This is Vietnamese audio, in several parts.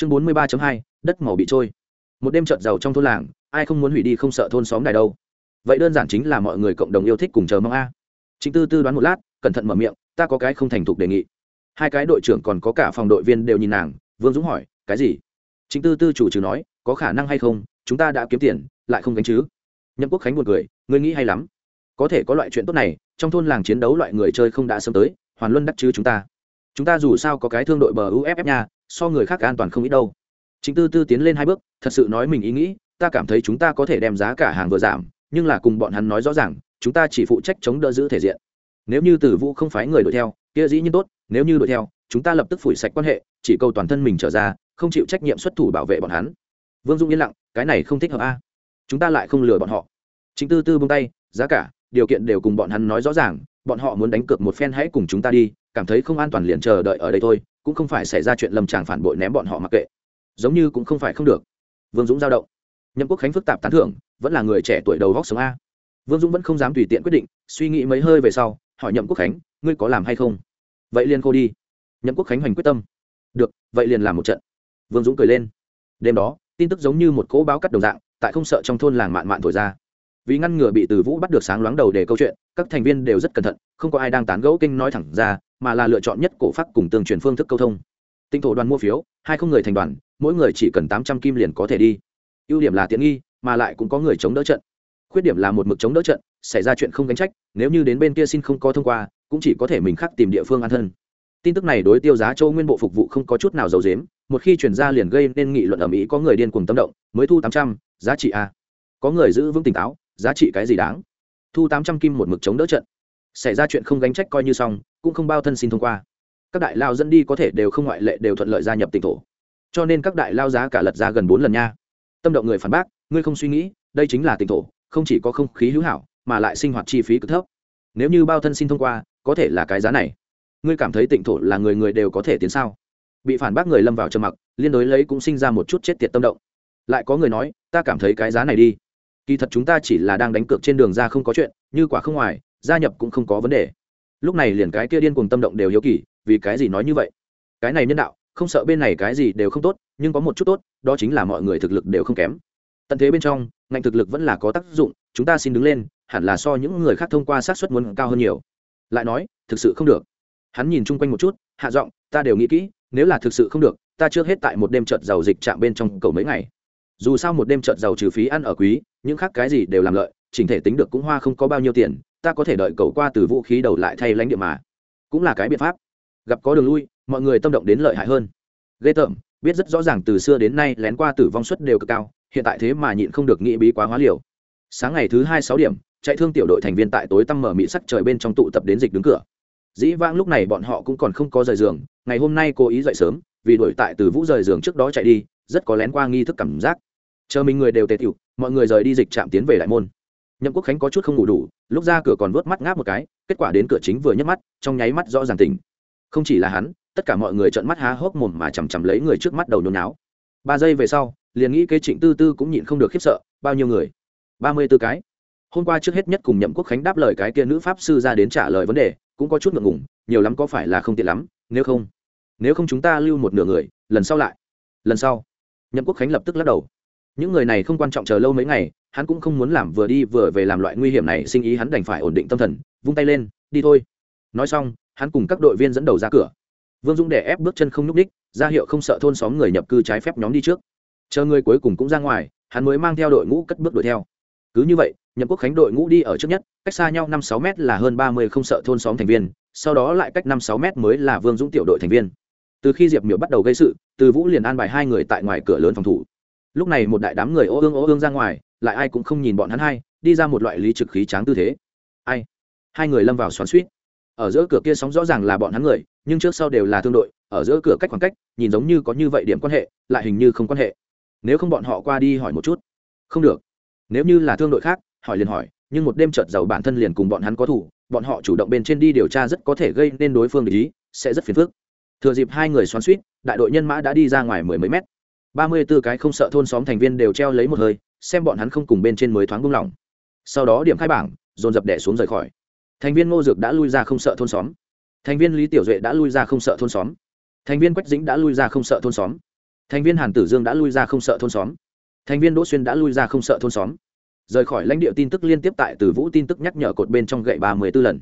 chương bốn mươi ba hai, đất màu bị trôi. Một đêm trợt giàu trong thôn làng, ai không muốn hủy đi không sợ thôn xóm này đâu. Vậy đơn giản chính là mọi người cộng đồng yêu thích cùng chờ mong a. À. chính tư tư đoán một lát, cẩn thận mở miệng, ta có cái không thành thục đề nghị. Hai cái đội trưởng còn có cả phòng đội viên đều nhìn nàng, vương dũng hỏi, cái gì? Chính tư tư chủ trừ nói, có khả năng hay không, chúng ta đã kiếm tiền, lại không gánh chứ? Nhậm quốc khánh buồn cười, ngươi nghĩ hay lắm. Có thể có loại chuyện tốt này, trong thôn làng chiến đấu loại người chơi không đã sớm tới, hoàn luân đắc chứ chúng ta. Chúng ta dù sao có cái thương đội bờ uff nha so người khác an toàn không ít đâu. Chính tư tư tiến lên hai bước, thật sự nói mình ý nghĩ, ta cảm thấy chúng ta có thể đem giá cả hàng vừa giảm, nhưng là cùng bọn hắn nói rõ ràng, chúng ta chỉ phụ trách chống đỡ giữ thể diện. Nếu như tử vũ không phái người đuổi theo, kia dĩ nhiên tốt, nếu như đuổi theo, chúng ta lập tức phủi sạch quan hệ, chỉ cầu toàn thân mình trở ra, không chịu trách nhiệm xuất thủ bảo vệ bọn hắn. Vương dung yên lặng, cái này không thích hợp a. Chúng ta lại không lừa bọn họ. Chính tư tư bông tay, giá cả, điều kiện đều cùng bọn hắn nói rõ ràng, bọn họ muốn đánh cược một phen hãy cùng chúng ta đi, cảm thấy không an toàn liền chờ đợi ở đây thôi cũng không phải xảy ra chuyện lâm tràng phản bội ném bọn họ mặc kệ. Giống như cũng không phải không được. Vương dũng giao động. Nhậm quốc khánh phức tạp tán thưởng, vẫn là người trẻ tuổi đầu góc sống a. Vương dũng vẫn không dám tùy tiện quyết định, suy nghĩ mấy hơi về sau, hỏi nhậm quốc khánh, ngươi có làm hay không? Vậy liền cô đi. Nhậm quốc khánh hoành quyết tâm. Được, vậy liền làm một trận. Vương dũng cười lên. Đêm đó, tin tức giống như một cỗ báo cắt đồng dạng, tại không sợ trong thôn làng mạn mạn thổi ra. Vì ngăn ngừa bị từ vũ bắt được sáng loáng đầu để câu chuyện, các thành viên đều rất cẩn thận, không có ai đang tán gẫu kinh nói thẳng ra mà là lựa chọn nhất cổ phát cùng tương truyền phương thức câu thông. Tinh thổ đoàn mua phiếu, hai không người thành đoàn, mỗi người chỉ cần tám trăm kim liền có thể đi. Ưu điểm là tiện nghi, mà lại cũng có người chống đỡ trận. Khuyết điểm là một mực chống đỡ trận, xảy ra chuyện không gánh trách, nếu như đến bên kia xin không có thông qua, cũng chỉ có thể mình khắc tìm địa phương an thân. Tin tức này đối tiêu giá châu nguyên bộ phục vụ không có chút nào giấu dếm một khi chuyển ra liền gây nên nghị luận ở mỹ có người điên cuồng tâm động, mới thu tám trăm, giá trị a. Có người giữ vững tỉnh táo, giá trị cái gì đáng? Thu tám trăm kim một mực chống đỡ trận xảy ra chuyện không gánh trách coi như xong, cũng không bao thân xin thông qua. Các đại lao dẫn đi có thể đều không ngoại lệ đều thuận lợi gia nhập tỉnh thổ. Cho nên các đại lao giá cả lật ra gần bốn lần nha. Tâm động người phản bác, ngươi không suy nghĩ, đây chính là tỉnh thổ, không chỉ có không khí hữu hảo, mà lại sinh hoạt chi phí cực thấp. Nếu như bao thân xin thông qua, có thể là cái giá này. Ngươi cảm thấy tỉnh thổ là người người đều có thể tiến sao? Bị phản bác người lâm vào trầm mặc, liên đối lấy cũng sinh ra một chút chết tiệt tâm động. Lại có người nói, ta cảm thấy cái giá này đi. Kỳ thật chúng ta chỉ là đang đánh cược trên đường ra không có chuyện, như quả không ngoài gia nhập cũng không có vấn đề. Lúc này liền cái kia điên cùng tâm động đều hiếu kỳ, vì cái gì nói như vậy? Cái này nhân đạo, không sợ bên này cái gì đều không tốt, nhưng có một chút tốt, đó chính là mọi người thực lực đều không kém. Tận thế bên trong ngành thực lực vẫn là có tác dụng, chúng ta xin đứng lên, hẳn là so những người khác thông qua sát xuất muốn cao hơn nhiều. Lại nói, thực sự không được. Hắn nhìn chung quanh một chút, hạ giọng, ta đều nghĩ kỹ, nếu là thực sự không được, ta trước hết tại một đêm trợt giàu dịch chạm bên trong cầu mấy ngày. Dù sao một đêm trợt giàu trừ phí ăn ở quý, những khác cái gì đều làm lợi, chỉnh thể tính được cũng hoa không có bao nhiêu tiền ta có thể đợi cầu qua từ vũ khí đầu lại thay lãnh địa mà. Cũng là cái biện pháp. Gặp có đường lui, mọi người tâm động đến lợi hại hơn. Ghê tởm, biết rất rõ ràng từ xưa đến nay lén qua tử vong suất đều cực cao, hiện tại thế mà nhịn không được nghĩ bí quá hóa liều. Sáng ngày thứ hai sáu điểm, chạy thương tiểu đội thành viên tại tối tăm mở mị sắc trời bên trong tụ tập đến dịch đứng cửa. Dĩ vãng lúc này bọn họ cũng còn không có rời giường, ngày hôm nay cố ý dậy sớm, vì đổi tại từ vũ rời giường trước đó chạy đi, rất có lén qua nghi thức cảm giác. Chờ mình người đều tề tiểu, mọi người rời đi dịch chạm tiến về đại môn nhậm quốc khánh có chút không ngủ đủ, lúc ra cửa còn vớt mắt ngáp một cái, kết quả đến cửa chính vừa nhấc mắt, trong nháy mắt rõ ràng tỉnh không chỉ là hắn, tất cả mọi người trợn mắt há hốc mồm mà chằm chằm lấy người trước mắt đầu nhốn náo ba giây về sau, liền nghĩ kế trịnh tư tư cũng nhịn không được khiếp sợ, bao nhiêu người? Ba mươi b ố cái. Hôm qua trước hết nhất cùng nhậm quốc khánh đáp lời cái kia nữ pháp sư ra đến trả lời vấn đề, cũng có chút ngượng ngùng, nhiều lắm có phải là không tiện lắm, nếu không nếu không chúng ta lưu một nửa người, lần sau lại. Lần sau, nhậm quốc khánh lập tức lắc đầu. Những người này không quan trọng chờ lâu mấy ngày hắn cũng không muốn làm vừa đi vừa về làm loại nguy hiểm này, sinh ý hắn đành phải ổn định tâm thần, vung tay lên, đi thôi. Nói xong, hắn cùng các đội viên dẫn đầu ra cửa. Vương dũng đè ép bước chân không nhúc ních ra hiệu không sợ thôn xóm người nhập cư trái phép nhóm đi trước. Chờ người cuối cùng cũng ra ngoài, hắn mới mang theo đội ngũ cất bước đuổi theo. Cứ như vậy, nhậm quốc khánh đội ngũ đi ở trước nhất, cách xa nhau năm sáu m là hơn ba mươi không sợ thôn xóm thành viên, sau đó lại cách năm sáu m mới là vương dũng tiểu đội thành viên. Từ khi diệp miểu bắt đầu gây sự, từ vũ liền an bài hai người tại ngoài cửa lớn phòng thủ lúc này một đại đám người ô ương ô ương ra ngoài, lại ai cũng không nhìn bọn hắn hai, đi ra một loại lý trực khí tráng tư thế. Ai? Hai người lâm vào xoắn suýt ở giữa cửa kia sóng rõ ràng là bọn hắn người, nhưng trước sau đều là thương đội, ở giữa cửa cách khoảng cách, nhìn giống như có như vậy điểm quan hệ, lại hình như không quan hệ. Nếu không bọn họ qua đi hỏi một chút. Không được. Nếu như là thương đội khác, hỏi liền hỏi, nhưng một đêm chợt giàu bản thân liền cùng bọn hắn có thủ bọn họ chủ động bên trên đi điều tra rất có thể gây nên đối phương để ý, sẽ rất phiền phức. Thừa dịp hai người xoắn suýt đại đội nhân mã đã đi ra ngoài mười mấy mét ba mươi b ố cái không sợ thôn xóm thành viên đều treo lấy một hơi, xem bọn hắn không cùng bên trên mới thoáng buông lỏng. Sau đó điểm khai bảng, dồn dập đẻ xuống rời khỏi. Thành viên ngô dược đã lui ra không sợ thôn xóm. Thành viên lý tiểu duệ đã lui ra không sợ thôn xóm. Thành viên quách dĩnh đã lui ra không sợ thôn xóm. Thành viên hàn tử dương đã lui ra không sợ thôn xóm. Thành viên đỗ xuyên đã lui ra không sợ thôn xóm. Rời khỏi lãnh địa tin tức liên tiếp tại từ vũ tin tức nhắc nhở cột bên trong gậy ba mươi b ố lần.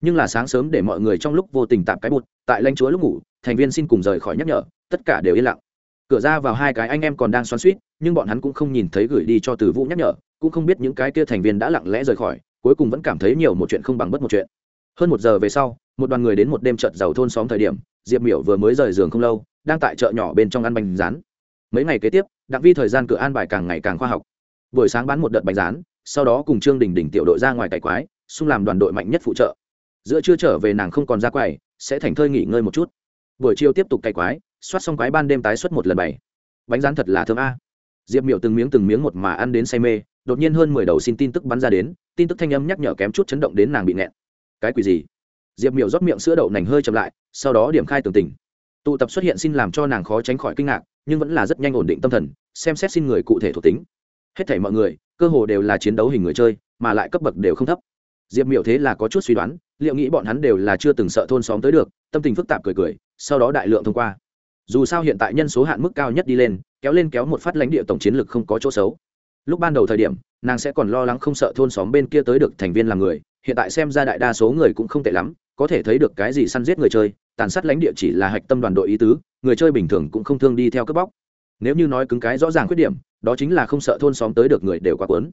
Nhưng là sáng sớm để mọi người trong lúc vô tình tạm cái bụt, tại lãnh chúa lúc ngủ, thành viên xin cùng rời khỏi nhắc nhở, tất cả đều yên lặng cửa ra vào hai cái anh em còn đang xoắn suýt, nhưng bọn hắn cũng không nhìn thấy gửi đi cho từ vũ nhắc nhở, cũng không biết những cái kia thành viên đã lặng lẽ rời khỏi, cuối cùng vẫn cảm thấy nhiều một chuyện không bằng bất một chuyện. Hơn một giờ về sau, một đoàn người đến một đêm chợ giàu thôn xóm thời điểm, diệp miểu vừa mới rời giường không lâu, đang tại chợ nhỏ bên trong ăn bánh rán. Mấy ngày kế tiếp, đặng vi thời gian cửa an bài càng ngày càng khoa học. Buổi sáng bán một đợt bánh rán, sau đó cùng trương đình đình tiểu đội ra ngoài cải quái, xung làm đoàn đội mạnh nhất phụ trợ. Giữa chưa trở về nàng không còn ra quầy, sẽ thành thơi nghỉ ngơi một chút. Buổi chiều tiếp tục cày quái soát xong quái ban đêm tái xuất một lần bảy. Bánh rán thật là thơm a. Diệp miểu từng miếng từng miếng một mà ăn đến say mê, đột nhiên hơn mười đầu xin tin tức bắn ra đến, tin tức thanh âm nhắc nhở kém chút chấn động đến nàng bị nẹn cái quỷ gì? Diệp miểu rót miệng sữa đậu nành hơi chậm lại, sau đó điểm khai tường tình. Tụ tập xuất hiện xin làm cho nàng khó tránh khỏi kinh ngạc, nhưng vẫn là rất nhanh ổn định tâm thần, xem xét xin người cụ thể thuộc tính. Hết thảy mọi người, cơ hồ đều là chiến đấu hình người chơi, mà lại cấp bậc đều không thấp. Diệp miểu thế là có chút suy đoán, liệu nghĩ bọn hắn đều là chưa từng sợ thôn xóm tới được, tâm tình phức tạp cười cười, sau đó đại lượng thông qua dù sao hiện tại nhân số hạn mức cao nhất đi lên, kéo lên kéo một phát lãnh địa tổng chiến lược không có chỗ xấu. Lúc ban đầu thời điểm, nàng sẽ còn lo lắng không sợ thôn xóm bên kia tới được thành viên làm người, hiện tại xem ra đại đa số người cũng không tệ lắm, có thể thấy được cái gì săn giết người chơi, tàn sát lãnh địa chỉ là hạch tâm đoàn đội ý tứ, người chơi bình thường cũng không thương đi theo cướp bóc. Nếu như nói cứng cái rõ ràng khuyết điểm, đó chính là không sợ thôn xóm tới được người đều quá quấn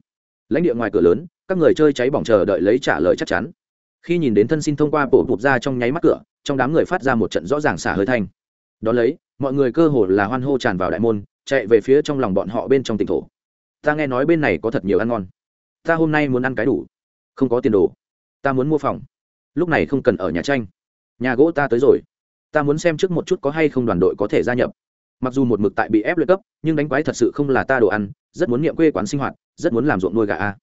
lãnh địa ngoài cửa lớn, các người chơi cháy bỏng chờ đợi lấy trả lời chắc chắn. Khi nhìn đến thân xin thông qua bổ bụt ra trong nháy mắt cửa, trong đám người phát ra một trận rõ ràng xả hơi thanh đó lấy, mọi người cơ hồ là hoan hô tràn vào đại môn, chạy về phía trong lòng bọn họ bên trong tỉnh thổ. Ta nghe nói bên này có thật nhiều ăn ngon. Ta hôm nay muốn ăn cái đủ. Không có tiền đồ. Ta muốn mua phòng. Lúc này không cần ở nhà tranh. Nhà gỗ ta tới rồi. Ta muốn xem trước một chút có hay không đoàn đội có thể gia nhập. Mặc dù một mực tại bị ép lợi cấp, nhưng đánh quái thật sự không là ta đồ ăn, rất muốn nghiệm quê quán sinh hoạt, rất muốn làm ruộng nuôi gà a.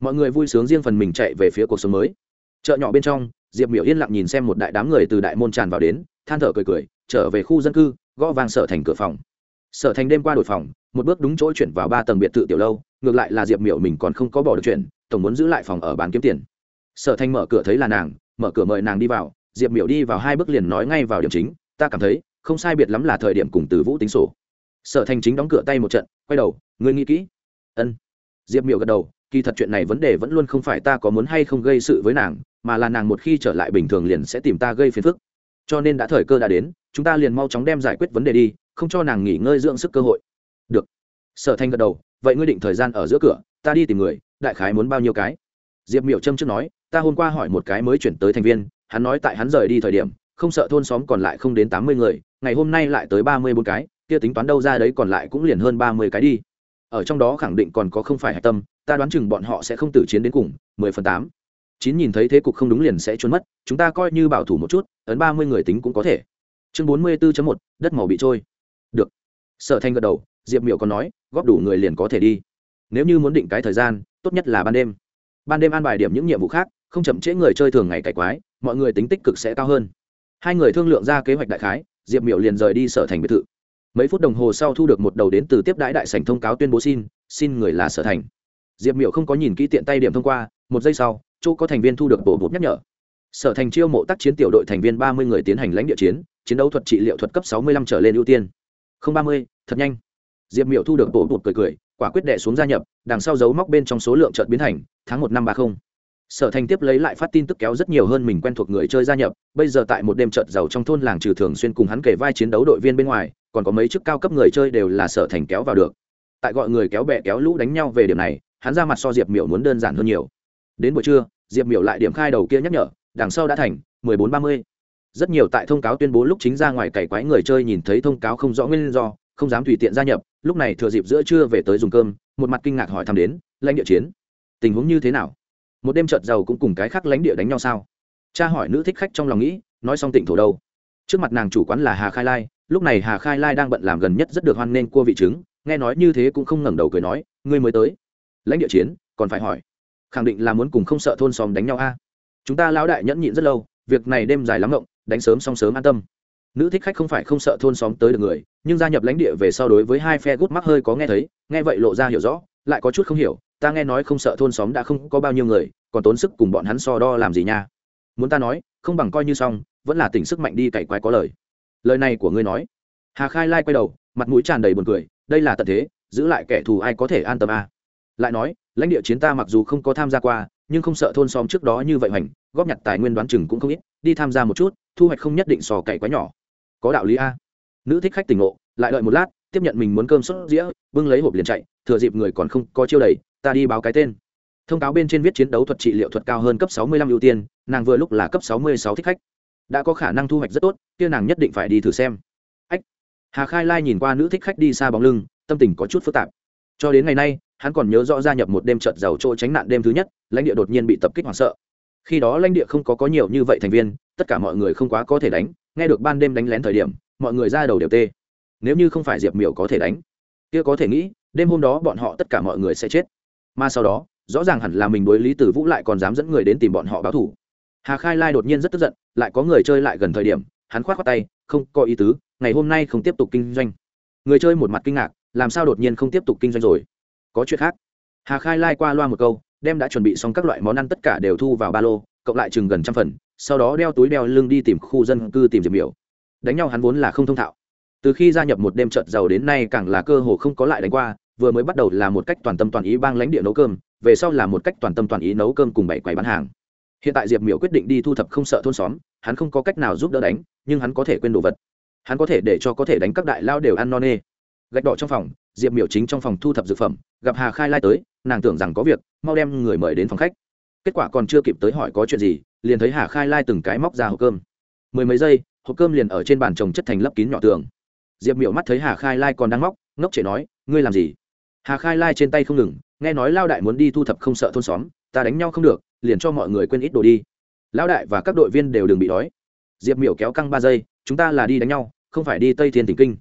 Mọi người vui sướng riêng phần mình chạy về phía cuộc sống mới. Chợ nhỏ bên trong, diệp miểu yên lặng nhìn xem một đại đám người từ đại môn tràn vào đến than thở cười cười, trở về khu dân cư, gõ vàng sở thành cửa phòng. Sở thành đêm qua đổi phòng, một bước đúng chỗ chuyển vào ba tầng biệt thự tiểu lâu, ngược lại là diệp miểu mình còn không có bỏ được chuyện, tổng muốn giữ lại phòng ở bán kiếm tiền. Sở thành mở cửa thấy là nàng, mở cửa mời nàng đi vào, diệp miểu đi vào hai bước liền nói ngay vào điểm chính, ta cảm thấy, không sai biệt lắm là thời điểm cùng từ vũ tính sổ. Sở thành chính đóng cửa tay một trận, quay đầu, ngươi nghĩ kỹ. Ân. Diệp miểu gật đầu, kỳ thật chuyện này vấn đề vẫn luôn không phải ta có muốn hay không gây sự với nàng, mà là nàng một khi trở lại bình thường liền sẽ tìm ta gây phiền phức cho nên đã thời cơ đã đến, chúng ta liền mau chóng đem giải quyết vấn đề đi, không cho nàng nghỉ ngơi dưỡng sức cơ hội. Được. Sở thanh gật đầu, vậy ngươi định thời gian ở giữa cửa, ta đi tìm người, đại khái muốn bao nhiêu cái? Diệp miểu trâm trước nói, ta hôm qua hỏi một cái mới chuyển tới thành viên, hắn nói tại hắn rời đi thời điểm, không sợ thôn xóm còn lại không đến tám mươi người, ngày hôm nay lại tới ba mươi bốn cái, kia tính toán đâu ra đấy còn lại cũng liền hơn ba mươi cái đi. Ở trong đó khẳng định còn có không phải hạch tâm, ta đoán chừng bọn họ sẽ không tử chiến đến cùng, mười phần tám chín nhìn thấy thế cục không đúng liền sẽ trốn mất, chúng ta coi như bảo thủ một chút, ấn ba mươi người tính cũng có thể. Chương bốn mươi bốn một, đất màu bị trôi. Được. Sở thanh gật đầu, diệp miệu còn nói, góp đủ người liền có thể đi. Nếu như muốn định cái thời gian, tốt nhất là ban đêm. Ban đêm an bài điểm những nhiệm vụ khác, không chậm trễ người chơi thường ngày cải quái, mọi người tính tích cực sẽ cao hơn. Hai người thương lượng ra kế hoạch đại khái, diệp miệu liền rời đi sở thành biệt thự. Mấy phút đồng hồ sau thu được một đầu đến từ tiếp đãi đại sảnh thông cáo tuyên bố xin xin người là sở thành. Diệp miệu không có nhìn kỹ tiện tay điểm thông qua, một giây sau chỗ có thành viên thu được bổ bột nhắc nhở. Sở thành chiêu mộ tác chiến tiểu đội thành viên ba mươi người tiến hành lãnh địa chiến chiến đấu thuật trị liệu thuật cấp sáu mươi lăm trở lên ưu tiên. Không ba mươi, thật nhanh. Diệp Miểu thu được bổ bột cười cười, quả quyết đệ xuống gia nhập, đằng sau dấu móc bên trong số lượng trợt biến thành, tháng một năm ba mươi sở thành tiếp lấy lại phát tin tức kéo rất nhiều hơn mình quen thuộc người chơi gia nhập, bây giờ tại một đêm trợt giàu trong thôn làng trừ thường xuyên cùng hắn kể vai chiến đấu đội viên bên ngoài, còn có mấy chức cao cấp người chơi đều là sở thành kéo vào được. Tại gọi người kéo bè kéo lũ đánh nhau về điểm này, hắn ra mặt so diệp miểu muốn đơn giản hơn nhiều. Đến buổi trưa diệp miểu lại điểm khai đầu kia nhắc nhở, đằng sau đã thành mười bốn ba mươi. Rất nhiều tại thông cáo tuyên bố lúc chính ra ngoài cày quái người chơi nhìn thấy thông cáo không rõ nguyên do, không dám tùy tiện gia nhập, lúc này thừa dịp giữa trưa về tới dùng cơm, một mặt kinh ngạc hỏi thăm đến, lãnh địa chiến, tình huống như thế nào? Một đêm trợt giàu cũng cùng cái khác lãnh địa đánh nhau sao? Cha hỏi nữ thích khách trong lòng nghĩ, nói xong tỉnh thổ đâu? Trước mặt nàng chủ quán là hà khai lai, lúc này hà khai lai đang bận làm gần nhất rất được hoan nghênh cua vị trứng, nghe nói như thế cũng không ngẩng đầu cười nói, ngươi mới tới. Lãnh địa chiến, còn phải hỏi khẳng định là muốn cùng không sợ thôn xóm đánh nhau a. Chúng ta lão đại nhẫn nhịn rất lâu, việc này đêm dài lắm ngộng, đánh sớm xong sớm an tâm. Nữ thích khách không phải không sợ thôn xóm tới được người, nhưng gia nhập lãnh địa về so đối với hai phe gút mắc hơi có nghe thấy, nghe vậy lộ ra hiểu rõ, lại có chút không hiểu, ta nghe nói không sợ thôn xóm đã không có bao nhiêu người, còn tốn sức cùng bọn hắn so đo làm gì nha. Muốn ta nói, không bằng coi như xong, vẫn là tỉnh sức mạnh đi cày quái có lời. Lời này của ngươi nói. Hà khai lai quay đầu, mặt mũi tràn đầy buồn cười, đây là tận thế, giữ lại kẻ thù ai có thể an tâm à lại nói, lãnh địa chiến ta mặc dù không có tham gia qua, nhưng không sợ thôn xóm trước đó như vậy hoành, góp nhặt tài nguyên đoán chừng cũng không ít, đi tham gia một chút, thu hoạch không nhất định sò cậy quá nhỏ. Có đạo lý a. Nữ thích khách tỉnh ngộ, lại đợi một lát, tiếp nhận mình muốn cơm sốt dĩa, bưng lấy hộp liền chạy, thừa dịp người còn không có chiêu đầy ta đi báo cái tên. Thông cáo bên trên viết chiến đấu thuật trị liệu thuật cao hơn cấp 65 ưu tiên, nàng vừa lúc là cấp 66 thích khách. Đã có khả năng thu hoạch rất tốt, kia nàng nhất định phải đi thử xem. Ách. Hà khai lai nhìn qua nữ thích khách đi xa bóng lưng, tâm tình có chút phức tạp cho đến ngày nay, hắn còn nhớ rõ gia nhập một đêm trợt giàu chỗ tránh nạn đêm thứ nhất, lãnh địa đột nhiên bị tập kích hoảng sợ. Khi đó lãnh địa không có có nhiều như vậy thành viên, tất cả mọi người không quá có thể đánh, nghe được ban đêm đánh lén thời điểm, mọi người ra đầu đều tê. Nếu như không phải diệp miểu có thể đánh, kia có thể nghĩ, đêm hôm đó bọn họ tất cả mọi người sẽ chết. Mà sau đó, rõ ràng hẳn là mình đối lý tử vũ lại còn dám dẫn người đến tìm bọn họ báo thủ hà khai lai đột nhiên rất tức giận, lại có người chơi lại gần thời điểm, hắn k h o á t khoác tay, không có ý tứ, ngày hôm nay không tiếp tục kinh doanh. Người chơi một mặt kinh ngạc làm sao đột nhiên không tiếp tục kinh doanh rồi? Có chuyện khác. Hà khai lai qua loa một câu, đem đã chuẩn bị xong các loại món ăn tất cả đều thu vào ba lô, cộng lại chừng gần trăm phần, sau đó đeo túi đeo lưng đi tìm khu dân cư tìm diệp miểu. Đánh nhau hắn vốn là không thông thạo. Từ khi gia nhập một đêm trợt giàu đến nay càng là cơ hồ không có lại đánh qua, vừa mới bắt đầu là một cách toàn tâm toàn ý bang lãnh địa nấu cơm, về sau là một cách toàn tâm toàn ý nấu cơm cùng bảy quầy bán hàng. Hiện tại diệp miểu quyết định đi thu thập không sợ thôn xóm, hắn không có cách nào giúp đỡ đánh, nhưng hắn có thể quên đồ vật. Hắn có thể để cho có thể đánh các đại lao đều ăn no nê gạch đỏ trong phòng, diệp miểu chính trong phòng thu thập dược phẩm, gặp hà khai lai tới, nàng tưởng rằng có việc, mau đem người mời đến phòng khách. Kết quả còn chưa kịp tới hỏi có chuyện gì, liền thấy hà khai lai từng cái móc ra hộp cơm. Mười mấy giây, hộp cơm liền ở trên bàn trồng chất thành lấp kín nhỏ tường. Diệp miểu mắt thấy hà khai lai còn đang móc, ngốc trẻ nói, ngươi làm gì? Hà khai lai trên tay không ngừng, nghe nói lao đại muốn đi thu thập không sợ thôn xóm, ta đánh nhau không được, liền cho mọi người quên ít đồ đi. Lão đại và các đội viên đều đừng bị đói. Diệp miểu kéo căng ba giây, chúng ta là đi đánh nhau, không phải đi tây thiên tỉnh kinh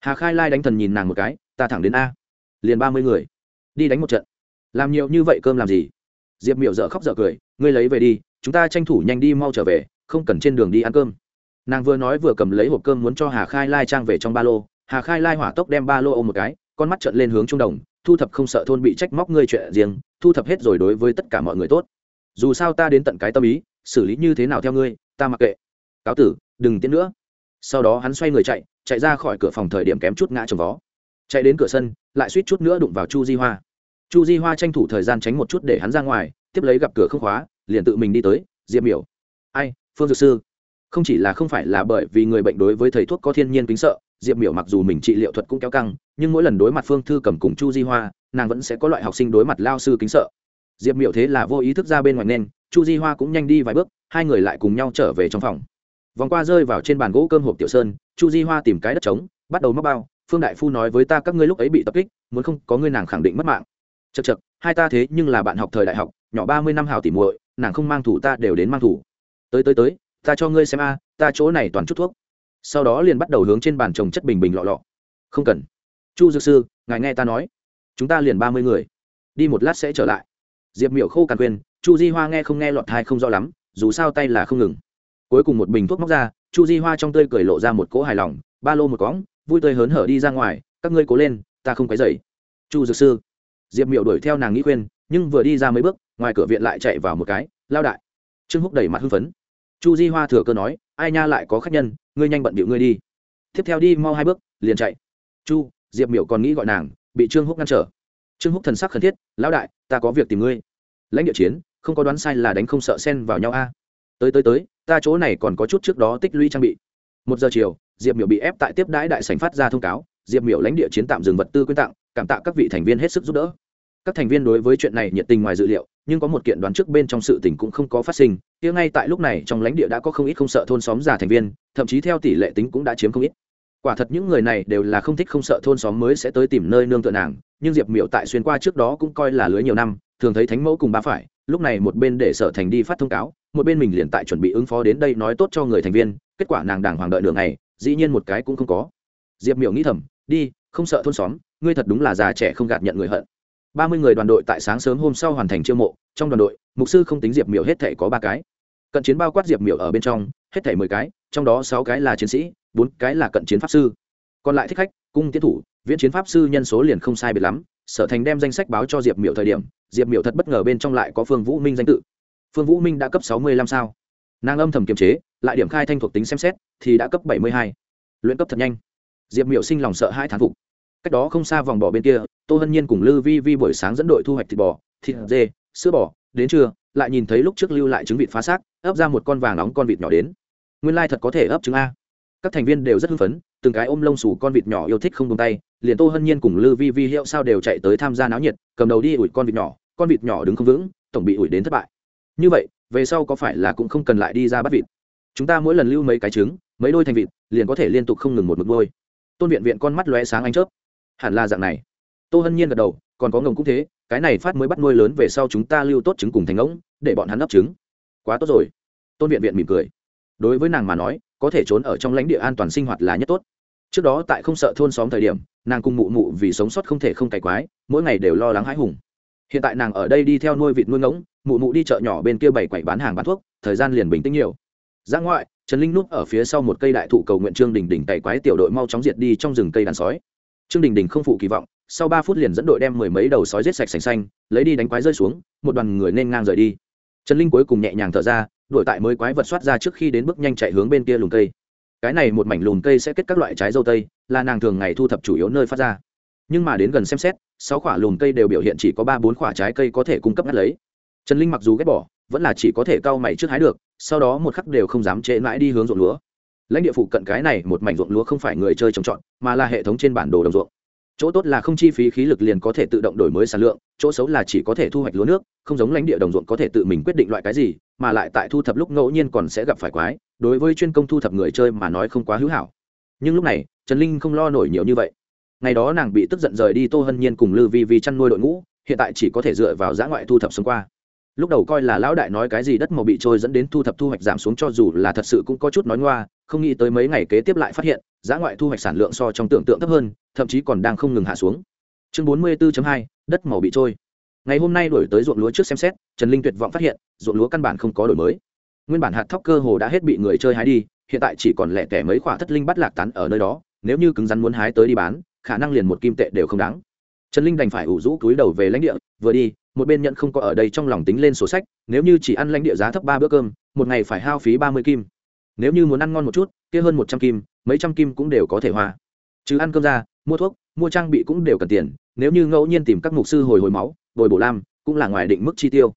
hà khai lai đánh thần nhìn nàng một cái ta thẳng đến a liền ba mươi người đi đánh một trận làm nhiều như vậy cơm làm gì diệp miểu dở khóc dở cười ngươi lấy về đi chúng ta tranh thủ nhanh đi mau trở về không cần trên đường đi ăn cơm nàng vừa nói vừa cầm lấy hộp cơm muốn cho hà khai lai trang về trong ba lô hà khai lai hỏa tốc đem ba lô ôm một cái con mắt trợn lên hướng trung đồng thu thập không sợ thôn bị trách móc ngươi chuyện riêng thu thập hết rồi đối với tất cả mọi người tốt dù sao ta đến tận cái tâm ý xử lý như thế nào theo ngươi ta mặc kệ cáo tử đừng tiến nữa sau đó hắn xoay người chạy chạy ra khỏi cửa phòng thời điểm kém chút ngã trồng vó. Chạy đến cửa sân, lại suýt chút nữa đụng vào chu di hoa. Chu di hoa tranh thủ thời gian tránh một chút để hắn ra ngoài, tiếp lấy gặp cửa không khóa, liền tự mình đi tới, diệp miểu. Ai, phương dược sư. Không chỉ là không phải là bởi vì người bệnh đối với thầy thuốc có thiên nhiên kính sợ, diệp miểu mặc dù mình trị liệu thuật cũng kéo căng, nhưng mỗi lần đối mặt phương thư cầm cùng chu di hoa, nàng vẫn sẽ có loại học sinh đối mặt lao sư kính sợ. Diệp miểu thế là vô ý thức ra bên ngoài nên, chu di hoa cũng nhanh đi vài bước, hai người lại cùng nhau trở về trong phòng vòng qua rơi vào trên bàn gỗ cơm hộp tiểu sơn chu di hoa tìm cái đất trống bắt đầu móc bao. Phương đại phu nói với ta các ngươi lúc ấy bị tập kích muốn không có ngươi nàng khẳng định mất mạng. Chật chật hai ta thế nhưng là bạn học thời đại học nhỏ ba mươi năm hào tỉ muội nàng không mang thủ ta đều đến mang thủ. Tới tới tới ta cho ngươi xem a ta chỗ này toàn chút thuốc. Sau đó liền bắt đầu hướng trên bàn trồng chất bình bình lọ lọ. Không cần. Chu dược sư ngài nghe ta nói. Chúng ta liền ba mươi người. Đi một lát sẽ trở lại. Diệp miểu khô càn quyền, chu di hoa nghe không nghe lọt thai không rõ lắm dù sao tay là không ngừng cuối cùng một bình thuốc móc ra, chu di hoa trong tươi cười lộ ra một cỗ hài lòng, ba lô một cõng vui tươi hớn hở đi ra ngoài, các ngươi cố lên, ta không quấy dậy chu dược sư, diệp miệu đuổi theo nàng nghĩ khuyên, nhưng vừa đi ra mấy bước, ngoài cửa viện lại chạy vào một cái, lao đại. Trương húc đẩy mặt hưng phấn. Chu di hoa thừa cơ nói, ai nha lại có khách nhân, ngươi nhanh bận điệu ngươi đi. Tiếp theo đi, mau hai bước, liền chạy. Chu, diệp miểu còn nghĩ gọi nàng, bị trương húc ngăn trở. Trương húc thần sắc khẩn thiết, lão đại, ta có việc tìm ngươi. Lãnh địa chiến, không có đoán sai là đánh không sợ xen vào nhau a. Tới tới tới ta chỗ này còn có chút trước đó tích lũy trang bị. Một giờ chiều, diệp miểu bị ép tại tiếp đãi đại sành phát ra thông cáo, diệp miểu lãnh địa chiến tạm dừng vật tư quyên tặng, cảm tạ các vị thành viên hết sức giúp đỡ. Các thành viên đối với chuyện này nhiệt tình ngoài dự liệu, nhưng có một kiện đoán trước bên trong sự tình cũng không có phát sinh, kia ngay tại lúc này trong lãnh địa đã có không ít không sợ thôn xóm già thành viên, thậm chí theo tỷ lệ tính cũng đã chiếm không ít. Quả thật những người này đều là không thích không sợ thôn xóm mới sẽ tới tìm nơi nương tựa nàng, nhưng diệp miểu tại xuyên qua trước đó cũng coi là lưới nhiều năm, thường thấy thánh mẫu cùng ba phải, lúc này một bên để sở thành đi phát thông cáo một bên mình liền tại chuẩn bị ứng phó đến đây nói tốt cho người thành viên, kết quả nàng đàng hoàng đợi đường này dĩ nhiên một cái cũng không có. Diệp miểu nghĩ thầm, đi, không sợ thôn xóm, ngươi thật đúng là già trẻ không gạt nhận người hận. Ba mươi người đoàn đội tại sáng sớm hôm sau hoàn thành chiêu mộ, trong đoàn đội, mục sư không tính diệp miểu hết thể có ba cái. Cận chiến bao quát diệp miểu ở bên trong, hết thể mười cái, trong đó sáu cái là chiến sĩ, bốn cái là cận chiến pháp sư. Còn lại thích khách, cung tiến thủ, viễn chiến pháp sư nhân số liền không sai biệt lắm, sở thành đem danh sách báo cho diệp miểu thời điểm, diệp miểu thật bất ngờ bên trong lại có phương vũ minh danh tự phương vũ minh đã cấp sáu mươi lăm sao? Nàng âm thầm kiềm chế, lại điểm khai thanh thuộc tính xem xét, thì đã cấp bảy mươi hai. Luyện cấp thật nhanh. Diệp miểu sinh lòng sợ hai thán phục. Cách đó không xa vòng bỏ bên kia, tô hân nhiên cùng lư vi vi buổi sáng dẫn đội thu hoạch thịt bò, thịt dê, sữa bò, đến trưa, lại nhìn thấy lúc trước lưu lại trứng vịt phá xác, ấp ra một con vàng nóng con vịt nhỏ đến. Nguyên lai thật có thể ấp trứng a. Các thành viên đều rất hưng phấn, từng cái ôm lông xù con vịt nhỏ yêu thích không tung tay, liền tô hân nhiên cùng lư vi vi hiệu sao đều chạy tới tham gia náo nhiệt, cầm đầu đi ủi con vịt nhỏ, con vịt nhỏ đứng không vững, tổng bị ủi đến thất bại như vậy, về sau có phải là cũng không cần lại đi ra bắt vịt? Chúng ta mỗi lần lưu mấy cái trứng, mấy đôi thành vịt, liền có thể liên tục không ngừng một mực đôi tôn viện viện con mắt lóe sáng ánh chớp. Hẳn là dạng này. Tô hân nhiên gật đầu, còn có ngồng cũng thế, cái này phát mới bắt nuôi lớn về sau chúng ta lưu tốt trứng cùng thành ngỗng, để bọn hắn ấp trứng. Quá tốt rồi. Tôn viện viện mỉm cười. Đối với nàng mà nói, có thể trốn ở trong lãnh địa an toàn sinh hoạt là nhất tốt. Trước đó tại không sợ thôn xóm thời điểm, nàng cùng mụ mụ vì sống sót không thể không cày quái, mỗi ngày đều lo lắng hãi hùng hiện tại nàng ở đây đi theo nuôi vịt nuôi ngỗng, mụ mụ đi chợ nhỏ bên kia bày quẩy bán hàng bán thuốc, thời gian liền bình tĩnh nhiều. Ra ngoại, trần linh núp ở phía sau một cây đại thụ cầu nguyện trương đình đình cày quái tiểu đội mau chóng diệt đi trong rừng cây đàn sói. Trương đình đình không phụ kỳ vọng, sau ba phút liền dẫn đội đem mười mấy đầu sói giết sạch sành xanh, lấy đi đánh quái rơi xuống, một đoàn người nên ngang rời đi. Trần linh cuối cùng nhẹ nhàng thở ra, đuổi tại mới quái vật soát ra trước khi đến bước nhanh chạy hướng bên kia lùm cây. Cái này một mảnh lùm cây sẽ kết các loại trái dâu tây, là nàng thường ngày thu thập chủ yếu nơi phát ra nhưng mà đến gần xem xét, sáu quả lùm cây đều biểu hiện chỉ có ba bốn quả trái cây có thể cung cấp ngắt lấy. Trần linh mặc dù ghét bỏ, vẫn là chỉ có thể cau mày trước hái được, sau đó một khắc đều không dám trễ mãi đi hướng ruộng lúa. Lãnh địa phụ cận cái này một mảnh ruộng lúa không phải người chơi trồng trọt, mà là hệ thống trên bản đồ đồng ruộng. Chỗ tốt là không chi phí khí lực liền có thể tự động đổi mới sản lượng, chỗ xấu là chỉ có thể thu hoạch lúa nước, không giống lãnh địa đồng ruộng có thể tự mình quyết định loại cái gì, mà lại tại thu thập lúc ngẫu nhiên còn sẽ gặp phải quái, đối với chuyên công thu thập người chơi mà nói không quá hữu hảo. Nhưng lúc này, trần linh không lo nổi nhiều như vậy ngày đó nàng bị tức giận rời đi tô hân nhiên cùng lư vi vi chăn nuôi đội ngũ, hiện tại chỉ có thể dựa vào giã ngoại thu thập xung qua lúc đầu coi là lão đại nói cái gì đất màu bị trôi dẫn đến thu thập thu hoạch giảm xuống cho dù là thật sự cũng có chút nói ngoa, không nghĩ tới mấy ngày kế tiếp lại phát hiện giá ngoại thu hoạch sản lượng so trong tưởng tượng thấp hơn, thậm chí còn đang không ngừng hạ xuống. Chương bốn mươi 44 hai, đất màu bị trôi. Ngày hôm nay đổi tới ruộng lúa trước xem xét, trần linh tuyệt vọng phát hiện, ruộng lúa căn bản không có đổi mới. Nguyên bản hạt thóc cơ hồ đã hết bị người chơi hái đi, hiện tại chỉ còn lẻ tẻ mấy khoả thất linh bắt lạc tán ở nơi đó, nếu như cứng rắn muốn hái tới đi bán khả năng liền một kim tệ đều không đáng. Trần linh đành phải ủ rũ túi đầu về lãnh địa, vừa đi, một bên nhận không có ở đây trong lòng tính lên sổ sách, nếu như chỉ ăn lãnh địa giá thấp ba bữa cơm, một ngày phải hao phí ba mươi kim. Nếu như muốn ăn ngon một chút, kia hơn một trăm kim, mấy trăm kim cũng đều có thể hoa. Chứ ăn cơm ra, mua thuốc, mua trang bị cũng đều cần tiền, nếu như ngẫu nhiên tìm các mục sư hồi hồi máu, bồi bổ lam, cũng là ngoài định mức chi tiêu.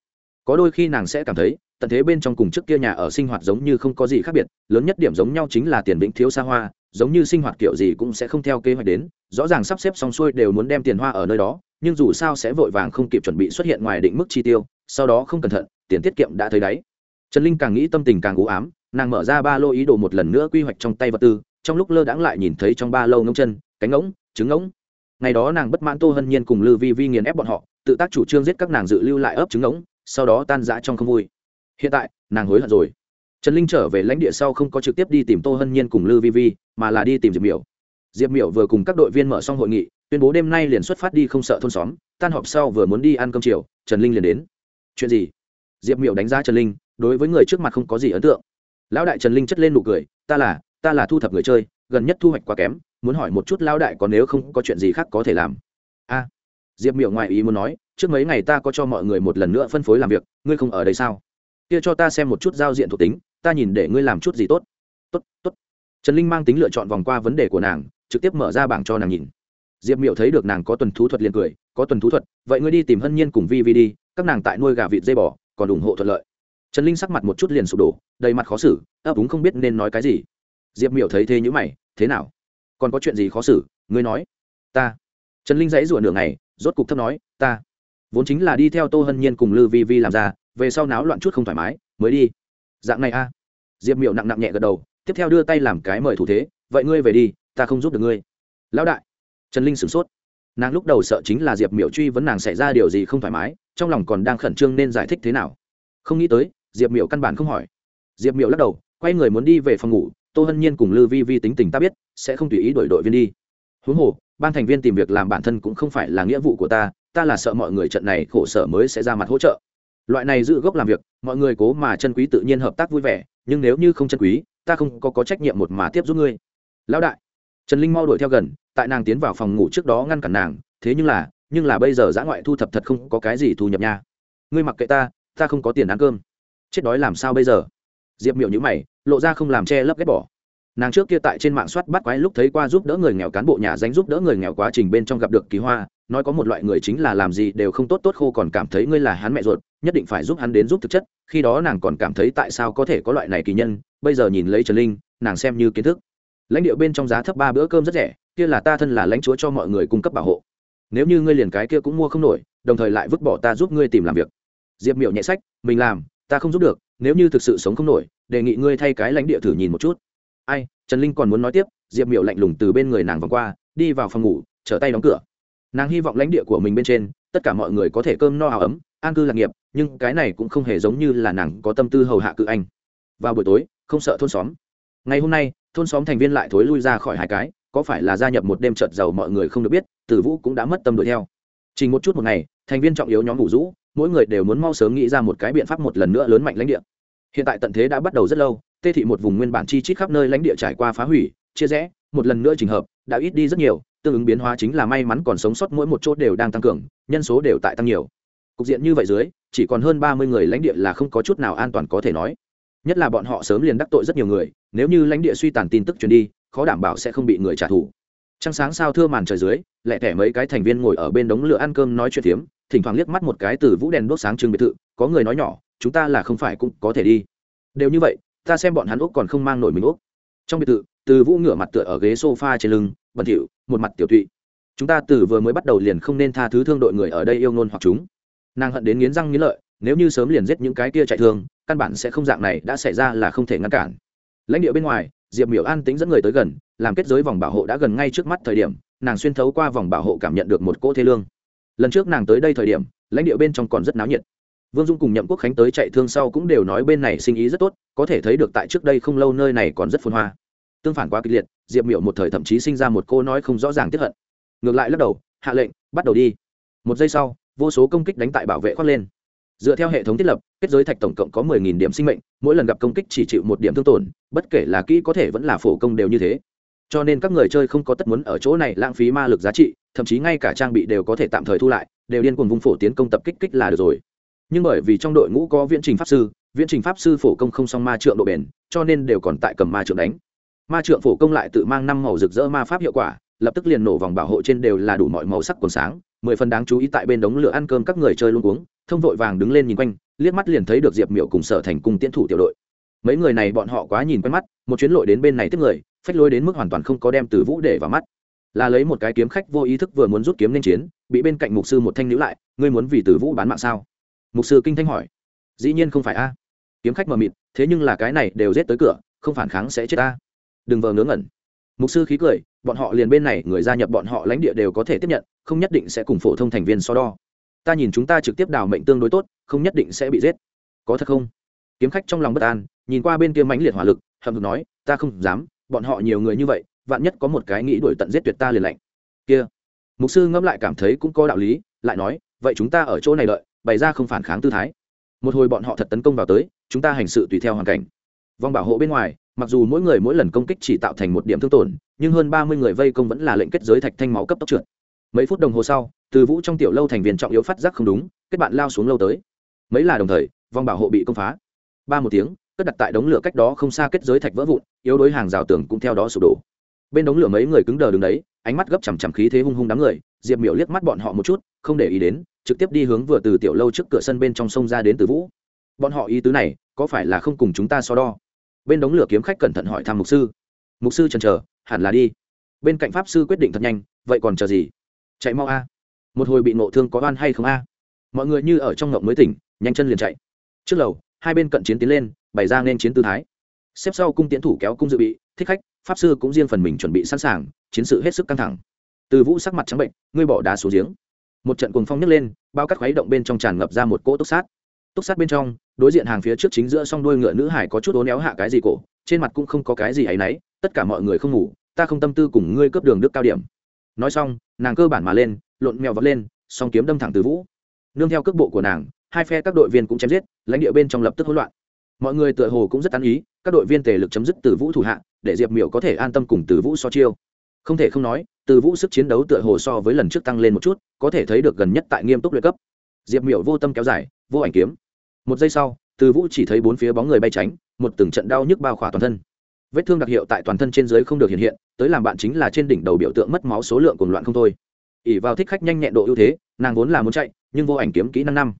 Có đôi khi nàng sẽ cảm thấy, tận thế bên trong cùng trước kia nhà ở sinh hoạt giống như không có gì khác biệt, lớn nhất điểm giống nhau chính là tiền vĩnh thiếu xa hoa giống như sinh hoạt kiểu gì cũng sẽ không theo kế hoạch đến, rõ ràng sắp xếp xong xuôi đều muốn đem tiền hoa ở nơi đó, nhưng dù sao sẽ vội vàng không kịp chuẩn bị xuất hiện ngoài định mức chi tiêu, sau đó không cẩn thận, tiền tiết kiệm đã thấy đáy. Trần linh càng nghĩ tâm tình càng u ám, nàng mở ra ba lô ý đồ một lần nữa quy hoạch trong tay vật tư, trong lúc lơ đãng lại nhìn thấy trong ba lô ngông chân, cánh ngỗng, trứng ngỗng. Ngày đó nàng bất mãn tô hân nhiên cùng lư vi vi nghiền ép bọn họ, tự tác chủ trương giết các nàng dự lưu lại ấp trứng ngỗng, sau đó tan rã trong không vui. Hiện tại, nàng hối hận rồi trần linh trở về lãnh địa sau không có trực tiếp đi tìm tô hân nhiên cùng lư vi vi, mà là đi tìm diệp miểu. Diệp miểu vừa cùng các đội viên mở xong hội nghị, tuyên bố đêm nay liền xuất phát đi không sợ thôn xóm, tan họp sau vừa muốn đi ăn cơm chiều, trần linh liền đến. Chuyện gì? Diệp miểu đánh giá trần linh, đối với người trước mặt không có gì ấn tượng. Lão đại trần linh chất lên nụ cười, ta là ta là thu thập người chơi, gần nhất thu hoạch quá kém, muốn hỏi một chút lão đại có nếu không có chuyện gì khác có thể làm. A. Diệp miểu ngoại ý muốn nói, trước mấy ngày ta có cho mọi người một lần nữa phân phối làm việc, ngươi không ở đây sao? Kia cho ta xem một chút giao diện thuộc tính ta nhìn để ngươi làm chút gì tốt. Tốt tốt. Trần linh mang tính lựa chọn vòng qua vấn đề của nàng, trực tiếp mở ra bảng cho nàng nhìn. Diệp miểu thấy được nàng có tuần thú thuật liền cười, có tuần thú thuật, vậy ngươi đi tìm hân nhiên cùng vi vi đi, các nàng tại nuôi gà vịt dây bò, còn ủng hộ thuận lợi. Trần linh sắc mặt một chút liền sụp đổ, đầy mặt khó xử, ấp úng không biết nên nói cái gì. Diệp miểu thấy thế nhữ mày, thế nào? Còn có chuyện gì khó xử, ngươi nói. Ta. Trần linh dãy rủa nửa ngày, rốt cục thấp nói, ta. Vốn chính là đi theo tô hân nhiên cùng lư vi vi làm ra, về sau náo loạn chút không thoải mái, mới đi dạng này a. Diệp miểu nặng nặng nhẹ gật đầu, tiếp theo đưa tay làm cái mời thủ thế, vậy ngươi về đi, ta không giúp được ngươi. Lão đại. Trần linh sửng sốt. Nàng lúc đầu sợ chính là diệp miểu truy vấn nàng xảy ra điều gì không thoải mái, trong lòng còn đang khẩn trương nên giải thích thế nào. Không nghĩ tới, diệp miểu căn bản không hỏi. Diệp miểu lắc đầu, quay người muốn đi về phòng ngủ, tô hân nhiên cùng lư vi vi tính tình ta biết, sẽ không tùy ý đổi đội viên đi. Huống hồ, ban thành viên tìm việc làm bản thân cũng không phải là nghĩa vụ của ta ta là sợ mọi người trận này khổ sở mới sẽ ra mặt hỗ trợ loại này giữ gốc làm việc mọi người cố mà chân quý tự nhiên hợp tác vui vẻ nhưng nếu như không chân quý ta không có, có trách nhiệm một mà tiếp giúp ngươi. Lão đại trần linh mau đuổi theo gần tại nàng tiến vào phòng ngủ trước đó ngăn cản nàng thế nhưng là nhưng là bây giờ giã ngoại thu thập thật không có cái gì thu nhập nha. Ngươi mặc kệ ta ta không có tiền ăn cơm. Chết đói làm sao bây giờ? Diệp miệu nhữ mày lộ ra không làm che lấp ghép bỏ. Nàng trước kia tại trên mạng soát bắt quái lúc thấy qua giúp đỡ người nghèo cán bộ nhà danh giúp đỡ người nghèo quá trình bên trong gặp được kỳ hoa nói có một loại người chính là làm gì đều không tốt tốt khô còn cảm thấy ngươi là hắn mẹ ruột, nhất định phải giúp hắn đến giúp thực chất, khi đó nàng còn cảm thấy tại sao có thể có loại này kỳ nhân, bây giờ nhìn lấy trần linh, nàng xem như kiến thức. Lãnh địa bên trong giá thấp ba bữa cơm rất rẻ, kia là ta thân là lãnh chúa cho mọi người cung cấp bảo hộ. Nếu như ngươi liền cái kia cũng mua không nổi, đồng thời lại vứt bỏ ta giúp ngươi tìm làm việc. Diệp miệu nhẹ sách, mình làm, ta không giúp được, nếu như thực sự sống không nổi, đề nghị ngươi thay cái lãnh địa thử nhìn một chút. Ai, trần linh còn muốn nói tiếp, diệp miệu lạnh lùng từ bên người nàng vòng qua, đi vào phòng ngủ, trở tay đóng cửa nàng hy vọng lãnh địa của mình bên trên, tất cả mọi người có thể cơm no áo ấm, an cư lạc nghiệp, nhưng cái này cũng không hề giống như là nàng có tâm tư hầu hạ cự anh. Vào buổi tối, không sợ thôn xóm. Ngày hôm nay, thôn xóm thành viên lại thối lui ra khỏi hai cái, có phải là gia nhập một đêm trợt giàu mọi người không được biết tử vũ cũng đã mất tâm đuổi theo. Chỉ một chút một ngày, thành viên trọng yếu nhóm ngủ rũ, mỗi người đều muốn mau sớm nghĩ ra một cái biện pháp một lần nữa lớn mạnh lãnh địa. Hiện tại tận thế đã bắt đầu rất lâu, tê thị một vùng nguyên bản chi chít khắp nơi lãnh địa trải qua phá hủy, chia rẽ, một lần nữa trình hợp, đã ít đi rất nhiều tương ứng biến hóa chính là may mắn còn sống sót mỗi một chỗ đều đang tăng cường, nhân số đều tại tăng nhiều. Cục diện như vậy dưới, chỉ còn hơn ba mươi người lãnh địa là không có chút nào an toàn có thể nói. Nhất là bọn họ sớm liền đắc tội rất nhiều người, nếu như lãnh địa suy tàn tin tức truyền đi, khó đảm bảo sẽ không bị người trả thù. Trăng sáng sao thưa màn trời dưới lẹ tẻ mấy cái thành viên ngồi ở bên đống lửa ăn cơm nói chuyện phiếm thỉnh thoảng liếc mắt một cái từ vũ đèn đốt sáng trường biệt thự, có người nói nhỏ, chúng ta là không phải cũng có thể đi. Đều như vậy, ta xem bọn hắn úc còn không mang nổi mình úc. Trong biệt thự, từ vũ ngửa mặt tựa ở ghế sofa trên lưng, bẩn thỉu một mặt tiểu tụy. Chúng ta từ vừa mới bắt đầu liền không nên tha thứ thương đội người ở đây yêu ngôn hoặc chúng. Nàng hận đến nghiến răng nghiến lợi, nếu như sớm liền giết những cái kia chạy thương, căn bản sẽ không dạng này, đã xảy ra là không thể ngăn cản. Lãnh địa bên ngoài, diệp miểu an tính dẫn người tới gần, làm kết giới vòng bảo hộ đã gần ngay trước mắt thời điểm, nàng xuyên thấu qua vòng bảo hộ cảm nhận được một cỗ thế lương. Lần trước nàng tới đây thời điểm, lãnh địa bên trong còn rất náo nhiệt. Vương dung cùng nhậm quốc khánh tới chạy thương sau cũng đều nói bên này sinh ý rất tốt, có thể thấy được tại trước đây không lâu nơi này còn rất phun hoa tương phản quá kịch liệt, diệp miểu một thời thậm chí sinh ra một cô nói không rõ ràng tiếp hận. Ngược lại lắc đầu, hạ lệnh, bắt đầu đi. Một giây sau, vô số công kích đánh tại bảo vệ khoác lên. Dựa theo hệ thống thiết lập, kết giới thạch tổng cộng có mười nghìn điểm sinh mệnh, mỗi lần gặp công kích chỉ chịu một điểm thương tổn, bất kể là kỹ có thể vẫn là phổ công đều như thế. Cho nên các người chơi không có tất muốn ở chỗ này lãng phí ma lực giá trị, thậm chí ngay cả trang bị đều có thể tạm thời thu lại, đều điên cuồng vung phổ tiến công tập kích kích là được rồi. Nhưng bởi vì trong đội ngũ có viễn trình pháp sư, viễn trình pháp sư phổ công không song ma trượng độ bền, cho nên đều còn tại cầm ma trượng đánh ma trượng phổ công lại tự mang năm màu rực rỡ ma pháp hiệu quả, lập tức liền nổ vòng bảo hộ trên đều là đủ mọi màu sắc còn sáng, mười phần đáng chú ý tại bên đống lửa ăn cơm các người chơi luôn uống thông vội vàng đứng lên nhìn quanh, liếc mắt liền thấy được diệp miểu cùng sở thành cùng tiến thủ tiểu đội. Mấy người này bọn họ quá nhìn quen mắt, một chuyến lội đến bên này tiếp người, phách lối đến mức hoàn toàn không có đem từ vũ để vào mắt. Là lấy một cái kiếm khách vô ý thức vừa muốn rút kiếm lên chiến, bị bên cạnh mục sư một thanh níu lại, ngươi muốn vì từ vũ bán mạng sao? Mục sư kinh thanh hỏi. Dĩ nhiên không phải a. Kiếm khách mờ mịt, thế nhưng là cái này đều rết tới cửa, không phản kháng sẽ chết ta đừng vờ ngớ ngẩn. Mục sư khí cười, bọn họ liền bên này, người gia nhập bọn họ lãnh địa đều có thể tiếp nhận, không nhất định sẽ cùng phổ thông thành viên so đo. Ta nhìn chúng ta trực tiếp đào mệnh tương đối tốt, không nhất định sẽ bị giết. Có thật không? Kiếm khách trong lòng bất an, nhìn qua bên kia mãnh liệt hỏa lực hầm hực nói, ta không dám, bọn họ nhiều người như vậy, vạn nhất có một cái nghĩ đuổi tận giết tuyệt ta liền lạnh. Kia. Mục sư ngẫm lại cảm thấy cũng có đạo lý, lại nói, vậy chúng ta ở chỗ này đợi, bày ra không phản kháng tư thái. Một hồi bọn họ thật tấn công vào tới, chúng ta hành sự tùy theo hoàn cảnh. Vòng bảo hộ bên ngoài mặc dù mỗi người mỗi lần công kích chỉ tạo thành một điểm thương tổn, nhưng hơn ba mươi người vây công vẫn là lệnh kết giới thạch thanh máu cấp tốc trượt. Mấy phút đồng hồ sau, từ vũ trong tiểu lâu thành viên trọng yếu phát giác không đúng, kết bạn lao xuống lâu tới. Mấy là đồng thời, vòng bảo hộ bị công phá. Ba một tiếng, cất đặt tại đống lửa cách đó không xa kết giới thạch vỡ vụn, yếu đối hàng rào tường cũng theo đó sụp đổ. Bên đống lửa mấy người cứng đờ đứng đấy, ánh mắt gấp chằm chằm khí thế hung hung đám người, diệp miểu liếc mắt bọn họ một chút, không để ý đến, trực tiếp đi hướng vừa từ tiểu lâu trước cửa sân bên trong sông ra đến từ vũ. Bọn họ ý tứ này, có phải là không cùng chúng ta so đo? Bên đống lửa kiếm khách cẩn thận hỏi thăm mục sư. Mục sư chần chờ, hẳn là đi. Bên cạnh pháp sư quyết định thật nhanh, vậy còn chờ gì? Chạy mau a. Một hồi bị nộ thương có oan hay không a? Mọi người như ở trong ngộng mới tỉnh, nhanh chân liền chạy. Trước lầu, hai bên cận chiến tiến lên, bày ra nên chiến tư thái. Xếp sau cung tiến thủ kéo cung dự bị, thích khách, pháp sư cũng riêng phần mình chuẩn bị sẵn sàng, chiến sự hết sức căng thẳng. Từ vũ sắc mặt trắng bệnh, ngươi bỏ đá xuống giếng. Một trận cuồng phong nhấc lên, bao cắt khuấy động bên trong tràn ngập ra một cỗ túc sát túc sát bên trong, đối diện hàng phía trước chính giữa song đuôi ngựa nữ hải có chút ố néo hạ cái gì cổ, trên mặt cũng không có cái gì áy náy, tất cả mọi người không ngủ, ta không tâm tư cùng ngươi cướp đường đức cao điểm. Nói xong, nàng cơ bản mà lên, lộn mèo vọt lên, song kiếm đâm thẳng từ vũ. Nương theo cước bộ của nàng, hai phe các đội viên cũng chém giết, lãnh địa bên trong lập tức hỗn loạn. Mọi người tựa hồ cũng rất tán ý, các đội viên tề lực chấm dứt từ vũ thủ hạ, để diệp miểu có thể an tâm cùng từ vũ so chiêu. Không thể không nói, từ vũ sức chiến đấu tựa hồ so với lần trước tăng lên một chút, có thể thấy được gần nhất tại nghiêm túc luyện cấp. Diệp miểu vô tâm kéo dài vô ảnh kiếm. Một giây sau, từ vũ chỉ thấy bốn phía bóng người bay tránh, một từng trận đau nhức bao khỏa toàn thân. Vết thương đặc hiệu tại toàn thân trên dưới không được hiện hiện, tới làm bạn chính là trên đỉnh đầu biểu tượng mất máu số lượng cùng loạn không thôi. Ỉ vào thích khách nhanh nhẹn độ ưu thế, nàng vốn là muốn chạy, nhưng vô ảnh kiếm kỹ năng năm.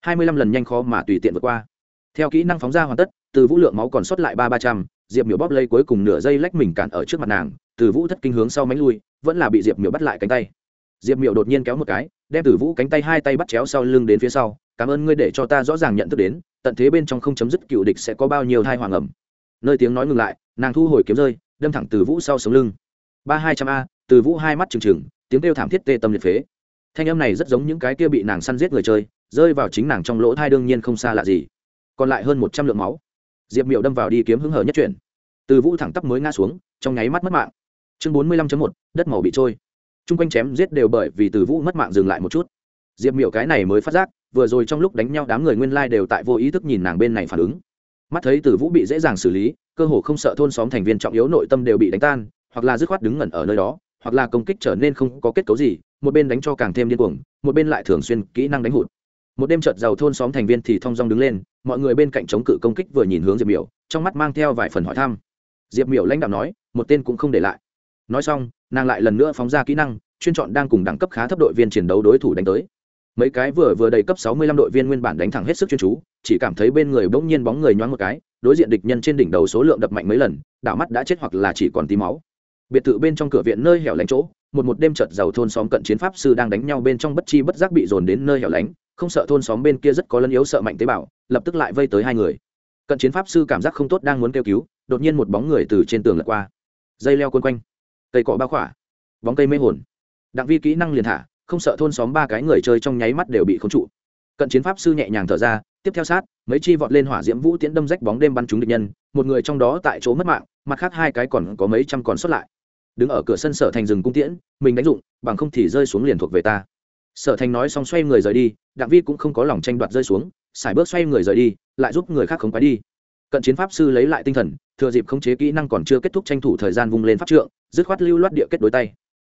Hai mươi lăm lần nhanh khó mà tùy tiện vượt qua. Theo kỹ năng phóng ra hoàn tất, từ vũ lượng máu còn sót lại ba ba trăm, diệp miểu bóp lây cuối cùng nửa giây lách mình cản ở trước mặt nàng, từ vũ thất kinh hướng sau mánh lui, vẫn là bị diệp miểu bắt lại cánh tay. Diệp miểu đột nhiên kéo một cái, đem từ vũ cánh tay hai tay bắt chéo sau lưng đến phía sau cảm ơn ngươi để cho ta rõ ràng nhận thức đến, tận thế bên trong không chấm dứt cựu địch sẽ có bao nhiêu thai hoàng ẩm. Nơi tiếng nói ngừng lại, nàng thu hồi kiếm rơi, đâm thẳng từ vũ sau sống lưng. Ba hai trăm a, từ vũ hai mắt trừng trừng, tiếng kêu thảm thiết tê tâm liệt phế. Thanh âm này rất giống những cái kia bị nàng săn giết người chơi, rơi vào chính nàng trong lỗ thai đương nhiên không xa lạ gì. Còn lại hơn một trăm lượng máu. Diệp miệu đâm vào đi kiếm hứng hở nhất chuyển. Từ vũ thẳng tắp mới ngã xuống, trong nháy mắt mất mạng. Chương bốn mươi lăm một, đất màu bị trôi. T r u n g quanh chém giết đều bởi vì từ vũ mất mạng dừng lại một chút diệp miệu cái này mới phát giác, vừa rồi trong lúc đánh nhau đám người nguyên lai đều tại vô ý thức nhìn nàng bên này phản ứng. Mắt thấy từ vũ bị dễ dàng xử lý, cơ hồ không sợ thôn xóm thành viên trọng yếu nội tâm đều bị đánh tan, hoặc là dứt khoát đứng ngẩn ở nơi đó, hoặc là công kích trở nên không có kết cấu gì, một bên đánh cho càng thêm điên cuồng, một bên lại thường xuyên kỹ năng đánh hụt. Một đêm trợt giàu thôn xóm thành viên thì thong dong đứng lên, mọi người bên cạnh chống cự công kích vừa nhìn hướng diệp miểu, trong mắt mang theo vài phần hỏi thăm. Diệp miểu lãnh đạo nói, một tên cũng không để lại. Nói xong, nàng lại lần nữa phóng ra kỹ năng, chuyên chọn đang cùng đẳng cấp khá thấp đội viên chiến đấu đối thủ đánh tới mấy cái vừa vừa đầy cấp sáu mươi lăm đội viên nguyên bản đánh thẳng hết sức chuyên chú, chỉ cảm thấy bên người bỗng nhiên bóng người nhoáng một cái, đối diện địch nhân trên đỉnh đầu số lượng đập mạnh mấy lần, đảo mắt đã chết hoặc là chỉ còn tí máu. Biệt thự bên trong cửa viện nơi hẻo lánh chỗ, một một đêm chợt giàu thôn xóm cận chiến pháp sư đang đánh nhau bên trong bất chi bất giác bị dồn đến nơi hẻo lánh, không sợ thôn xóm bên kia rất có lân yếu sợ mạnh tế bào, lập tức lại vây tới hai người. Cận chiến pháp sư cảm giác không tốt đang muốn kêu cứu, đột nhiên một bóng người từ trên tường lật qua. Dây leo quân quanh. Cây cọ bao khỏa. Bóng cây mê hồn. Đặng vi kỹ năng liền thả không sợ thôn xóm ba cái người chơi trong nháy mắt đều bị khống trụ. Cận chiến pháp sư nhẹ nhàng thở ra, tiếp theo sát, mấy chi vọt lên hỏa diễm vũ tiễn đâm rách bóng đêm bắn trúng địch nhân, một người trong đó tại chỗ mất mạng, mặt khác hai cái còn có mấy trăm còn sót lại. Đứng ở cửa sân sở thành rừng cung tiễn, mình đánh dụng, bằng không thì rơi xuống liền thuộc về ta. Sở thành nói xong xoay người rời đi, đặng vi cũng không có lòng tranh đoạt rơi xuống xài bước xoay người rời đi, lại giúp người khác không quái đi. Cận chiến pháp sư lấy lại tinh thần, thừa dịp khống chế kỹ năng còn chưa kết thúc tranh thủ thời gian vung lên pháp trượng, dứt khoát lưu loát địa kết đối tay.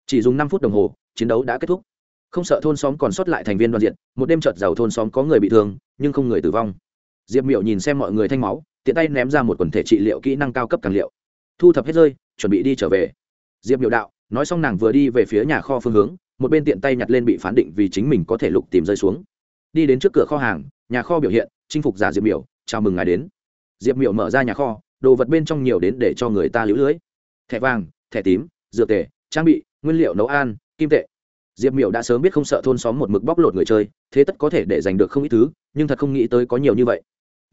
Chỉ dùng năm phút đồng hồ, chiến đấu đã kết thúc không sợ thôn xóm còn sót lại thành viên đoàn diện, một đêm chợt giàu thôn xóm có người bị thương, nhưng không người tử vong. Diệp miệu nhìn xem mọi người thanh máu, tiện tay ném ra một quần thể trị liệu kỹ năng cao cấp càng liệu. Thu thập hết rơi, chuẩn bị đi trở về. Diệp miệu đạo, nói xong nàng vừa đi về phía nhà kho phương hướng, một bên tiện tay nhặt lên bị phán định vì chính mình có thể lục tìm rơi xuống. Đi đến trước cửa kho hàng, nhà kho biểu hiện, chinh phục giả diệp miểu, chào mừng ngài đến. Diệp miểu mở ra nhà kho, đồ vật bên trong nhiều đến để cho người ta lũ lưới. Thẻ vàng, thẻ tím, dược tề, trang bị, nguyên liệu nấu ăn, kim tệ diệp miểu đã sớm biết không sợ thôn xóm một mực bóc lột người chơi, thế tất có thể để giành được không ít thứ, nhưng thật không nghĩ tới có nhiều như vậy.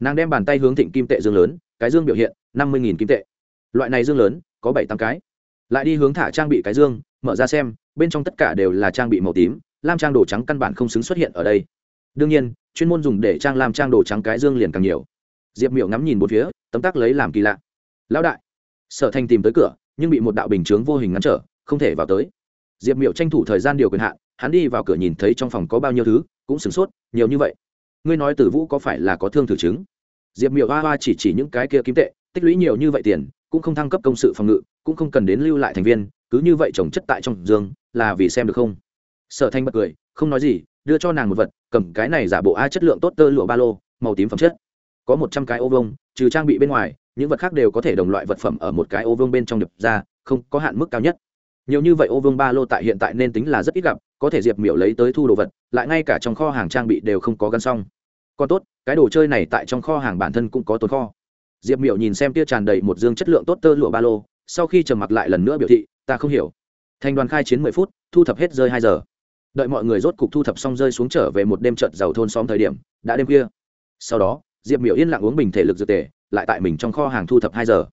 Nàng đem bàn tay hướng thịnh kim tệ dương lớn, cái dương biểu hiện, năm mươi kim tệ. Loại này dương lớn, có bảy tám cái. Lại đi hướng thả trang bị cái dương, mở ra xem, bên trong tất cả đều là trang bị màu tím, lam trang đồ trắng căn bản không xứng xuất hiện ở đây. Đương nhiên, chuyên môn dùng để trang lam trang đồ trắng cái dương liền càng nhiều. Diệp miểu ngắm nhìn một phía, tấm tắc lấy làm kỳ lạ. Lão đại, sở thành tìm tới cửa, nhưng bị một đạo bình chướng vô hình ngăn trở, không thể vào tới diệp miểu tranh thủ thời gian điều quyền hạn, hắn đi vào cửa nhìn thấy trong phòng có bao nhiêu thứ, cũng sửng sốt, nhiều như vậy. Ngươi nói tử vũ có phải là có thương thử chứng? Diệp miểu hoa hoa chỉ chỉ những cái kia kim tệ, tích lũy nhiều như vậy tiền, cũng không thăng cấp công sự phòng ngự, cũng không cần đến lưu lại thành viên, cứ như vậy trồng chất tại trong giường, là vì xem được không? Sở thanh bật cười, không nói gì, đưa cho nàng một vật, cầm cái này giả bộ ai chất lượng tốt tơ lụa ba lô, màu tím phẩm chất. Có một trăm cái ô vông trừ trang bị bên ngoài, những vật khác đều có thể đồng loại vật phẩm ở một cái ô vông bên trong đập ra, không có hạn mức cao nhất nhiều như vậy ô vương ba lô tại hiện tại nên tính là rất ít gặp, có thể diệp miểu lấy tới thu đồ vật, lại ngay cả trong kho hàng trang bị đều không có gắn xong. Còn tốt, cái đồ chơi này tại trong kho hàng bản thân cũng có tồn kho. Diệp miểu nhìn xem tia tràn đầy một dương chất lượng tốt tơ lụa ba lô, sau khi trầm mặc lại lần nữa biểu thị, ta không hiểu. Thành đoàn khai chiến mười phút, thu thập hết rơi hai giờ. Đợi mọi người rốt cục thu thập xong rơi xuống trở về một đêm trận giàu thôn xóm thời điểm, đã đêm khuya. Sau đó, diệp miểu yên lặng uống bình thể lực dược tề, lại tại mình trong kho hàng thu thập hai giờ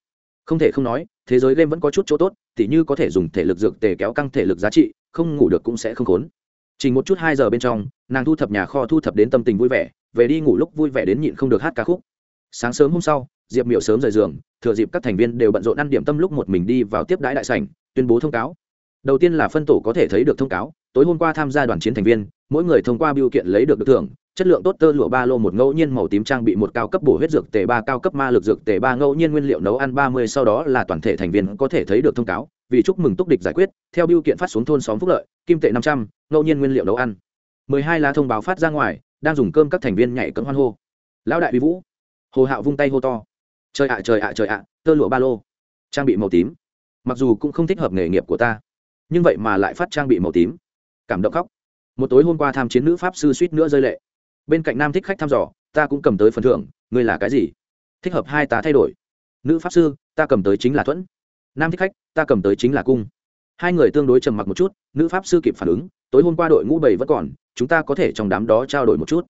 không thể không nói, thế giới game vẫn có chút chỗ tốt, tỉ như có thể dùng thể lực dược tề kéo căng thể lực giá trị, không ngủ được cũng sẽ không khốn. Chỉ một chút hai giờ bên trong, nàng thu thập nhà kho thu thập đến tâm tình vui vẻ, về đi ngủ lúc vui vẻ đến nhịn không được hát ca khúc. Sáng sớm hôm sau, diệp miểu sớm rời giường, thừa dịp các thành viên đều bận rộn ăn điểm tâm lúc một mình đi vào tiếp đái đại sảnh, tuyên bố thông cáo. Đầu tiên là phân tổ có thể thấy được thông cáo, tối hôm qua tham gia đoàn chiến thành viên, mỗi người thông qua biểu kiện lấy được được thưởng chất lượng tốt tơ lụa ba lô, một ngẫu nhiên màu tím trang bị, một cao cấp bổ huyết dược tề ba, cao cấp ma lực dược tề ba, ngẫu nhiên nguyên liệu nấu ăn ba mươi, sau đó là toàn thể thành viên có thể thấy được thông cáo. Vì chúc mừng túc địch giải quyết, theo biêu kiện phát xuống thôn xóm phúc lợi, kim tệ năm trăm, ngẫu nhiên nguyên liệu nấu ăn. Mười hai lá thông báo phát ra ngoài, đang dùng cơm các thành viên nhảy cấm hoan hô. Lão đại uy vũ. Hồ hạo vung tay hô to. Trời ạ trời ạ trời ạ, tơ lụa ba lô. Trang bị màu tím. Mặc dù cũng không thích hợp nghề nghiệp của ta, nhưng vậy mà lại phát trang bị màu tím. Cảm động khóc. Một tối hôm qua tham chiến nữ pháp sư suýt nữa rơi lệ bên cạnh nam thích khách thăm dò, ta cũng cầm tới phần thưởng, ngươi là cái gì? Thích hợp hai ta thay đổi. Nữ pháp sư, ta cầm tới chính là thuẫn. Nam thích khách, ta cầm tới chính là cung. Hai người tương đối trầm mặc một chút, nữ pháp sư kịp phản ứng, tối hôm qua đội ngũ bảy vẫn còn, chúng ta có thể trong đám đó trao đổi một chút.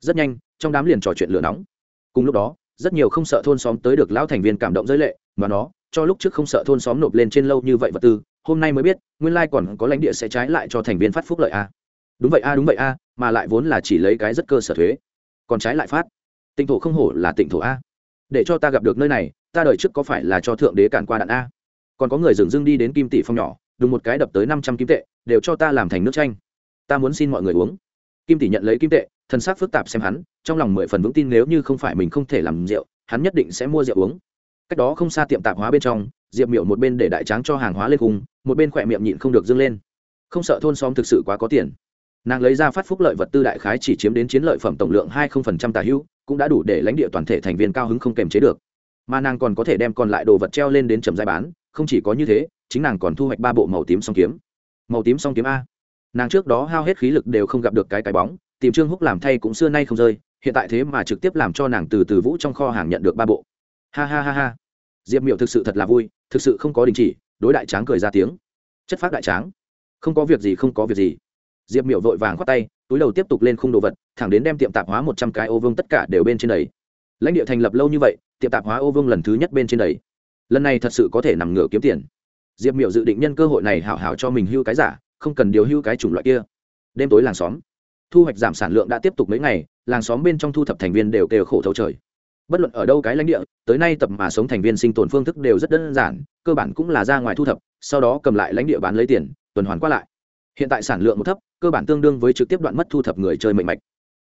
Rất nhanh, trong đám liền trò chuyện lửa nóng. Cùng lúc đó, rất nhiều không sợ thôn xóm tới được lão thành viên cảm động giới lệ, mà nó, cho lúc trước không sợ thôn xóm nộp lên trên lâu như vậy vật tư, hôm nay mới biết, nguyên lai còn có lãnh địa sẽ trái lại cho thành viên phát phúc lợi a đúng vậy a, đúng vậy a, mà lại vốn là chỉ lấy cái rất cơ sở thuế. Còn trái lại phát. Tịnh thổ không hổ là tịnh thổ a. Để cho ta gặp được nơi này, ta đợi trước có phải là cho thượng đế cản qua đạn a? Còn có người dừng dưng đi đến kim tỷ phong nhỏ đùng một cái đập tới năm trăm kim tệ, đều cho ta làm thành nước chanh. Ta muốn xin mọi người uống. Kim tỷ nhận lấy kim tệ thân xác phức tạp xem hắn, trong lòng mười phần vững tin nếu như không phải mình không thể làm rượu, hắn nhất định sẽ mua rượu uống. Cách đó không xa tiệm tạp hóa bên trong, diệp miệu một bên để đại tráng cho hàng hóa lên cùng một bên khỏe miệng nhịn không được dâng lên. Không sợ thôn xóm thực sự quá có tiền nàng lấy ra phát phúc lợi vật tư đại khái chỉ chiếm đến chiến lợi phẩm tổng lượng hai phần trăm tả hữu, cũng đã đủ để lãnh địa toàn thể thành viên cao hứng không kềm chế được. Mà nàng còn có thể đem còn lại đồ vật treo lên đến trầm giai bán, không chỉ có như thế, chính nàng còn thu hoạch ba bộ màu tím song kiếm. Màu tím song kiếm a. Nàng trước đó hao hết khí lực đều không gặp được cái cái bóng, tìm trương húc làm thay cũng xưa nay không rơi, hiện tại thế mà trực tiếp làm cho nàng từ từ vũ trong kho hàng nhận được ba bộ. Ha ha ha ha. Diệp miệu thực sự thật là vui, thực sự không có đình chỉ, đối đại tráng cười ra tiếng. Chất phát đại tráng. Không có việc gì, không có việc gì diệp miệu vội vàng khoát tay, túi đầu tiếp tục lên khung đồ vật, thẳng đến đem tiệm tạp hóa một trăm cái ô vương tất cả đều bên trên đầy. Lãnh địa thành lập lâu như vậy, tiệm tạp hóa ô vương lần thứ nhất bên trên đầy. Lần này thật sự có thể nằm ngửa kiếm tiền. Diệp miệu dự định nhân cơ hội này hảo hảo cho mình hưu cái giả, không cần điều hưu cái chủng loại kia. Đêm tối làng xóm, thu hoạch giảm sản lượng đã tiếp tục mấy ngày, làng xóm bên trong thu thập thành viên đều kêu khổ thấu trời. Bất luận ở đâu cái lãnh địa, tới nay tập mà sống thành viên sinh tồn phương thức đều rất đơn giản, cơ bản cũng là ra ngoài thu thập, sau đó cầm lại lãnh địa bán lấy tiền, tuần hoàn qua lại. Hiện tại sản lượng một thấp cơ bản tương đương với trực tiếp đoạn mất thu thập người chơi mệnh mạch.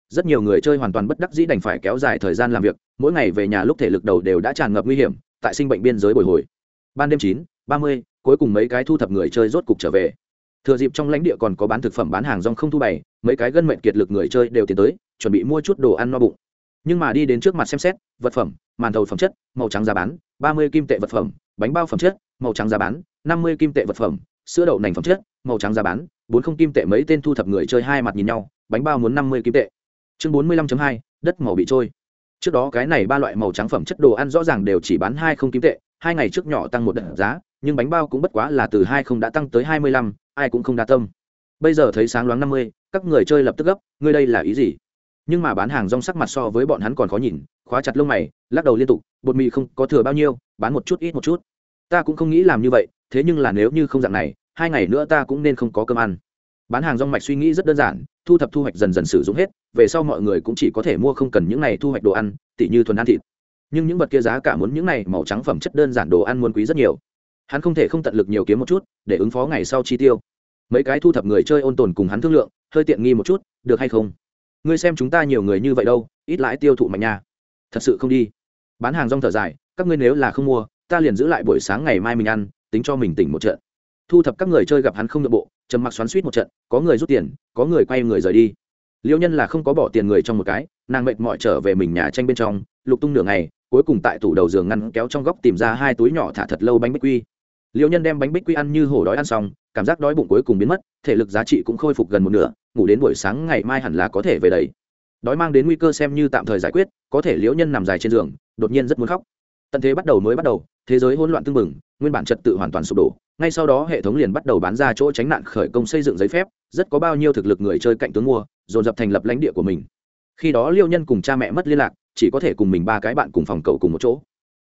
Rất nhiều người chơi hoàn toàn bất đắc dĩ đành phải kéo dài thời gian làm việc, mỗi ngày về nhà lúc thể lực đầu đều đã tràn ngập nguy hiểm, tại sinh bệnh biên giới bồi hồi. Ban đêm chín, ba mươi, cuối cùng mấy cái thu thập người chơi rốt cục trở về. Thừa dịp trong lãnh địa còn có bán thực phẩm bán hàng rong không thu bày, mấy cái gân mệnh kiệt lực người chơi đều tiến tới, chuẩn bị mua chút đồ ăn no bụng. Nhưng mà đi đến trước mặt xem xét, vật phẩm, màn thầu phẩm chất, màu trắng giá bán, ba mươi kim tệ vật phẩm, bánh bao phẩm chất, màu trắng giá bán, năm mươi kim tệ vật phẩm sữa đậu nành phẩm chất, màu trắng giá bán, bốn không kim tệ mấy tên thu thập người chơi hai mặt nhìn nhau, bánh bao muốn năm mươi kim tệ. Chương bốn mươi lăm hai, đất màu bị trôi. Trước đó cái này ba loại màu trắng phẩm chất đồ ăn rõ ràng đều chỉ bán hai không kim tệ, hai ngày trước nhỏ tăng một đợt giá, nhưng bánh bao cũng bất quá là từ hai không đã tăng tới hai mươi lăm, ai cũng không đa tâm. Bây giờ thấy sáng loáng năm mươi, các người chơi lập tức gấp, ngươi đây là ý gì? Nhưng mà bán hàng rong sắc mặt so với bọn hắn còn khó nhìn, khóa chặt lông mày, lắc đầu liên tục, bột mì không có thừa bao nhiêu, bán một chút ít một chút. Ta cũng không nghĩ làm như vậy thế nhưng là nếu như không dạng này, hai ngày nữa ta cũng nên không có cơm ăn. Bán hàng rong mạch suy nghĩ rất đơn giản, thu thập thu hoạch dần dần sử dụng hết, về sau mọi người cũng chỉ có thể mua không cần những này thu hoạch đồ ăn, tỉ như thuần ăn thịt. Nhưng những vật kia giá cả muốn những này màu trắng phẩm chất đơn giản đồ ăn muốn quý rất nhiều. Hắn không thể không tận lực nhiều kiếm một chút, để ứng phó ngày sau chi tiêu. Mấy cái thu thập người chơi ôn tồn cùng hắn thương lượng, hơi tiện nghi một chút, được hay không? Ngươi xem chúng ta nhiều người như vậy đâu, ít lãi tiêu thụ mạnh nha. Thật sự không đi. Bán hàng rong thở dài, các ngươi nếu là không mua, ta liền giữ lại buổi sáng ngày mai mình ăn tính cho mình tỉnh một trận. Thu thập các người chơi gặp hắn không nội bộ, trầm mặc xoắn suýt một trận, có người rút tiền, có người quay người rời đi. Liêu nhân là không có bỏ tiền người trong một cái, nàng mệt mỏi trở về mình nhà tranh bên trong, lục tung nửa ngày, cuối cùng tại tủ đầu giường ngăn kéo trong góc tìm ra hai túi nhỏ thả thật lâu bánh bích quy. Liêu nhân đem bánh bích quy ăn như hổ đói ăn xong, cảm giác đói bụng cuối cùng biến mất, thể lực giá trị cũng khôi phục gần một nửa, ngủ đến buổi sáng ngày mai hẳn là có thể về đấy đói mang đến nguy cơ xem như tạm thời giải quyết, có thể liễu nhân nằm dài trên giường, đột nhiên rất muốn khóc. Tận thế bắt đầu mới bắt đầu, thế giới hỗn loạn tưng bừng nguyên bản trật tự hoàn toàn sụp đổ. Ngay sau đó, hệ thống liền bắt đầu bán ra chỗ tránh nạn khởi công xây dựng giấy phép, rất có bao nhiêu thực lực người chơi cạnh tướng mua, dồn dập thành lập lãnh địa của mình. Khi đó, liêu nhân cùng cha mẹ mất liên lạc, chỉ có thể cùng mình ba cái bạn cùng phòng cầu cùng một chỗ.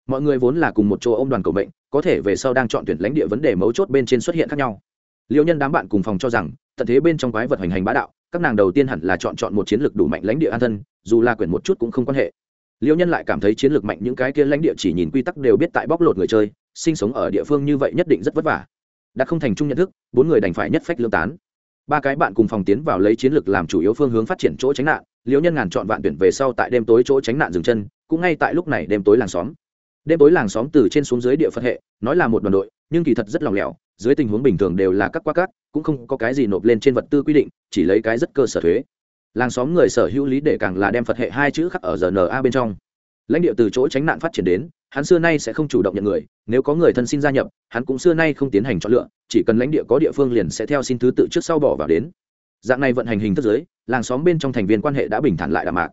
Mọi người vốn là cùng một chỗ ô m đoàn cầu mệnh, có thể về sau đang chọn tuyển lãnh địa vấn đề mấu chốt bên trên xuất hiện khác nhau. Liêu nhân đám bạn cùng phòng cho rằng, tận thế bên trong quái vật hoành hành bá đạo, các nàng đầu tiên hẳn là chọn chọn một chiến lược đủ mạnh lãnh địa an thân, dù là quyển một chút cũng không quan hệ. Liêu nhân lại cảm thấy chiến lược mạnh những cái kia lãnh địa chỉ nhìn quy tắc đều biết tại bóc lột người chơi sinh sống ở địa phương như vậy nhất định rất vất vả. Đã không thành chung nhận thức, bốn người đành phải nhất phách lương tán. Ba cái bạn cùng phòng tiến vào lấy chiến lược làm chủ yếu phương hướng phát triển chỗ tránh nạn liêu nhân ngàn chọn vạn tuyển về sau tại đêm tối chỗ tránh nạn dừng chân, cũng ngay tại lúc này đêm tối làng xóm. Đêm tối làng xóm từ trên xuống dưới địa phận hệ, nói là một đoàn đội, nhưng kỳ thật rất lòng lẻo, dưới tình huống bình thường đều là các qua cát cũng không có cái gì nộp lên trên vật tư quy định, chỉ lấy cái rất cơ sở thuế. Làng xóm người sở hữu lý để càng là đem phật hệ hai chữ khắc ở rna bên trong. Lãnh địa từ chỗ tránh nạn phát triển đến hắn xưa nay sẽ không chủ động nhận người, nếu có người thân xin gia nhập, hắn cũng xưa nay không tiến hành chọn lựa, chỉ cần lãnh địa có địa phương liền sẽ theo xin thứ tự trước sau bỏ vào đến. Dạng này vận hành hình thức giới làng xóm bên trong thành viên quan hệ đã bình thản lại đàm mạc.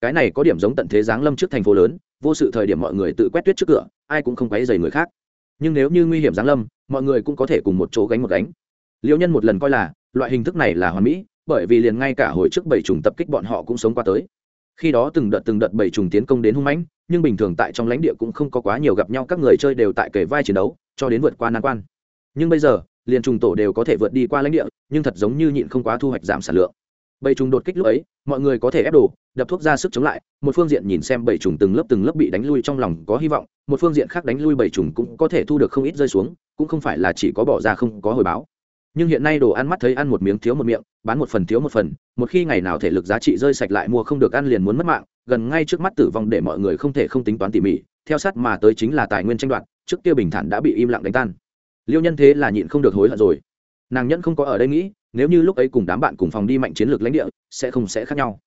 Cái này có điểm giống tận thế giáng lâm trước thành phố lớn, vô sự thời điểm mọi người tự quét tuyết trước cửa, ai cũng không quấy dày người khác. Nhưng nếu như nguy hiểm giáng lâm, mọi người cũng có thể cùng một chỗ gánh một gánh. Liễu nhân một lần coi là, loại hình thức này là hoàn mỹ, bởi vì liền ngay cả hồi trước bảy trùng tập kích bọn họ cũng sống qua tới khi đó từng đợt từng đợt bảy trùng tiến công đến hung mãnh, nhưng bình thường tại trong lãnh địa cũng không có quá nhiều gặp nhau, các người chơi đều tại kề vai chiến đấu, cho đến vượt qua nan quan. Nhưng bây giờ, liền trùng tổ đều có thể vượt đi qua lãnh địa, nhưng thật giống như nhịn không quá thu hoạch giảm sản lượng. Bảy trùng đột kích lúc ấy, mọi người có thể ép đổ đập thuốc ra sức chống lại, một phương diện nhìn xem bảy trùng từng lớp từng lớp bị đánh lui trong lòng có hy vọng, một phương diện khác đánh lui bảy trùng cũng có thể thu được không ít rơi xuống, cũng không phải là chỉ có bỏ ra không có hồi báo nhưng hiện nay đồ ăn mắt thấy ăn một miếng thiếu một miệng, bán một phần thiếu một phần, một khi ngày nào thể lực giá trị rơi sạch lại mua không được ăn liền muốn mất mạng, gần ngay trước mắt tử vong để mọi người không thể không tính toán tỉ mỉ, theo sát mà tới chính là tài nguyên tranh đoạt, trước kia bình thản đã bị im lặng đánh tan. Liêu nhân thế là nhịn không được hối hận rồi. Nàng nhẫn không có ở đây nghĩ, nếu như lúc ấy cùng đám bạn cùng phòng đi mạnh chiến lược lãnh địa, sẽ không sẽ khác nhau.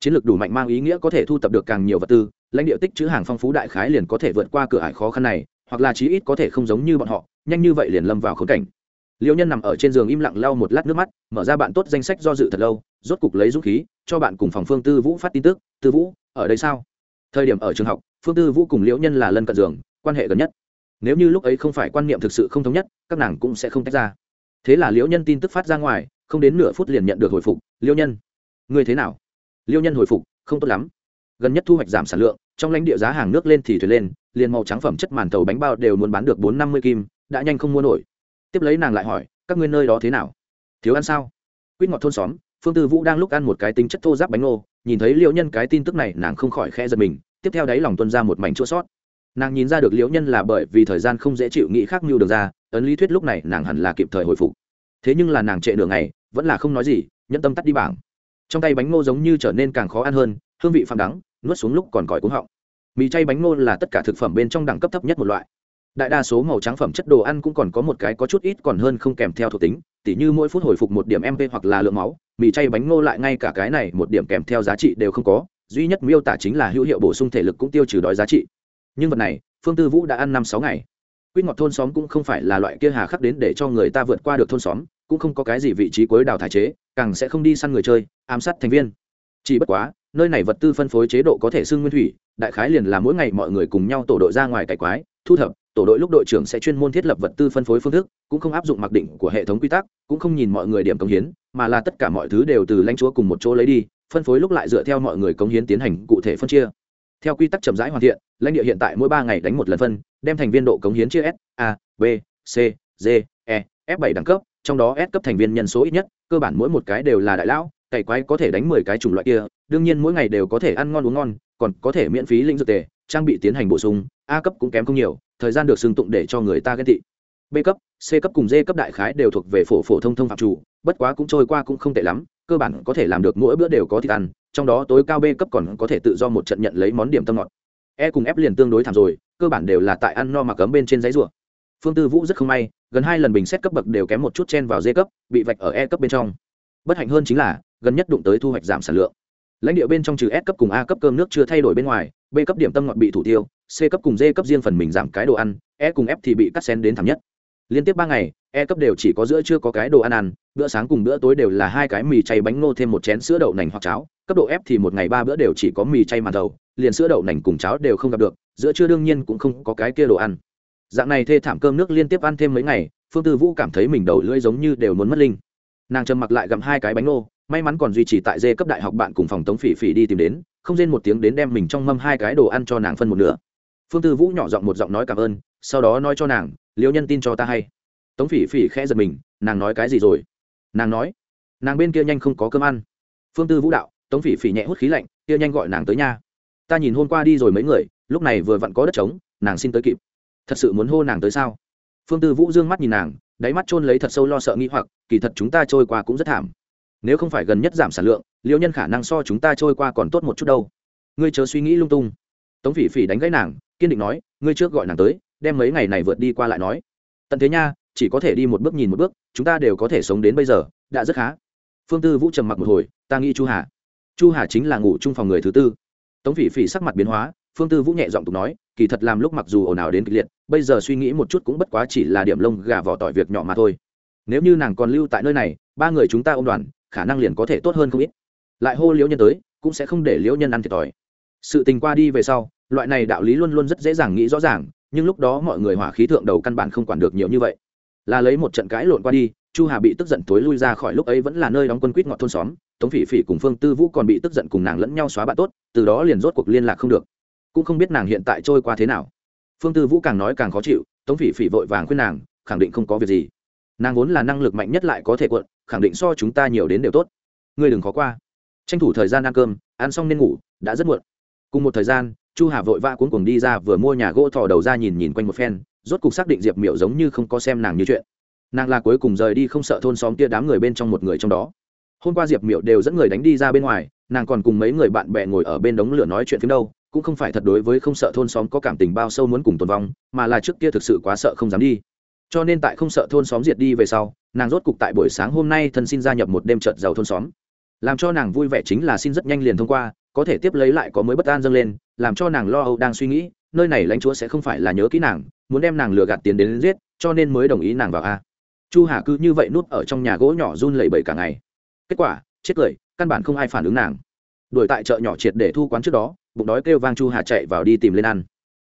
Chiến lược đủ mạnh mang ý nghĩa có thể thu tập được càng nhiều vật tư, lãnh địa tích chữ hàng phong phú đại khái liền có thể vượt qua cửa ải khó khăn này, hoặc là chí ít có thể không giống như bọn họ, nhanh như vậy liền lâm vào khốn cảnh liêu nhân nằm ở trên giường im lặng lau một lát nước mắt, mở ra bạn tốt danh sách do dự thật lâu, rốt cục lấy dũng khí, cho bạn cùng phòng phương tư vũ phát tin tức, tư vũ, ở đây sao? Thời điểm ở trường học, phương tư vũ cùng liễu nhân là lân cận giường, quan hệ gần nhất. Nếu như lúc ấy không phải quan niệm thực sự không thống nhất, các nàng cũng sẽ không tách ra. Thế là liễu nhân tin tức phát ra ngoài, không đến nửa phút liền nhận được hồi phục, liễu nhân, ngươi thế nào? Liễu nhân hồi phục, không tốt lắm. Gần nhất thu hoạch giảm sản lượng, trong lãnh địa giá hàng nước lên thì thuyền lên, liền màu trắng phẩm chất màn tàu bánh bao đều muốn bán được bốn năm mươi kim, đã nhanh không mua nổi tiếp lấy nàng lại hỏi, các ngươi nơi đó thế nào? Thiếu ăn sao? Quýt ngọt thôn xóm, phương tư vũ đang lúc ăn một cái tính chất thô giáp bánh ngô, nhìn thấy liễu nhân cái tin tức này, nàng không khỏi khẽ giật mình, tiếp theo đáy lòng tuân ra một mảnh chỗ sót. Nàng nhìn ra được liễu nhân là bởi vì thời gian không dễ chịu nghĩ khác mưu được ra, ấn lý thuyết lúc này nàng hẳn là kịp thời hồi phục. Thế nhưng là nàng trệ nửa ngày, vẫn là không nói gì, nhẫn tâm tắt đi bảng. Trong tay bánh ngô giống như trở nên càng khó ăn hơn, hương vị phạm đắng, nuốt xuống lúc còn còi cuống họng. Mì chay bánh ngô là tất cả thực phẩm bên trong đẳng cấp thấp nhất một loại đại đa số màu trắng phẩm chất đồ ăn cũng còn có một cái có chút ít còn hơn không kèm theo thuộc tính, tỉ như mỗi phút hồi phục một điểm mp hoặc là lượng máu, mì chay bánh ngô lại ngay cả cái này một điểm kèm theo giá trị đều không có, duy nhất miêu tả chính là hữu hiệu bổ sung thể lực cũng tiêu trừ đói giá trị. Nhưng vật này, phương tư vũ đã ăn năm sáu ngày. Quýt ngọt thôn xóm cũng không phải là loại kia hà khắc đến để cho người ta vượt qua được thôn xóm, cũng không có cái gì vị trí cuối đào thải chế, càng sẽ không đi săn người chơi, ám sát thành viên. Chỉ bất quá, nơi này vật tư phân phối chế độ có thể xưng nguyên thủy, đại khái liền là mỗi ngày mọi người cùng nhau tổ đội ra ngoài cải quái, thu thập tổ đội lúc đội trưởng sẽ chuyên môn thiết lập vật tư phân phối phương thức, cũng không áp dụng mặc định của hệ thống quy tắc, cũng không nhìn mọi người điểm công hiến, mà là tất cả mọi thứ đều từ lãnh chúa cùng một chỗ lấy đi, phân phối lúc lại dựa theo mọi người công hiến tiến hành cụ thể phân chia. Theo quy tắc chậm rãi hoàn thiện, lãnh địa hiện tại mỗi ba ngày đánh một lần phân, đem thành viên độ cống hiến chia s, a, b, c, d e f bảy đẳng cấp, trong đó s cấp thành viên nhân số ít nhất, cơ bản mỗi một cái đều là đại lão, cày quái có thể đánh mười cái chủng loại kia, đương nhiên mỗi ngày đều có thể ăn ngon uống ngon, còn có thể miễn phí linh dược tề, trang bị tiến hành bổ sung, a cấp cũng kém không nhiều thời gian được xưng tụng để cho người ta ghen tị. B cấp, c cấp cùng d cấp đại khái đều thuộc về phổ phổ thông thông phạm chủ, bất quá cũng trôi qua cũng không tệ lắm, cơ bản có thể làm được mỗi bữa đều có thịt ăn, trong đó tối cao b cấp còn có thể tự do một trận nhận lấy món điểm tâm ngọt. E cùng f liền tương đối thảm rồi, cơ bản đều là tại ăn no mà cấm bên trên giấy rùa. Phương tư vũ rất không may, gần hai lần bình xét cấp bậc đều kém một chút chen vào d cấp, bị vạch ở e cấp bên trong. Bất hạnh hơn chính là, gần nhất đụng tới thu hoạch giảm sản lượng lãnh địa bên trong trừ s cấp cùng a cấp cơm nước chưa thay đổi bên ngoài, b cấp điểm tâm ngọt bị thủ tiêu, c cấp cùng d cấp riêng phần mình giảm cái đồ ăn e cùng f thì bị cắt xén đến thảm nhất. Liên tiếp ba ngày e cấp đều chỉ có giữa chưa có cái đồ ăn ăn, bữa sáng cùng bữa tối đều là hai cái mì chay bánh ngô thêm một chén sữa đậu nành hoặc cháo, cấp độ f thì một ngày ba bữa đều chỉ có mì chay màn đầu, liền sữa đậu nành cùng cháo đều không gặp được, giữa trưa đương nhiên cũng không có cái kia đồ ăn. Dạng này thê thảm cơm nước liên tiếp ăn thêm mấy ngày, phương tư vũ cảm thấy mình đầu lưỡi giống như đều muốn mất linh. Nàng trầm mặc lại gặm hai cái bánh ngô may mắn còn duy trì tại dê cấp đại học bạn cùng phòng tống phỉ phỉ đi tìm đến, không rên một tiếng đến đem mình trong mâm hai cái đồ ăn cho nàng phân một nửa. Phương tư vũ nhỏ giọng một giọng nói cảm ơn, sau đó nói cho nàng liễu nhân tin cho ta hay. Tống phỉ phỉ khẽ giật mình, nàng nói cái gì rồi? Nàng nói, nàng bên kia nhanh không có cơm ăn. Phương tư vũ đạo, tống phỉ phỉ nhẹ hút khí lạnh, kia nhanh gọi nàng tới nha ta nhìn hôm qua đi rồi mấy người, lúc này vừa vặn có đất trống, nàng xin tới kịp. Thật sự muốn hô nàng tới sao? Phương tư vũ d ư ơ n g mắt nhìn nàng, đáy mắt trôn lấy thật sâu lo sợ nghĩ hoặc, kỳ thật chúng ta trôi qua cũng rất thảm nếu không phải gần nhất giảm sản lượng liệu nhân khả năng so chúng ta trôi qua còn tốt một chút đâu. Ngươi chớ suy nghĩ lung tung. Tống phỉ phỉ đánh gãy nàng, kiên định nói, ngươi trước gọi nàng tới, đem mấy ngày này vượt đi qua lại nói. Tận thế nha, chỉ có thể đi một bước nhìn một bước, chúng ta đều có thể sống đến bây giờ, đã rất khá. Phương tư vũ trầm mặc một hồi, ta nghĩ chu hà. Chu hà chính là ngủ chung phòng người thứ tư. Tống phỉ phỉ sắc mặt biến hóa, phương tư vũ nhẹ giọng tục nói, kỳ thật làm lúc mặc dù ồn ào đến kịch liệt, bây giờ suy nghĩ một chút cũng bất quá chỉ là điểm lông gà vỏ tỏi việc nhỏ mà thôi. Nếu như nàng còn lưu tại nơi này, ba người chúng ta ôm đoàn khả năng liền có thể tốt hơn không ít. Lại hô liễu nhân tới, cũng sẽ không để liễu nhân ăn thiệt thòi. Sự tình qua đi về sau, loại này đạo lý luôn luôn rất dễ dàng nghĩ rõ ràng, nhưng lúc đó mọi người hỏa khí thượng đầu căn bản không quản được nhiều như vậy. Là lấy một trận cãi lộn qua đi, chu hà bị tức giận tối lui ra khỏi lúc ấy vẫn là nơi đóng quân quýt ngọt thôn xóm, tống phỉ phỉ cùng phương tư vũ còn bị tức giận cùng nàng lẫn nhau xóa bạn tốt, từ đó liền rốt cuộc liên lạc không được. Cũng không biết nàng hiện tại trôi qua thế nào. Phương tư vũ càng nói càng khó chịu, tống phỉ phỉ vội vàng khuyên nàng, khẳng định không có việc gì. Nàng vốn là năng lực mạnh nhất lại có thể cuộn khẳng định so chúng ta nhiều đến đều tốt. Ngươi đừng khó qua. Tranh thủ thời gian ăn cơm, ăn xong nên ngủ, đã rất muộn. Cùng một thời gian, chu hà vội vã cuốn cuồng đi ra vừa mua nhà gỗ thò đầu ra nhìn nhìn quanh một phen, rốt cục xác định diệp miểu giống như không có xem nàng như chuyện. Nàng là cuối cùng rời đi không sợ thôn xóm kia đám người bên trong một người trong đó. Hôm qua diệp miểu đều dẫn người đánh đi ra bên ngoài, nàng còn cùng mấy người bạn bè ngồi ở bên đống lửa nói chuyện phim đâu, cũng không phải thật đối với không sợ thôn xóm có cảm tình bao sâu muốn cùng tồn vong, mà là trước kia thực sự quá sợ không dám đi cho nên tại không sợ thôn xóm diệt đi về sau, nàng rốt cục tại buổi sáng hôm nay thân xin gia nhập một đêm trợt giàu thôn xóm. Làm cho nàng vui vẻ chính là xin rất nhanh liền thông qua, có thể tiếp lấy lại có mới bất an dâng lên, làm cho nàng lo âu đang suy nghĩ, nơi này lãnh chúa sẽ không phải là nhớ kỹ nàng, muốn đem nàng lừa gạt tiền đến giết, cho nên mới đồng ý nàng vào a. Chu hà cứ như vậy nút ở trong nhà gỗ nhỏ run lẩy bẩy cả ngày. Kết quả, chết cười, căn bản không ai phản ứng nàng. Đuổi tại chợ nhỏ triệt để thu quán trước đó, bụng đói kêu vang chu hà chạy vào đi tìm lên ăn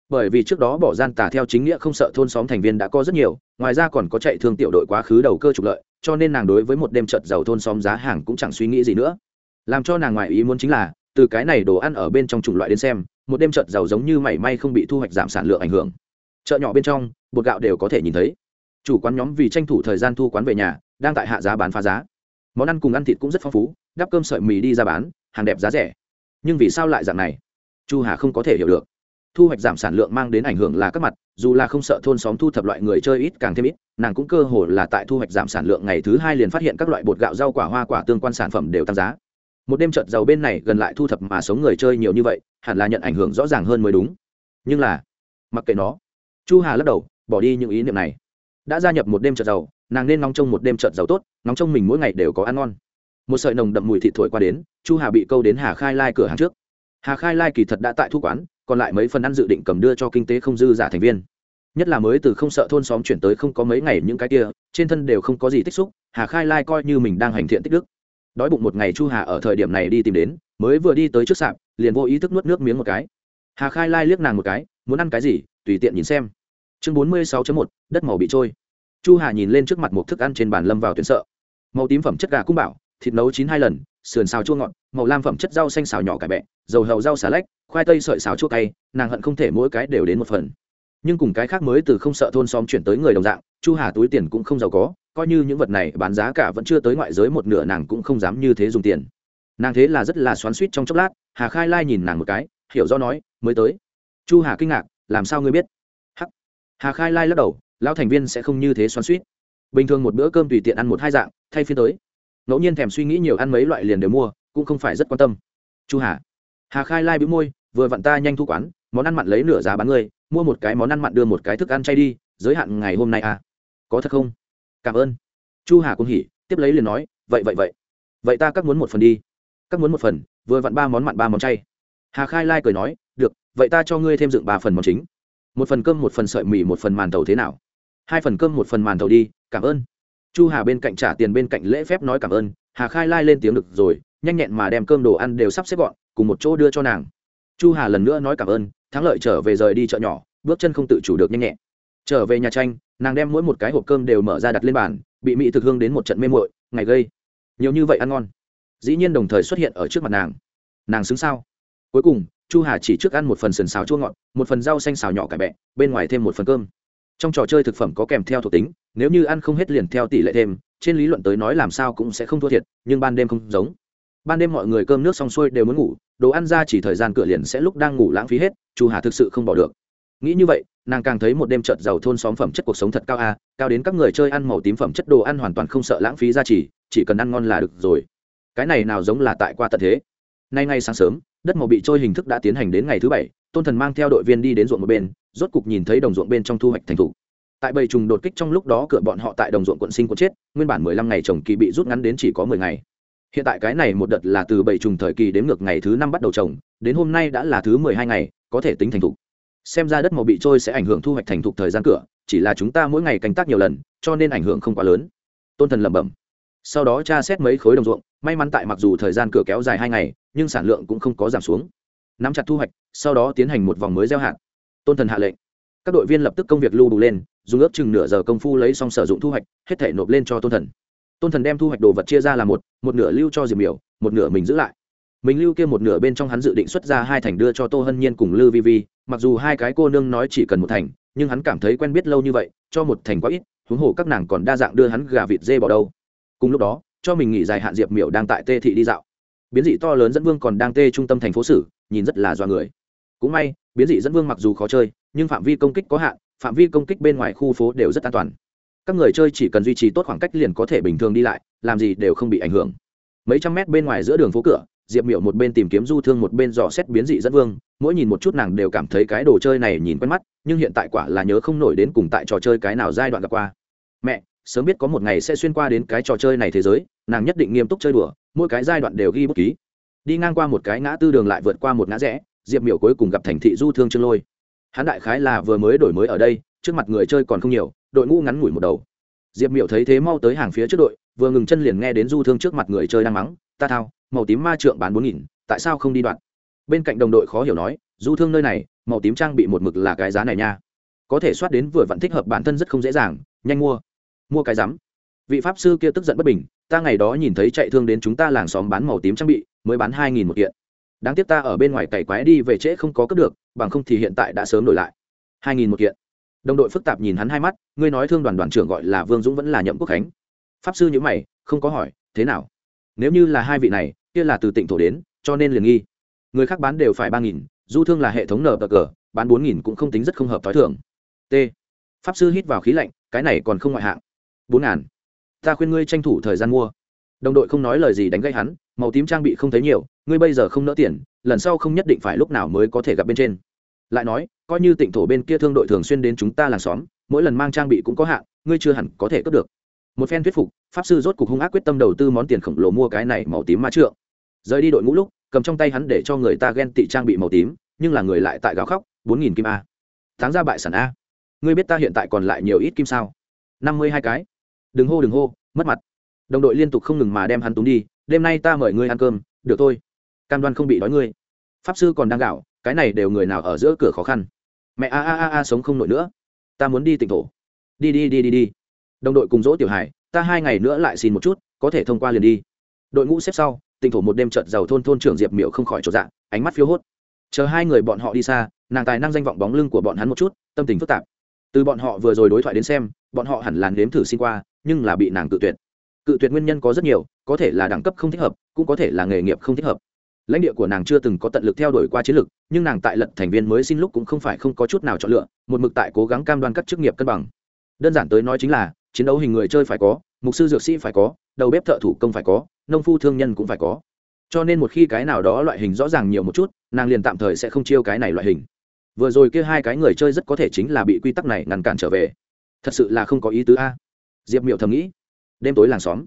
bởi vì trước đó bỏ gian tà theo chính nghĩa không sợ thôn xóm thành viên đã có rất nhiều, ngoài ra còn có chạy thương tiểu đội quá khứ đầu cơ trục lợi, cho nên nàng đối với một đêm trợt giàu thôn xóm giá hàng cũng chẳng suy nghĩ gì nữa. Làm cho nàng ngoại ý muốn chính là, từ cái này đồ ăn ở bên trong chủng loại đến xem, một đêm trợt giàu giống như mảy may không bị thu hoạch giảm sản lượng ảnh hưởng. Chợ nhỏ bên trong, bột gạo đều có thể nhìn thấy. Chủ quán nhóm vì tranh thủ thời gian thu quán về nhà, đang tại hạ giá bán phá giá. Món ăn cùng ăn thịt cũng rất phong phú, đắp cơm sợi mì đi ra bán, hàng đẹp giá rẻ. Nhưng vì sao lại dạng này? Chu hà không có thể hiểu được thu hoạch giảm sản lượng mang đến ảnh hưởng là các mặt, dù là không sợ thôn xóm thu thập loại người chơi ít càng thêm ít, nàng cũng cơ hồ là tại thu hoạch giảm sản lượng ngày thứ hai liền phát hiện các loại bột gạo, rau quả, hoa quả tương quan sản phẩm đều tăng giá. Một đêm trợt giàu bên này gần lại thu thập mà sống người chơi nhiều như vậy, hẳn là nhận ảnh hưởng rõ ràng hơn mới đúng. Nhưng là, mặc kệ nó. Chu hà lắc đầu, bỏ đi những ý niệm này. Đã gia nhập một đêm trợt giàu, nàng nên nóng trong một đêm trợt giàu tốt nóng trong mình mỗi ngày đều có ăn ngon. Một sợi nồng đậm mùi thịt thổi qua đến, chu hà bị câu đến hà khai lai cửa hàng trước hà khai lai kỳ thật đã tại thu quán, còn lại mấy phần ăn dự định cầm đưa cho kinh tế không dư giả thành viên. Nhất là mới từ không sợ thôn xóm chuyển tới không có mấy ngày những cái kia, trên thân đều không có gì tích xúc, hà khai lai coi như mình đang hành thiện tích đức. Đói bụng một ngày chu hà ở thời điểm này đi tìm đến, mới vừa đi tới trước sạp, liền vô ý thức nuốt nước miếng một cái. Hà khai lai liếc nàng một cái, muốn ăn cái gì? Tùy tiện nhìn xem. Chương bốn mươi sáu một, đất màu bị trôi. Chu hà nhìn lên trước mặt một thức ăn trên bàn lâm vào tuyến sợ. Màu tím phẩm chất gà cung bảo thịt nấu chín hai lần, sườn xào chua ngọt, màu lam phẩm chất rau xanh xào nhỏ cải bẹ, dầu hầu rau xà lách, khoai tây sợi xào chua cay, nàng hận không thể mỗi cái đều đến một phần. Nhưng cùng cái khác mới từ không sợ thôn xóm chuyển tới người đồng dạng, chu hà túi tiền cũng không giàu có, coi như những vật này bán giá cả vẫn chưa tới ngoại giới một nửa nàng cũng không dám như thế dùng tiền. Nàng thế là rất là xoắn suýt trong chốc lát, hà khai lai nhìn nàng một cái, hiểu do nói, mới tới. Chu hà kinh ngạc, làm sao ngươi biết? Hắc. Hà khai lai lắc đầu, lão thành viên sẽ không như thế xoắn suýt bình thường một bữa cơm tùy tiện ăn một hai dạng, thay phiên tới ngẫu nhiên thèm suy nghĩ nhiều ăn mấy loại liền đều mua cũng không phải rất quan tâm. Chu hà. Hà khai lai bĩu môi vừa vặn ta nhanh thu quán món ăn mặn lấy nửa giá bán người, mua một cái món ăn mặn đưa một cái thức ăn chay đi giới hạn ngày hôm nay à. Có thật không? Cảm ơn. Chu hà cũng hỉ tiếp lấy liền nói vậy vậy vậy. Vậy ta các muốn một phần đi. Các muốn một phần vừa vặn ba món mặn ba món chay. Hà khai lai cười nói được vậy ta cho ngươi thêm dựng ba phần món chính. Một phần cơm một phần sợi mì một phần màn tàu thế nào? Hai phần cơm một phần màn tàu đi cảm ơn chu hà bên cạnh trả tiền bên cạnh lễ phép nói cảm ơn, hà khai lai lên tiếng được rồi, nhanh nhẹn mà đem cơm đồ ăn đều sắp xếp gọn, cùng một chỗ đưa cho nàng. Chu hà lần nữa nói cảm ơn, thắng lợi trở về rời đi chợ nhỏ, bước chân không tự chủ được nhanh nhẹ trở về nhà tranh, nàng đem mỗi một cái hộp cơm đều mở ra đặt lên bàn, bị mỹ thực hương đến một trận mê muội, ngày gây. Nhiều như vậy ăn ngon. Dĩ nhiên đồng thời xuất hiện ở trước mặt nàng. Nàng xứng sao? Cuối cùng, chu hà chỉ trước ăn một phần sườn xào chua ngọt, một phần rau xanh xào nhỏ cải bẹ, bên ngoài thêm một phần cơm trong trò chơi thực phẩm có kèm theo thuộc tính, nếu như ăn không hết liền theo tỷ lệ thêm, trên lý luận tới nói làm sao cũng sẽ không thua thiệt, nhưng ban đêm không giống. Ban đêm mọi người cơm nước xong xuôi đều muốn ngủ, đồ ăn ra chỉ thời gian cửa liền sẽ lúc đang ngủ lãng phí hết, chu hà thực sự không bỏ được. Nghĩ như vậy, nàng càng thấy một đêm trợt giàu thôn xóm phẩm chất cuộc sống thật cao a, cao đến các người chơi ăn màu tím phẩm chất đồ ăn hoàn toàn không sợ lãng phí ra chỉ chỉ cần ăn ngon là được rồi. Cái này nào giống là tại qua tận thế. Nay ngay sáng sớm đất màu bị trôi hình thức đã tiến hành đến ngày thứ bảy, tôn thần mang theo đội viên đi đến ruộng một bên, rốt cục nhìn thấy đồng ruộng bên trong thu hoạch thành thủ tại bầy trùng đột kích trong lúc đó cửa bọn họ tại đồng ruộng quận sinh quận chết, nguyên bản mười lăm ngày trồng kỳ bị rút ngắn đến chỉ có mười ngày. Hiện tại cái này một đợt là từ bầy trùng thời kỳ đến ngược ngày thứ năm bắt đầu trồng, đến hôm nay đã là thứ mười hai ngày, có thể tính thành thục xem ra đất màu bị trôi sẽ ảnh hưởng thu hoạch thành thục thời gian cửa, chỉ là chúng ta mỗi ngày canh tác nhiều lần, cho nên ảnh hưởng không quá lớn. Tôn thần lẩm bẩm sau đó tra xét mấy khối đồng ruộng, may mắn tại mặc dù thời gian cửa kéo dài hai ngày, nhưng sản lượng cũng không có giảm xuống. Nắm chặt thu hoạch, sau đó tiến hành một vòng mới gieo hạt. Tôn thần hạ lệnh. Các đội viên lập tức công việc lưu đủ lên, dùng ước chừng nửa giờ công phu lấy xong sử dụng thu hoạch, hết thể nộp lên cho tôn thần. Tôn thần đem thu hoạch đồ vật chia ra là một một nửa lưu cho diệp miểu, một nửa mình giữ lại. Mình lưu kia một nửa bên trong hắn dự định xuất ra hai thành đưa cho tô hân nhiên cùng lư vi vi, mặc dù hai cái cô nương nói chỉ cần một thành, nhưng hắn cảm thấy quen biết lâu như vậy, cho một thành quá ít, huống hồ các nàng còn đa dạng đưa hắn gà vịt dê bỏ đâu cùng lúc đó, cho mình nghỉ dài hạn diệp miểu đang tại tê thị đi dạo. Biến dị to lớn dẫn vương còn đang tê trung tâm thành phố sử nhìn rất là do người. Cũng may, biến dị dẫn vương mặc dù khó chơi, nhưng phạm vi công kích có hạn, phạm vi công kích bên ngoài khu phố đều rất an toàn. Các người chơi chỉ cần duy trì tốt khoảng cách liền có thể bình thường đi lại, làm gì đều không bị ảnh hưởng. Mấy trăm mét bên ngoài giữa đường phố cửa, diệp Miểu một bên tìm kiếm du thương một bên dò xét biến dị dẫn vương, mỗi nhìn một chút nàng đều cảm thấy cái đồ chơi này nhìn quen mắt, nhưng hiện tại quả là nhớ không nổi đến cùng tại trò chơi cái nào giai đoạn gặp qua. Mẹ sớm biết có một ngày sẽ xuyên qua đến cái trò chơi này thế giới, nàng nhất định nghiêm túc chơi đùa, mỗi cái giai đoạn đều ghi bút ký. Đi ngang qua một cái ngã tư đường lại vượt qua một ngã rẽ, diệp miểu cuối cùng gặp thành thị du thương trương lôi. Hắn đại khái là vừa mới đổi mới ở đây, trước mặt người chơi còn không nhiều, đội ngũ ngắn ngủi một đầu. Diệp miểu thấy thế mau tới hàng phía trước đội, vừa ngừng chân liền nghe đến du thương trước mặt người chơi đang mắng, ta thao, màu tím ma trượng bán bốn nghìn, tại sao không đi đoạn? Bên cạnh đồng đội khó hiểu nói, du thương nơi này, màu tím trang bị một mực là cái giá này nha. Có thể soát đến vừa vặn thích hợp bản thân rất không dễ dàng, nhanh mua mua cái rắm. Vị pháp sư kia tức giận bất bình, ta ngày đó nhìn thấy chạy thương đến chúng ta làng xóm bán màu tím trang bị, mới bán hai nghìn một kiện. Đáng tiếc ta ở bên ngoài cày quái đi về trễ không có cướp được, bằng không thì hiện tại đã sớm đổi lại. Hai nghìn một kiện. Đồng đội phức tạp nhìn hắn hai mắt, ngươi nói thương đoàn đoàn trưởng gọi là vương dũng vẫn là nhậm quốc khánh. Pháp sư nhữ mày, không có hỏi, thế nào? Nếu như là hai vị này, kia là từ tỉnh thổ đến, cho nên liền nghi. Người khác bán đều phải ba nghìn, du thương là hệ thống nở bờ cờ, bán bốn nghìn cũng không tính rất không hợp t h o i thưởng t. Pháp sư hít vào khí lạnh, cái này còn không ngoại hạng bốn ngàn. Ta khuyên ngươi tranh thủ thời gian mua. Đồng đội không nói lời gì đánh gây hắn, màu tím trang bị không thấy nhiều, ngươi bây giờ không nỡ tiền, lần sau không nhất định phải lúc nào mới có thể gặp bên trên. Lại nói, coi như tỉnh thổ bên kia thương đội thường xuyên đến chúng ta làng xóm, mỗi lần mang trang bị cũng có hạn, ngươi chưa hẳn có thể cướp được. Một phen thuyết phục, pháp sư rốt cục hung ác quyết tâm đầu tư món tiền khổng lồ mua cái này màu tím ma trượng. Rời đi đội ngũ lúc, cầm trong tay hắn để cho người ta ghen tị trang bị màu tím, nhưng là người lại tại gáo khóc, bốn nghìn kim a. Tháng ra bại sản a. Ngươi biết ta hiện tại còn lại nhiều ít kim sao? Năm mươi hai cái đừng hô đừng hô, mất mặt. Đồng đội liên tục không ngừng mà đem hắn túng đi, đêm nay ta mời ngươi ăn cơm, được thôi. Cam đoan không bị đói ngươi. Pháp sư còn đang gạo, cái này đều người nào ở giữa cửa khó khăn. Mẹ, a a a a, sống không nổi nữa. Ta muốn đi tỉnh thổ. Đi đi đi đi đi. Đồng đội cùng dỗ tiểu hải, ta hai ngày nữa lại xin một chút, có thể thông qua liền đi. Đội ngũ xếp sau tỉnh thổ một đêm trợt giàu thôn thôn trưởng diệp miệu không khỏi trộn dạng ánh mắt phiếu hốt. Chờ hai người bọn họ đi xa, nàng tài năng danh vọng bóng lưng của bọn hắn một chút, tâm tình phức tạp. Từ bọn họ vừa rồi đối thoại đến xem bọn họ hẳn là nếm thử xin qua, nhưng là bị nàng cự tuyệt. Cự tuyệt nguyên nhân có rất nhiều, có thể là đẳng cấp không thích hợp, cũng có thể là nghề nghiệp không thích hợp. Lãnh địa của nàng chưa từng có tận lực theo đuổi qua chiến lược, nhưng nàng tại lận thành viên mới xin lúc cũng không phải không có chút nào chọn lựa, một mực tại cố gắng cam đoan các chức nghiệp cân bằng. Đơn giản tới nói chính là, chiến đấu hình người chơi phải có, mục sư dược sĩ phải có, đầu bếp thợ thủ công phải có, nông phu thương nhân cũng phải có. Cho nên một khi cái nào đó loại hình rõ ràng nhiều một chút, nàng liền tạm thời sẽ không chiêu cái này loại hình. Vừa rồi kia hai cái người chơi rất có thể chính là bị quy tắc này ngăn cản trở về thật sự là không có ý tứ a. Diệp miệu thầm nghĩ. Đêm tối làng xóm.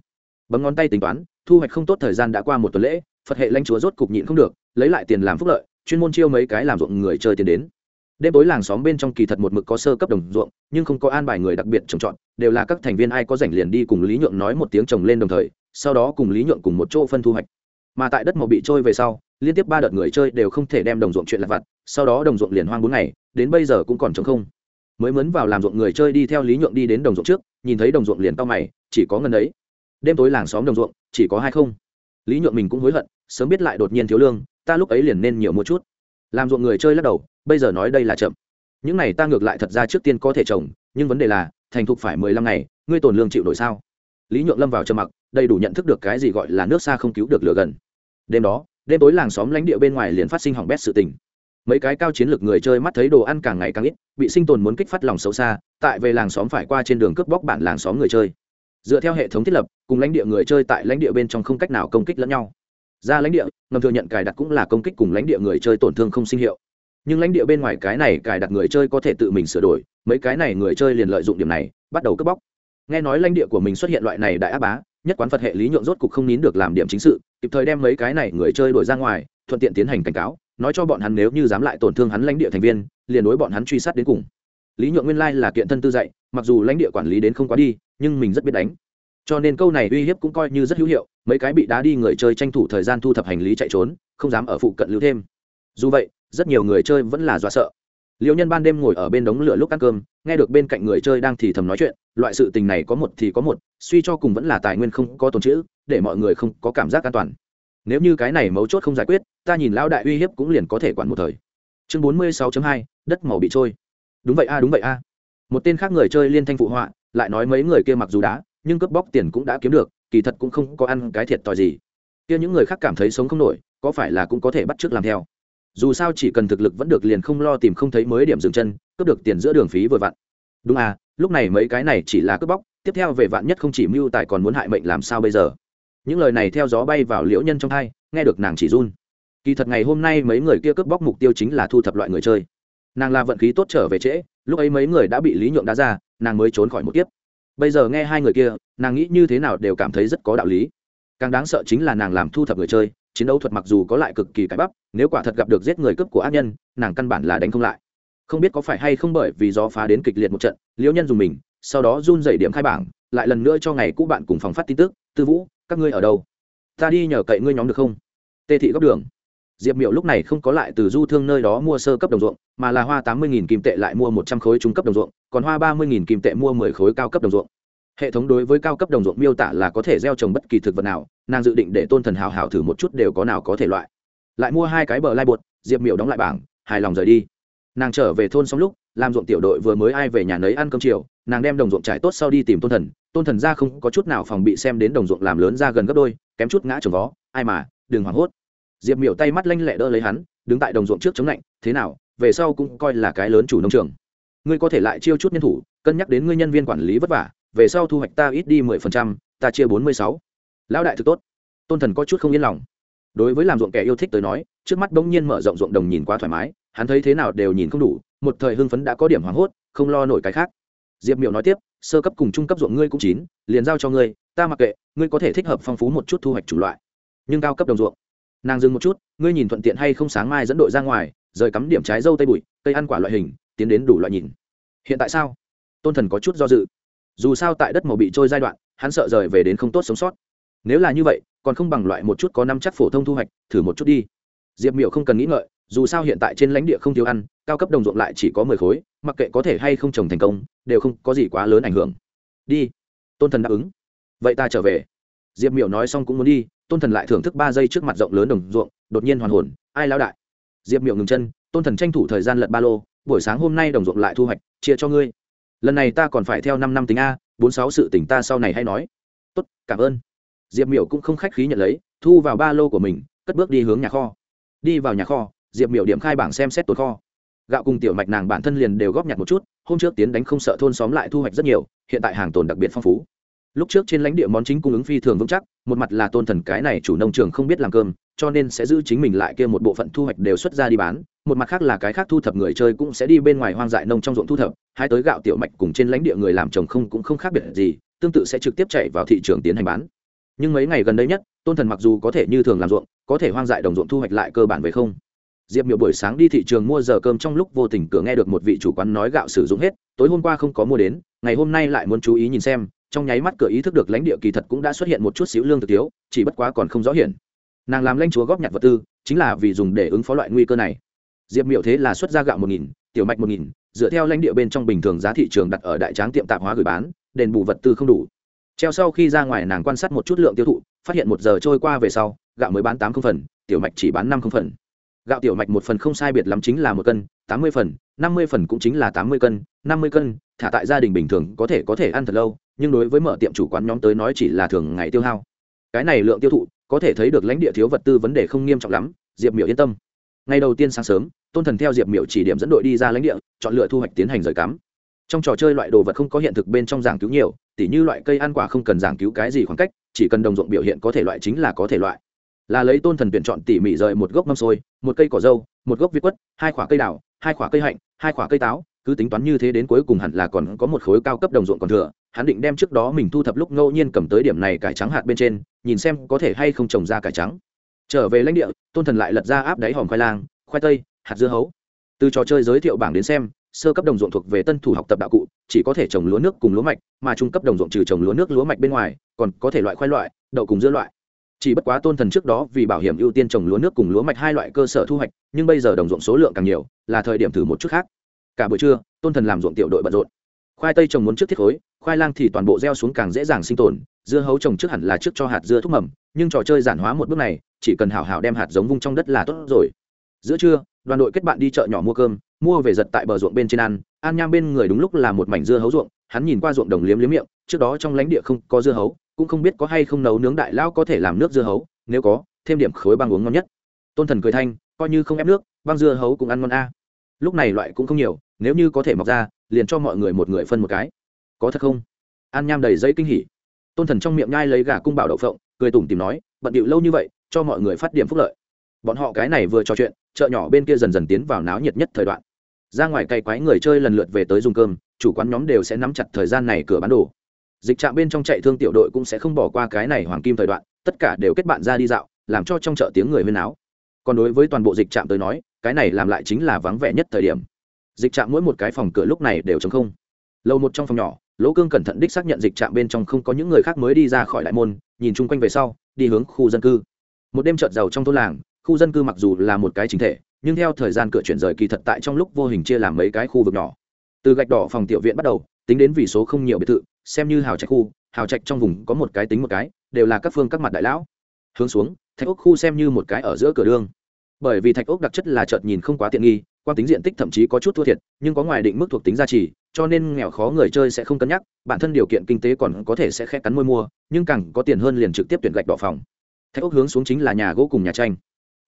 Bấm ngón tay tính toán, thu hoạch không tốt thời gian đã qua một tuần lễ, phật hệ lãnh chúa rốt cục nhịn không được, lấy lại tiền làm phúc lợi, chuyên môn chiêu mấy cái làm ruộng người chơi tiền đến. Đêm tối làng xóm bên trong kỳ thật một mực có sơ cấp đồng ruộng, nhưng không có an bài người đặc biệt trồng trọt, đều là các thành viên ai có rảnh liền đi cùng lý nhượng nói một tiếng trồng lên đồng thời, sau đó cùng lý nhượng cùng một chỗ phân thu hoạch. Mà tại đất màu bị trôi về sau, liên tiếp ba đợt người chơi đều không thể đem đồng ruộng chuyện lặt vặt, sau đó đồng ruộng liền hoang bốn ngày, đến bây giờ cũng còn trống không mới mướn vào làm ruộng người chơi đi theo lý nhượng đi đến đồng ruộng trước, nhìn thấy đồng ruộng liền to mày, chỉ có ngân ấy đêm tối làng xóm đồng ruộng, chỉ có hai không. Lý nhượng mình cũng hối hận, sớm biết lại đột nhiên thiếu lương, ta lúc ấy liền nên nhiều một chút. Làm ruộng người chơi lắc đầu, bây giờ nói đây là chậm. Những này ta ngược lại thật ra trước tiên có thể trồng, nhưng vấn đề là, thành thục phải mười lăm ngày, ngươi tồn lương chịu nổi sao? Lý nhượng lâm vào trầm mặc, đầy đủ nhận thức được cái gì gọi là nước xa không cứu được lửa gần. Đêm đó, đêm tối làng xóm lãnh địa bên ngoài liền phát sinh hỏng bét sự tình mấy cái cao chiến lược người chơi mắt thấy đồ ăn càng ngày càng ít, bị sinh tồn muốn kích phát lòng xấu xa, tại về làng xóm phải qua trên đường cướp bóc bản làng xóm người chơi. Dựa theo hệ thống thiết lập, cùng lãnh địa người chơi tại lãnh địa bên trong không cách nào công kích lẫn nhau. Ra lãnh địa, ngầm thừa nhận cài đặt cũng là công kích cùng lãnh địa người chơi tổn thương không sinh hiệu. Nhưng lãnh địa bên ngoài cái này cài đặt người chơi có thể tự mình sửa đổi, mấy cái này người chơi liền lợi dụng điểm này, bắt đầu cướp bóc. Nghe nói lãnh địa của mình xuất hiện loại này đại áp bá, nhất quán phật hệ lý nhượng rốt cục không nín được làm điểm chính sự, kịp thời đem mấy cái này người chơi đổi ra ngoài, thuận tiện tiến hành cảnh cáo nói cho bọn hắn nếu như dám lại tổn thương hắn lãnh địa thành viên, liền đối bọn hắn truy sát đến cùng. Lý nhượng nguyên lai là kiện thân tư dạy, mặc dù lãnh địa quản lý đến không quá đi, nhưng mình rất biết đánh. Cho nên câu này uy hiếp cũng coi như rất hữu hiệu, mấy cái bị đá đi người chơi tranh thủ thời gian thu thập hành lý chạy trốn, không dám ở phụ cận lưu thêm. Dù vậy, rất nhiều người chơi vẫn là dọa sợ. Liệu nhân ban đêm ngồi ở bên đống lửa lúc ăn cơm, nghe được bên cạnh người chơi đang thì thầm nói chuyện, loại sự tình này có một thì có một, suy cho cùng vẫn là tài nguyên không có tồn chữ để mọi người không có cảm giác an toàn. Nếu như cái này mấu chốt không giải quyết ta nhìn lão đại uy hiếp cũng liền có thể quản một thời. Chương bốn mươi 46 hai, đất màu bị trôi. Đúng vậy a, đúng vậy a. Một tên khác người chơi liên thanh phụ họa, lại nói mấy người kia mặc dù đá nhưng cướp bóc tiền cũng đã kiếm được, kỳ thật cũng không có ăn cái thiệt thòi gì. Kia những người khác cảm thấy sống không nổi, có phải là cũng có thể bắt chước làm theo? Dù sao chỉ cần thực lực vẫn được liền không lo tìm không thấy mới điểm dừng chân, cướp được tiền giữa đường phí vừa vặn. Đúng à lúc này mấy cái này chỉ là cướp bóc, tiếp theo về vạn nhất không chỉ mưu tài còn muốn hại mệnh làm sao bây giờ? Những lời này theo gió bay vào liễu nhân trong thai, nghe được nàng chỉ run kỳ thật ngày hôm nay mấy người kia cướp bóc mục tiêu chính là thu thập loại người chơi. Nàng là vận khí tốt trở về trễ, lúc ấy mấy người đã bị lý nhượng đá ra, nàng mới trốn khỏi một kiếp. Bây giờ nghe hai người kia, nàng nghĩ như thế nào đều cảm thấy rất có đạo lý. Càng đáng sợ chính là nàng làm thu thập người chơi, chiến đấu thuật mặc dù có lại cực kỳ cái bắp, nếu quả thật gặp được giết người cướp của ác nhân, nàng căn bản là đánh không lại. Không biết có phải hay không bởi vì gió phá đến kịch liệt một trận, liễu nhân dùng mình, sau đó run dày điểm khai bảng, lại lần nữa cho ngày cũ bạn cùng phòng phát tin tức, tư vũ, các ngươi ở đâu? Ta đi nhờ cậy ngươi nhóm được không? Tê thị góc đường diệp miệu lúc này không có lại từ du thương nơi đó mua sơ cấp đồng ruộng, mà là hoa tám mươi kim tệ lại mua một trăm khối trung cấp đồng ruộng, còn hoa ba mươi kim tệ mua mười khối cao cấp đồng ruộng. Hệ thống đối với cao cấp đồng ruộng miêu tả là có thể gieo trồng bất kỳ thực vật nào, nàng dự định để tôn thần hào hào thử một chút đều có nào có thể loại. Lại mua hai cái bờ lai bột, diệp miệu đóng lại bảng, hài lòng rời đi. Nàng trở về thôn xong lúc, làm ruộng tiểu đội vừa mới ai về nhà nấy ăn cơm chiều, nàng đem đồng ruộng trải tốt sau đi tìm tôn thần tôn thần ra không có chút nào phòng bị xem đến đồng ruộng làm lớn ra gần gấp đôi, kém chút ngã trồng vó, ai mà, đừng hoảng hốt diệp miểu tay mắt lanh lẹ đỡ lấy hắn, đứng tại đồng ruộng trước chống lạnh, thế nào, về sau cũng coi là cái lớn chủ nông trường. Ngươi có thể lại chiêu chút nhân thủ, cân nhắc đến ngươi nhân viên quản lý vất vả, về sau thu hoạch ta ít đi mười phần trăm, ta chia bốn mươi sáu. Lão đại thực tốt. Tôn thần có chút không yên lòng. Đối với làm ruộng kẻ yêu thích tới nói, trước mắt bỗng nhiên mở rộng ruộng đồng nhìn quá thoải mái, hắn thấy thế nào đều nhìn không đủ, một thời hưng phấn đã có điểm hoảng hốt, không lo nổi cái khác. Diệp miểu nói tiếp, sơ cấp cùng trung cấp ruộng ngươi cũng chín, liền giao cho ngươi, ta mặc kệ, ngươi có thể thích hợp phong phú một chút thu hoạch chủ loại, nhưng cao cấp đồng ruộng nàng dừng một chút, ngươi nhìn thuận tiện hay không sáng mai dẫn đội ra ngoài, rời cắm điểm trái dâu tây bụi, cây ăn quả loại hình, tiến đến đủ loại nhìn. Hiện tại sao? Tôn thần có chút do dự. Dù sao tại đất màu bị trôi giai đoạn, hắn sợ rời về đến không tốt sống sót. Nếu là như vậy, còn không bằng loại một chút có năm chắc phổ thông thu hoạch, thử một chút đi. Diệp Miểu không cần nghĩ ngợi, dù sao hiện tại trên lãnh địa không thiếu ăn, cao cấp đồng ruộng lại chỉ có mười khối, mặc kệ có thể hay không trồng thành công, đều không có gì quá lớn ảnh hưởng. Đi. Tôn thần đáp ứng. Vậy ta trở về. Diệp miểu nói xong cũng muốn đi tôn thần lại thưởng thức ba giây trước mặt rộng lớn đồng ruộng, đột nhiên hoàn hồn, ai lao đại? Diệp miệng ngừng chân, tôn thần tranh thủ thời gian lật ba lô, buổi sáng hôm nay đồng ruộng lại thu hoạch, chia cho ngươi. Lần này ta còn phải theo năm năm tính a, bốn sáu sự tỉnh ta sau này hay nói. Tốt, cảm ơn. Diệp miểu cũng không khách khí nhận lấy, thu vào ba lô của mình, cất bước đi hướng nhà kho. Đi vào nhà kho, diệp miểu điểm khai bảng xem xét tồn kho. Gạo cùng tiểu mạch nàng bản thân liền đều góp nhặt một chút, hôm trước tiến đánh không sợ thôn xóm lại thu hoạch rất nhiều, hiện tại hàng tồn đặc biệt phong phú lúc trước trên lãnh địa món chính cung ứng phi thường vững chắc, một mặt là tôn thần cái này chủ nông trường không biết làm cơm, cho nên sẽ giữ chính mình lại kia một bộ phận thu hoạch đều xuất ra đi bán, một mặt khác là cái khác thu thập người chơi cũng sẽ đi bên ngoài hoang dại nông trong ruộng thu thập, hai tới gạo tiểu mạch cùng trên lãnh địa người làm trồng không cũng không khác biệt gì, tương tự sẽ trực tiếp chạy vào thị trường tiến hành bán. Nhưng mấy ngày gần đây nhất, tôn thần mặc dù có thể như thường làm ruộng, có thể hoang dại đồng ruộng thu hoạch lại cơ bản về không. Diệp miệu buổi sáng đi thị trường mua giờ cơm trong lúc vô tình cửa nghe được một vị chủ quán nói gạo sử dụng hết, tối hôm qua không có mua đến, ngày hôm nay lại muốn chú ý nhìn xem trong nháy mắt cửa ý thức được lãnh địa kỳ thật cũng đã xuất hiện một chút xíu lương thực thiếu, chỉ bất quá còn không rõ hiển. Nàng làm lãnh chúa góp nhặt vật tư, chính là vì dùng để ứng phó loại nguy cơ này. Diệp miệu thế là xuất ra gạo một nghìn, tiểu mạch một nghìn, dựa theo lãnh địa bên trong bình thường giá thị trường đặt ở đại tráng tiệm tạp hóa gửi bán, đền bù vật tư không đủ. Treo sau khi ra ngoài nàng quan sát một chút lượng tiêu thụ, phát hiện một giờ trôi qua về sau, gạo mới bán tám không phần, tiểu mạch chỉ bán năm không phần. Gạo tiểu mạch một phần không sai biệt lắm chính là một cân, tám mươi phần, năm mươi phần cũng chính là tám mươi cân, năm mươi cân, thả tại gia đình bình thường có thể có thể ăn thật lâu nhưng đối với mở tiệm chủ quán nhóm tới nói chỉ là thường ngày tiêu hao. Cái này lượng tiêu thụ, có thể thấy được lãnh địa thiếu vật tư vấn đề không nghiêm trọng lắm, diệp miểu yên tâm. Ngày đầu tiên sáng sớm, tôn thần theo diệp miểu chỉ điểm dẫn đội đi ra lãnh địa, chọn lựa thu hoạch tiến hành rời cắm. Trong trò chơi loại đồ vật không có hiện thực bên trong giảng cứu nhiều, tỉ như loại cây ăn quả không cần giảng cứu cái gì khoảng cách, chỉ cần đồng ruộng biểu hiện có thể loại chính là có thể loại. Là lấy tôn thần tuyển chọn tỉ mỉ rời một gốc mâm xôi, một cây cỏ dâu, một gốc việt quất, hai khoả cây đào, hai khoả cây hạnh, hai khoả cây táo, cứ tính toán như thế đến cuối cùng hẳn là còn có một khối cao cấp đồng ruộng còn thừa hắn định đem trước đó mình thu thập lúc ngẫu nhiên cầm tới điểm này cải trắng hạt bên trên, nhìn xem có thể hay không trồng ra cải trắng. Trở về lãnh địa, tôn thần lại lật ra áp đáy hòm khoai lang, khoai tây, hạt dưa hấu. Từ trò chơi giới thiệu bảng đến xem, sơ cấp đồng ruộng thuộc về tân thủ học tập đạo cụ, chỉ có thể trồng lúa nước cùng lúa mạch, mà trung cấp đồng ruộng trừ trồng lúa nước lúa mạch bên ngoài, còn có thể loại khoai loại, đậu cùng dưa loại. Chỉ bất quá tôn thần trước đó vì bảo hiểm ưu tiên trồng lúa nước cùng lúa mạch hai loại cơ sở thu hoạch, nhưng bây giờ đồng ruộng số lượng càng nhiều, là thời điểm thử một chút khác. Cả buổi trưa, tôn thần làm ruộng tiểu đội bận rộn khoai tây trồng muốn trước thiết khối, khoai lang thì toàn bộ gieo xuống càng dễ dàng sinh tồn, dưa hấu trồng trước hẳn là trước cho hạt dưa thúc mầm, nhưng trò chơi giản hóa một bước này, chỉ cần hảo hảo đem hạt giống vung trong đất là tốt rồi. Giữa trưa, đoàn đội kết bạn đi chợ nhỏ mua cơm, mua về giật tại bờ ruộng bên trên ăn an nham bên người đúng lúc là một mảnh dưa hấu ruộng, hắn nhìn qua ruộng đồng liếm liếm miệng, trước đó trong lãnh địa không có dưa hấu, cũng không biết có hay không nấu nướng đại lao có thể làm nước dưa hấu, nếu có, thêm điểm khối băng uống ngon nhất. Tôn thần cười thanh, coi như không ép nước, băng dưa hấu cũng ăn ngon a. Lúc này loại cũng không nhiều nếu như có thể mọc ra, liền cho mọi người một người phân một cái. Có thật không? An nham đầy dây kinh hỉ. Tôn thần trong miệng nhai lấy gà cung bảo đậu phộng, cười tủm tìm nói, bận điệu lâu như vậy, cho mọi người phát điểm phúc lợi. Bọn họ cái này vừa trò chuyện, chợ nhỏ bên kia dần dần tiến vào náo nhiệt nhất thời đoạn. Ra ngoài cày quái người chơi lần lượt về tới dùng cơm, chủ quán nhóm đều sẽ nắm chặt thời gian này cửa bán đồ. Dịch trạm bên trong chạy thương tiểu đội cũng sẽ không bỏ qua cái này hoàng kim thời đoạn, tất cả đều kết bạn ra đi dạo, làm cho trong chợ tiếng người huyên áo còn đối với toàn bộ dịch trạm tới nói, cái này làm lại chính là vắng vẻ nhất thời điểm dịch trạm mỗi một cái phòng cửa lúc này đều chống không. Lâu một trong phòng nhỏ, lỗ cương cẩn thận đích xác nhận dịch trạm bên trong không có những người khác mới đi ra khỏi đại môn, nhìn chung quanh về sau, đi hướng khu dân cư. Một đêm trợt giàu trong thôn làng, khu dân cư mặc dù là một cái chính thể, nhưng theo thời gian cửa chuyển rời kỳ thật tại trong lúc vô hình chia làm mấy cái khu vực nhỏ. Từ gạch đỏ phòng tiểu viện bắt đầu, tính đến vì số không nhiều biệt thự, xem như hào trạch khu, hào trạch trong vùng có một cái tính một cái, đều là các phương các mặt đại lão. Hướng xuống, thạch ốc khu xem như một cái ở giữa cửa đương bởi vì thạch ốc đặc chất là chợt nhìn không quá tiện nghi quan tính diện tích thậm chí có chút thua thiệt, nhưng có ngoài định mức thuộc tính gia trì, cho nên nghèo khó người chơi sẽ không cân nhắc, bản thân điều kiện kinh tế còn có thể sẽ khẽ cắn môi mua, nhưng càng có tiền hơn liền trực tiếp tuyển gạch đỏ phòng. Thách ốc hướng xuống chính là nhà gỗ cùng nhà tranh.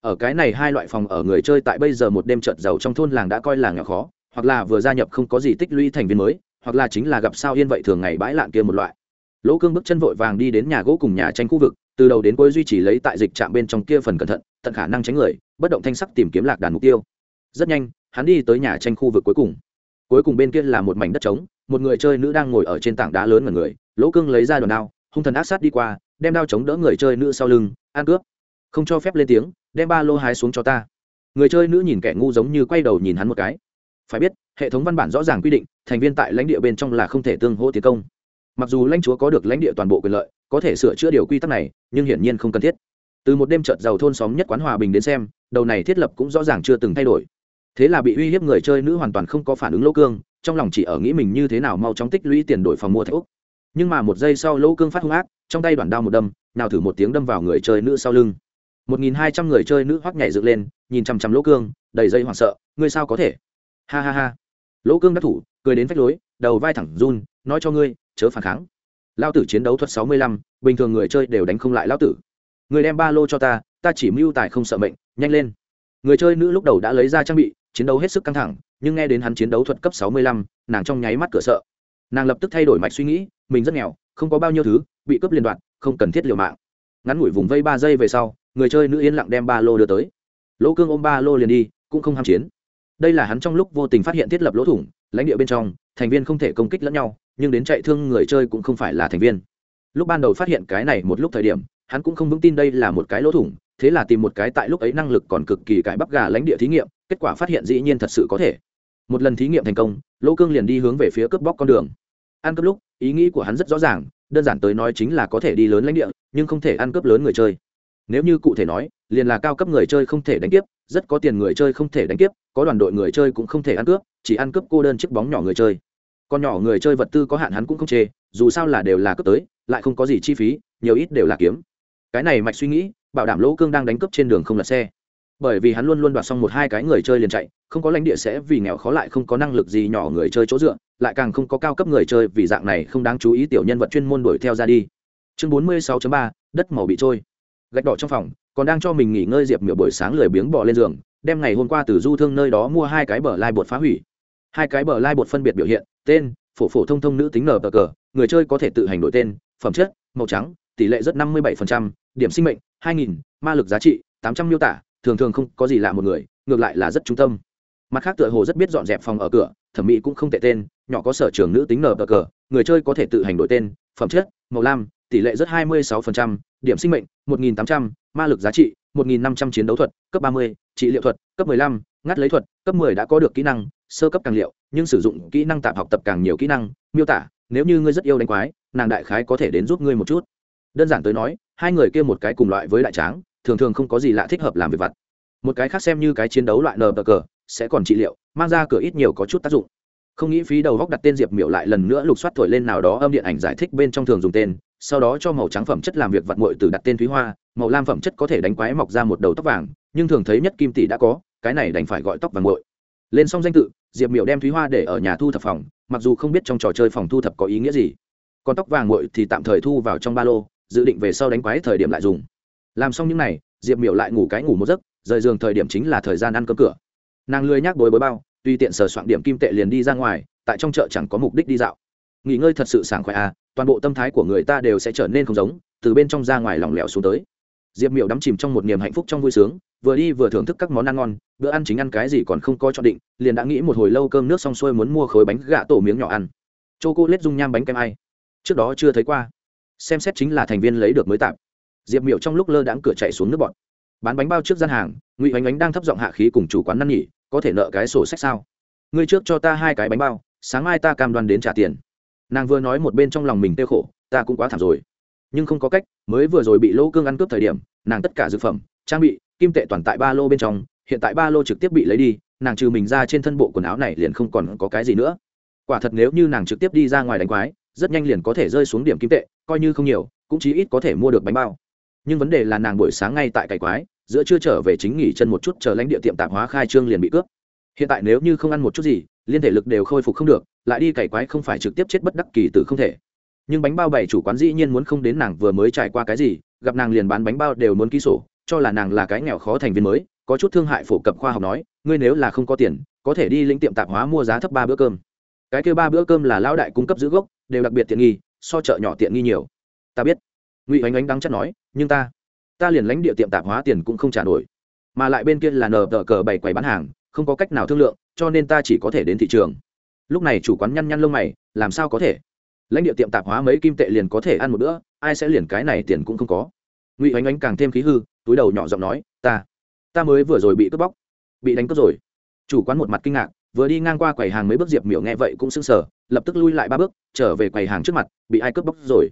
Ở cái này hai loại phòng ở người chơi tại bây giờ một đêm trợt giàu trong thôn làng đã coi là nghèo khó, hoặc là vừa gia nhập không có gì tích lũy thành viên mới, hoặc là chính là gặp sao yên vậy thường ngày bãi lạn kia một loại. Lỗ cương bước chân vội vàng đi đến nhà gỗ cùng nhà tranh khu vực, từ đầu đến cuối duy trì lấy tại dịch trạm bên trong kia phần cẩn thận, tận khả năng tránh người, bất động thanh sắc tìm kiếm lạc đàn mục tiêu rất nhanh, hắn đi tới nhà tranh khu vực cuối cùng. Cuối cùng bên kia là một mảnh đất trống, một người chơi nữ đang ngồi ở trên tảng đá lớn mà người. Lỗ cương lấy ra đòn đao, hung thần ác sát đi qua, đem đao chống đỡ người chơi nữ sau lưng, ăn cướp. Không cho phép lên tiếng, đem ba lô hái xuống cho ta. Người chơi nữ nhìn kẻ ngu giống như quay đầu nhìn hắn một cái. Phải biết, hệ thống văn bản rõ ràng quy định, thành viên tại lãnh địa bên trong là không thể tương hỗ tiến công. Mặc dù lãnh chúa có được lãnh địa toàn bộ quyền lợi, có thể sửa chữa điều quy tắc này, nhưng hiển nhiên không cần thiết. Từ một đêm trợt giàu thôn xóm nhất quán hòa bình đến xem, đầu này thiết lập cũng rõ ràng chưa từng thay đổi thế là bị uy hiếp người chơi nữ hoàn toàn không có phản ứng lỗ cương, trong lòng chỉ ở nghĩ mình như thế nào mau chóng tích lũy tiền đổi phòng mua thạch úc. Nhưng mà một giây sau lỗ cương phát hung ác, trong tay đoàn đao một đâm, nào thử một tiếng đâm vào người chơi nữ sau lưng. Một nghìn hai trăm người chơi nữ hoắc nhảy dựng lên, nhìn chằm chằm lỗ cương, đầy dây hoảng sợ, ngươi sao có thể? Ha ha ha. Lỗ cương đắc thủ, cười đến phách lối, đầu vai thẳng run, nói cho ngươi, chớ phản kháng. Lao tử chiến đấu thuật sáu mươi lăm, bình thường người chơi đều đánh không lại lao tử. Người đem ba lô cho ta ta chỉ mưu tài không sợ mệnh, nhanh lên. Người chơi nữ lúc đầu đã lấy ra trang bị chiến đấu hết sức căng thẳng, nhưng nghe đến hắn chiến đấu thuật cấp sáu mươi lăm, nàng trong nháy mắt cửa sợ. Nàng lập tức thay đổi mạch suy nghĩ, mình rất nghèo, không có bao nhiêu thứ, bị cướp liên đoạn, không cần thiết liều mạng. Ngắn ngủi vùng vây ba giây về sau, người chơi nữ yên lặng đem ba lô đưa tới. Lỗ cương ôm ba lô liền đi, cũng không ham chiến. Đây là hắn trong lúc vô tình phát hiện thiết lập lỗ thủng, lãnh địa bên trong, thành viên không thể công kích lẫn nhau, nhưng đến chạy thương người chơi cũng không phải là thành viên. Lúc ban đầu phát hiện cái này một lúc thời điểm, hắn cũng không vững tin đây là một cái lỗ thủng thế là tìm một cái tại lúc ấy năng lực còn cực kỳ cải bắp gà lãnh địa thí nghiệm, kết quả phát hiện dĩ nhiên thật sự có thể. Một lần thí nghiệm thành công lỗ cương liền đi hướng về phía cướp bóc con đường. Ăn cướp lúc, ý nghĩ của hắn rất rõ ràng, đơn giản tới nói chính là có thể đi lớn lãnh địa, nhưng không thể ăn cướp lớn người chơi. Nếu như cụ thể nói, liền là cao cấp người chơi không thể đánh tiếp, rất có tiền người chơi không thể đánh tiếp, có đoàn đội người chơi cũng không thể ăn cướp, chỉ ăn cướp cô đơn chiếc bóng nhỏ người chơi. Con nhỏ người chơi vật tư có hạn hắn cũng không chê, dù sao là đều là cướp tới, lại không có gì chi phí, nhiều ít đều là kiếm. Cái này mạch suy nghĩ bảo đảm lỗ cương đang đánh cướp trên đường không lật xe. Bởi vì hắn luôn luôn đoạt xong một hai cái người chơi liền chạy không có lãnh địa sẽ vì nghèo khó lại không có năng lực gì nhỏ người chơi chỗ dựa lại càng không có cao cấp người chơi vì dạng này không đáng chú ý tiểu nhân vật chuyên môn đuổi theo ra đi. Chương bốn mươi 46 ba đất màu bị trôi. Gạch đỏ trong phòng còn đang cho mình nghỉ ngơi diệp miểu buổi sáng lười biếng bỏ lên giường đem ngày hôm qua từ du thương nơi đó mua hai cái bờ lai bột phá hủy. Hai cái bờ lai bột phân biệt biểu hiện tên phổ phổ thông thông nữ tính nở cờ người chơi có thể tự hành đổi tên phẩm chất màu trắng tỷ lệ rất năm mươi 57%, điểm sinh mệnh hai nghìn ma lực giá trị tám trăm miêu tả thường thường không có gì lạ một người ngược lại là rất trung tâm. Mặt khác tựa hồ rất biết dọn dẹp phòng ở cửa thẩm mỹ cũng không tệ tên nhỏ có sở trường nữ tính nở cờ người chơi có thể tự hành đổi tên phẩm chất màu lam tỷ lệ rất 26%, điểm sinh mệnh 1800, ma lực giá trị 1500 chiến đấu thuật, cấp 30, trị liệu thuật cấp 15, ngắt lấy thuật cấp 10 đã có được kỹ năng sơ cấp càng liệu nhưng sử dụng kỹ năng tạm học tập càng nhiều kỹ năng miêu tả nếu như ngươi rất yêu đánh quái nàng đại khái có thể đến giúp ngươi một chút. Đơn giản tới nói hai người kia một cái cùng loại với đại tráng, thường thường không có gì lạ thích hợp làm việc vặt. Một cái khác xem như cái chiến đấu loại nờ cờ, sẽ còn trị liệu, mang ra cửa ít nhiều có chút tác dụng. Không nghĩ phí đầu góc đặt tên diệp miểu lại lần nữa lục soát thổi lên nào đó âm điện ảnh giải thích bên trong thường dùng tên, sau đó cho màu trắng phẩm chất làm việc vặt muội từ đặt tên thúy hoa, màu lam phẩm chất có thể đánh quái mọc ra một đầu tóc vàng, nhưng thường thấy nhất kim tỷ đã có, cái này đành phải gọi tóc vàng muội. Lên xong danh tự, diệp miểu đem thúy hoa để ở nhà thu thập phòng, mặc dù không biết trong trò chơi phòng thu thập có ý nghĩa gì, còn tóc vàng muội thì tạm thời thu vào trong ba lô dự định về sau đánh quái thời điểm lại dùng. Làm xong những n à y diệp miểu lại ngủ cái ngủ một giấc, rời giường thời điểm chính là thời gian ăn cơm cửa. Nàng lười nhác bối bối bao tuy tiện sờ soạn điểm kim tệ liền đi ra ngoài, tại trong chợ chẳng có mục đích đi dạo. Nghỉ ngơi thật sự sảng khoái à toàn bộ tâm thái của người ta đều sẽ trở nên không giống, từ bên trong ra ngoài lỏng lẻo xuống tới. Diệp miểu đắm chìm trong một niềm hạnh phúc trong vui sướng, vừa đi vừa thưởng thức các món ăn ngon, bữa ăn chính ăn cái gì còn không có chọn định, liền đã nghĩ một hồi lâu cơm nước xong xuôi muốn mua khối bánh gạ tổ miếng nhỏ ăn. C h o cô lết dung nham bánh kem ai. Trước đó chưa thấy qua xem xét chính là thành viên lấy được mới tạm. Diệp miểu trong lúc lơ đãng cửa chạy xuống nước bọn bán bánh bao trước gian hàng, ngụy oanh oánh đang thấp giọng hạ khí cùng chủ quán năn nhỉ có thể nợ cái sổ sách sao? Ngươi trước cho ta hai cái bánh bao, sáng mai ta cam đoan đến trả tiền. Nàng vừa nói một bên trong lòng mình tiêu khổ, ta cũng quá thảm rồi. Nhưng không có cách, mới vừa rồi bị lỗ cương ăn cướp thời điểm, nàng tất cả dược phẩm, trang bị, kim tệ toàn tại ba lô bên trong, hiện tại ba lô trực tiếp bị lấy đi, nàng trừ mình ra trên thân bộ quần áo này liền không còn có cái gì nữa. Quả thật nếu như nàng trực tiếp đi ra ngoài đánh quái rất nhanh liền có thể rơi xuống điểm kim tệ, coi như không nhiều, cũng chí ít có thể mua được bánh bao. Nhưng vấn đề là nàng buổi sáng ngay tại cày quái, giữa chưa trở về chính nghỉ chân một chút, chờ lãnh địa tiệm tạp hóa khai trương liền bị cướp. Hiện tại nếu như không ăn một chút gì, liên thể lực đều khôi phục không được, lại đi cày quái không phải trực tiếp chết bất đắc kỳ tử không thể. Nhưng bánh bao bảy chủ quán dĩ nhiên muốn không đến nàng vừa mới trải qua cái gì, gặp nàng liền bán bánh bao đều muốn ký sổ, cho là nàng là cái nghèo khó thành viên mới, có chút thương hại phổ cập khoa học nói, ngươi nếu là không có tiền, có thể đi lĩnh tiệm tạp hóa mua giá thấp ba bữa cơm cái kêu ba bữa cơm là lão đại cung cấp giữ gốc, đều đặc biệt tiện nghi, so chợ nhỏ tiện nghi nhiều. Ta biết. Ngụy oanh oanh đắng chắc nói, nhưng ta ta liền lãnh địa tiệm tạp hóa tiền cũng không trả nổi. Mà lại bên kia là nờ tờ cờ bảy quầy bán hàng, không có cách nào thương lượng, cho nên ta chỉ có thể đến thị trường. Lúc này chủ quán nhăn nhăn lông mày, làm sao có thể? Lãnh địa tiệm tạp hóa mấy kim tệ liền có thể ăn một bữa, ai sẽ liền cái này tiền cũng không có. Ngụy oanh oanh càng thêm khí hư, túi đầu nhỏ giọng nói, ta ta mới vừa rồi bị cướp bóc, bị đánh cướp rồi. Chủ quán một mặt kinh ngạc vừa đi ngang qua quầy hàng mấy bước diệp miểu nghe vậy cũng sững sờ, lập tức lui lại ba bước, trở về quầy hàng trước mặt, bị ai cướp bóc rồi.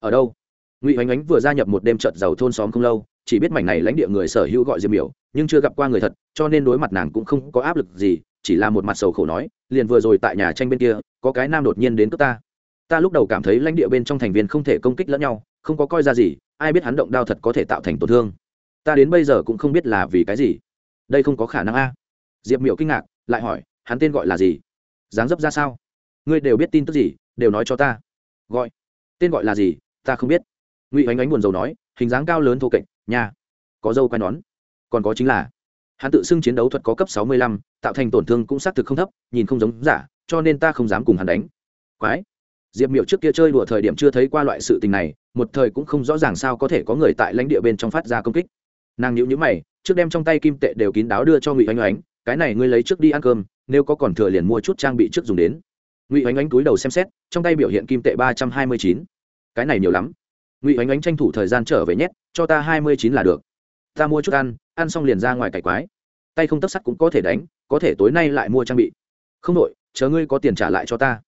Ở đâu? Ngụy oanh oánh vừa gia nhập một đêm trận giàu thôn xóm không lâu, chỉ biết mảnh này lãnh địa người sở hữu gọi diệp miểu, nhưng chưa gặp qua người thật, cho nên đối mặt nàng cũng không có áp lực gì, chỉ là một mặt sầu khổ nói, liền vừa rồi tại nhà tranh bên kia, có cái nam đột nhiên đến cướp ta. Ta lúc đầu cảm thấy lãnh địa bên trong thành viên không thể công kích lẫn nhau, không có coi ra gì, ai biết hắn động đao thật có thể tạo thành tổn thương. Ta đến bây giờ cũng không biết là vì cái gì. Đây không có khả năng a. Diệp miểu kinh ngạc, lại hỏi hắn tên gọi là gì? Dáng dấp ra sao? Ngươi đều biết tin tức gì, đều nói cho ta. Gọi. Tên gọi là gì, ta không biết. Ngụy oanh oánh buồn rầu nói, hình dáng cao lớn thô kệch nhà có dâu quai nón. Còn có chính là, hắn tự xưng chiến đấu thuật có cấp sáu mươi lăm, tạo thành tổn thương cũng xác thực không thấp, nhìn không giống giả, cho nên ta không dám cùng hắn đánh. Quái. Diệp miệu trước kia chơi đùa thời điểm chưa thấy qua loại sự tình này, một thời cũng không rõ ràng sao có thể có người tại lãnh địa bên trong phát ra công kích. Nàng nhữ nhữ mày, trước đem trong tay kim tệ đều kín đáo đưa cho ngụy oanh oánh cái này ngươi lấy trước đi ăn cơm, nếu có còn thừa liền mua chút trang bị trước dùng đến. Ngụy oanh Ánh túi đầu xem xét, trong tay biểu hiện kim tệ ba trăm hai mươi chín. Cái này nhiều lắm. Ngụy oanh Ánh tranh thủ thời gian trở về nhét, cho ta hai mươi chín là được. Ta mua chút ăn ăn xong liền ra ngoài cải quái. Tay không tấp sắt cũng có thể đánh, có thể tối nay lại mua trang bị. Không đội chờ ngươi có tiền trả lại cho ta.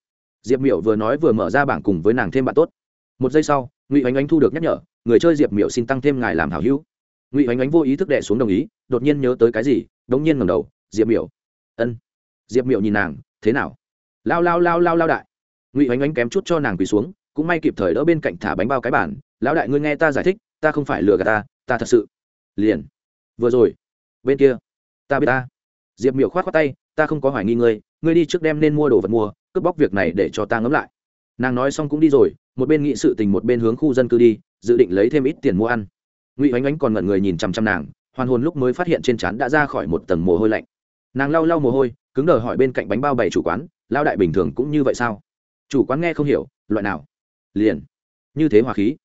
Diệp miểu vừa nói vừa mở ra bảng cùng với nàng thêm bạn tốt. Một giây sau, ngụy oanh Ánh thu được nhắc nhở, người chơi diệp miểu xin tăng thêm ngài làm hảo hữu. Ngụy oanh Ánh vô ý thức đệ xuống đồng ý, đột nhiên nhớ tới cái gì, đống nhiên ngầm đầu diệp miểu. Ân. Diệp miểu nhìn nàng, thế nào? Lao lao lao lao lao đại. Ngụy oanh oanh kém chút cho nàng quỳ xuống, cũng may kịp thời đỡ bên cạnh thả bánh bao cái bản lão đại ngươi nghe ta giải thích, ta không phải lừa gạt ta ta thật sự. Liền. Vừa rồi. Bên kia. Ta biết ta. Diệp miểu khoát khoát tay, ta không có hoài nghi ngươi ngươi đi trước đem nên mua đồ vật mua, cướp bóc việc này để cho ta ngẫm lại. Nàng nói xong cũng đi rồi, một bên nghị sự tình một bên hướng khu dân cư đi, dự định lấy thêm ít tiền mua ăn. Ngụy oánh oánh còn ngẩn người nhìn chằm chằm nàng, hoàn hồn lúc mới phát hiện trên trán đã ra khỏi một tầng mồ hôi lạnh nàng lau lau mồ hôi, cứng đờ hỏi bên cạnh bánh bao bày chủ quán lao đại bình thường cũng như vậy sao? Chủ quán nghe không hiểu, loại nào? Liền. Như thế hòa khí.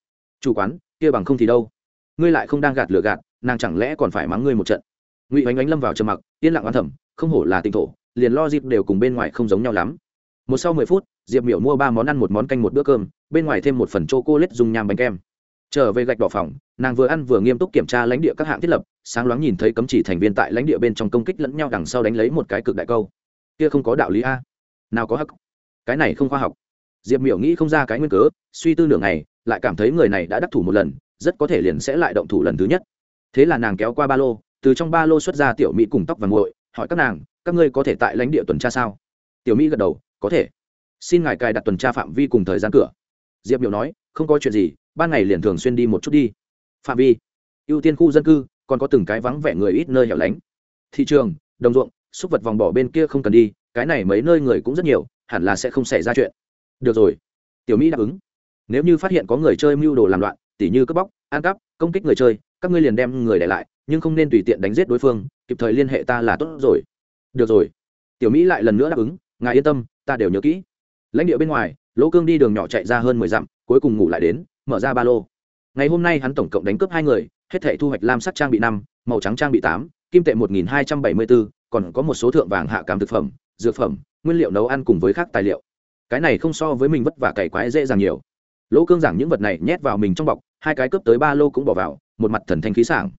Chủ quán, kia bằng không thì đâu? Ngươi lại không đang gạt lừa gạt, nàng chẳng lẽ còn phải mắng ngươi một trận? Ngụy oánh oánh lâm vào trầm mặc, yên lặng oan thẩm không hổ là tinh thổ, liền lo dịp đều cùng bên ngoài không giống nhau lắm. Một sau mười phút, diệp miểu mua ba món ăn, một món canh, một bữa cơm, bên ngoài thêm một phần c h o c ô dùng nham bánh kem trở về gạch đỏ phòng, nàng vừa ăn vừa nghiêm túc kiểm tra lãnh địa các hạng thiết lập, sáng loáng nhìn thấy cấm chỉ thành viên tại lãnh địa bên trong công kích lẫn nhau đằng sau đánh lấy một cái cực đại câu. Kia không có đạo lý a. Nào có hắc. Cái này không khoa học. Diệp miểu nghĩ không ra cái nguyên cớ, suy tư nửa ngày, lại cảm thấy người này đã đắc thủ một lần, rất có thể liền sẽ lại động thủ lần thứ nhất. Thế là nàng kéo qua ba lô, từ trong ba lô xuất ra tiểu mỹ cùng tóc và nguội, hỏi các nàng, các ngươi có thể tại lãnh địa tuần tra sao? Tiểu mỹ gật đầu, có thể. Xin ngài cài đặt tuần tra phạm vi cùng thời gian cửa. Diệp miểu nói, không có chuyện gì ban ngày liền thường xuyên đi một chút đi. Phạm vi, ưu tiên khu dân cư, còn có từng cái vắng vẻ người ít nơi hẻo lánh. Thị trường, đồng ruộng, xúc vật vòng bỏ bên kia không cần đi, cái này mấy nơi người cũng rất nhiều, hẳn là sẽ không xảy ra chuyện. Được rồi, tiểu mỹ đáp ứng. Nếu như phát hiện có người chơi mưu đồ làm loạn, tỉ như cướp bóc, ăn cắp, công kích người chơi, các ngươi liền đem người để lại, nhưng không nên tùy tiện đánh giết đối phương, kịp thời liên hệ ta là tốt rồi. Được rồi, tiểu mỹ lại lần nữa đáp ứng, ngài yên tâm, ta đều nhớ kỹ. Lãnh địa bên ngoài, lỗ cương đi đường nhỏ chạy ra hơn mười dặm, cuối cùng ngủ lại đến mở ra ba lô. Ngày hôm nay hắn tổng cộng đánh cướp hai người, hết thể thu hoạch lam sắc trang bị năm, màu trắng trang bị tám, kim tệ một nghìn hai trăm bảy mươi bốn còn có một số thượng vàng hạ cảm thực phẩm, dược phẩm, nguyên liệu nấu ăn cùng với khác tài liệu. Cái này không so với mình vất vả cày quái dễ dàng nhiều. Lỗ cương giảng những vật này nhét vào mình trong bọc, hai cái cướp tới ba lô cũng bỏ vào, một mặt thần thanh khí sảng.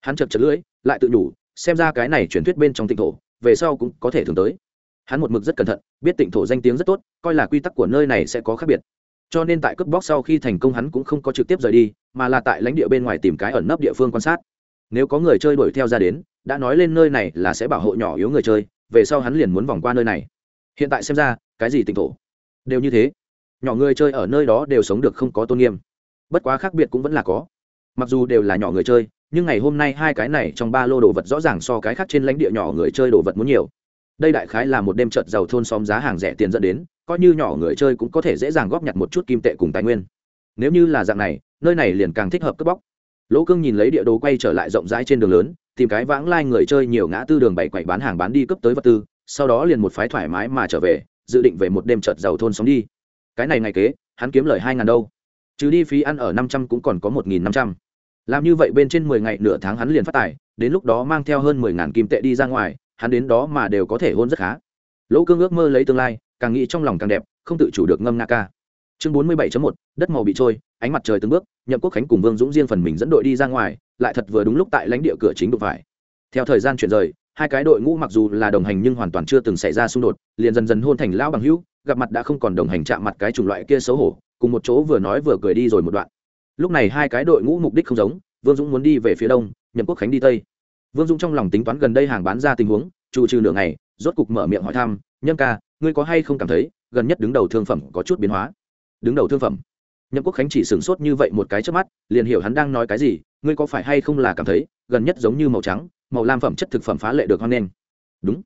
Hắn chật chật lưỡi, lại tự nhủ, xem ra cái này truyền thuyết bên trong tịnh thổ, về sau cũng có thể thường tới. Hắn một mực rất cẩn thận, biết tịnh thổ danh tiếng rất tốt, coi là quy tắc của nơi này sẽ có khác biệt cho nên tại cướp bóc sau khi thành công hắn cũng không có trực tiếp rời đi, mà là tại lãnh địa bên ngoài tìm cái ẩn nấp địa phương quan sát. Nếu có người chơi đuổi theo ra đến, đã nói lên nơi này là sẽ bảo hộ nhỏ yếu người chơi, về sau hắn liền muốn vòng qua nơi này. Hiện tại xem ra, cái gì tỉnh thổ? Đều như thế. Nhỏ người chơi ở nơi đó đều sống được không có tôn nghiêm. Bất quá khác biệt cũng vẫn là có. Mặc dù đều là nhỏ người chơi, nhưng ngày hôm nay hai cái này trong ba lô đồ vật rõ ràng so cái khác trên lãnh địa nhỏ người chơi đồ vật muốn nhiều. Đây đại khái là một đêm trợt giàu thôn xóm giá hàng rẻ tiền dẫn đến coi như nhỏ người chơi cũng có thể dễ dàng góp nhặt một chút kim tệ cùng tài nguyên. Nếu như là dạng này, nơi này liền càng thích hợp cướp bóc. Lỗ cương nhìn lấy địa đồ quay trở lại rộng rãi trên đường lớn, tìm cái vãng lai người chơi nhiều ngã tư đường bảy quậy bán hàng bán đi cấp tới vật tư, sau đó liền một phái thoải mái mà trở về, dự định về một đêm trợt giàu thôn sống đi. Cái này ngày kế, hắn kiếm lời hai ngàn đâu. Trừ đi phí ăn ở năm trăm cũng còn có một nghìn năm trăm. Làm như vậy bên trên mười ngày nửa tháng hắn liền phát tài, đến lúc đó mang theo hơn mười ngàn kim tệ đi ra ngoài, hắn đến đó mà đều có thể hôn rất khá. Lỗ cương ước mơ lấy tương lai càng nghĩ trong lòng càng đẹp, không tự chủ được ngâm nga ca. Chương bốn mươi bảy một, đất màu bị trôi, ánh mặt trời từng bước, nhậm quốc khánh cùng vương dũng riêng phần mình dẫn đội đi ra ngoài, lại thật vừa đúng lúc tại lãnh địa cửa chính đụng phải. Theo thời gian chuyển rời, hai cái đội ngũ mặc dù là đồng hành nhưng hoàn toàn chưa từng xảy ra xung đột, liền dần dần hôn thành lão bằng hữu, gặp mặt đã không còn đồng hành chạm mặt cái chủng loại kia xấu hổ, cùng một chỗ vừa nói vừa cười đi rồi một đoạn. Lúc này hai cái đội ngũ mục đích không giống, vương dũng muốn đi về phía đông, nhậm quốc khánh đi tây. Vương dũng trong lòng tính toán gần đây hàng bán ra tình huống trụ trừ nửa ngày, rốt cục mở miệng hỏi thăm nhân ca ngươi có hay không cảm thấy gần nhất đứng đầu thương phẩm có chút biến hóa? Đứng đầu thương phẩm. Nhậm quốc khánh chỉ sửng sốt như vậy một cái trước mắt, liền hiểu hắn đang nói cái gì, ngươi có phải hay không là cảm thấy gần nhất giống như màu trắng, màu lam phẩm chất thực phẩm phá lệ được hoan nghênh? Đúng.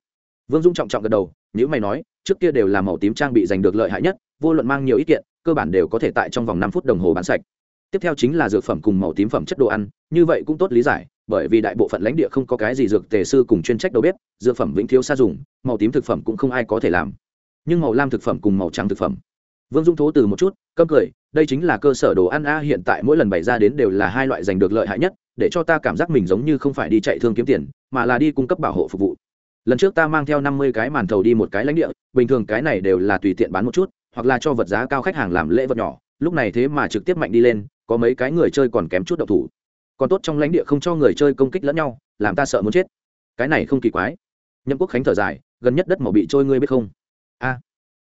Vương dung trọng trọng gật đầu nếu mày nói, trước kia đều là màu tím trang bị giành được lợi hại nhất, vô luận mang nhiều ý kiện, cơ bản đều có thể tại trong vòng năm phút đồng hồ bán sạch. Tiếp theo chính là dược phẩm cùng màu tím phẩm chất đồ ăn, như vậy cũng tốt lý giải bởi vì đại bộ phận lãnh địa không có cái gì dược tề sư cùng chuyên trách đầu bếp, dược phẩm vĩnh thiếu xa dùng, màu tím thực phẩm cũng không ai có thể làm. Nhưng màu lam thực phẩm cùng màu trắng thực phẩm. Vương dung thố từ một chút, câm cười, đây chính là cơ sở đồ ăn a, hiện tại mỗi lần bày ra đến đều là hai loại giành được lợi hại nhất, để cho ta cảm giác mình giống như không phải đi chạy thương kiếm tiền, mà là đi cung cấp bảo hộ phục vụ. Lần trước ta mang theo năm mươi cái màn thầu đi một cái lãnh địa, bình thường cái này đều là tùy tiện bán một chút, hoặc là cho vật giá cao khách hàng làm lễ vật nhỏ, lúc này thế mà trực tiếp mạnh đi lên, có mấy cái người chơi còn kém chút độc thủ còn tốt trong lãnh địa không cho người chơi công kích lẫn nhau, làm ta sợ muốn chết. Cái này không kỳ quái. Nhậm quốc khánh thở dài, gần nhất đất màu bị trôi ngươi biết không? A.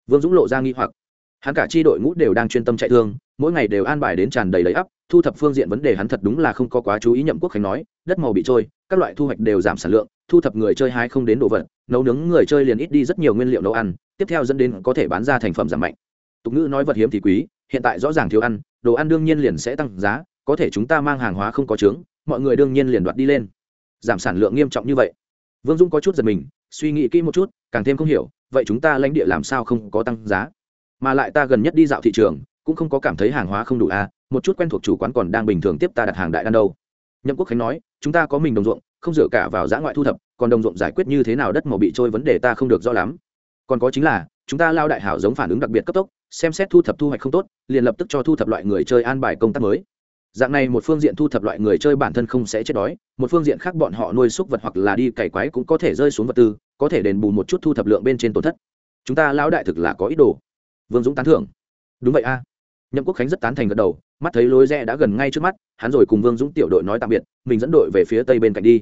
Vương dũng lộ ra nghi hoặc. Hắn cả chi đội ngũ đều đang chuyên tâm chạy thương, mỗi ngày đều an bài đến tràn đầy lấy ắp, thu thập phương diện vấn đề hắn thật đúng là không có quá chú ý nhậm quốc khánh nói, đất màu bị trôi, các loại thu hoạch đều giảm sản lượng, thu thập người chơi hai không đến đồ vật, nấu nướng người chơi liền ít đi rất nhiều nguyên liệu nấu ăn, tiếp theo dẫn đến có thể bán ra thành phẩm giảm mạnh. Tục ngữ nói vật hiếm thì quý, hiện tại rõ ràng thiếu ăn, đồ ăn đương nhiên liền sẽ tăng giá có thể chúng ta mang hàng hóa không có trướng mọi người đương nhiên liền đoạt đi lên. Giảm sản lượng nghiêm trọng như vậy. Vương dung có chút giật mình, suy nghĩ kỹ một chút, càng thêm không hiểu, vậy chúng ta lãnh địa làm sao không có tăng giá? Mà lại ta gần nhất đi dạo thị trường, cũng không có cảm thấy hàng hóa không đủ à một chút quen thuộc chủ quán còn đang bình thường tiếp ta đặt hàng đại đan đâu. Nhậm quốc khánh nói, chúng ta có mình đồng ruộng, không dựa cả vào giã ngoại thu thập, còn đồng ruộng giải quyết như thế nào đất màu bị trôi vấn đề ta không được rõ lắm. Còn có chính là, chúng ta lao đại hảo giống phản ứng đặc biệt cấp tốc, xem xét thu thập thu hoạch không tốt, liền lập tức cho thu thập loại người chơi an bài công tác mới dạng này một phương diện thu thập loại người chơi bản thân không sẽ chết đói, một phương diện khác bọn họ nuôi súc vật hoặc là đi cày quái cũng có thể rơi xuống vật tư, có thể đền bù một chút thu thập lượng bên trên tổn thất. Chúng ta lão đại thực là có ý đồ. Vương dũng tán thưởng. Đúng vậy a. Nhậm quốc khánh rất tán thành gật đầu, mắt thấy lối rẽ đã gần ngay trước mắt, hắn rồi cùng vương dũng tiểu đội nói tạm biệt, mình dẫn đội về phía tây bên cạnh đi.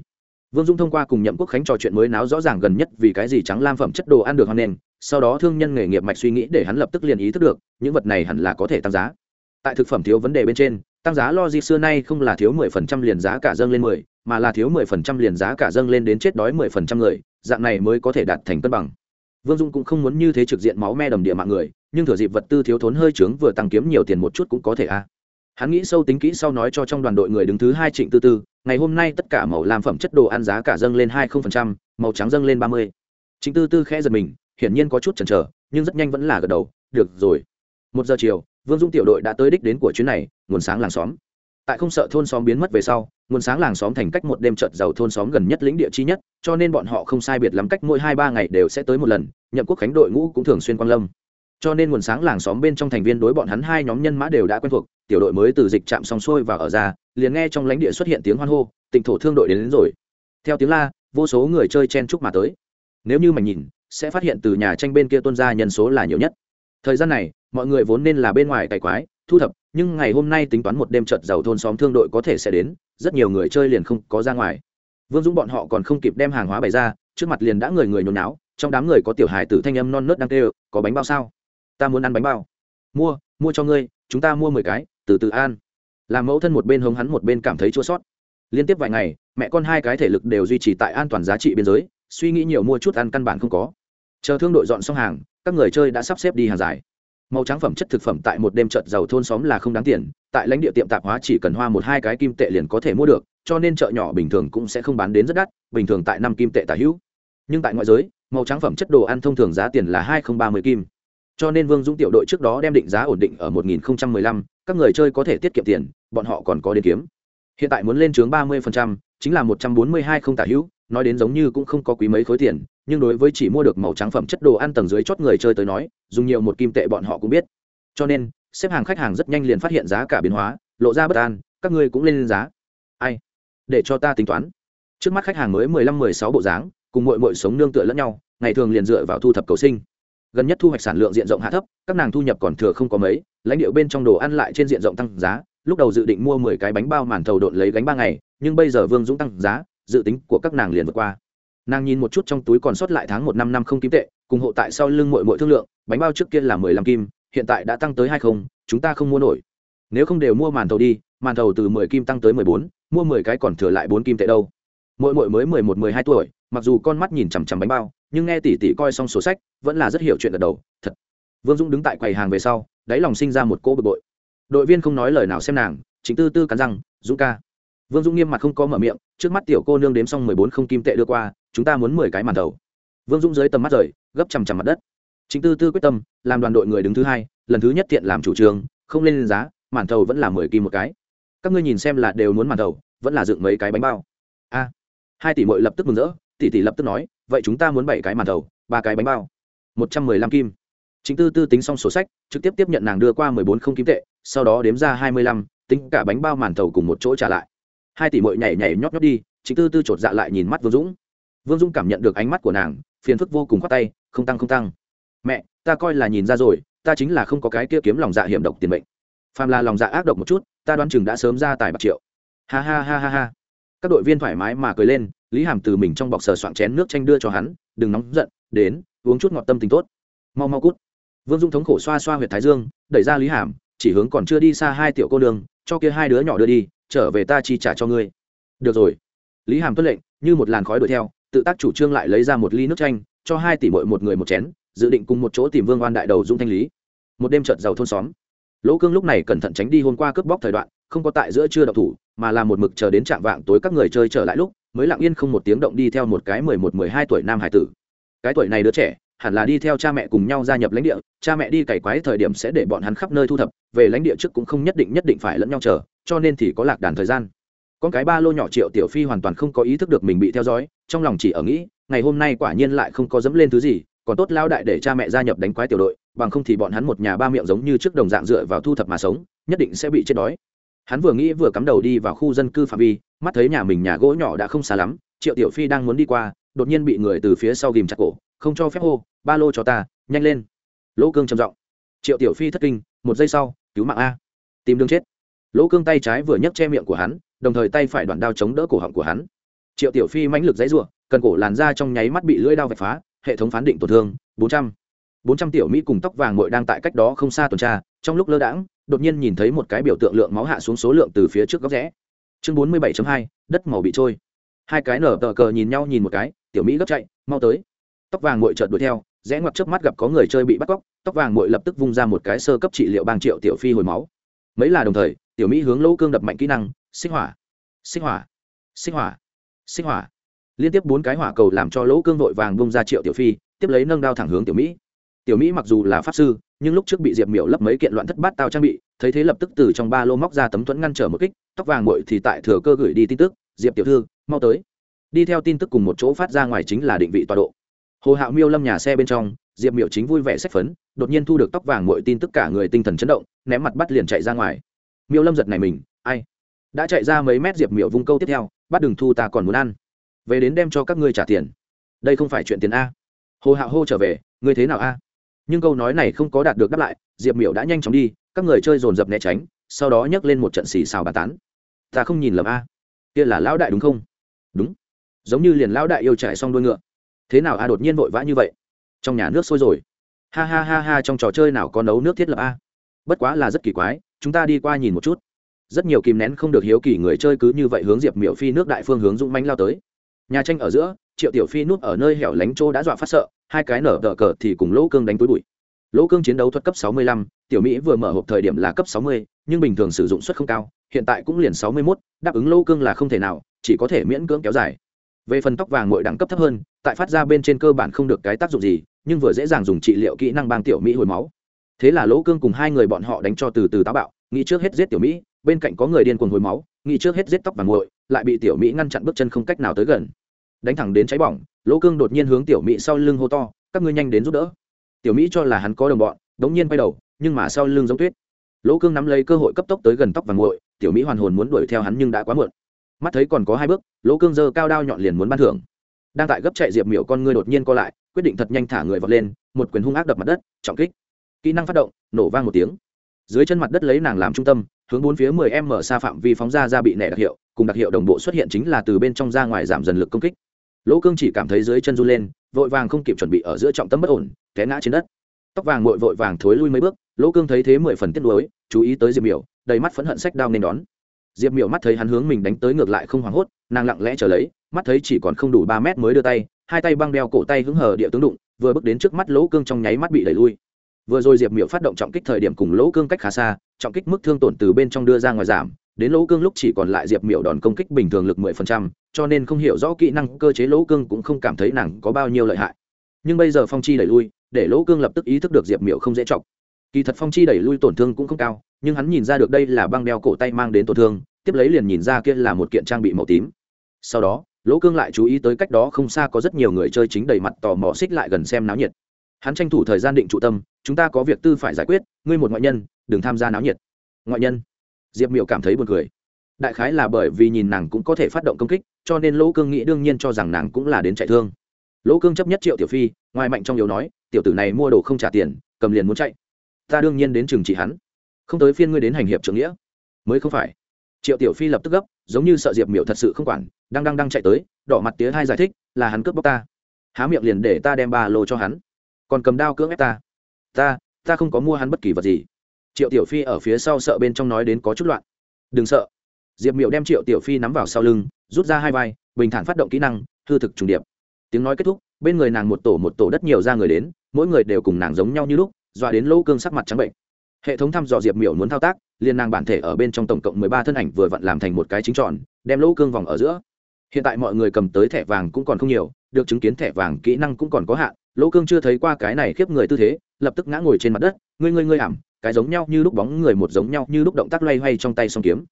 Vương dũng thông qua cùng nhậm quốc khánh trò chuyện mới náo rõ ràng gần nhất vì cái gì trắng lam phẩm chất đồ ăn được hoan nền sau đó thương nhân nghề nghiệp mạch suy nghĩ để hắn lập tức liền ý thức được, những vật này hẳn là có thể tăng giá. Tại thực phẩm thiếu vấn đề bên trên tăng giá lo xưa nay không là thiếu mười phần trăm liền giá cả dâng lên mười, mà là thiếu mười phần trăm liền giá cả dâng lên đến chết đói mười phần trăm người, dạng này mới có thể đạt thành cân bằng. Vương dung cũng không muốn như thế trực diện máu me đầm địa mạng người, nhưng thừa dịp vật tư thiếu thốn hơi trướng vừa tăng kiếm nhiều tiền một chút cũng có thể a. Hắn nghĩ sâu tính kỹ sau nói cho trong đoàn đội người đứng thứ hai trịnh tư tư, ngày hôm nay tất cả màu làm phẩm chất đồ ăn giá cả dâng lên hai không phần trăm, màu trắng dâng lên ba mươi. Trịnh tư tư khẽ giật mình, hiển nhiên có chút chần chờ, nhưng rất nhanh vẫn là gật đầu, được rồi. Một giờ chiều vương dung tiểu đội đã tới đích đến của chuyến này nguồn sáng làng xóm. Tại không sợ thôn xóm biến mất về sau nguồn sáng làng xóm thành cách một đêm trợt giàu thôn xóm gần nhất lĩnh địa chi nhất cho nên bọn họ không sai biệt lắm cách mỗi hai ba ngày đều sẽ tới một lần nhậm quốc khánh đội ngũ cũng thường xuyên quan lâm. Cho nên nguồn sáng làng xóm bên trong thành viên đối bọn hắn hai nhóm nhân mã đều đã quen thuộc tiểu đội mới từ dịch trạm xong xuôi và ở ra liền nghe trong lãnh địa xuất hiện tiếng hoan hô tỉnh thổ thương đội đến, đến rồi. Theo tiếng la vô số người chơi chen chúc mà tới. Nếu như mà nhìn sẽ phát hiện từ nhà tranh bên kia tuân ra nhân số là nhiều nhất. Thời gian này mọi người vốn nên là bên ngoài cày quái, thu thập, nhưng ngày hôm nay tính toán một đêm trợt giàu thôn xóm thương đội có thể sẽ đến, rất nhiều người chơi liền không có ra ngoài. Vương dũng bọn họ còn không kịp đem hàng hóa bày ra, trước mặt liền đã người người nhồi náo trong đám người có tiểu hài tử thanh âm non nớt đang kêu, có bánh bao sao? Ta muốn ăn bánh bao. Mua mua cho ngươi, chúng ta mua mười cái, từ từ an làm mẫu thân một bên hống hắn một bên cảm thấy chua sót. Liên tiếp vài ngày, mẹ con hai cái thể lực đều duy trì tại an toàn giá trị biên giới, suy nghĩ nhiều mua chút ăn căn bản không có. Chờ thương đội dọn xong hàng, các người chơi đã sắp xếp đi hàng dài màu trắng phẩm chất thực phẩm tại một đêm chợ giàu thôn xóm là không đáng tiền, tại lãnh địa tiệm tạp hóa chỉ cần hoa một hai cái kim tệ liền có thể mua được, cho nên chợ nhỏ bình thường cũng sẽ không bán đến rất đắt, bình thường tại năm kim tệ tả hữu. Nhưng tại ngoại giới, màu trắng phẩm chất đồ ăn thông thường giá tiền là hai không ba mươi kim. Cho nên vương dũng tiểu đội trước đó đem định giá ổn định ở một nghìn lăm, các người chơi có thể tiết kiệm tiền, bọn họ còn có đến kiếm. Hiện tại muốn lên chướng ba mươi chính là một trăm bốn mươi hai không tả hữu, nói đến giống như cũng không có quý mấy khối tiền, nhưng đối với chỉ mua được màu trắng phẩm chất đồ ăn tầng dưới chót người chơi tới nói, dùng nhiều một kim tệ bọn họ cũng biết. Cho nên, xếp hàng khách hàng rất nhanh liền phát hiện giá cả biến hóa, lộ ra bất an, các ngươi cũng lên giá. Ai? Để cho ta tính toán. Trước mắt khách hàng mới mười lăm mười sáu bộ dáng, cùng mội mội sống nương tựa lẫn nhau, ngày thường liền dựa vào thu thập cầu sinh. Gần nhất thu hoạch sản lượng diện rộng hạ thấp, các nàng thu nhập còn thừa không có mấy, lãnh điệu bên trong đồ ăn lại trên diện rộng tăng giá, lúc đầu dự định mua mười cái bánh bao màn thầu độn lấy gánh ba ngày nhưng bây giờ vương dũng tăng giá, dự tính của các nàng liền vượt qua. Nàng nhìn một chút trong túi còn sót lại tháng một năm năm không kim tệ, cùng hộ tại sau lưng mội mội thương lượng, bánh bao trước kia là mười lăm kim, hiện tại đã tăng tới hai không, chúng ta không mua nổi. Nếu không đều mua màn thầu đi, màn thầu từ mười kim tăng tới mười bốn, mua mười cái còn thừa lại bốn kim tệ đâu. Mỗi mỗi mới mười một, mười hai tuổi, mặc dù con mắt nhìn chằm chằm bánh bao, nhưng nghe tỉ tỉ coi xong sổ sách, vẫn là rất hiểu chuyện gật đầu, thật. Vương dũng đứng tại quầy hàng về sau, đáy lòng sinh ra một cỗ bực bội. Đội viên không nói lời nào xem nàng chính tư tư cắn răng, dũng ca vương dũng nghiêm mặt không có mở miệng, trước mắt tiểu cô nương đếm xong mười bốn không kim tệ đưa qua, chúng ta muốn mười cái màn đầu. Vương dũng dưới tầm mắt rời, gấp chằm chằm mặt đất. Chính tư tư quyết tâm, làm đoàn đội người đứng thứ hai, lần thứ nhất tiện làm chủ trương, không lên giá, màn thầu vẫn là mười kim một cái. Các ngươi nhìn xem là đều muốn màn thầu, vẫn là dựng mấy cái bánh bao. A, hai tỷ mội lập tức mừng rỡ, tỷ tỷ lập tức nói, vậy chúng ta muốn bảy cái màn thầu, ba cái bánh bao. Một trăm mười lăm kim. Chính tư tư tính xong sổ sách, trực tiếp tiếp nhận nàng đưa qua mười bốn không kim tệ, sau đó đếm ra hai mươi lăm, tính cả bánh bao màn thầu cùng một chỗ trả lại hai tỷ mội nhảy nhảy nhót nhót đi, chính tư tư chột dạ lại nhìn mắt vương dũng. Vương dũng cảm nhận được ánh mắt của nàng, phiền phức vô cùng khoát tay, không tăng không tăng. Mẹ, ta coi là nhìn ra rồi, ta chính là không có cái kia kiếm lòng dạ hiểm độc tiền mệnh. Phàm là lòng dạ ác độc một chút, ta đoán chừng đã sớm ra tài bạc triệu. Ha ha ha ha ha. Các đội viên thoải mái mà cười lên, lý hàm từ mình trong bọc sờ soạn chén nước chanh đưa cho hắn, đừng nóng giận, đến, uống chút ngọt tâm tình tốt. Mau mau cút. Vương dung thống khổ xoa xoa huyệt thái dương, đẩy ra lý hàm, chỉ hướng còn chưa đi xa hai tiểu cô đường cho kia hai đứa nhỏ đưa đi trở về ta chi trả cho ngươi. Được rồi. Lý hàm tuân lệnh, như một làn khói đuổi theo, tự tác chủ trương lại lấy ra một ly nước chanh, cho hai tỷ mội một người một chén, dự định cùng một chỗ tìm vương oan đại đầu dung thanh lý. Một đêm trợt giàu thôn xóm. Lỗ cương lúc này cẩn thận tránh đi hôm qua cướp bóc thời đoạn, không có tại giữa trưa đậu thủ, mà là một mực chờ đến trạm vạng tối các người chơi trở lại lúc, mới lặng yên không một tiếng động đi theo một cái mười một, mười hai tuổi nam hải tử. Cái tuổi này đứa trẻ, hẳn là đi theo cha mẹ cùng nhau gia nhập lãnh địa, cha mẹ đi cày quái thời điểm sẽ để bọn hắn khắp nơi thu thập, về lãnh địa trước cũng không nhất định nhất định phải lẫn nhau chờ cho nên thì có lạc đàn thời gian. Con cái ba lô nhỏ triệu tiểu phi hoàn toàn không có ý thức được mình bị theo dõi, trong lòng chỉ ở nghĩ, ngày hôm nay quả nhiên lại không có dẫm lên thứ gì, còn tốt lao đại để cha mẹ gia nhập đánh quái tiểu đội, bằng không thì bọn hắn một nhà ba miệng giống như trước đồng dạng dựa vào thu thập mà sống, nhất định sẽ bị chết đói. Hắn vừa nghĩ vừa cắm đầu đi vào khu dân cư phạm vi, mắt thấy nhà mình nhà gỗ nhỏ đã không xa lắm, triệu tiểu phi đang muốn đi qua, đột nhiên bị người từ phía sau ghìm chặt cổ, không cho phép hô, ba lô cho ta, nhanh lên. Lỗ cương trầm giọng. Triệu tiểu phi thất kinh, một giây sau, cứu mạng a, tìm đường chết lỗ cương tay trái vừa nhấc che miệng của hắn, đồng thời tay phải đoạn đao chống đỡ cổ họng của hắn. Triệu tiểu phi mãnh lực dãy ruộng cần cổ làn ra trong nháy mắt bị lưỡi đao vạch phá, hệ thống phán định tổn thương, bốn trăm. Bốn trăm tiểu mỹ cùng tóc vàng mội đang tại cách đó không xa tuần tra, trong lúc lơ đãng, đột nhiên nhìn thấy một cái biểu tượng lượng máu hạ xuống số lượng từ phía trước góc rẽ. Chương bốn mươi bảy hai, đất màu bị trôi. Hai cái nở tờ cờ nhìn nhau nhìn một cái, tiểu mỹ gấp chạy, mau tới. Tóc vàng mội trợt đuổi theo, rẽ ngoặt trước mắt gặp có người chơi bị bắt cóc, tóc vàng mội lập tức vung ra một cái sơ cấp trị liệu bang triệu tiểu phi hồi máu mấy là đồng thời, tiểu mỹ hướng lỗ cương đập mạnh kỹ năng, xích hỏa xích hỏa xích hỏa xích hỏa. Liên tiếp bốn cái hỏa cầu làm cho lỗ cương vội vàng bung ra triệu tiểu phi, tiếp lấy nâng đao thẳng hướng tiểu mỹ. Tiểu mỹ mặc dù là pháp sư, nhưng lúc trước bị diệp miểu lấp mấy kiện loạn thất bát tao trang bị, thấy thế lập tức từ trong ba lô móc ra tấm thuẫn ngăn trở một kích, tóc vàng bội thì tại thừa cơ gửi đi tin tức, diệp tiểu thư, mau tới. Đi theo tin tức cùng một chỗ phát ra ngoài chính là định vị tọa độ. Hồ hạo miêu lâm nhà xe bên trong diệp miểu chính vui vẻ sách phấn, đột nhiên thu được tóc vàng muội tin tức cả người tinh thần chấn động ném mặt bắt liền chạy ra ngoài. Miêu lâm giật này mình, ai? Đã chạy ra mấy mét diệp miểu vung câu tiếp theo, bắt đừng thu ta còn muốn ăn. Về đến đem cho các ngươi trả tiền. Đây không phải chuyện tiền a. Hồ hạo hô trở về, ngươi thế nào a? Nhưng câu nói này không có đạt được đáp lại, diệp miểu đã nhanh chóng đi, các người chơi dồn dập né tránh, sau đó nhấc lên một trận xì xào bàn tán. Ta không nhìn lầm a. Kia là lão đại đúng không? Đúng. Giống như liền lão đại yêu chạy xong đuôi ngựa. Thế nào a đột nhiên vội vã như vậy? Trong nhà nước sôi rồi. Ha ha ha ha trong trò chơi nào có nấu nước thiết lập a? Bất quá là rất kỳ quái chúng ta đi qua nhìn một chút. Rất nhiều kìm nén không được hiếu kỳ người chơi cứ như vậy hướng diệp miểu phi nước đại phương hướng dũng mánh lao tới. Nhà tranh ở giữa triệu tiểu phi núp ở nơi hẻo lánh chỗ đã dọa phát sợ hai cái nở đỡ cờ thì cùng lỗ cương đánh túi bụi. Lỗ cương chiến đấu thuật cấp 65, tiểu mỹ vừa mở hộp thời điểm là cấp 60, nhưng bình thường sử dụng suất không cao hiện tại cũng liền 61, đáp ứng lỗ cương là không thể nào chỉ có thể miễn cưỡng kéo dài về phần tóc vàng mỗi đẳng cấp thấp hơn, tại phát ra bên trên cơ bản không được cái tác dụng gì, nhưng vừa dễ dàng dùng trị liệu kỹ năng bang tiểu mỹ hồi máu. Thế là lỗ cương cùng hai người bọn họ đánh cho từ từ táo bạo, nghĩ trước hết giết tiểu mỹ, bên cạnh có người điên cuồng hồi máu, nghĩ trước hết giết tóc vàng nguội lại bị tiểu mỹ ngăn chặn bước chân không cách nào tới gần. Đánh thẳng đến cháy bỏng, lỗ cương đột nhiên hướng tiểu mỹ sau lưng hô to, các ngươi nhanh đến giúp đỡ. Tiểu mỹ cho là hắn có đồng bọn, đống nhiên quay đầu, nhưng mà sau lưng giống tuyết. Lỗ cương nắm lấy cơ hội cấp tốc tới gần tóc vàng nguội tiểu mỹ hoàn hồn muốn đuổi theo hắn nhưng đã quá muộn mắt thấy còn có hai bước, lỗ cương dơ cao đao nhọn liền muốn ban thưởng. Đang tại gấp chạy diệp miểu con ngươi đột nhiên co lại, quyết định thật nhanh thả người vọt lên, một quyền hung ác đập mặt đất, trọng kích. Kỹ năng phát động, nổ vang một tiếng. Dưới chân mặt đất lấy nàng làm trung tâm, hướng bốn phía 10 m xa phạm vi phóng ra ra bị nẻ đặc hiệu, cùng đặc hiệu đồng bộ xuất hiện chính là từ bên trong ra ngoài giảm dần lực công kích. Lỗ cương chỉ cảm thấy dưới chân run lên, vội vàng không kịp chuẩn bị ở giữa trọng tâm bất ổn, té ngã trên đất. Tóc vàng vội vội vàng thối lui mấy bước, lỗ cương thấy thế mười phần tiết lối chú ý tới diệp miểu, đầy mắt phẫn hận sách đao nên đón diệp miểu mắt thấy hắn hướng mình đánh tới ngược lại không hoảng hốt, nàng lặng lẽ chờ lấy, mắt thấy chỉ còn không đủ ba mét mới đưa tay, hai tay băng đeo cổ tay hứng hờ địa tướng đụng, vừa bước đến trước mắt lỗ cương trong nháy mắt bị đẩy lui. Vừa rồi diệp miểu phát động trọng kích thời điểm cùng lỗ cương cách khá xa, trọng kích mức thương tổn từ bên trong đưa ra ngoài giảm, đến lỗ cương lúc chỉ còn lại diệp miểu đòn công kích bình thường lực mười phần trăm, cho nên không hiểu rõ kỹ năng cơ chế lỗ cương cũng không cảm thấy nàng có bao nhiêu lợi hại. Nhưng bây giờ phong chi đẩy lui, để lỗ cương lập tức ý thức được diệp miểu không dễ chọc. Kỳ thật phong chi đẩy lui tổn thương cũng không cao, nhưng hắn nhìn ra được đây là băng đeo cổ tay mang đến tổn thương tiếp lấy liền nhìn ra kia là một kiện trang bị màu tím. Sau đó, lỗ cương lại chú ý tới cách đó không xa có rất nhiều người chơi chính đầy mặt tò mò xích lại gần xem náo nhiệt. Hắn tranh thủ thời gian định trụ tâm, chúng ta có việc tư phải giải quyết, ngươi một ngoại nhân, đừng tham gia náo nhiệt. Ngoại nhân? Diệp miệu cảm thấy buồn cười. Đại khái là bởi vì nhìn nàng cũng có thể phát động công kích, cho nên lỗ cương nghĩ đương nhiên cho rằng nàng cũng là đến chạy thương. Lỗ cương chấp nhất triệu tiểu phi, ngoài mạnh trong yếu nói, tiểu tử này mua đồ không trả tiền, cầm liền muốn chạy. Ta đương nhiên đến trừng trị hắn. Không tới phiên ngươi đến hành hiệp trưởng nghĩa. Mới không phải triệu tiểu phi lập tức gấp, giống như sợ diệp miểu thật sự không quản, đang đang đang chạy tới, đỏ mặt tía hai giải thích, là hắn cướp bóc ta. Há miệng liền để ta đem ba lô cho hắn. Còn cầm đao cưỡng ép ta. Ta ta không có mua hắn bất kỳ vật gì. Triệu tiểu phi ở phía sau sợ bên trong nói đến có chút loạn. Đừng sợ. Diệp miệu đem triệu tiểu phi nắm vào sau lưng, rút ra hai vai, bình thản phát động kỹ năng, hư thực trùng điệp. Tiếng nói kết thúc, bên người nàng một tổ một tổ đất nhiều ra người đến, mỗi người đều cùng nàng giống nhau như lúc, dọa đến lỗ cương sắc mặt trắng bệnh. Hệ thống thăm dò diệp miểu muốn thao tác liên nàng bản thể ở bên trong tổng cộng mười ba thân ảnh vừa vặn làm thành một cái chính tròn, đem lỗ cương vòng ở giữa. Hiện tại mọi người cầm tới thẻ vàng cũng còn không nhiều, được chứng kiến thẻ vàng kỹ năng cũng còn có hạn, lỗ cương chưa thấy qua cái này khiếp người tư thế, lập tức ngã ngồi trên mặt đất, ngươi ngươi ngươi ảm, cái giống nhau như lúc bóng người một giống nhau như lúc động tác loay hoay trong tay song kiếm.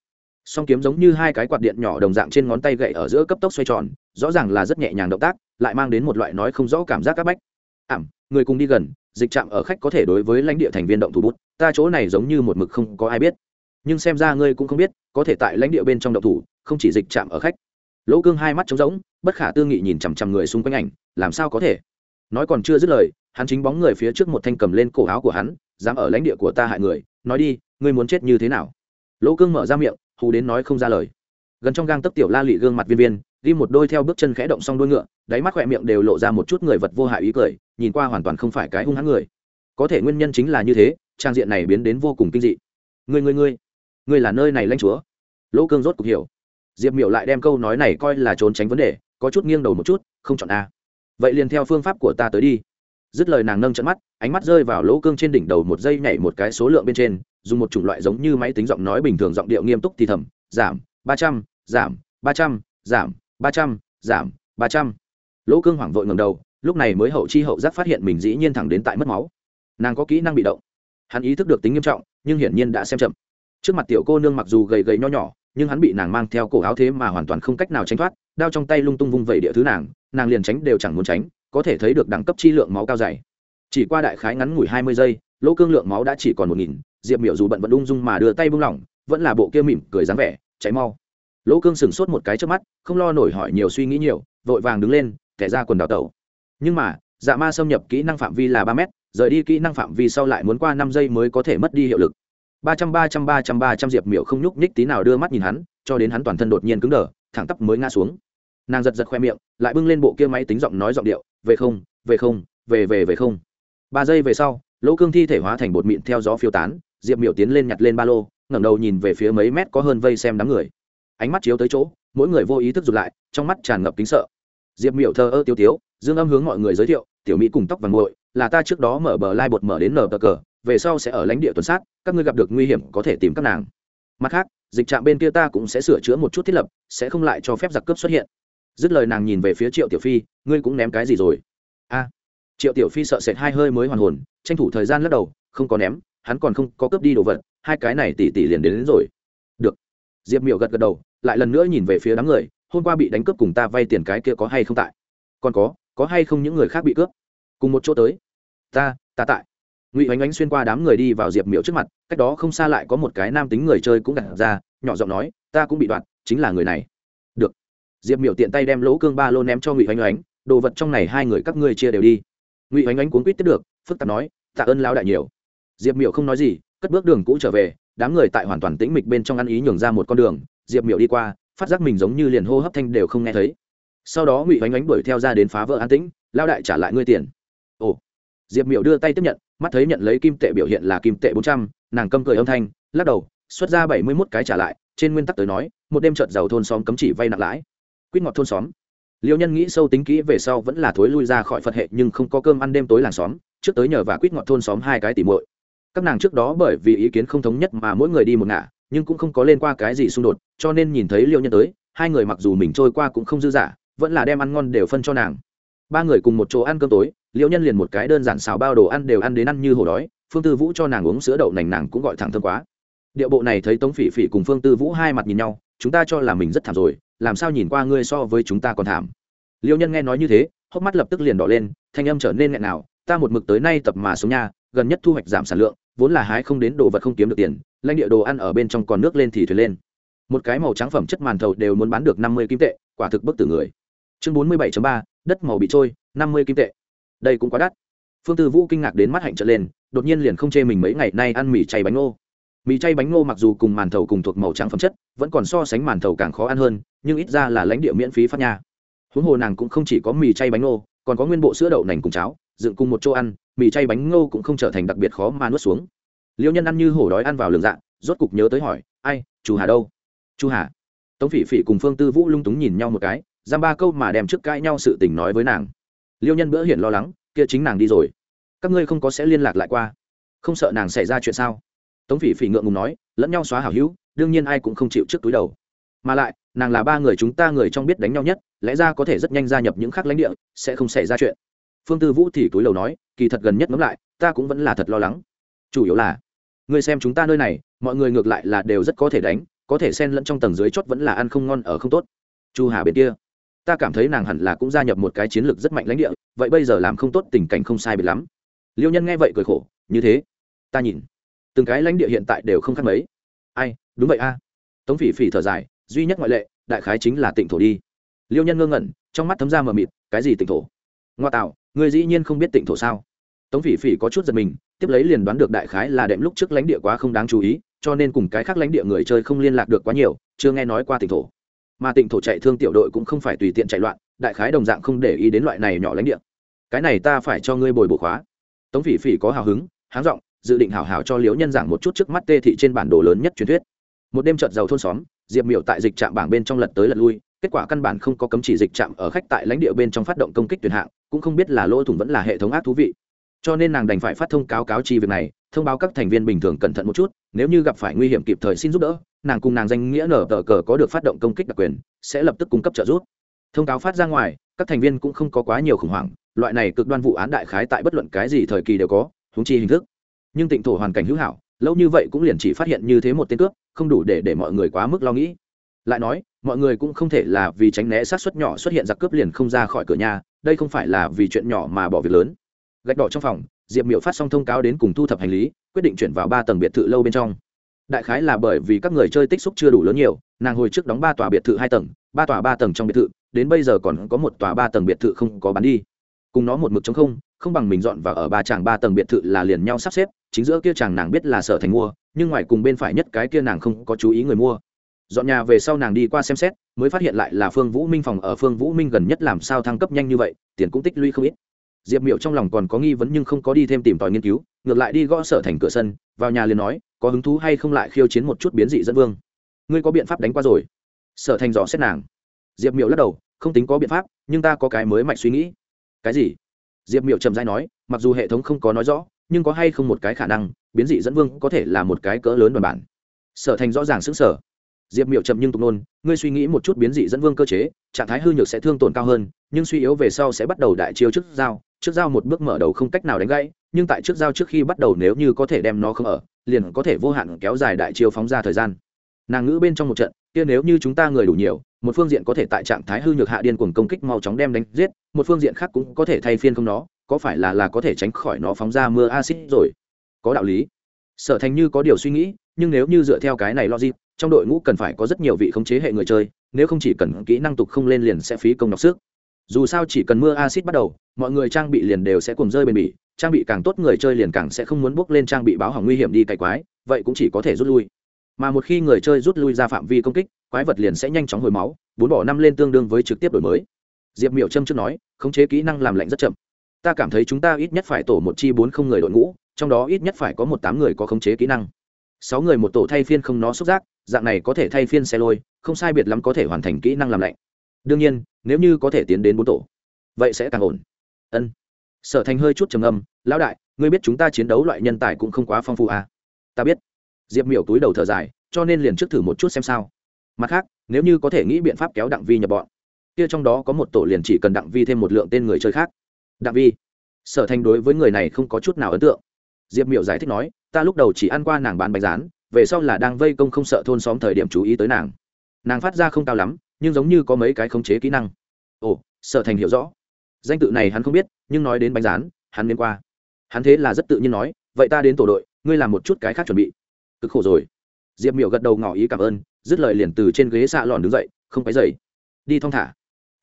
Song kiếm giống như hai cái quạt điện nhỏ đồng dạng trên ngón tay gậy ở giữa cấp tốc xoay tròn, rõ ràng là rất nhẹ nhàng động tác, lại mang đến một loại nói không rõ cảm giác các bách. Ảm người cùng đi gần, dịch chạm ở khách có thể đối với lãnh địa thành viên động thủ bút, ta chỗ này giống như một mực không có ai biết. Nhưng xem ra ngươi cũng không biết, có thể tại lãnh địa bên trong động thủ, không chỉ dịch chạm ở khách. Lỗ cương hai mắt trống rỗng, bất khả tư nghị nhìn chằm chằm người xung quanh ảnh, làm sao có thể? Nói còn chưa dứt lời, hắn chính bóng người phía trước một thanh cầm lên cổ áo của hắn, dám ở lãnh địa của ta hại người, nói đi, ngươi muốn chết như thế nào? Lỗ cương mở ra miệng, hù đến nói không ra lời. Gần trong gang tấc tiểu la lị gương mặt viên viên ghi một đôi theo bước chân khẽ động xong đuôi ngựa, đáy mắt khỏe miệng đều lộ ra một chút người vật vô hại ý cười, nhìn qua hoàn toàn không phải cái hung hãn người. Có thể nguyên nhân chính là như thế, trang diện này biến đến vô cùng kinh dị. Người người người người là nơi này lanh chúa. Lỗ cương rốt cục hiểu. Diệp miểu lại đem câu nói này coi là trốn tránh vấn đề, có chút nghiêng đầu một chút, không chọn a. Vậy liền theo phương pháp của ta tới đi. Dứt lời nàng nâng trận mắt, ánh mắt rơi vào lỗ cương trên đỉnh đầu một giây nhảy một cái số lượng bên trên, dùng một chủng loại giống như máy tính giọng nói bình thường giọng điệu nghiêm túc thì thầm, giảm ba trăm, giảm ba trăm, giảm ba trăm, giảm ba trăm. Lỗ cương hoảng vội ngầm đầu, lúc này mới hậu chi hậu giác phát hiện mình dĩ nhiên thẳng đến tại mất máu. Nàng có kỹ năng bị động. Hắn ý thức được tính nghiêm trọng, nhưng hiển nhiên đã xem chậm. Trước mặt tiểu cô nương mặc dù gầy gầy nho nhỏ, nhưng hắn bị nàng mang theo cổ áo thế mà hoàn toàn không cách nào tránh thoát, đao trong tay lung tung vung vẩy địa thứ nàng nàng liền tránh đều chẳng muốn tránh, có thể thấy được đẳng cấp chi lượng máu cao dày. Chỉ qua đại khái ngắn ngủi hai mươi giây, lỗ cương lượng máu đã chỉ còn một nghìn, diệp miểu dù bận vẫn ung dung mà đưa tay bung lỏng, vẫn là bộ kia mỉm cười dáng vẻ cháy mau lỗ cương sửng sốt một cái trước mắt, không lo nổi hỏi nhiều suy nghĩ nhiều, vội vàng đứng lên kẻ ra quần đào tẩu nhưng mà dạ ma xâm nhập kỹ năng phạm vi là ba m rời đi kỹ năng phạm vi sau lại muốn qua năm giây mới có thể mất đi hiệu lực. Ba trăm ba trăm ba trăm ba trăm diệp miểu không nhúc nhích tí nào đưa mắt nhìn hắn, cho đến hắn toàn thân đột nhiên cứng đờ, thẳng tắp mới ngã xuống. Nàng giật giật khoe miệng, lại bưng lên bộ kia máy tính giọng nói giọng điệu, về không về không, về về về không. Ba giây về sau, lỗ cương thi thể hóa thành bột mịn theo gió phiêu tán, diệp miểu tiến lên nhặt lên ba lô, ngẩng đầu nhìn về phía mấy mét có hơn vây xem đám người ánh mắt chiếu tới chỗ mỗi người vô ý thức rụt lại trong mắt tràn ngập kính sợ. Diệp miểu thờ ơ tiêu tiếu dương âm hướng mọi người giới thiệu tiểu mỹ cùng tóc vàng nguội, là ta trước đó mở bờ lai bột mở đến nở bờ cờ về sau sẽ ở lãnh địa tuần sát các ngươi gặp được nguy hiểm có thể tìm các nàng. Mặt khác dịch trạm bên kia ta cũng sẽ sửa chữa một chút thiết lập sẽ không lại cho phép giặc cướp xuất hiện. Dứt lời nàng nhìn về phía triệu tiểu phi ngươi cũng ném cái gì rồi? A. Triệu tiểu phi sợ sệt hai hơi mới hoàn hồn tranh thủ thời gian lắc đầu không có ném hắn còn không có cướp đi đồ vật hai cái này tỉ tỉ liền đến, đến rồi. Được. Diệp miểu gật gật đầu lại lần nữa nhìn về phía đám người, hôm qua bị đánh cướp cùng ta vay tiền cái kia có hay không tại? Còn có có hay không những người khác bị cướp? Cùng một chỗ tới. Ta ta tại. Ngụy oanh oánh xuyên qua đám người đi vào diệp miễu trước mặt, cách đó không xa lại có một cái nam tính người chơi cũng đặt ra, nhỏ giọng nói, ta cũng bị đoạt, chính là người này. Được. Diệp miễu tiện tay đem lỗ cương ba lô ném cho ngụy oanh oánh đồ vật trong này hai người các ngươi chia đều đi. Ngụy oanh oánh cuốn quýt tiếp được, phức tạp nói, tạ ơn lao đại nhiều. Diệp miễu không nói gì, cất bước đường cũ trở về, đám người tại hoàn toàn tĩnh mịch bên trong ăn ý nhường ra một con đường diệp miểu đi qua, phát giác mình giống như liền hô hấp thanh đều không nghe thấy. Sau đó ngụy oanh oánh đuổi theo ra đến phá vỡ an tĩnh lao đại trả lại ngươi tiền. Ồ. Diệp miểu đưa tay tiếp nhận, mắt thấy nhận lấy kim tệ biểu hiện là kim tệ bốn trăm, nàng câm cười âm thanh, lắc đầu, xuất ra bảy mươi mốt cái trả lại, trên nguyên tắc tới nói, một đêm trợt giàu thôn xóm cấm chỉ vay nặng lãi. Quýt ngọt thôn xóm. Liêu nhân nghĩ sâu tính kỹ về sau vẫn là thối lui ra khỏi phật hệ nhưng không có cơm ăn đêm tối làng xóm, trước tới nhờ và quýt ngọt thôn xóm hai cái tỉ muội. Các nàng trước đó bởi vì ý kiến không thống nhất mà mỗi người đi một ngả nhưng cũng không có lên qua cái gì xung đột, cho nên nhìn thấy liêu nhân tới, hai người mặc dù mình trôi qua cũng không dư dả, vẫn là đem ăn ngon đều phân cho nàng. Ba người cùng một chỗ ăn cơm tối, liêu nhân liền một cái đơn giản xào bao đồ ăn đều ăn đến ăn như hổ đói, phương tư vũ cho nàng uống sữa đậu nành nàng cũng gọi thẳng thơm quá. Điệu bộ này thấy tống phỉ phỉ cùng phương tư vũ hai mặt nhìn nhau, chúng ta cho là mình rất thảm rồi, làm sao nhìn qua ngươi so với chúng ta còn thảm. Liêu nhân nghe nói như thế, hốc mắt lập tức liền đỏ lên, thanh âm trở nên nghẹn nào ta một mực tới nay tập mà xuống nhà gần nhất thu hoạch giảm sản lượng, vốn là hái không đến đồ vật không kiếm được tiền, lãnh địa đồ ăn ở bên trong còn nước lên thì thuyền lên. Một cái màu trắng phẩm chất màn thầu đều muốn bán được năm mươi kim tệ, quả thực bức tử người. Chương bốn mươi bảy ba, đất màu bị trôi, năm mươi kim tệ. Đây cũng quá đắt. Phương tư vũ kinh ngạc đến mắt hạnh trở lên, đột nhiên liền không chê mình mấy ngày nay ăn mì chay bánh ngô. Mì chay bánh ngô mặc dù cùng màn thầu cùng thuộc màu trắng phẩm chất, vẫn còn so sánh màn thầu càng khó ăn hơn, nhưng ít ra là lãnh địa miễn phí phát nha. Huống hồ nàng cũng không chỉ có mì chay bánh ngô, còn có nguyên bộ sữa đậu nành cùng cháo dựng cùng một chỗ ăn, mì chay bánh ngô cũng không trở thành đặc biệt khó mà nuốt xuống. Liêu nhân ăn như hổ đói ăn vào lường dạ rốt cục nhớ tới hỏi, ai chú hà đâu? Chú hà. Tống phỉ phỉ cùng phương tư vũ lung túng nhìn nhau một cái, giam ba câu mà đem trước cãi nhau sự tình nói với nàng. Liêu nhân bữa hiển lo lắng, kia chính nàng đi rồi. Các ngươi không có sẽ liên lạc lại qua. Không sợ nàng xảy ra chuyện sao? Tống phỉ phỉ ngượng ngùng nói, lẫn nhau xóa hảo hữu, đương nhiên ai cũng không chịu trước túi đầu. Mà lại, nàng là ba người chúng ta người trong biết đánh nhau nhất, lẽ ra có thể rất nhanh gia nhập những khác lãnh địa, sẽ không xảy ra chuyện phương tư vũ thì túi lầu nói, kỳ thật gần nhất ngẫm lại, ta cũng vẫn là thật lo lắng. Chủ yếu là người xem chúng ta nơi này, mọi người ngược lại là đều rất có thể đánh, có thể xen lẫn trong tầng dưới chót vẫn là ăn không ngon ở không tốt. Chu hà bên kia, ta cảm thấy nàng hẳn là cũng gia nhập một cái chiến lược rất mạnh lãnh địa, vậy bây giờ làm không tốt tình cảnh không sai biệt lắm. Liêu nhân nghe vậy cười khổ, như thế, ta nhìn, từng cái lãnh địa hiện tại đều không khác mấy. Ai, đúng vậy a. Tống phỉ phỉ thở dài, duy nhất ngoại lệ, đại khái chính là tịnh thổ đi. Liêu nhân ngơ ngẩn, trong mắt thấm ra mờ mịt, cái gì tịnh thổ? Ngoa tạo Ngươi dĩ nhiên không biết tịnh thổ sao? Tống phỉ phỉ có chút giật mình, tiếp lấy liền đoán được đại khái là đệm lúc trước lãnh địa quá không đáng chú ý, cho nên cùng cái khác lãnh địa người chơi không liên lạc được quá nhiều, chưa nghe nói qua tịnh thổ. Mà tịnh thổ chạy thương tiểu đội cũng không phải tùy tiện chạy loạn, đại khái đồng dạng không để ý đến loại này nhỏ lãnh địa. Cái này ta phải cho ngươi bồi bổ khóa. Tống phỉ phỉ có hào hứng, háng r n g dự định hảo hảo cho liễu nhân giảng một chút trước mắt tê thị trên bản đồ lớn nhất truyền thuyết. Một đêm trợt giàu thôn xóm, diệp miểu tại dịch trạm bảng bên trong lật tới lật lui, kết quả căn bản không có cấm chỉ dịch trạm ở khách tại lãnh địa bên trong phát động công kích tuyển hạng cũng không biết là lỗ thủng vẫn là hệ thống ác thú vị. Cho nên nàng đành phải phát thông cáo cáo chi việc này, thông báo các thành viên bình thường cẩn thận một chút, nếu như gặp phải nguy hiểm kịp thời xin giúp đỡ, nàng cùng nàng danh nghĩa nở tờ cờ có được phát động công kích đặc quyền, sẽ lập tức cung cấp trợ giúp. Thông cáo phát ra ngoài, các thành viên cũng không có quá nhiều khủng hoảng, loại này cực đoan vụ án đại khái tại bất luận cái gì thời kỳ đều có húng chi hình thức. Nhưng tịnh thổ hoàn cảnh hữu hảo, lâu như vậy cũng liền chỉ phát hiện như thế một tên cướp, không đủ để để mọi người quá mức lo nghĩ. Lại nói, mọi người cũng không thể là vì tránh né sát xuất nhỏ xuất hiện giặc cướp liền không ra khỏi cửa nhà đây không phải là vì chuyện nhỏ mà bỏ việc lớn. Gạch đỏ trong phòng, diệp miểu phát xong thông cáo đến cùng thu thập hành lý, quyết định chuyển vào ba tầng biệt thự lâu bên trong. Đại khái là bởi vì các người chơi tích xúc chưa đủ lớn nhiều, nàng hồi trước đóng ba tòa biệt thự hai tầng, ba tòa ba tầng trong biệt thự, đến bây giờ còn có một tòa ba tầng biệt thự không có bán đi. Cùng nó một mực chống không không bằng mình dọn vào ở ba chàng ba tầng biệt thự là liền nhau sắp xếp, chính giữa kia chàng nàng biết là sở thành mua, nhưng ngoài cùng bên phải nhất cái kia nàng không có chú ý người mua dọn nhà về sau nàng đi qua xem xét, mới phát hiện lại là phương vũ minh phòng ở phương vũ minh gần nhất làm sao thăng cấp nhanh như vậy, tiền cũng tích lũy không ít. Diệp miệu trong lòng còn có nghi vấn nhưng không có đi thêm tìm tòi nghiên cứu, ngược lại đi gõ sở thành cửa sân, vào nhà liền nói, có hứng thú hay không lại khiêu chiến một chút biến dị dẫn vương. Ngươi có biện pháp đánh qua rồi. Sở thành dò xét nàng. Diệp miệu lắc đầu, không tính có biện pháp, nhưng ta có cái mới mạnh suy nghĩ. Cái gì? Diệp miệu trầm dai nói, mặc dù hệ thống không có nói rõ, nhưng có hay không một cái khả năng, biến dị dẫn vương có thể là một cái cỡ lớn đoàn bản. Sở thành rõ ràng xứng sở diệp miệu chậm nhưng tục nôn, ngươi suy nghĩ một chút biến dị dẫn vương cơ chế, trạng thái hư nhược sẽ thương tổn cao hơn, nhưng suy yếu về sau sẽ bắt đầu đại chiêu trước giao trước giao một bước mở đầu không cách nào đánh gãy, nhưng tại trước giao trước khi bắt đầu nếu như có thể đem nó không ở, liền có thể vô hạn kéo dài đại chiêu phóng ra thời gian. Nàng ngữ bên trong một trận, kia nếu như chúng ta người đủ nhiều, một phương diện có thể tại trạng thái hư nhược hạ điên cuồng công kích mau chóng đem đánh giết, một phương diện khác cũng có thể thay phiên không nó, có phải là là có thể tránh khỏi nó phóng ra mưa acid rồi? Có đạo lý. Sở thành như có điều suy nghĩ, nhưng nếu như dựa theo cái này logic trong đội ngũ cần phải có rất nhiều vị khống chế hệ người chơi, nếu không chỉ cần kỹ năng tục không lên liền sẽ phí công đọc sức. Dù sao chỉ cần mưa acid bắt đầu, mọi người trang bị liền đều sẽ cùng rơi bền bỉ, trang bị càng tốt người chơi liền càng sẽ không muốn bước lên trang bị báo hỏng nguy hiểm đi cày quái, vậy cũng chỉ có thể rút lui. Mà một khi người chơi rút lui ra phạm vi công kích, quái vật liền sẽ nhanh chóng hồi máu, bốn bỏ năm lên tương đương với trực tiếp đổi mới. Diệp miểu trâm trước nói, khống chế kỹ năng làm lạnh rất chậm. Ta cảm thấy chúng ta ít nhất phải tổ một chi bốn không người đội ngũ, trong đó ít nhất phải có một tám người có khống chế kỹ năng. Sáu người một tổ thay phiên không nó xúc giác dạng này có thể thay phiên xe lôi, không sai biệt lắm có thể hoàn thành kỹ năng làm lạnh. Đương nhiên, nếu như có thể tiến đến bốn tổ, vậy sẽ càng ổn. Ân. Sở thành hơi chút trầm âm lão đại, ngươi biết chúng ta chiến đấu loại nhân tài cũng không quá phong phú à. ta biết. Diệp miểu túi đầu thở dài, cho nên liền trước thử một chút xem sao. Mặt khác, nếu như có thể nghĩ biện pháp kéo đặng vi nhập bọn, kia trong đó có một tổ liền chỉ cần đặng vi thêm một lượng tên người chơi khác. Đặng vi. Sở thành đối với người này không có chút nào ấn tượng. Diệp miểu giải thích nói, ta lúc đầu chỉ ăn qua nàng bán bánh rán về sau là đang vây công không sợ thôn xóm thời điểm chú ý tới nàng. Nàng phát ra không cao lắm, nhưng giống như có mấy cái khống chế kỹ năng. Ồ sở thành hiểu rõ. Danh tự này hắn không biết, nhưng nói đến bánh rán, hắn nên qua. Hắn thế là rất tự nhiên nói, vậy ta đến tổ đội, ngươi làm một chút cái khác chuẩn bị. Cực khổ rồi. Diệp miểu gật đầu ngỏ ý cảm ơn, dứt lời liền từ trên ghế xạ lòn đứng dậy, không phải dậy đi thong thả.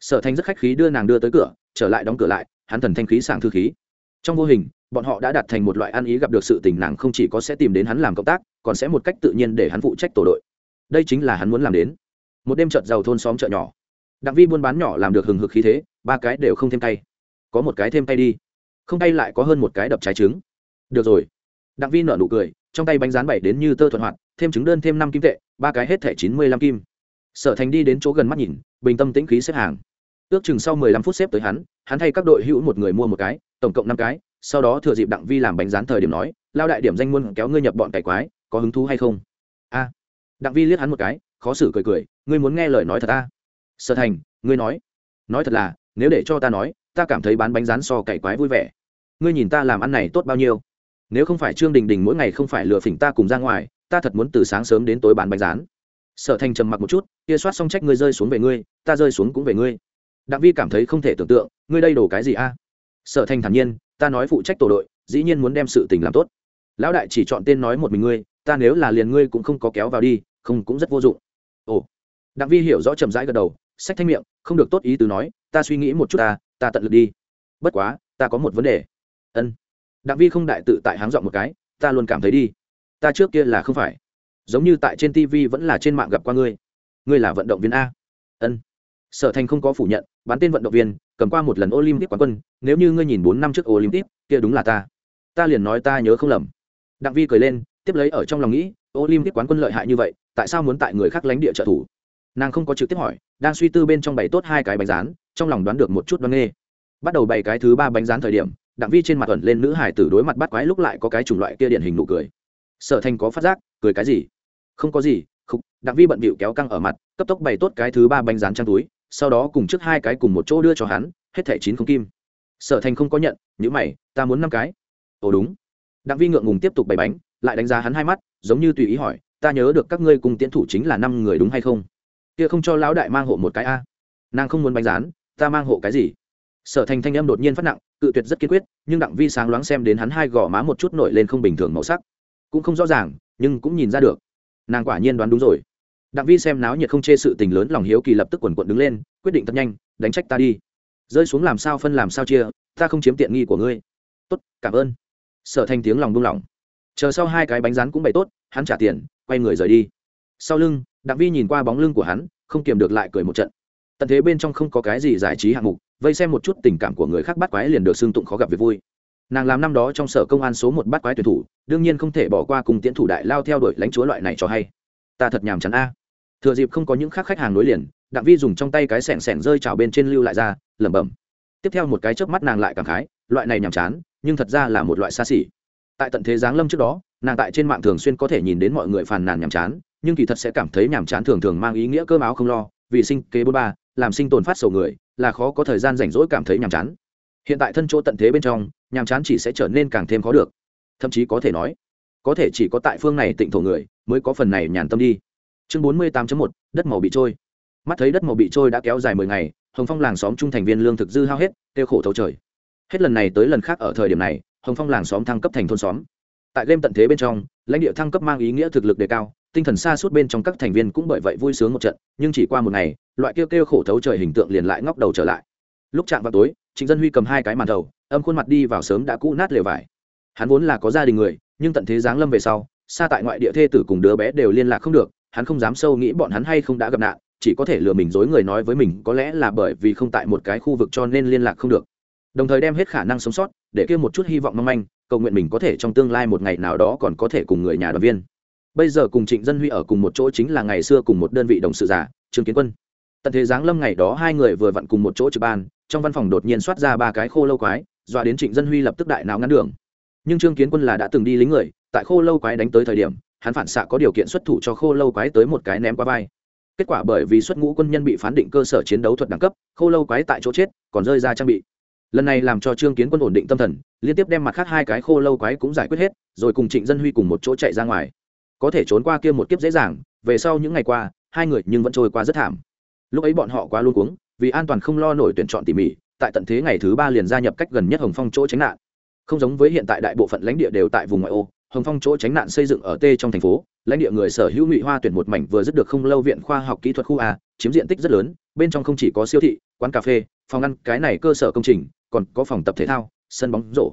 Sở Thành rất khách khí đưa nàng đưa tới cửa, trở lại đóng cửa lại, hắn thần thanh khí sảng thư khí. Trong vô hình, bọn họ đã đặt thành một loại ăn ý gặp được sự tình nàng không chỉ có sẽ tìm đến hắn làm cộng tác còn sẽ một cách tự nhiên để hắn phụ trách tổ đội. Đây chính là hắn muốn làm đến. Một đêm chợt giàu thôn xóm chợ nhỏ. Đặng vi buôn bán nhỏ làm được hừng hực khí thế, ba cái đều không thêm tay. Có một cái thêm tay đi. Không tay lại có hơn một cái đập trái trứng. Được rồi. Đặng vi nở nụ cười, trong tay bánh rán bảy đến như tơ thuận hoạt, thêm trứng đơn thêm năm kim tệ, ba cái hết thẻ chín mươi lăm kim. Sở thành đi đến chỗ gần mắt nhìn, bình tâm tĩnh khí xếp hàng. Ước chừng sau mười lăm phút xếp tới hắn hắn thay các đội hữu một người mua một cái, tổng cộng năm cái, sau đó thừa dịp đặng vi làm bánh rán thời điểm nói, lao đại điểm danh muôn kéo ngươi nhập bọn cải quái có hứng thú hay không? A. Đặng vi liếc hắn một cái, khó xử cười cười, ngươi muốn nghe lời nói thật ta? Sở thành, ngươi nói. Nói thật là, nếu để cho ta nói, ta cảm thấy bán bánh rán so cày quái vui vẻ. Ngươi nhìn ta làm ăn này tốt bao nhiêu? Nếu không phải trương đình đình mỗi ngày không phải lừa phỉnh ta cùng ra ngoài, ta thật muốn từ sáng sớm đến tối bán bánh rán. Sở thành trầm mặc một chút, kia soát xong trách ngươi rơi xuống về ngươi, ta rơi xuống cũng về ngươi. Đặng vi cảm thấy không thể tưởng tượng, ngươi đây đổ cái gì a? Sở thành thản nhiên, ta nói phụ trách tổ đội, dĩ nhiên muốn đem sự tình làm tốt. Lão đại chỉ chọn tên nói một mình ngươi ta nếu là liền ngươi cũng không có kéo vào đi, không cũng rất vô dụng. Ồ. Đặng vi hiểu rõ chậm rãi gật đầu sách thanh miệng, không được tốt ý từ nói, ta suy nghĩ một chút ta ta tận lực đi. Bất quá, ta có một vấn đề. Ân. Đặng vi không đại tự tại háng dọn một cái, ta luôn cảm thấy đi. Ta trước kia là không phải. Giống như tại trên tv vẫn là trên mạng gặp qua ngươi. Ngươi là vận động viên a. Ân. Sở thành không có phủ nhận bán tên vận động viên, cầm qua một lần olympic quán quân, nếu như ngươi nhìn bốn năm trước olympic, kia đúng là ta. Ta liền nói ta nhớ không lầm. Đặng vi cười lên tiếp lấy ở trong lòng nghĩ, olympic quán quân lợi hại như vậy, tại sao muốn tại người khác lánh địa trợ thủ? Nàng không có trực tiếp hỏi, đang suy tư bên trong bày tốt hai cái bánh rán, trong lòng đoán được một chút đoán nghê bắt đầu bày cái thứ ba bánh rán thời điểm, đặng vi trên mặt ẩn lên nữ hải tử đối mặt bắt quái lúc lại có cái chủng loại kia điển hình nụ cười. Sở thành có phát giác, cười cái gì? Không có gì khúc đặng vi bận bịu kéo căng ở mặt, cấp tốc bày tốt cái thứ ba bánh rán trong túi, sau đó cùng trước hai cái cùng một chỗ đưa cho hắn, hết thẻ chín không kim. Sở thành không có nhận nhữ mày, ta muốn năm cái. Ồ đúng. Đặng vi ngượng ngùng tiếp tục bày bánh lại đánh giá hắn hai mắt, giống như tùy ý hỏi, ta nhớ được các ngươi cùng tiến thủ chính là năm người đúng hay không? Kia không cho lão đại mang hộ một cái a. Nàng không muốn bánh rán, ta mang hộ cái gì? Sở thành thanh âm đột nhiên phát nặng, cự tuyệt rất kiên quyết, nhưng đặng vi sáng loáng xem đến hắn hai gò má một chút nổi lên không bình thường màu sắc. Cũng không rõ ràng, nhưng cũng nhìn ra được. Nàng quả nhiên đoán đúng rồi. Đặng vi xem náo nhiệt không chê sự tình lớn, lòng hiếu kỳ lập tức quần quận đứng lên, quyết định thật nhanh, đánh trách ta đi. Rơi xuống làm sao phân làm sao chia, ta không chiếm tiện nghi của ngươi. Tốt, cảm ơn. Sở thành tiếng lòng buông lỏng chờ sau hai cái bánh rán cũng bày tốt, hắn trả tiền, quay người rời đi. Sau lưng, đặng vi nhìn qua bóng lưng của hắn, không kiềm được lại cười một trận. Tận thế bên trong không có cái gì giải trí hạng mục, vây xem một chút tình cảm của người khác bắt quái liền được xưng tụng khó gặp việc vui. Nàng làm năm đó trong sở công an số một bắt quái tuyển thủ, đương nhiên không thể bỏ qua cùng tiễn thủ đại lao theo đuổi lãnh chúa loại này cho hay. Ta thật nhàm chán a. Thừa dịp không có những khác khách hàng nối liền, đặng vi dùng trong tay cái sẻn sẻn rơi trào bên trên lưu lại ra, lẩm bẩm. Tiếp theo một cái chớp mắt nàng lại cảm khái, loại này nhàm chán, nhưng thật ra là một loại xa xỉ tại tận thế giáng lâm trước đó, nàng tại trên mạng thường xuyên có thể nhìn đến mọi người phàn nàn nhàm chán, nhưng kỳ thật sẽ cảm thấy nhàm chán thường thường mang ý nghĩa cơm áo không lo, vì sinh kế bôn ba, làm sinh tồn phát sầu người, là khó có thời gian rảnh rỗi cảm thấy nhàm chán. Hiện tại thân chỗ tận thế bên trong, nhàm chán chỉ sẽ trở nên càng thêm khó được. Thậm chí có thể nói, có thể chỉ có tại phương này tịnh thổ người mới có phần này nhàn tâm đi. Chương bốn mươi tám một, đất màu bị trôi. Mắt thấy đất màu bị trôi đã kéo dài mười ngày, hồng phong làng xóm trung thành viên lương thực dư hao hết, kêu khổ thấu trời. Hết lần này tới lần khác ở thời điểm này hồng phong làng xóm thăng cấp thành thôn xóm tại game tận thế bên trong lãnh địa thăng cấp mang ý nghĩa thực lực đề cao tinh thần xa suốt bên trong các thành viên cũng bởi vậy vui sướng một trận nhưng chỉ qua một ngày loại kêu kêu khổ thấu trời hình tượng liền lại ngóc đầu trở lại lúc chạm vào tối trịnh dân huy cầm hai cái màn đầu, âm khuôn mặt đi vào sớm đã cũ nát lều vải hắn vốn là có gia đình người nhưng tận thế giáng lâm về sau xa tại ngoại địa thê tử cùng đứa bé đều liên lạc không được hắn không dám sâu nghĩ bọn hắn hay không đã gặp nạn chỉ có thể lừa mình dối người nói với mình có lẽ là bởi vì không tại một cái khu vực cho nên liên lạc không được đồng thời đem hết khả năng sống sót, để kêu một chút hy vọng mong manh, cầu nguyện mình có thể trong tương lai một ngày nào đó còn có thể cùng người nhà đoàn viên. Bây giờ cùng trịnh dân huy ở cùng một chỗ chính là ngày xưa cùng một đơn vị đồng sự giả trương kiến quân. Tận thế giáng lâm ngày đó hai người vừa vặn cùng một chỗ trực ban, trong văn phòng đột nhiên soát ra ba cái khô lâu quái, dọa đến trịnh dân huy lập tức đại não ngắn đường. Nhưng trương kiến quân là đã từng đi lính người, tại khô lâu quái đánh tới thời điểm, hắn phản xạ có điều kiện xuất thủ cho khô lâu quái tới một cái ném qua vai. Kết quả bởi vì xuất ngũ quân nhân bị phán định cơ sở chiến đấu thuật đẳng cấp, khô lâu quái tại chỗ chết, còn rơi ra trang bị lần này làm cho trương kiến quân ổn định tâm thần liên tiếp đem mặt khác hai cái khô lâu quái cũng giải quyết hết rồi cùng trịnh dân huy cùng một chỗ chạy ra ngoài có thể trốn qua kia một kiếp dễ dàng về sau những ngày qua hai người nhưng vẫn trôi qua rất thảm lúc ấy bọn họ quá luôn cuống, vì an toàn không lo nổi tuyển chọn tỉ mỉ tại tận thế ngày thứ ba liền gia nhập cách gần nhất hồng phong chỗ tránh nạn không giống với hiện tại đại bộ phận lãnh địa đều tại vùng ngoại ô hồng phong chỗ tránh nạn xây dựng ở t trong thành phố lãnh địa người sở hữu ngụy hoa tuyển một mảnh vừa dứt được không lâu viện khoa học kỹ thuật khu a chiếm diện tích rất lớn bên trong không chỉ có siêu thị quán cà phê phòng ăn cái này cơ sở công trình còn có phòng tập thể thao, sân bóng rổ.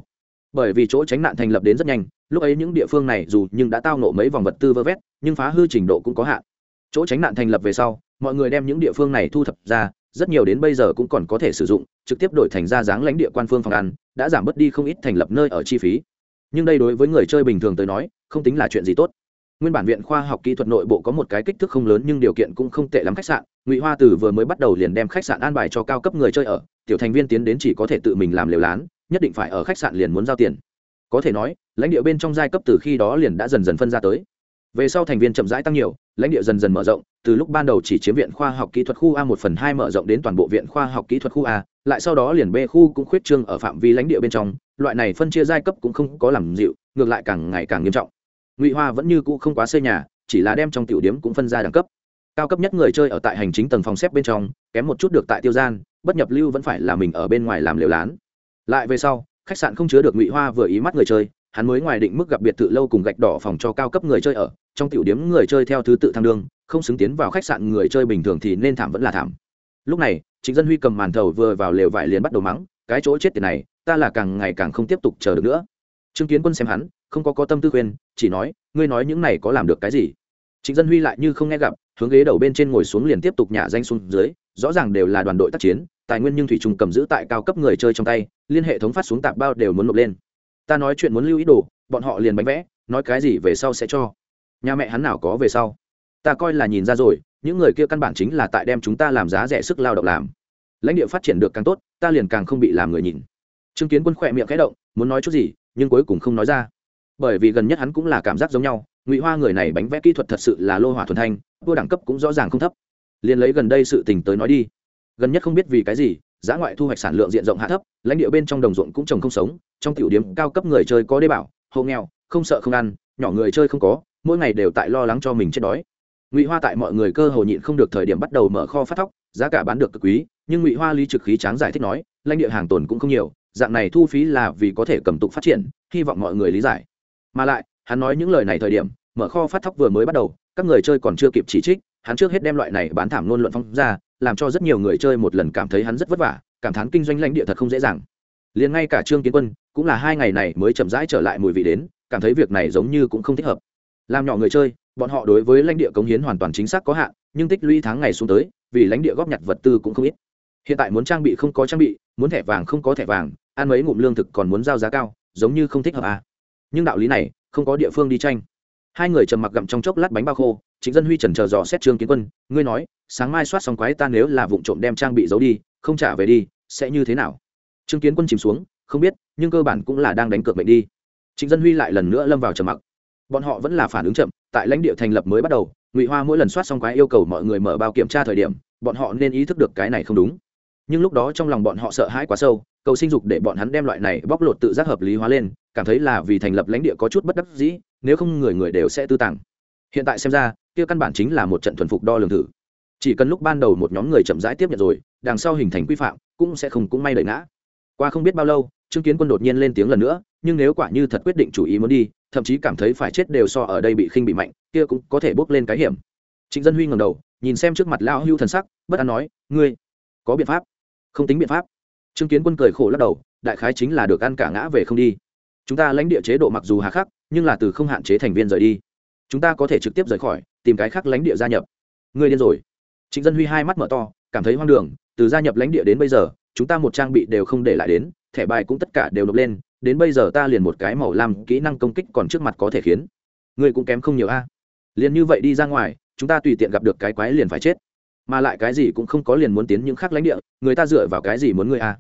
Bởi vì chỗ tránh nạn thành lập đến rất nhanh, lúc ấy những địa phương này dù nhưng đã tao nộ mấy vòng vật tư vơ vét, nhưng phá hư trình độ cũng có hạn. Chỗ tránh nạn thành lập về sau, mọi người đem những địa phương này thu thập ra, rất nhiều đến bây giờ cũng còn có thể sử dụng, trực tiếp đổi thành ra dáng lãnh địa quan phương phòng ăn, đã giảm bớt đi không ít thành lập nơi ở chi phí. Nhưng đây đối với người chơi bình thường tới nói, không tính là chuyện gì tốt. Nguyên bản viện khoa học kỹ thuật nội bộ có một cái kích thước không lớn nhưng điều kiện cũng không tệ lắm khách sạn, ngụy hoa tử vừa mới bắt đầu liền đem khách sạn an bài cho cao cấp người chơi ở tiểu thành viên tiến đến chỉ có thể tự mình làm lều lán, nhất định phải ở khách sạn liền muốn giao tiền. Có thể nói, lãnh địa bên trong giai cấp từ khi đó liền đã dần dần phân ra tới. Về sau thành viên chậm rãi tăng nhiều, lãnh địa dần dần mở rộng, từ lúc ban đầu chỉ chiếm viện khoa học kỹ thuật khu a một phần hai mở rộng đến toàn bộ viện khoa học kỹ thuật khu a, lại sau đó liền b khu cũng khuyết trương ở phạm vi lãnh địa bên trong, loại này phân chia giai cấp cũng không có làm dịu, ngược lại càng ngày càng nghiêm trọng. Ngụy hoa vẫn như cũ không quá xây nhà, chỉ là đem trong tiểu điếm cũng phân ra đẳng cấp cao cấp nhất người chơi ở tại hành chính tầng phòng xếp bên trong, kém một chút được tại tiêu gian, bất nhập lưu vẫn phải là mình ở bên ngoài làm liều lán. Lại về sau, khách sạn không chứa được ngụy hoa vừa ý mắt người chơi, hắn mới ngoài định mức gặp biệt thự lâu cùng gạch đỏ phòng cho cao cấp người chơi ở, trong tiểu điếm người chơi theo thứ tự thăng đương không xứng tiến vào khách sạn người chơi bình thường thì nên thảm vẫn là thảm. Lúc này chính dân huy cầm màn thầu vừa vào lều vải liền bắt đầu mắng, cái chỗ chết tiền này, ta là càng ngày càng không tiếp tục chờ được nữa. Chứng kiến quân xem hắn, không có có tâm tư khuyên, chỉ nói, ngươi nói những này có làm được cái gì? Chính dân huy lại như không nghe gặp hướng ghế đầu bên trên ngồi xuống liền tiếp tục nhả danh xuống dưới, rõ ràng đều là đoàn đội tác chiến, tài nguyên nhưng thủy trùng cầm giữ tại cao cấp người chơi trong tay, liên hệ thống phát xuống tạp bao đều muốn nộp lên. Ta nói chuyện muốn lưu ý đồ, bọn họ liền bánh vẽ, nói cái gì về sau sẽ cho. Nhà mẹ hắn nào có về sau. Ta coi là nhìn ra rồi, những người kia căn bản chính là tại đem chúng ta làm giá rẻ sức lao động làm. Lãnh địa phát triển được càng tốt, ta liền càng không bị làm người nhìn. Chứng kiến quân khỏe miệng khẽ động, muốn nói chút gì, nhưng cuối cùng không nói ra. Bởi vì gần nhất hắn cũng là cảm giác giống nhau ngụy hoa người này bánh vẽ kỹ thuật thật sự là lô hỏa thuần thanh, vua đẳng cấp cũng rõ ràng không thấp. Liền lấy gần đây sự tình tới nói đi. Gần nhất không biết vì cái gì, giá ngoại thu hoạch sản lượng diện rộng hạ thấp, lãnh địa bên trong đồng ruộng cũng trồng không sống, trong tiểu điểm cao cấp người chơi có đê bảo, hộ nghèo, không sợ không ăn, nhỏ người chơi không có, mỗi ngày đều tại lo lắng cho mình chết đói. Ngụy hoa tại mọi người cơ hồ nhịn không được thời điểm bắt đầu mở kho phát thóc, giá cả bán được cực quý, nhưng ngụy hoa lý trực khí tráng giải thích nói, lãnh địa hàng tồn cũng không nhiều, dạng này thu phí là vì có thể cầm tục phát triển, hy vọng mọi người lý giải. Mà lại hắn nói những lời này thời điểm, mở kho phát thóc vừa mới bắt đầu, các người chơi còn chưa kịp chỉ trích, hắn trước hết đem loại này bán thảm luôn luận phong ra, làm cho rất nhiều người chơi một lần cảm thấy hắn rất vất vả, cảm thán kinh doanh lãnh địa thật không dễ dàng. Liền ngay cả trương kiến quân, cũng là hai ngày này mới chậm rãi trở lại mùi vị đến, cảm thấy việc này giống như cũng không thích hợp. Làm nhỏ người chơi, bọn họ đối với lãnh địa cống hiến hoàn toàn chính xác có hạn, nhưng tích lũy tháng ngày xuống tới, vì lãnh địa góp nhặt vật tư cũng không ít. Hiện tại muốn trang bị không có trang bị, muốn thẻ vàng không có thẻ vàng, ăn mấy ngụm lương thực còn muốn giao giá cao, giống như không thích hợp à. nhưng đạo lý này không có địa phương đi tranh. Hai người trầm mặc gặm trong chốc lát bánh bao khô chính dân huy trần chờ dò xét trương kiến quân, ngươi nói, sáng mai soát xong quái ta nếu là vụ trộm đem trang bị giấu đi, không trả về đi, sẽ như thế nào? Trương kiến quân chìm xuống, không biết, nhưng cơ bản cũng là đang đánh cược mệnh đi. Trịnh dân huy lại lần nữa lâm vào trầm mặc. Bọn họ vẫn là phản ứng chậm, tại lãnh địa thành lập mới bắt đầu, ngụy hoa mỗi lần soát xong quái yêu cầu mọi người mở bao kiểm tra thời điểm, bọn họ nên ý thức được cái này không đúng. Nhưng lúc đó trong lòng bọn họ sợ hãi quá sâu cầu sinh dục để bọn hắn đem loại này bóc lột tự giác hợp lý hóa lên, cảm thấy là vì thành lập lãnh địa có chút bất đắc dĩ, nếu không người người đều sẽ tư tàng. Hiện tại xem ra, kia căn bản chính là một trận thuần phục đo lường thử. Chỉ cần lúc ban đầu một nhóm người chậm rãi tiếp nhận rồi, đằng sau hình thành quy phạm, cũng sẽ không cũng may đợi ngã. Qua không biết bao lâu chứng kiến quân đột nhiên lên tiếng lần nữa, nhưng nếu quả như thật quyết định chủ ý muốn đi, thậm chí cảm thấy phải chết đều so ở đây bị khinh bị mạnh, kia cũng có thể bước lên cái hiểm. Trịnh dân huy ngầm đầu, nhìn xem trước mặt lão hưu thần sắc, bất an nói, ngươi có biện pháp? Không tính biện pháp chứng kiến quân cười khổ lắc đầu, đại khái chính là được ăn cả ngã về không đi. Chúng ta lãnh địa chế độ mặc dù hà khắc, nhưng là từ không hạn chế thành viên rời đi. Chúng ta có thể trực tiếp rời khỏi, tìm cái khác lãnh địa gia nhập. Ngươi điên rồi. Trịnh dân huy hai mắt mở to, cảm thấy hoang đường, từ gia nhập lãnh địa đến bây giờ, chúng ta một trang bị đều không để lại đến, thẻ bài cũng tất cả đều nộp lên, đến bây giờ ta liền một cái màu lam kỹ năng công kích còn trước mặt có thể khiến. Ngươi cũng kém không nhiều a. Liền như vậy đi ra ngoài, chúng ta tùy tiện gặp được cái quái liền phải chết mà lại cái gì cũng không có liền muốn tiến những khác lãnh địa, người ta dựa vào cái gì muốn ngươi a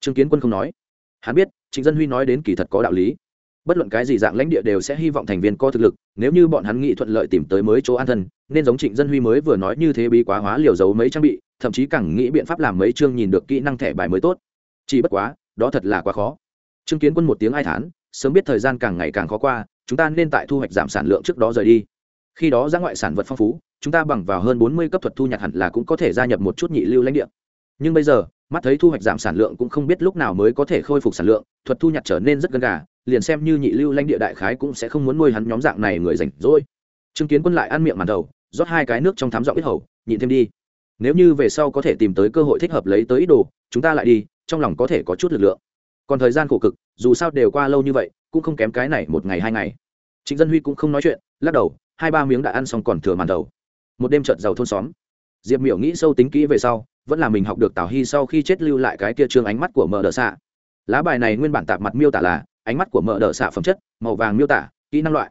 trương kiến quân không nói. Hắn biết, trịnh dân huy nói đến kỳ thật có đạo lý. Bất luận cái gì dạng lãnh địa đều sẽ hy vọng thành viên có thực lực, nếu như bọn hắn nghị thuận lợi tìm tới mới chỗ an thân, nên giống trịnh dân huy mới vừa nói như thế bí quá hóa liều giấu mấy trang bị, thậm chí càng nghĩ biện pháp làm mấy chương nhìn được kỹ năng thẻ bài mới tốt. Chỉ bất quá, đó thật là quá khó. Chứng kiến quân một tiếng ai thán, sớm biết thời gian càng ngày càng khó qua, chúng ta nên tại thu hoạch giảm sản lượng trước đó rời đi. Khi đó ra ngoại sản vật phong phú chúng ta bằng vào hơn bốn mươi cấp thuật thu nhặt hẳn là cũng có thể gia nhập một chút nhị lưu lãnh địa. Nhưng bây giờ, mắt thấy thu hoạch giảm sản lượng cũng không biết lúc nào mới có thể khôi phục sản lượng, thuật thu nhặt trở nên rất gần gà, liền xem như nhị lưu lãnh địa đại khái cũng sẽ không muốn nuôi hắn nhóm dạng này người rảnh rỗi. Chứng kiến quân lại ăn miệng màn đầu, rót hai cái nước trong thám giọng ít hầu, nhịn thêm đi. Nếu như về sau có thể tìm tới cơ hội thích hợp lấy tới ít đồ, chúng ta lại đi, trong lòng có thể có chút lực lượng. Còn thời gian khổ cực, dù sao đều qua lâu như vậy, cũng không kém cái này một ngày hai ngày. Trịnh dân huy cũng không nói chuyện, lắc đầu, hai ba miếng đã ăn xong còn thừa màn đầu một đêm trợt giàu thôn xóm. Diệp miểu nghĩ sâu tính kỹ về sau, vẫn là mình học được tào hy sau khi chết lưu lại cái kia trương ánh mắt của mờ đờ xạ. Lá bài này nguyên bản tạp mặt miêu tả là, ánh mắt của mờ đờ xạ phẩm chất, màu vàng miêu tả, kỹ năng loại.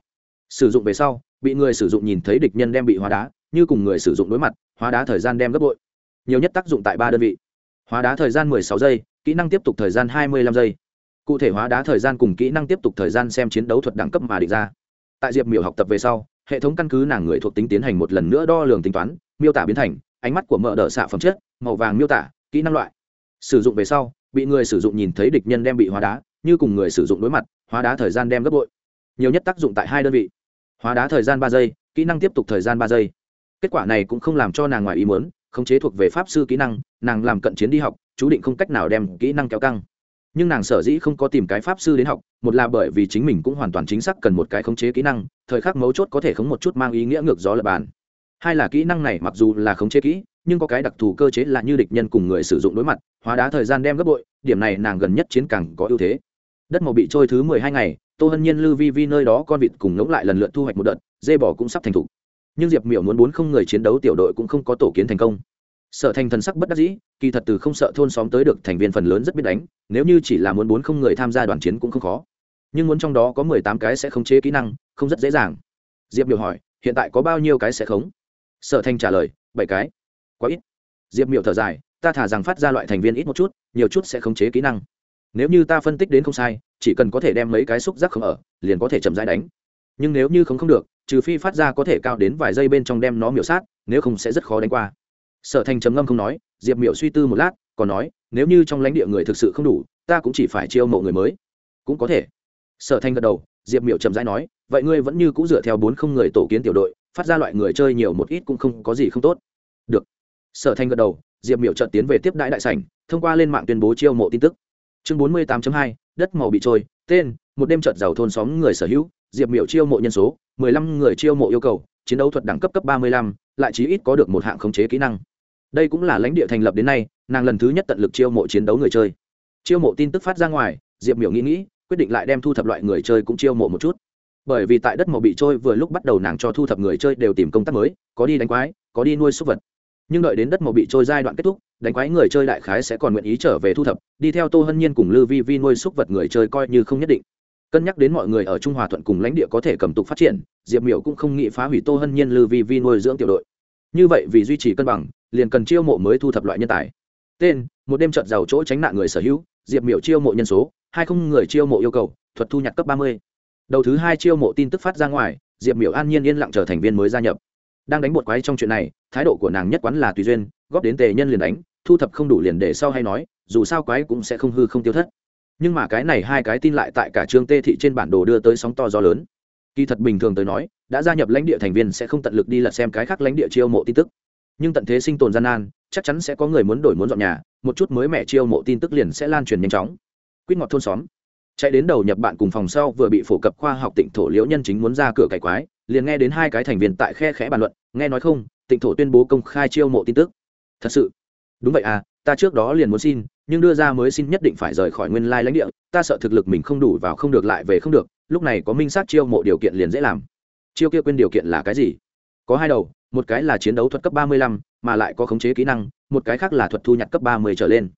Sử dụng về sau, bị người sử dụng nhìn thấy địch nhân đem bị hóa đá, như cùng người sử dụng đối mặt, hóa đá thời gian đem gấp bội. Nhiều nhất tác dụng tại ba đơn vị. Hóa đá thời gian 16 giây, kỹ năng tiếp tục thời gian 25 giây. Cụ thể hóa đá thời gian cùng kỹ năng tiếp tục thời gian xem chiến đấu thuật đẳng cấp mà định ra. Tại diệp miểu học tập về sau hệ thống căn cứ nàng người thuộc tính tiến hành một lần nữa đo lường tính toán, miêu tả biến thành, ánh mắt của mợ đỡ xạ phẩm chất, màu vàng miêu tả, kỹ năng loại. Sử dụng về sau, bị người sử dụng nhìn thấy địch nhân đem bị hóa đá, như cùng người sử dụng đối mặt, hóa đá thời gian đem gấp bội. Nhiều nhất tác dụng tại hai đơn vị. Hóa đá thời gian ba giây, kỹ năng tiếp tục thời gian ba giây. Kết quả này cũng không làm cho nàng ngoài ý muốn, khống chế thuộc về pháp sư kỹ năng, nàng làm cận chiến đi học, chú định không cách nào đem kỹ năng kéo căng nhưng nàng sở dĩ không có tìm cái pháp sư đến học, một là bởi vì chính mình cũng hoàn toàn chính xác cần một cái khống chế kỹ năng, thời khắc mấu chốt có thể khống một chút mang ý nghĩa ngược gió lập bàn. Hai là kỹ năng này mặc dù là khống chế kỹ, nhưng có cái đặc thù cơ chế là như địch nhân cùng người sử dụng đối mặt, hóa đá thời gian đem gấp bội, điểm này nàng gần nhất chiến càng có ưu thế. Đất màu bị trôi thứ mười hai ngày, tô hân nhiên, lư vi vi nơi đó con vịt cùng ngỗng lại lần lượt thu hoạch một đợt, dê bò cũng sắp thành thục. Nhưng diệp miểu muốn bốn không người chiến đấu tiểu đội cũng không có tổ kiến thành công sở thành thần sắc bất đắc dĩ, kỳ thật từ không sợ thôn xóm tới được thành viên phần lớn rất biết đánh, nếu như chỉ là muốn bốn không người tham gia đoàn chiến cũng không khó. Nhưng muốn trong đó có mười tám cái sẽ khống chế kỹ năng, không rất dễ dàng. Diệp miểu hỏi, hiện tại có bao nhiêu cái sẽ khống? Sở thành trả lời, bảy cái. Quá ít. Diệp miểu thở dài, ta thả rằng phát ra loại thành viên ít một chút, nhiều chút sẽ khống chế kỹ năng. Nếu như ta phân tích đến không sai, chỉ cần có thể đem mấy cái xúc giác không ở, liền có thể chậm rãi đánh. Nhưng nếu như không không được, trừ phi phát ra có thể cao đến vài giây bên trong đem nó miểu sát, nếu không sẽ rất khó đánh qua sở thành trầm ngâm không nói, diệp miểu suy tư một lát, còn nói, nếu như trong lãnh địa người thực sự không đủ, ta cũng chỉ phải chiêu mộ người mới. Cũng có thể. Sở thành gật đầu, diệp miểu chậm rãi nói, vậy ngươi vẫn như cũng dựa theo bốn không người tổ kiến tiểu đội, phát ra loại người chơi nhiều một ít cũng không có gì không tốt. Được. Sở thành gật đầu, diệp miểu trợt tiến về tiếp đại đại sảnh, thông qua lên mạng tuyên bố chiêu mộ tin tức. Chương bốn mươi 48 hai, đất màu bị trôi, tên, một đêm trợt giàu thôn xóm người sở hữu, diệp miểu chiêu mộ nhân số, mười lăm người chiêu mộ yêu cầu, chiến đấu thuật đẳng cấp cấp ba mươi lăm, lại chí ít có được một hạng khống chế kỹ năng đây cũng là lãnh địa thành lập đến nay, nàng lần thứ nhất tận lực chiêu mộ chiến đấu người chơi. Chiêu mộ tin tức phát ra ngoài, diệp miểu nghĩ nghĩ, quyết định lại đem thu thập loại người chơi cũng chiêu mộ một chút. Bởi vì tại đất màu bị trôi vừa lúc bắt đầu nàng cho thu thập người chơi đều tìm công tác mới, có đi đánh quái, có đi nuôi súc vật. Nhưng đợi đến đất màu bị trôi giai đoạn kết thúc, đánh quái người chơi đại khái sẽ còn nguyện ý trở về thu thập, đi theo tô hân nhiên cùng lư vi vi nuôi súc vật người chơi coi như không nhất định. Cân nhắc đến mọi người ở trung hòa thuận cùng lãnh địa có thể cầm tục phát triển, diệp miểu cũng không nghĩ phá hủy tô hân nhiên lư vi vi nuôi dưỡng tiểu đội. Như vậy vì duy trì cân bằng liền cần chiêu mộ mới thu thập loại nhân tài. Tên, một đêm trận giàu chỗ tránh nạn người sở hữu, diệp miểu chiêu mộ nhân số, hai không người chiêu mộ yêu cầu, thuật thu nhặt cấp ba mươi. Đầu thứ hai chiêu mộ tin tức phát ra ngoài, diệp miểu an nhiên yên lặng trở thành viên mới gia nhập. Đang đánh bột quái trong chuyện này, thái độ của nàng nhất quán là tùy duyên, góp đến tề nhân liền đánh, thu thập không đủ liền để sau hay nói, dù sao quái cũng sẽ không hư không tiêu thất. Nhưng mà cái này hai cái tin lại tại cả trương tê thị trên bản đồ đưa tới sóng to gió lớn. Kỳ thật bình thường tới nói, đã gia nhập lãnh địa thành viên sẽ không tận lực đi lật xem cái khác lãnh địa chiêu mộ tin tức nhưng tận thế sinh tồn gian nan, chắc chắn sẽ có người muốn đổi muốn dọn nhà, một chút mới mẹ chiêu mộ tin tức liền sẽ lan truyền nhanh chóng. Quýt ngọt thôn xóm. Chạy đến đầu nhập bạn cùng phòng sau vừa bị phổ cập khoa học tịnh thổ liễu nhân chính muốn ra cửa cải quái, liền nghe đến hai cái thành viên tại khe khẽ bàn luận, nghe nói không, tịnh thổ tuyên bố công khai chiêu mộ tin tức. Thật sự? Đúng vậy à ta trước đó liền muốn xin, nhưng đưa ra mới xin nhất định phải rời khỏi nguyên lai lãnh địa, ta sợ thực lực mình không đủ vào không được lại về không được, lúc này có minh sát chiêu mộ điều kiện liền dễ làm. Chiêu kia quên điều kiện là cái gì? Có hai đầu một cái là chiến đấu thuật cấp ba mươi lăm, mà lại có khống chế kỹ năng, một cái khác là thuật thu nhặt cấp ba mươi trở lên.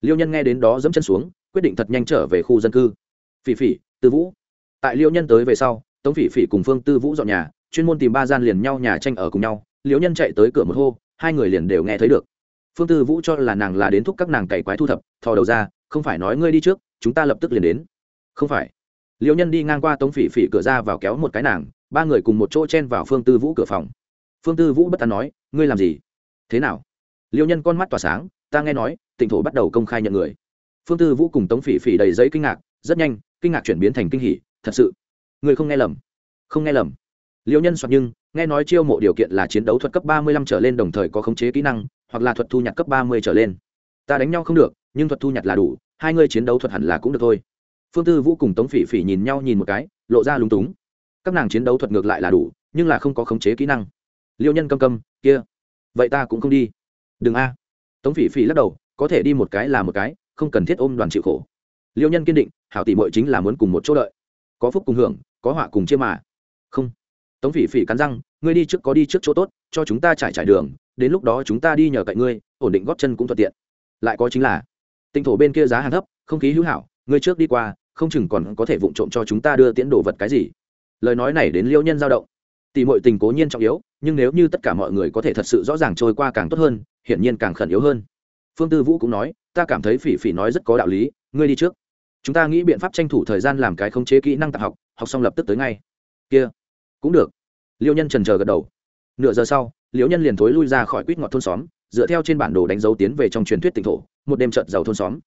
Liêu nhân nghe đến đó dẫm chân xuống, quyết định thật nhanh trở về khu dân cư. Phỉ phỉ, tư vũ. Tại liêu nhân tới về sau, tống phỉ phỉ cùng phương tư vũ dọn nhà, chuyên môn tìm ba gian liền nhau nhà tranh ở cùng nhau. Liêu nhân chạy tới cửa một hô, hai người liền đều nghe thấy được. Phương tư vũ cho là nàng là đến thúc các nàng cày quái thu thập, thò đầu ra, không phải nói ngươi đi trước, chúng ta lập tức liền đến. Không phải. Liêu nhân đi ngang qua tống phỉ phỉ cửa ra vào kéo một cái nàng, ba người cùng một chỗ chen vào phương tư vũ cửa phòng phương tư vũ bất tán nói, ngươi làm gì? Thế nào? Liêu nhân con mắt tỏa sáng, ta nghe nói tỉnh thổ bắt đầu công khai nhận người. Phương tư vũ cùng tống phỉ phỉ đầy giấy kinh ngạc, rất nhanh, kinh ngạc chuyển biến thành kinh hỉ, thật sự người không nghe lầm, không nghe lầm. Liêu nhân soạt nhưng, nghe nói chiêu mộ điều kiện là chiến đấu thuật cấp ba mươi lăm trở lên đồng thời có khống chế kỹ năng, hoặc là thuật thu nhặt cấp ba mươi trở lên. Ta đánh nhau không được, nhưng thuật thu nhặt là đủ, hai người chiến đấu thuật hẳn là cũng được thôi. Phương tư vũ cùng tống phỉ phỉ nhìn nhau nhìn một cái, lộ ra lúng túng. Các nàng chiến đấu thuật ngược lại là đủ, nhưng là không có khống chế kỹ năng liêu nhân câm câm, kia. Vậy ta cũng không đi. Đừng a. Tống phỉ phỉ lắc đầu, có thể đi một cái là một cái, không cần thiết ôm đoàn chịu khổ. Liêu nhân kiên định, hảo tỷ bội chính là muốn cùng một chỗ đợi. Có phúc cùng hưởng, có họa cùng chia mà. Không. Tống phỉ phỉ cắn răng, ngươi đi trước có đi trước chỗ tốt, cho chúng ta trải trải đường, đến lúc đó chúng ta đi nhờ cậy ngươi, ổn định góp chân cũng thuận tiện. Lại có chính là, tinh thổ bên kia giá hàng thấp, không khí hữu hảo, ngươi trước đi qua, không chừng còn có thể vụng trộm cho chúng ta đưa tiễn đồ vật cái gì. Lời nói này đến liêu nhân dao động. Tỷ mọi tình cố nhiên trọng yếu nhưng nếu như tất cả mọi người có thể thật sự rõ ràng trôi qua càng tốt hơn, hiển nhiên càng khẩn yếu hơn. Phương tư vũ cũng nói, ta cảm thấy phỉ phỉ nói rất có đạo lý, ngươi đi trước. Chúng ta nghĩ biện pháp tranh thủ thời gian làm cái khống chế kỹ năng tạp học học xong lập tức tới ngay. Kia, cũng được. Liêu nhân trần chờ gật đầu. Nửa giờ sau liễu nhân liền thối lui ra khỏi quýt ngọt thôn xóm, dựa theo trên bản đồ đánh dấu tiến về trong truyền thuyết tỉnh thổ, một đêm trận giàu thôn xóm.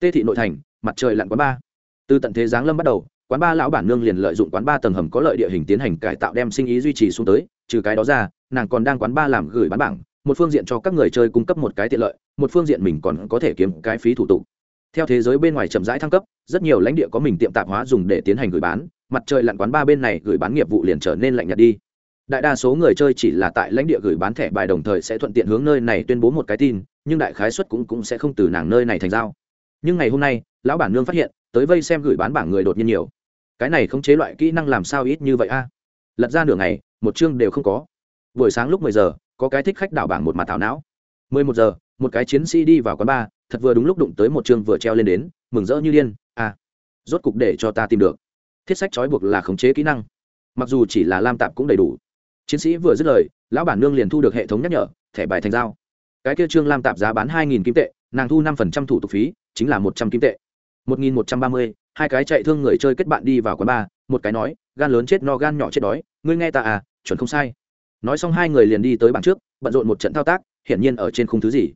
Tê thị nội thành, mặt trời lặn quá ba. Từ tận thế giáng lâm bắt đầu quán ba lão bản nương liền lợi dụng quán ba tầng hầm có lợi địa hình tiến hành cải tạo đem sinh ý duy trì xuống tới, trừ cái đó ra, nàng còn đang quán ba làm gửi bán bảng, một phương diện cho các người chơi cung cấp một cái tiện lợi, một phương diện mình còn có thể kiếm cái phí thủ tục. Theo thế giới bên ngoài chậm rãi thăng cấp, rất nhiều lãnh địa có mình tiệm tạp hóa dùng để tiến hành gửi bán, mặt trời lặn quán ba bên này gửi bán nghiệp vụ liền trở nên lạnh nhạt đi. Đại đa số người chơi chỉ là tại lãnh địa gửi bán thẻ bài đồng thời sẽ thuận tiện hướng nơi này tuyên bố một cái tin, nhưng đại khái xuất cũng cũng sẽ không từ nàng nơi này thành giao. Nhưng ngày hôm nay, lão bản nương phát hiện tới vây xem gửi bán bảng người đột nhiên nhiều. Cái này khống chế loại kỹ năng làm sao ít như vậy a? Lật ra nửa ngày, một chương đều không có. Buổi sáng lúc mười giờ, có cái thích khách đảo bảng một mặt thảo não. Mười một giờ, một cái chiến sĩ đi vào quán bar thật vừa đúng lúc đụng tới một chương vừa treo lên đến, mừng rỡ như điên à rốt cục để cho ta tìm được. Thiết sách trói buộc là khống chế kỹ năng. Mặc dù chỉ là lam tạp cũng đầy đủ. Chiến sĩ vừa dứt lời, lão bản nương liền thu được hệ thống nhắc nhở, thẻ bài thành dao cái kia trương lam tạp giá bán hai nghìn kim tệ, nàng thu năm phần trăm thủ tục phí, chính là một trăm kim tệ một nghìn một trăm ba mươi, hai cái chạy thương người chơi kết bạn đi vào quán bar, một cái nói, gan lớn chết no, gan nhỏ chết đói, ngươi nghe ta à chuẩn không sai. Nói xong hai người liền đi tới bàn trước, bận rộn một trận thao tác, hiển nhiên ở trên khung thứ gì.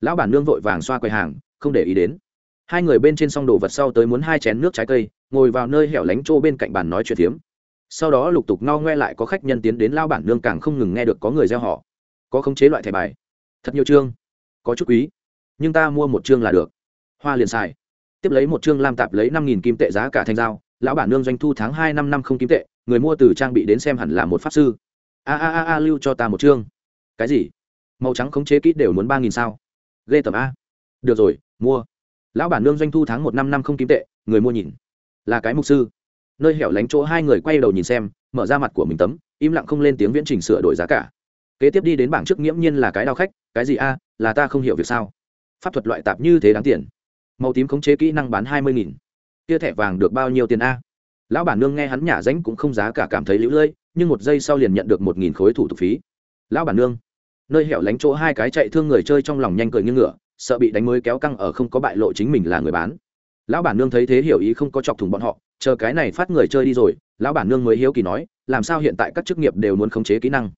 Lão bản nương vội vàng xoa quầy hàng, không để ý đến. Hai người bên trên xong đồ vật sau tới muốn hai chén nước trái cây, ngồi vào nơi hẻo lánh chỗ bên cạnh bàn nói chuyện thiếm. sau đó lục tục no ngoe lại có khách nhân tiến đến lao bản nương càng không ngừng nghe được có người reo họ. Có khống chế loại thẻ bài. Thật nhiều chương. Có chút quý. Nhưng ta mua một chương là được. Hoa liền xài tiếp lấy một chương lam tạp lấy năm nghìn kim tệ giá cả thành dao lão bản nương doanh thu tháng hai năm năm không kim tệ, người mua từ trang bị đến xem hẳn là một pháp sư. A a a a, lưu cho ta một chương. Cái gì? Màu trắng khống chế kỹ đều muốn ba nghìn sao? Ghê tầm a. Được rồi, mua. Lão bản nương doanh thu tháng một năm năm không kim tệ, người mua nhìn. Là cái mục sư. Nơi hẻo lánh chỗ hai người quay đầu nhìn xem, mở ra mặt của mình tấm, im lặng không lên tiếng viễn trình sửa đổi giá cả. Kế tiếp đi đến bảng trước nghiễm nhiên là cái đao khách, cái gì a, là ta không hiểu việc sao? Pháp thuật loại tạp như thế đáng tiền màu tím khống chế kỹ năng bán hai mươi nghìn. Kia thẻ vàng được bao nhiêu tiền a? Lão bản nương nghe hắn nhả ránh cũng không giá cả cảm thấy lũ lưỡi, nhưng một giây sau liền nhận được một nghìn khối thủ tục phí. Lão bản nương, nơi hẻo lánh chỗ hai cái chạy thương người chơi trong lòng nhanh cười như ngựa, sợ bị đánh mới kéo căng ở không có bại lộ chính mình là người bán. Lão bản nương thấy thế hiểu ý không có chọc thủng bọn họ, chờ cái này phát người chơi đi rồi, lão bản nương mới hiếu kỳ nói, làm sao hiện tại các chức nghiệp đều muốn khống chế kỹ năng?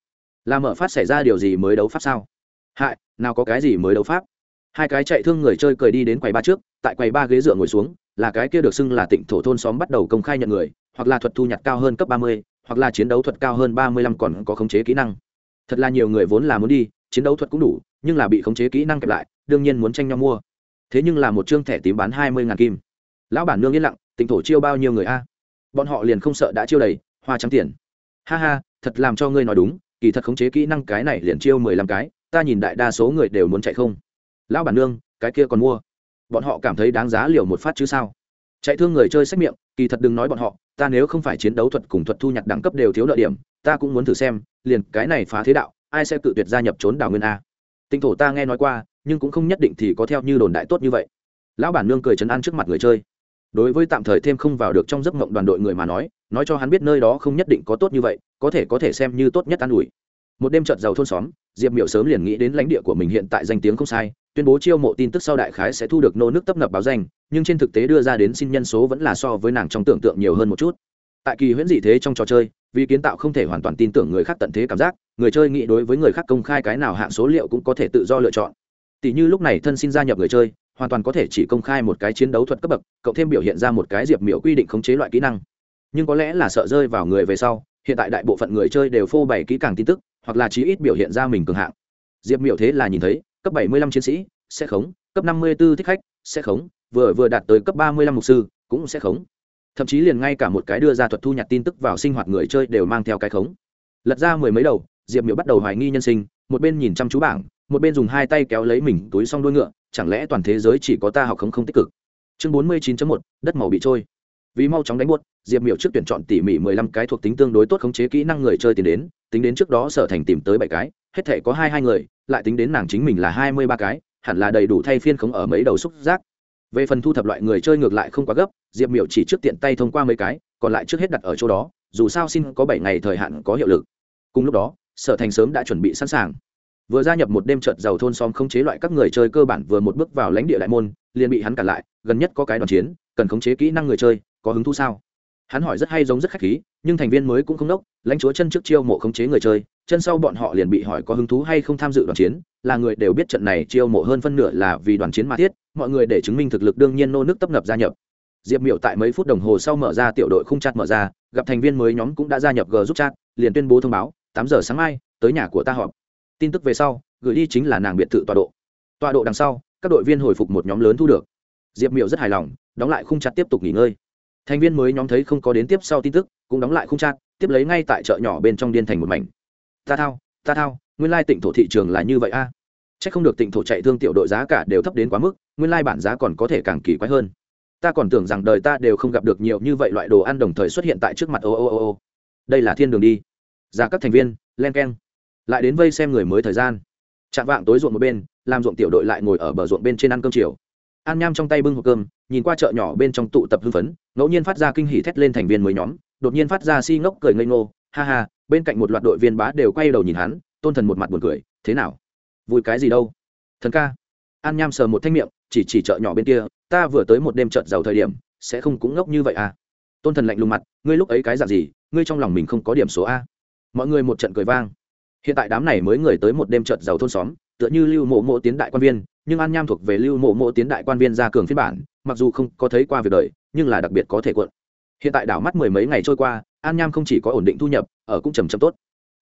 Là mở phát xảy ra điều gì mới đấu pháp sao? Hại, nào có cái gì mới đấu pháp? Hai cái chạy thương người chơi cười đi đến quầy ba trước, tại quầy ba ghế dựa ngồi xuống, là cái kia được xưng là tịnh thổ thôn xóm bắt đầu công khai nhận người, hoặc là thuật thu nhặt cao hơn cấp ba mươi, hoặc là chiến đấu thuật cao hơn ba mươi lăm còn có khống chế kỹ năng. Thật là nhiều người vốn là muốn đi, chiến đấu thuật cũng đủ, nhưng là bị khống chế kỹ năng kẹp lại, đương nhiên muốn tranh nhau mua. Thế nhưng là một chương thẻ tím bán hai mươi ngàn kim. Lão bản nương yên lặng tỉnh thổ chiêu bao nhiêu người a? Bọn họ liền không sợ đã chiêu đầy, hoa trắng tiền. Ha ha, thật làm cho ngươi nói đúng, kỳ thật khống chế kỹ năng cái này liền chiêu mười lăm cái, ta nhìn đại đa số người đều muốn chạy không? Lão bản nương, cái kia còn mua. Bọn họ cảm thấy đáng giá liều một phát chứ sao? Chạy thương người chơi xét miệng, kỳ thật đừng nói bọn họ, ta nếu không phải chiến đấu thuật cùng thuật thu nhặt đẳng cấp đều thiếu nợ điểm, ta cũng muốn thử xem, liền cái này phá thế đạo, ai sẽ tự tuyệt gia nhập trốn đảo nguyên a. Tinh thổ ta nghe nói qua, nhưng cũng không nhất định thì có theo như đồn đại tốt như vậy. Lão bản nương cười chấn an trước mặt người chơi. Đối với tạm thời thêm không vào được trong giấc mộng đoàn đội người mà nói nói cho hắn biết nơi đó không nhất định có tốt như vậy, có thể có thể xem như tốt nhất an ủi. Một đêm trợt giàu thôn xóm, diệp miểu sớm liền nghĩ đến lãnh địa của mình hiện tại danh tiếng không sai tuyên bố chiêu mộ tin tức sau đại khái sẽ thu được nô nước tấp nập báo danh, nhưng trên thực tế đưa ra đến xin nhân số vẫn là so với nàng trong tưởng tượng nhiều hơn một chút. Tại kỳ huyễn dị thế trong trò chơi, vì kiến tạo không thể hoàn toàn tin tưởng người khác tận thế cảm giác, người chơi nghĩ đối với người khác công khai cái nào hạng số liệu cũng có thể tự do lựa chọn. Tỷ như lúc này thân xin gia nhập người chơi, hoàn toàn có thể chỉ công khai một cái chiến đấu thuật cấp bậc, cộng thêm biểu hiện ra một cái diệp miểu quy định khống chế loại kỹ năng. Nhưng có lẽ là sợ rơi vào người về sau, hiện tại đại bộ phận người chơi đều phô bày kỹ càng tin tức, hoặc là chí ít biểu hiện ra mình cường hạng. Diệp miểu thế là nhìn thấy cấp 75 chiến sĩ sẽ khống. Cấp 54 thích khách sẽ khống. Vừa vừa đạt tới cấp 35 mục sư cũng sẽ khống. Thậm chí liền ngay cả một cái đưa ra thuật thu nhặt tin tức vào sinh hoạt người chơi đều mang theo cái khống. Lật ra mười mấy đầu diệp miểu bắt đầu hoài nghi nhân sinh. Một bên nhìn chăm chú bảng một bên dùng hai tay kéo lấy mình túi xong đuôi ngựa. Chẳng lẽ toàn thế giới chỉ có ta học không không tích cực? Chương bốn mươi 49.1, đất màu bị trôi. Vì mau chóng đánh buốt diệp miểu trước tuyển chọn tỉ mỉ mười lăm cái thuộc tính tương đối tốt khống chế kỹ năng người chơi tìm đến tính đến trước đó sở thành tìm tới bảy cái hết thể có hai hai người, lại tính đến nàng chính mình là hai mươi ba cái, hẳn là đầy đủ thay phiên khống ở mấy đầu xúc giác. Về phần thu thập loại người chơi ngược lại không quá gấp, diệp miểu chỉ trước tiện tay thông qua mấy cái, còn lại trước hết đặt ở chỗ đó, dù sao xin có bảy ngày thời hạn có hiệu lực. Cùng lúc đó, sở thành sớm đã chuẩn bị sẵn sàng. Vừa gia nhập một đêm trợt giàu thôn xóm khống chế loại các người chơi cơ bản vừa một bước vào lãnh địa đại môn, liền bị hắn cản lại, gần nhất có cái đoàn chiến, cần khống chế kỹ năng người chơi, có hứng thú sao? Hắn hỏi rất hay giống rất khách khí, nhưng thành viên mới cũng không đốc lãnh chúa chân trước chiêu mộ khống chế người chơi, chân sau bọn họ liền bị hỏi có hứng thú hay không tham dự đoàn chiến, là người đều biết trận này chiêu mộ hơn phân nửa là vì đoàn chiến mà thiết, mọi người để chứng minh thực lực đương nhiên nô nước tấp nập gia nhập. Diệp miệu tại mấy phút đồng hồ sau mở ra tiểu đội không chặt mở ra, gặp thành viên mới nhóm cũng đã gia nhập g giúp chat, liền tuyên bố thông báo, tám giờ sáng mai, tới nhà của ta họp. Tin tức về sau, gửi đi chính là nàng biệt thự tọa độ. Tọa độ đằng sau, các đội viên hồi phục một nhóm lớn thu được. Diệp miệu rất hài lòng, đóng lại khung chặt tiếp tục nghỉ ngơi thành viên mới nhóm thấy không có đến tiếp sau tin tức, cũng đóng lại khung chặt tiếp lấy ngay tại chợ nhỏ bên trong điên thành một mảnh. Ta thao ta thao, nguyên lai tỉnh thổ thị trường là như vậy a. À. c h ắ c không được tỉnh thổ chạy thương tiểu đội giá cả đều thấp đến quá mức, nguyên lai bản giá còn có thể càng kỳ quái hơn. Ta còn tưởng rằng đời ta đều không gặp được nhiều như vậy loại đồ ăn đồng thời xuất hiện tại trước mặt ô ô ô ô. Đây là thiên đường đi. Giá các thành viên, len k e n lại đến vây xem người mới thời gian. Chạm vạng tối ruộng một bên, làm ruộng tiểu đội lại ngồi ở bờ ruộng bên trên ăn cơm chiều an nham trong tay bưng hộp cơm, nhìn qua chợ nhỏ bên trong tụ tập hưng phấn, ngẫu nhiên phát ra kinh hỉ thét lên thành viên mới nhóm, đột nhiên phát ra si ngốc cười ngây ngô, ha ha, bên cạnh một loạt đội viên bá đều quay đầu nhìn hắn, tôn thần một mặt buồn cười, thế nào? Vui cái gì đâu? Thần ca. An nham sờ một thanh miệng, chỉ chỉ chợ nhỏ bên kia, ta vừa tới một đêm trợt giàu thời điểm, sẽ không cũng ngốc như vậy à? Tôn thần lạnh lùng mặt, ngươi lúc ấy cái dạng gì? Ngươi trong lòng mình không có điểm số a? Mọi người một trận cười vang. Hiện tại đám này mới người tới một đêm trợt giàu thôn xóm tựa như lưu mộ mộ tiến đại quan viên, nhưng an nham thuộc về lưu mộ mộ tiến đại quan viên ra cường phiên bản, mặc dù không có thấy qua việc đời, nhưng là đặc biệt có thể cuộn. Hiện tại đảo mắt mười mấy ngày trôi qua, an nham không chỉ có ổn định thu nhập, ở cũng trầm trầm tốt.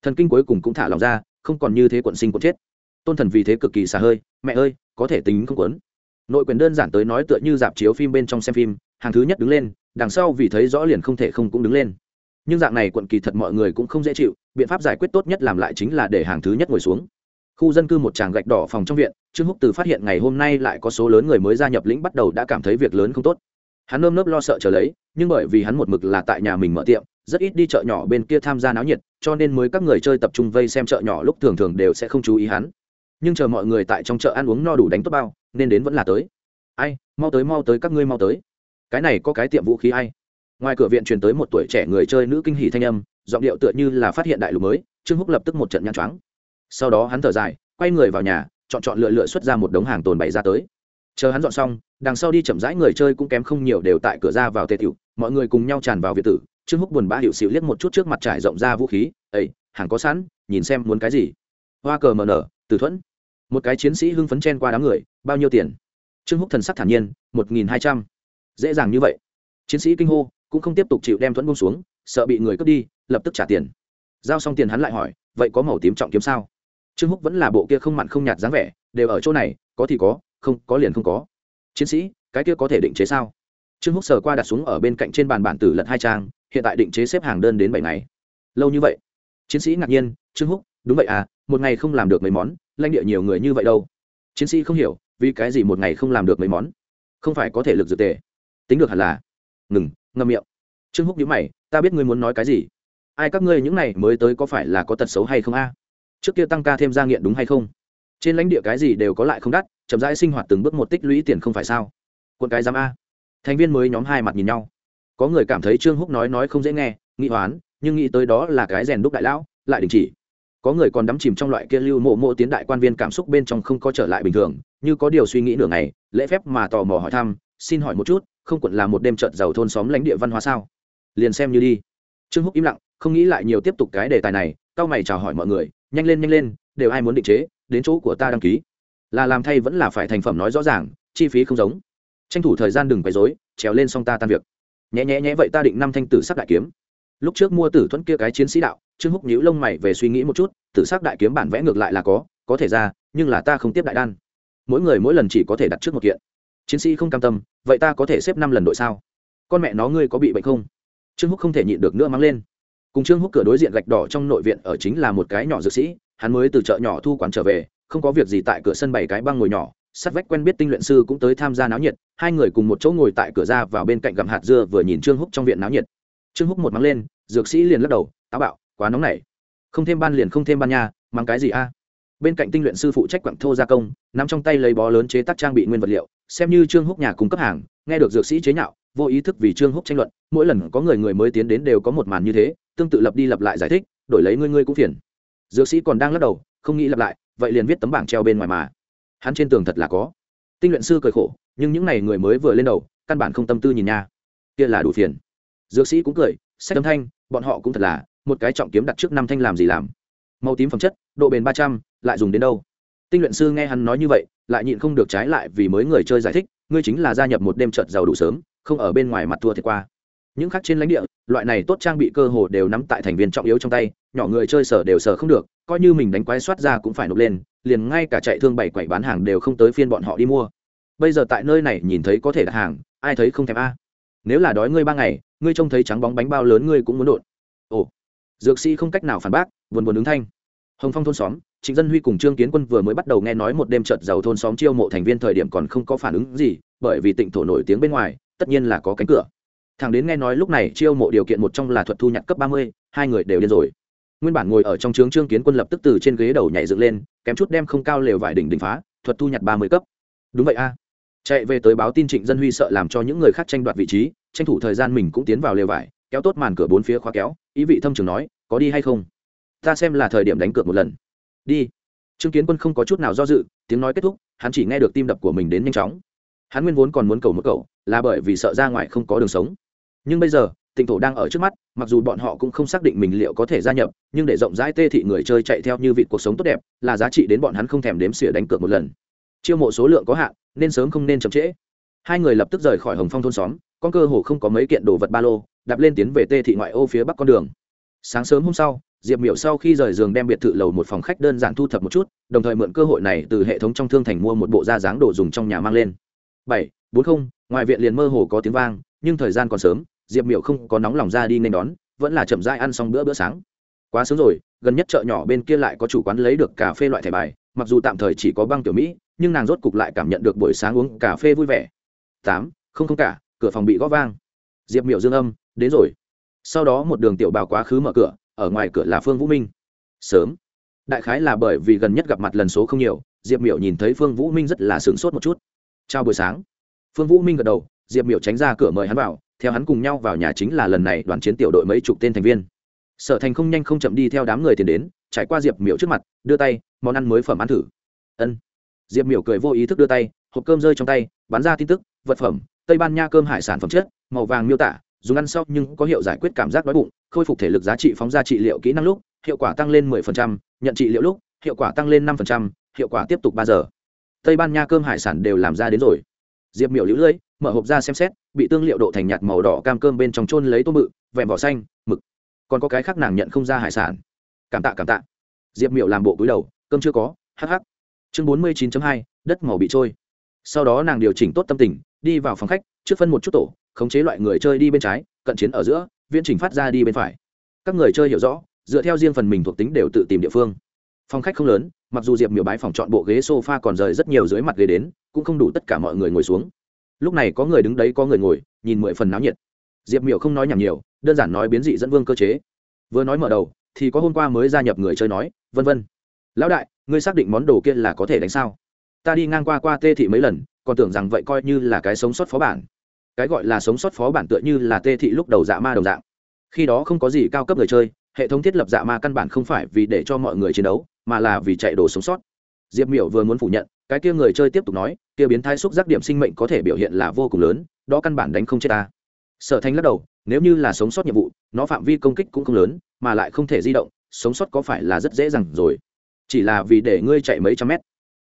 Thần kinh cuối cùng cũng thả lòng ra, không còn như thế quận sinh quận chết. Tôn thần vì thế cực kỳ xả hơi, mẹ ơi, có thể tính không quấn nội quyền đơn giản tới nói tựa như dạp chiếu phim bên trong xem phim, hàng thứ nhất đứng lên, đằng sau vì thấy rõ liền không thể không cũng đứng lên. Nhưng dạng này quận kỳ thật mọi người cũng không dễ chịu, biện pháp giải quyết tốt nhất làm lại chính là để hàng thứ nhất ngồi xuống khu dân cư một tràng gạch đỏ phòng trong viện, trương húc từ phát hiện ngày hôm nay lại có số lớn người mới gia nhập lĩnh bắt đầu đã cảm thấy việc lớn không tốt. Hắn nơm nớp lo sợ trở lấy, nhưng bởi vì hắn một mực là tại nhà mình mở tiệm, rất ít đi chợ nhỏ bên kia tham gia náo nhiệt, cho nên mới các người chơi tập trung vây xem chợ nhỏ lúc thường thường đều sẽ không chú ý hắn. Nhưng chờ mọi người tại trong chợ ăn uống no đủ đánh tốt bao, nên đến vẫn là tới. Ai, mau tới mau tới, các ngươi mau tới. Cái này có cái tiệm vũ khí ai? Ngoài cửa viện truyền tới một tuổi trẻ người chơi nữ kinh hỷ thanh âm, giọng điệu tựa như là phát hiện đại lục mới, trương húc lập tức một trận nhăn choáng sau đó hắn thở dài, quay người vào nhà, chọn chọn lựa lựa xuất ra một đống hàng tồn bày ra tới. Chờ hắn dọn xong, đằng sau đi chậm rãi người chơi cũng kém không nhiều đều tại cửa ra vào tề tiểu, mọi người cùng nhau tràn vào việt tử, trương húc buồn bã hiệu xịu liếc một chút trước mặt trải rộng ra vũ khí ấy hàng có sẵn, nhìn xem muốn cái gì. Hoa cờ mờ nở từ thuẫn. Một cái chiến sĩ hưng phấn chen qua đám người, bao nhiêu tiền? Trương húc thần sắc thản nhiên, một nghìn hai trăm. Dễ dàng như vậy. Chiến sĩ kinh hô, cũng không tiếp tục chịu đem thuẫn bông xuống, sợ bị người cướp đi, lập tức trả tiền. Giao xong tiền hắn lại hỏi, vậy có màu tím trọng kiếm sao? Trương húc vẫn là bộ kia không mặn không nhạt dáng vẻ, đều ở chỗ này, có thì có, không, có liền không có. Chiến sĩ, cái kia có thể định chế sao? Trương húc sờ qua đặt xuống ở bên cạnh trên bàn bản tử lật hai trang, hiện tại định chế xếp hàng đơn đến bảy ngày. Lâu như vậy. Chiến sĩ ngạc nhiên, trương húc, đúng vậy à một ngày không làm được mấy món, lãnh địa nhiều người như vậy đâu. Chiến sĩ không hiểu, vì cái gì một ngày không làm được mấy món? Không phải có thể lực dự tề. Tính được hẳn là. Ngừng ngâm miệng. Trương húc nhíu mày, ta biết ngươi muốn nói cái gì. Ai các ngươi những này mới tới có phải là có tật xấu hay không a? Trước kia tăng ca thêm gia nghiện đúng hay không? Trên lãnh địa cái gì đều có lại không đắt, chậm rãi sinh hoạt từng bước một tích lũy tiền không phải sao? Quân cái giám a. Thành viên mới nhóm hai mặt nhìn nhau. Có người cảm thấy trương húc nói nói không dễ nghe, nghĩ hoán, nhưng nghĩ tới đó là cái rèn đúc đại lão, lại đình chỉ. Có người còn đắm chìm trong loại kia lưu mộ mộ tiến đại quan viên cảm xúc bên trong không có trở lại bình thường, như có điều suy nghĩ nửa ngày, lễ phép mà tò mò hỏi thăm, xin hỏi một chút, không quận là một đêm trợt giàu thôn xóm lãnh địa văn hóa sao? Liền xem như đi. Trương húc im lặng, không nghĩ lại nhiều tiếp tục cái đề tài này cao mày chào hỏi mọi người nhanh lên nhanh lên, đều ai muốn định chế, đến chỗ của ta đăng ký. Là làm thay vẫn là phải thành phẩm nói rõ ràng, chi phí không giống. Tranh thủ thời gian đừng quấy rối, trèo lên xong ta tan việc. Nhẹ nhẹ nhẹ vậy ta định năm thanh tử sắc đại kiếm. Lúc trước mua tử thuẫn kia cái chiến sĩ đạo, trương húc nhíu lông mày về suy nghĩ một chút, tử sắc đại kiếm bản vẽ ngược lại là có có thể ra, nhưng là ta không tiếp đại đan. Mỗi người mỗi lần chỉ có thể đặt trước một kiện. Chiến sĩ không cam tâm, vậy ta có thể xếp năm lần đội sao? Con mẹ nó ngươi có bị bệnh không? Trương húc không thể nhịn được nữa mang lên cùng trương húc cửa đối diện gạch đỏ trong nội viện ở chính là một cái nhỏ dược sĩ, hắn mới từ chợ nhỏ thu quán trở về, không có việc gì tại cửa sân bảy cái băng ngồi nhỏ, sắt vách quen biết tinh luyện sư cũng tới tham gia náo nhiệt, hai người cùng một chỗ ngồi tại cửa ra vào bên cạnh gặm hạt dưa vừa nhìn trương húc trong viện náo nhiệt. Trương húc một mắng lên, dược sĩ liền lắc đầu, táo bạo, quá nóng này. Không thêm ban liền không thêm ban nha mang cái gì a? Bên cạnh tinh luyện sư phụ trách quặng thô gia công, nắm trong tay lấy bó lớn chế tác trang bị nguyên vật liệu, xem như trương húc nhà cung cấp hàng, nghe được dược sĩ chế nhạo vô ý thức vì trương húc tranh luận, mỗi lần có người người mới tiến đến đều có một màn như thế, tương tự lập đi lập lại giải thích, đổi lấy ngươi ngươi cũng phiền. Dược sĩ còn đang lắc đầu, không nghĩ lặp lại, vậy liền viết tấm bảng treo bên ngoài mà. Hắn trên tường thật là có. Tinh luyện sư cười khổ, nhưng những n à y người mới vừa lên đầu, căn bản không tâm tư nhìn nha. Kia là đủ phiền. Dược sĩ cũng cười, sách âm thanh, bọn họ cũng thật là, một cái trọng kiếm đặt trước năm thanh làm gì làm. Màu tím phẩm chất, độ bền ba trăm, lại dùng đến đâu? Tinh luyện sư nghe hắn nói như vậy, lại nhịn không được trái lại vì mới người chơi giải thích, ngươi chính là gia nhập một đêm trợt giàu đủ sớm không ở bên ngoài mặt thua thiệt qua. Những khác trên lãnh địa, loại này tốt trang bị cơ hồ đều nắm tại thành viên trọng yếu trong tay, nhỏ người chơi sở đều sở không được, coi như mình đánh quái soát ra cũng phải nộp lên, liền ngay cả chạy thương bảy quậy bán hàng đều không tới phiên bọn họ đi mua. Bây giờ tại nơi này nhìn thấy có thể đặt hàng, ai thấy không thèm a? Nếu là đói ngươi ba ngày, ngươi trông thấy trắng bóng bánh bao lớn ngươi cũng muốn đột. Ồ, dược sĩ không cách nào phản bác, buồn buồn ứng thanh. Hồng phong thôn xóm, trịnh dân huy cùng trương kiến quân vừa mới bắt đầu nghe nói một đêm trợt giàu thôn xóm chiêu mộ thành viên thời điểm còn không có phản ứng gì, bởi vì tịnh thổ nổi tiếng bên ngoài tất nhiên là có cánh cửa. Thằng đến nghe nói lúc này chiêu mộ điều kiện một trong là thuật thu nhặt cấp ba mươi, hai người đều điên rồi. Nguyên bản ngồi ở trong trướng trương kiến quân lập tức từ trên ghế đầu nhảy dựng lên, kém chút đem không cao lều vải đỉnh đỉnh phá, thuật thu nhặt ba mươi cấp. Đúng vậy a. Chạy về tới báo tin trịnh dân huy sợ làm cho những người khác tranh đoạt vị trí, tranh thủ thời gian mình cũng tiến vào lều vải, kéo tốt màn cửa bốn phía khóa kéo, ý vị thâm trường nói, có đi hay không? Ta xem là thời điểm đánh cược một lần. Đi. Trương kiến quân không có chút nào do dự, tiếng nói kết thúc, hắn chỉ nghe được tim đập của mình đến nhanh chóng. Hắn nguyên vốn còn muốn cầu một cầu là bởi vì sợ ra ngoài không có đường sống. Nhưng bây giờ, tịnh thổ đang ở trước mắt, mặc dù bọn họ cũng không xác định mình liệu có thể gia nhập, nhưng để rộng rãi tê thị người chơi chạy theo như vị cuộc sống tốt đẹp, là giá trị đến bọn hắn không thèm đếm xỉa đánh cược một lần. Chiêu mộ số lượng có hạn, nên sớm không nên chậm trễ. Hai người lập tức rời khỏi hồng phong thôn xóm, con cơ hồ không có mấy kiện đồ vật ba lô, đạp lên tiến về tê thị ngoại ô phía bắc con đường. Sáng sớm hôm sau, diệp miểu sau khi rời giường đem biệt thự lầu một phòng khách đơn giản thu thập một chút, đồng thời mượn cơ hội này từ hệ thống trong thương thành mua một bộ da dáng đồ dùng trong nhà mang lên. Bảy, bốn không ngoài viện liền mơ hồ có tiếng vang, nhưng thời gian còn sớm, diệp miểu không có nóng lòng ra đi nên đón, vẫn là chậm rãi ăn xong bữa bữa sáng. Quá sớm rồi, gần nhất chợ nhỏ bên kia lại có chủ quán lấy được cà phê loại thẻ bài, mặc dù tạm thời chỉ có băng tiểu mỹ, nhưng nàng rốt cục lại cảm nhận được buổi sáng uống cà phê vui vẻ. Tám, không không cả, cửa phòng bị gõ vang. Diệp miểu dương âm, đến rồi. Sau đó một đường tiểu bào quá khứ mở cửa, ở ngoài cửa là phương vũ minh. Sớm. Đại khái là bởi vì gần nhất gặp mặt lần số không nhiều, diệp miểu nhìn thấy phương vũ minh rất là sướng sốt một chút. Chào buổi sáng phương vũ minh gật đầu diệp miểu tránh ra cửa mời hắn vào theo hắn cùng nhau vào nhà chính là lần này đoàn chiến tiểu đội mấy chục tên thành viên. Sở thành không nhanh không chậm đi theo đám người tiền đến trải qua diệp miểu trước mặt đưa tay món ăn mới phẩm ăn thử. Ân. Diệp miểu cười vô ý thức đưa tay hộp cơm rơi trong tay bán ra tin tức vật phẩm tây ban nha cơm hải sản phẩm chất màu vàng miêu tả dùng ăn sau nhưng có hiệu giải quyết cảm giác đói bụng khôi phục thể lực giá trị phóng ra trị liệu kỹ năng lúc hiệu quả tăng lên 10%, nhận trị liệu lúc hiệu quả tăng lên 5%, hiệu quả tiếp tục ba giờ. Tây ban nha cơm hải sản đều làm ra đến rồi diệp miểu lũ lưỡi mở hộp ra xem xét, bị tương liệu độ thành nhạt màu đỏ cam cơm bên trong trôn lấy tôm bự vẹn vỏ xanh, mực. Còn có cái khác nàng nhận không ra hải sản. Cảm tạ cảm tạ. Diệp miểu làm bộ cúi đầu, cơm chưa có hh chương bốn mươi 49 hai, đất màu bị trôi. Sau đó nàng điều chỉnh tốt tâm tình, đi vào phòng khách, trước phân một chút tổ, khống chế loại người chơi đi bên trái, cận chiến ở giữa, viễn trình phát ra đi bên phải. Các người chơi hiểu rõ, dựa theo riêng phần mình thuộc tính đều tự tìm địa phương. Phòng khách không lớn, mặc dù diệp miểu bái phòng chọn bộ ghế sofa còn rời rất nhiều dưới mặt ghế đến cũng không đủ tất cả mọi người ngồi xuống. Lúc này có người đứng đấy, có người ngồi, nhìn mười phần náo nhiệt. Diệp miểu không nói nhảm nhiều, đơn giản nói biến dị dẫn vương cơ chế. Vừa nói mở đầu, thì có hôm qua mới gia nhập người chơi nói, vân vân, lão đại, ngươi xác định món đồ kia là có thể đánh sao? Ta đi ngang qua qua tê thị mấy lần, còn tưởng rằng vậy coi như là cái sống sót phó bản. Cái gọi là sống sót phó bản tựa như là tê thị lúc đầu dạ ma đồng dạng. Khi đó không có gì cao cấp người chơi, hệ thống thiết lập dạ ma căn bản không phải vì để cho mọi người chiến đấu, mà là vì chạy đồ sống sót. Diệp miểu vừa muốn phủ nhận cái kia người chơi tiếp tục nói, kia biến thái xúc giác điểm sinh mệnh có thể biểu hiện là vô cùng lớn, đó căn bản đánh không chết ta. Sở thanh lắc đầu, nếu như là sống sót nhiệm vụ, nó phạm vi công kích cũng không lớn, mà lại không thể di động, sống sót có phải là rất dễ dàng rồi. Chỉ là vì để ngươi chạy mấy trăm mét.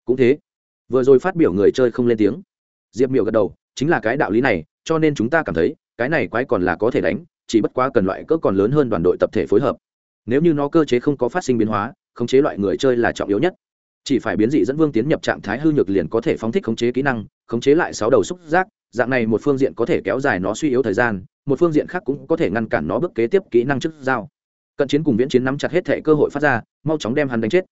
Cũng thế. Vừa rồi phát biểu người chơi không lên tiếng. Diệp miểu gật đầu, chính là cái đạo lý này, cho nên chúng ta cảm thấy, cái này quái còn là có thể đánh, chỉ bất quá cần loại cỡ còn lớn hơn đoàn đội tập thể phối hợp. Nếu như nó cơ chế không có phát sinh biến hóa, khống chế loại người chơi là trọng yếu nhất chỉ phải biến dị dẫn vương tiến nhập trạng thái hư nhược liền có thể phóng thích khống chế kỹ năng, khống chế lại sáu đầu xúc giác, dạng này một phương diện có thể kéo dài nó suy yếu thời gian, một phương diện khác cũng có thể ngăn cản nó bước kế tiếp kỹ năng trước dao cận chiến cùng viễn chiến nắm chặt hết thể cơ hội phát ra, mau chóng đem hắn đánh chết.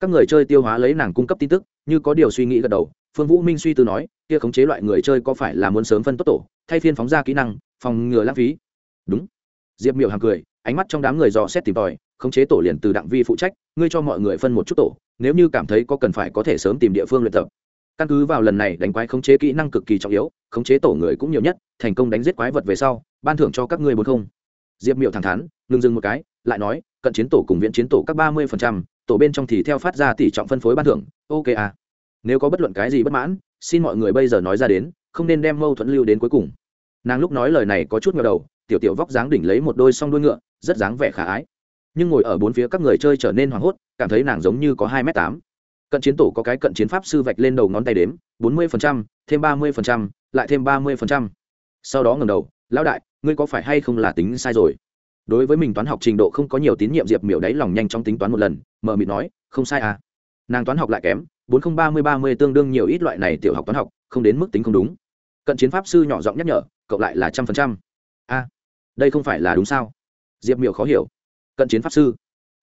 Các người chơi tiêu hóa lấy nàng cung cấp tin tức, như có điều suy nghĩ gật đầu, phương vũ minh suy tư nói, kia khống chế loại người chơi có phải là muốn sớm phân tốt tổ, thay phiên phóng ra kỹ năng, phòng ngừa lãng phí. Đúng. Diệp miệu hàng cười, ánh mắt trong đám người dò xét tìm tòi, khống chế tổ liền từ đặng vi phụ trách, ngươi cho mọi người phân một chút tổ nếu như cảm thấy có cần phải có thể sớm tìm địa phương luyện tập. Căn cứ vào lần này đánh quái khống chế kỹ năng cực kỳ trọng yếu, khống chế tổ người cũng nhiều nhất, thành công đánh giết quái vật về sau, ban thưởng cho các ngươi bốn không. Diệp miệu thẳng thắn, ngừng dừng một cái, lại nói, cận chiến tổ cùng viễn chiến tổ các ba mươi tổ bên trong thì theo phát ra tỷ trọng phân phối ban thưởng, ok à. Nếu có bất luận cái gì bất mãn, xin mọi người bây giờ nói ra đến, không nên đem mâu thuẫn lưu đến cuối cùng. Nàng lúc nói lời này có chút ngờ đầu, tiểu tiểu vóc dáng đỉnh lấy một đôi song đuôi ngựa, rất dáng vẻ khả ái nhưng ngồi ở bốn phía các người chơi trở nên hoảng hốt, cảm thấy nàng giống như có hai m tám. Cận chiến tổ có cái cận chiến pháp sư vạch lên đầu ngón tay đếm, bốn mươi thêm ba mươi lại thêm ba mươi sau đó ngầm đầu, lão đại, ngươi có phải hay không là tính sai rồi? Đối với mình toán học trình độ không có nhiều tín nhiệm, diệp miểu đáy lòng nhanh trong tính toán một lần mờ mịt nói, không sai à. Nàng toán học lại kém, bốn không ba mươi ba mươi tương đương nhiều ít loại này tiểu học toán học, không đến mức tính không đúng. Cận chiến pháp sư nhỏ giọng nhắc nhở cộng lại là trăm phần trăm. A, đây không phải là đúng sao? Diệp miểu khó hiểu cận chiến pháp sư.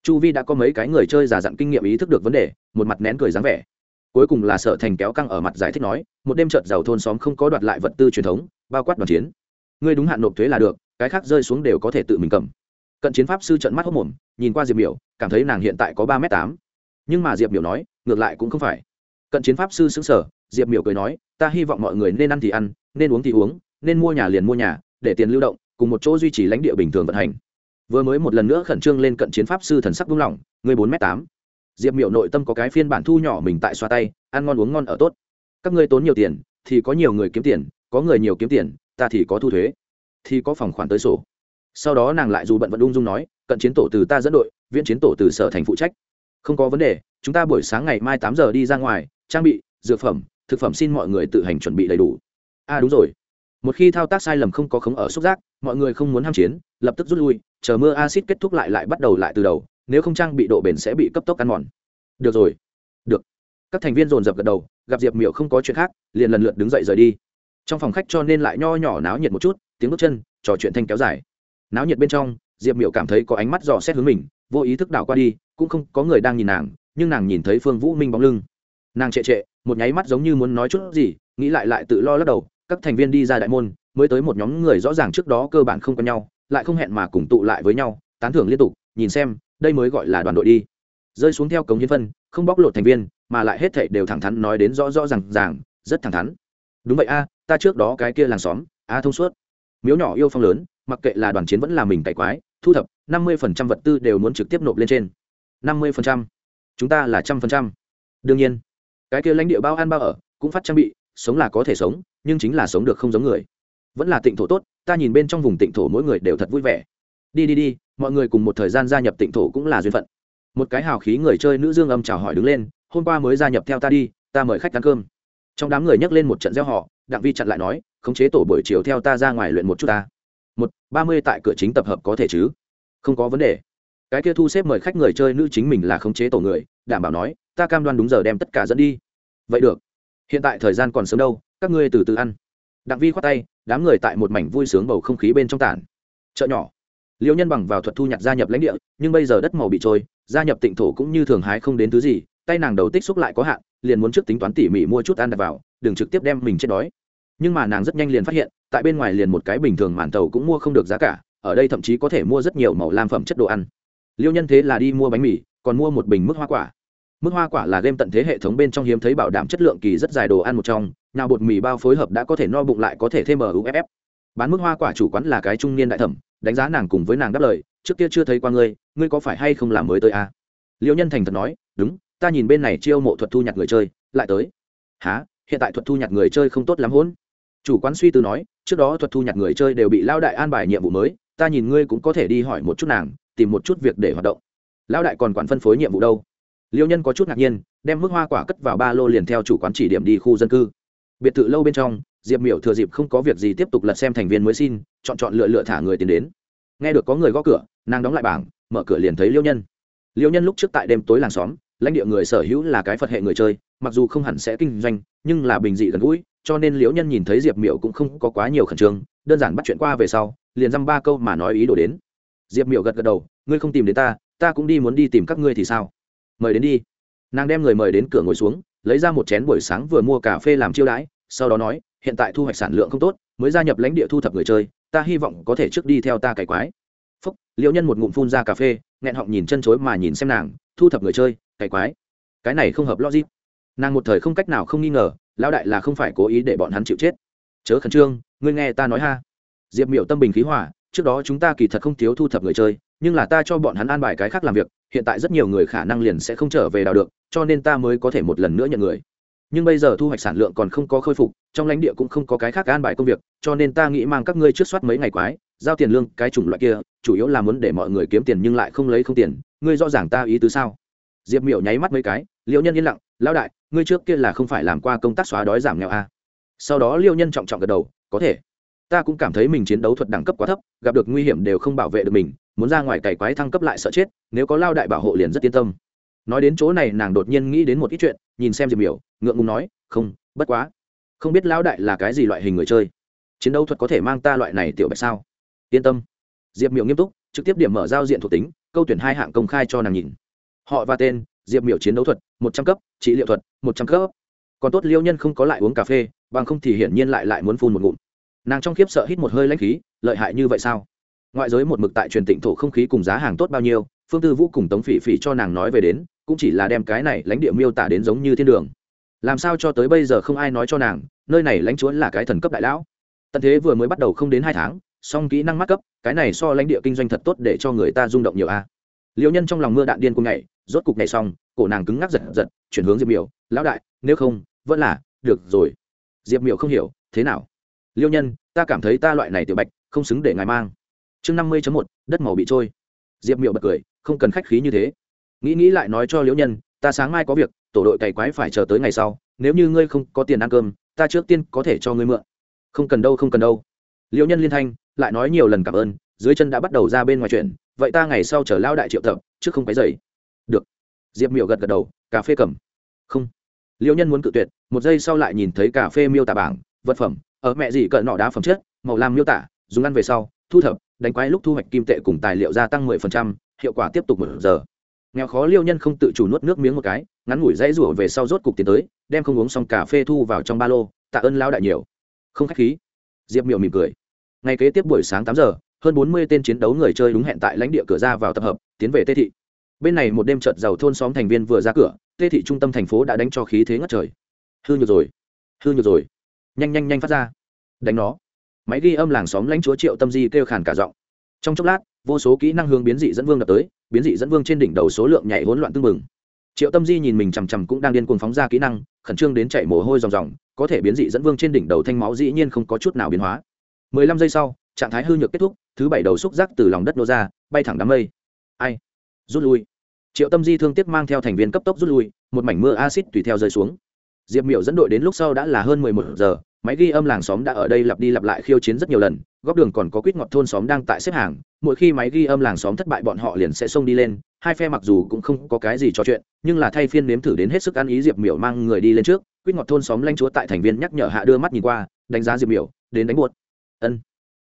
Chu vi đã có mấy cái người chơi giả dặn kinh nghiệm ý thức được vấn đề, một mặt nén cười dáng vẻ. Cuối cùng là sợ thành kéo căng ở mặt giải thích nói, một đêm trợt giàu thôn xóm không có đoạt lại vật tư truyền thống, bao quát đoàn chiến. Ngươi đúng hạn nộp thuế là được, cái khác rơi xuống đều có thể tự mình cầm. Cận chiến pháp sư trận mắt hốc mồm, nhìn qua diệp miểu, cảm thấy nàng hiện tại có ba m tám. Nhưng mà diệp miểu nói, ngược lại cũng không phải. Cận chiến pháp sư xứng sở diệp miểu cười nói, ta hy vọng mọi người nên ăn thì ăn, nên uống thì uống, nên mua nhà liền mua nhà, để tiền lưu động, cùng một chỗ duy trì lãnh địa bình thường vận hành vừa mới một lần nữa khẩn trương lên cận chiến pháp sư thần sắc buông lỏng, người bốn m tám. Diệp miểu nội tâm có cái phiên bản thu nhỏ mình tại xoa tay, ăn ngon uống ngon ở tốt. Các ngươi tốn nhiều tiền, thì có nhiều người kiếm tiền, có người nhiều kiếm tiền, ta thì có thu thuế, thì có phòng khoản tới sổ. Sau đó nàng lại dù bận vận ung dung nói, cận chiến tổ từ ta dẫn đội, viễn chiến tổ từ sở thành phụ trách. Không có vấn đề, chúng ta buổi sáng ngày mai tám giờ đi ra ngoài, trang bị, dược phẩm, thực phẩm xin mọi người tự hành chuẩn bị đầy đủ. À đúng rồi. Một khi thao tác sai lầm không có khống ở xúc giác, mọi người không muốn ham chiến, lập tức rút lui chờ mưa acid kết thúc lại lại bắt đầu lại từ đầu, nếu không trang bị độ bền sẽ bị cấp tốc ăn mòn. Được rồi. Được. Các thành viên dồn dập gật đầu, gặp diệp miệu không có chuyện khác, liền lần lượt đứng dậy rời đi. Trong phòng khách cho nên lại nho nhỏ náo nhiệt một chút, tiếng bước chân, trò chuyện thanh kéo dài. Náo nhiệt bên trong, diệp miệu cảm thấy có ánh mắt dò xét hướng mình, vô ý thức đảo qua đi, cũng không có người đang nhìn nàng, nhưng nàng nhìn thấy phương vũ minh bóng lưng. Nàng trệ trệ, một nháy mắt giống như muốn nói chút gì, nghĩ lại lại tự lo lắc đầu, các thành viên đi ra đại môn, mới tới một nhóm người rõ ràng trước đó cơ bản không có nhau lại không hẹn mà cùng tụ lại với nhau, tán thưởng liên tục, nhìn xem, đây mới gọi là đoàn đội đi. Rơi xuống theo cống hiến phân, không bóc lột thành viên, mà lại hết thảy đều thẳng thắn nói đến rõ rõ ràng ràng, rất thẳng thắn. Đúng vậy a, ta trước đó cái kia làng xóm, a thông suốt. Miếu nhỏ yêu phong lớn, mặc kệ là đoàn chiến vẫn là mình cày quái, thu thập, năm mươi phần trăm vật tư đều muốn trực tiếp nộp lên trên. năm mươi phần trăm. Chúng ta là trăm phần trăm. Đương nhiên, cái kia lãnh địa bao ăn bao ở, cũng phát trang bị, sống là có thể sống, nhưng chính là sống được không giống người. Vẫn là tịnh thổ tốt ta nhìn bên trong vùng tịnh thổ mỗi người đều thật vui vẻ. Đi đi đi, mọi người cùng một thời gian gia nhập tịnh thổ cũng là duyên phận. Một cái hào khí người chơi nữ dương âm chào hỏi đứng lên, hôm qua mới gia nhập theo ta đi, ta mời khách ăn cơm. Trong đám người nhắc lên một trận gieo họ đặng vi chặn lại nói, khống chế tổ buổi chiều theo ta ra ngoài luyện một chút ta. Một, ba mươi tại cửa chính tập hợp có thể chứ? Không có vấn đề. Cái kia thu xếp mời khách người chơi nữ chính mình là khống chế tổ người, đảm bảo nói, ta cam đoan đúng giờ đem tất cả dẫn đi. Vậy được. Hiện tại thời gian còn sớm đâu, các ngươi từ từ ăn đặng vi khoát tay, đám người tại một mảnh vui sướng bầu không khí bên trong tản. Chợ nhỏ. Liêu nhân bằng vào thuật thu nhặt gia nhập lãnh địa, nhưng bây giờ đất màu bị trôi, gia nhập tịnh thổ cũng như thường hái không đến thứ gì, tay nàng đầu tích xúc lại có hạn, liền muốn trước tính toán tỉ mỉ mua chút ăn đặt vào, đừng trực tiếp đem mình chết đói. Nhưng mà nàng rất nhanh liền phát hiện, tại bên ngoài liền một cái bình thường màn tàu cũng mua không được giá cả, ở đây thậm chí có thể mua rất nhiều màu lam phẩm chất đồ ăn. Liêu nhân thế là đi mua bánh mì, còn mua một bình mức hoa quả. Mức hoa quả là game tận thế hệ thống bên trong hiếm thấy bảo đảm chất lượng kỳ rất dài đồ ăn một trong nào bột mì bao phối hợp đã có thể no bụng lại có thể thêm muff bán mức hoa quả chủ quán là cái trung niên đại thẩm, đánh giá nàng cùng với nàng đáp lời, trước kia chưa thấy qua ngươi ngươi có phải hay không làm mới tới à? liêu nhân thành thật nói, đúng, ta nhìn bên này chiêu mộ thuật thu nhặt người chơi, lại tới. Há hiện tại thuật thu nhặt người chơi không tốt lắm hỗn chủ quán suy tư nói, trước đó thuật thu nhặt người chơi đều bị lao đại an bài nhiệm vụ mới, ta nhìn ngươi cũng có thể đi hỏi một chút nàng, tìm một chút việc để hoạt động. Lao đại còn quản phân phối nhiệm vụ đâu? Liêu nhân có chút ngạc nhiên, đem mức hoa quả cất vào ba lô liền theo chủ quán chỉ điểm đi khu dân cư biệt thự lâu bên trong, diệp miểu thừa dịp không có việc gì tiếp tục lật xem thành viên mới xin, chọn chọn lựa lựa thả người tiến đến. Nghe được có người gõ cửa, nàng đóng lại bảng, mở cửa liền thấy liêu nhân. Liêu nhân lúc trước tại đêm tối làng xóm, lãnh địa người sở hữu là cái phật hệ người chơi, mặc dù không hẳn sẽ kinh doanh, nhưng là bình dị gần gũi, cho nên liễu nhân nhìn thấy diệp miểu cũng không có quá nhiều khẩn trương, đơn giản bắt chuyện qua về sau, liền dăm ba câu mà nói ý đồ đến. Diệp miểu gật gật đầu, ngươi không tìm đến ta ta cũng đi muốn đi tìm các ngươi thì sao? Mời đến đi. Nàng đem người mời đến cửa ngồi xuống lấy ra một chén buổi sáng vừa mua cà phê làm chiêu đãi, sau đó nói, hiện tại thu hoạch sản lượng không tốt, mới gia nhập lãnh địa thu thập người chơi, ta hy vọng có thể trước đi theo ta cải quái. Phúc, liễu nhân một ngụm phun ra cà phê, nghẹn họng nhìn chân chối mà nhìn xem nàng, thu thập người chơi cải quái. Cái này không hợp logic. Nàng một thời không cách nào không nghi ngờ, lão đại là không phải cố ý để bọn hắn chịu chết. Chớ khẩn trương, ngươi nghe ta nói ha. Diệp miểu tâm bình khí hỏa trước đó chúng ta kỳ thật không thiếu thu thập người chơi, nhưng là ta cho bọn hắn an bài cái khác làm việc hiện tại rất nhiều người khả năng liền sẽ không trở về đào được, cho nên ta mới có thể một lần nữa nhận người. Nhưng bây giờ thu hoạch sản lượng còn không có khôi phục, trong lãnh địa cũng không có cái khác an bài công việc, cho nên ta nghĩ mang các ngươi trước soát mấy ngày quái, giao tiền lương, cái chủng loại kia, chủ yếu là muốn để mọi người kiếm tiền nhưng lại không lấy không tiền. Ngươi rõ ràng ta ý tứ sao? Diệp miểu nháy mắt mấy cái, liễu nhân yên lặng, lão đại, ngươi trước kia là không phải làm qua công tác xóa đói giảm nghèo à? sau đó liễu nhân trọng trọng gật đầu, có thể. Ta cũng cảm thấy mình chiến đấu thuật đẳng cấp quá thấp, gặp được nguy hiểm đều không bảo vệ được mình muốn ra ngoài cày quái thăng cấp lại sợ chết, nếu có lao đại bảo hộ liền rất yên tâm. Nói đến chỗ này, nàng đột nhiên nghĩ đến một ít chuyện, nhìn xem diệp miểu, ngượng ngùng nói, không, bất quá. Không biết lão đại là cái gì loại hình người chơi? Chiến đấu thuật có thể mang ta loại này tiểu bạch sao? Yên tâm. Diệp miểu nghiêm túc, trực tiếp điểm mở giao diện thuộc tính, câu tuyển hai hạng công khai cho nàng nhìn. Họ và tên, diệp miểu chiến đấu thuật, một trăm cấp, trị liệu thuật, một trăm cấp. Còn tốt liêu nhân không có lại uống cà phê, bằng không thì hiển nhiên lại lại muốn phun một ngụm. Nàng trong khiếp sợ hít một hơi lãnh khí, lợi hại như vậy sao? Ngoại giới một mực tại truyền tịnh thổ không khí cùng giá hàng tốt bao nhiêu, phương tư vũ cùng tống phỉ phỉ cho nàng nói về đến, cũng chỉ là đem cái này lãnh địa miêu tả đến giống như thiên đường. Làm sao cho tới bây giờ không ai nói cho nàng, nơi này lãnh chúa là cái thần cấp đại lão. Tận thế vừa mới bắt đầu không đến hai tháng, song kỹ năng mắt cấp, cái này so lãnh địa kinh doanh thật tốt để cho người ta rung động nhiều a. Liệu nhân trong lòng mưa đạn điên cùng nhảy, rốt cục này xong, cổ nàng cứng ngắc giật giật, chuyển hướng diệp miểu, lão đại, nếu không, vẫn là, được rồi. Diệp miểu không hiểu, thế nào? Liêu nhân, ta cảm thấy ta loại này tiểu bạch, không xứng để ngài mang chương năm mươi một, đất màu bị trôi. Diệp miệu bật cười, không cần khách khí như thế. Nghĩ nghĩ lại nói cho liễu nhân, ta sáng mai có việc, tổ đội cày quái phải chờ tới ngày sau, nếu như ngươi không có tiền ăn cơm, ta trước tiên có thể cho ngươi mượn. Không cần đâu, không cần đâu. Liễu nhân liên thanh, lại nói nhiều lần cảm ơn, dưới chân đã bắt đầu ra bên ngoài chuyện, vậy ta ngày sau chờ lao đại triệu tập trước không phải dậy. Được. Diệp miệu gật gật đầu, cà phê cầm. Không. Liễu nhân muốn cự tuyệt, một giây sau lại nhìn thấy cà phê miêu tả bảng, vật phẩm, ở mẹ gì cận nọ đá phẩm chất, màu lam miêu tả, dùng ăn về sau thu thập đánh quái lúc thu hoạch kim tệ cùng tài liệu gia tăng 10%, hiệu quả tiếp tục một giờ. Nghèo khó liêu nhân không tự chủ nuốt nước miếng một cái ngắn ngủi dãy rủa về sau rốt cục tiến tới đem không uống xong cà phê thu vào trong ba lô tạ ơn lao đại nhiều. Không khách khí. Diệp miểu mỉm cười. Ngày kế tiếp buổi sáng tám giờ hơn bốn mươi tên chiến đấu người chơi đúng hẹn tại lãnh địa cửa ra vào tập hợp tiến về tê thị. Bên này một đêm trợt giàu thôn xóm thành viên vừa ra cửa tê thị trung tâm thành phố đã đánh cho khí thế ngất trời. Hư nhược rồi. Hư nhược rồi. Nhanh nhanh nhanh phát ra. Đánh nó máy ghi âm làng xóm lãnh chúa triệu tâm di kêu khàn cả giọng. Trong chốc lát, vô số kỹ năng hướng biến dị dẫn vương đập tới, biến dị dẫn vương trên đỉnh đầu số lượng nhảy hỗn loạn tưng bừng. Triệu tâm di nhìn mình chằm chằm cũng đang điên cuồng phóng ra kỹ năng, khẩn trương đến chạy mồ hôi ròng ròng, có thể biến dị dẫn vương trên đỉnh đầu thanh máu dĩ nhiên không có chút nào biến hóa. Mười lăm giây sau, trạng thái hư nhược kết thúc, thứ bảy đầu xúc giác từ lòng đất nô ra, bay thẳng đám mây. Ai? Rút lui. Triệu tâm di thương tiếc mang theo thành viên cấp tốc rút lui, một mảnh mưa acid tùy theo rơi xuống. Diệp miểu dẫn đội đến lúc sau đã là hơn mười một giờ máy ghi âm làng xóm đã ở đây lặp đi lặp lại khiêu chiến rất nhiều lần, góc đường còn có quýt ngọt thôn xóm đang tại xếp hàng, mỗi khi máy ghi âm làng xóm thất bại bọn họ liền sẽ xông đi lên, hai phe mặc dù cũng không có cái gì trò chuyện, nhưng là thay phiên nếm thử đến hết sức ăn ý diệp miểu mang người đi lên trước, quýt ngọt thôn xóm lanh chúa tại thành viên nhắc nhở hạ đưa mắt nhìn qua, đánh giá diệp miểu, đến đánh buột. Ân.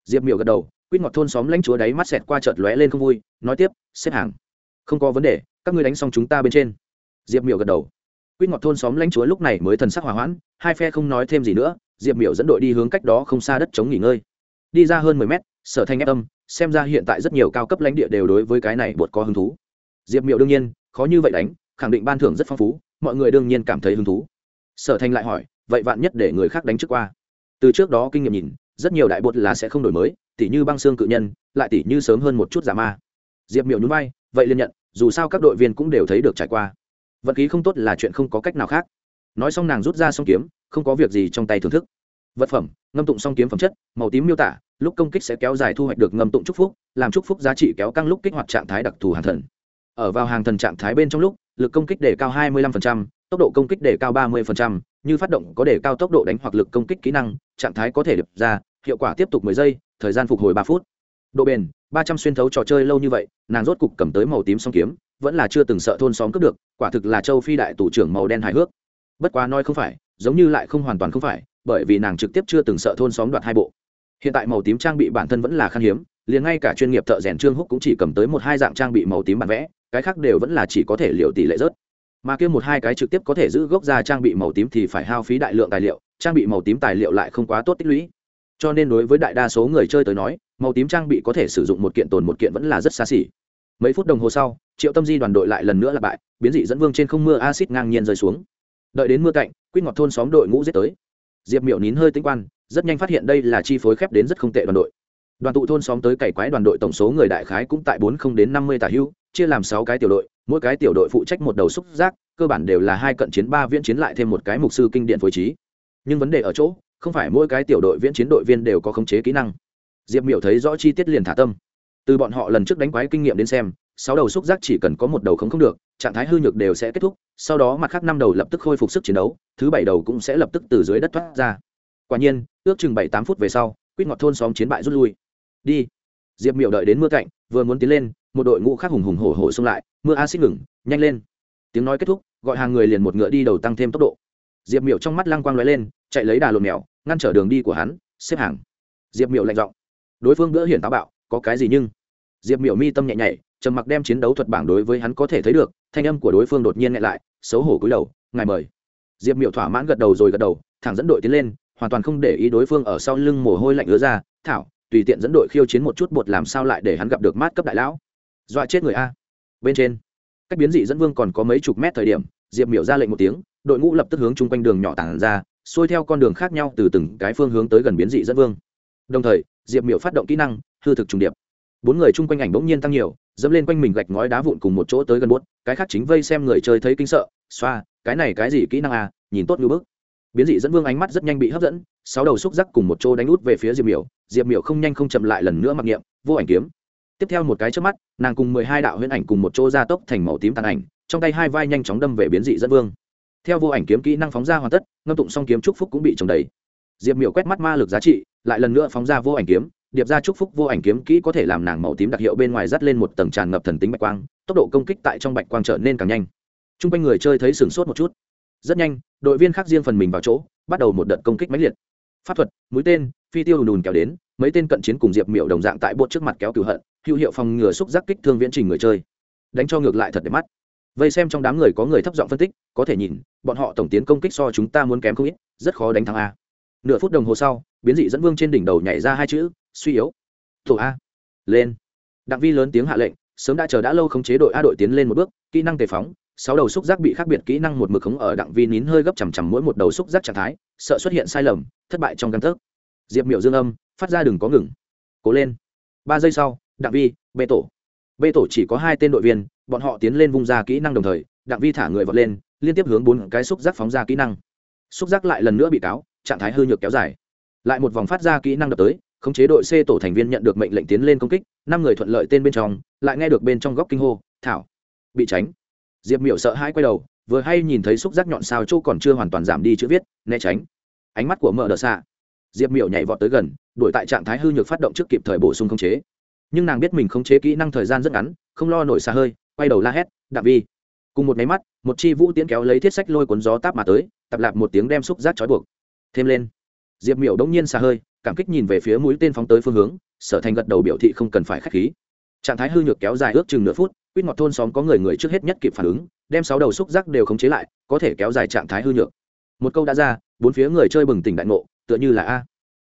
Diệp miểu gật đầu, quýt ngọt thôn xóm lãnh chúa đáy mắt xẹt qua chợt lóe lên không vui, nói tiếp, xếp hàng. Không có vấn đề, các ngươi đánh xong chúng ta bên trên. Diệp miểu gật đầu. Quýt ngọt thôn xóm lãnh chúa lúc này mới thần sắc hòa hoãn, hai phe không nói thêm gì nữa diệp miểu dẫn đội đi hướng cách đó không xa đất chống nghỉ ngơi. Đi ra hơn mười mét, sở thanh ép âm, xem ra hiện tại rất nhiều cao cấp lãnh địa đều đối với cái này bột có hứng thú. Diệp miểu đương nhiên, khó như vậy đánh, khẳng định ban thưởng rất phong phú, mọi người đương nhiên cảm thấy hứng thú. Sở thanh lại hỏi, vậy vạn nhất để người khác đánh trước qua? Từ trước đó kinh nghiệm nhìn, rất nhiều đại bột là sẽ không đổi mới, tỉ như băng xương cự nhân, lại tỉ như sớm hơn một chút giả ma. Diệp miểu nhún vai, vậy liền nhận, dù sao các đội viên cũng đều thấy được trải qua. Vận khí không tốt là chuyện không có cách nào khác nói xong nàng rút ra song kiếm không có việc gì trong tay thưởng thức. Vật phẩm ngâm tụng song kiếm phẩm chất màu tím miêu tả lúc công kích sẽ kéo dài thu hoạch được ngâm tụng c phúc làm c phúc giá trị kéo căng lúc kích hoạt trạng thái đặc thù hàng thần. Ở vào hàng thần trạng thái bên trong lúc lực công kích đề cao 25%, tốc độ công kích đề cao 30%, như phát động có đề cao tốc độ đánh hoặc lực công kích kỹ năng trạng thái có thể được ra hiệu quả tiếp tục 10 giây thời gian phục hồi 3 phút. Độ bền 300 xuyên thấu trò chơi lâu như vậy nàng rốt cục cầm tới màu tím song kiếm vẫn là chưa từng sợ thôn xóm cướp được quả thực là châu phi đại tủ trưởng màu đen hài hước bất quá nói không phải, giống như lại không hoàn toàn không phải, bởi vì nàng trực tiếp chưa từng sợ thôn xóm đoạt hai bộ. Hiện tại màu tím trang bị bản thân vẫn là khan hiếm, liền ngay cả chuyên nghiệp thợ rèn trương húc cũng chỉ cầm tới một hai dạng trang bị màu tím bản vẽ, cái khác đều vẫn là chỉ có thể liệu tỷ lệ rớt. Mà kia một hai cái trực tiếp có thể giữ gốc ra trang bị màu tím thì phải hao phí đại lượng tài liệu, trang bị màu tím tài liệu lại không quá tốt tích lũy. Cho nên đối với đại đa số người chơi tới nói, màu tím trang bị có thể sử dụng một kiện tồn một kiện vẫn là rất xa xỉ. Mấy phút đồng hồ sau, triệu tâm di đoàn đội lại lần nữa là bại, biến dị dẫn vương trên không mưa acid ngang nhiên rơi xuống đợi đến mưa cạnh, quýt ngọt thôn xóm đội ngũ giết tới. Diệp miểu nín hơi tinh quan, rất nhanh phát hiện đây là chi phối khép đến rất không tệ đoàn đội. Đoàn tụ thôn xóm tới cày quái đoàn đội tổng số người đại khái cũng tại bốn không đến năm mươi tả hưu, chia làm sáu cái tiểu đội, mỗi cái tiểu đội phụ trách một đầu xúc giác, cơ bản đều là hai cận chiến ba viễn chiến lại thêm một cái mục sư kinh điện phối trí. Nhưng vấn đề ở chỗ, không phải mỗi cái tiểu đội viễn chiến đội viên đều có khống chế kỹ năng. Diệp miểu thấy rõ chi tiết liền thả tâm. Từ bọn họ lần trước đánh quái kinh nghiệm đến xem sáu đầu xúc giác chỉ cần có một đầu không không được, trạng thái hư nhược đều sẽ kết thúc, sau đó mặt khác năm đầu lập tức khôi phục sức chiến đấu, thứ bảy đầu cũng sẽ lập tức từ dưới đất thoát ra. Quả nhiên, ước chừng bảy tám phút về sau, quýt ngọt thôn xóm chiến bại rút lui. Đi. Diệp miểu đợi đến mưa cạnh, vừa muốn tiến lên, một đội ngũ khác hùng hùng hổ hổ xông lại, mưa a xích ngừng, nhanh lên. Tiếng nói kết thúc, gọi hàng người liền một ngựa đi đầu tăng thêm tốc độ. Diệp miểu trong mắt lăng quang lóe lên, chạy lấy đà lộn mèo, ngăn trở đường đi của hắn, xếp hàng. Diệp miểu lạnh giọng, đối phương bữa hiển táo bạo, có cái gì nhưng? Diệp miểu mi tâm nhẹ nhảy trầm mặc đem chiến đấu thuật bảng đối với hắn có thể thấy được, thanh âm của đối phương đột nhiên nghe lại, xấu hổ cúi đầu, ngài mời. Diệp Miệu thỏa mãn gật đầu rồi gật đầu, thẳng dẫn đội tiến lên, hoàn toàn không để ý đối phương ở sau lưng mồ hôi lạnh ứa ra, thảo, tùy tiện dẫn đội khiêu chiến một chút bột làm sao lại để hắn gặp được mát cấp đại lão. Dọa chết người a. Bên trên, cách biến dị dẫn vương còn có mấy chục mét thời điểm, diệp miểu ra lệnh một tiếng, đội ngũ lập tức hướng chung quanh đường nhỏ tản ra, xuôi theo con đường khác nhau từ từng cái phương hướng tới gần biến dị dẫn vương. Đồng thời, diệp miểu phát động kỹ năng, hư thực trùng điệp bốn người chung quanh ảnh bỗng nhiên tăng nhiều, dẫm lên quanh mình gạch ngói đá vụn cùng một chỗ tới gần buốt, cái khác chính vây xem người chơi thấy kinh sợ, xoa, cái này cái gì kỹ năng à nhìn tốt như bức. Biến dị dẫn vương ánh mắt rất nhanh bị hấp dẫn, sáu đầu xúc giác cùng một chỗ đánh út về phía diệp miểu diệp miểu không nhanh không chậm lại lần nữa mặc niệm, vô ảnh kiếm. Tiếp theo một cái trước mắt, nàng cùng mười hai đạo huyễn ảnh cùng một chỗ ra tốc thành màu tím tàn ảnh, trong tay hai vai nhanh chóng đâm về biến dị dẫn vương. Theo vô ảnh kiếm kỹ năng phóng ra hoàn tất, ngâm tụng song kiếm trúc phúc cũng bị trồng đầy. Diệp miểu quét mắt ma lực giá trị, lại lần nữa phóng ra vô ảnh kiếm điệp ra chúc phúc vô ảnh kiếm kỹ có thể làm nàng màu tím đặc hiệu bên ngoài dắt lên một tầng tràn ngập thần tính bạch quang, tốc độ công kích tại trong bạch quang trở nên càng nhanh. T r u n g quanh người chơi thấy sửng sốt một chút. Rất nhanh, đội viên khác riêng phần mình vào chỗ, bắt đầu một đợt công kích mãnh liệt. Pháp thuật, mũi tên, phi tiêu đùn kéo đến, mấy tên cận chiến cùng diệp miệu đồng dạng tại bột trước mặt kéo cửu hận, hữu hiệu phòng ngừa xúc giác kích thương viễn trình người chơi. Đánh cho ngược lại thật đẹp mắt. Vây xem trong đám người có người thấp giọng phân tích, có thể nhìn, bọn họ tổng tiến công kích so chúng ta muốn kém không ít, rất khó đánh thắng a. Nửa phút đồng hồ sau, biến dị dẫn vương trên đỉnh đầu nhảy ra hai chữ suy yếu. Tổ a. Lên. Đặng vi lớn tiếng hạ lệnh, sớm đã chờ đã lâu không chế đội a đội tiến lên một bước, kỹ năng tề phóng, sáu đầu xúc giác bị khác biệt kỹ năng một mực khống ở đặng vi nín hơi gấp chằm chằm mỗi một đầu xúc giác trạng thái, sợ xuất hiện sai lầm, thất bại trong căn thức diệp miệu dương âm, phát ra đừng có ngừng. Cố lên. Ba giây sau, đặng vi, bê tổ. Bê tổ chỉ có hai tên đội viên, bọn họ tiến lên vung ra kỹ năng đồng thời, đặng vi thả người vọt lên, liên tiếp hướng bốn cái xúc giác phóng ra kỹ năng. Xúc giác lại lần nữa bị cáo, trạng thái hư nhược kéo dài. Lại một vòng phát ra kỹ năng đập tới khống chế đội c tổ thành viên nhận được mệnh lệnh tiến lên công kích, năm người thuận lợi tên bên trong, lại nghe được bên trong góc kinh hô, thảo, bị tránh. Diệp miểu sợ hãi quay đầu, vừa hay nhìn thấy xúc giác nhọn sao châu còn chưa hoàn toàn giảm đi chữ viết, né tránh. Ánh mắt của Mở đờ Sa diệp miểu nhảy vọt tới gần, đuổi tại trạng thái hư nhược phát động trước kịp thời bổ sung khống chế. Nhưng nàng biết mình khống chế kỹ năng thời gian rất ngắn, không lo nổi xa hơi, quay đầu la hét, đạp vi. Cùng một cái mắt, một chi vũ tiễn kéo lấy thiết sách lôi cuốn gió táp mà tới, tập lạp một tiếng đem xúc giác trói buộc. Thêm lên, diệp miểu đống nhiên xa hơi cảm kích nhìn về phía mũi tên phóng tới phương hướng, sở thành gật đầu biểu thị không cần phải k h á c h khí. Trạng thái hư nhược kéo dài ước chừng nửa phút, quýt ngọt thôn xóm có người người trước hết nhất kịp phản ứng, đem sáu đầu xúc giác đều khống chế lại, có thể kéo dài trạng thái hư nhược. Một câu đã ra, bốn phía người chơi bừng tỉnh đại ngộ, tựa như là a.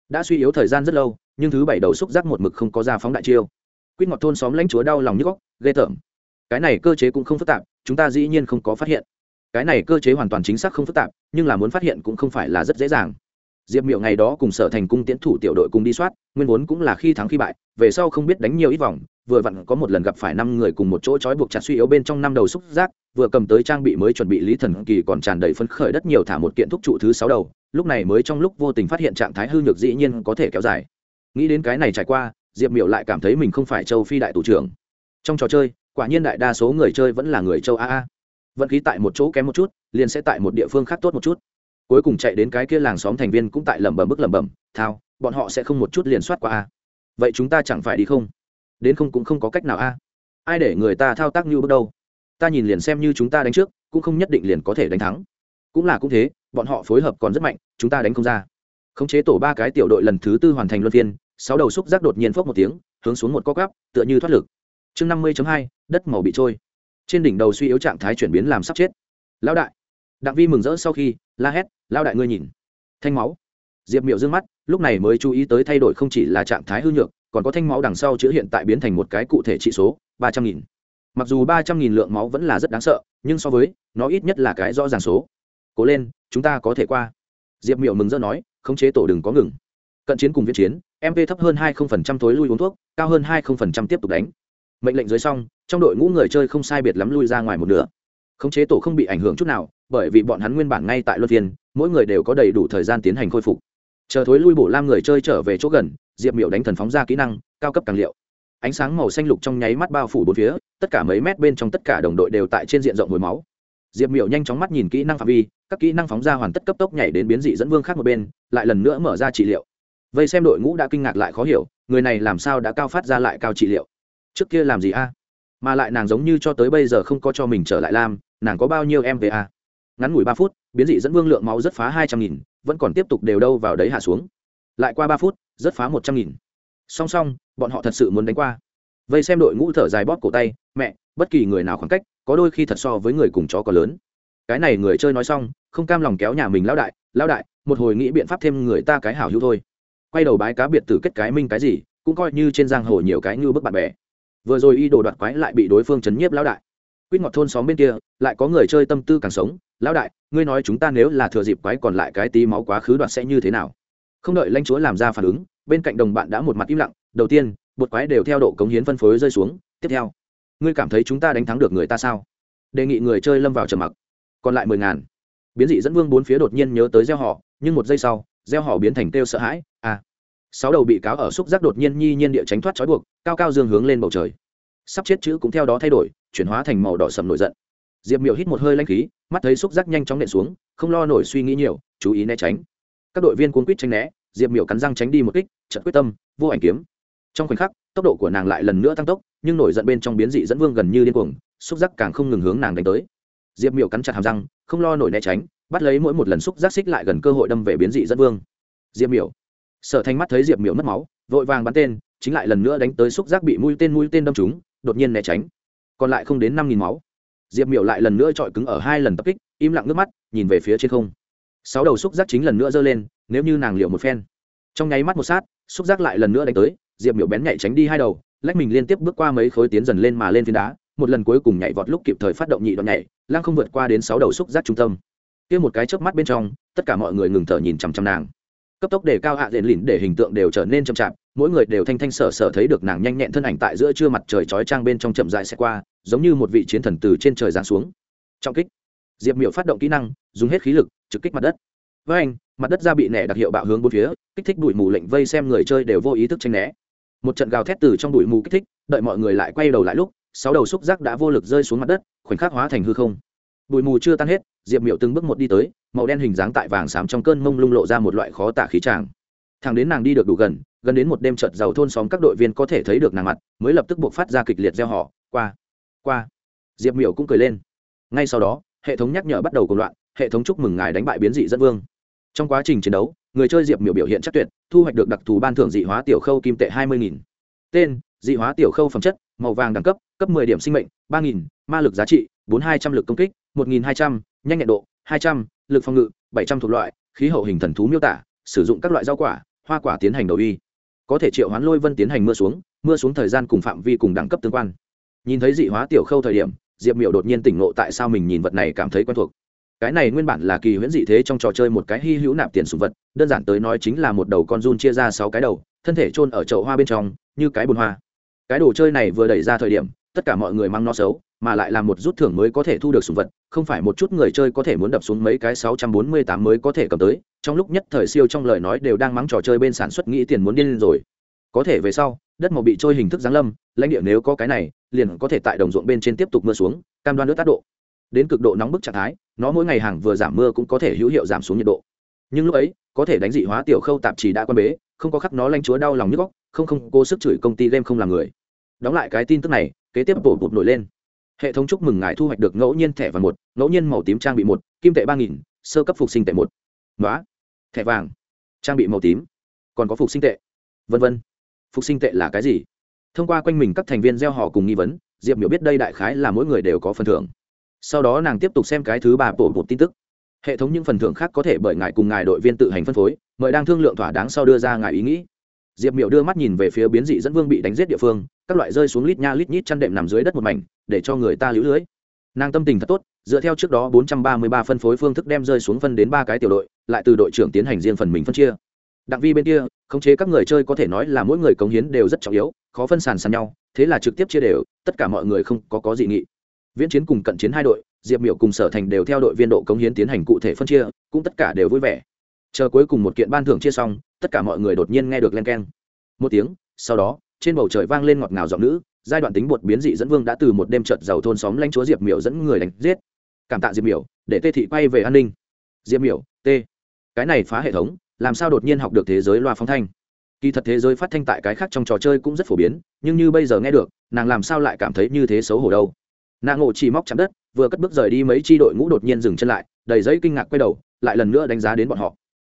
Đã suy yếu thời gian rất lâu, nhưng thứ bảy đầu xúc giác một mực không có ra phóng đại chiêu. Quýt ngọt thôn xóm lãnh chúa đau lòng nhức góc, ghê tởm. Cái này cơ chế cũng không phức tạp, chúng ta dĩ nhiên không có phát hiện. Cái này cơ chế hoàn toàn chính xác không phức tạp, nhưng là muốn phát hiện cũng không phải là rất dễ dàng diệp miệu ngày đó cùng sở thành cung tiến thủ tiểu đội cùng đi soát, nguyên vốn cũng là khi thắng khi bại, về sau không biết đánh nhiều ít vòng, vừa vặn có một lần gặp phải năm người cùng một chỗ trói buộc chặt suy yếu bên trong năm đầu xúc giác, vừa cầm tới trang bị mới chuẩn bị lý thần kỳ còn tràn đầy phấn khởi đất nhiều thả một kiện thúc trụ thứ sáu đầu, lúc này mới trong lúc vô tình phát hiện trạng thái hư nhược dĩ nhiên có thể kéo dài. Nghĩ đến cái này trải qua, diệp miệu lại cảm thấy mình không phải châu phi đại thủ trưởng. Trong trò chơi, quả nhiên đại đa số người chơi vẫn là người châu a a. Vận khí tại một chỗ kém một chút, liền sẽ tại một địa phương khác tốt một chút cuối cùng chạy đến cái kia làng xóm thành viên cũng tại lẩm bẩm bức lẩm bẩm, thao, bọn họ sẽ không một chút liền soát qua a. Vậy chúng ta chẳng phải đi không? Đến không cũng không có cách nào a. Ai để người ta thao tác như bước đâu? Ta nhìn liền xem như chúng ta đánh trước, cũng không nhất định liền có thể đánh thắng. Cũng là cũng thế, bọn họ phối hợp còn rất mạnh, chúng ta đánh không ra. Khống chế tổ ba cái tiểu đội lần thứ tư hoàn thành luân phiên, sáu đầu xúc giác đột nhiên phốc một tiếng, hướng xuống một co cắp tựa như thoát lực. Chương năm mươi hai, đất màu bị trôi. Trên đỉnh đầu suy yếu trạng thái chuyển biến làm sắp chết. Lão đại đặng vi mừng rỡ sau khi, la hét, lao đại ngươi nhìn. Thanh máu. Diệp miệu d ư ơ n g mắt, lúc này mới chú ý tới thay đổi không chỉ là trạng thái hư nhược, còn có thanh máu đằng sau chữ hiện tại biến thành một cái cụ thể trị số, ba trăm nghìn. Mặc dù ba trăm nghìn lượng máu vẫn là rất đáng sợ, nhưng so với, nó ít nhất là cái rõ ràng số. Cố lên, chúng ta có thể qua. Diệp miệu mừng rỡ nói, khống chế tổ đừng có ngừng. Cận chiến cùng viễn chiến mp thấp hơn hai phần trăm tối lui uống thuốc, cao hơn hai phần trăm tiếp tục đánh. Mệnh lệnh dưới xong, trong đội ngũ người chơi không sai biệt lắm lui ra ngoài một nửa. Khống chế tổ không bị ảnh hưởng chút nào bởi vì bọn hắn nguyên bản ngay tại luân phiên, mỗi người đều có đầy đủ thời gian tiến hành khôi phục. Chờ thối lui bổ lam người chơi trở về chỗ gần, diệp miệu đánh thần phóng ra kỹ năng, cao cấp càng liệu. Ánh sáng màu xanh lục trong nháy mắt bao phủ bốn phía, tất cả mấy mét bên trong tất cả đồng đội đều tại trên diện rộng hồi máu. Diệp miệu nhanh chóng mắt nhìn kỹ năng phạm vi, các kỹ năng phóng ra hoàn tất cấp tốc nhảy đến biến dị dẫn vương khác một bên, lại lần nữa mở ra trị liệu. Vây xem đội ngũ đã kinh ngạc lại khó hiểu, người này làm sao đã cao phát ra lại cao trị liệu? Trước kia làm gì a? Mà lại nàng giống như cho tới bây giờ không có cho mình trở lại lam, nàng có bao nhiêu em về à? Ngắn ngủi ba phút, biến dị dẫn vương lượng máu rất phá hai trăm nghìn, vẫn còn tiếp tục đều đâu vào đấy hạ xuống. Lại qua ba phút, rất phá một trăm nghìn. Song song, bọn họ thật sự muốn đánh qua. Vây xem đội ngũ thở dài bóp cổ tay, mẹ, bất kỳ người nào khoảng cách, có đôi khi thật so với người cùng chó có lớn. Cái này người chơi nói xong, không cam lòng kéo nhà mình lão đại lão đại, một hồi nghĩ biện pháp thêm người ta cái hảo hữu thôi. Quay đầu bái cá biệt tử kết cái minh cái gì, cũng coi như trên giang hồ nhiều cái như bức bạn bè. Vừa rồi y đồ đoạt quái lại bị đối phương chấn nhiếp lão đại quýt ngọt thôn xóm bên kia, lại có người chơi tâm tư càng sống. Lão đại, ngươi nói chúng ta nếu là thừa dịp quái còn lại cái tí máu quá khứ đoạt sẽ như thế nào? Không đợi lãnh chúa làm ra phản ứng, bên cạnh đồng bạn đã một mặt im lặng. Đầu tiên, bột quái đều theo độ cống hiến phân phối rơi xuống. Tiếp theo, ngươi cảm thấy chúng ta đánh thắng được người ta sao? Đề nghị người chơi lâm vào trầm mặc. Còn lại mười ngàn. Biến dị dẫn vương bốn phía đột nhiên nhớ tới gieo họ, nhưng một giây sau, gieo họ biến thành kêu sợ hãi. À sáu đầu bị cáo ở xúc giác đột nhiên nhi nhiên địa tránh thoát trói buộc, cao cao dương hướng lên bầu trời sắp chết chữ cũng theo đó thay đổi, chuyển hóa thành màu đỏ sầm nổi giận. Diệp miểu hít một hơi lanh khí, mắt thấy xúc giác nhanh chóng nện xuống, không lo nổi suy nghĩ nhiều, chú ý né tránh. Các đội viên cuốn quýt tranh né, diệp miểu cắn răng tránh đi một kích trận quyết tâm, vô ảnh kiếm. Trong khoảnh khắc, tốc độ của nàng lại lần nữa tăng tốc, nhưng nổi giận bên trong biến dị dẫn vương gần như điên cuồng, xúc giác càng không ngừng hướng nàng đánh tới. Diệp miểu cắn chặt hàm răng, không lo nổi né tránh, bắt lấy mỗi một lần xúc giác xích lại gần cơ hội đâm về biến dị dẫn vương. Diệp miểu. Sở thanh mắt thấy diệp miểu mất máu, vội vàng bắn tên, chính lại lần nữa đánh tới xúc giác bị mũi tên mũi tên đâm trúng đột nhiên né tránh. Còn lại không đến năm nghìn máu. Diệp miểu lại lần nữa chọi cứng ở hai lần tập kích, im lặng nước mắt, nhìn về phía trên không. Sáu đầu xúc giác chính lần nữa giơ lên, nếu như nàng liệu một phen. Trong nháy mắt một sát, xúc giác lại lần nữa đánh tới, diệp miểu bén nhạy tránh đi hai đầu, lách mình liên tiếp bước qua mấy khối tiến dần lên mà lên phiến đá, một lần cuối cùng nhảy vọt lúc kịp thời phát động nhị đoạn nhảy, lăng không vượt qua đến sáu đầu xúc giác trung tâm. Kia một cái chớp mắt bên trong, tất cả mọi người ngừng thở nhìn chằm chằm nàng. Cấp tốc để cao hạ diện lìn để hình tượng đều trở nên chậm chạp mỗi người đều thanh thanh sở sở thấy được nàng nhanh nhẹn thân ảnh tại giữa trưa mặt trời chói trang bên trong chậm dại xe qua, giống như một vị chiến thần từ trên trời giáng xuống. Trọng kích. Diệp miểu phát động kỹ năng, dùng hết khí lực, trực kích mặt đất. Với anh, mặt đất ra bị nẻ đặc hiệu bạo hướng bốn phía, kích thích bụi mù lệnh vây xem người chơi đều vô ý thức tranh né. Một trận gào thét từ trong bụi mù kích thích, đợi mọi người lại quay đầu lại lúc, sáu đầu xúc giác đã vô lực rơi xuống mặt đất, khoảnh khắc hóa thành hư không. Bụi mù chưa tan hết, diệp miểu từng bước một đi tới, màu đen hình dáng tại vàng xám trong cơn mông lung lộ ra một loại khó tả khí tràng thằng đến nàng đi được đủ gần gần đến một đêm trợt giàu thôn xóm các đội viên có thể thấy được nàng mặt, mới lập tức buộc phát ra kịch liệt gieo họ qua qua. Diệp miểu cũng cười lên. Ngay sau đó, hệ thống nhắc nhở bắt đầu cùng loạn, hệ thống chúc mừng ngài đánh bại biến dị dẫn vương. Trong quá trình chiến đấu, người chơi diệp miểu biểu hiện chắc tuyệt, thu hoạch được đặc thù ban thưởng dị hóa tiểu khâu kim tệ hai mươi nghìn. Tên, dị hóa tiểu khâu phẩm chất, màu vàng đẳng cấp cấp 10 điểm sinh mệnh, ba nghìn, ma lực giá trị, bốn hai trăm l ự c công kích, một nghìn hai trăm, nhanh nhẹn độ, hai trăm l ự c phòng ngự, bảy trăm thuộc loại, khí hậu hình thần thú miêu tả, sử dụng các loại rau quả hoa quả tiến hành đầu y. Có thể triệu hoán lôi vân tiến hành mưa xuống mưa xuống thời gian cùng phạm vi cùng đẳng cấp tương quan. Nhìn thấy dị hóa tiểu khâu thời điểm, diệp miểu đột nhiên tỉnh ngộ tại sao mình nhìn vật này cảm thấy quen thuộc. Cái này nguyên bản là kỳ huyễn dị thế trong trò chơi một cái hy hữu nạp tiền sùng vật, đơn giản tới nói chính là một đầu con run chia ra sáu cái đầu, thân thể chôn ở chậu hoa bên trong, như cái bồn hoa. Cái đồ chơi này vừa đẩy ra thời điểm, tất cả mọi người mang nó xấu mà lại là một rút thưởng mới có thể thu được sùng vật, không phải một chút người chơi có thể muốn đập xuống mấy cái sáu trăm bốn mươi tám mới có thể cầm tới, trong lúc nhất thời siêu trong lời nói đều đang mắng trò chơi bên sản xuất nghĩ tiền muốn điên lên rồi. Có thể về sau, đất màu bị trôi hình thức giáng lâm, lãnh địa nếu có cái này, liền có thể tại đồng ruộng bên trên tiếp tục mưa xuống, cam đoan nước tác độ. Đến cực độ nóng bức trạng thái, nó mỗi ngày hàng vừa giảm mưa cũng có thể hữu hiệu giảm xuống nhiệt độ. Nhưng lúc ấy, có thể đánh dị hóa tiểu khâu tạp chỉ đã quan bế, không có khắc nó lanh chúa đau lòng nhức góc không không cô sức chửi công ty game không làm người. Đóng lại cái tin tức này, kế tiếp bổ bụt nổi lên hệ thống chúc mừng ngài thu hoạch được ngẫu nhiên thẻ vàng một, ngẫu nhiên màu tím trang bị một, kim tệ ba nghìn, sơ cấp phục sinh tệ một. Nói thẻ vàng. Trang bị màu tím. Còn có phục sinh tệ. Vân vân. Phục sinh tệ là cái gì? Thông qua quanh mình các thành viên gieo họ cùng nghi vấn, diệp miểu biết đây đại khái là mỗi người đều có phần thưởng. Sau đó nàng tiếp tục xem cái thứ ba bổ một tin tức. Hệ thống những phần thưởng khác có thể bởi ngài cùng ngài đội viên tự hành phân phối, mời đang thương lượng thỏa đáng sau đưa ra ngài ý nghĩ diệp miểu đưa mắt nhìn về phía biến dị dẫn vương bị đánh giết địa phương, các loại rơi xuống lít nha lít nhít chăn đệm nằm dưới đất một mảnh, để cho người ta lũ lưới. Nàng tâm tình thật tốt, dựa theo trước đó 433 phân phối phương thức đem rơi xuống phân đến ba cái tiểu đội, lại từ đội trưởng tiến hành riêng phần mình phân chia. Đặng vi bên kia, khống chế các người chơi có thể nói là mỗi người cống hiến đều rất trọng yếu, khó phân sàn sàn nhau, thế là trực tiếp chia đều, tất cả mọi người không có có dị nghị. Viễn chiến cùng cận chiến hai đội, diệp miểu cùng sở thành đều theo đội viên độ cống hiến tiến hành cụ thể phân chia, cũng tất cả đều vui vẻ chờ cuối cùng một kiện ban thưởng chia xong, tất cả mọi người đột nhiên nghe được len keng. Một tiếng, sau đó, trên bầu trời vang lên ngọt ngào giọng nữ, giai đoạn tính bột biến dị dẫn vương đã từ một đêm trợt giàu thôn xóm lanh chúa diệp miểu dẫn người đánh giết. Cảm tạ diệp miểu, để tê thị quay về an ninh. Diệp miểu t cái này phá hệ thống, làm sao đột nhiên học được thế giới loa phóng thanh? Kỳ thật thế giới phát thanh tại cái khác trong trò chơi cũng rất phổ biến, nhưng như bây giờ nghe được, nàng làm sao lại cảm thấy như thế xấu hổ đâu? Nàng ngộ chỉ móc chạm đất, vừa cất bước rời đi mấy tri đội ngũ đột nhiên dừng chân lại, đầy giấy kinh ngạc quay đầu, lại lần nữa đánh giá đến bọn họ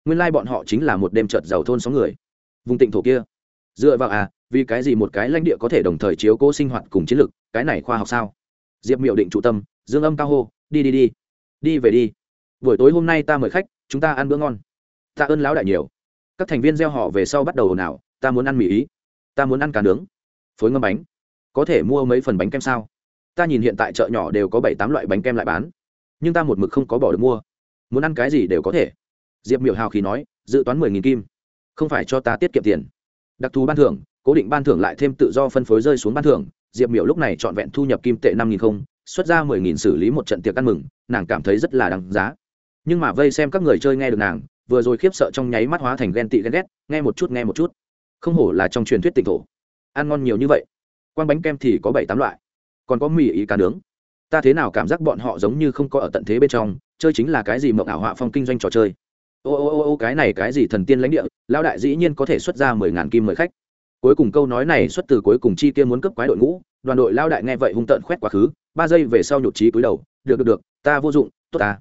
nguyên lai bọn họ chính là một đêm trợt giàu thôn sáu người. Vùng tịnh thổ kia. Dựa vào à vì cái gì một cái lãnh địa có thể đồng thời chiếu cố sinh hoạt cùng chiến lược, cái này khoa học sao? Diệp miệu định trụ tâm, dương âm cao hô, đi đi đi. Đi về đi. Buổi tối hôm nay ta mời khách, chúng ta ăn bữa ngon. Ta ơn lão đại nhiều. Các thành viên gieo họ về sau bắt đầu ồn ào, ta muốn ăn mì ý. Ta muốn ăn cá nướng. Phối ngâm bánh. Có thể mua mấy phần bánh kem sao? Ta nhìn hiện tại chợ nhỏ đều có bảy tám loại bánh kem lại bán. Nhưng ta một mực không có bỏ được mua. Muốn ăn cái gì đều có thể diệp miểu hào khí nói, dự toán mười nghìn kim. Không phải cho ta tiết kiệm tiền. Đặc thù ban thưởng, cố định ban thưởng lại thêm tự do phân phối rơi xuống ban thưởng. Diệp miểu lúc này trọn vẹn thu nhập kim tệ năm nghìn không, xuất ra mười nghìn xử lý một trận tiệc ăn mừng, nàng cảm thấy rất là đáng giá. Nhưng mà vây xem các người chơi nghe được nàng, vừa rồi khiếp sợ trong nháy mắt hóa thành ghen tị ghen ghét, nghe một chút, nghe một chút. Không hổ là trong truyền thuyết tỉnh thổ. Ăn ngon nhiều như vậy quan bánh kem thì có bảy tám loại, còn có mì ý cá nướng. Ta thế nào cảm giác bọn họ giống như không có ở tận thế bên trong, chơi chính là cái gì mộng ảo họa phong kinh doanh trò chơi ô ô ô ô, cái này cái gì thần tiên lãnh địa lao đại dĩ nhiên có thể xuất ra mười ngàn kim mời khách. Cuối cùng câu nói này xuất từ cuối cùng chi kia muốn cấp quái đội ngũ, đoàn đội lao đại nghe vậy hung tợn khoét quá khứ, ba giây về sau nhụt trí cúi đầu, được được được, ta vô dụng, tốt ta.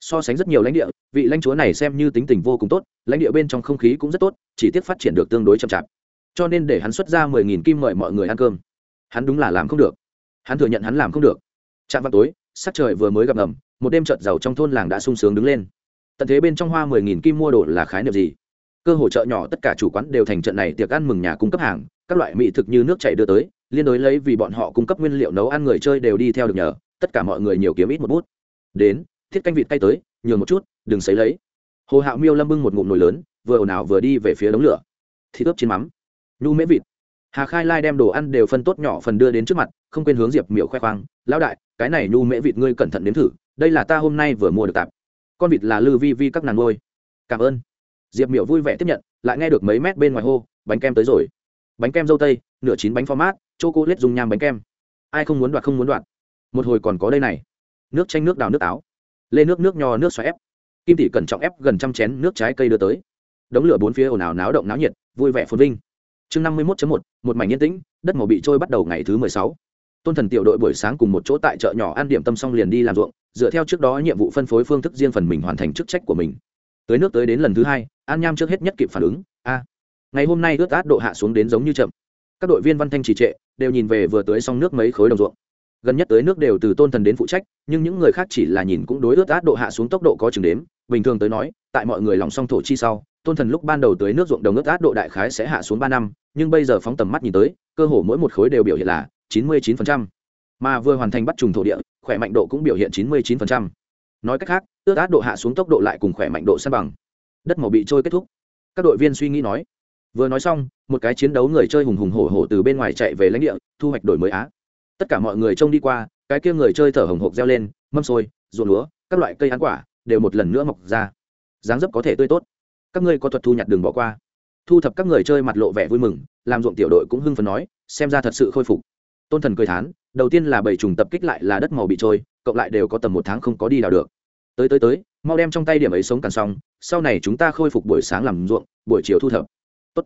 So sánh rất nhiều lãnh địa, vị lãnh chúa này xem như tính tình vô cùng tốt, lãnh địa bên trong không khí cũng rất tốt, chỉ tiếc phát triển được tương đối chậm chạp. Cho nên để hắn xuất ra mười nghìn kim mời mọi người ăn cơm. Hắn đúng là làm không được. Hắn thừa nhận hắn làm không được. Trạm vào tối, sắc trời vừa mới gặp ngầm một đêm trợt giàu trong thôn làng đã sung sướng đứng lên tận thế bên trong hoa mười nghìn kim mua đồ là khái niệm gì? Cơ hội chợ nhỏ tất cả chủ quán đều thành trận này tiệc ăn mừng nhà cung cấp hàng, các loại mỹ thực như nước chảy đưa tới, liên đối lấy vì bọn họ cung cấp nguyên liệu nấu ăn người chơi đều đi theo được nhờ, tất cả mọi người nhiều kiếm ít một bút. Đến, thiết canh vịt cay tới, nhường một chút, đừng xấy lấy. Hồ hạo miêu lâm bưng một ngụm nồi lớn, vừa ồn ào vừa đi về phía đống lửa. Thịt ướp trên mắm. Nhu mễ vịt. Hà khai lai đem đồ ăn đều phân tốt nhỏ phần đưa đến trước mặt, không quên hướng diệp miểu khoe khoang, lão đại, cái này nhu mễ vịt ngươi cẩn thận đến thử, đây là ta hôm nay vừa mua được tạp con vịt là lư vi vi các nàng ngôi. Cảm ơn. Diệp miểu vui vẻ tiếp nhận, lại nghe được mấy mét bên ngoài hô, bánh kem tới rồi. Bánh kem dâu tây, nửa chín bánh format chô cô lết dùng nham bánh kem. Ai không muốn đoạt không muốn đoạt. Một hồi còn có đây này. Nước chanh, nước đào, nước táo lên nước nước nho, nước xoa ép. Kim tỷ cẩn trọng ép gần trăm chén nước trái cây đưa tới. Đống lửa bốn phía ồn ào náo động náo nhiệt, vui vẻ phồn vinh. Chương năm mươi một một một mảnh yên tĩnh, đất màu bị trôi bắt đầu ngày thứ mười sáu tôn thần tiểu đội buổi sáng cùng một chỗ tại chợ nhỏ ăn điểm tâm xong liền đi làm ruộng, dựa theo trước đó nhiệm vụ phân phối phương thức riêng phần mình hoàn thành chức trách của mình. Tới nước tới đến lần thứ hai, an nham trước hết nhất kịp phản ứng, a, ngày hôm nay ướt át độ hạ xuống đến giống như chậm. Các đội viên văn thanh trì trệ đều nhìn về vừa tới xong nước mấy khối đồng ruộng. Gần nhất tới nước đều từ tôn thần đến phụ trách, nhưng những người khác chỉ là nhìn cũng đối ướt át độ hạ xuống tốc độ có chừng đếm. Bình thường tới nói, tại mọi người lòng song thổ chi sau, tôn thần lúc ban đầu tới nước ruộng đồng ướt át độ đại khái sẽ hạ xuống ba năm, nhưng bây giờ phóng tầm mắt nhìn tới, cơ hồ mỗi một khối đều biểu hiện là chín mươi chín mà vừa hoàn thành bắt trùng thổ địa, khỏe mạnh độ cũng biểu hiện chín mươi chín nói cách khác tước át độ hạ xuống tốc độ lại cùng khỏe mạnh độ san bằng. Đất màu bị trôi kết thúc. Các đội viên suy nghĩ nói. Vừa nói xong, một cái chiến đấu người chơi hùng hùng hổ hổ từ bên ngoài chạy về lãnh địa, thu hoạch đổi mới á. Tất cả mọi người trông đi qua, cái kia người chơi thở hồng hộc reo lên, mâm sôi ruộng lúa, các loại cây ăn quả, đều một lần nữa mọc ra. Dáng dấp có thể tươi tốt. Các ngươi có thuật thu nhặt đường bỏ qua. Thu thập các người chơi mặt lộ vẻ vui mừng, làm ruộng tiểu đội cũng hưng phấn nói, xem ra thật sự khôi phục tôn thần cười thán, đầu tiên là bảy trùng tập kích lại là đất màu bị trôi, cộng lại đều có tầm một tháng không có đi đào được. Tới tới tới, mau đem trong tay điểm ấy sống càn xong, sau này chúng ta khôi phục buổi sáng làm ruộng, buổi chiều thu thập. Tốt.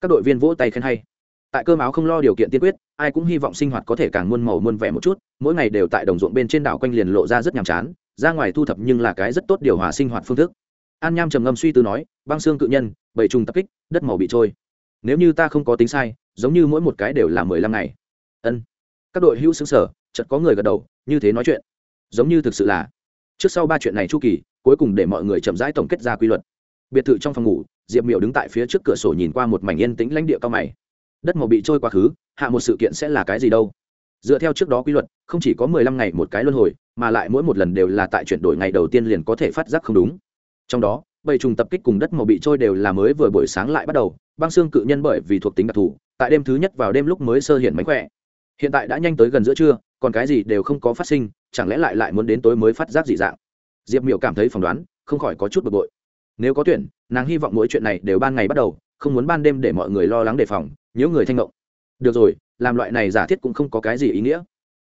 các đội viên vỗ tay khen hay. Tại cơm áo không lo điều kiện tiên quyết, ai cũng hy vọng sinh hoạt có thể càng muôn màu muôn vẻ một chút, mỗi ngày đều tại đồng ruộng bên trên đảo quanh liền lộ ra rất nhàm chán, ra ngoài thu thập nhưng là cái rất tốt điều hòa sinh hoạt phương thức. An nham trầm ngâm suy tư nói, băng xương cự nhân, bảy trùng tập kích, đất màu bị trôi. Nếu như ta không có tính sai, giống như mỗi một cái đều là mười lăm ngày ân. Các đội hữu xứng sở chợt có người gật đầu, như thế nói chuyện. Giống như thực sự là, trước sau ba chuyện này chu kỳ, cuối cùng để mọi người chậm rãi tổng kết ra quy luật. Biệt thự trong phòng ngủ, diệp miểu đứng tại phía trước cửa sổ nhìn qua một mảnh yên tĩnh lãnh địa cao mày. Đất màu bị trôi quá khứ, hạ một sự kiện sẽ là cái gì đâu? Dựa theo trước đó quy luật, không chỉ có mười lăm ngày một cái luân hồi, mà lại mỗi một lần đều là tại chuyển đổi ngày đầu tiên liền có thể phát giác không đúng. Trong đó, bầy trùng tập kích cùng đất màu bị trôi đều là mới vừa buổi sáng lại bắt đầu, băng xương cự nhân bởi vì thuộc tính đặc thù, tại đêm thứ nhất vào đêm lúc mới sơ hiện mánh khỏe hiện tại đã nhanh tới gần giữa trưa, còn cái gì đều không có phát sinh, chẳng lẽ lại lại muốn đến tối mới phát giác dị dạng? Diệp miểu cảm thấy phỏng đoán, không khỏi có chút bực bội. Nếu có tuyển, nàng hy vọng mỗi chuyện này đều ban ngày bắt đầu, không muốn ban đêm để mọi người lo lắng đề phòng, nhớ người thanh ngộng. Được rồi, làm loại này giả thiết cũng không có cái gì ý nghĩa.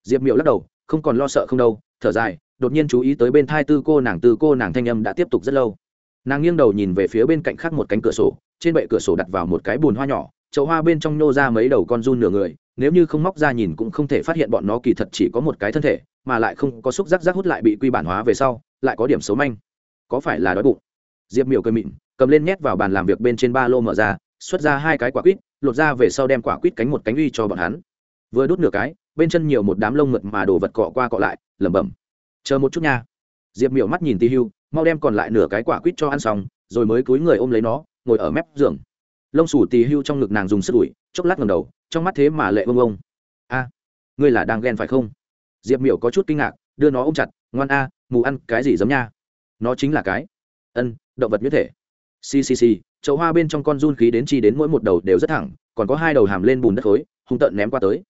Diệp miểu lắc đầu, không còn lo sợ không đâu, thở dài, đột nhiên chú ý tới bên thai tư cô nàng, tư cô nàng thanh âm đã tiếp tục rất lâu. Nàng nghiêng đầu nhìn về phía bên cạnh khác một cánh cửa sổ, trên bệ cửa sổ đặt vào một cái bùn hoa nhỏ, chậu hoa bên trong nhô ra mấy đầu con run nửa người nếu như không móc ra nhìn cũng không thể phát hiện bọn nó kỳ thật chỉ có một cái thân thể, mà lại không có xúc giác giác hút lại bị quy bản hóa về sau, lại có điểm xấu manh. Có phải là đói bụng? Diệp miểu cười mịn cầm lên nhét vào bàn làm việc bên trên ba lô mở ra, xuất ra hai cái quả quýt, lột ra về sau đem quả quýt cánh một cánh uy cho bọn hắn. Vừa đút nửa cái, bên chân nhiều một đám lông mượt mà đồ vật cọ qua cọ lại, lẩm bẩm. Chờ một chút nha. Diệp miểu mắt nhìn tì hưu, mau đem còn lại nửa cái quả quýt cho ăn xong, rồi mới cúi người ôm lấy nó, ngồi ở mép giường lông sủ tì hưu trong ngực nàng dùng sức ủi chốc lát ngầm đầu, trong mắt thế mà lệ bông bông a, ngươi là đang ghen phải không? Diệp miểu có chút kinh ngạc, đưa nó ôm chặt, ngoan a, mù ăn cái gì giống nha? Nó chính là cái. Ân, động vật như thể. Ccc chậu hoa bên trong con run khí đến chi đến mỗi một đầu đều rất thẳng, còn có hai đầu hàm lên bùn đất khối, hung tợn ném qua tới.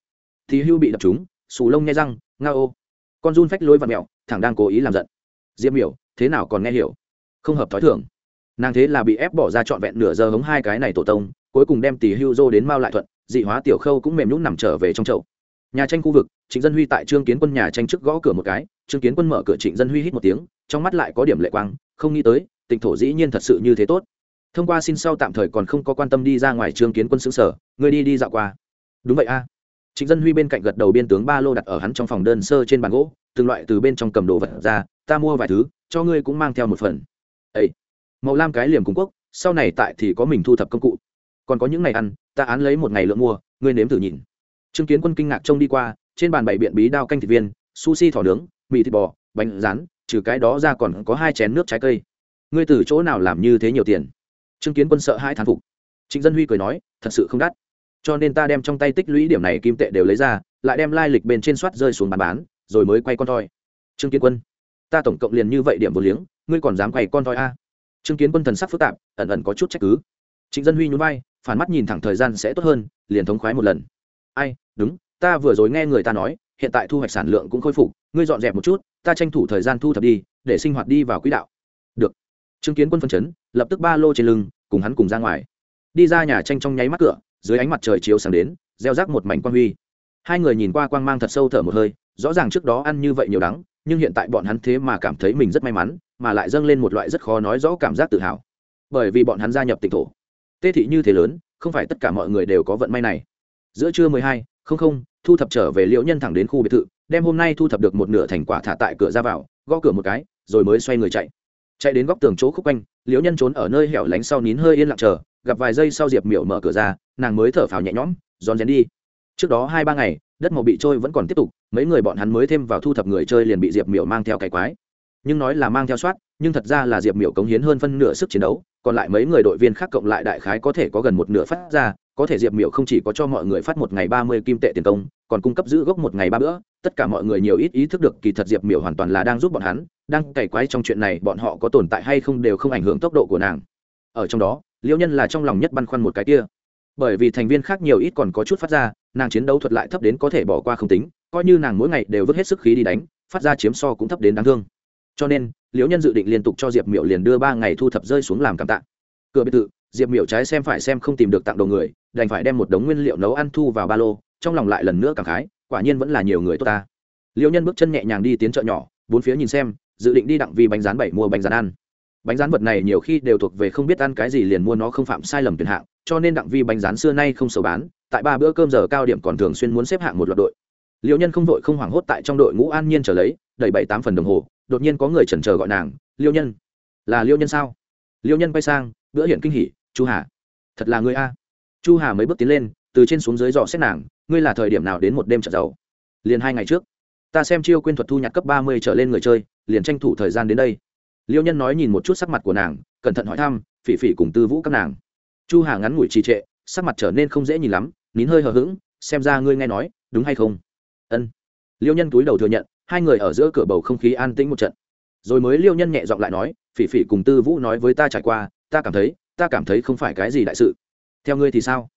Thì hưu bị đập chúng sù lông nghe răng, nga ô. Con run phách lôi và mẹo, thẳng đang cố ý làm giận. Diệp miểu, thế nào còn nghe hiểu? Không hợp thói thường nàng thế là bị ép bỏ ra trọn vẹn nửa giờ hống hai cái này tổ tông, cuối cùng đem tỷ hưu dô đến mao lại thuận, dị hóa tiểu khâu cũng mềm nhũng nằm trở về trong chậu. Nhà tranh khu vực, trịnh dân huy tại trương kiến quân nhà tranh trước gõ cửa một cái, trương kiến quân mở cửa trịnh dân huy hít một tiếng, trong mắt lại có điểm lệ quang, không nghĩ tới, tịnh thổ dĩ nhiên thật sự như thế tốt. Thông qua xin sau tạm thời còn không có quan tâm đi ra ngoài trương kiến quân xứ sở người đi đi dạo qua. Đúng vậy a. Trịnh dân huy bên cạnh gật đầu biên tướng ba lô đặt ở hắn trong phòng đơn sơ trên bàn gỗ, từng loại từ bên trong cầm đồ vật ra, ta mua vài thứ, cho ngươi cũng mang theo một phần. Ấy màu lam cái liềm cung quốc, sau này tại thì có mình thu thập công cụ. Còn có những ngày ăn, ta án lấy một ngày lượng mua, ngươi nếm thử nhìn. Trương kiến quân kinh ngạc trông đi qua, trên bàn bảy biện bí đao canh thịt viên, sushi thỏ nướng, mì thịt bò, bánh rán, trừ cái đó ra còn có hai chén nước trái cây. Ngươi từ chỗ nào làm như thế nhiều tiền? Trương kiến quân sợ hai thán phục. Trịnh dân huy cười nói, thật sự không đắt. Cho nên ta đem trong tay tích lũy điểm này kim tệ đều lấy ra, lại đem lai lịch bên trên soát rơi xuống bàn bán, rồi mới quay con thoi. Trương kiến quân, ta tổng cộng liền như vậy điểm vô liếng, ngươi còn dám quay con thoi a? Trương kiến quân thần sắc phức tạp, ẩn ẩn có chút trách cứ. Trịnh dân huy nhún vai, phản mắt nhìn thẳng thời gian sẽ tốt hơn, liền thống khoái một lần. Ai, đúng, ta vừa rồi nghe người ta nói, hiện tại thu hoạch sản lượng cũng khôi phục, ngươi dọn dẹp một chút, ta tranh thủ thời gian thu thập đi, để sinh hoạt đi vào quỹ đạo. Được. Chứng kiến quân phân chấn, lập tức ba lô trên lưng, cùng hắn cùng ra ngoài. Đi ra nhà tranh trong nháy mắt cửa, dưới ánh mặt trời chiếu sáng đến, gieo rác một mảnh quang huy. Hai người nhìn qua quang mang thật sâu thở một hơi, rõ ràng trước đó ăn như vậy nhiều đắng, nhưng hiện tại bọn hắn thế mà cảm thấy mình rất may mắn mà lại dâng lên một loại rất khó nói rõ cảm giác tự hào. Bởi vì bọn hắn gia nhập tỉnh thổ. Tê thị như thế lớn, không phải tất cả mọi người đều có vận may này. Giữa trưa mười hai, không không, thu thập trở về liễu nhân thẳng đến khu biệt thự, đem hôm nay thu thập được một nửa thành quả thả tại cửa ra vào, gõ cửa một cái, rồi mới xoay người chạy. Chạy đến góc tường chỗ khúc quanh, liễu nhân trốn ở nơi hẻo lánh sau nín hơi yên lặng chờ, gặp vài giây sau diệp miểu mở cửa ra, nàng mới thở phào nhẹ nhõm, rón rén đi. Trước đó hai ba ngày, đất màu bị trôi vẫn còn tiếp tục, mấy người bọn hắn mới thêm vào thu thập người chơi liền bị diệp miểu mang theo cái quái nhưng nói là mang theo soát, nhưng thật ra là diệp miểu cống hiến hơn phân nửa sức chiến đấu, còn lại mấy người đội viên khác cộng lại đại khái có thể có gần một nửa phát ra, có thể diệp miểu không chỉ có cho mọi người phát một ngày ba mươi kim tệ tiền công, còn cung cấp giữ gốc một ngày ba bữa, tất cả mọi người nhiều ít ý thức được kỳ thật diệp miểu hoàn toàn là đang giúp bọn hắn, đang cày quái trong chuyện này bọn họ có tồn tại hay không đều không ảnh hưởng tốc độ của nàng. Ở trong đó, liễu nhân là trong lòng nhất băn khoăn một cái kia. Bởi vì thành viên khác nhiều ít còn có chút phát ra, nàng chiến đấu thuật lại thấp đến có thể bỏ qua không tính, coi như nàng mỗi ngày đều vứt hết sức khí đi đánh, phát ra chiếm so cũng thấp đến đáng thương cho nên, liễu nhân dự định liên tục cho diệp miểu liền đưa ba ngày thu thập rơi xuống làm cảm tạ. Cửa biệt thự, diệp miểu trái xem phải xem không tìm được tặng đồ người, đành phải đem một đống nguyên liệu nấu ăn thu vào ba lô, trong lòng lại lần nữa cảm khái, quả nhiên vẫn là nhiều người tốt ta. Liễu nhân bước chân nhẹ nhàng đi tiến chợ nhỏ, bốn phía nhìn xem, dự định đi đặng vì bánh rán bảy mua bánh rán ăn. Bánh rán vật này nhiều khi đều thuộc về không biết ăn cái gì liền mua nó không phạm sai lầm tuyển hạng, cho nên đặng vi bánh rán xưa nay không sầu bán, tại ba bữa cơm giờ cao điểm còn thường xuyên muốn xếp hạng một loạt đội liệu nhân không vội không hoảng hốt tại trong đội ngũ an nhiên trở lấy, đẩy bảy tám phần đồng hồ, đột nhiên có người chần chờ gọi nàng liêu nhân. Là liêu nhân sao? Liêu nhân quay sang, bữa hiển kinh hỉ, chu hà. Thật là ngươi a. Chu hà mấy bước tiến lên, từ trên xuống dưới dò xét nàng, ngươi là thời điểm nào đến một đêm trận giàu liền hai ngày trước. Ta xem chiêu quyên thuật thu nhặt cấp ba mươi trở lên người chơi, liền tranh thủ thời gian đến đây. Liêu nhân nói nhìn một chút sắc mặt của nàng, cẩn thận hỏi thăm, phỉ phỉ cùng tư vũ các nàng. Chu hà ngắn ngủi trì trệ, sắc mặt trở nên không dễ nhìn lắm, nín hơi hờ hững, xem ra ngươi nghe nói, đúng hay không? Ân. Liêu nhân túi đầu thừa nhận, hai người ở giữa cửa bầu không khí an tĩnh một trận. Rồi mới liêu nhân nhẹ giọng lại nói, phỉ phỉ cùng tư vũ nói với ta trải qua, ta cảm thấy, ta cảm thấy không phải cái gì đại sự. Theo ngươi thì sao?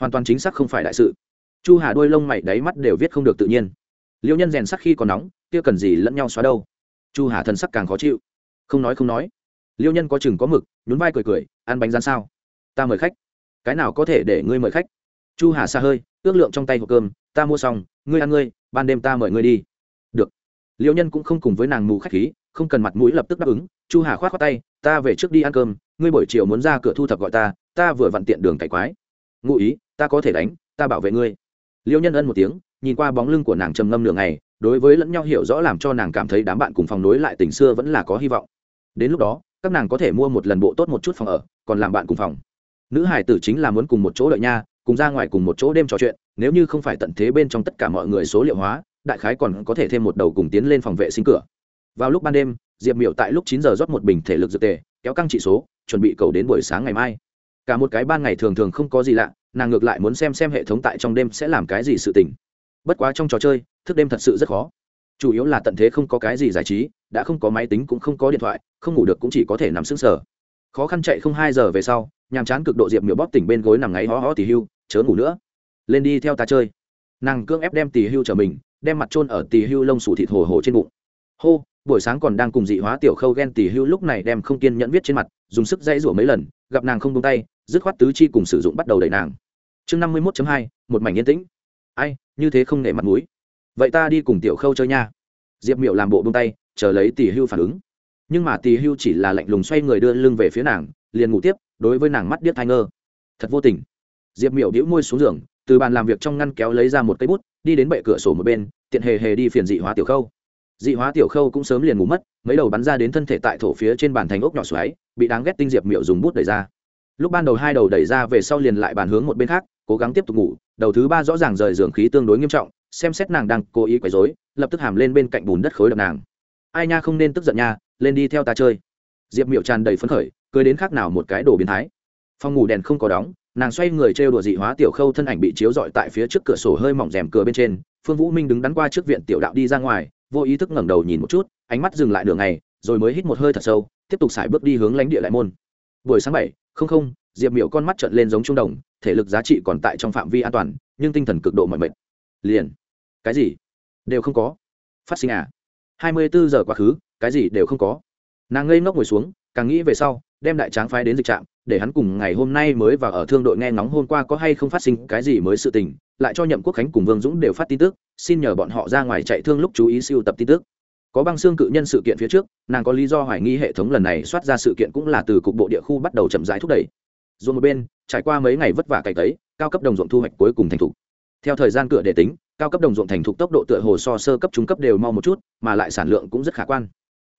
Hoàn toàn chính xác không phải đại sự. Chu hà đôi lông mày đáy mắt đều viết không được tự nhiên. Liêu nhân rèn sắc khi còn nóng, kia cần gì lẫn nhau xóa đâu. Chu hà thần sắc càng khó chịu. Không nói không nói. Liêu nhân có chừng có mực, nhún vai cười cười, ăn bánh rán sao? Ta mời khách. Cái nào có thể để ngươi mời khách? Chu hà xa hơi ước lượng trong tay hộp cơm, ta mua xong, ngươi ăn ngươi, ban đêm ta mời ngươi đi. Được. Liêu nhân cũng không cùng với nàng mù khách khí, không cần mặt mũi lập tức đáp ứng, chu hà khoát khoát tay, ta về trước đi ăn cơm, ngươi buổi chiều muốn ra cửa thu thập gọi ta ta vừa vặn tiện đường cải quái. Ngụ ý, ta có thể đánh, ta bảo vệ ngươi. Liêu nhân ân một tiếng, nhìn qua bóng lưng của nàng trầm ngâm nửa ngày, đối với lẫn nhau hiểu rõ làm cho nàng cảm thấy đám bạn cùng phòng nối lại tình xưa vẫn là có hy vọng. Đến lúc đó, các nàng có thể mua một lần bộ tốt một chút phòng ở, còn làm bạn cùng phòng. Nữ hải tử chính là muốn cùng một chỗ đợi nha cùng ra ngoài cùng một chỗ đêm trò chuyện, nếu như không phải tận thế bên trong tất cả mọi người số liệu hóa, đại khái còn có thể thêm một đầu cùng tiến lên phòng vệ sinh cửa. Vào lúc ban đêm, diệp miệu tại lúc chín giờ rót một bình thể lực dược tề, kéo căng trị số, chuẩn bị cầu đến buổi sáng ngày mai. Cả một cái ban ngày thường thường không có gì lạ, nàng ngược lại muốn xem xem hệ thống tại trong đêm sẽ làm cái gì sự tình. Bất quá trong trò chơi, thức đêm thật sự rất khó. Chủ yếu là tận thế không có cái gì giải trí, đã không có máy tính cũng không có điện thoại, không ngủ được cũng chỉ có thể nằm sững sờ. Khó khăn chạy không hai giờ về sau, nhàm chán cực độ diệp miểu bóp tỉnh bên gối nằm ngáy ho ho tỉ hưu chớ ngủ nữa. Lên đi theo ta chơi. Nàng cưỡng ép đem tỉ hưu trở mình, đem mặt trôn ở tỉ hưu lông sủ thịt hồ hồ trên bụng. Hô, buổi sáng còn đang cùng dị hóa tiểu khâu ghen tỉ hưu lúc này đem không kiên nhẫn viết trên mặt, dùng sức dãy rủa mấy lần, gặp nàng không buông tay, dứt khoát tứ chi cùng sử dụng bắt đầu đẩy nàng. Chương năm mươi mốt hai, một mảnh yên tĩnh. Ai, như thế không nể mặt mũi. Vậy ta đi cùng tiểu khâu chơi nha. Diệp miệu làm bộ buông tay, chờ lấy tỉ hưu phản ứng. Nhưng mà tỉ hưu chỉ là lạnh lùng xoay người đưa lưng về phía nàng, liền ngủ tiếp, đối với nàng mắt điếc thai ngơ. Thật vô tình diệp miệu đĩu môi xuống giường, từ bàn làm việc trong ngăn kéo lấy ra một cây bút, đi đến bệ cửa sổ một bên, tiện hề hề đi phiền dị hóa tiểu khâu. Dị hóa tiểu khâu cũng sớm liền ngủ mất, mấy đầu bắn ra đến thân thể tại thổ phía trên bàn thành ốc nhỏ xoáy, bị đáng ghét tinh diệp miệu dùng bút đẩy ra. Lúc ban đầu hai đầu đẩy ra về sau liền lại bàn hướng một bên khác, cố gắng tiếp tục ngủ, đầu thứ ba rõ ràng rời giường khí tương đối nghiêm trọng, xem xét nàng đang cố ý quấy rối, lập tức hàm lên bên cạnh bùn đất khối đập nàng. Ai nha, không nên tức giận nha, lên đi theo ta chơi. Diệp miệu tràn đầy phấn khởi, cười đến khác nào một cái đồ biến thái. Phòng ngủ đèn không có đóng nàng xoay người trêu đùa dị hóa tiểu khâu thân ảnh bị chiếu dọi tại phía trước cửa sổ hơi mỏng rèm cửa bên trên phương vũ minh đứng đắn qua trước viện tiểu đạo đi ra ngoài vô ý thức ngẩng đầu nhìn một chút ánh mắt dừng lại đường này, rồi mới hít một hơi thật sâu tiếp tục xài bước đi hướng lánh địa lại môn. Buổi sáng bảy không không diệp Miểu con mắt trợn lên giống trung đồng thể lực giá trị còn tại trong phạm vi an toàn nhưng tinh thần cực độ mọi mệt. Liền cái gì? Đều không có. Phát sinh à? Hai mươi bốn giờ quá khứ cái gì đều không có. Nàng ngây ngốc ngồi xuống càng nghĩ về sau đem đại tráng phái đến dịch trạm, để hắn cùng ngày hôm nay mới vào ở thương đội nghe ngóng hôm qua có hay không phát sinh cái gì mới sự tình, lại cho nhậm quốc khánh cùng vương dũng đều phát tin tức, xin nhờ bọn họ ra ngoài chạy thương lúc chú ý siêu tập tin tức. Có băng xương cự nhân sự kiện phía trước, nàng có lý do hoài nghi hệ thống lần này soát ra sự kiện cũng là từ cục bộ địa khu bắt đầu chậm rãi thúc đẩy. Dù một bên, trải qua mấy ngày vất vả cày tấy cao cấp đồng ruộng thu hoạch cuối cùng thành thục. Theo thời gian cửa để tính, cao cấp đồng ruộng thành thục tốc độ tựa hồ so sơ cấp trung cấp đều mau một chút, mà lại sản lượng cũng rất khả quan.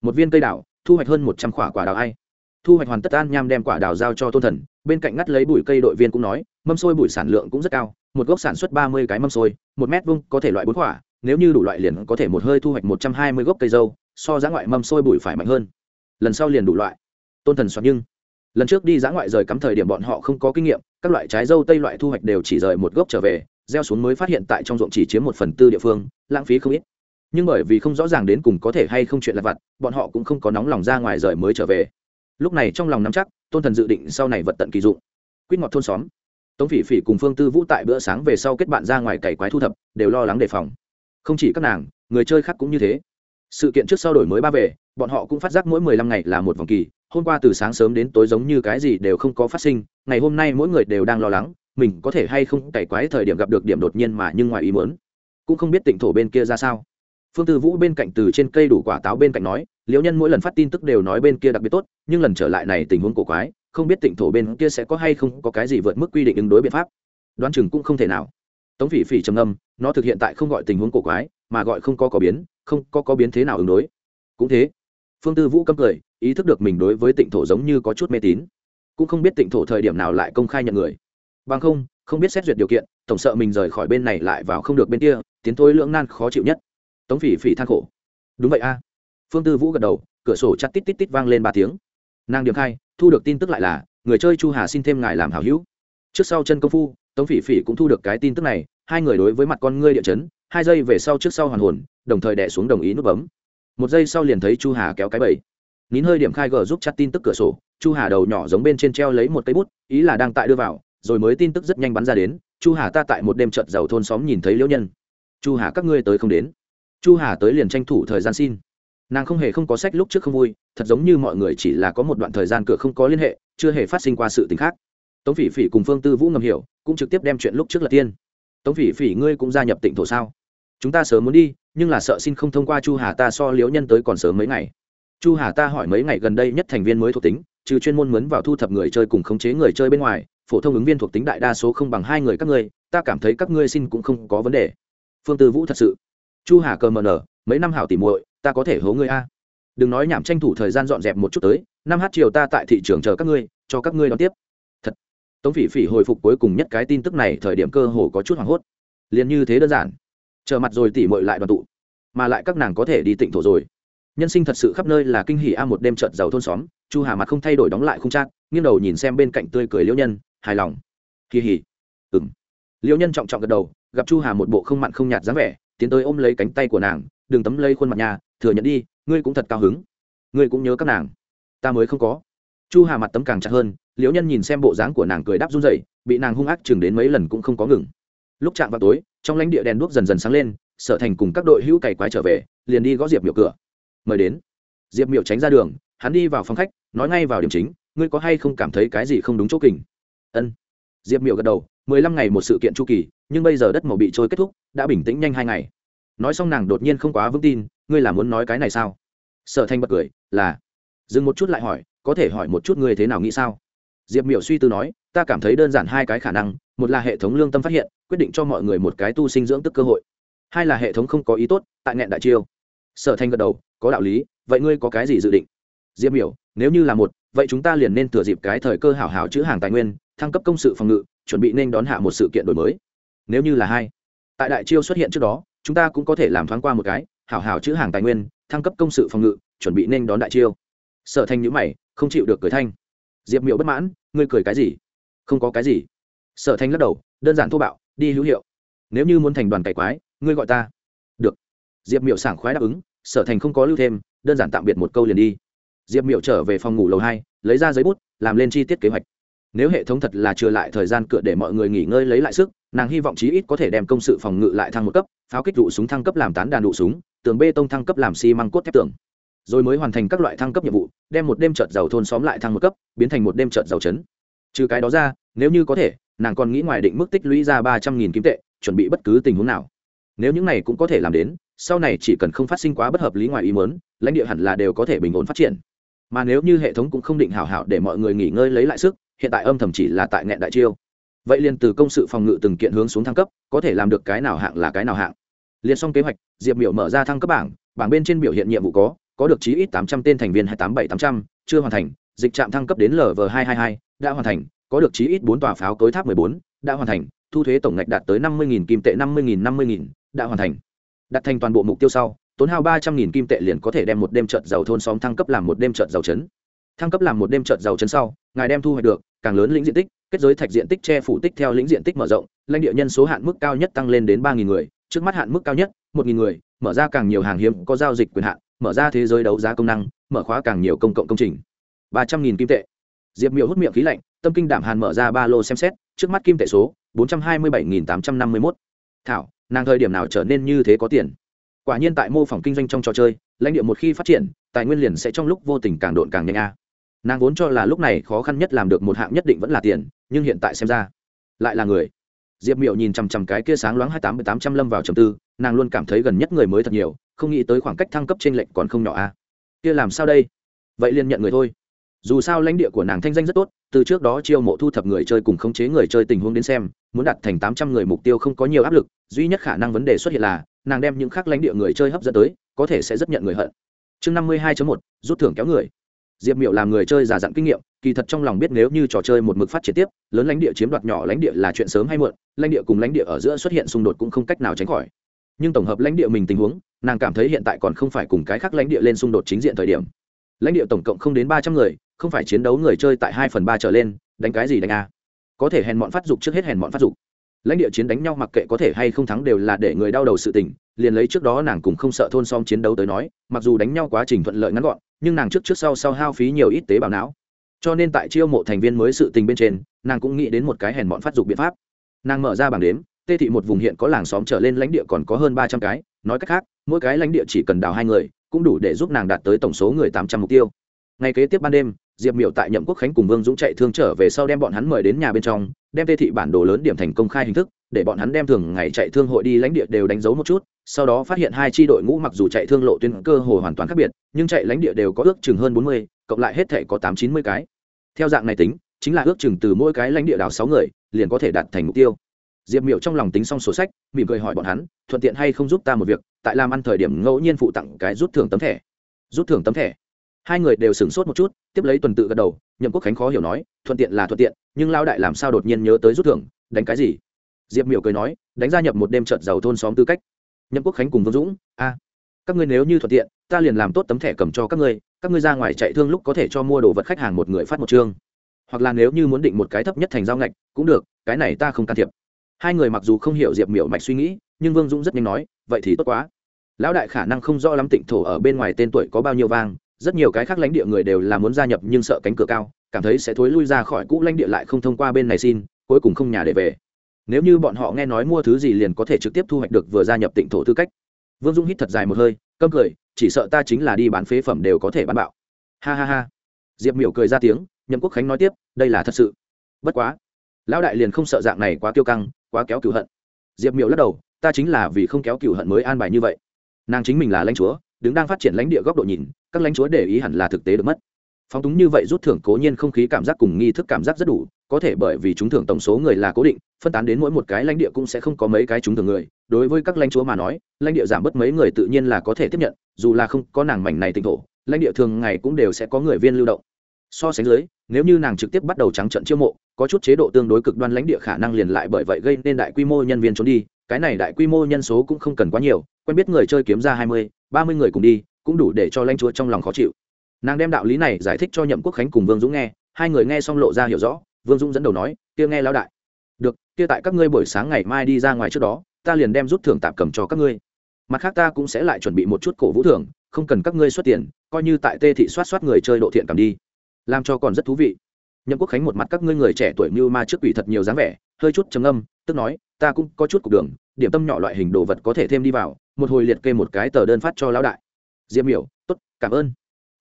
Một viên cây đào, thu hoạch hơn một trăm quả quả đào ai thu hoạch hoàn tất an nham đem quả đào giao cho tôn thần, bên cạnh ngắt lấy bụi cây đội viên cũng nói, mâm xôi bụi sản lượng cũng rất cao, một gốc sản xuất ba mươi cái mâm xôi, một mét vuông có thể loại bốn quả, nếu như đủ loại liền có thể một hơi thu hoạch một trăm hai mươi gốc cây dâu, so giá ngoại mâm xôi bụi phải mạnh hơn. Lần sau liền đủ loại. Tôn thần soạn nhưng, lần trước đi giá ngoại rời cắm thời điểm bọn họ không có kinh nghiệm, các loại trái dâu tây loại thu hoạch đều chỉ rời một gốc trở về, gieo xuống mới phát hiện tại trong ruộng chỉ chiếm một phần tư địa phương, lãng phí không ít. Nhưng bởi vì không rõ ràng đến cùng có thể hay không chuyện lặt vặt, bọn họ cũng không có nóng lòng ra ngoài rời mới trở về lúc này trong lòng nắm chắc, tôn thần dự định sau này vật tận kỳ dụng. Quýt ngọt thôn xóm. Tống phỉ phỉ cùng phương tư vũ tại bữa sáng về sau kết bạn ra ngoài cày quái thu thập, đều lo lắng đề phòng. Không chỉ các nàng, người chơi khác cũng như thế. Sự kiện trước sau đổi mới ba về, bọn họ cũng phát giác mỗi mười lăm ngày là một vòng kỳ, hôm qua từ sáng sớm đến tối giống như cái gì đều không có phát sinh, ngày hôm nay mỗi người đều đang lo lắng, mình có thể hay không cày quái thời điểm gặp được điểm đột nhiên mà nhưng ngoài ý muốn. Cũng không biết tỉnh thổ bên kia ra sao. Phương tư vũ bên cạnh từ trên cây đủ quả táo bên cạnh nói liễu nhân mỗi lần phát tin tức đều nói bên kia đặc biệt tốt, nhưng lần trở lại này tình huống cổ quái, không biết tịnh thổ bên kia sẽ có hay không có cái gì vượt mức quy định ứng đối biện pháp. Đoán chừng cũng không thể nào. Tống phỉ phỉ trầm âm nó thực hiện tại không gọi tình huống cổ quái, mà gọi không có có biến, không có có biến thế nào ứng đối. Cũng thế, phương tư vũ cấm cười, ý thức được mình đối với tịnh thổ giống như có chút mê tín, cũng không biết tịnh thổ thời điểm nào lại công khai nhận người. Bằng không không biết xét duyệt điều kiện, tổng sợ mình rời khỏi bên này lại vào không được bên kia, tiến thôi lưỡng nan khó chịu nhất. Tống phỉ phỉ than khổ. Đúng vậy a phương tư vũ gật đầu, cửa sổ chặt tít tít tít vang lên ba tiếng. Nàng điểm khai, thu được tin tức lại là, người chơi chu hà xin thêm ngài làm hảo hữu. Trước sau chân công phu, tống phỉ phỉ cũng thu được cái tin tức này, hai người đối với mặt con ngươi địa chấn, hai giây về sau trước sau hoàn hồn, đồng thời đẻ xuống đồng ý nút bấm. Một giây sau liền thấy chu hà kéo cái bẫy. Nín hơi điểm khai g giúp chặt tin tức cửa sổ, chu hà đầu nhỏ giống bên trên treo lấy một cây bút, ý là đang tại đưa vào, rồi mới tin tức rất nhanh bắn ra đến, chu hà ta tại một đêm trận giàu thôn xóm nhìn thấy liễu nhân. Chu hà các ngươi tới không đến. Chu hà tới liền tranh thủ thời gian xin nàng không hề không có sách lúc trước không vui, thật giống như mọi người chỉ là có một đoạn thời gian cửa không có liên hệ, chưa hề phát sinh qua sự t ì n h khác. Tống phỉ phỉ cùng phương tư vũ ngầm hiểu, cũng trực tiếp đem chuyện lúc trước là tiên. Tống phỉ phỉ, ngươi cũng gia nhập tỉnh thổ sao? Chúng ta sớm muốn đi, nhưng là sợ xin không thông qua chu hà ta so liễu nhân tới còn sớm mấy ngày. Chu hà ta hỏi mấy ngày gần đây nhất thành viên mới thuộc tính, trừ chuyên môn mướn vào thu thập người chơi cùng khống chế người chơi bên ngoài, phổ thông ứng viên thuộc tính đại đa số không bằng hai người các ngươi, ta cảm thấy các ngươi xin cũng không có vấn đề. Phương tư vũ thật sự. Chu hà cờ mờ nở, mấy năm hảo tỉ muội ta có thể hố ngươi a. Đừng nói nhảm tranh thủ thời gian dọn dẹp một chút tới, năm h chiều ta tại thị trường chờ các ngươi, cho các ngươi đón tiếp. Thật. Tống phỉ phỉ hồi phục cuối cùng nhất cái tin tức này, thời điểm cơ hồ có chút hoảng hốt. Liền như thế đơn giản. Chờ mặt rồi tỉ mội lại đoàn tụ. Mà lại các nàng có thể đi tịnh thổ rồi. Nhân sinh thật sự khắp nơi là kinh hỉ a, một đêm trợt giàu thôn xóm, chu hà mặt không thay đổi đóng lại không trác nghiêng đầu nhìn xem bên cạnh tươi cười liễu nhân, hài lòng. Kỳ hỉ. Ừng liễu nhân trọng trọng gật đầu, gặp chu hà một bộ không mặn không nhạt dáng vẻ, tiến tới ôm lấy cánh tay của nàng, đừng tấm lây khuôn mặt nhà thừa nhận đi, ngươi cũng thật cao hứng. Ngươi cũng nhớ các nàng. Ta mới không có. Chu hà mặt tấm càng chặt hơn, liễu nhân nhìn xem bộ dáng của nàng cười đáp run dậy bị nàng hung ác chừng đến mấy lần cũng không có ngừng. Lúc chạm vào tối, trong lãnh địa đèn đuốc dần dần sáng lên, sở thành cùng các đội hữu cày quái trở về, liền đi gõ diệp miểu cửa. Mời đến. Diệp miểu tránh ra đường, hắn đi vào phòng khách, nói ngay vào điểm chính, ngươi có hay không cảm thấy cái gì không đúng chỗ kình? Ân. Diệp miểu gật đầu, mười lăm ngày một sự kiện chu kỳ, nhưng bây giờ đất màu bị trôi kết thúc, đã bình tĩnh nhanh hai ngày nói xong nàng đột nhiên không quá vững tin, ngươi là muốn nói cái này sao? Sở thanh bật cười, là. Dừng một chút lại hỏi, có thể hỏi một chút ngươi thế nào nghĩ sao? Diệp miểu suy tư nói, ta cảm thấy đơn giản hai cái khả năng, một là hệ thống lương tâm phát hiện, quyết định cho mọi người một cái tu sinh dưỡng tức cơ hội. Hai là hệ thống không có ý tốt, tại nghẹn đại chiêu. Sở thanh gật đầu, có đạo lý, vậy ngươi có cái gì dự định? Diệp miểu, nếu như là một, vậy chúng ta liền nên thừa dịp cái thời cơ hảo hảo chữ hàng tài nguyên, thăng cấp công sự phòng ngự, chuẩn bị nên đón hạ một sự kiện đổi mới. Nếu như là hai, tại đại chiêu xuất hiện trước đó chúng ta cũng có thể làm thoáng qua một cái, hảo hảo chữ hàng tài nguyên, thăng cấp công sự phòng ngự, chuẩn bị nên đón đại chiêu. Sở thanh nhữ mày, không chịu được cười thanh. Diệp miệu bất mãn, ngươi cười cái gì? Không có cái gì. Sở thanh lắc đầu, đơn giản thô bạo, đi hữu hiệu. Nếu như muốn thành đoàn cải quái, ngươi gọi ta. Được. Diệp miệu sảng khoái đáp ứng, sở thành không có lưu thêm, đơn giản tạm biệt một câu liền đi. Diệp miệu trở về phòng ngủ lầu hai, lấy ra giấy bút, làm lên chi tiết kế hoạch nếu hệ thống thật là trừ lại thời gian cửa để mọi người nghỉ ngơi lấy lại sức, nàng hy vọng chí ít có thể đem công sự phòng ngự lại thăng một cấp, pháo kích đụ súng thăng cấp làm tán đàn đụ súng, tường bê tông thăng cấp làm xi măng cốt thép tường. Rồi mới hoàn thành các loại thăng cấp nhiệm vụ, đem một đêm trợt giàu thôn xóm lại thăng một cấp, biến thành một đêm trợt giàu trấn trừ cái đó ra, nếu như có thể, nàng còn nghĩ ngoài định mức tích lũy ra ba trăm nghìn kim tệ, chuẩn bị bất cứ tình huống nào. Nếu những này cũng có thể làm đến, sau này chỉ cần không phát sinh quá bất hợp lý ngoài ý mớn lãnh địa hẳn là đều có thể bình ổn phát triển. Mà nếu như hệ thống cũng không định hảo hảo để mọi người nghỉ ngơi lấy lại sức hiện tại âm thầm chỉ là tại nghẹn đại chiêu. Vậy liền từ công sự phòng ngự từng kiện hướng xuống thăng cấp, có thể làm được cái nào hạng là cái nào hạng. Liền xong kế hoạch, diệp miểu mở ra thăng cấp bảng bảng bên trên biểu hiện nhiệm vụ có có được chí ít tám trăm tên thành viên hai tám bảy tám trăm, chưa hoàn thành, dịch trạm thăng cấp đến lv hai hai hai, đã hoàn thành, có được chí ít bốn tòa pháo tối tháp mười bốn, đã hoàn thành, thu thuế tổng ngạch đạt tới năm mươi kim tệ năm mươi năm mươi đã hoàn thành. Đặt thành toàn bộ mục tiêu sau, tốn hao ba trăm nghìn kim tệ liền có thể đem một đêm trợt giàu thôn xóm thăng cấp làm một đêm trợt giàu trấn thăng cấp làm một đêm trợt giàu chân sau, ngài đem thu hoạch được, càng lớn lĩnh diện tích, kết giới thạch diện tích che phủ tích theo lĩnh diện tích mở rộng, lãnh địa nhân số hạn mức cao nhất tăng lên đến ba người, trước mắt hạn mức cao nhất, một người, mở ra càng nhiều hàng hiếm có giao dịch quyền hạn, mở ra thế giới đấu giá công năng, mở khóa càng nhiều công cộng công trình. ba trăm nghìn kim tệ. Diệp miệu hút miệng khí lạnh, tâm kinh đảm hàn mở ra ba lô xem xét, trước mắt kim tệ số, bốn trăm hai mươi bảy nghìn tám trăm năm mươi mốt. Thảo, nàng thời điểm nào trở nên như thế có tiền? Quả nhiên tại mô phỏng kinh doanh trong trò chơi, lãnh địa một khi phát triển, tài nguyên liền sẽ trong lúc vô tình càng độn càng nhanh a nàng vốn cho là lúc này khó khăn nhất làm được một hạng nhất định vẫn là tiền, nhưng hiện tại xem ra, lại là người. Diệp miệu nhìn chằm chằm cái kia sáng loáng hai tám mươi tám trăm lâm vào trầm tư, nàng luôn cảm thấy gần nhất người mới thật nhiều, không nghĩ tới khoảng cách thăng cấp trên lệnh còn không nhỏ a. Kia làm sao đây? Vậy liền nhận người thôi. Dù sao lãnh địa của nàng thanh danh rất tốt, từ trước đó chiêu mộ thu thập người chơi cùng khống chế người chơi tình huống đến xem, muốn đạt thành tám trăm người mục tiêu không có nhiều áp lực, duy nhất khả năng vấn đề xuất hiện là, nàng đem những khác lãnh địa người chơi hấp dẫn tới, có thể sẽ rất nhận người hận. Chương năm mươi hai một, rút thưởng kéo người diệp Miểu làm người chơi giả dặn kinh nghiệm, kỳ thật trong lòng biết nếu như trò chơi một mực phát triển tiếp, lớn lãnh địa chiếm đoạt nhỏ lãnh địa là chuyện sớm hay muộn, lãnh địa cùng lãnh địa ở giữa xuất hiện xung đột cũng không cách nào tránh khỏi. Nhưng tổng hợp lãnh địa mình tình huống, nàng cảm thấy hiện tại còn không phải cùng cái khác lãnh địa lên xung đột chính diện thời điểm. Lãnh địa tổng cộng không đến ba trăm người, không phải chiến đấu người chơi tại hai phần ba trở lên, đánh cái gì đánh a? Có thể hèn mọn phát dục trước hết hèn mọn phát dục. Lãnh địa chiến đánh nhau mặc kệ có thể hay không thắng đều là để người đau đầu sự tình liền lấy trước đó nàng cũng không sợ thôn xóm chiến đấu tới nói, mặc dù đánh nhau quá trình thuận lợi ngắn gọn, nhưng nàng trước trước sau sau hao phí nhiều ít tế bào não. Cho nên tại chiêu mộ thành viên mới sự tình bên trên, nàng cũng nghĩ đến một cái hèn bọn phát dục biện pháp. Nàng mở ra bảng đếm, tê thị một vùng hiện có làng xóm trở lên lãnh địa còn có hơn ba trăm cái, nói cách khác, mỗi cái lãnh địa chỉ cần đào hai người, cũng đủ để giúp nàng đạt tới tổng số người tám trăm mục tiêu. Ngày kế tiếp ban đêm, diệp miệu tại nhậm quốc khánh cùng vương dũng chạy thương trở về sau đem bọn hắn mời đến nhà bên trong, đem tê thị bản đồ lớn điểm thành công khai hình thức để bọn hắn đem thường ngày chạy thương hội đi lãnh địa đều đánh dấu một chút, sau đó phát hiện hai tri đội ngũ mặc dù chạy thương lộ tuyến cơ hồ hoàn toàn khác biệt, nhưng chạy lãnh địa đều có ước chừng hơn bốn mươi, cộng lại hết thể có tám chín mươi cái. Theo dạng này tính, chính là ước chừng từ mỗi cái lãnh địa đào sáu người, liền có thể đạt thành mục tiêu. Diệp miệu trong lòng tính xong sổ sách, mỉm cười hỏi bọn hắn, thuận tiện hay không giúp ta một việc, tại làm ăn thời điểm ngẫu nhiên phụ tặng cái rút thưởng tấm thẻ. Rút thưởng tấm thẻ? Hai người đều sửng sốt một chút, tiếp lấy tuần tự gật đầu, nhậm quốc khánh khó hiểu nói, thuận tiện là thuận tiện, nhưng lao đại làm sao đột nhiên nhớ tới rút thưởng, đánh cái gì? Diệp miểu cười nói, đánh gia nhập một đêm trợt giàu thôn xóm tư cách. Nhậm quốc khánh cùng vương dũng, a, các ngươi nếu như thuận tiện, ta liền làm tốt tấm thẻ cầm cho các ngươi các ngươi ra ngoài chạy thương lúc có thể cho mua đồ vật khách hàng một người phát một chương. Hoặc là nếu như muốn định một cái thấp nhất thành giao ngạch, cũng được, cái này ta không can thiệp. Hai người mặc dù không hiểu diệp miểu mạch suy nghĩ, nhưng vương dũng rất nhanh nói, vậy thì tốt quá. Lão đại khả năng không rõ lắm tịnh thổ ở bên ngoài tên tuổi có bao nhiêu vang, rất nhiều cái khác lãnh địa người đều là muốn gia nhập nhưng sợ cánh cửa cao, cảm thấy sẽ thối lui ra khỏi cũ lãnh địa lại không thông qua bên này xin, cuối cùng không nhà để về nếu như bọn họ nghe nói mua thứ gì liền có thể trực tiếp thu hoạch được vừa gia nhập tịnh thổ tư cách. Vương dung hít thật dài một hơi, câm cười, chỉ sợ ta chính là đi bán phế phẩm đều có thể bán bạo. Ha ha ha. Diệp miểu cười ra tiếng, nhậm quốc khánh nói tiếp, đây là thật sự. Bất quá, lão đại liền không sợ dạng này quá kiêu căng, quá kéo cửu hận. Diệp miểu lắc đầu, ta chính là vì không kéo cửu hận mới an bài như vậy. Nàng chính mình là lãnh chúa, đứng đang phát triển lãnh địa góc độ nhìn, các lãnh chúa để ý hẳn là thực tế được mất. Phóng túng như vậy rút thưởng cố nhiên không khí cảm giác cùng nghi thức cảm giác rất đủ có thể bởi vì chúng thưởng tổng số người là cố định, phân tán đến mỗi một cái lãnh địa cũng sẽ không có mấy cái chúng thưởng người. Đối với các lãnh chúa mà nói, lãnh địa giảm bớt mấy người tự nhiên là có thể tiếp nhận, dù là không có nàng mảnh này tỉnh thổ, lãnh địa thường ngày cũng đều sẽ có người viên lưu động. So sánh dưới, nếu như nàng trực tiếp bắt đầu trắng trận chiêu mộ, có chút chế độ tương đối cực đoan lãnh địa khả năng liền lại bởi vậy gây nên đại quy mô nhân viên trốn đi. Cái này đại quy mô nhân số cũng không cần quá nhiều, quen biết người chơi kiếm ra hai mươi, ba mươi người cùng đi, cũng đủ để cho lãnh chúa trong lòng khó chịu. Nàng đem đạo lý này giải thích cho nhậm quốc khánh cùng vương dũng nghe, hai người nghe xong lộ ra hiểu rõ vương dũng dẫn đầu nói, kia nghe lão đại. Được, kia tại các ngươi buổi sáng ngày mai đi ra ngoài trước đó, ta liền đem rút thưởng tạm cầm cho các ngươi. Mặt khác ta cũng sẽ lại chuẩn bị một chút cổ vũ thưởng, không cần các ngươi xuất tiền, coi như tại tê thị soát soát người chơi độ thiện cảm đi. Làm cho còn rất thú vị. Nhậm quốc khánh một mặt các ngươi người trẻ tuổi mưu ma trước quỷ thật nhiều dáng vẻ, hơi chút trầm âm tức nói, ta cũng có chút cục đường, điểm tâm nhỏ loại hình đồ vật có thể thêm đi vào, một hồi liệt kê một cái tờ đơn phát cho lão đại. Diêm miểu, tốt, cảm ơn.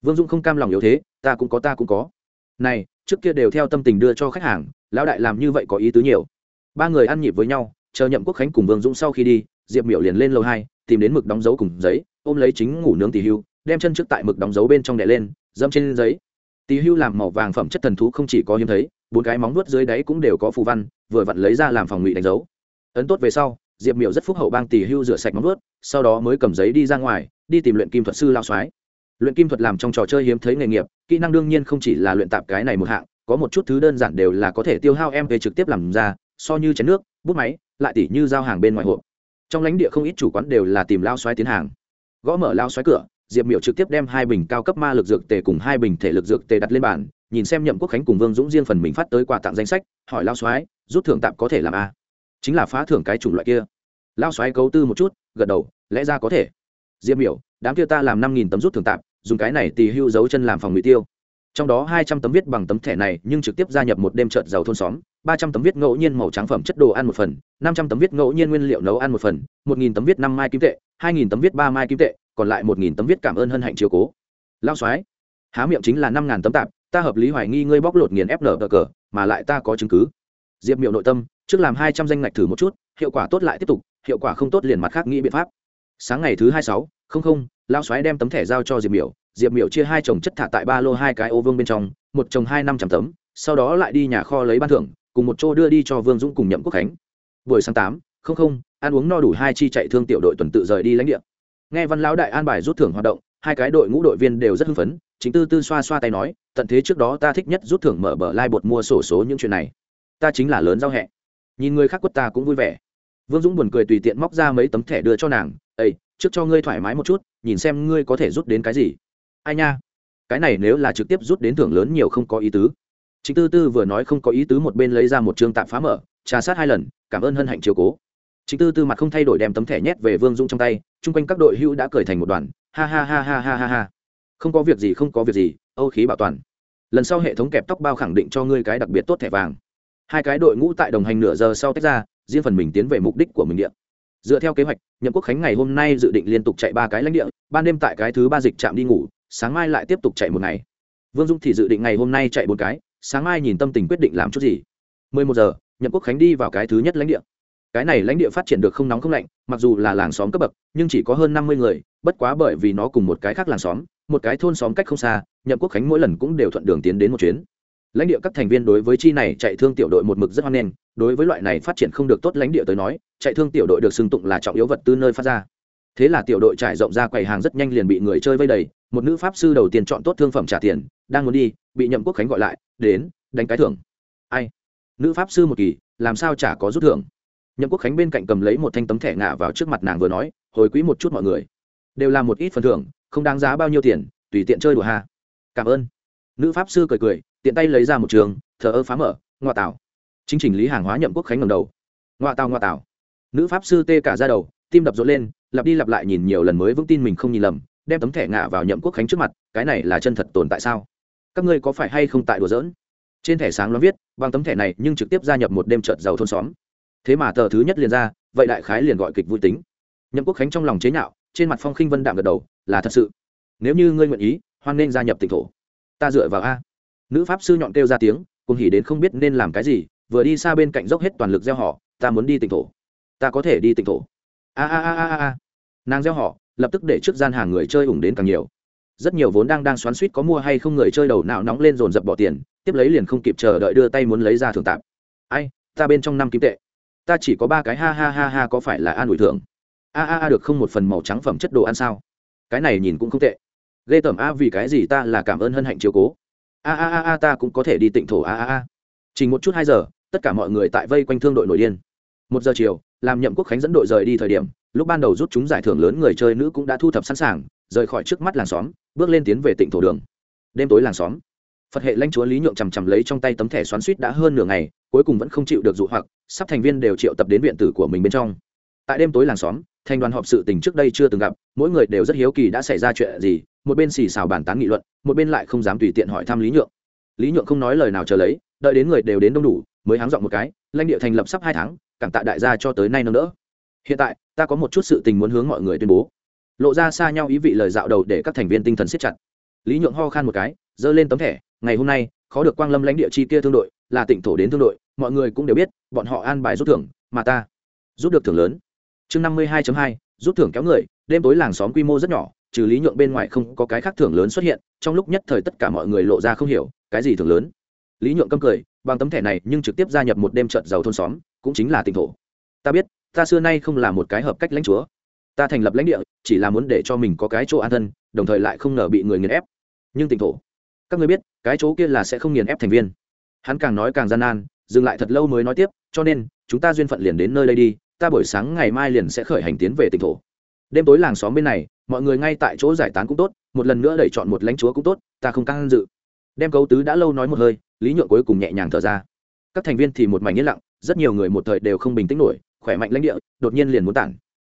Vương dung không cam lòng yếu thế, ta cũng có, ta cũng có này, trước kia đều theo tâm tình đưa cho khách hàng, lão đại làm như vậy có ý tứ nhiều. Ba người ăn nhịp với nhau, chờ nhậm quốc khánh cùng vương dũng sau khi đi, diệp miểu liền lên lầu hai, tìm đến mực đóng dấu cùng giấy, ôm lấy chính ngủ nướng tỉ hưu, đem chân trước tại mực đóng dấu bên trong đè lên, dẫm trên giấy. Tỉ hưu làm màu vàng phẩm chất thần thú không chỉ có hiếm thấy, bốn cái móng nuốt dưới đáy cũng đều có phù văn, vừa vặn lấy ra làm phòng ngụy đánh dấu. Ấn tốt về sau, diệp miểu rất phúc hậu bang tỉ hưu rửa sạch móng nuốt sau đó mới cầm giấy đi ra ngoài, đi tìm luyện kim thuật sư lao soái luyện kim thuật làm trong trò chơi hiếm thấy nghề nghiệp, kỹ năng đương nhiên không chỉ là luyện tạp cái này một hạng, có một chút thứ đơn giản đều là có thể tiêu hao em về trực tiếp làm ra, so như chén nước, bút máy, lại tỉ như giao hàng bên ngoài hộp. Trong lãnh địa không ít chủ quán đều là tìm lao xoáy tiến hàng. Gõ mở lao xoáy cửa, diệp miểu trực tiếp đem hai bình cao cấp ma lực dược tề cùng hai bình thể lực dược tề đặt lên bàn, nhìn xem nhậm quốc khánh cùng vương dũng riêng phần mình phát tới quà tặng danh sách, hỏi lao xoáy, rút thưởng tạm có thể làm a? Chính là phá thưởng cái chủng loại kia. Lao xoáy cấu tư một chút, gật đầu, lẽ ra có thể. Diệp miểu, đám kia ta làm năm nghìn tấm rút thưởng tạm dùng cái này tì hưu dấu chân làm phòng ngụy tiêu. Trong đó hai trăm tấm viết bằng tấm thẻ này nhưng trực tiếp gia nhập một đêm trợt giàu thôn xóm, ba trăm tấm viết ngẫu nhiên màu trắng phẩm chất đồ ăn một phần, năm trăm tấm viết ngẫu nhiên nguyên liệu nấu ăn một phần, một nghìn tấm viết năm mai kim tệ, hai nghìn tấm viết ba mai kim tệ, còn lại một nghìn tấm viết cảm ơn hân hạnh chiều cố. Lao soái, há miệng chính là năm ngàn tấm tạp, ta hợp lý hoài nghi ngươi bóc lột nghiền ép nở cờ cờ, mà lại ta có chứng cứ. Diệp miệu nội tâm, trước làm hai trăm danh ngạch thử một chút, hiệu quả tốt lại tiếp tục, hiệu quả không tốt liền mặt khác nghĩ biện pháp sáng ngày thứ hai sáu, không không lao xoáy đem tấm thẻ giao cho diệp miểu. Diệp miểu chia hai chồng chất thả tại ba lô hai cái ô vương bên trong, một chồng hai năm trăm tấm, sau đó lại đi nhà kho lấy ban thưởng, cùng một chỗ đưa đi cho vương dũng cùng nhậm quốc khánh. Buổi sáng tám, không không, ăn uống no đủ hai chi chạy thương tiểu đội tuần tự rời đi lãnh địa. Nghe văn lão đại an bài rút thưởng hoạt động, hai cái đội ngũ đội viên đều rất hưng phấn, chính tư tư xoa xoa tay nói, tận thế trước đó ta thích nhất rút thưởng mở bờ lai bột mua sổ số những chuyện này. Ta chính là lớn giao hẹ. Nhìn người khác quất ta cũng vui vẻ. Vương dũng buồn cười tùy tiện móc ra mấy tấm thẻ đưa cho nàng ây trước cho ngươi thoải mái một chút, nhìn xem ngươi có thể rút đến cái gì. Ai nha, cái này nếu là trực tiếp rút đến thưởng lớn nhiều không có ý tứ. Chính tư tư vừa nói không có ý tứ một bên lấy ra một chương tạm phá mở, trà sát hai lần, cảm ơn hân hạnh chiều cố. Chính tư tư mặt không thay đổi đem tấm thẻ nhét về vương dung trong tay, chung quanh các đội hữu đã cởi thành một đoàn, ha ha ha ha ha ha ha. Không có việc gì, không có việc gì âu khí bảo toàn. Lần sau hệ thống kẹp tóc bao khẳng định cho ngươi cái đặc biệt tốt thẻ vàng. Hai cái đội ngũ tại đồng hành nửa giờ sau tách ra, riêng phần mình tiến về mục đích của mình điện dựa theo kế hoạch, nhậm quốc khánh ngày hôm nay dự định liên tục chạy ba cái lãnh địa, ban đêm tại cái thứ ba dịch trạm đi ngủ, sáng mai lại tiếp tục chạy một ngày. Vương dung thì dự định ngày hôm nay chạy một cái, sáng mai nhìn tâm tình quyết định làm chút gì. Mười một giờ, nhậm quốc khánh đi vào cái thứ nhất lãnh địa. Cái này lãnh địa phát triển được không nóng không lạnh, mặc dù là làng xóm cấp bậc, nhưng chỉ có hơn năm mươi người, bất quá bởi vì nó cùng một cái khác làng xóm, một cái thôn xóm cách không xa, nhậm quốc khánh mỗi lần cũng đều thuận đường tiến đến một chuyến. Lãnh địa các thành viên đối với chi này chạy thương tiểu đội một mực rất hoan nghênh đối với loại này phát triển không được tốt lãnh địa tới nói, chạy thương tiểu đội được xưng tụng là trọng yếu vật tư nơi phát ra. Thế là tiểu đội trải rộng ra quầy hàng rất nhanh liền bị người chơi vây đầy, một nữ pháp sư đầu tiên chọn tốt thương phẩm trả tiền, đang muốn đi, bị nhậm quốc khánh gọi lại, đến, đánh cái thưởng. Ai? Nữ pháp sư một kỳ, làm sao chả có rút thưởng? Nhậm quốc khánh bên cạnh cầm lấy một thanh tấm thẻ ngả vào trước mặt nàng vừa nói, hồi quỹ một chút mọi người. Đều là một ít phần thưởng, không đáng giá bao nhiêu tiền, tùy tiện chơi đùa hà cảm ơn. Nữ pháp sư cười cười, tiện tay lấy ra một trường, thờ ơ phá mở, ngoa tạo chính trình lý hàng hóa nhậm quốc khánh ngầm đầu. Ngoa tào ngoa tào. Nữ pháp sư tê cả ra đầu, tim đập rộn lên, lặp đi lặp lại nhìn nhiều lần mới vững tin mình không nhìn lầm, đem tấm thẻ ngã vào nhậm quốc khánh trước mặt, cái này là chân thật tồn tại sao? Các ngươi có phải hay không tại đùa giỡn? Trên thẻ sáng nó viết, bằng tấm thẻ này nhưng trực tiếp gia nhập một đêm trợt giàu thôn xóm. Thế mà tờ thứ nhất liền ra, vậy đại khái liền gọi kịch vui tính. Nhậm quốc khánh trong lòng chế nhạo, trên mặt phong khinh vân đạm gật đầu, là thật sự. Nếu như ngươi nguyện ý, hoan nên gia nhập tỉnh thổ. Ta dựa vào a. Nữ pháp sư nhọn kêu ra tiếng, cùng hỉ đến không biết nên làm cái gì vừa đi xa bên cạnh dốc hết toàn lực gieo họ, ta muốn đi tỉnh thổ. Ta có thể đi tỉnh thổ. A a a a a. Nàng gieo họ, lập tức để trước gian hàng người chơi ủng đến càng nhiều. Rất nhiều vốn đang đang xoắn suýt có mua hay không người chơi đầu nào nóng lên dồn dập bỏ tiền, tiếp lấy liền không kịp chờ đợi đưa tay muốn lấy ra thưởng tạm. Ai, ta bên trong năm kim tệ. Ta chỉ có ba cái, ha ha ha ha, có phải là an ủi thưởng? A a a, được không một phần màu trắng phẩm chất đồ ăn sao? Cái này nhìn cũng không tệ. Ghê tởm a, vì cái gì ta là cảm ơn hân hạnh chiếu cố? A a a a, ta cũng có thể đi tịnh thổ, a a a. Chỉ một chút hai giờ tất cả mọi người tại vây quanh thương đội nổi điên. Một giờ chiều, làm nhậm quốc khánh dẫn đội rời đi thời điểm, lúc ban đầu rút chúng giải thưởng lớn người chơi nữ cũng đã thu thập sẵn sàng, rời khỏi trước mắt làng xóm, bước lên tiến về tịnh thổ đường. Đêm tối làng xóm, phật hệ lãnh chúa lý nhượng chằm chằm lấy trong tay tấm thẻ xoắn suýt đã hơn nửa ngày, cuối cùng vẫn không chịu được dụ hoặc, sắp thành viên đều triệu tập đến viện tử của mình bên trong. Tại đêm tối làng xóm, thành đoàn họp sự tình trước đây chưa từng gặp, mỗi người đều rất hiếu kỳ đã xảy ra chuyện gì, một bên xì xào bàn tán nghị luận, một bên lại không dám tùy tiện hỏi thăm lý nhượng. Lý nhượng không nói lời nào chờ lấy, đợi đến người đều đến đông đủ mới háng dọn một cái, lãnh địa thành lập sắp hai tháng, cảm tạ đại gia cho tới nay nâng đỡ. Hiện tại, ta có một chút sự tình muốn hướng mọi người tuyên bố. Lộ ra xa nhau ý vị lời dạo đầu để các thành viên tinh thần siết chặt. Lý nhượng ho khan một cái, giơ lên tấm thẻ, ngày hôm nay, khó được quang lâm lãnh địa chi kia thương đội, là tỉnh thổ đến thương đội, mọi người cũng đều biết, bọn họ an bài rút thưởng, mà ta rút được thưởng lớn. Chương năm mươi hai hai, rút thưởng kéo người, đêm tối làng xóm quy mô rất nhỏ, trừ lý nhượng bên ngoài không có cái khác thưởng lớn xuất hiện, trong lúc nhất thời tất cả mọi người lộ ra không hiểu, cái gì thưởng lớn? Lý nhượng câm cười, bằng tấm thẻ này nhưng trực tiếp gia nhập một đêm trận giàu thôn xóm, cũng chính là tỉnh thổ. Ta biết, ta xưa nay không là một cái hợp cách lãnh chúa. Ta thành lập lãnh địa, chỉ là muốn để cho mình có cái chỗ an thân, đồng thời lại không ngờ bị người nghiền ép. Nhưng tỉnh thổ, các người biết, cái chỗ kia là sẽ không nghiền ép thành viên. Hắn càng nói càng gian nan, dừng lại thật lâu mới nói tiếp, cho nên, chúng ta duyên phận liền đến nơi đây đi, ta buổi sáng ngày mai liền sẽ khởi hành tiến về tỉnh thổ. Đêm tối làng xóm bên này, mọi người ngay tại chỗ giải tán cũng tốt, một lần nữa đẩy chọn một lãnh chúa cũng tốt, ta không căng dự đem cấu tứ đã lâu nói một hơi, lý nhượng cuối cùng nhẹ nhàng thở ra. Các thành viên thì một mảnh yên lặng, rất nhiều người một thời đều không bình tĩnh nổi, khỏe mạnh lãnh địa, đột nhiên liền muốn tản.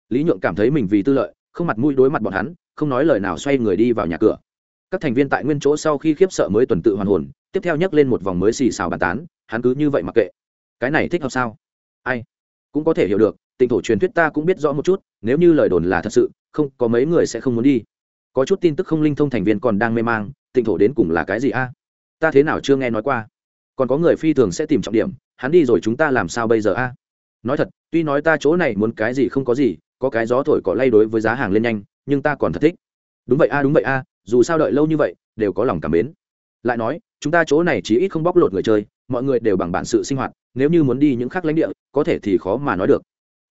Lý nhượng cảm thấy mình vì tư lợi, không mặt mũi đối mặt bọn hắn, không nói lời nào xoay người đi vào nhà cửa. Các thành viên tại nguyên chỗ sau khi khiếp sợ mới tuần tự hoàn hồn, tiếp theo nhắc lên một vòng mới xì xào bàn tán, hắn cứ như vậy mặc kệ. Cái này thích hợp sao? Ai? Cũng có thể hiểu được tịnh thổ truyền thuyết ta cũng biết rõ một chút, nếu như lời đồn là thật sự, không, có mấy người sẽ không muốn đi. Có chút tin tức không linh thông thành viên còn đang mê mang tịnh thổ đến cùng là cái gì a? Ta thế nào chưa nghe nói qua. Còn có người phi thường sẽ tìm trọng điểm, hắn đi rồi chúng ta làm sao bây giờ a? Nói thật, tuy nói ta chỗ này muốn cái gì không có gì, có cái gió thổi cỏ lay đối với giá hàng lên nhanh, nhưng ta còn thật thích. Đúng vậy a, đúng vậy a, dù sao đợi lâu như vậy, đều có lòng cảm mến. Lại nói, chúng ta chỗ này chỉ ít không bóc lột người chơi, mọi người đều bằng bản sự sinh hoạt, nếu như muốn đi những khác lãnh địa, có thể thì khó mà nói được.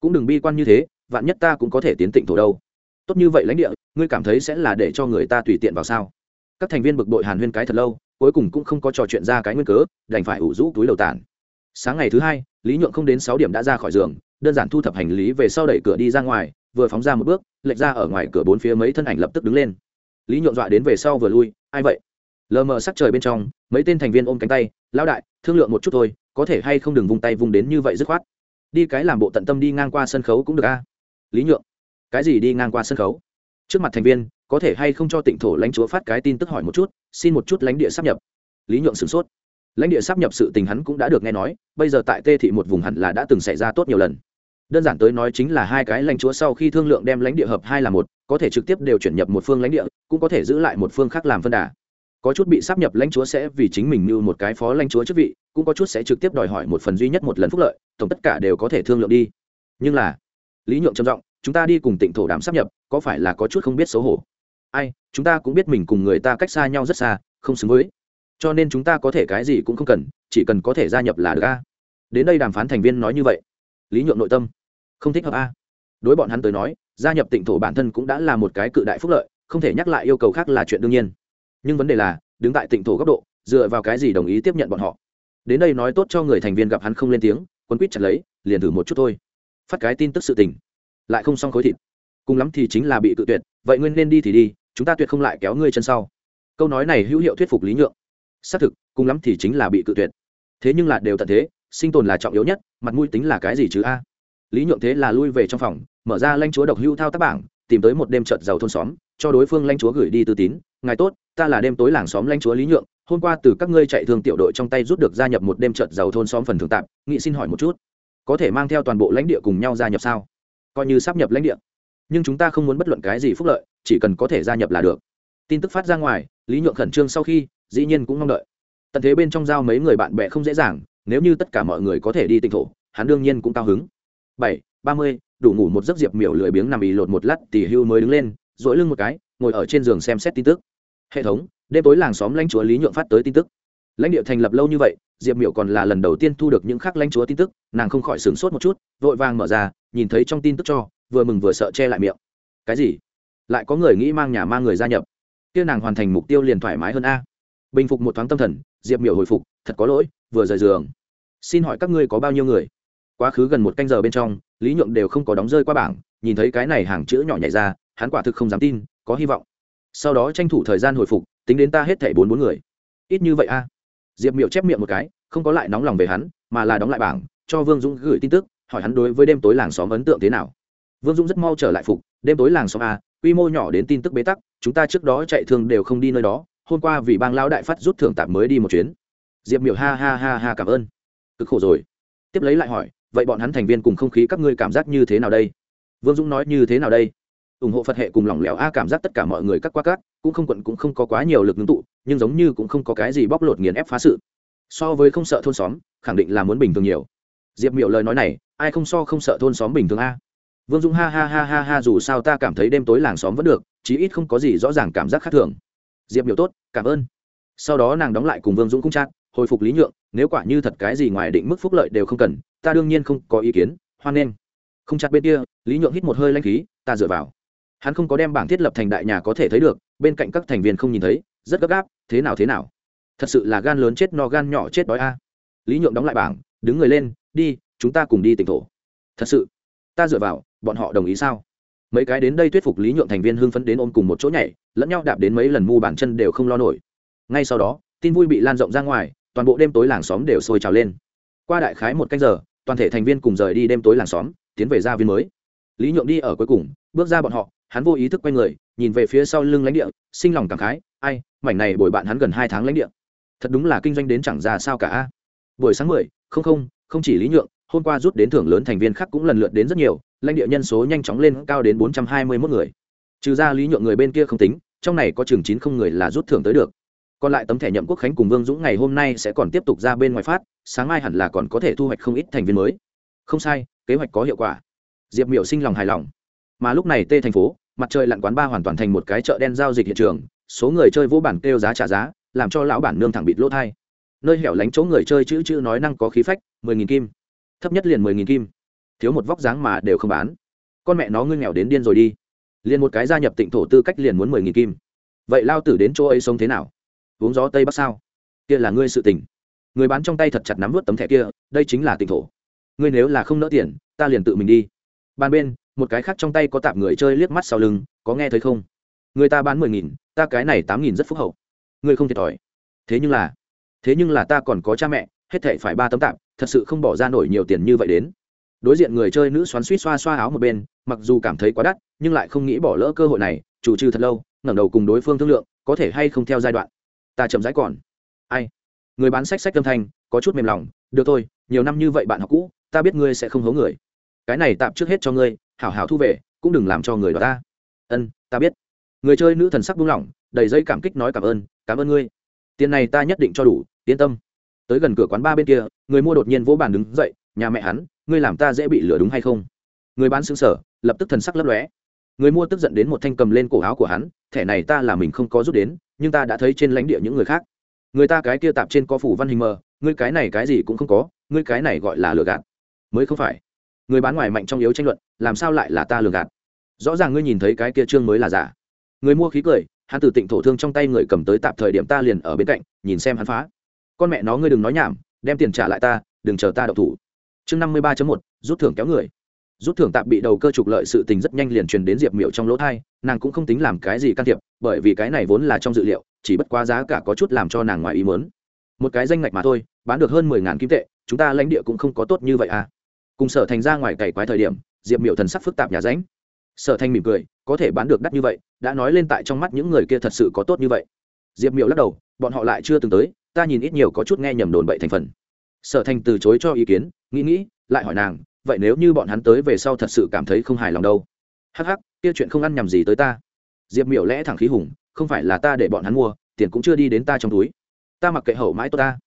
Cũng đừng bi quan như thế, vạn nhất ta cũng có thể tiến tịnh thổ đâu. Tốt như vậy lãnh địa, ngươi cảm thấy sẽ là để cho người ta tùy tiện vào sao? Các thành viên bực bội hàn huyên cái thật lâu, cuối cùng cũng không có trò chuyện ra cái nguyên cớ, đành phải ủ rũ túi đầu tản. Sáng ngày thứ hai, lý nhượng không đến sáu điểm đã ra khỏi giường, đơn giản thu thập hành lý về sau đẩy cửa đi ra ngoài, vừa phóng ra một bước, lệch ra ở ngoài cửa bốn phía mấy thân ảnh lập tức đứng lên. Lý nhượng dọa đến về sau vừa lui, ai vậy? Lờ mờ sắc trời bên trong, mấy tên thành viên ôm cánh tay, lão đại, thương lượng một chút thôi, có thể hay không đừng vung tay vung đến như vậy dứt khoát. Đi cái làm bộ tận tâm đi ngang qua sân khấu cũng được a. Lý nhượng, cái gì đi ngang qua sân khấu? Trước mặt thành viên có thể hay không cho tỉnh thổ lãnh chúa phát cái tin tức hỏi một chút, xin một chút lãnh địa sắp nhập. Lý nhượng sửng sốt. Lãnh địa sắp nhập sự tình hắn cũng đã được nghe nói, bây giờ tại tê thị một vùng hẳn là đã từng xảy ra tốt nhiều lần. Đơn giản tới nói chính là hai cái lãnh chúa sau khi thương lượng đem lãnh địa hợp hai là một, có thể trực tiếp đều chuyển nhập một phương lãnh địa, cũng có thể giữ lại một phương khác làm phân đà. Có chút bị sắp nhập lãnh chúa sẽ vì chính mình như một cái phó lãnh chúa chức vị, cũng có chút sẽ trực tiếp đòi hỏi một phần duy nhất một lần phúc lợi, tổng tất cả đều có thể thương lượng đi. Nhưng là, lý nhượng trầm giọng, chúng ta đi cùng tịnh thổ đàm sắp nhập, có phải là có chút không biết xấu hổ? Ai, chúng ta cũng biết mình cùng người ta cách xa nhau rất xa, không xứng với. Cho nên chúng ta có thể cái gì cũng không cần, chỉ cần có thể gia nhập là được a. Đến đây đàm phán thành viên nói như vậy. Lý nhượng nội tâm. Không thích hợp a. Đối bọn hắn tới nói, gia nhập tịnh thổ bản thân cũng đã là một cái cự đại phúc lợi, không thể nhắc lại yêu cầu khác là chuyện đương nhiên. Nhưng vấn đề là, đứng tại tịnh thổ góc độ, dựa vào cái gì đồng ý tiếp nhận bọn họ? Đến đây nói tốt cho người thành viên gặp hắn không lên tiếng quân quýt chặt lấy, liền thử một chút thôi. Phát cái tin tức sự tình. Lại không xong khối thịt. Cùng lắm thì chính là bị tự tuyệt, vậy nguyên nên đi thì đi chúng ta tuyệt không lại kéo ngươi chân sau. Câu nói này hữu hiệu thuyết phục lý nhượng. Xác thực, cùng lắm thì chính là bị cự tuyệt. Thế nhưng là đều tận thế, sinh tồn là trọng yếu nhất, mặt mũi tính là cái gì chứ a? Lý nhượng thế là lui về trong phòng, mở ra lãnh chúa độc hưu thao tác bảng, tìm tới một đêm trợt giàu thôn xóm, cho đối phương lãnh chúa gửi đi tư tín, ngài tốt, ta là đêm tối làng xóm lãnh chúa lý nhượng, hôm qua từ các ngươi chạy thương tiểu đội trong tay rút được gia nhập một đêm trợt giàu thôn xóm phần thường tạm, nghị xin hỏi một chút, có thể mang theo toàn bộ lãnh địa cùng nhau gia nhập sao? Coi như sắp nhập lãnh địa. Nhưng chúng ta không muốn bất luận cái gì phúc lợi chỉ cần có thể gia nhập là được. Tin tức phát ra ngoài, lý nhượng khẩn trương sau khi, dĩ nhiên cũng mong đợi. Tận thế bên trong giao mấy người bạn bè không dễ dàng, nếu như tất cả mọi người có thể đi tỉnh thổ, hắn đương nhiên cũng cao hứng. Bảy, ba mươi, đủ ngủ một giấc diệp miểu lười biếng nằm ì lột một lát, tỉ hưu mới đứng lên dỗi lưng một cái, ngồi ở trên giường xem xét tin tức. Hệ thống, đêm tối làng xóm lãnh chúa lý nhượng phát tới tin tức. Lãnh địa thành lập lâu như vậy, diệp miểu còn là lần đầu tiên thu được những khác lãnh chúa tin tức, nàng không khỏi sửng sốt một chút, vội vàng mở ra, nhìn thấy trong tin tức cho, vừa mừng vừa sợ che lại miệng. Cái gì? Lại có người nghĩ mang nhà mang người gia nhập. Kia nàng hoàn thành mục tiêu liền thoải mái hơn a. Bình phục một thoáng tâm thần, diệp miểu hồi phục, thật có lỗi, vừa rời giường. Xin hỏi các ngươi có bao nhiêu người? Quá khứ gần một canh giờ bên trong, lý nhượng đều không có đóng rơi qua bảng, nhìn thấy cái này hàng chữ nhỏ nhảy ra, hắn quả thực không dám tin, có hy vọng. Sau đó tranh thủ thời gian hồi phục, tính đến ta hết thảy bốn bốn người. Ít như vậy a. Diệp miệu chép miệng một cái, không có lại nóng lòng về hắn, mà là đóng lại bảng, cho vương dũng gửi tin tức, hỏi hắn đối với đêm tối làng xóm ấn tượng thế nào vương Dung rất mau trở lại phục, đêm tối làng xóm a, quy mô nhỏ đến tin tức bế tắc, chúng ta trước đó chạy thường đều không đi nơi đó, hôm qua vì bang lão đại phát rút thưởng tạm mới đi một chuyến. Diệp miểu ha ha ha ha cảm ơn. Cực khổ rồi. Tiếp lấy lại hỏi, vậy bọn hắn thành viên cùng không khí các ngươi cảm giác như thế nào đây? Vương dũng nói như thế nào đây? Ủng hộ phật hệ cùng lỏng lẻo a cảm giác tất cả mọi người cắt qua cắt cũng không quận cũng không có quá nhiều lực ngưng tụ, nhưng giống như cũng không có cái gì bóc lột nghiền ép phá sự. So với không sợ thôn xóm, khẳng định là muốn bình thường nhiều. Diệp miểu lời nói này, ai không so không sợ thôn xóm bình thường a? Vương dũng ha ha ha ha ha, dù sao ta cảm thấy đêm tối làng xóm vẫn được, chí ít không có gì rõ ràng cảm giác khác thường. Diệp miểu tốt, cảm ơn. Sau đó nàng đóng lại cùng vương dũng cung trát hồi phục lý nhượng, nếu quả như thật cái gì ngoài định mức phúc lợi đều không cần, ta đương nhiên không có ý kiến, hoan nghênh. Không chặt bên kia, lý nhượng hít một hơi lanh khí, ta dựa vào. Hắn không có đem bảng thiết lập thành đại nhà có thể thấy được, bên cạnh các thành viên không nhìn thấy, rất gấp gáp, thế nào thế nào? Thật sự là gan lớn chết no gan nhỏ chết đói a. Lý nhượng đóng lại bảng, đứng người lên, đi, chúng ta cùng đi tỉnh thổ. Thật sự ta dựa vào, bọn họ đồng ý sao? Mấy cái đến đây thuyết phục lý nhượng thành viên hưng phấn đến ôm cùng một chỗ nhảy, lẫn nhau đạp đến mấy lần mu bàn chân đều không lo nổi. Ngay sau đó, tin vui bị lan rộng ra ngoài, toàn bộ đêm tối làng xóm đều sôi trào lên. Qua đại khái một canh giờ, toàn thể thành viên cùng rời đi đêm tối làng xóm, tiến về gia viên mới. Lý nhượng đi ở cuối cùng, bước ra bọn họ, hắn vô ý thức quay người, nhìn về phía sau lưng lãnh địa, sinh lòng cảm khái, ai, mảnh này bồi bạn hắn gần hai tháng lãnh địa. Thật đúng là kinh doanh đến chẳng ra sao cả buổi sáng mười, không không không chỉ lý nhượng hôm qua rút đến thưởng lớn thành viên khác cũng lần lượt đến rất nhiều, lãnh địa nhân số nhanh chóng lên cao đến bốn trăm hai mươi mốt người. Trừ ra lý nhượng người bên kia không tính, trong này có chừng chín không người là rút thưởng tới được. Còn lại tấm thẻ nhậm quốc khánh cùng vương dũng ngày hôm nay sẽ còn tiếp tục ra bên ngoài phát, sáng mai hẳn là còn có thể thu hoạch không ít thành viên mới. Không sai, kế hoạch có hiệu quả. Diệp miểu sinh lòng hài lòng. Mà lúc này tê thành phố, mặt trời lặn quán ba hoàn toàn thành một cái chợ đen giao dịch hiện trường, số người chơi vô bản kêu giá trả giá, làm cho lão bản nương thẳng bịt lỗ thai. Nơi hẻo lánh chỗ người chơi chữ chữ nói năng có khí phách, mười nghìn kim thấp nhất liền mười nghìn kim. Thiếu một vóc dáng mà đều không bán. Con mẹ nó ngươi nghèo đến điên rồi đi. Liền một cái gia nhập tịnh thổ tư cách liền muốn mười nghìn kim. Vậy lao tử đến chỗ ấy sống thế nào? Uống gió tây bắc sao? Kia là ngươi sự tình. Người bán trong tay thật chặt nắm vớt tấm thẻ kia, đây chính là tịnh thổ. Ngươi nếu là không nỡ tiền, ta liền tự mình đi. Bàn bên, một cái khác trong tay có tạm người chơi liếc mắt sau lưng, có nghe thấy không? Người ta bán mười nghìn, ta cái này tám nghìn rất phúc hậu. Ngươi không thiệt thòi. Thế nhưng là, thế nhưng là ta còn có cha mẹ, hết thệ phải ba tấm tạm thật sự không bỏ ra nổi nhiều tiền như vậy đến. Đối diện người chơi nữ xoắn suýt xoa xoa áo một bên, mặc dù cảm thấy quá đắt, nhưng lại không nghĩ bỏ lỡ cơ hội này, chủ trừ thật lâu, ngẩng đầu cùng đối phương thương lượng, có thể hay không theo giai đoạn. Ta chậm rãi còn. Ai? Người bán sách sách âm thanh, có chút mềm lòng, được thôi, nhiều năm như vậy bạn học cũ, ta biết ngươi sẽ không hố người. Cái này tạm trước hết cho ngươi, hảo hảo thu về, cũng đừng làm cho người đó ta. Ân, ta biết. Người chơi nữ thần sắc buông lỏng, đầy dây cảm kích nói cảm ơn cảm ơn ngươi. Tiền này ta nhất định cho đủ, yên tâm tới gần cửa quán ba bên kia, người mua đột nhiên vỗ bàn đứng dậy, nhà mẹ hắn, ngươi làm ta dễ bị lừa đúng hay không? Người bán xứng sở, lập tức thần sắc lấp lóe. Người mua tức giận đến một thanh cầm lên cổ áo của hắn, thẻ này ta là mình không có rút đến, nhưng ta đã thấy trên lãnh địa những người khác. Người ta cái kia tạp trên có phủ văn hình mờ, ngươi cái này cái gì cũng không có, ngươi cái này gọi là lừa gạt. Mới không phải. Người bán ngoài mạnh trong yếu tranh luận, làm sao lại là ta lừa gạt? Rõ ràng ngươi nhìn thấy cái kia trương mới là giả. Người mua khí cười, hắn từ tịnh thổ thương trong tay người cầm tới tạp thời điểm ta liền ở bên cạnh, nhìn xem hắn phá con mẹ nó ngươi đừng nói nhảm, đem tiền trả lại ta, đừng chờ ta đậu thủ. Chương năm mươi ba một, rút thưởng kéo người. Rút thưởng tạm bị đầu cơ trục lợi sự tình rất nhanh liền truyền đến diệp miệu trong lỗ thai, nàng cũng không tính làm cái gì can thiệp, bởi vì cái này vốn là trong dự liệu, chỉ bất quá giá cả có chút làm cho nàng ngoài ý mớn một cái danh ngạch mà thôi, bán được hơn mười ngàn kim tệ, chúng ta lãnh địa cũng không có tốt như vậy à. Cùng sở thành ra ngoài cày quái thời điểm, diệp miệu thần sắc phức tạp nhà ránh. Sở thành mỉm cười, có thể bán được đắt như vậy, đã nói lên tại trong mắt những người kia thật sự có tốt như vậy. Diệp miệu lắc đầu, bọn họ lại chưa từng tới ta nhìn ít nhiều có chút nghe nhầm đồn bậy thành phần. Sở thành từ chối cho ý kiến, nghĩ nghĩ, lại hỏi nàng, vậy nếu như bọn hắn tới về sau thật sự cảm thấy không hài lòng đâu? Hắc hắc, kia chuyện không ăn nhầm gì tới ta. Diệp miểu lẽ thẳng khí hùng, không phải là ta để bọn hắn mua, tiền cũng chưa đi đến ta trong túi. Ta mặc kệ hậu mãi tốt ta.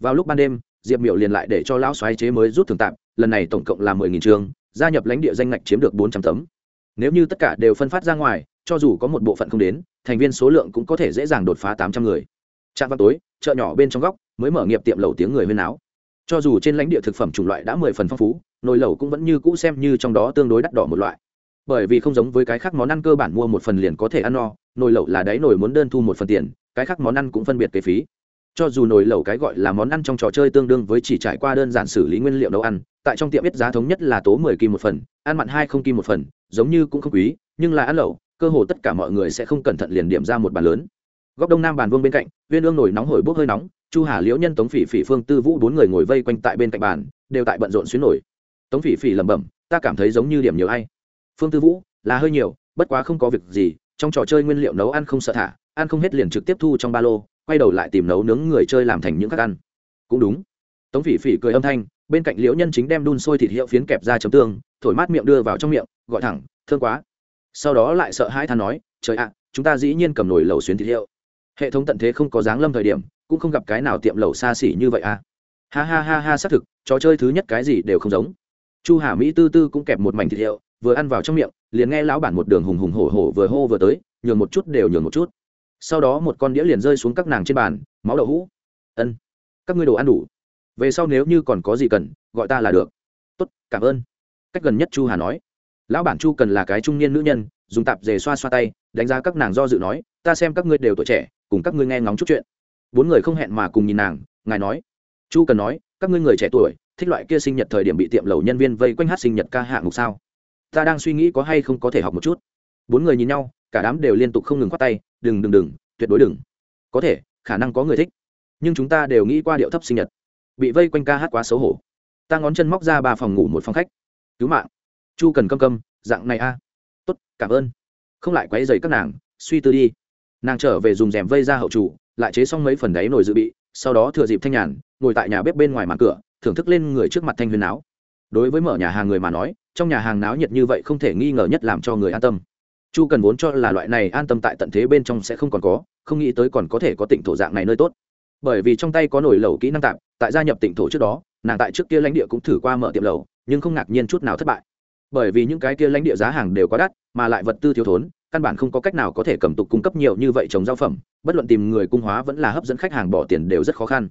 Vào lúc ban đêm, diệp miểu liền lại để cho lão xoáy chế mới rút thường tạm, lần này tổng cộng là mười nghìn trường, gia nhập lãnh địa danh ngạch chiếm được bốn trăm tấm. Nếu như tất cả đều phân phát ra ngoài, cho dù có một bộ phận không đến, thành viên số lượng cũng có thể dễ dàng đột phá tám trăm người. Trạm vào tối chợ nhỏ bên trong góc mới mở nghiệp tiệm lẩu tiếng người huyên áo. Cho dù trên lãnh địa thực phẩm chủng loại đã mười phần phong phú, nồi lẩu cũng vẫn như cũ xem như trong đó tương đối đắt đỏ một loại. Bởi vì không giống với cái khác món ăn cơ bản mua một phần liền có thể ăn no, nồi lẩu là đáy nồi muốn đơn thu một phần tiền, cái khác món ăn cũng phân biệt cái phí. Cho dù nồi lẩu cái gọi là món ăn trong trò chơi tương đương với chỉ trải qua đơn giản xử lý nguyên liệu nấu ăn, tại trong tiệm biết giá thống nhất là tố mười kim một phần, ăn mặn hai không kim một phần, giống như cũng không quý, nhưng là ăn lẩu, cơ hồ tất cả mọi người sẽ không cẩn thận liền điểm ra một bàn lớn góc đông nam bàn vương bên cạnh viên ương nổi nóng hổi bốc hơi nóng, chu hà liễu nhân tống phỉ phỉ phương tư vũ bốn người ngồi vây quanh tại bên cạnh bàn, đều tại bận rộn xuyến nổi. tống phỉ phỉ lẩm bẩm, ta cảm thấy giống như điểm nhiều ai. Phương tư vũ, là hơi nhiều, bất quá không có việc gì, trong trò chơi nguyên liệu nấu ăn không sợ thả, ăn không hết liền trực tiếp thu trong ba lô, quay đầu lại tìm nấu nướng người chơi làm thành những các ăn. Cũng đúng. Tống phỉ phỉ cười âm thanh, bên cạnh liễu nhân chính đem đun sôi thịt hiệu phiến kẹp ra chấm tương, thổi mát miệng đưa vào trong miệng, gọi thẳng, thương quá. Sau đó lại sợ hãi than nói, trời ạ, chúng ta dĩ nhiên cầm nồi lẩu xuyến thịt hiệu hệ thống tận thế không có dáng lâm thời điểm, cũng không gặp cái nào tiệm lẩu xa xỉ như vậy à. Ha ha ha ha, xác thực, trò chơi thứ nhất cái gì đều không giống. Chu hà mỹ tư tư cũng kẹp một mảnh thịt hiệu, vừa ăn vào trong miệng, liền nghe lão bản một đường hùng hùng hổ hổ vừa hô vừa tới, nhường một chút đều nhường một chút. Sau đó một con đĩa liền rơi xuống các nàng trên bàn, máu đậu hũ. Ân, các ngươi đồ ăn đủ. Về sau nếu như còn có gì cần, gọi ta là được. Tốt, cảm ơn. Cách gần nhất chu hà nói. Lão bản chu cần là cái trung niên nữ nhân, dùng tạp dề xoa xoa tay, đánh giá các nàng do dự nói, ta xem các ngươi đều tuổi trẻ cùng các ngươi nghe ngóng chút chuyện. Bốn người không hẹn mà cùng nhìn nàng, ngài nói. Chu cần nói, các ngươi người trẻ tuổi, thích loại kia sinh nhật thời điểm bị tiệm lầu nhân viên vây quanh hát sinh nhật ca hạng mục sao? Ta đang suy nghĩ có hay không có thể học một chút. Bốn người nhìn nhau, cả đám đều liên tục không ngừng khoát tay, đừng đừng đừng, tuyệt đối đừng. Có thể, khả năng có người thích. Nhưng chúng ta đều nghĩ qua điệu thấp sinh nhật. Bị vây quanh ca hát quá xấu hổ. Ta ngón chân móc ra ba phòng ngủ một phòng khách. Cứu mạng. Chu cần câm câm, dạng này a. Tốt, cảm ơn. Không lại quấy dày các nàng, suy tư đi nàng trở về dùng rèm vây ra hậu chủ, lại chế xong mấy phần đáy nồi dự bị, sau đó thừa dịp thanh nhàn, ngồi tại nhà bếp bên ngoài màn cửa, thưởng thức lên người trước mặt thanh huyền áo. Đối với mở nhà hàng người mà nói, trong nhà hàng náo nhiệt như vậy không thể nghi ngờ nhất làm cho người an tâm. Chu cần vốn cho là loại này an tâm tại tận thế bên trong sẽ không còn có, không nghĩ tới còn có thể có tỉnh thổ dạng này nơi tốt. Bởi vì trong tay có nổi lẩu kỹ năng tạm, tại gia nhập tỉnh thổ trước đó, nàng tại trước kia lãnh địa cũng thử qua mở tiệm lẩu, nhưng không ngạc nhiên chút nào thất bại. Bởi vì những cái kia lãnh địa giá hàng đều quá đắt, mà lại vật tư thiếu thốn căn bản không có cách nào có thể cầm tục cung cấp nhiều như vậy trồng giao phẩm bất luận tìm người cung hóa vẫn là hấp dẫn khách hàng bỏ tiền đều rất khó khăn.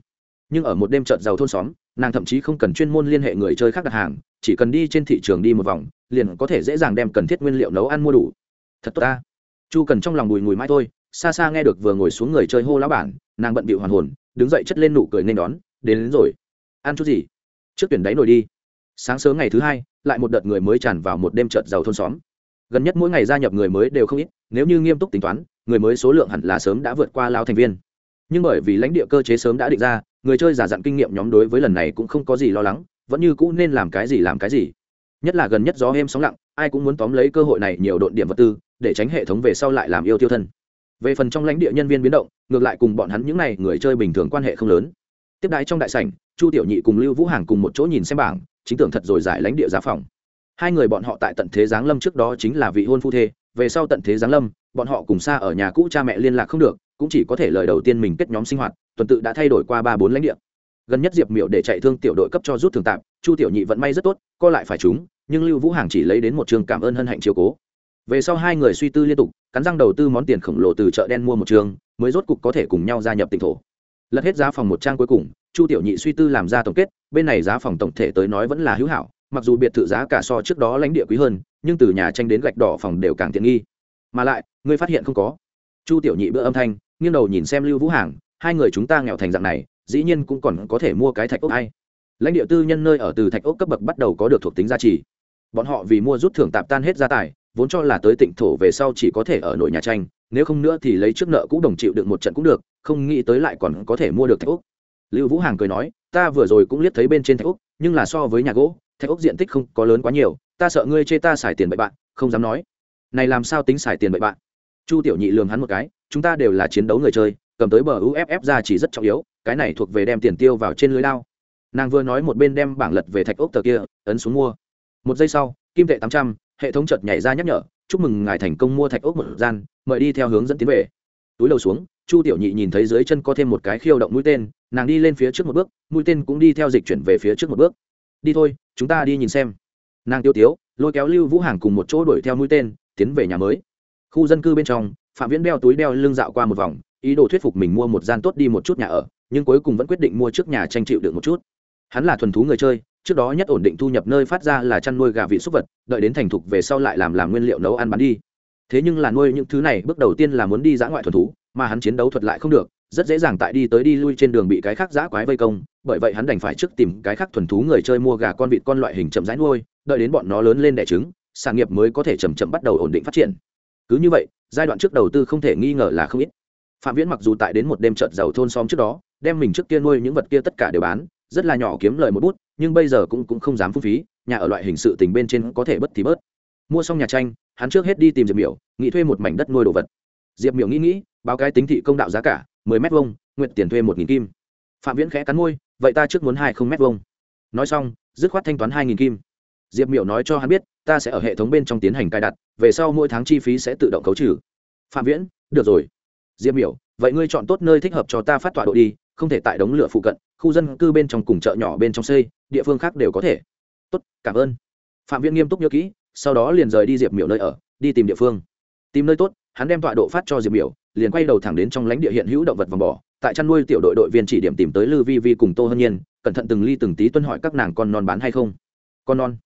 Nhưng ở một đêm trợt giàu thôn xóm nàng thậm chí không cần chuyên môn liên hệ người chơi khác đặt hàng chỉ cần đi trên thị trường đi một vòng liền có thể dễ dàng đem cần thiết nguyên liệu nấu ăn mua đủ. Thật tốt ta. Chu cần trong lòng bùi ngùi mãi thôi xa xa nghe được vừa ngồi xuống người chơi hô lão bản nàng bận bịu hoàn hồn đứng dậy chất lên nụ cười nên đón đến, đến rồi. Ăn chút gì? Trước tuyển đáy nổi đi. Sáng sớm ngày thứ hai lại một đợt người mới tràn vào một đêm trợt giàu thôn xóm gần nhất mỗi ngày gia nhập người mới đều không ít, nếu như nghiêm túc tính toán, người mới số lượng hẳn là sớm đã vượt qua lao thành viên. Nhưng bởi vì lãnh địa cơ chế sớm đã định ra, người chơi giả dặn kinh nghiệm nhóm đối với lần này cũng không có gì lo lắng, vẫn như cũ nên làm cái gì làm cái gì. Nhất là gần nhất gió êm sóng lặng, ai cũng muốn tóm lấy cơ hội này nhiều độn điểm vật tư, để tránh hệ thống về sau lại làm yêu tiêu thân. Về phần trong lãnh địa nhân viên biến động, ngược lại cùng bọn hắn những n à y người chơi bình thường quan hệ không lớn. Tiếp đái trong đại sảnh, chu tiểu nhị cùng lưu vũ hàng cùng một chỗ nhìn xem bảng, chính tưởng thật rồi giải lãnh địa giá phòng hai người bọn họ tại tận thế giáng lâm trước đó chính là vị hôn phu thê, về sau tận thế giáng lâm, bọn họ cùng xa ở nhà cũ cha mẹ liên lạc không được, cũng chỉ có thể lời đầu tiên mình kết nhóm sinh hoạt, tuần tự đã thay đổi qua ba bốn lãnh địa. Gần nhất diệp miệu để chạy thương tiểu đội cấp cho rút thường tạm, chu tiểu nhị vận may rất tốt, co lại phải chúng, nhưng lưu vũ hàng chỉ lấy đến một trường cảm ơn hân hạnh chiều cố. Về sau hai người suy tư liên tục, cắn răng đầu tư món tiền khổng lồ từ chợ đen mua một trường, mới rốt cục có thể cùng nhau gia nhập tỉnh thổ. Lật hết giá phòng một trang cuối cùng, chu tiểu nhị suy tư làm ra tổng kết, bên này giá phòng tổng thể tới nói vẫn là hữu hảo mặc dù biệt thự giá cả so trước đó lãnh địa quý hơn, nhưng từ nhà tranh đến gạch đỏ phòng đều càng tiện nghi. Mà lại, ngươi phát hiện không có. Chu tiểu nhị bữa âm thanh, nghiêng đầu nhìn xem lưu vũ hàng, hai người chúng ta nghèo thành dạng này, dĩ nhiên cũng còn có thể mua cái thạch ốc hay. Lãnh địa tư nhân nơi ở từ thạch ốc cấp bậc bắt đầu có được thuộc tính giá trị. Bọn họ vì mua rút thưởng tạp tan hết gia tài, vốn cho là tới tịnh thổ về sau chỉ có thể ở nội nhà tranh, nếu không nữa thì lấy trước nợ cũng đồng chịu được một trận cũng được, không nghĩ tới lại còn có thể mua được thạch ốc. Lưu vũ hàng cười nói, ta vừa rồi cũng liếc thấy bên trên thạch úc nhưng là so với nhà gỗ thạch ốc diện tích không có lớn quá nhiều, ta sợ ngươi chê ta xài tiền bậy bạn, không dám nói. Này làm sao tính xài tiền bậy bạn? Chu tiểu nhị lường hắn một cái, chúng ta đều là chiến đấu người chơi, cầm tới bờ uff ra chỉ rất trọng yếu, cái này thuộc về đem tiền tiêu vào trên lưới lao. Nàng vừa nói một bên đem bảng lật về thạch ốc tờ kia, ấn xuống mua. Một giây sau, kim tệ tám trăm, hệ thống chợt nhảy ra nhắc nhở, chúc mừng ngài thành công mua thạch ốc một gian, mời đi theo hướng dẫn tiến về. Túi đầu xuống, chu tiểu nhị nhìn thấy dưới chân có thêm một cái khiêu động mũi tên, nàng đi lên phía trước một bước, mũi tên cũng đi theo dịch chuyển về phía trước một bước. Đi thôi chúng ta đi nhìn xem. Nàng tiêu tiếu, lôi kéo lưu vũ hàng cùng một chỗ đuổi theo mũi tên, tiến về nhà mới. Khu dân cư bên trong, phạm viễn đeo túi đeo lưng dạo qua một vòng, ý đồ thuyết phục mình mua một gian tốt đi một chút nhà ở, nhưng cuối cùng vẫn quyết định mua trước nhà tranh chịu được một chút. Hắn là thuần thú người chơi, trước đó nhất ổn định thu nhập nơi phát ra là chăn nuôi gà vị súc vật, đợi đến thành thục về sau lại làm làm nguyên liệu nấu ăn bán đi. Thế nhưng là nuôi những thứ này, bước đầu tiên là muốn đi dã ngoại thuần thú, mà hắn chiến đấu thuật lại không được rất dễ dàng tại đi tới đi lui trên đường bị cái khác giã quái vây công, bởi vậy hắn đành phải trước tìm cái khác thuần thú người chơi mua gà con vịt con loại hình chậm rãi nuôi, đợi đến bọn nó lớn lên đẻ trứng, sản nghiệp mới có thể chầm chậm bắt đầu ổn định phát triển. Cứ như vậy, giai đoạn trước đầu tư không thể nghi ngờ là không ít. Phạm viễn mặc dù tại đến một đêm trợt giàu thôn xóm trước đó, đem mình trước kia nuôi những vật kia tất cả đều bán, rất là nhỏ kiếm lời một bút, nhưng bây giờ cũng cũng không dám phung phí, nhà ở loại hình sự tình bên trên có thể bất thì bớt. Mua xong nhà tranh, hắn trước hết đi tìm diệp miểu nghĩ thuê một mảnh đất nuôi đồ vật. Diệp miểu nghĩ nghĩ, báo cái tính thị công đạo giá cả mười mét vuông, nguyện tiền thuê một nghìn kim. Phạm viễn khẽ cắn môi, vậy ta trước muốn hai không mét vuông. Nói xong, dứt khoát thanh toán hai nghìn kim. Diệp miểu nói cho hắn biết, ta sẽ ở hệ thống bên trong tiến hành cài đặt, về sau mỗi tháng chi phí sẽ tự động khấu trừ. Phạm viễn, được rồi. Diệp miểu, vậy ngươi chọn tốt nơi thích hợp cho ta phát tọa độ đi, không thể tại đống lửa phụ cận, khu dân cư bên trong cùng chợ nhỏ bên trong xây, địa phương khác đều có thể. Tốt, cảm ơn. Phạm viễn nghiêm túc nhớ kỹ, sau đó liền rời đi diệp miểu nơi ở, đi tìm địa phương. Tìm nơi tốt, hắn đem tọa độ phát cho diệp miểu liền quay đầu thẳng đến trong lãnh địa hiện hữu động vật vòng bỏ tại chăn nuôi tiểu đội đội viên chỉ điểm tìm tới lư vi vi cùng tô hân nhiên, cẩn thận từng ly từng tí tuân hỏi các nàng con non bán hay không. Con non?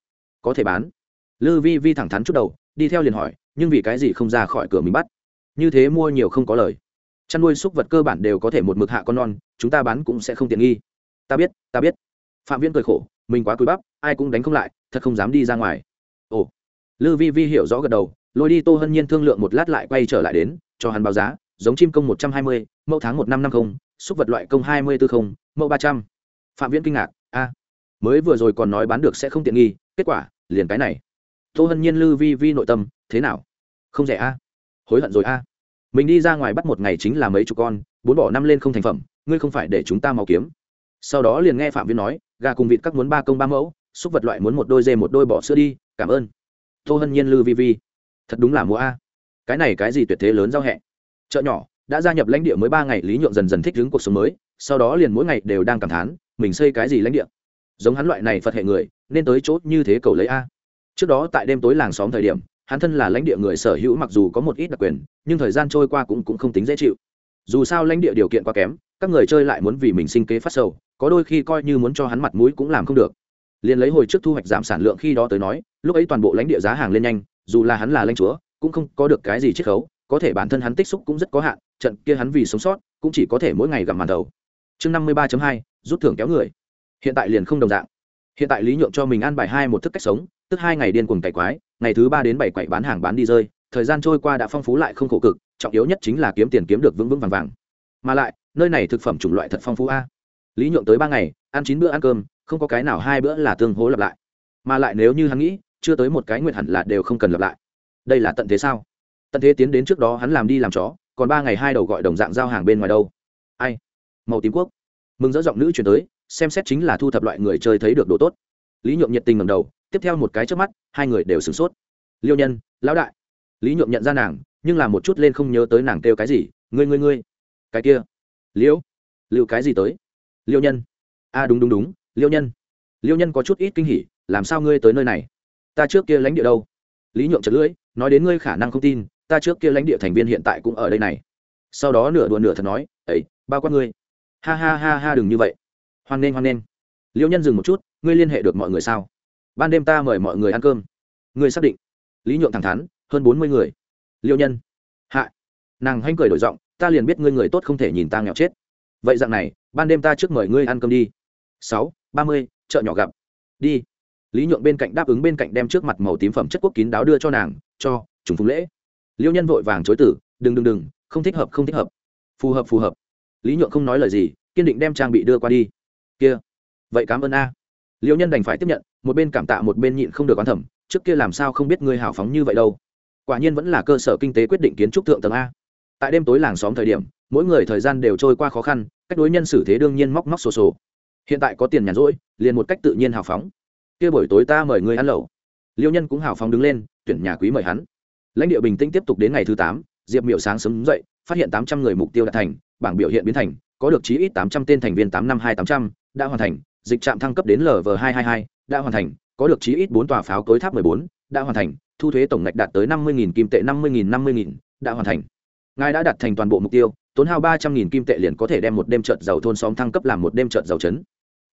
Có thể bán. Lư vi vi thẳng thắn chút đầu, đi theo liền hỏi, nhưng vì cái gì không ra khỏi cửa mình bắt? Như thế mua nhiều không có lời. Chăn nuôi súc vật cơ bản đều có thể một mực hạ con non, chúng ta bán cũng sẽ không tiện nghi. Ta biết ta biết. Phạm viễn cười khổ, mình quá cúi bắp, ai cũng đánh không lại, thật không dám đi ra ngoài. Ồ. Lư vi vi hiểu rõ gật đầu, lôi đi tô hân nhiên thương lượng một lát lại quay trở lại đến, cho hắn báo giá giống chim công một trăm hai mươi, mẫu tháng một năm năm không xúc vật loại công hai mươi tư không, mẫu ba trăm. Phạm viễn kinh ngạc, a, mới vừa rồi còn nói bán được sẽ không tiện nghi, kết quả, liền cái này. Tô hân nhiên lư vi vi nội tâm, thế nào? Không rẻ a. Hối hận rồi a. Mình đi ra ngoài bắt một ngày chính là mấy chục con, bốn bỏ năm lên không thành phẩm, ngươi không phải để chúng ta mau kiếm. Sau đó liền nghe phạm viễn nói, gà cùng vịt các muốn ba công ba mẫu xúc vật loại muốn một đôi dê một đôi bỏ sữa đi, cảm ơn. Tô hân nhiên lư vi vi. Thật đúng là mua a. Cái này cái gì tuyệt thế lớn giao hẹ? Chợ nhỏ đã gia nhập lãnh địa mới ba ngày lý nhượng dần dần thích ứng cuộc sống mới sau đó liền mỗi ngày đều đang cảm thán mình xây cái gì lãnh địa. Giống hắn loại này phật hệ người nên tới chốt như thế cầu lấy a. Trước đó tại đêm tối làng xóm thời điểm hắn thân là lãnh địa người sở hữu mặc dù có một ít đặc quyền nhưng thời gian trôi qua cũng, cũng không tính dễ chịu. Dù sao lãnh địa điều kiện quá kém các người chơi lại muốn vì mình sinh kế phát sầu có đôi khi coi như muốn cho hắn mặt mũi cũng làm không được. Liền lấy hồi trước thu hoạch giảm sản lượng khi đó tới nói lúc ấy toàn bộ lãnh địa giá hàng lên nhanh dù là hắn là lãnh chúa cũng không có được cái gì chiết khấu có thể bản thân hắn tích xúc cũng rất có hạn, trận kia hắn vì sống sót, cũng chỉ có thể mỗi ngày gặp màn đầu. Chương năm mươi ba hai, rút thưởng kéo người. Hiện tại liền không đồng dạng. Hiện tại lý nhượng cho mình ăn bài hai một thức cách sống, tức hai ngày điên cuồng cày quái, ngày thứ ba đến bảy quậy bán hàng bán đi rơi, thời gian trôi qua đã phong phú lại không khổ cực, trọng yếu nhất chính là kiếm tiền kiếm được vững vững vàng vàng. Mà lại, nơi này thực phẩm chủng loại thật phong phú a. Lý nhượng tới ba ngày, ăn chín bữa ăn cơm, không có cái nào hai bữa là tương hố lặp lại. Mà lại nếu như hắn nghĩ, chưa tới một cái nguyện hẳn là đều không cần lặp lại. Đây là tận thế sao? Tận thế tiến đến trước đó hắn làm đi làm chó còn ba ngày hai đầu gọi đồng dạng giao hàng bên ngoài đâu. Ai? Màu tím quốc. Mừng rỡ giọng nữ chuyển tới xem xét chính là thu thập loại người chơi thấy được đồ tốt. Lý nhượng nhiệt tình ngầm đầu tiếp theo một cái trước mắt hai người đều sửng sốt. Liêu nhân lão đại. Lý nhượng nhận ra nàng nhưng là một chút lên không nhớ tới nàng kêu cái gì ngươi ngươi ngươi. Cái kia. Liễu liệu cái gì tới? Liêu nhân. A à, đúng đúng đúng liêu nhân. Liêu nhân có chút ít kinh hỉ làm sao ngươi tới nơi này? Ta trước kia lánh địa đâu? Lý nhượng chật lưỡi nói đến ngươi khả năng không tin ta trước kia lãnh địa thành viên hiện tại cũng ở đây này. Sau đó nửa đùa nửa thật nói ấy bao quát ngươi. Ha ha ha ha, đừng như vậy. Hoan nghênh hoan nghênh. Liêu nhân dừng một chút, ngươi liên hệ được mọi người sao? Ban đêm ta mời mọi người ăn cơm. Ngươi xác định? Lý nhượng thẳng thắn, hơn bốn mươi người. Liêu nhân. Hạ. Nàng hanh cười đổi giọng, ta liền biết ngươi người tốt không thể nhìn ta nghèo chết. Vậy dạng này, ban đêm ta trước mời ngươi ăn cơm đi. Sáu, ba mươi, chợ nhỏ gặp. Đi. Lý nhượng bên cạnh đáp ứng bên cạnh đem trước mặt màu tím phẩm chất quốc kín đáo đưa cho nàng, cho, trùng phùng lễ liêu nhân vội vàng chối tử đừng đừng đừng, không thích hợp, không thích hợp. Phù hợp phù hợp. Lý nhượng không nói lời gì, kiên định đem trang bị đưa qua đi. Kia, vậy cảm ơn a. Liêu nhân đành phải tiếp nhận, một bên cảm tạ, một bên nhịn không được oán thẩm trước kia làm sao không biết ngươi hào phóng như vậy đâu. Quả nhiên vẫn là cơ sở kinh tế quyết định kiến trúc thượng tầng a. Tại đêm tối làng xóm thời điểm, mỗi người thời gian đều trôi qua khó khăn, cách đối nhân xử thế đương nhiên móc móc sổ sổ. Hiện tại có tiền nhàn rỗi, liền một cách tự nhiên hào phóng. Kia buổi tối ta mời người ăn lẩu. Liêu nhân cũng hào phóng đứng lên, tuyển nhà quý mời hắn lãnh địa bình tĩnh tiếp tục đến ngày thứ tám diệp miểu sáng sớm dậy phát hiện tám trăm người mục tiêu đã thành bảng biểu hiện biến thành có được chí ít tám trăm tên thành viên tám năm hai tám trăm đã hoàn thành dịch trạm thăng cấp đến lv hai hai hai đã hoàn thành có được chí ít bốn tòa pháo cối tháp mười bốn đã hoàn thành thu thuế tổng ngạch đạt tới năm mươi kim tệ năm mươi năm mươi đã hoàn thành. Ngài đã đạt thành toàn bộ mục tiêu tốn hao ba trăm nghìn kim tệ liền có thể đem một đêm trợt giàu thôn xóm thăng cấp làm một đêm trợt giàu chấn,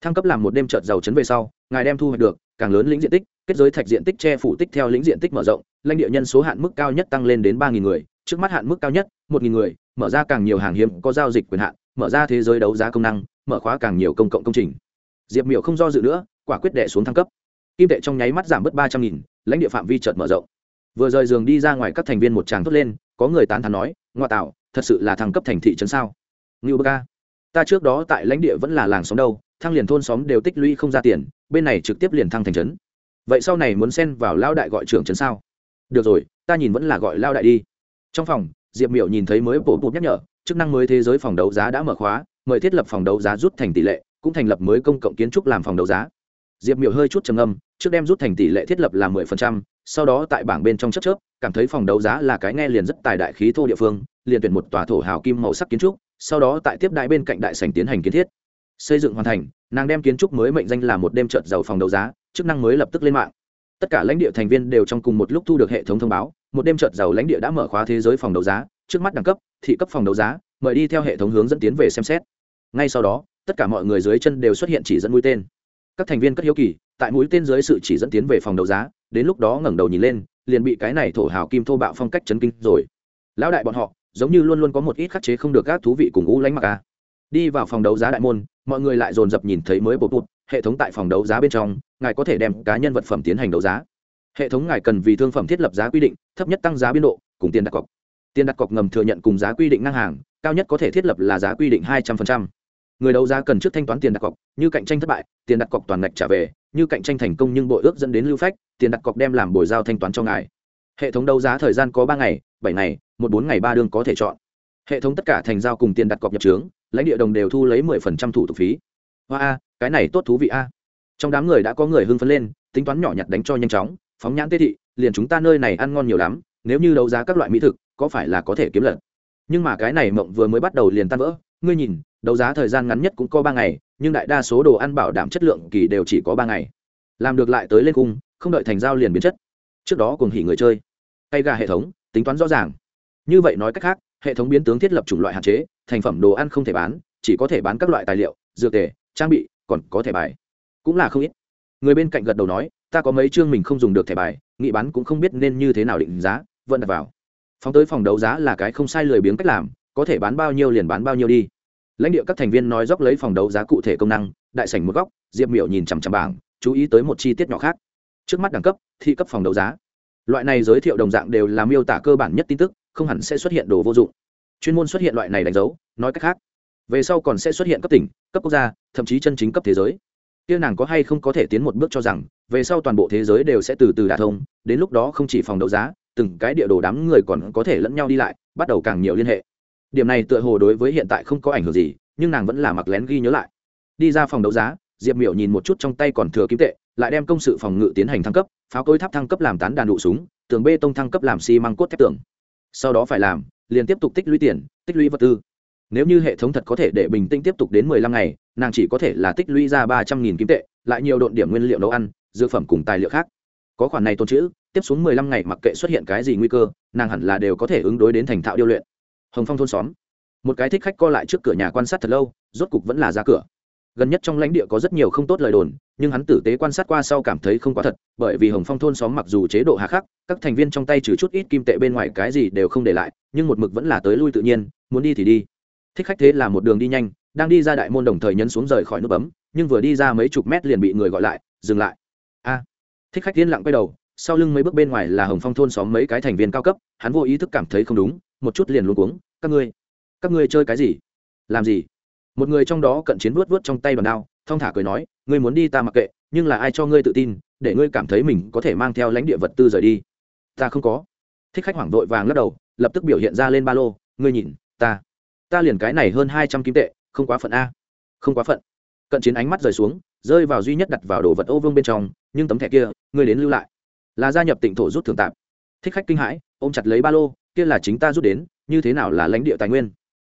thăng cấp làm một đêm trợt giàu chấn về sau ngài đem thu hoạch được càng lớn lĩnh diện tích kết giới thạch diện tích che phủ tích theo lĩnh diện tích mở rộng lãnh địa nhân số hạn mức cao nhất tăng lên đến ba nghìn người, trước mắt hạn mức cao nhất, một nghìn người, mở ra càng nhiều hàng hiếm có giao dịch quyền hạn, mở ra thế giới đấu giá công năng, mở khóa càng nhiều công cộng công trình. Diệp miểu không do dự nữa, quả quyết đệ xuống thăng cấp. Kim tệ trong nháy mắt giảm bớt ba trăm nghìn, lãnh địa phạm vi chợt mở rộng. Vừa rời giường đi ra ngoài các thành viên một tràng thốt lên, có người tán thán nói, ngoa tạo, thật sự là thăng cấp thành thị trấn sao? Ngưu bơ ca, ta trước đó tại lãnh địa vẫn là làng xóm đâu, thăng liền thôn xóm đều tích lũy không ra tiền, bên này trực tiếp liền thăng thành trấn. Vậy sau này muốn xen vào lao đại gọi trưởng trấn sao? Được rồi, ta nhìn vẫn là gọi lao đại đi. Trong phòng, diệp miểu nhìn thấy mới bổ bụt nhắc nhở, chức năng mới thế giới phòng đấu giá đã mở khóa, mời thiết lập phòng đấu giá rút thành tỷ lệ, cũng thành lập mới công cộng kiến trúc làm phòng đấu giá. Diệp miểu hơi chút trầm âm trước đem rút thành tỷ lệ thiết lập là mười phần trăm, sau đó tại bảng bên trong chấp chớp, cảm thấy phòng đấu giá là cái nghe liền rất tài đại khí thô địa phương, liền tuyển một tòa thổ hào kim màu sắc kiến trúc, sau đó tại tiếp đại bên cạnh đại sảnh tiến hành kiến thiết. Xây dựng hoàn thành, nàng đem kiến trúc mới mệnh danh là một đêm trợt giàu phòng đấu giá, chức năng mới lập tức lên mạng tất cả lãnh địa thành viên đều trong cùng một lúc thu được hệ thống thông báo, một đêm trợt giàu lãnh địa đã mở khóa thế giới phòng đấu giá, trước mắt đẳng cấp, thị cấp phòng đấu giá, mời đi theo hệ thống hướng dẫn tiến về xem xét. Ngay sau đó, tất cả mọi người dưới chân đều xuất hiện chỉ dẫn mũi tên. Các thành viên cất hiếu kỳ, tại mũi tên dưới sự chỉ dẫn tiến về phòng đấu giá, đến lúc đó ngẩng đầu nhìn lên, liền bị cái này thổ hào kim thô bạo phong cách chấn kinh rồi. Lão đại bọn họ, giống như luôn luôn có một ít khắc chế không được các thú vị cùng ngũ lánh mặc a đi vào phòng đấu giá đại môn, mọi người lại dồn dập nhìn thấy mới bột bụt hệ thống tại phòng đấu giá bên trong ngài có thể đem cá nhân vật phẩm tiến hành đấu giá. Hệ thống ngài cần vì thương phẩm thiết lập giá quy định, thấp nhất tăng giá biên độ, cùng tiền đặt cọc. Tiền đặt cọc ngầm thừa nhận cùng giá quy định ngang hàng, cao nhất có thể thiết lập là giá quy định hai trăm linh người đấu giá cần trước thanh toán tiền đặt cọc, như cạnh tranh thất bại, tiền đặt cọc toàn ngạch trả về, như cạnh tranh thành công nhưng bội ước dẫn đến lưu phách, tiền đặt cọc đem làm bồi giao thanh toán cho ngài. Hệ thống đấu giá thời gian có ba ngày, bảy ngày, một bốn ngày ba đương có thể chọn. Hệ thống tất cả thành giao cùng tiền đặt cọc nhập trướng, lãnh địa đồng đều thu lấy mười phần trăm thủ tục phí. Hoa a cái này tốt thú vị a trong đám người đã có người hưng phấn lên, tính toán nhỏ nhặt đánh cho nhanh chóng, phóng nhãn tê thị, liền chúng ta nơi này ăn ngon nhiều lắm, nếu như đấu giá các loại mỹ thực, có phải là có thể kiếm lận nhưng mà cái này mộng vừa mới bắt đầu liền tan vỡ, ngươi nhìn, đấu giá thời gian ngắn nhất cũng có ba ngày, nhưng đại đa số đồ ăn bảo đảm chất lượng kỳ đều chỉ có ba ngày. Làm được lại tới lên cung, không đợi thành giao liền biến chất. Trước đó cùng hỉ người chơi. Tay gà hệ thống, tính toán rõ ràng. Như vậy nói cách khác, hệ thống biến tướng thiết lập chủng loại hạn chế, thành phẩm đồ ăn không thể bán, chỉ có thể bán các loại tài liệu, dược tề, trang bị, còn có thể bài cũng là không ít. Người bên cạnh gật đầu nói, ta có mấy chương mình không dùng được thẻ bài, nghị bán cũng không biết nên như thế nào định giá, vẫn đặt vào. Phóng tới phòng đấu giá là cái không sai lười biếng cách làm, có thể bán bao nhiêu liền bán bao nhiêu đi. Lãnh địa các thành viên nói dốc lấy phòng đấu giá cụ thể công năng, đại sảnh một góc, diệp miểu nhìn chằm chằm bảng, chú ý tới một chi tiết nhỏ khác. Trước mắt đẳng cấp, thị cấp phòng đấu giá. Loại này giới thiệu đồng dạng đều là miêu tả cơ bản nhất tin tức, không hẳn sẽ xuất hiện đồ vô dụng. Chuyên môn xuất hiện loại này đánh dấu, nói cách khác, về sau còn sẽ xuất hiện cấp tỉnh, cấp quốc gia, thậm chí chân chính cấp thế giới kia nàng có hay không có thể tiến một bước cho rằng, về sau toàn bộ thế giới đều sẽ từ từ đả thông, đến lúc đó không chỉ phòng đấu giá, từng cái địa đồ đám người còn có thể lẫn nhau đi lại, bắt đầu càng nhiều liên hệ. Điểm này tựa hồ đối với hiện tại không có ảnh hưởng gì, nhưng nàng vẫn là mặc lén ghi nhớ lại. Đi ra phòng đấu giá, diệp miểu nhìn một chút trong tay còn thừa kiếm tệ, lại đem công sự phòng ngự tiến hành thăng cấp, pháo cối tháp thăng cấp làm tán đàn đụ súng, tường bê tông thăng cấp làm xi măng cốt thép tường. Sau đó phải làm, liền tiếp tục tích lũy tiền, tích lũy vật tư nếu như hệ thống thật có thể để bình tĩnh tiếp tục đến mười lăm ngày, nàng chỉ có thể là tích lũy ra ba trăm nghìn kim tệ, lại nhiều độn điểm nguyên liệu nấu ăn, dược phẩm cùng tài liệu khác. Có khoản này tồn chữ tiếp xuống mười lăm ngày mặc kệ xuất hiện cái gì nguy cơ, nàng hẳn là đều có thể ứng đối đến thành thạo điêu luyện. Hồng phong thôn xóm. Một cái thích khách co lại trước cửa nhà quan sát thật lâu, rốt cục vẫn là ra cửa. Gần nhất trong lãnh địa có rất nhiều không tốt lời đồn, nhưng hắn tử tế quan sát qua sau cảm thấy không quá thật, bởi vì hồng phong thôn xóm mặc dù chế độ hạ khắc, các thành viên trong tay trừ chút ít kim tệ bên ngoài cái gì đều không để lại, nhưng một mực vẫn là tới lui tự nhiên, muốn đi thì đi thích khách thế là một đường đi nhanh, đang đi ra đại môn đồng thời nhấn xuống rời khỏi nút bấm, nhưng vừa đi ra mấy chục mét liền bị người gọi lại, dừng lại. A. Thích khách yên lặng quay đầu, sau lưng mấy bước bên ngoài là hồng phong thôn xóm mấy cái thành viên cao cấp, hắn vô ý thức cảm thấy không đúng, một chút liền luôn cuống, các ngươi các ngươi chơi cái gì? Làm gì? Một người trong đó cận chiến vuốt vuốt trong tay bàn đao, thong thả cười nói, ngươi muốn đi ta mặc kệ, nhưng là ai cho ngươi tự tin, để ngươi cảm thấy mình có thể mang theo lãnh địa vật tư rời đi? Ta không có. Thích khách hoảng vội vàng lắc đầu, lập tức biểu hiện ra lên ba lô, ngươi nhìn, ta ta liền cái này hơn hai trăm kim tệ, không quá phận a. Không quá phận. Cận chiến ánh mắt rời xuống, rơi vào duy nhất đặt vào đồ vật ô vương bên trong, nhưng tấm thẻ kia, ngươi đến lưu lại. Là gia nhập tỉnh thổ rút thường tạp thích khách kinh hãi, ôm chặt lấy ba lô, kia là chính ta rút đến, như thế nào là lãnh địa tài nguyên?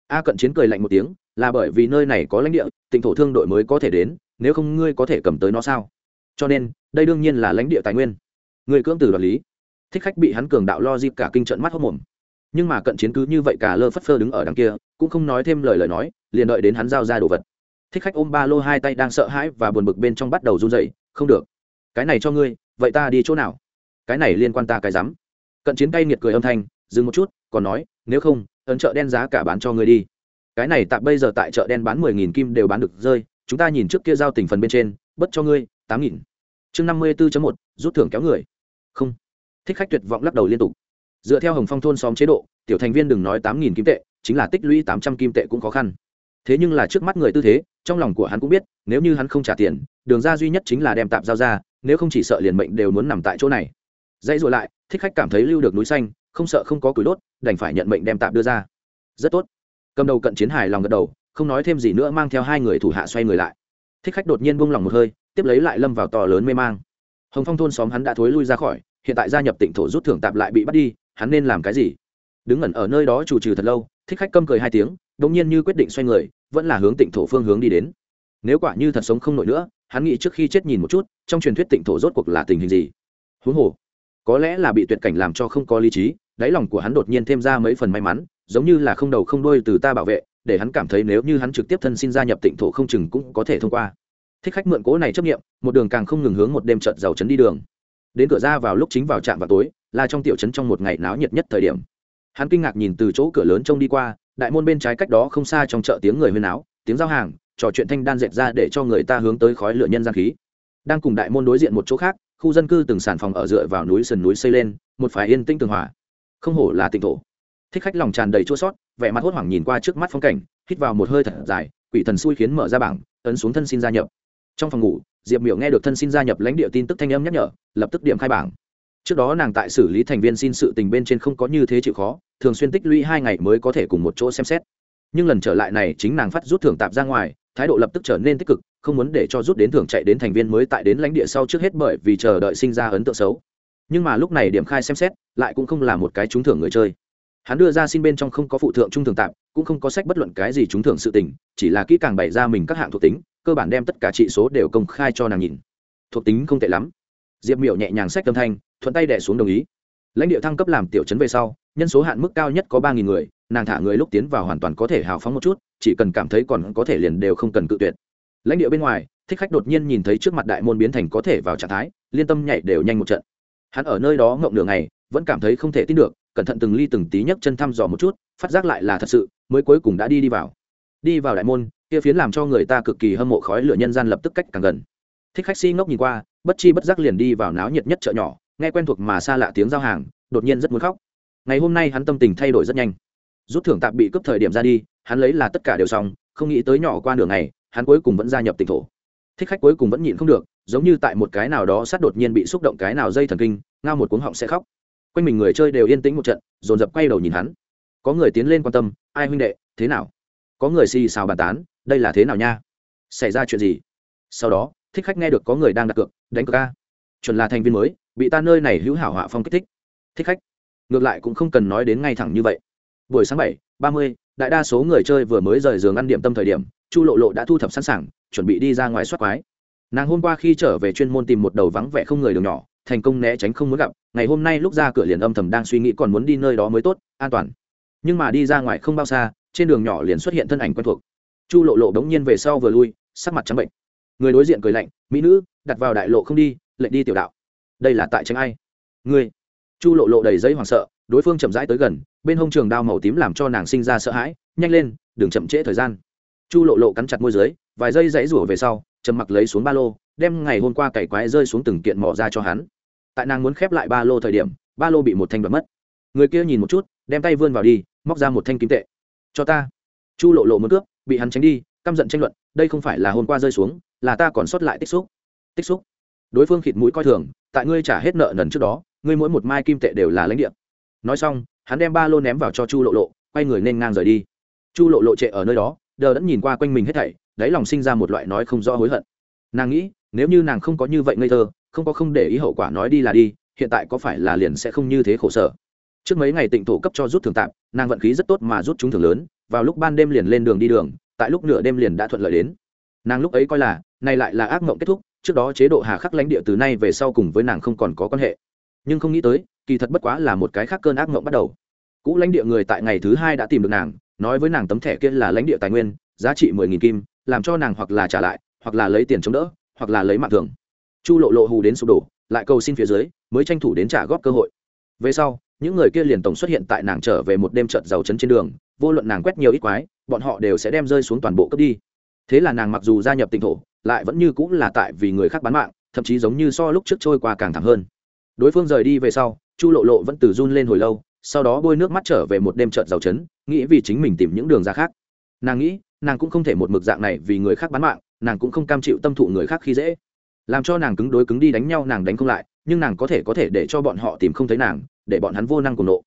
A cận chiến cười lạnh một tiếng, là bởi vì nơi này có lãnh địa tỉnh thổ thương đội mới có thể đến, nếu không ngươi có thể cầm tới nó sao? Cho nên, đây đương nhiên là lãnh địa tài nguyên. Người cưỡng từ đoạt lý. Thích khách bị hắn cường đạo lo dịp cả kinh trận mắt hốc mồm. Nhưng mà cận chiến cứ như vậy cả lơ phất phơ đứng ở đằng kia cũng không nói thêm lời lời nói, liền đợi đến hắn giao ra đồ vật. Thích khách ôm ba lô hai tay đang sợ hãi và buồn bực bên trong bắt đầu run dậy không được. Cái này cho ngươi, vậy ta đi chỗ nào? Cái này liên quan ta cái rắm. Cận chiến tay nghiệt cười âm thanh, dừng một chút, còn nói, nếu không, ấn chợ đen giá cả bán cho ngươi đi. Cái này tạm bây giờ tại chợ đen bán mười nghìn kim đều bán được rơi, chúng ta nhìn trước kia giao tình phần bên trên, bất cho ngươi, tám nghìn. Chương năm mươi bốn một, rút thưởng kéo người. Không. Thích khách tuyệt vọng lắc đầu liên tục. Dựa theo hồng phong thôn xóm chế độ, tiểu thành viên đừng nói tám nghìn kim tệ chính là tích lũy tám trăm kim tệ cũng khó khăn. Thế nhưng là trước mắt người tư thế, trong lòng của hắn cũng biết, nếu như hắn không trả tiền, đường ra duy nhất chính là đem tạm giao ra, nếu không chỉ sợ liền mệnh đều muốn nằm tại chỗ này. Dãy rồi lại, thích khách cảm thấy lưu được núi xanh, không sợ không có củi đốt, đành phải nhận mệnh đem tạm đưa ra. Rất tốt. Cầm đầu cận chiến hài lòng gật đầu, không nói thêm gì nữa mang theo hai người thủ hạ xoay người lại. Thích khách đột nhiên buông lòng một hơi, tiếp lấy lại lâm vào to lớn mê mang. Hồng phong thôn xóm hắn đã thối lui ra khỏi, hiện tại gia nhập tỉnh thổ rút thưởng tạm lại bị bắt đi, hắn nên làm cái gì? Đứng ngẩn ở nơi đó chủ trừ thật lâu thích khách câm cười hai tiếng đ nhiên như quyết định xoay người, vẫn là hướng tỉnh thổ phương hướng đi đến. Nếu quả như thật sống không nổi nữa, hắn nghĩ trước khi chết nhìn một chút, trong truyền thuyết tỉnh thổ rốt cuộc là tình hình gì? Huống hồ, có lẽ là bị tuyệt cảnh làm cho không có lý trí, đáy lòng của hắn đột nhiên thêm ra mấy phần may mắn, giống như là không đầu không đôi từ ta bảo vệ, để hắn cảm thấy nếu như hắn trực tiếp thân xin gia nhập tỉnh thổ không chừng cũng có thể thông qua. Thích khách mượn cố này chấp nghiệm một đường càng không ngừng hướng một đêm trận giàu chấn đi đường. Đến cửa ra vào lúc chính vào trạm vào tối, là trong tiểu trấn trong một ngày náo nhiệt nhất thời điểm hắn kinh ngạc nhìn từ chỗ cửa lớn trông đi qua, đại môn bên trái cách đó không xa trong chợ tiếng người huyên áo tiếng giao hàng, trò chuyện thanh đan dệt ra để cho người ta hướng tới khói lửa nhân gian khí. Đang cùng đại môn đối diện một chỗ khác, khu dân cư từng sản phòng ở dựa vào núi sườn núi xây lên, một phái yên tĩnh tường hòa. Không hổ là tịnh thổ. Thích khách lòng tràn đầy chua sót, vẻ mặt hốt hoảng nhìn qua trước mắt phong cảnh, hít vào một hơi thật dài, quỷ thần xui khiến mở ra bảng, ấn xuống thân xin gia nhập. Trong phòng ngủ, diệp miểu nghe được thân xin gia nhập lãnh địa tin tức thanh âm nhắc nhở, lập tức điểm khai bảng. Trước đó nàng tại xử lý thành viên xin sự tình bên trên không có như thế chịu khó thường xuyên tích lũy hai ngày mới có thể cùng một chỗ xem xét. Nhưng lần trở lại này chính nàng phát rút thưởng tạp ra ngoài, thái độ lập tức trở nên tích cực, không muốn để cho rút đến thưởng chạy đến thành viên mới tại đến lãnh địa sau trước hết bởi vì chờ đợi sinh ra ấn tượng xấu. Nhưng mà lúc này điểm khai xem xét, lại cũng không là một cái trúng thưởng người chơi. Hắn đưa ra xin bên trong không có phụ thượng trung thường tạm cũng không có sách bất luận cái gì trúng thưởng sự tình, chỉ là kỹ càng bày ra mình các hạng thuộc tính, cơ bản đem tất cả trị số đều công khai cho nàng nhìn. Thuộc tính không tệ lắm. Diệp miểu nhẹ nhàng sách tâm thanh, thuận tay đẻ xuống đồng ý. Lãnh địa thăng cấp làm tiểu chấn về sau nhân số hạn mức cao nhất có ba nghìn người, nàng thả người lúc tiến vào hoàn toàn có thể hào phóng một chút, chỉ cần cảm thấy còn có thể liền đều không cần cự tuyệt. Lãnh địa bên ngoài, thích khách đột nhiên nhìn thấy trước mặt đại môn biến thành có thể vào trạng thái, liên tâm nhảy đều nhanh một trận. Hắn ở nơi đó ngộng nửa ngày, vẫn cảm thấy không thể tin được, cẩn thận từng ly từng tí nhấc chân thăm dò một chút, phát giác lại là thật sự, mới cuối cùng đã đi đi vào. Đi vào đại môn, kia phiến làm cho người ta cực kỳ hâm mộ khói lửa nhân gian lập tức cách càng gần. Thích khách si ngốc nhìn qua, bất chi bất giác liền đi vào náo nhiệt nhất chợ nhỏ, nghe quen thuộc mà xa lạ tiếng giao hàng, đột nhiên rất muốn khóc ngày hôm nay hắn tâm tình thay đổi rất nhanh. Rút thưởng tạm bị cướp thời điểm ra đi, hắn lấy là tất cả đều xong, không nghĩ tới nhỏ qua nửa ngày, hắn cuối cùng vẫn gia nhập tỉnh thổ. Thích khách cuối cùng vẫn nhịn không được, giống như tại một cái nào đó sát đột nhiên bị xúc động cái nào dây thần kinh, ngao một cuống họng sẽ khóc. Quanh mình người chơi đều yên tĩnh một trận, dồn dập quay đầu nhìn hắn. Có người tiến lên quan tâm, ai huynh đệ, thế nào? Có người xì xào bàn tán, đây là thế nào nha? Xảy ra chuyện gì? Sau đó, thích khách nghe được có người đang đặt cược, đánh cược ca chuẩn là thành viên mới, bị ta nơi này hữu hảo họa phong kích thích. Thích khách ngược lại cũng không cần nói đến ngay thẳng như vậy. Buổi sáng bảy, ba mươi, đại đa số người chơi vừa mới rời giường ăn điểm tâm thời điểm, chu lộ lộ đã thu thập sẵn sàng, chuẩn bị đi ra ngoài soát quái. Nàng hôm qua khi trở về chuyên môn tìm một đầu vắng vẻ không người đường nhỏ, thành công né tránh không muốn gặp, ngày hôm nay lúc ra cửa liền âm thầm đang suy nghĩ còn muốn đi nơi đó mới tốt, an toàn. Nhưng mà đi ra ngoài không bao xa, trên đường nhỏ liền xuất hiện thân ảnh quen thuộc. Chu lộ lộ đống nhiên về sau vừa lui, sắc mặt trắng bệnh. Người đối diện cười lạnh, mỹ nữ, đặt vào đại lộ không đi, lệnh đi tiểu đạo. Đây là tại tránh ai? Ngươi chu lộ lộ đầy giấy hoảng sợ, đối phương chậm rãi tới gần, bên hông trường đao màu tím làm cho nàng sinh ra sợ hãi, nhanh lên, đừng chậm trễ thời gian. Chu lộ lộ cắn chặt môi dưới, vài giây dãy rủa về sau, trầm mặc lấy xuống ba lô, đem ngày hôm qua cày quái rơi xuống từng kiện mỏ ra cho hắn. Tại nàng muốn khép lại ba lô thời điểm, ba lô bị một thanh đoạt mất. Người kia nhìn một chút, đem tay vươn vào đi, móc ra một thanh kim tệ. Cho ta. Chu lộ lộ muốn cướp, bị hắn tránh đi, căm giận tranh luận, đây không phải là hôm qua rơi xuống, là ta còn sót lại tích xúc. Tích xúc. Đối phương khịt mũi coi thường, tại ngươi trả hết nợ nần trước đó ngươi mỗi một mai kim tệ đều là lãnh địa. Nói xong, hắn đem ba lô ném vào cho chu lộ lộ, quay người nên ngang rời đi. Chu lộ lộ trệ ở nơi đó, đờ đẫn nhìn qua quanh mình hết thảy, đáy lòng sinh ra một loại nói không rõ hối hận. Nàng nghĩ, nếu như nàng không có như vậy ngây thơ, không có không để ý hậu quả nói đi là đi, hiện tại có phải là liền sẽ không như thế khổ sở? Trước mấy ngày tịnh thổ cấp cho rút thường tạm, nàng vận khí rất tốt mà rút chúng thường lớn, vào lúc ban đêm liền lên đường đi đường, tại lúc nửa đêm liền đã thuận lợi đến. Nàng lúc ấy coi là, nay lại là ác mộng kết thúc, trước đó chế độ hà khắc lãnh địa từ nay về sau cùng với nàng không còn có quan hệ nhưng không nghĩ tới, kỳ thật bất quá là một cái khác cơn ác mộng bắt đầu. Cũ lãnh địa người tại ngày thứ hai đã tìm được nàng, nói với nàng tấm thẻ kia là lãnh địa tài nguyên, giá trị mười nghìn kim, làm cho nàng hoặc là trả lại, hoặc là lấy tiền chống đỡ, hoặc là lấy mạng thường chu lộ lộ hù đến sụp đổ, lại cầu xin phía dưới, mới tranh thủ đến trả góp cơ hội. Về sau, những người kia liền tổng xuất hiện tại nàng trở về một đêm trận giàu chấn trên đường, vô luận nàng quét nhiều ít quái, bọn họ đều sẽ đem rơi xuống toàn bộ cướp đi. Thế là nàng mặc dù gia nhập tỉnh thổ, lại vẫn như cũng là tại vì người khác bán mạng, thậm chí giống như so lúc trước trôi qua càng thẳng hơn đối phương rời đi về sau, chu lộ lộ vẫn từ run lên hồi lâu, sau đó bôi nước mắt trở về một đêm trợt giàu chấn, nghĩ vì chính mình tìm những đường ra khác. Nàng nghĩ, nàng cũng không thể một mực dạng này vì người khác bán mạng, nàng cũng không cam chịu tâm thụ người khác khi dễ. Làm cho nàng cứng đối cứng đi đánh nhau nàng đánh không lại, nhưng nàng có thể có thể để cho bọn họ tìm không thấy nàng, để bọn hắn vô năng cùng nộ.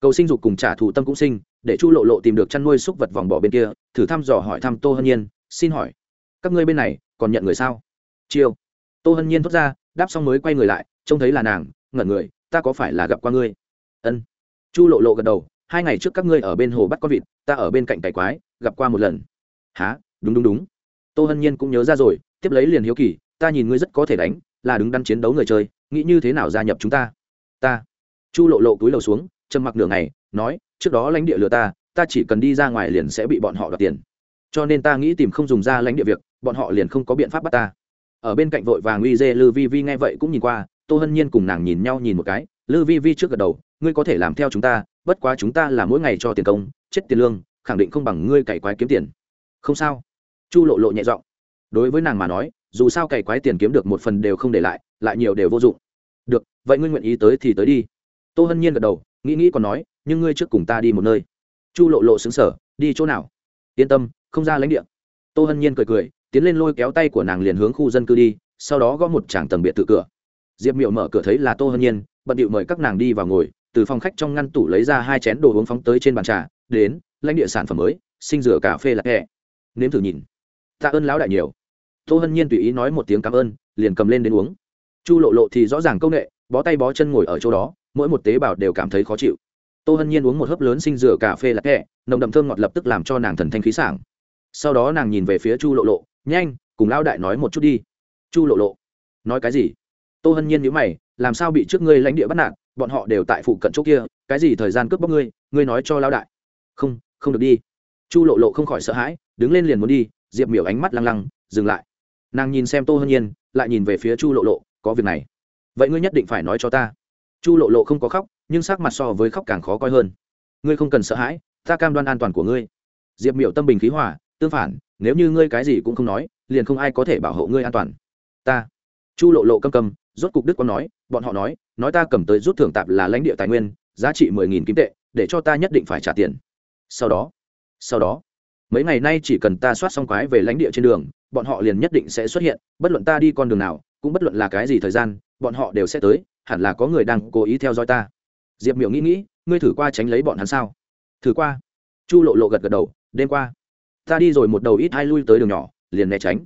Cầu sinh dục cùng trả thù tâm cũng sinh, để chu lộ lộ tìm được chăn nuôi súc vật vòng bỏ bên kia, thử thăm dò hỏi thăm tô hân nhiên, xin hỏi, các ngươi bên này còn nhận người sao? Chiêu. Tô hân nhiên thốt ra, đáp xong mới quay người lại trông thấy là nàng, ngẩn người, ta có phải là gặp qua ngươi? Ân. Chu lộ lộ gật đầu, hai ngày trước các ngươi ở bên hồ bắt con vịt, ta ở bên cạnh cày quái, gặp qua một lần. Há đúng đúng đúng. Tô hân nhiên cũng nhớ ra rồi, tiếp lấy liền hiếu kỳ, ta nhìn ngươi rất có thể đánh, là đứng đắn chiến đấu người chơi, nghĩ như thế nào gia nhập chúng ta? Ta. Chu lộ lộ túi lầu xuống, trầm mặc nửa ngày, nói, trước đó lãnh địa lừa ta ta chỉ cần đi ra ngoài liền sẽ bị bọn họ đoạt tiền. Cho nên ta nghĩ tìm không dùng ra lãnh địa việc, bọn họ liền không có biện pháp bắt ta. Ở bên cạnh vội vàng uy dê lư vi vi nghe vậy cũng nhìn qua tô hân nhiên cùng nàng nhìn nhau nhìn một cái, lư vi vi trước gật đầu, ngươi có thể làm theo chúng ta, bất quá chúng ta là mỗi ngày cho tiền công, chết tiền lương, khẳng định không bằng ngươi cày quái kiếm tiền. Không sao. Chu lộ lộ nhẹ giọng. Đối với nàng mà nói, dù sao cày quái tiền kiếm được một phần đều không để lại lại nhiều đều vô dụng. Được, vậy ngươi nguyện ý tới thì tới đi. Tô hân nhiên gật đầu, nghĩ nghĩ còn nói, nhưng ngươi trước cùng ta đi một nơi. Chu lộ lộ xứng sở đi chỗ nào? Yên tâm, không ra lãnh địa. Tô hân nhiên cười cười, tiến lên lôi kéo tay của nàng liền hướng khu dân cư đi, sau đó gõ một tràng tầng biệt tự cửa diệp miệu mở cửa thấy là tô hân nhiên, bận điệu mời các nàng đi vào ngồi, từ phòng khách trong ngăn tủ lấy ra hai chén đồ uống phóng tới trên bàn trà, đến, lãnh địa sản phẩm mới, sinh rửa cà phê lạc hẹ nếm thử nhìn. Tạ ơn lão đại nhiều. Tô hân nhiên tùy ý nói một tiếng cảm ơn, liền cầm lên đến uống. Chu lộ lộ thì rõ ràng công nghệ bó tay bó chân ngồi ở chỗ đó, mỗi một tế bào đều cảm thấy khó chịu. Tô hân nhiên uống một hớp lớn sinh rửa cà phê lạc hẹ nồng đậm thơm ngọt lập tức làm cho nàng thần thanh khí sảng. Sau đó nàng nhìn về phía chu lộ lộ, nhanh, cùng lão đại nói một chút đi. Chu lộ lộ, nói cái gì? Tô hân nhiên nhữ mày, làm sao bị trước ngươi lãnh địa bắt nạt, bọn họ đều tại phụ cận chỗ kia, cái gì thời gian cướp bóc ngươi ngươi nói cho lao đại. Không không được đi. Chu lộ lộ không khỏi sợ hãi, đứng lên liền muốn đi, diệp miểu ánh mắt lăng lăng, dừng lại. Nàng nhìn xem tô hân nhiên, lại nhìn về phía chu lộ lộ, có việc này. Vậy ngươi nhất định phải nói cho ta. Chu lộ lộ không có khóc, nhưng sắc mặt so với khóc càng khó coi hơn. Ngươi không cần sợ hãi, ta cam đoan an toàn của ngươi. Diệp miểu tâm bình khí hòa, tương phản, nếu như ngươi cái gì cũng không nói, liền không ai có thể bảo hộ ngươi an toàn. Ta. Chu lộ lộ câm câm rốt cục đức quang nói, bọn họ nói nói ta cầm tới rút thưởng tạp là lãnh địa tài nguyên, giá trị mười nghìn kim tệ, để cho ta nhất định phải trả tiền. Sau đó sau đó, mấy ngày nay chỉ cần ta soát xong quái về lãnh địa trên đường, bọn họ liền nhất định sẽ xuất hiện, bất luận ta đi con đường nào, cũng bất luận là cái gì thời gian, bọn họ đều sẽ tới, hẳn là có người đang cố ý theo dõi ta. Diệp miểu nghĩ nghĩ, ngươi thử qua tránh lấy bọn hắn sao? Thử qua. Chu lộ lộ gật gật đầu, đêm qua, ta đi rồi một đầu ít hai lui tới đường nhỏ, liền né tránh.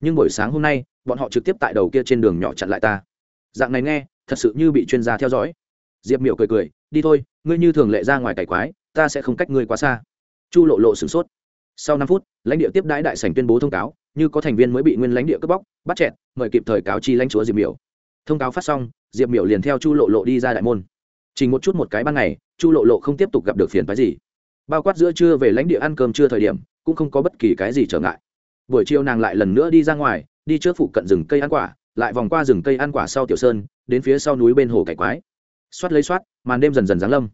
Nhưng buổi sáng hôm nay, bọn họ trực tiếp tại đầu kia trên đường nhỏ chặn lại ta dạng này nghe, thật sự như bị chuyên gia theo dõi. Diệp miểu cười cười, đi thôi, ngươi như thường lệ ra ngoài cải quái, ta sẽ không cách ngươi quá xa. Chu lộ lộ sửng sốt. Sau năm phút, lãnh địa tiếp đãi đại sảnh tuyên bố thông cáo, như có thành viên mới bị nguyên lãnh địa cướp bóc, bắt chẹt, mời kịp thời cáo chi lãnh chúa diệp miểu. Thông cáo phát xong, diệp miểu liền theo chu lộ lộ đi ra đại môn. Chỉ một chút một cái ban ngày, chu lộ lộ không tiếp tục gặp được phiền phái gì. Bao quát giữa trưa về lãnh địa ăn cơm trưa thời điểm, cũng không có bất kỳ cái gì trở ngại. Buổi chiều nàng lại lần nữa đi ra ngoài, đi trước phụ cận rừng cây ăn quả lại vòng qua rừng cây ăn quả sau tiểu sơn, đến phía sau núi bên hồ cải quái. Xoát lấy xoát, màn đêm dần dần giáng lâm.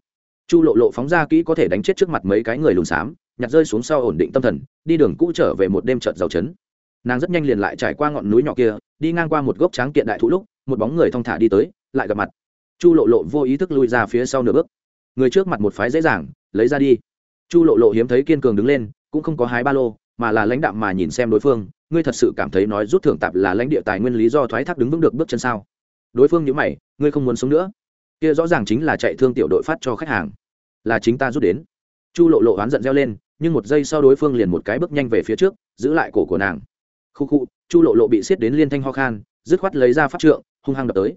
Chu lộ lộ phóng ra kỹ có thể đánh chết trước mặt mấy cái người lùn xám, nhặt rơi xuống sau ổn định tâm thần, đi đường cũ trở về một đêm trợt giàu chấn. Nàng rất nhanh liền lại trải qua ngọn núi nhỏ kia, đi ngang qua một gốc tráng kiện đại thụ lúc, một bóng người thong thả đi tới, lại gặp mặt. Chu lộ lộ vô ý thức lui ra phía sau nửa bước. Người trước mặt một phái dễ dàng, lấy ra đi. Chu lộ lộ hiếm thấy kiên cường đứng lên, cũng không có hái ba lô, mà là lãnh đạm mà nhìn xem đối phương ngươi thật sự cảm thấy nói rút thưởng tạp là lãnh địa tài nguyên lý do thoái thác đứng vững được bước chân sao? Đối phương nhữ mày, ngươi không muốn sống nữa. Kia rõ ràng chính là chạy thương tiểu đội phát cho khách hàng. Là chính ta rút đến. Chu lộ lộ oán giận reo lên, nhưng một giây sau đối phương liền một cái bước nhanh về phía trước, giữ lại cổ của nàng. Khu khu, chu lộ lộ bị xiết đến liên thanh ho khan, dứt khoát lấy ra pháp trượng, hung hăng đập tới.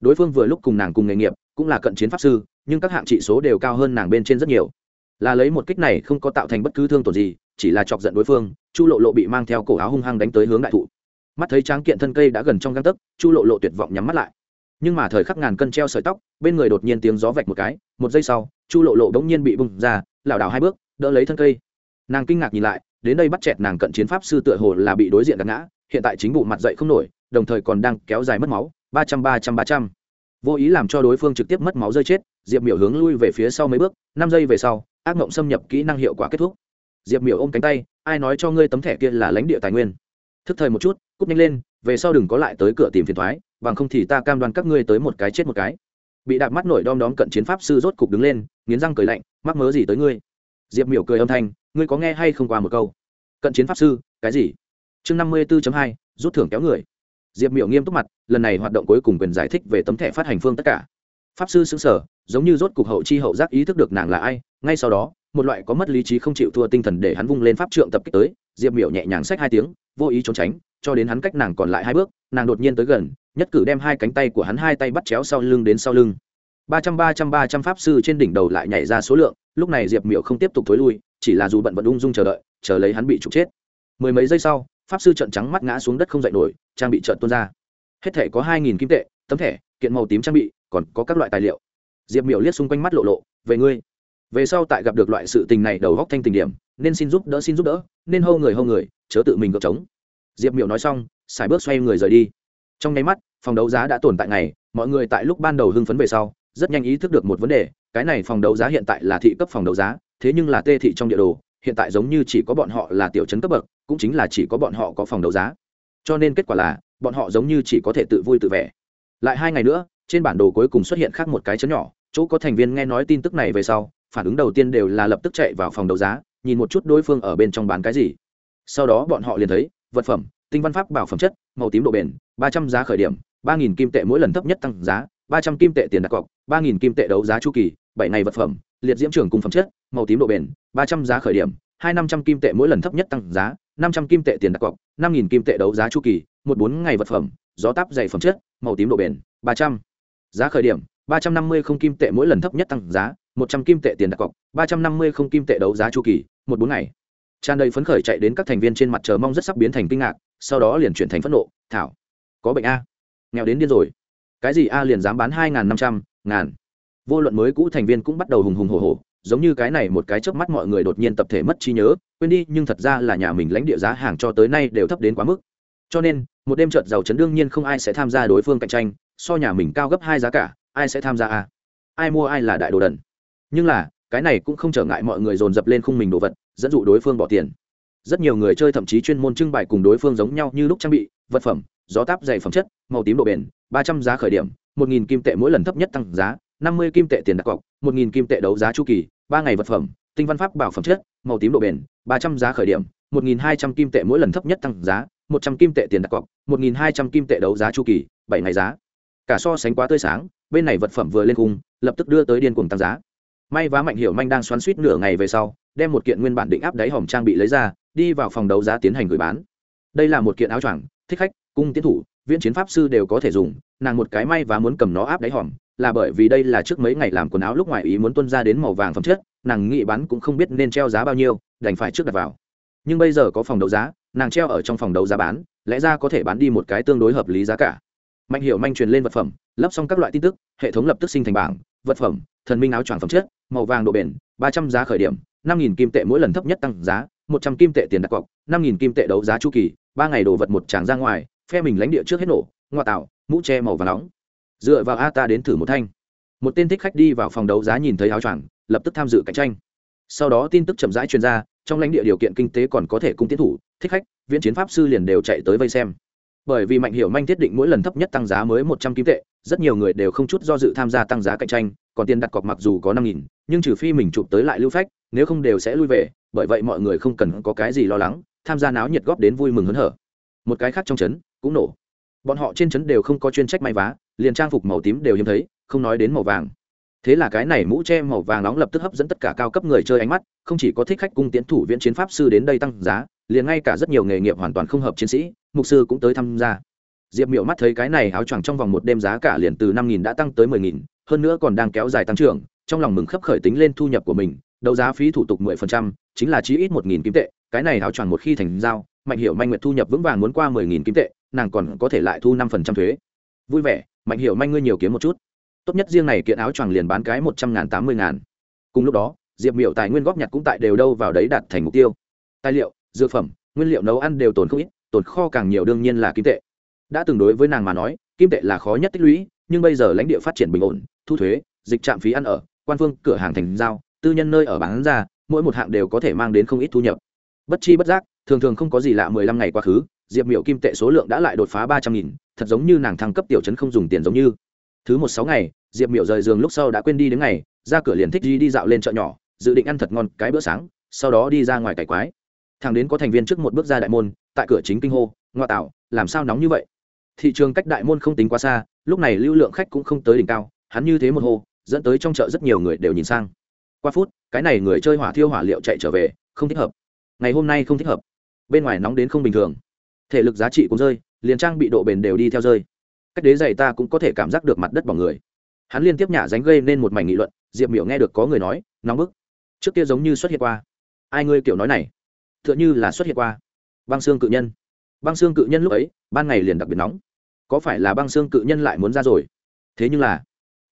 Đối phương vừa lúc cùng nàng cùng nghề nghiệp, cũng là cận chiến pháp sư, nhưng các hạng trị số đều cao hơn nàng bên trên rất nhiều. Là lấy một kích này không có tạo thành bất cứ thương tổn gì, chỉ là chọc giận đối phương chu lộ lộ bị mang theo cổ áo hung hăng đánh tới hướng đại thụ mắt thấy tráng kiện thân cây đã gần trong găng tấc chu lộ lộ tuyệt vọng nhắm mắt lại nhưng mà thời khắc ngàn cân treo sợi tóc bên người đột nhiên tiếng gió vạch một cái một giây sau chu lộ lộ bỗng nhiên bị bung ra lảo đảo hai bước đỡ lấy thân cây nàng kinh ngạc nhìn lại đến đây bắt chẹt nàng cận chiến pháp sư tựa hồ là bị đối diện gạt ngã hiện tại chính bụ mặt dậy không nổi đồng thời còn đang kéo dài mất máu ba trăm ba trăm ba trăm vô ý làm cho đối phương trực tiếp mất máu rơi chết diệp miểu hướng lui về phía sau mấy bước năm giây về sau ác mộng xâm nhập kỹ năng hiệu quả kết thúc diệp miểu ôm cánh tay ai nói cho ngươi tấm thẻ kia là lãnh địa tài nguyên? Thức thời một chút, cúp nhanh lên, về sau đừng có lại tới cửa tìm phiền thoái, bằng không thì ta cam đoan các ngươi tới một cái chết một cái. Bị đạp mắt nổi đom đóm cận chiến pháp sư rốt cục đứng lên, nghiến răng cười lạnh, mắc mớ gì tới ngươi? Diệp miểu cười âm thanh, ngươi có nghe hay không qua một câu? Cận chiến pháp sư, cái gì? Chương năm mươi bốn hai, rút thưởng kéo người. Diệp miểu nghiêm túc mặt, lần này hoạt động cuối cùng quyền giải thích về tấm thẻ phát hành phương tất cả pháp sư xứng sở giống như rốt cục hậu chi hậu giác ý thức được nàng là ai, ngay sau đó, một loại có mất lý trí không chịu thua tinh thần để hắn vung lên pháp trượng tập kích tới, diệp miểu nhẹ nhàng xách hai tiếng, vô ý trốn tránh, cho đến hắn cách nàng còn lại hai bước, nàng đột nhiên tới gần, nhất cử đem hai cánh tay của hắn hai tay bắt chéo sau lưng đến sau lưng. Ba trăm ba trăm ba trăm pháp sư trên đỉnh đầu lại nhảy ra số lượng, lúc này diệp miểu không tiếp tục thối lui, chỉ là dù bận vận ung dung chờ đợi, chờ lấy hắn bị trục chết. Mười mấy giây sau, pháp sư trận trắng mắt ngã xuống đất không dậy nổi, trang bị trợn tuôn ra. Hết thể có hai nghìn kim tệ tấm thẻ, kiện màu tím trang bị, còn có các loại tài liệu. Diệp miểu liếc xung quanh mắt lộ lộ, về ngươi. Về sau tại gặp được loại sự tình này đầu góc thanh tình điểm, nên xin giúp đỡ, xin giúp đỡ, nên hâu người hâu người, chớ tự mình gợp trống. Diệp miểu nói xong, xài bước xoay người rời đi. Trong nháy mắt, phòng đấu giá đã tồn tại ngày, mọi người tại lúc ban đầu hưng phấn về sau, rất nhanh ý thức được một vấn đề, cái này phòng đấu giá hiện tại là thị cấp phòng đấu giá, thế nhưng là tê thị trong địa đồ, hiện tại giống như chỉ có bọn họ là tiểu chấn cấp bậc, cũng chính là chỉ có bọn họ có phòng đấu giá. Cho nên kết quả là, bọn họ giống như chỉ có thể tự vui tự vẻ lại hai ngày nữa, trên bản đồ cuối cùng xuất hiện khác một cái chấn nhỏ, chỗ có thành viên nghe nói tin tức này về sau, phản ứng đầu tiên đều là lập tức chạy vào phòng đấu giá, nhìn một chút đối phương ở bên trong bán cái gì. Sau đó bọn họ liền thấy, vật phẩm, tinh văn pháp, bảo phẩm chất, màu tím độ bền, ba trăm giá khởi điểm, ba nghìn kim tệ mỗi lần thấp nhất tăng giá, ba trăm kim tệ tiền đặt cọc, ba nghìn kim tệ đấu giá chu kỳ, bảy ngày vật phẩm, liệt diễm trưởng cùng phẩm chất, màu tím độ bền, ba trăm giá khởi điểm, hai năm trăm kim tệ mỗi lần thấp nhất tăng giá, năm trăm kim tệ tiền đặt cọc, năm nghìn kim tệ đấu giá chu kỳ, một bốn ngày vật phẩm, gió táp dày phẩm chất màu tím độ bền, ba trăm. Giá khởi điểm, ba trăm năm mươi không kim tệ mỗi lần thấp nhất tăng giá, một trăm kim tệ tiền đặt cọc, ba trăm năm mươi không kim tệ đấu giá chu kỳ, một bốn ngày. Tràn đầy phấn khởi chạy đến các thành viên trên mặt chờ mong rất sắp biến thành kinh ngạc, sau đó liền chuyển thành phẫn nộ, thảo. Có bệnh a. Nghèo đến điên rồi. Cái gì a liền dám bán hai n g h n năm trăm, ngàn. Vô luận mới cũ thành viên cũng bắt đầu hùng hùng hồ hồ giống như cái này một cái chớp mắt mọi người đột nhiên tập thể mất trí nhớ, quên đi, nhưng thật ra là nhà mình lãnh địa giá hàng cho tới nay đều thấp đến quá mức. Cho nên một đêm trợt giàu chấn đương nhiên không ai sẽ tham gia đối phương cạnh tranh, so nhà mình cao gấp hai giá cả, ai sẽ tham gia a? Ai mua ai là đại đồ đần. Nhưng là, cái này cũng không trở ngại mọi người dồn dập lên khung mình đồ vật, dẫn dụ đối phương bỏ tiền. Rất nhiều người chơi thậm chí chuyên môn trưng bày cùng đối phương giống nhau như lúc trang bị, vật phẩm, gió táp dày phẩm chất, màu tím độ bền, ba trăm giá khởi điểm, một nghìn kim tệ mỗi lần thấp nhất tăng giá, năm mươi kim tệ tiền đặt cọc, một nghìn kim tệ đấu giá chu kỳ, ba ngày vật phẩm, tinh văn pháp bảo phẩm chất, màu tím độ bền, ba trăm giá khởi điểm, một nghìn hai trăm kim tệ mỗi lần thấp nhất tăng giá một trăm kim tệ tiền đặt cọc, một nghìn hai trăm kim tệ đấu giá chu kỳ, bảy ngày giá. Cả so sánh quá tươi sáng, bên này vật phẩm vừa lên cung lập tức đưa tới điên cuồng tăng giá. May vá mạnh hiểu manh đang xoắn suýt nửa ngày về sau, đem một kiện nguyên bản định áp đáy hòm trang bị lấy ra, đi vào phòng đấu giá tiến hành gửi bán. Đây là một kiện áo choàng, thích khách, cung tiến thủ, viễn chiến pháp sư đều có thể dùng, nàng một cái may và muốn cầm nó áp đáy hòm, là bởi vì đây là trước mấy ngày làm quần áo lúc ngoài ý muốn tuân ra đến màu vàng phẩm chất, nàng nghĩ bán cũng không biết nên treo giá bao nhiêu, đành phải trước đặt vào nhưng bây giờ có phòng đấu giá, nàng treo ở trong phòng đấu giá bán, lẽ ra có thể bán đi một cái tương đối hợp lý giá cả. Mạnh hiệu manh truyền lên vật phẩm lắp xong các loại tin tức, hệ thống lập tức sinh thành bảng, vật phẩm, thần minh áo choàng phẩm chất, màu vàng độ bền, ba trăm giá khởi điểm, năm nghìn kim tệ mỗi lần thấp nhất tăng giá, một trăm kim tệ tiền đặt cọc, năm nghìn kim tệ đấu giá chu kỳ, ba ngày đồ vật một tràng ra ngoài, phe mình lãnh địa trước hết nổ ngoa tạo, mũ che màu và nóng. Dựa vào a ta đến thử một thanh. Một tên thích khách đi vào phòng đấu giá nhìn thấy áo choàng, lập tức tham dự cạnh tranh. Sau đó tin tức chậm rãi truyền ra trong lãnh địa điều kiện kinh tế còn có thể cung tiến thủ, thích khách, viễn chiến pháp sư liền đều chạy tới vây xem. Bởi vì mạnh hiểu manh thiết định mỗi lần thấp nhất tăng giá mới một trăm kim tệ, rất nhiều người đều không chút do dự tham gia tăng giá cạnh tranh, còn tiền đặt cọc mặc dù có năm nghìn, nhưng trừ phi mình chụp tới lại lưu phách, nếu không đều sẽ lui về, bởi vậy mọi người không cần có cái gì lo lắng, tham gia náo nhiệt góp đến vui mừng hớn hở. Một cái khác trong trấn cũng nổ. Bọn họ trên trấn đều không có chuyên trách may vá, liền trang phục màu tím đều hiếm thấy, không nói đến màu vàng thế là cái này mũ che màu vàng nóng lập tức hấp dẫn tất cả cao cấp người chơi ánh mắt, không chỉ có thích khách cung tiến thủ viễn chiến pháp sư đến đây tăng giá, liền ngay cả rất nhiều nghề nghiệp hoàn toàn không hợp chiến sĩ, mục sư cũng tới tham gia. Diệp miệu mắt thấy cái này áo choàng trong vòng một đêm giá cả liền từ năm nghìn đã tăng tới mười nghìn, hơn nữa còn đang kéo dài tăng trưởng, trong lòng mừng khấp khởi tính lên thu nhập của mình, đấu giá phí thủ tục mười phần trăm, chính là chí ít một nghìn kim tệ, cái này áo choàng một khi thành giao, mạnh hiệu manh nguyện thu nhập vững vàng muốn qua mười nghìn kim tệ, nàng còn có thể lại thu năm phần trăm thuế. Vui vẻ, mạnh hiệu manh ngươi nhiều kiếm một chút tốt nhất riêng này kiện áo choàng liền bán cái một trăm ngàn, tám mươi ngàn. Cùng lúc đó, diệp miểu tài nguyên góp nhặt cũng tại đều đâu vào đấy đạt thành mục tiêu. Tài liệu, dược phẩm, nguyên liệu nấu ăn đều tồn không ít, tồn kho càng nhiều đương nhiên là kim tệ. Đã từng đối với nàng mà nói, kim tệ là khó nhất tích lũy, nhưng bây giờ lãnh địa phát triển bình ổn, thu thuế, dịch trạm phí ăn ở, quan phương, cửa hàng thành giao, tư nhân nơi ở bán ra, mỗi một hạng đều có thể mang đến không ít thu nhập. Bất chi bất giác, thường thường không có gì lạ mười lăm ngày quá khứ, diệp miểu kim tệ số lượng đã lại đột phá ba trăm nghìn, thật giống như nàng thăng cấp tiểu chấn không dùng tiền giống như thứ một sáu ngày, diệp Miểu rời giường lúc sau đã quên đi đến ngày, ra cửa liền thích đi đi dạo lên chợ nhỏ, dự định ăn thật ngon cái bữa sáng, sau đó đi ra ngoài cải quái. Thằng đến có thành viên trước một bước ra đại môn, tại cửa chính kinh hô ngoại tạo làm sao nóng như vậy? Thị trường cách đại môn không tính quá xa, lúc này lưu lượng khách cũng không tới đỉnh cao, hắn như thế một hô, dẫn tới trong chợ rất nhiều người đều nhìn sang. Qua phút, cái này người chơi hỏa thiêu hỏa liệu chạy trở về, không thích hợp. Ngày hôm nay không thích hợp. Bên ngoài nóng đến không bình thường. Thể lực giá trị cũng rơi, liền trang bị độ bền đều đi theo rơi cách đế dày ta cũng có thể cảm giác được mặt đất bằng người. Hắn liên tiếp nhả dánh gây nên một mảnh nghị luận, diệp miểu nghe được có người nói, nóng bức, trước kia giống như xuất hiện qua. Ai ngươi kiểu nói này? T h ư ợ n h ư là xuất hiện qua. Băng xương cự nhân. Băng xương cự nhân lúc ấy, ban ngày liền đặc biệt nóng. Có phải là băng xương cự nhân lại muốn ra rồi? Thế nhưng là,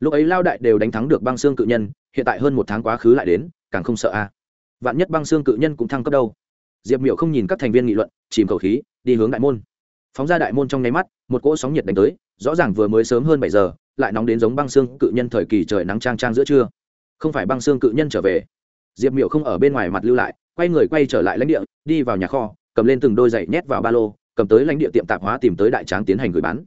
lúc ấy lao đại đều đánh thắng được băng xương cự nhân, hiện tại hơn một tháng quá khứ lại đến, càng không sợ a. Vạn nhất băng xương cự nhân cũng thăng cấp đâu? Diệp miểu không nhìn các thành viên nghị luận, chìm khẩu khí, đi hướng đại môn. Phóng ra đại môn trong nháy mắt, một cỗ sóng nhiệt đánh tới rõ ràng vừa mới sớm hơn bảy giờ, lại nóng đến giống băng xương cự nhân thời kỳ trời nắng trang trang giữa trưa. Không phải băng xương cự nhân trở về. Diệp miểu không ở bên ngoài mặt lưu lại, quay người quay trở lại lãnh địa, đi vào nhà kho, cầm lên từng đôi giày nhét vào ba lô, cầm tới lãnh địa tiệm tạp hóa tìm tới đại tráng tiến hành gửi bán.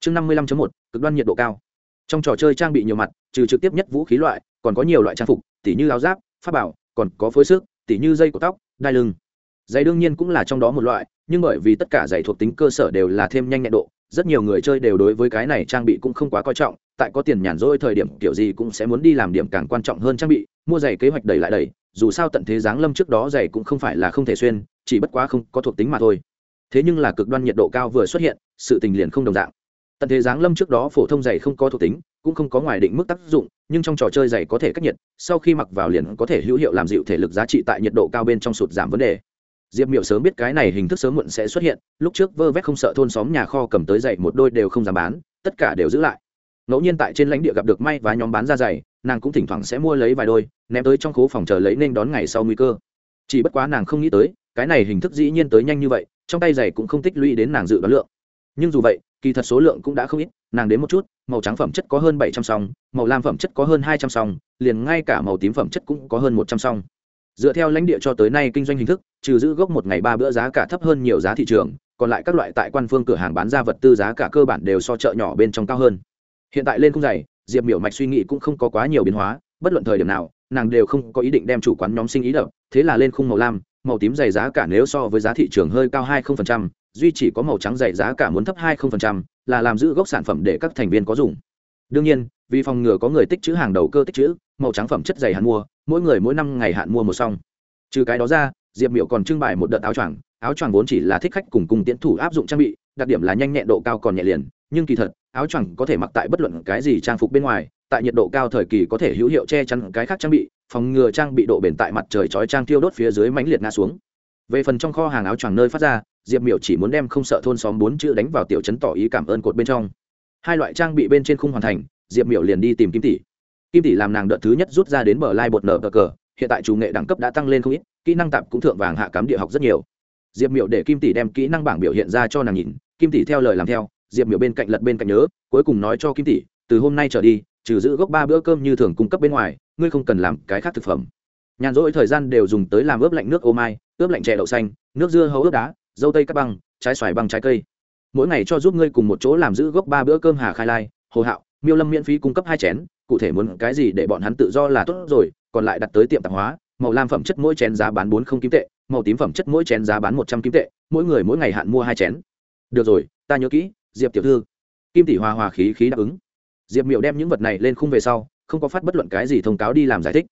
Chương năm mươi lăm một, cực đoan nhiệt độ cao. Trong trò chơi trang bị nhiều mặt, trừ trực tiếp nhất vũ khí loại, còn có nhiều loại trang phục, tỉ như áo giáp, pháp bảo, còn có phối sức tỉ như dây cổ tóc, đai lưng. Giày đương nhiên cũng là trong đó một loại, nhưng bởi vì tất cả giày thuộc tính cơ sở đều là thêm nhanh nhẹn độ rất nhiều người chơi đều đối với cái này trang bị cũng không quá coi trọng, tại có tiền nhàn rỗi thời điểm, kiểu gì cũng sẽ muốn đi làm điểm càng quan trọng hơn trang bị, mua giày kế hoạch đẩy lại đẩy, dù sao tận thế giáng lâm trước đó giày cũng không phải là không thể xuyên, chỉ bất quá không có thuộc tính mà thôi. Thế nhưng là cực đoan nhiệt độ cao vừa xuất hiện, sự tình liền không đồng dạng. Tận thế giáng lâm trước đó phổ thông giày không có thuộc tính, cũng không có ngoài định mức tác dụng, nhưng trong trò chơi giày có thể cách nhiệt, sau khi mặc vào liền có thể hữu hiệu làm dịu thể lực giá trị tại nhiệt độ cao bên trong sụt giảm vấn đề diệp miểu sớm biết cái này hình thức sớm muộn sẽ xuất hiện, lúc trước vơ vét không sợ thôn xóm nhà kho cầm tới dậy một đôi đều không dám bán, tất cả đều giữ lại. Ngẫu nhiên tại trên lãnh địa gặp được may và nhóm bán ra giày, nàng cũng thỉnh thoảng sẽ mua lấy vài đôi, ném tới trong khố phòng chờ lấy nên đón ngày sau nguy cơ. Chỉ bất quá nàng không nghĩ tới, cái này hình thức dĩ nhiên tới nhanh như vậy, trong tay giày cũng không tích lũy đến nàng dự đoán lượng. Nhưng dù vậy, kỳ thật số lượng cũng đã không ít, nàng đến một chút, màu trắng phẩm chất có hơn bảy trăm song, màu lam phẩm chất có hơn hai trăm song, liền ngay cả màu tím phẩm chất cũng có hơn một trăm song dựa theo lãnh địa cho tới nay kinh doanh hình thức, trừ giữ gốc một ngày ba bữa giá cả thấp hơn nhiều giá thị trường, còn lại các loại tại quan phương cửa hàng bán ra vật tư giá cả cơ bản đều so chợ nhỏ bên trong cao hơn. Hiện tại lên khung dày diệp miểu mạch suy nghĩ cũng không có quá nhiều biến hóa, bất luận thời điểm nào, nàng đều không có ý định đem chủ quán nhóm sinh ý đập, thế là lên khung màu lam, màu tím dày giá cả nếu so với giá thị trường hơi cao hai duy chỉ có màu trắng dày giá cả muốn thấp hai là làm giữ gốc sản phẩm để các thành viên có dùng. Đương nhiên, vì phòng ngừa có người tích chữ hàng đầu cơ tích chữ, màu trắng phẩm chất dày hạn mua mỗi người mỗi năm ngày hạn mua một xong trừ cái đó ra, diệp miệu còn trưng bày một đợt áo choàng. Áo choàng vốn chỉ là thích khách cùng cùng tiến thủ áp dụng trang bị, đặc điểm là nhanh nhẹn độ cao còn nhẹ liền. Nhưng kỳ thật, áo choàng có thể mặc tại bất luận cái gì trang phục bên ngoài, tại nhiệt độ cao thời kỳ có thể hữu hiệu che chắn cái khác trang bị, phòng ngừa trang bị độ bền tại mặt trời chói trang tiêu đốt phía dưới mánh liệt ngã xuống. Về phần trong kho hàng áo choàng nơi phát ra, diệp miểu chỉ muốn đem không sợ thôn xóm bốn chữ đánh vào tiểu chấn tỏ ý cảm ơn cột bên trong. Hai loại trang bị bên trên khung hoàn thành, diệp miểu liền đi tìm kim tỷ kim tỷ làm nàng đợt thứ nhất rút ra đến bờ lai bột nở cờ cờ, hiện tại chủ nghệ đẳng cấp đã tăng lên không ít, kỹ năng tạp cũng thượng vàng hạ cám địa học rất nhiều. Diệp miểu để kim tỷ đem kỹ năng bảng biểu hiện ra cho nàng nhìn, kim tỷ theo lời làm theo, diệp miểu bên cạnh lật bên cạnh nhớ, cuối cùng nói cho kim tỷ, từ hôm nay trở đi, trừ giữ gốc ba bữa cơm như thường cung cấp bên ngoài, ngươi không cần làm cái khác thực phẩm. Nhàn rỗi thời gian đều dùng tới làm ướp lạnh nước ô mai, ướp lạnh chè đậu xanh, nước dưa hấu ướp đá, dâu tây cắt băng, trái xoài băng trái cây. Mỗi ngày cho giúp ngươi cùng một chỗ làm giữ gốc ba bữa cơm hà khai lai, hồ hạo, miêu lâm miễn phí cung cấp hai chén cụ thể muốn cái gì để bọn hắn tự do là tốt rồi, còn lại đặt tới tiệm tạp hóa, màu lam phẩm chất mỗi chén giá bán bốn không kim tệ, màu tím phẩm chất mỗi chén giá bán một trăm kim tệ, mỗi người mỗi ngày hạn mua hai chén. Được rồi, ta nhớ kỹ, diệp tiểu thư. Kim tỷ hòa hòa khí khí đáp ứng. Diệp miệu đem những vật này lên khung về sau, không có phát bất luận cái gì thông cáo đi làm giải thích.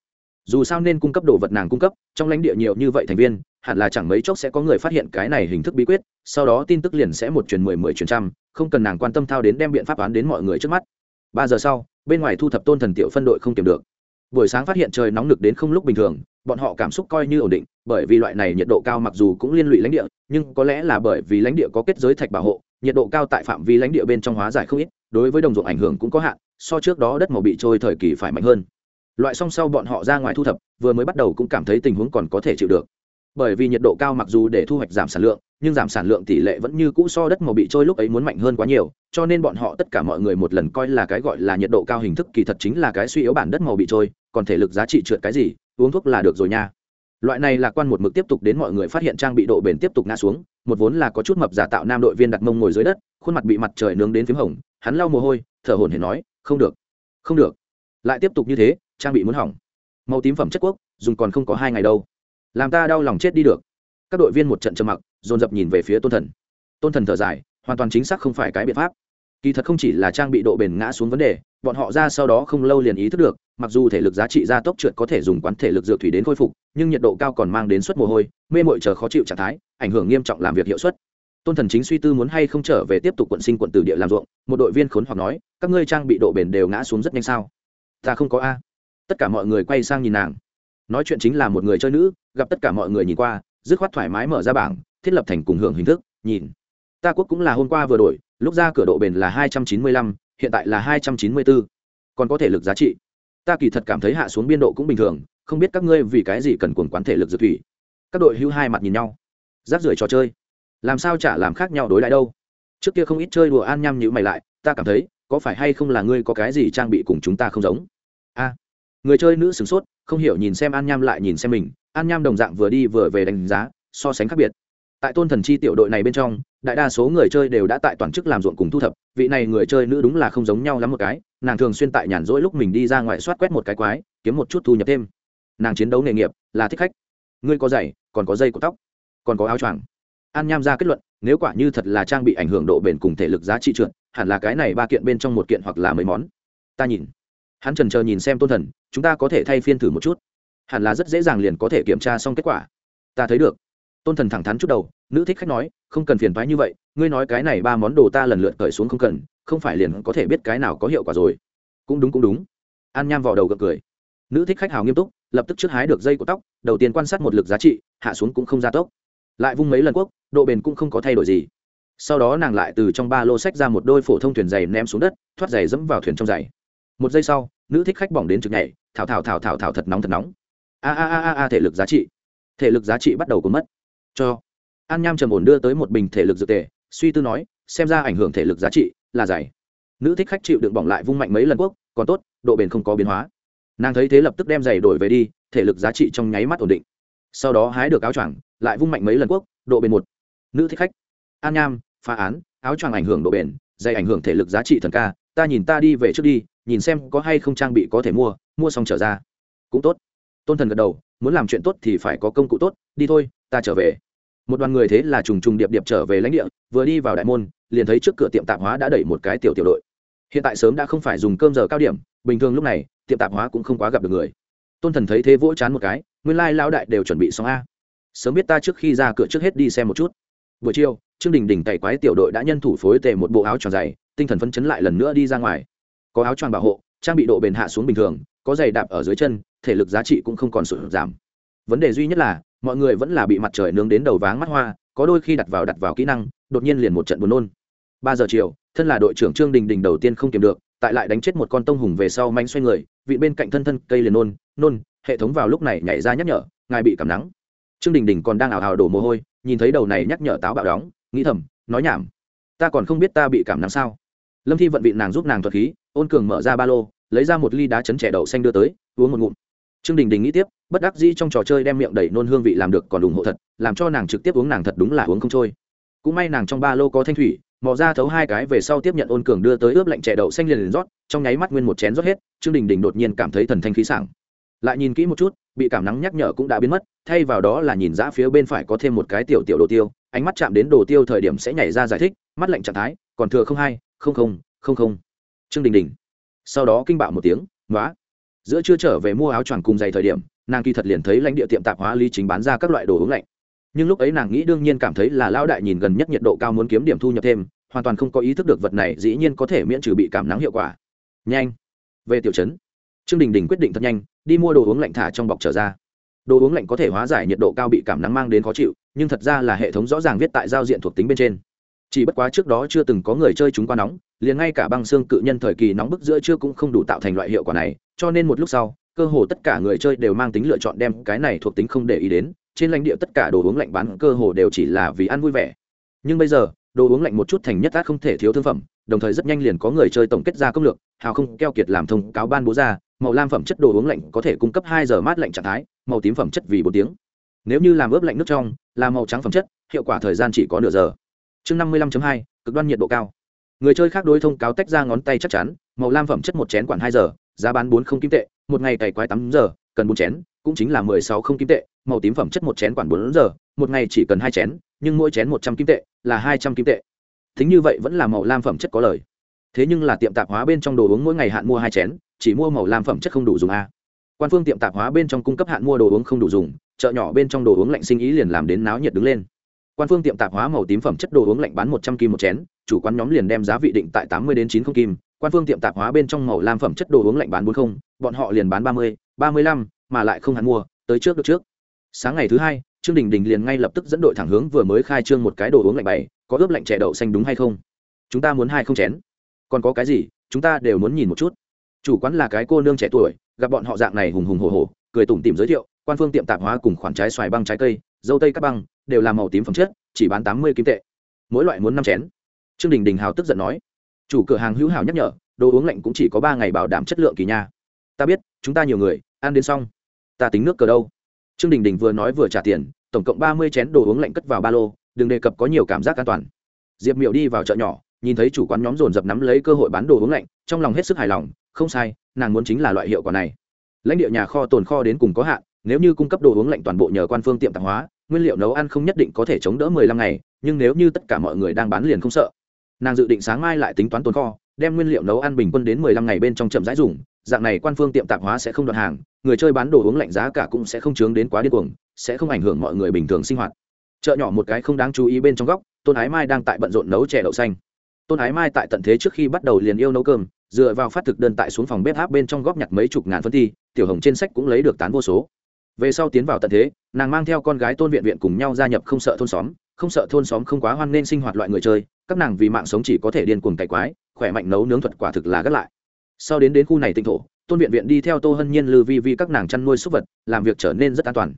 Dù sao nên cung cấp đồ vật nàng cung cấp, trong lãnh địa nhiều như vậy thành viên, hẳn là chẳng mấy chốc sẽ có người phát hiện cái này hình thức bí quyết, sau đó tin tức liền sẽ một truyền mười mười truyền trăm, không cần nàng quan tâm thao đến đem biện pháp án đến mọi người trước mắt ba giờ sau, bên ngoài thu thập tôn thần tiểu phân đội không tìm được. Buổi sáng phát hiện trời nóng nực đến không lúc bình thường, bọn họ cảm xúc coi như ổn định, bởi vì loại này nhiệt độ cao mặc dù cũng liên lụy lãnh địa, nhưng có lẽ là bởi vì lãnh địa có kết giới thạch bảo hộ, nhiệt độ cao tại phạm vi lãnh địa bên trong hóa giải không ít, đối với đồng ruộng ảnh hưởng cũng có hạn, so trước đó đất màu bị trôi thời kỳ phải mạnh hơn. Loại song sau bọn họ ra ngoài thu thập, vừa mới bắt đầu cũng cảm thấy tình huống còn có thể chịu được. Bởi vì nhiệt độ cao mặc dù để thu hoạch giảm sản lượng nhưng giảm sản lượng tỷ lệ vẫn như cũ so đất màu bị trôi lúc ấy muốn mạnh hơn quá nhiều, cho nên bọn họ tất cả mọi người một lần coi là cái gọi là nhiệt độ cao hình thức kỳ thật chính là cái suy yếu bản đất màu bị trôi, còn thể lực giá trị trượt cái gì, uống thuốc là được rồi nha. Loại này là quan một mực tiếp tục đến mọi người phát hiện trang bị độ bền tiếp tục ngã xuống, một vốn là có chút mập giả tạo nam đội viên đặt mông ngồi dưới đất, khuôn mặt bị mặt trời nướng đến p h í m hồng, hắn lau mồ hôi, thở hồn hển nói, không được không được. Lại tiếp tục như thế, trang bị muốn hỏng. Màu tím phẩm chất quốc, dùng còn không có hai ngày đâu. Làm ta đau lòng chết đi được. Các đội viên một trận trầm mặc dồn dập nhìn về phía tôn thần. Tôn thần thở dài, hoàn toàn chính xác không phải cái biện pháp. Kỳ thật không chỉ là trang bị độ bền ngã xuống vấn đề, bọn họ ra sau đó không lâu liền ý thức được, mặc dù thể lực giá trị gia tốc trượt có thể dùng quán thể lực dược thủy đến khôi phục, nhưng nhiệt độ cao còn mang đến suất mồ hôi, mê mội chờ khó chịu trạng thái, ảnh hưởng nghiêm trọng làm việc hiệu suất. Tôn thần chính suy tư muốn hay không trở về tiếp tục quận sinh quận từ địa làm ruộng, một đội viên khốn hoặc nói, các ngươi trang bị độ bền đều ngã xuống rất nhanh sao? Ta không có a. Tất cả mọi người quay sang nhìn nàng. Nói chuyện chính là một người chơi nữ, gặp tất cả mọi người nhìn qua, dứt khoát thoải mái mở ra bảng thiết lập thành cùng hưởng hình thức, nhìn. Ta quốc cũng là hôm qua vừa đổi, lúc ra cửa độ bền là hai trăm chín mươi lăm, hiện tại là hai trăm chín mươi bốn còn có thể lực giá trị. Ta kỳ thật cảm thấy hạ xuống biên độ cũng bình thường, không biết các ngươi vì cái gì cần cuồng quán thể lực dược thủy. Các đội hưu hai mặt nhìn nhau. Rác rưởi trò chơi. Làm sao chả làm khác nhau đối lại đâu. Trước kia không ít chơi đùa an nhăm như mày lại, ta cảm thấy, có phải hay không là ngươi có cái gì trang bị cùng chúng ta không giống? A. Người chơi nữ sửng sốt, không hiểu nhìn xem an nham lại nhìn xem mình, an nham đồng dạng vừa đi vừa về đánh giá, so sánh khác biệt tại tôn thần chi tiểu đội này bên trong, đại đa số người chơi đều đã tại toàn chức làm ruộng cùng thu thập, vị này người chơi nữ đúng là không giống nhau lắm một cái, nàng thường xuyên tại nhàn rỗi lúc mình đi ra ngoài soát quét một cái quái, kiếm một chút thu nhập thêm. Nàng chiến đấu nghề nghiệp, là thích khách. Ngươi có giày, còn có dây của tóc, còn có áo choàng. An nham ra kết luận, nếu quả như thật là trang bị ảnh hưởng độ bền cùng thể lực giá trị trượt, hẳn là cái này ba kiện bên trong một kiện hoặc là mấy món. Ta nhìn. Hắn trần chờ nhìn xem tôn thần, chúng ta có thể thay phiên thử một chút. Hẳn là rất dễ dàng liền có thể kiểm tra xong kết quả. Ta thấy được tôn thần thẳng thắn chút đầu, nữ thích khách nói, không cần phiền thoái như vậy, ngươi nói cái này ba món đồ ta lần lượt cởi xuống không cần, không phải liền có thể biết cái nào có hiệu quả rồi. Cũng đúng cũng đúng. An nham vào đầu gật cười. Nữ thích khách hào nghiêm túc, lập tức trước hái được dây của tóc, đầu tiên quan sát một lực giá trị, hạ xuống cũng không ra tốc. Lại vung mấy lần quốc, độ bền cũng không có thay đổi gì. Sau đó nàng lại từ trong ba lô sách ra một đôi phổ thông thuyền giày ném xuống đất, thoát giày dẫm vào thuyền trong giày. Một giây sau, nữ thích khách bỏng đến trực nhảy, thảo thảo thảo thảo thảo thật nóng thật nóng. A a a a thể lực giá trị. Thể lực giá trị bắt đầu có mất cho. An nham trầm ổn đưa tới một bình thể lực dược tề, suy tư nói, xem ra ảnh hưởng thể lực giá trị là dày. Nữ thích khách chịu đựng bỏng lại vung mạnh mấy lần quốc, còn tốt, độ bền không có biến hóa. Nàng thấy thế lập tức đem giày đổi về đi, thể lực giá trị trong nháy mắt ổn định. Sau đó hái được áo choàng, lại vung mạnh mấy lần quốc, độ bền một. Nữ thích khách. An nham, phá án, áo choàng ảnh hưởng độ bền dày ảnh hưởng thể lực giá trị thần ca, ta nhìn ta đi về trước đi, nhìn xem có hay không trang bị có thể mua mua xong trở ra. Cũng tốt. Tôn thần gật đầu, muốn làm chuyện tốt thì phải có công cụ tốt, đi thôi, ta trở về một đoàn người thế là trùng trùng điệp điệp trở về lãnh địa, vừa đi vào đại môn, liền thấy trước cửa tiệm tạp hóa đã đẩy một cái tiểu tiểu đội. Hiện tại sớm đã không phải dùng cơm giờ cao điểm, bình thường lúc này, tiệm tạp hóa cũng không quá gặp được người. Tôn thần thấy thế vỗ chán một cái, nguyên lai lao đại đều chuẩn bị xong a. Sớm biết ta trước khi ra cửa trước hết đi xem một chút. Buổi chiều, trương đình đình cày quái tiểu đội đã nhân thủ phối tề một bộ áo tròn dày, tinh thần phấn chấn lại lần nữa đi ra ngoài. Có áo tròn bảo hộ, trang bị độ bền hạ xuống bình thường, có giày đạp ở dưới chân, thể lực giá trị cũng không còn sụt giảm. Vấn đề duy nhất là mọi người vẫn là bị mặt trời nướng đến đầu váng mắt hoa, có đôi khi đặt vào đặt vào kỹ năng, đột nhiên liền một trận buồn nôn. Ba giờ chiều, thân là đội trưởng trương đình đình đầu tiên không kiềm được, tại lại đánh chết một con tông hùng về sau manh xoay người, vị bên cạnh thân thân cây liền nôn nôn, hệ thống vào lúc này nhảy ra nhắc nhở, ngài bị cảm nắng. Trương đình đình còn đang ảo hào đổ mồ hôi, nhìn thấy đầu này nhắc nhở táo bạo đóng, nghĩ thầm, nói nhảm, ta còn không biết ta bị cảm nắng sao? Lâm thi vận vị nàng giúp nàng thuật khí, ôn cường mở ra ba lô, lấy ra một ly đá chấn trẻ đậu xanh đưa tới, uống một ngụm. Trương đình đình nghĩ tiếp bất đắc dĩ trong trò chơi đem miệng đầy nôn hương vị làm được còn ủng hộ thật, làm cho nàng trực tiếp uống nàng thật đúng là uống không trôi. Cũng may nàng trong ba lô có thanh thủy, mò ra thấu hai cái về sau tiếp nhận ôn cường đưa tới ướp lạnh chè đậu xanh liền liền rót, trong nháy mắt nguyên một chén rót hết, trương đình đình đột nhiên cảm thấy thần thanh khí sảng. Lại nhìn kỹ một chút, bị cảm nắng nhắc nhở cũng đã biến mất, thay vào đó là nhìn ra phía bên phải có thêm một cái tiểu tiểu đồ tiêu, ánh mắt chạm đến đồ tiêu thời điểm sẽ nhảy ra giải thích, mắt lạnh trạng thái, còn thừa không hai, không không không không. Trương đình đình sau đó kinh bạo một tiếng nói giữa chưa trở về mua áo choàng cùng giày thời điểm nàng kỳ thật liền thấy lãnh địa tiệm tạp hóa lý chính bán ra các loại đồ uống lạnh. Nhưng lúc ấy nàng nghĩ đương nhiên cảm thấy là lão đại nhìn gần nhất nhiệt độ cao muốn kiếm điểm thu nhập thêm, hoàn toàn không có ý thức được vật này dĩ nhiên có thể miễn trừ bị cảm nắng hiệu quả. Nhanh. Về tiểu trấn, trương đình đình quyết định thật nhanh, đi mua đồ uống lạnh thả trong bọc trở ra. Đồ uống lạnh có thể hóa giải nhiệt độ cao bị cảm nắng mang đến khó chịu, nhưng thật ra là hệ thống rõ ràng viết tại giao diện thuộc tính bên trên. Chỉ bất quá trước đó chưa từng có người chơi chúng qua nóng, liền ngay cả băng xương cự nhân thời kỳ nóng bức giữa chưa cũng không đủ tạo thành loại hiệu quả này, cho nên một lúc sau cơ hồ tất cả người chơi đều mang tính lựa chọn đem cái này thuộc tính không để ý đến, trên lãnh địa tất cả đồ uống lạnh bán cơ hồ đều chỉ là vì ăn vui vẻ. Nhưng bây giờ, đồ uống lạnh một chút thành nhất át không thể thiếu thương phẩm, đồng thời rất nhanh liền có người chơi tổng kết ra công lược, hào không keo kiệt làm thông cáo ban bố ra, màu lam phẩm chất đồ uống lạnh có thể cung cấp hai giờ mát lạnh trạng thái, màu tím phẩm chất vì bốn tiếng. Nếu như làm ướp lạnh nước trong, là màu trắng phẩm chất, hiệu quả thời gian chỉ có nửa giờ. Chương năm mươi lăm hai, cực đoan nhiệt độ cao. Người chơi khác đối thông cáo tách ra ngón tay chắc chắn, màu lam phẩm chất một chén quản hai giờ, giá bán bốn không kim tệ một ngày cày quái tám giờ, cần bốn chén, cũng chính là mười sáu không kim tệ, màu tím phẩm chất một chén quản bốn giờ, một ngày chỉ cần hai chén, nhưng mỗi chén một trăm kim tệ, là hai trăm kim tệ. Thính như vậy vẫn là màu lam phẩm chất có lời. Thế nhưng là tiệm tạp hóa bên trong đồ uống mỗi ngày hạn mua hai chén, chỉ mua màu lam phẩm chất không đủ dùng a. Quan phương tiệm tạp hóa bên trong cung cấp hạn mua đồ uống không đủ dùng, chợ nhỏ bên trong đồ uống lạnh sinh ý liền làm đến náo nhiệt đứng lên. Quan phương tiệm tạp hóa màu tím phẩm chất đồ uống lạnh bán một trăm kim một chén, chủ quán nhóm liền đem giá vị định tại tám mươi đến chín không kim quan phương tiệm tạp hóa bên trong màu lam phẩm chất đồ uống lạnh bán bốn không, bọn họ liền bán ba mươi ba mươi lăm, mà lại không hẳn mua, tới trước được trước. Sáng ngày thứ hai, trương đình đình liền ngay lập tức dẫn đội thẳng hướng vừa mới khai trương một cái đồ uống lạnh bày, có ướp lạnh chè đậu xanh đúng hay không? Chúng ta muốn hai không chén. Còn có cái gì, chúng ta đều muốn nhìn một chút. Chủ quán là cái cô nương trẻ tuổi, gặp bọn họ dạng này hùng hùng hồ hồ cười tủm tìm giới thiệu, quan phương tiệm tạp hóa cùng khoản trái xoài băng trái cây, dâu tây các băng, đều là màu tím phẩm chất, chỉ bán tám mươi kim tệ. Mỗi loại muốn năm chén. Trương đình đình hào tức giận nói chủ cửa hàng hữu hảo nhắc nhở, đồ uống lạnh cũng chỉ có ba ngày bảo đảm chất lượng kỳ nha. Ta biết, chúng ta nhiều người, ăn đến xong. Ta tính nước cờ đâu? Trương đình đình vừa nói vừa trả tiền, tổng cộng ba mươi chén đồ uống lạnh cất vào ba lô, đừng đề cập có nhiều cảm giác an toàn. Diệp miệu đi vào chợ nhỏ, nhìn thấy chủ quán nhóm dồn dập nắm lấy cơ hội bán đồ uống lạnh, trong lòng hết sức hài lòng, không sai, nàng muốn chính là loại hiệu quả này. Lãnh địa nhà kho tồn kho đến cùng có hạn, nếu như cung cấp đồ uống lạnh toàn bộ nhờ quan phương tiệm tạp hóa, nguyên liệu nấu ăn không nhất định có thể chống đỡ mười lăm ngày, nhưng nếu như tất cả mọi người đang bán liền không sợ nàng dự định sáng mai lại tính toán tồn kho, đem nguyên liệu nấu ăn bình quân đến mười lăm ngày bên trong chậm rãi dùng, dạng này quan phương tiệm tạp hóa sẽ không đoạt hàng, người chơi bán đồ uống lạnh giá cả cũng sẽ không chướng đến quá điên cuồng, sẽ không ảnh hưởng mọi người bình thường sinh hoạt. Chợ nhỏ một cái không đáng chú ý bên trong góc, tôn ái mai đang tại bận rộn nấu chè đậu xanh. Tôn ái mai tại tận thế trước khi bắt đầu liền yêu nấu cơm, dựa vào phát thực đơn tại xuống phòng bếp áp bên trong góp nhặt mấy chục ngàn phân thi, tiểu hồng trên sách cũng lấy được tán vô số. Về sau tiến vào tận thế, nàng mang theo con gái tôn viện viện cùng nhau gia nhập không sợ thôn xóm không sợ thôn xóm không quá hoan nên sinh hoạt loại người chơi, các nàng vì mạng sống chỉ có thể điên cuồng cày quái, khỏe mạnh nấu nướng thuật quả thực là gắt lại. Sau đến đến khu này tinh thổ, tôn viện viện đi theo tô hân nhiên, lư vi vi các nàng chăn nuôi súc vật, làm việc trở nên rất an toàn.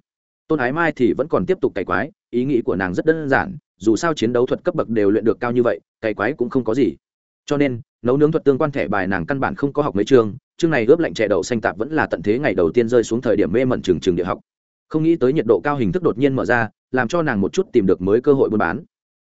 Tôn ái mai thì vẫn còn tiếp tục cày quái, ý nghĩ của nàng rất đơn giản, dù sao chiến đấu thuật cấp bậc đều luyện được cao như vậy, cày quái cũng không có gì. Cho nên, nấu nướng thuật tương quan thẻ bài nàng căn bản không có học mấy chương chương này ướp lạnh chè đậu xanh tạp vẫn là tận thế ngày đầu tiên rơi xuống thời điểm mê mẩn trường trường địa học. Không nghĩ tới nhiệt độ cao hình thức đột nhiên mở ra làm cho nàng một chút tìm được mới cơ hội buôn bán.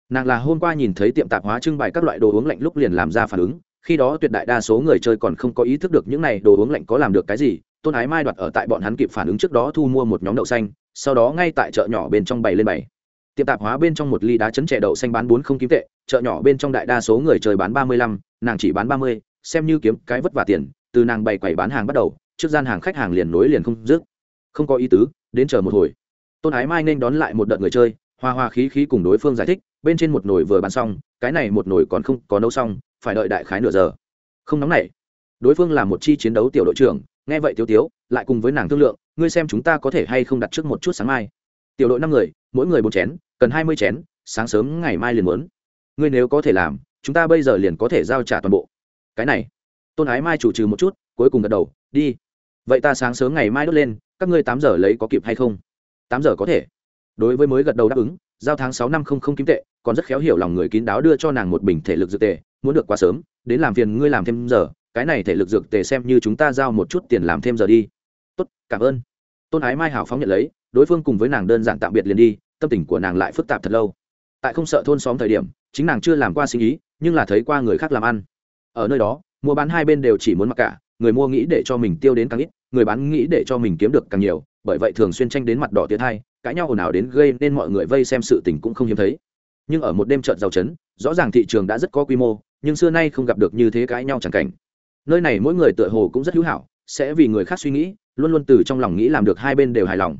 Nàng là hôm qua nhìn thấy tiệm tạp hóa trưng bày các loại đồ uống lạnh lúc liền làm ra phản ứng, khi đó tuyệt đại đa số người chơi còn không có ý thức được những này đồ uống lạnh có làm được cái gì, tôn ái mai đoạt ở tại bọn hắn kịp phản ứng trước đó thu mua một nhóm đậu xanh, sau đó ngay tại chợ nhỏ bên trong bày lên bày. Tiệm tạp hóa bên trong một ly đá chấn trẻ đậu xanh bán bốn không kiếm tệ, chợ nhỏ bên trong đại đa số người chơi bán ba mươi lăm, nàng chỉ bán ba mươi, xem như kiếm cái vất vả tiền, từ nàng bày quầy bán hàng bắt đầu, trước gian hàng khách hàng liền nối liền không dứt. Không có ý tứ, đến chờ một hồi tôn ái mai nên đón lại một đợt người chơi hoa hoa khí khí cùng đối phương giải thích, bên trên một nồi vừa bán xong, cái này một nồi còn không có nấu xong, phải đợi đại khái nửa giờ. Không nóng nảy. Đối phương là một chi chiến đấu tiểu đội trưởng, nghe vậy tiêu tiếu, lại cùng với nàng thương lượng, ngươi xem chúng ta có thể hay không đặt trước một chút sáng mai. Tiểu đội năm người, mỗi người một chén, cần hai mươi chén, sáng sớm ngày mai liền muốn. Ngươi nếu có thể làm, chúng ta bây giờ liền có thể giao trả toàn bộ. Cái này. Tôn ái mai chủ trừ một chút, cuối cùng gật đầu, đi. Vậy ta sáng sớm ngày mai đốt lên, các ngươi tám giờ lấy có kịp hay không? Tám giờ có thể. Đối với mới gật đầu đáp ứng, giao tháng sáu năm không không kim tệ, còn rất khéo hiểu lòng người kín đáo đưa cho nàng một bình thể lực dược tề, muốn được quá sớm, đến làm phiền ngươi làm thêm giờ, cái này thể lực dược tề xem như chúng ta giao một chút tiền làm thêm giờ đi. Tốt, cảm ơn. Tôn ái mai hảo phóng nhận lấy, đối phương cùng với nàng đơn giản tạm biệt liền đi, tâm tình của nàng lại phức tạp thật lâu. Tại không sợ thôn xóm thời điểm, chính nàng chưa làm qua sinh ý, nhưng là thấy qua người khác làm ăn. Ở nơi đó, mua bán hai bên đều chỉ muốn mặc cả, người mua nghĩ để cho mình tiêu đến càng ít, người bán nghĩ để cho mình kiếm được càng nhiều bởi vậy thường xuyên tranh đến mặt đỏ tiến hai cãi nhau ồn ào đến gây nên mọi người vây xem sự tình cũng không hiếm thấy. Nhưng ở một đêm trợt giàu chấn, rõ ràng thị trường đã rất có quy mô, nhưng xưa nay không gặp được như thế cãi nhau chẳng cảnh. Nơi này mỗi người tựa hồ cũng rất hữu hảo, sẽ vì người khác suy nghĩ, luôn luôn từ trong lòng nghĩ làm được hai bên đều hài lòng.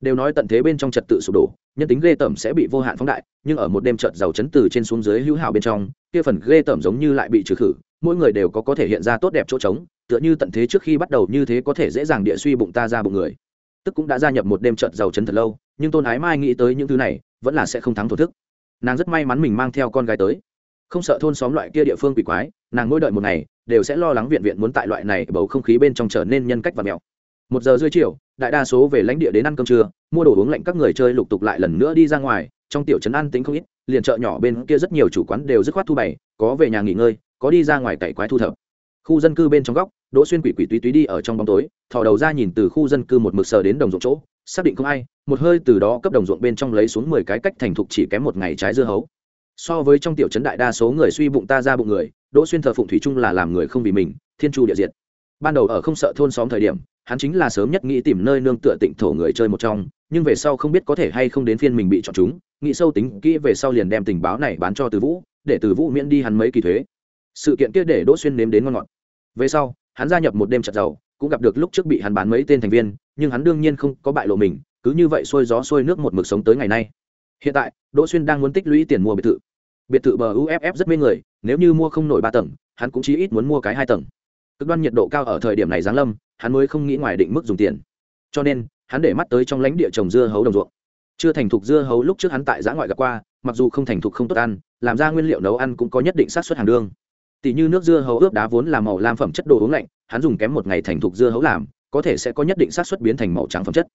Đều nói tận thế bên trong trật tự sụp đổ, nhân tính ghê tởm sẽ bị vô hạn phóng đại, nhưng ở một đêm trợt giàu chấn từ trên xuống dưới hữu hảo bên trong, kia phần ghê tởm giống như lại bị trừ khử, mỗi người đều có có thể hiện ra tốt đẹp chỗ trống, tựa như tận thế trước khi bắt đầu như thế có thể dễ dàng địa suy bụng ta ra bụng người tức cũng đã gia nhập một đêm trận giàu chấn thật lâu, nhưng tôn ái mai nghĩ tới những thứ này, vẫn là sẽ không thắng thổ thức. Nàng rất may mắn mình mang theo con gái tới. Không sợ thôn xóm loại kia địa phương quỷ quái, nàng ngôi đợi một ngày, đều sẽ lo lắng viện viện muốn tại loại này bầu không khí bên trong trở nên nhân cách và mèo một giờ rưỡi chiều, đại đa số về lãnh địa đến ăn cơm trưa, mua đồ uống lạnh các người chơi lục tục lại lần nữa đi ra ngoài, trong tiểu trấn ăn tính không ít, liền chợ nhỏ bên kia rất nhiều chủ quán đều dứt khoát thu bày, có về nhà nghỉ ngơi, có đi ra ngoài cày quái thu thập. Khu dân cư bên trong góc đỗ xuyên quỷ quỷ túy túy đi ở trong bóng tối, thò đầu ra nhìn từ khu dân cư một mực sờ đến đồng ruộng chỗ, xác định không ai, một hơi từ đó cấp đồng ruộng bên trong lấy xuống mười cái cách thành thục chỉ kém một ngày trái dưa hấu. So với trong tiểu trấn đại đa số người suy bụng ta ra bụng người, đỗ xuyên thờ phụng thủy chung là làm người không vì mình, thiên chu địa diệt. Ban đầu ở không sợ thôn xóm thời điểm, hắn chính là sớm nhất nghĩ tìm nơi nương tựa tịnh thổ người chơi một trong, nhưng về sau không biết có thể hay không đến phiên mình bị chọn chúng, nghĩ sâu tính kỹ về sau liền đem tình báo này bán cho từ vũ, để từ vũ miễn đi hắn mấy kỳ thuế. Sự kiện kia để đỗ xuyên nếm đến ngon ngọt. Về sau hắn gia nhập một đêm chặt giàu cũng gặp được lúc trước bị hắn bán mấy tên thành viên, nhưng hắn đương nhiên không có bại lộ mình, cứ như vậy xuôi gió xuôi nước một mực sống tới ngày nay. Hiện tại, đỗ xuyên đang muốn tích lũy tiền mua biệt thự. Biệt thự bờ uff rất mê người, nếu như mua không nổi ba tầng, hắn cũng chỉ ít muốn mua cái hai tầng. Cực đoan nhiệt độ cao ở thời điểm này giáng lâm, hắn mới không nghĩ ngoài định mức dùng tiền. Cho nên, hắn để mắt tới trong lãnh địa trồng dưa hấu đồng ruộng. Chưa thành thục dưa hấu lúc trước hắn tại giã ngoại gặp qua, mặc dù không thành thục không tốt ăn, làm ra nguyên liệu nấu ăn cũng có nhất định sát xuất hàng đương tỷ như nước dưa hấu ướp đá vốn là màu lam phẩm chất đồ uống lạnh, hắn dùng kém một ngày thành thục dưa hấu làm, có thể sẽ có nhất định sát xuất biến thành màu trắng phẩm chất.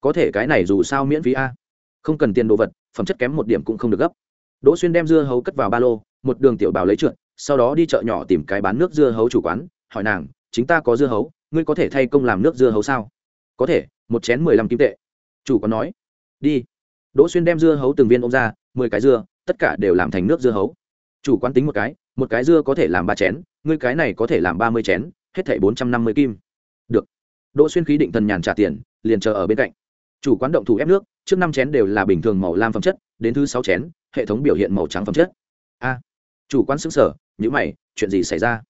Có thể cái này dù sao miễn phí a. Không cần tiền đồ vật, phẩm chất kém một điểm cũng không được gấp. Đỗ xuyên đem dưa hấu cất vào ba lô, một đường tiểu bào lấy trượt, sau đó đi chợ nhỏ tìm cái bán nước dưa hấu chủ quán, hỏi nàng, chính ta có dưa hấu, ngươi có thể thay công làm nước dưa hấu sao? Có thể, một chén mười lăm kim tệ. Chủ quán nói, đi. Đỗ xuyên đem dưa hấu từng viên ôm ra, mười cái dưa, tất cả đều làm thành nước dưa hấu. Chủ quán tính một cái một cái dưa có thể làm ba chén, ngươi cái này có thể làm ba mươi chén, hết thảy bốn trăm năm mươi kim. Được. Đỗ xuyên khí định thần nhàn trả tiền, liền chờ ở bên cạnh. Chủ quán động thủ ép nước, trước năm chén đều là bình thường màu lam phẩm chất, đến thứ sáu chén, hệ thống biểu hiện màu trắng phẩm chất. A. Chủ quán xứng sở nhữ mày, chuyện gì xảy ra?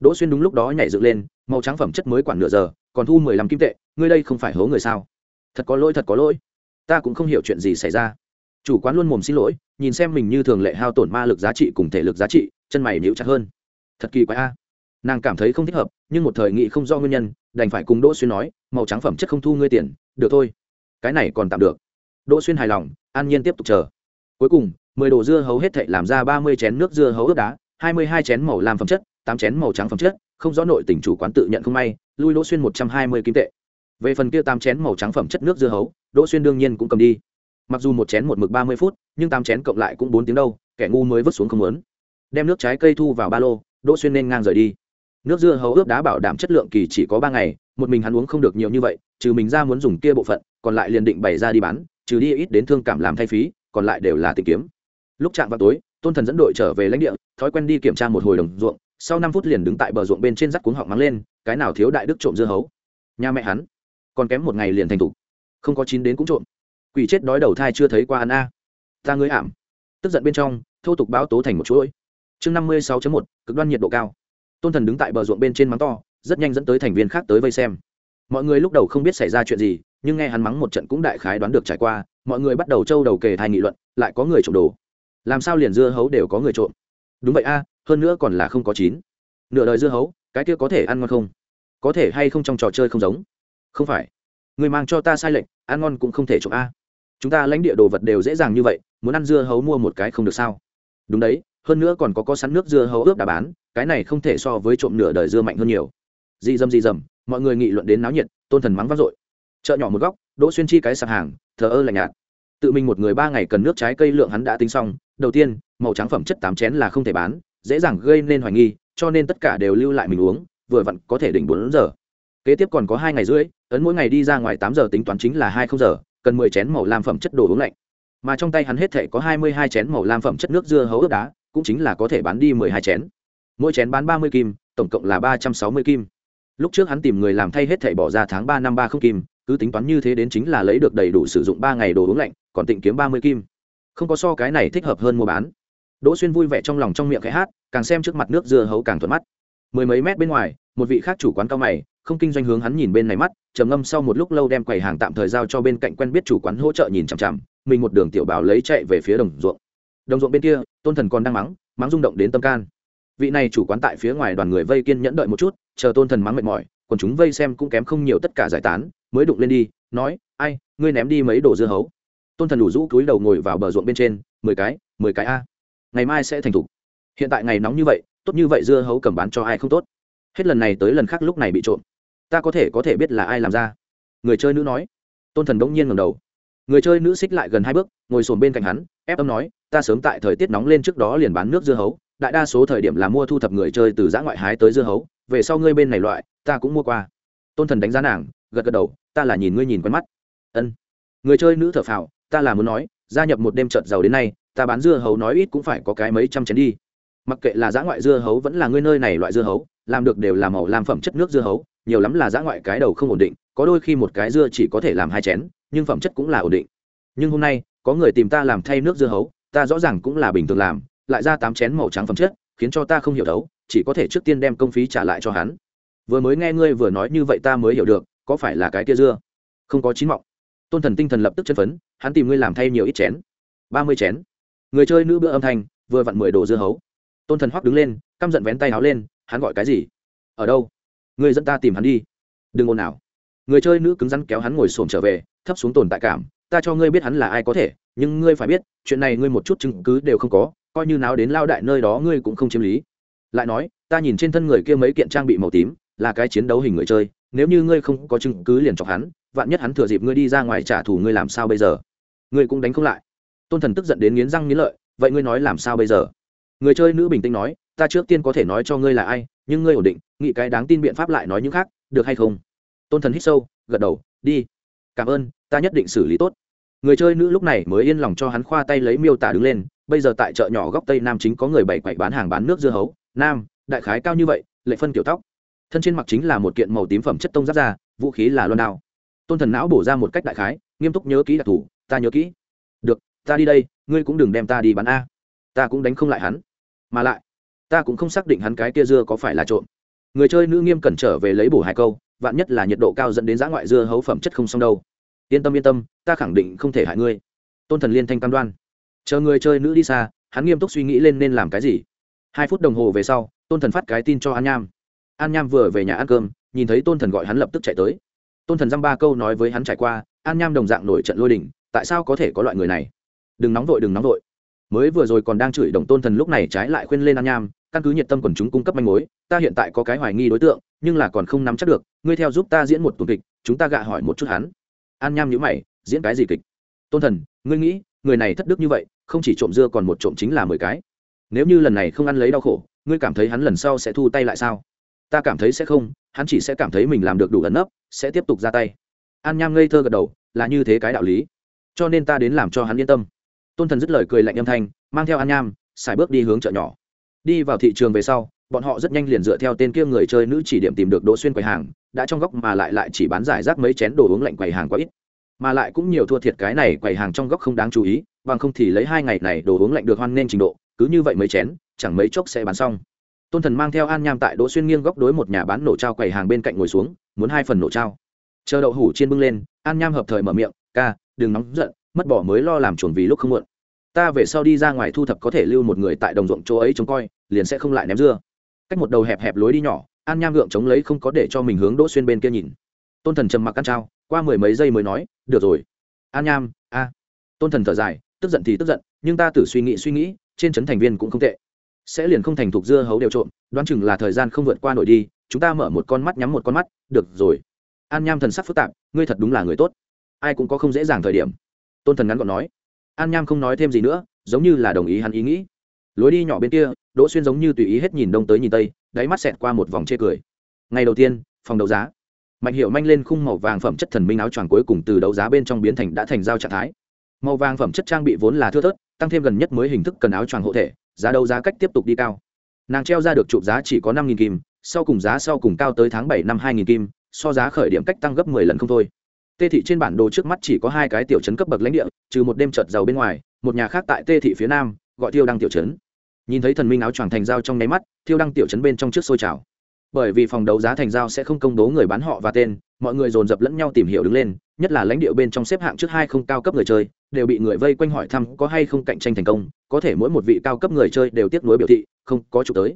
Đỗ xuyên đúng lúc đó nhảy dựng lên, màu trắng phẩm chất mới quản nửa giờ, còn thu mười lăm kim tệ, ngươi đây không phải hố người sao? Thật có lỗi, thật có lỗi. Ta cũng không hiểu chuyện gì xảy ra. Chủ quán luôn mồm xin lỗi, nhìn xem mình như thường lệ hao tổn ma lực giá trị cùng thể lực giá trị chân mày níu chặt hơn. Thật kỳ quái a. Nàng cảm thấy không thích hợp, nhưng một thời nghị không do nguyên nhân, đành phải cùng đỗ xuyên nói, màu trắng phẩm chất không thu ngươi tiền, được thôi. Cái này còn tạm được. Đỗ xuyên hài lòng, an nhiên tiếp tục chờ. Cuối cùng, mười đồ dưa hấu hết thệ làm ra ba mươi chén nước dưa hấu ướp đá, hai mươi hai chén màu làm phẩm chất, tám chén màu trắng phẩm chất, không rõ nội tình chủ quán tự nhận không may, lui đỗ xuyên một trăm hai mươi kim tệ. Về phần kia tám chén màu trắng phẩm chất nước dưa hấu, đỗ xuyên đương nhiên cũng cầm đi. Mặc dù một chén một mực ba mươi phút, nhưng tám chén cộng lại cũng bốn tiếng đâu, kẻ ngu mới vứt xuống không lớn đem nước trái cây thu vào ba lô đỗ xuyên nên ngang rời đi. Nước dưa hấu ướp đá bảo đảm chất lượng kỳ chỉ có ba ngày một mình hắn uống không được nhiều như vậy trừ mình ra muốn dùng kia bộ phận còn lại liền định bày ra đi bán trừ đi ít đến thương cảm làm thay phí còn lại đều là tìm kiếm. Lúc chạm vào tối tôn thần dẫn đội trở về lãnh địa thói quen đi kiểm tra một hồi đồng ruộng sau năm phút liền đứng tại bờ ruộng bên trên rắt cuống họng mắng lên cái nào thiếu đại đức trộm dưa hấu? Nhà mẹ hắn còn kém một ngày liền thành thủ, không có chín đến cũng trộm. Quỷ chết đói đầu thai chưa thấy qua ăn a. Ta ngươi ảm. Tức giận bên trong thô tục báo tố thành một chuỗi chương năm mươi sáu một, cực đoan nhiệt độ cao. Tôn thần đứng tại bờ ruộng bên trên mắng to, rất nhanh dẫn tới thành viên khác tới vây xem. Mọi người lúc đầu không biết xảy ra chuyện gì, nhưng nghe hắn mắng một trận cũng đại khái đoán được trải qua, mọi người bắt đầu trâu đầu kề thai nghị luận, lại có người trộm đồ. Làm sao liền dưa hấu đều có người trộm? Đúng vậy a, hơn nữa còn là không có chín. Nửa đời dưa hấu, cái kia có thể ăn ngon không? Có thể hay không trong trò chơi không giống? Không phải. Người mang cho ta sai lệnh ăn ngon cũng không thể trộm a. Chúng ta lãnh địa đồ vật đều dễ dàng như vậy, muốn ăn dưa hấu mua một cái không được sao? Đúng đấy hơn nữa còn có có sẵn nước dưa hấu ướp đã bán, cái này không thể so với trộm nửa đời dưa mạnh hơn nhiều. Di dầm di dầm, mọi người nghị luận đến náo nhiệt, tôn thần mắng vang dội. Chợ nhỏ một góc, đỗ xuyên chi cái sạp hàng, thờ ơ lạnh nhạt. Tự mình một người ba ngày cần nước trái cây lượng hắn đã tính xong, đầu tiên, màu trắng phẩm chất tám chén là không thể bán, dễ dàng gây nên hoài nghi, cho nên tất cả đều lưu lại mình uống, vừa vặn có thể đỉnh bốn giờ. Kế tiếp còn có hai ngày rưỡi, ấn mỗi ngày đi ra ngoài tám giờ tính toán chính là hai không giờ, cần mười chén màu lam phẩm chất đồ uống lạnh. Mà trong tay hắn hết thể có hai mươi hai chén màu lam phẩm chất nước dưa hấu ướp đá cũng chính là có thể bán đi mười hai chén. Mỗi chén bán ba mươi kim, tổng cộng là ba trăm sáu mươi kim. Lúc trước hắn tìm người làm thay hết thảy bỏ ra tháng ba năm ba không kim, cứ tính toán như thế đến chính là lấy được đầy đủ sử dụng ba ngày đồ uống lạnh, còn tịnh kiếm ba mươi kim. Không có so cái này thích hợp hơn mua bán. Đỗ xuyên vui vẻ trong lòng trong miệng cái hát, càng xem trước mặt nước dưa hấu càng thuận mắt. Mười mấy mét bên ngoài, một vị khác chủ quán cao mày, không kinh doanh hướng hắn nhìn bên này mắt, trầm ngâm sau một lúc lâu đem quầy hàng tạm thời giao cho bên cạnh quen biết chủ quán hỗ trợ nhìn chằm chằm, mình một đường tiểu bảo lấy chạy về phía đồng ruộng. Đồng ruộng bên kia tôn thần còn đang mắng mắng rung động đến tâm can. Vị này chủ quán tại phía ngoài đoàn người vây kiên nhẫn đợi một chút, chờ tôn thần mắng mệt mỏi còn chúng vây xem cũng kém không nhiều tất cả giải tán, mới đụng lên đi, nói, ai, ngươi ném đi mấy đồ dưa hấu. Tôn thần đủ rũ túi đầu ngồi vào bờ ruộng bên trên, mười cái mười cái a, ngày mai sẽ thành thục. Hiện tại ngày nóng như vậy, tốt như vậy dưa hấu cầm bán cho ai không tốt. Hết lần này tới lần khác lúc này bị trộm. Ta có thể có thể biết là ai làm ra. Người chơi nữ nói. Tôn thần bỗng nhiên ngầm đầu. Người chơi nữ xích lại gần hai bước ngồi sồn bên cạnh hắn, ép âm nói, ta sớm tại thời tiết nóng lên trước đó liền bán nước dưa hấu, đại đa số thời điểm là mua thu thập người chơi từ giã ngoại hái tới dưa hấu, về sau ngươi bên này loại, ta cũng mua qua. Tôn thần đánh giá nàng, gật gật đầu, ta là nhìn ngươi nhìn quen mắt. Ân. Người chơi nữ thở phào, ta là muốn nói, gia nhập một đêm trợt giàu đến nay, ta bán dưa hấu nói ít cũng phải có cái mấy trăm chén đi. Mặc kệ là giã ngoại dưa hấu vẫn là ngươi nơi này loại dưa hấu, làm được đều là màu làm phẩm chất nước dưa hấu, nhiều lắm là giã ngoại cái đầu không ổn định, có đôi khi một cái dưa chỉ có thể làm hai chén, nhưng phẩm chất cũng là ổn định. Nhưng hôm nay có người tìm ta làm thay nước dưa hấu, ta rõ ràng cũng là bình thường làm, lại ra tám chén màu trắng phẩm chất, khiến cho ta không hiểu đấu, chỉ có thể trước tiên đem công phí trả lại cho hắn. Vừa mới nghe ngươi vừa nói như vậy ta mới hiểu được, có phải là cái kia dưa? Không có chín mọng. Tôn thần tinh thần lập tức chân phấn, hắn tìm ngươi làm thay nhiều ít chén. Ba mươi chén. Người chơi nữ bữa âm thanh, vừa vặn mười đồ dưa hấu. Tôn thần hoắc đứng lên, căm giận vén tay áo lên, hắn gọi cái gì? Ở đâu? Người dẫn ta tìm hắn đi. Đừng ồn nào người chơi nữ cứng rắn kéo hắn ngồi xổm trở về, thấp xuống tồn tại cảm ta cho ngươi biết hắn là ai có thể, nhưng ngươi phải biết, chuyện này ngươi một chút chứng cứ đều không có, coi như nào đến lao đại nơi đó ngươi cũng không chiếm lý. Lại nói, ta nhìn trên thân người kia mấy kiện trang bị màu tím, là cái chiến đấu hình người chơi, nếu như ngươi không có chứng cứ liền chọc hắn, vạn nhất hắn thừa dịp ngươi đi ra ngoài trả thù ngươi làm sao bây giờ? Ngươi cũng đánh không lại. Tôn thần tức giận đến nghiến răng nghiến lợi, vậy ngươi nói làm sao bây giờ? Người chơi nữ bình tĩnh nói, ta trước tiên có thể nói cho ngươi là ai, nhưng ngươi ổn định, nghĩ cái đáng tin biện pháp lại nói những khác, được hay không? Tôn thần hít sâu, gật đầu, đi. Cảm ơn, ta nhất định xử lý tốt người chơi nữ lúc này mới yên lòng cho hắn khoa tay lấy miêu tả đứng lên, bây giờ tại chợ nhỏ góc tây nam chính có người bày quậy bán hàng bán nước dưa hấu. Nam, đại khái cao như vậy, lệ phân kiểu tóc. Thân trên mặc chính là một kiện màu tím phẩm chất tông giáp da, vũ khí là loan đao. Tôn thần não bổ ra một cách đại khái, nghiêm túc nhớ kỹ đặc thù, ta nhớ kỹ. Được, ta đi đây, ngươi cũng đừng đem ta đi bán a. Ta cũng đánh không lại hắn. Mà lại, ta cũng không xác định hắn cái kia dưa có phải là trộm. Người chơi nữ nghiêm cẩn trở về lấy bổ hai câu, vạn nhất là nhiệt độ cao dẫn đến giã ngoại dưa hấu phẩm chất không xong đâu yên tâm yên tâm, ta khẳng định không thể hại ngươi. Tôn thần liên thanh cam đoan. Chờ người chơi nữ đi xa, hắn nghiêm túc suy nghĩ lên nên làm cái gì. Hai phút đồng hồ về sau, tôn thần phát cái tin cho an nham. An nham vừa về nhà ăn cơm, nhìn thấy tôn thần gọi hắn lập tức chạy tới. Tôn thần dăm ba câu nói với hắn trải qua, an nham đồng dạng nổi trận lôi đình, tại sao có thể có loại người này? Đừng nóng vội, đừng nóng vội. Mới vừa rồi còn đang chửi đồng tôn thần lúc này trái lại khuyên lên an nham, căn cứ nhiệt tâm quần chúng cung cấp manh mối, ta hiện tại có cái hoài nghi đối tượng, nhưng là còn không nắm chắc được, ngươi theo giúp ta diễn một tuần kịch, chúng ta gạ hỏi một chút hắn an nham nhữ mày, diễn cái gì kịch? Tôn thần, ngươi nghĩ, người này thất đức như vậy, không chỉ trộm dưa còn một trộm chính là mười cái. Nếu như lần này không ăn lấy đau khổ, ngươi cảm thấy hắn lần sau sẽ thu tay lại sao? Ta cảm thấy sẽ không, hắn chỉ sẽ cảm thấy mình làm được đủ ẩn nấp, sẽ tiếp tục ra tay. An nham ngây thơ gật đầu, là như thế cái đạo lý. Cho nên ta đến làm cho hắn yên tâm. Tôn thần dứt lời cười lạnh âm thanh, mang theo an nham, xài bước đi hướng chợ nhỏ. Đi vào thị trường về sau bọn họ rất nhanh liền dựa theo tên kia người chơi nữ chỉ điểm tìm được đỗ xuyên quầy hàng, đã trong góc mà lại lại chỉ bán giải rác mấy chén đồ uống lạnh quầy hàng quá ít. Mà lại cũng nhiều thua thiệt cái này quầy hàng trong góc không đáng chú ý, bằng không thì lấy hai ngày này đồ uống lạnh được hoan nên trình độ, cứ như vậy mấy chén, chẳng mấy chốc sẽ bán xong. Tôn thần mang theo an nham tại đỗ xuyên nghiêng góc đối một nhà bán nổ trao quầy hàng bên cạnh ngồi xuống, muốn hai phần nổ trao. Chờ đậu hủ chiên bưng lên, an nham hợp thời mở miệng, ca, đừng nóng giận, mất bỏ mới lo làm chuồn vì lúc không muộn. Ta về sau đi ra ngoài thu thập có thể lưu một người tại đồng ruộng chỗ ấy trông coi, liền sẽ không lại ném dưa cách một đầu hẹp hẹp lối đi nhỏ, an nham gượng chống lấy không có để cho mình hướng đỗ xuyên bên kia nhìn. Tôn thần trầm mặc căn trao, qua mười mấy giây mới nói, được rồi. An nham, a. Tôn thần thở dài, tức giận thì tức giận, nhưng ta tự suy nghĩ suy nghĩ, trên trấn thành viên cũng không tệ. Sẽ liền không thành thục dưa hấu đều trộm, đoán chừng là thời gian không vượt qua nổi đi, chúng ta mở một con mắt nhắm một con mắt, được rồi. An nham thần sắc phức tạp, ngươi thật đúng là người tốt. Ai cũng có không dễ dàng thời điểm. Tôn thần ngắn gọn nói. An nham không nói thêm gì nữa, giống như là đồng ý hắn ý nghĩ. Lối đi nhỏ bên kia đỗ xuyên giống như tùy ý hết nhìn đông tới nhìn tây, đáy mắt xẹt qua một vòng chê cười. Ngày đầu tiên, phòng đấu giá. Mạnh hiệu manh lên khung màu vàng phẩm chất thần minh áo choàng cuối cùng từ đấu giá bên trong biến thành đã thành giao trạng thái. Màu vàng phẩm chất trang bị vốn là thưa thớt, tăng thêm gần nhất mới hình thức cần áo choàng hộ thể, giá đấu giá cách tiếp tục đi cao. Nàng treo ra được chụp giá chỉ có năm nghìn kim, sau cùng giá sau cùng cao tới tháng bảy năm hai nghìn kim, so giá khởi điểm cách tăng gấp mười lần không thôi. Tê thị trên bản đồ trước mắt chỉ có hai cái tiểu trấn cấp bậc lãnh địa, trừ một đêm chợt giàu bên ngoài, một nhà khác tại tê thị phía nam, gọi tiêu đăng tiểu trấn nhìn thấy thần minh áo choàng thành dao trong nháy mắt, thiêu đăng tiểu chấn bên trong trước sôi trào. Bởi vì phòng đấu giá thành giao sẽ không công bố người bán họ và tên, mọi người dồn dập lẫn nhau tìm hiểu đứng lên, nhất là lãnh địa bên trong xếp hạng trước hai không cao cấp người chơi, đều bị người vây quanh hỏi thăm có hay không cạnh tranh thành công, có thể mỗi một vị cao cấp người chơi đều tiếp nối biểu thị, không có chụp tới.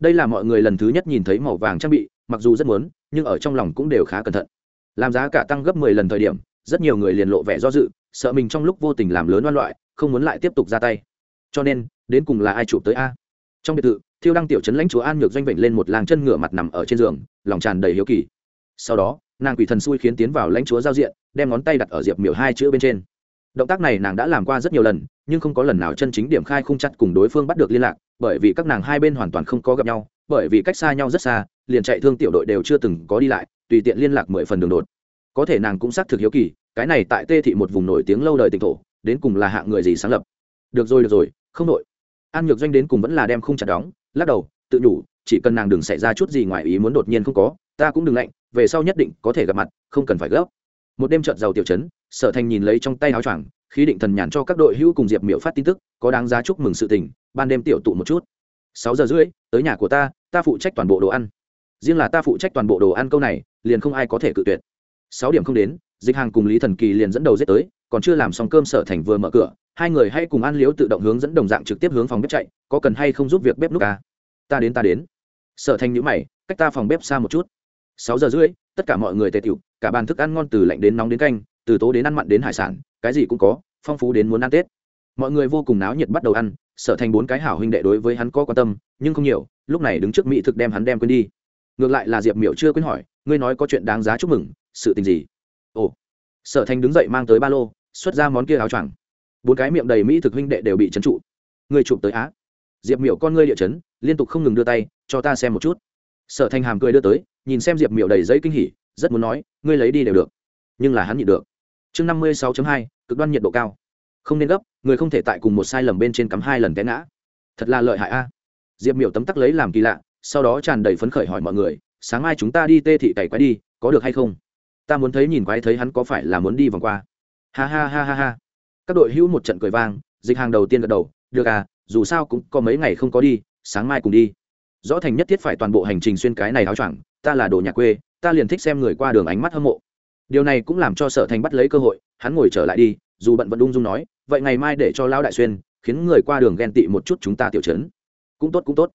Đây là mọi người lần thứ nhất nhìn thấy màu vàng trang bị, mặc dù rất muốn, nhưng ở trong lòng cũng đều khá cẩn thận. Làm giá cả tăng gấp mười lần thời điểm, rất nhiều người liền lộ vẻ do dự, sợ mình trong lúc vô tình làm lớn oan loại, không muốn lại tiếp tục ra tay cho nên, đến cùng là ai chụp tới a? Trong biệt thự, thiêu đăng tiểu trấn lãnh chúa an nhược doanh vịnh lên một làng chân ngửa mặt nằm ở trên giường, lòng tràn đầy hiếu kỳ. Sau đó, nàng quỷ thần xui khiến tiến vào lãnh chúa giao diện, đem ngón tay đặt ở diệp miểu hai chữ bên trên. Động tác này nàng đã làm qua rất nhiều lần, nhưng không có lần nào chân chính điểm khai khung chặt cùng đối phương bắt được liên lạc, bởi vì các nàng hai bên hoàn toàn không có gặp nhau, bởi vì cách xa nhau rất xa, liền chạy thương tiểu đội đều chưa từng có đi lại, tùy tiện liên lạc mười phần đường đột. Có thể nàng cũng xác thực hiếu kỳ, cái này tại tê thị một vùng nổi tiếng lâu đời tỉnh thổ, đến cùng là hạng người gì sáng lập? Được rồi được rồi, không đội an nhược doanh đến cùng vẫn là đem khung chặt đóng, lắc đầu, tự nhủ, chỉ cần nàng đừng xảy ra chút gì ngoài ý muốn đột nhiên không có, ta cũng đừng lạnh, về sau nhất định có thể gặp mặt, không cần phải gấp. Một đêm trợt giàu tiểu chấn, sở thành nhìn lấy trong tay áo choàng, khí định thần nhàn cho các đội hữu cùng diệp miểu phát tin tức, có đáng giá chúc mừng sự tình, ban đêm tiểu tụ một chút. Sáu giờ rưỡi, tới nhà của ta ta phụ trách toàn bộ đồ ăn. Riêng là ta phụ trách toàn bộ đồ ăn câu này, liền không ai có thể cự tuyệt. Sáu điểm không đến, dịch hàng cùng lý thần kỳ liền dẫn đầu giết tới, còn chưa làm xong cơm sở thành vừa mở cửa hai người hay cùng ăn liếu tự động hướng dẫn đồng dạng trực tiếp hướng phòng bếp chạy, có cần hay không giúp việc bếp núc à? ta đến ta đến. Sở thành nhữ mày, cách ta phòng bếp xa một chút. Sáu giờ rưỡi, tất cả mọi người tề tiểu, cả bàn thức ăn ngon từ lạnh đến nóng đến canh, từ tố đến ăn mặn đến hải sản, cái gì cũng có, phong phú đến muốn ăn tết. Mọi người vô cùng náo nhiệt bắt đầu ăn, sở thành bốn cái hảo huynh đệ đối với hắn có quan tâm, nhưng không nhiều, lúc này đứng trước mỹ thực đem hắn đem quên đi. Ngược lại là diệp miểu chưa quên hỏi, ngươi nói có chuyện đáng giá chúc mừng, sự tình gì? Ồ. Sở thành đứng dậy mang tới ba lô, xuất ra món kia áo choàng bốn cái miệng đầy mỹ thực huynh đệ đều bị trấn trụ. Người chụp tới á. Diệp miểu con ngươi địa chấn, liên tục không ngừng đưa tay, cho ta xem một chút. Sở thành hàm cười đưa tới, nhìn xem diệp miểu đầy giấy kinh hỉ, rất muốn nói, ngươi lấy đi đều được. Nhưng là hắn nhịn được. Chương năm mươi sáu hai, cực đoan nhiệt độ cao. Không nên gấp, người không thể tại cùng một sai lầm bên trên cắm hai lần té ngã. Thật là lợi hại a. Diệp miểu tấm tắc lấy làm kỳ lạ, sau đó tràn đầy phấn khởi hỏi mọi người, sáng mai chúng ta đi tê thị cày quái đi, có được hay không? Ta muốn thấy nhìn quái thấy hắn có phải là muốn đi vòng qua. Ha ha ha ha ha các đội hữu một trận cười vang, dịch hàng đầu tiên gật đầu, được à dù sao cũng có mấy ngày không có đi, sáng mai cùng đi. Rõ thành nhất thiết phải toàn bộ hành trình xuyên cái này áo choàng, ta là đồ nhà quê, ta liền thích xem người qua đường ánh mắt hâm mộ. Điều này cũng làm cho sở thành bắt lấy cơ hội, hắn ngồi trở lại đi, dù bận vẫn ung dung nói, vậy ngày mai để cho lão đại xuyên, khiến người qua đường ghen tị một chút chúng ta tiểu chấn cũng tốt cũng tốt.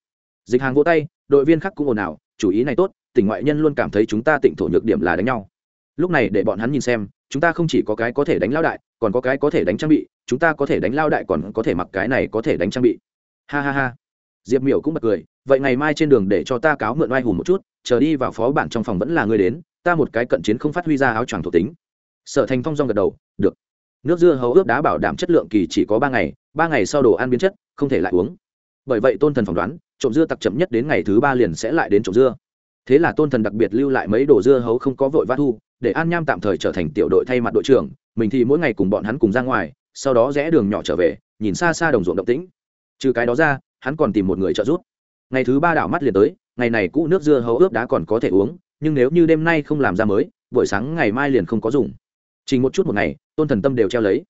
Dịch hàng vỗ tay, đội viên khác cũng ồn ào, chủ ý này tốt, tỉnh ngoại nhân luôn cảm thấy chúng ta tỉnh thổ nhược điểm là đánh nhau. Lúc này để bọn hắn nhìn xem, chúng ta không chỉ có cái có thể đánh lão đại còn có cái có thể đánh trang bị, chúng ta có thể đánh lao đại còn có thể mặc cái này có thể đánh trang bị. Ha ha ha. Diệp miểu cũng bật cười, vậy ngày mai trên đường để cho ta cáo mượn oai hùng một chút, chờ đi vào phó bản trong phòng vẫn là người đến, ta một cái cận chiến không phát huy ra áo choàng thuộc tính. Sở thành phong rong gật đầu, được. Nước dưa hấu ướp đá bảo đảm chất lượng kỳ chỉ có ba ngày ba ngày sau đồ ăn biến chất, không thể lại uống. Bởi vậy tôn thần phỏng đoán, trộm dưa tặc chậm nhất đến ngày thứ ba liền sẽ lại đến trộm dưa. Thế là tôn thần đặc biệt lưu lại mấy đồ dưa hấu không có vội vã thu, để an nham tạm thời trở thành tiểu đội thay mặt đội trưởng mình thì mỗi ngày cùng bọn hắn cùng ra ngoài, sau đó rẽ đường nhỏ trở về, nhìn xa xa đồng ruộng động tĩnh. Trừ cái đó ra, hắn còn tìm một người trợ giúp. Ngày thứ ba đảo mắt liền tới, ngày này cũ nước dưa hấu ướp đá còn có thể uống, nhưng nếu như đêm nay không làm ra mới, buổi sáng ngày mai liền không có dùng. Chỉ một chút một ngày, tôn thần tâm đều treo lấy.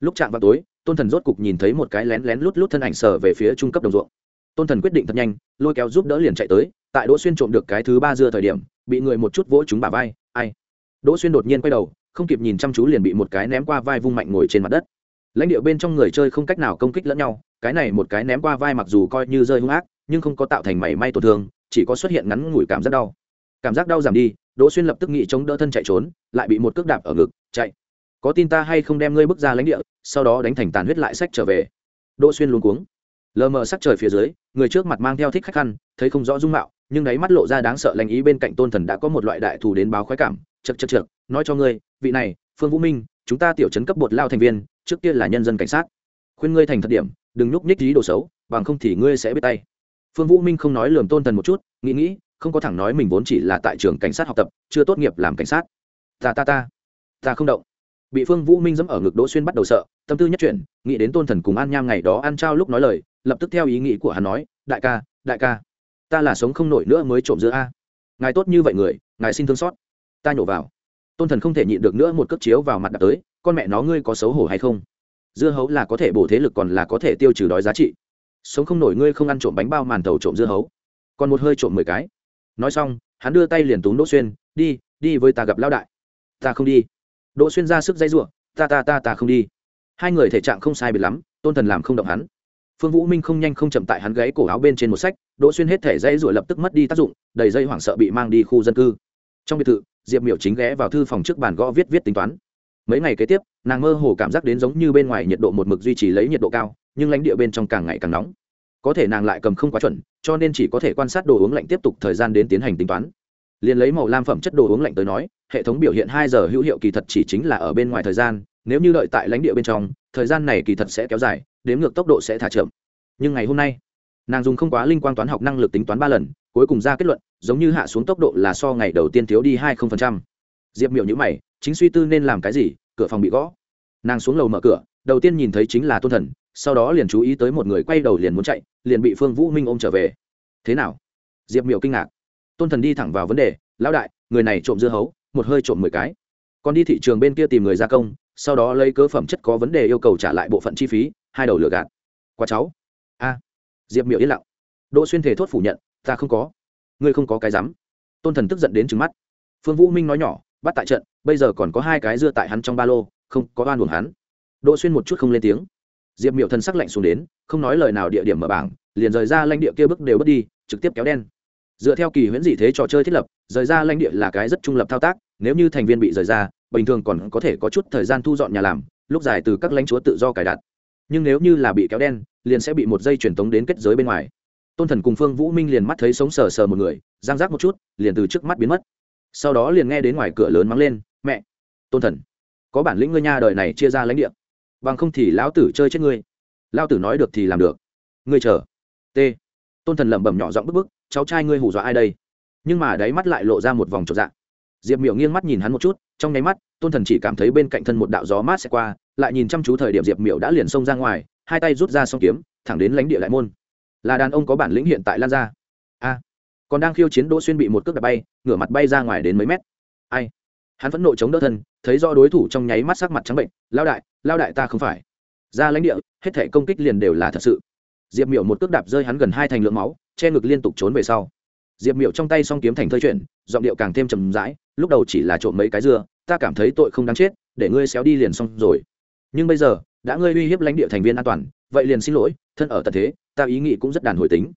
Lúc chạm vào tối, tôn thần rốt cục nhìn thấy một cái lén lén lút lút thân ảnh sờ về phía trung cấp đồng ruộng. Tôn thần quyết định thật nhanh, lôi kéo giúp đỡ liền chạy tới, tại đỗ xuyên trộm được cái thứ ba dưa thời điểm, bị người một chút vỗ chúng bà vai, ai? Đỗ xuyên đột nhiên quay đầu không kịp nhìn chăm chú liền bị một cái ném qua vai vung mạnh ngồi trên mặt đất. Lãnh địa bên trong người chơi không cách nào công kích lẫn nhau, cái này một cái ném qua vai mặc dù coi như rơi hung ác, nhưng không có tạo thành mảy may tổn thương, chỉ có xuất hiện ngắn ngủi cảm giác đau. Cảm giác đau giảm đi, đỗ xuyên lập tức nghĩ chống đỡ thân chạy trốn, lại bị một cước đạp ở ngực, chạy. Có tin ta hay không đem ngươi bước ra lãnh địa, sau đó đánh thành tàn huyết lại sách trở về. Đỗ xuyên luống cuống. Lờ mờ sắc trời phía dưới, người trước mặt mang theo thích khách khăn, thấy không rõ dung mạo, nhưng đáy mắt lộ ra đáng sợ lành ý bên cạnh tôn thần đã có một loại đại thù đến báo khoái cảm chật chật chật nói cho ngươi, vị này, phương vũ minh, chúng ta tiểu chấn cấp bột lao thành viên, trước kia là nhân dân cảnh sát. Khuyên ngươi thành thật điểm, đừng nhúc nhích lý đồ xấu, bằng không thì ngươi sẽ biết tay. Phương vũ minh không nói lườm tôn thần một chút, nghĩ nghĩ, không có thẳng nói mình vốn chỉ là tại trường cảnh sát học tập, chưa tốt nghiệp làm cảnh sát. Ta ta ta ta không động. Bị phương vũ minh dẫm ở ngực đỗ xuyên bắt đầu sợ, tâm tư nhất chuyển, nghĩ đến tôn thần cùng an nham ngày đó ăn trao lúc nói lời, lập tức theo ý nghĩ của hắn nói, đại ca đại ca, ta là sống không nổi nữa mới trộm giữa a. Ngài tốt như vậy người, ngài xin thương xót ta nhổ vào. Tôn thần không thể nhịn được nữa một cước chiếu vào mặt đặt tới, con mẹ nó ngươi có xấu hổ hay không? Dưa hấu là có thể bổ thế lực còn là có thể tiêu trừ đói giá trị. Sống không nổi ngươi không ăn trộm bánh bao màn tàu trộm dưa hấu. Còn một hơi trộm mười cái. Nói xong, hắn đưa tay liền túm đỗ xuyên, đi đi với ta gặp lão đại. Ta không đi. Đỗ xuyên ra sức dây giụa, ta ta ta ta không đi. Hai người thể trạng không sai biệt lắm, tôn thần làm không động hắn. Phương vũ minh không nhanh không chậm tại hắn gáy cổ áo bên trên một sách, đỗ xuyên hết thể dây ruổi lập tức mất đi tác dụng, đầy dây hoảng sợ bị mang đi khu dân cư. Trong biệt thự diệp miểu chính ghé vào thư phòng trước bàn gõ viết viết tính toán. Mấy ngày kế tiếp, nàng mơ hồ cảm giác đến giống như bên ngoài nhiệt độ một mực duy trì lấy nhiệt độ cao, nhưng lãnh địa bên trong càng ngày càng nóng. Có thể nàng lại cầm không quá chuẩn, cho nên chỉ có thể quan sát đồ uống lạnh tiếp tục thời gian đến tiến hành tính toán. Liền lấy màu lam phẩm chất đồ uống lạnh tới nói, hệ thống biểu hiện hai giờ hữu hiệu kỳ thật chỉ chính là ở bên ngoài thời gian, nếu như đợi tại lãnh địa bên trong, thời gian này kỳ thật sẽ kéo dài, đếm ngược tốc độ sẽ thả chậm. Nhưng ngày hôm nay nàng dùng không quá linh quan toán học năng lực tính toán ba lần, cuối cùng ra kết luận, giống như hạ xuống tốc độ là so ngày đầu tiên thiếu đi hai không phần trăm. Diệp miểu nhữ mày, chính suy tư nên làm cái gì, cửa phòng bị gõ. Nàng xuống lầu mở cửa, đầu tiên nhìn thấy chính là tôn thần, sau đó liền chú ý tới một người quay đầu liền muốn chạy, liền bị phương vũ minh ôm trở về. Thế nào? Diệp miểu kinh ngạc. Tôn thần đi thẳng vào vấn đề, lão đại, người này trộm dưa hấu, một hơi trộm mười cái. Còn đi thị trường bên kia tìm người gia công, sau đó lấy cớ phẩm chất có vấn đề yêu cầu trả lại bộ phận chi phí, hai đầu lừa gạt. Qua cháu. A diệp miệu yên lặng. Đỗ xuyên thể thốt phủ nhận, ta không có. Ngươi không có cái rắm. Tôn thần tức giận đến trứng mắt. Phương vũ minh nói nhỏ, bắt tại trận, bây giờ còn có hai cái dưa tại hắn trong ba lô, không có oan buồn hắn. Đỗ xuyên một chút không lên tiếng. Diệp miệu thần sắc lạnh xuống đến, không nói lời nào địa điểm mở bảng, liền rời ra lãnh địa kia bước đều bước đi, trực tiếp kéo đen. Dựa theo kỳ huyễn dị thế trò chơi thiết lập, rời ra lãnh địa là cái rất trung lập thao tác, nếu như thành viên bị rời ra, bình thường còn có thể có chút thời gian thu dọn nhà làm, lúc dài từ các lãnh chúa tự do cài đặt nhưng nếu như là bị kéo đen, liền sẽ bị một dây truyền tống đến kết giới bên ngoài. Tôn thần cùng phương vũ minh liền mắt thấy sống sờ sờ một người, giang giác một chút, liền từ trước mắt biến mất. Sau đó liền nghe đến ngoài cửa lớn mắng lên, mẹ, tôn thần, có bản lĩnh ngươi nha đời này chia ra lãnh địa. Bằng không thì lão tử chơi chết ngươi. Lão tử nói được thì làm được. Ngươi chờ. T. Tôn thần lẩm bẩm nhỏ giọng bức bức, cháu trai ngươi hù dọa ai đây? Nhưng mà đáy mắt lại lộ ra một vòng trọt dạng diệp miểu nghiêng mắt nhìn hắn một chút, trong nháy mắt, tôn thần chỉ cảm thấy bên cạnh thân một đạo gió mát sẽ qua, lại nhìn chăm chú thời điểm diệp miểu đã liền xông ra ngoài, hai tay rút ra s kiếm, thẳng đến lãnh địa lại môn. Là đàn ông có bản lĩnh hiện tại lan ra. A, còn đang khiêu chiến đỗ xuyên bị một cước đập bay, ngửa mặt bay ra ngoài đến mấy mét. Ai? Hắn vẫn nộ chống đỡ thân, thấy do đối thủ trong nháy mắt sắc mặt trắng bệnh lao đại lao đại ta không phải. Ra lãnh địa, hết thể công kích liền đều là thật sự. Diệp miểu một cước đạp rơi hắn gần hai thành lượng máu, che ngực liên tục trốn về sau diệp miểu trong tay s kiếm thành thơi chuyển, giọng điệu càng thêm trầm rãi, lúc đầu chỉ là trộm mấy cái dưa, ta cảm thấy tội không đáng chết, để ngươi xéo đi liền xong rồi. Nhưng bây giờ, đã ngươi uy hiếp lãnh địa thành viên an toàn, vậy liền xin lỗi, thân ở tận thế, ta ý nghĩ cũng rất đàn hồi tính.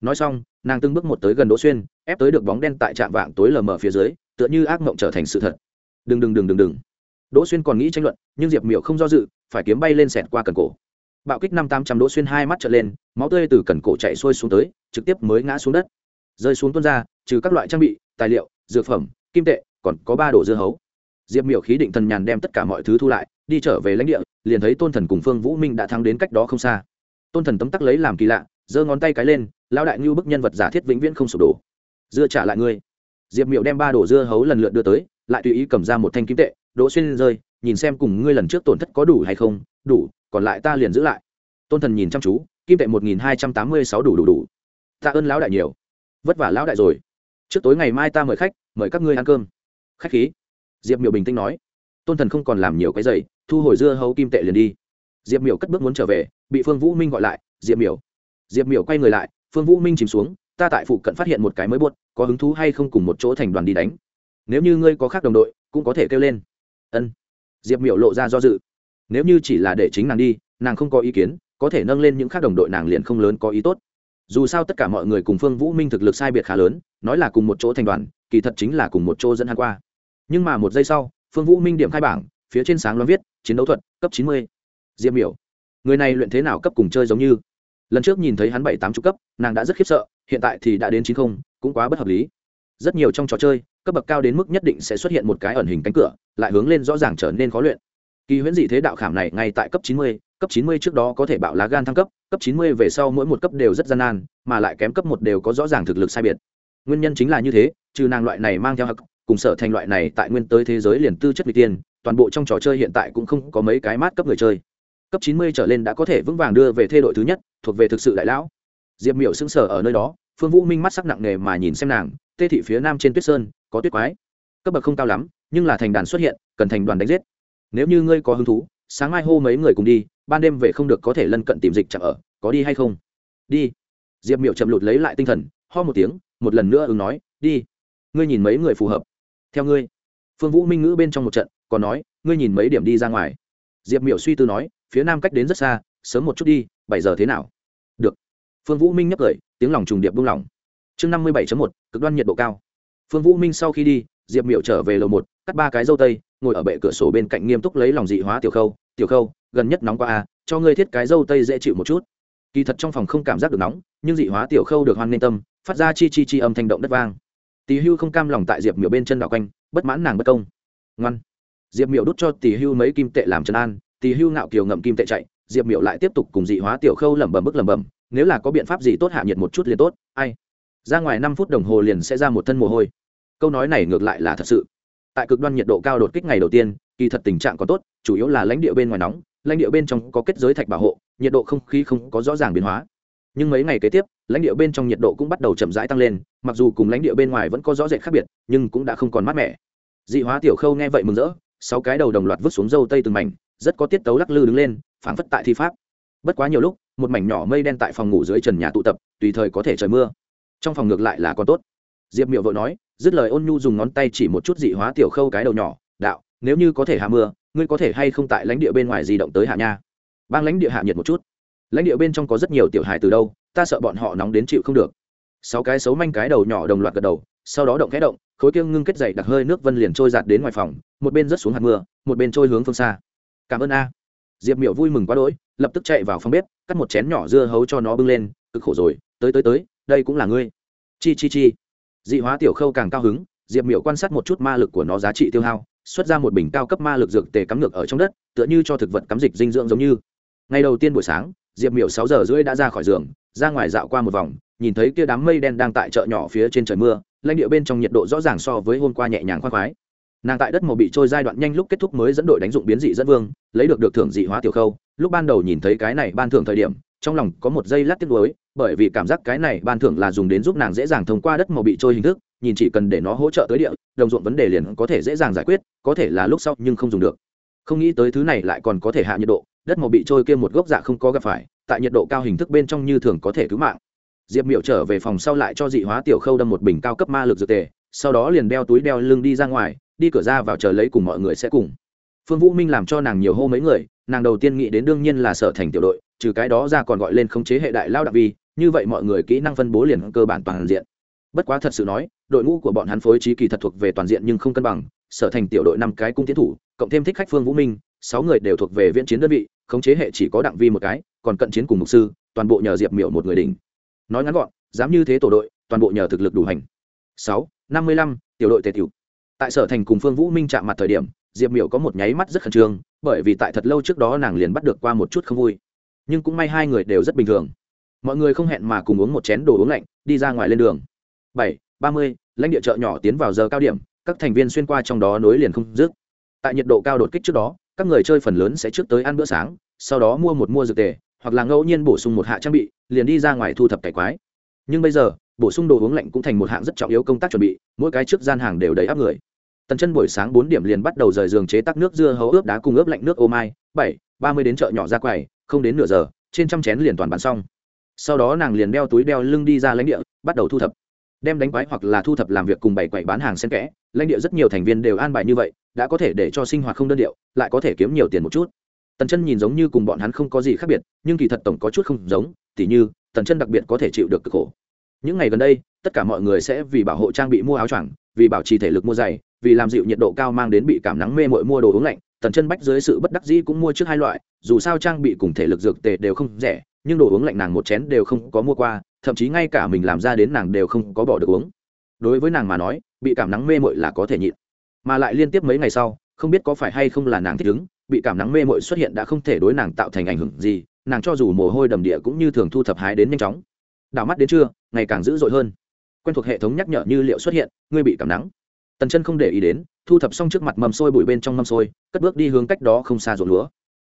Nói xong, nàng từng bước một tới gần đỗ xuyên, ép tới được bóng đen tại trạm vạng tối lờ mờ phía dưới, tựa như ác mộng trở thành sự thật. Đừng đừng đừng đừng đừng. Đỗ xuyên còn nghĩ tranh luận, nhưng diệp miểu không do dự, phải kiếm bay lên xẹt qua cần cổ. Bạo kích năm tám trăm đỗ xuyên hai mắt trở lên, máu tươi từ cần cổ chạy xuôi xuống tới, trực tiếp mới ngã xuống đất rơi xuống tuân ra, trừ các loại trang bị, tài liệu, dược phẩm, kim tệ, còn có ba đồ dưa hấu. Diệp miểu khí định thần nhàn đem tất cả mọi thứ thu lại, đi trở về lãnh địa, liền thấy tôn thần cùng phương vũ minh đã thắng đến cách đó không xa. Tôn thần tấm tắc lấy làm kỳ lạ, giơ ngón tay cái lên lao đại ngưu bức nhân vật giả thiết vĩnh viễn không sụp đổ. Dưa trả lại ngươi. Diệp miểu đem ba đồ dưa hấu lần lượt đưa tới, lại tùy ý cầm ra một thanh kim tệ, đỗ xuyên rơi, nhìn xem cùng ngươi lần trước tổn thất có đủ hay không, đủ, còn lại ta liền giữ lại. Tôn thần nhìn chăm chú, kim tệ một nghìn hai trăm tám mươi sáu đủ đủ đủ. Tạ ơn lão đại nhiều vất vả lão đại rồi. Trước tối ngày mai ta mời khách, mời các ngươi ăn cơm. Khách khí. Diệp miểu bình tĩnh nói. Tôn thần không còn làm nhiều cái giày, thu hồi dưa hấu kim tệ liền đi. Diệp miểu cất bước muốn trở về, bị phương vũ minh gọi lại, diệp miểu. Diệp miểu quay người lại, phương vũ minh chìm xuống, ta tại phụ cận phát hiện một cái mới buốt, có hứng thú hay không cùng một chỗ thành đoàn đi đánh. Nếu như ngươi có khác đồng đội, cũng có thể kêu lên. Ân. Diệp miểu lộ ra do dự. Nếu như chỉ là để chính nàng đi, nàng không có ý kiến, có thể nâng lên những khác đồng đội nàng liền không lớn có ý tốt dù sao tất cả mọi người cùng phương vũ minh thực lực sai biệt khá lớn, nói là cùng một chỗ thành đoàn, kỳ thật chính là cùng một chỗ dẫn hắn qua. Nhưng mà một giây sau, phương vũ minh điểm khai bảng, phía trên sáng loáng viết, chiến đấu thuật, cấp chín mươi. Diêm biểu người này luyện thế nào cấp cùng chơi giống như? Lần trước nhìn thấy hắn bảy tám chục cấp, nàng đã rất khiếp sợ, hiện tại thì đã đến chín không, cũng quá bất hợp lý. Rất nhiều trong trò chơi, cấp bậc cao đến mức nhất định sẽ xuất hiện một cái ẩn hình cánh cửa, lại hướng lên rõ ràng trở nên khó luyện kỳ huyễn dị thế đạo khảm này ngay tại cấp chín mươi, cấp chín mươi trước đó có thể bạo lá gan thăng cấp cấp chín mươi về sau mỗi một cấp đều rất gian nan, mà lại kém cấp một đều có rõ ràng thực lực sai biệt. Nguyên nhân chính là như thế, trừ nàng loại này mang theo hắc, cùng sở thành loại này tại nguyên tới thế giới liền tư chất vị tiên, toàn bộ trong trò chơi hiện tại cũng không có mấy cái mát cấp người chơi. Cấp chín mươi trở lên đã có thể vững vàng đưa về thê đội thứ nhất, thuộc về thực sự đại lão. Diệp miểu sững sờ ở nơi đó, phương vũ minh mắt sắc nặng nề mà nhìn xem nàng, tê thị phía nam trên tuyết sơn, có tuyết quái. Cấp bậc không cao lắm, nhưng là thành đàn xuất hiện, cần thành đoàn đánh giết nếu như ngươi có hứng thú, sáng mai hô mấy người cùng đi, ban đêm về không được có thể lân cận tìm dịch chạm ở, có đi hay không? Đi. Diệp miệu chậm lụt lấy lại tinh thần, ho một tiếng, một lần nữa ứng nói, đi. Ngươi nhìn mấy người phù hợp? Theo ngươi. Phương vũ minh ngữ bên trong một trận, còn nói, ngươi nhìn mấy điểm đi ra ngoài. Diệp Miệu suy tư nói, phía nam cách đến rất xa, sớm một chút đi, bảy giờ thế nào? Được. Phương vũ minh nhấp cười tiếng lòng trùng điệp buông lỏng. Chương năm mươi bảy một, cực đoan nhiệt độ cao. Phương vũ minh sau khi đi, diệp Miệu trở về lầu một, cắt ba cái dâu tây ngồi ở bệ cửa sổ bên cạnh nghiêm túc lấy lòng dị hóa tiểu khâu tiểu khâu, gần nhất nóng qua a à, cho ngươi thiết cái dâu tây dễ chịu một chút. Kỳ thật trong phòng không cảm giác được nóng, nhưng dị hóa tiểu khâu được hoan n tâm, phát ra chi chi chi âm thanh động đất vang. Tỳ hưu không cam lòng tại diệp miểu bên chân đảo quanh, bất mãn nàng bất công. Ngoan. Diệp miểu đút cho tỳ hưu mấy kim tệ làm trấn an, tỳ hưu ngạo kiều ngậm kim tệ chạy, diệp miểu lại tiếp tục cùng dị hóa tiểu khâu lẩm bẩm bức lẩm bẩm, nếu là có biện pháp gì tốt hạ nhiệt một chút liền tốt, ai? Ra ngoài năm phút đồng hồ liền sẽ ra một thân mồ hôi. Câu nói này ngược lại là thật sự tại cực đoan nhiệt độ cao đột kích ngày đầu tiên, kỳ thật tình trạng có tốt, chủ yếu là lãnh địa bên ngoài nóng, lãnh địa bên trong có kết giới thạch bảo hộ, nhiệt độ không khí không có rõ ràng biến hóa. Nhưng mấy ngày kế tiếp, lãnh địa bên trong nhiệt độ cũng bắt đầu chậm rãi tăng lên, mặc dù cùng lãnh địa bên ngoài vẫn có rõ rệt khác biệt, nhưng cũng đã không còn mát mẻ. Dị hóa tiểu khâu nghe vậy mừng rỡ, sáu cái đầu đồng loạt vứt xuống dâu tây từng mảnh, rất có tiết tấu lắc lư đứng lên, phảng phất tại thi pháp. Bất quá nhiều lúc, một mảnh nhỏ mây đen tại phòng ngủ dưới trần nhà tụ tập, tùy thời có thể trời mưa. Trong phòng ngược lại là còn tốt diệp miệu vội nói, dứt lời ôn nhu dùng ngón tay chỉ một chút dị hóa tiểu khâu cái đầu nhỏ, đạo, nếu như có thể hạ mưa, ngươi có thể hay không tại lãnh địa bên ngoài di động tới hạ nha? Bang lãnh địa hạ nhiệt một chút. Lãnh địa bên trong có rất nhiều tiểu hài từ đâu, ta sợ bọn họ nóng đến chịu không được. Sáu cái xấu manh cái đầu nhỏ đồng loạt gật đầu, sau đó động kẽ động, khối kiêng ngưng kết dày đặc hơi nước vân liền trôi giạt đến ngoài phòng, một bên rớt xuống hạt mưa, một bên trôi hướng phương xa. Cảm ơn a. Diệp miểu vui mừng quá đỗi, lập tức chạy vào phòng bếp, cắt một chén nhỏ dưa hấu cho nó bưng lên, cực khổ rồi, tới tới tới, đây cũng là ngươi. Chi chi chi dị hóa tiểu khâu càng cao hứng, diệp miểu quan sát một chút ma lực của nó giá trị tiêu hao, xuất ra một bình cao cấp ma lực dược tề cắm ngược ở trong đất, tựa như cho thực vật cắm dịch dinh dưỡng giống như. Ngày đầu tiên buổi sáng, diệp miểu sáu giờ rưỡi đã ra khỏi giường, ra ngoài dạo qua một vòng, nhìn thấy kia đám mây đen đang tại chợ nhỏ phía trên trời mưa, lãnh địa bên trong nhiệt độ rõ ràng so với hôm qua nhẹ nhàng khoan khoái. Nàng tại đất màu bị trôi giai đoạn nhanh lúc kết thúc mới dẫn đội đánh dụng biến dị dẫn vương, lấy được được thưởng dị hóa tiểu khâu, lúc ban đầu nhìn thấy cái này ban thưởng thời điểm, trong lòng có một giây lát tiếc nuối bởi vì cảm giác cái này ban thưởng là dùng đến giúp nàng dễ dàng thông qua đất màu bị trôi hình thức, nhìn chỉ cần để nó hỗ trợ tới địa, đồng ruộng vấn đề liền có thể dễ dàng giải quyết, có thể là lúc sau nhưng không dùng được. Không nghĩ tới thứ này lại còn có thể hạ nhiệt độ, đất màu bị trôi kia một gốc dạ không có gặp phải, tại nhiệt độ cao hình thức bên trong như thường có thể cứu mạng. Diệp miệu trở về phòng sau lại cho dị hóa tiểu khâu đâm một bình cao cấp ma lực dược tề, sau đó liền đeo túi đeo lưng đi ra ngoài, đi cửa ra vào chờ lấy cùng mọi người sẽ cùng. Phương vũ minh làm cho nàng nhiều hô mấy người, nàng đầu tiên nghĩ đến đương nhiên là sở thành tiểu đội, trừ cái đó ra còn gọi lên khống chế hệ đại lao đặc vi như vậy mọi người kỹ năng phân bố liền cơ bản toàn diện. Bất quá thật sự nói, đội ngũ của bọn hắn phối trí kỳ thật thuộc về toàn diện nhưng không cân bằng, sở thành tiểu đội năm cái cung tiến thủ, cộng thêm thích khách phương vũ minh, sáu người đều thuộc về viễn chiến đơn vị, khống chế hệ chỉ có đặng vi một cái, còn cận chiến cùng mục sư, toàn bộ nhờ diệp miểu một người đỉnh. Nói ngắn gọn, dám như thế tổ đội, toàn bộ nhờ thực lực đủ hành. Sáu, năm mươi lăm, tiểu đội tề tiểu. Tại sở thành cùng phương vũ minh chạm mặt thời điểm, diệp miểu có một nháy mắt rất khẩn trương, bởi vì tại thật lâu trước đó nàng liền bắt được qua một chút không vui. Nhưng cũng may hai người đều rất bình thường mọi người không hẹn mà cùng uống một chén đồ uống lạnh, đi ra ngoài lên đường. Bảy, ba mươi, lãnh địa chợ nhỏ tiến vào giờ cao điểm, các thành viên xuyên qua trong đó nối liền không dứt. Tại nhiệt độ cao đột kích trước đó, các người chơi phần lớn sẽ trước tới ăn bữa sáng, sau đó mua một mua dược tề, hoặc là ngẫu nhiên bổ sung một hạ trang bị, liền đi ra ngoài thu thập cải quái. Nhưng bây giờ, bổ sung đồ uống lạnh cũng thành một hạng rất trọng yếu công tác chuẩn bị, mỗi cái trước gian hàng đều đầy áp người. Tần chân buổi sáng bốn điểm liền bắt đầu rời giường chế tác nước dưa hấu ướp đá cùng ướp lạnh nước ô mai. Bảy, ba mươi đến chợ nhỏ ra quầy, không đến nửa giờ, trên trăm chén liền toàn bán xong sau đó nàng liền đeo túi đeo lưng đi ra lãnh địa, bắt đầu thu thập. Đem đánh quái hoặc là thu thập làm việc cùng bảy quậy bán hàng xen kẽ, lãnh địa rất nhiều thành viên đều an bài như vậy, đã có thể để cho sinh hoạt không đơn điệu, lại có thể kiếm nhiều tiền một chút. Tần chân nhìn giống như cùng bọn hắn không có gì khác biệt, nhưng kỳ thật tổng có chút không giống, tỉ như, tần chân đặc biệt có thể chịu được cực khổ. Những ngày gần đây, tất cả mọi người sẽ vì bảo hộ trang bị mua áo choàng, vì bảo trì thể lực mua giày, vì làm dịu nhiệt độ cao mang đến bị cảm nắng mê mội mua đồ uống lạnh tần chân bách dưới sự bất đắc dĩ cũng mua trước hai loại, dù sao trang bị cùng thể lực dược tề đều không rẻ, nhưng đồ uống lạnh nàng một chén đều không có mua qua, thậm chí ngay cả mình làm ra đến nàng đều không có bỏ được uống. Đối với nàng mà nói, bị cảm nắng mê mội là có thể nhịn. Mà lại liên tiếp mấy ngày sau, không biết có phải hay không là nàng thích ứng, bị cảm nắng mê mội xuất hiện đã không thể đối nàng tạo thành ảnh hưởng gì, nàng cho dù mồ hôi đầm địa cũng như thường thu thập hái đến nhanh chóng. Đảo mắt đến trưa, ngày càng dữ dội hơn. Quen thuộc hệ thống nhắc nhở như liệu xuất hiện, ngươi bị cảm nắng. Tần chân không để ý đến thu thập xong trước mặt mầm sôi bụi bên trong mâm sôi cất bước đi hướng cách đó không xa ruộng lúa.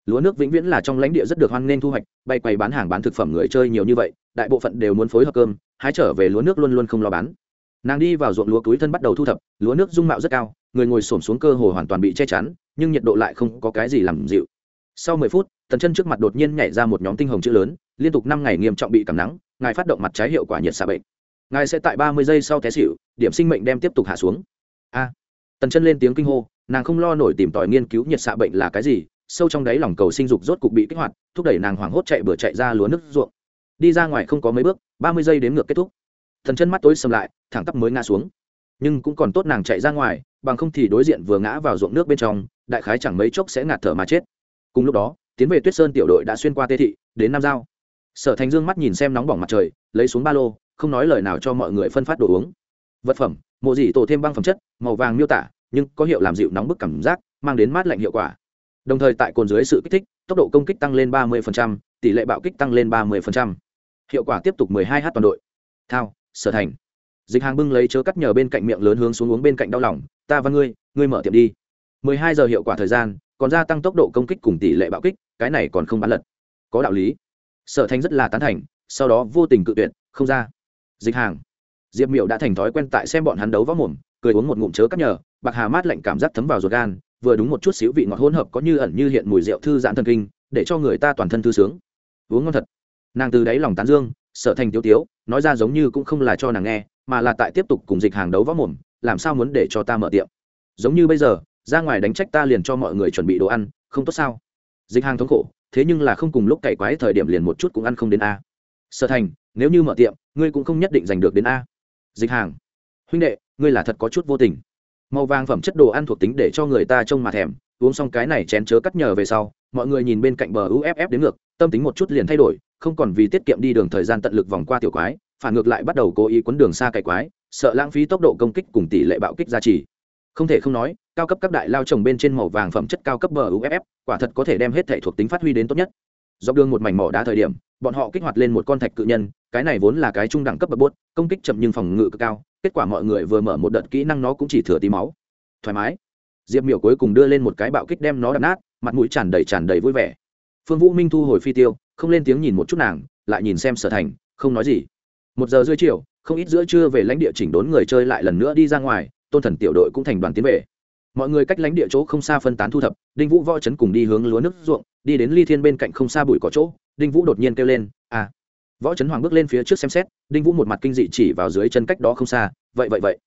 Lúa nước vĩnh viễn là trong lãnh địa rất được hoan nghênh thu hoạch, bay quay bán hàng bán thực phẩm người chơi nhiều như vậy, đại bộ phận đều muốn phối hợp cơm, hái trở về lúa nước luôn luôn không lo bán. Nàng đi vào ruộng lúa túi thân bắt đầu thu thập, lúa nước dung mạo rất cao, người ngồi xổm xuống cơ hồ hoàn toàn bị che chắn, nhưng nhiệt độ lại không có cái gì làm dịu. Sau mười phút, tần chân trước mặt đột nhiên nhảy ra một nhóm tinh hồng chữ lớn, liên tục năm ngày nghiêm trọng bị cảm nắng, ngài phát động mặt trái hiệu quả nhiệt xạ bệnh. Ngài sẽ tại ba mươi giây sau té xịu điểm sinh mệnh đem tiếp tục hạ xuống. A tần chân lên tiếng kinh hô, nàng không lo nổi tìm tòi nghiên cứu nhiệt xạ bệnh là cái gì, sâu trong đáy lòng cầu sinh dục rốt cục bị kích hoạt, thúc đẩy nàng hoảng hốt chạy bừa chạy ra lúa nước ruộng. Đi ra ngoài không có mấy bước, ba mươi giây đến ngược kết thúc. Thần chân mắt tối sầm lại, thẳng tắp mới ngã xuống. Nhưng cũng còn tốt nàng chạy ra ngoài, bằng không thì đối diện vừa ngã vào ruộng nước bên trong, đại khái chẳng mấy chốc sẽ ngạt thở mà chết. Cùng lúc đó, tiến về tuyết sơn tiểu đội đã xuyên qua tê thị, đến nam giao. Sở thành dương mắt nhìn xem nóng bỏng mặt trời, lấy xuống ba lô, không nói lời nào cho mọi người phân phát đồ uống vật phẩm mộ dị tổ thêm băng phẩm chất màu vàng miêu tả nhưng có hiệu làm dịu nóng bức cảm giác mang đến mát lạnh hiệu quả. Đồng thời tại cồn dưới sự kích thích tốc độ công kích tăng lên 30%, tỷ lệ bạo kích tăng lên 30%. hiệu quả tiếp tục 12 h toàn đội. Thao sở thành. Dịch hàng bưng lấy chớ cắt nhờ bên cạnh miệng lớn hướng xuống uống bên cạnh đau lòng ta và ngươi ngươi mở tiệm đi. 12 giờ hiệu quả thời gian còn gia tăng tốc độ công kích cùng tỷ lệ bạo kích cái này còn không bán lật. Có đạo lý. Sở thành rất là tán thành sau đó vô tình cự tuyệt không ra. Dịch hàng diệp miệu đã thành thói quen tại xem bọn hắn đấu võ mồm, cười uống một ngụm chớ cắt nhờ, bạc hà mát lạnh cảm giác thấm vào ruột gan, vừa đúng một chút xíu vị ngọt hỗn hợp có như ẩn như hiện mùi rượu thư giãn thần kinh, để cho người ta toàn thân thư sướng. Uống ngon thật. Nàng từ đáy lòng tán dương sở thành tiêu tiếu, nói ra giống như cũng không là cho nàng nghe, mà là tại tiếp tục cùng dịch hàng đấu võ mồm, làm sao muốn để cho ta mở tiệm. Giống như bây giờ, ra ngoài đánh trách ta liền cho mọi người chuẩn bị đồ ăn, không tốt sao? Dịch hàng thống khổ, thế nhưng là không cùng lúc cày quái thời điểm liền một chút cũng ăn không đến a. Sở thành, nếu như mở tiệm, ngươi cũng không nhất định giành được đến a dịch hàng. Huynh đệ, ngươi là thật có chút vô tình. Màu vàng phẩm chất đồ ăn thuộc tính để cho người ta trông mà thèm. Uống xong cái này chén chớ cắt nhờ về sau, mọi người nhìn bên cạnh bờ uff đến ngược, tâm tính một chút liền thay đổi, không còn vì tiết kiệm đi đường thời gian tận lực vòng qua tiểu quái, phản ngược lại bắt đầu cố ý quấn đường xa cày quái, sợ lãng phí tốc độ công kích cùng tỷ lệ bạo kích gia trì. Không thể không nói, cao cấp các đại lao trồng bên trên màu vàng phẩm chất cao cấp bờ uff quả thật có thể đem hết thể thuộc tính phát huy đến tốt nhất dọc đường một mảnh mỏ đá thời điểm, bọn họ kích hoạt lên một con thạch cự nhân, cái này vốn là cái trung đẳng cấp bậc bốt công kích chậm nhưng phòng ngự cực cao, kết quả mọi người vừa mở một đợt kỹ năng nó cũng chỉ thừa tí máu. Thoải mái. Diệp miểu cuối cùng đưa lên một cái bạo kích đem nó đập nát, mặt mũi tràn đầy tràn đầy vui vẻ. Phương vũ minh thu hồi phi tiêu, không lên tiếng nhìn một chút nàng, lại nhìn xem sở thành, không nói gì. Một giờ rưỡi chiều, không ít giữa trưa về lãnh địa chỉnh đốn người chơi lại lần nữa đi ra ngoài, tôn thần tiểu đội cũng thành đoàn tiến về mọi người cách lãnh địa chỗ không xa phân tán thu thập, đinh vũ võ chấn cùng đi hướng lúa nước ruộng, đi đến ly thiên bên cạnh không xa bụi có chỗ, đinh vũ đột nhiên kêu lên à! Võ chấn hoàng bước lên phía trước xem xét, đinh vũ một mặt kinh dị chỉ vào dưới chân cách đó không xa, vậy vậy vậy,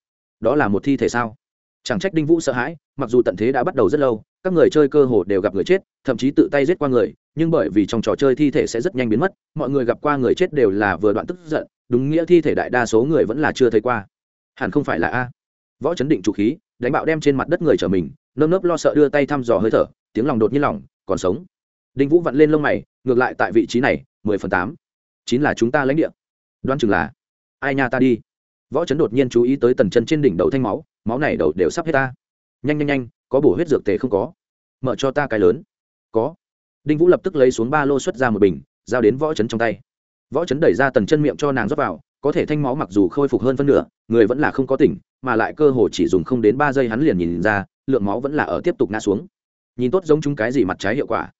đó là một thi thể sao? Chẳng trách đinh vũ sợ hãi, mặc dù tận thế đã bắt đầu rất lâu, các người chơi cơ hồ đều gặp người chết, thậm chí tự tay giết qua người, nhưng bởi vì trong trò chơi thi thể sẽ rất nhanh biến mất, mọi người gặp qua người chết đều là vừa đoạn tức giận, đúng nghĩa thi thể đại đa số người vẫn là chưa thấy qua. Hẳn không phải là a võ chấn định chủ khí, đánh bạo đem trên mặt đất người trở mình, nơm nớp lo sợ đưa tay thăm dò hơi thở, tiếng lòng đột nhiên lòng, còn sống. Đinh vũ vặn lên lông mày, ngược lại tại vị trí này, mười phần tám. Chín là chúng ta lãnh địa. Đoán chừng là, ai nha ta đi. Võ chấn đột nhiên chú ý tới tần chân trên đỉnh đầu thanh máu máu này đầu đều sắp hết ta. Nhanh nhanh nhanh, có bổ huyết dược tề không có. Mở cho ta cái lớn. Có. Đinh vũ lập tức lấy xuống ba lô xuất ra một bình, giao đến võ chấn trong tay. Võ chấn đẩy ra tần chân miệng cho nàng rót vào có thể thanh máu mặc dù khôi phục hơn phân nửa, người vẫn là không có tỉnh, mà lại cơ hồ chỉ dùng không đến ba giây hắn liền nhìn ra, lượng máu vẫn là ở tiếp tục ngã xuống. Nhìn tốt giống chúng cái gì mặt trái hiệu quả.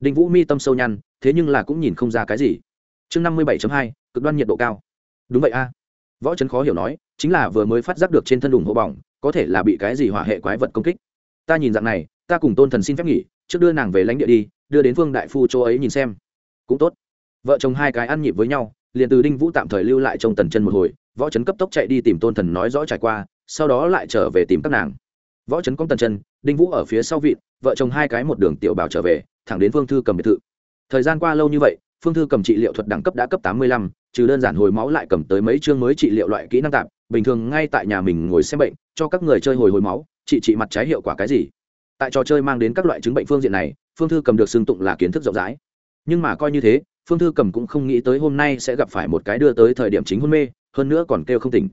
Đinh vũ mi tâm sâu nhăn, thế nhưng là cũng nhìn không ra cái gì. Chương năm mươi bảy hai, cực đoan nhiệt độ cao. Đúng vậy a. Võ trấn khó hiểu nói, chính là vừa mới phát giác được trên thân đùng hộ bỏng, có thể là bị cái gì hỏa hệ quái vật công kích. Ta nhìn dạng này, ta cùng tôn thần xin phép nghỉ, trước đưa nàng về lãnh địa đi, đưa đến vương đại phu chỗ ấy nhìn xem. Cũng tốt. Vợ chồng hai cái ăn nhịp với nhau liền từ đinh vũ tạm thời lưu lại trong tần chân một hồi, võ trấn cấp tốc chạy đi tìm tôn thần nói rõ trải qua, sau đó lại trở về tìm các nàng. Võ trấn công tần chân, đinh vũ ở phía sau vịn, vợ chồng hai cái một đường tiểu bảo trở về, thẳng đến phương thư cầm biệt thự. Thời gian qua lâu như vậy, phương thư cầm trị liệu thuật đẳng cấp đã cấp tám mươi lăm, trừ đơn giản hồi máu lại cầm tới mấy chương mới trị liệu loại kỹ năng tạp bình thường ngay tại nhà mình ngồi xem bệnh, cho các người chơi hồi hồi máu trị trị mặt trái hiệu quả cái gì? Tại trò chơi mang đến các loại chứng bệnh phương diện này, phương thư cầm được xưng tụng là kiến thức rộng rãi. Nhưng mà coi như thế phương thư cầm cũng không nghĩ tới hôm nay sẽ gặp phải một cái đưa tới thời điểm chính hôn mê, hơn nữa còn kêu không tỉnh.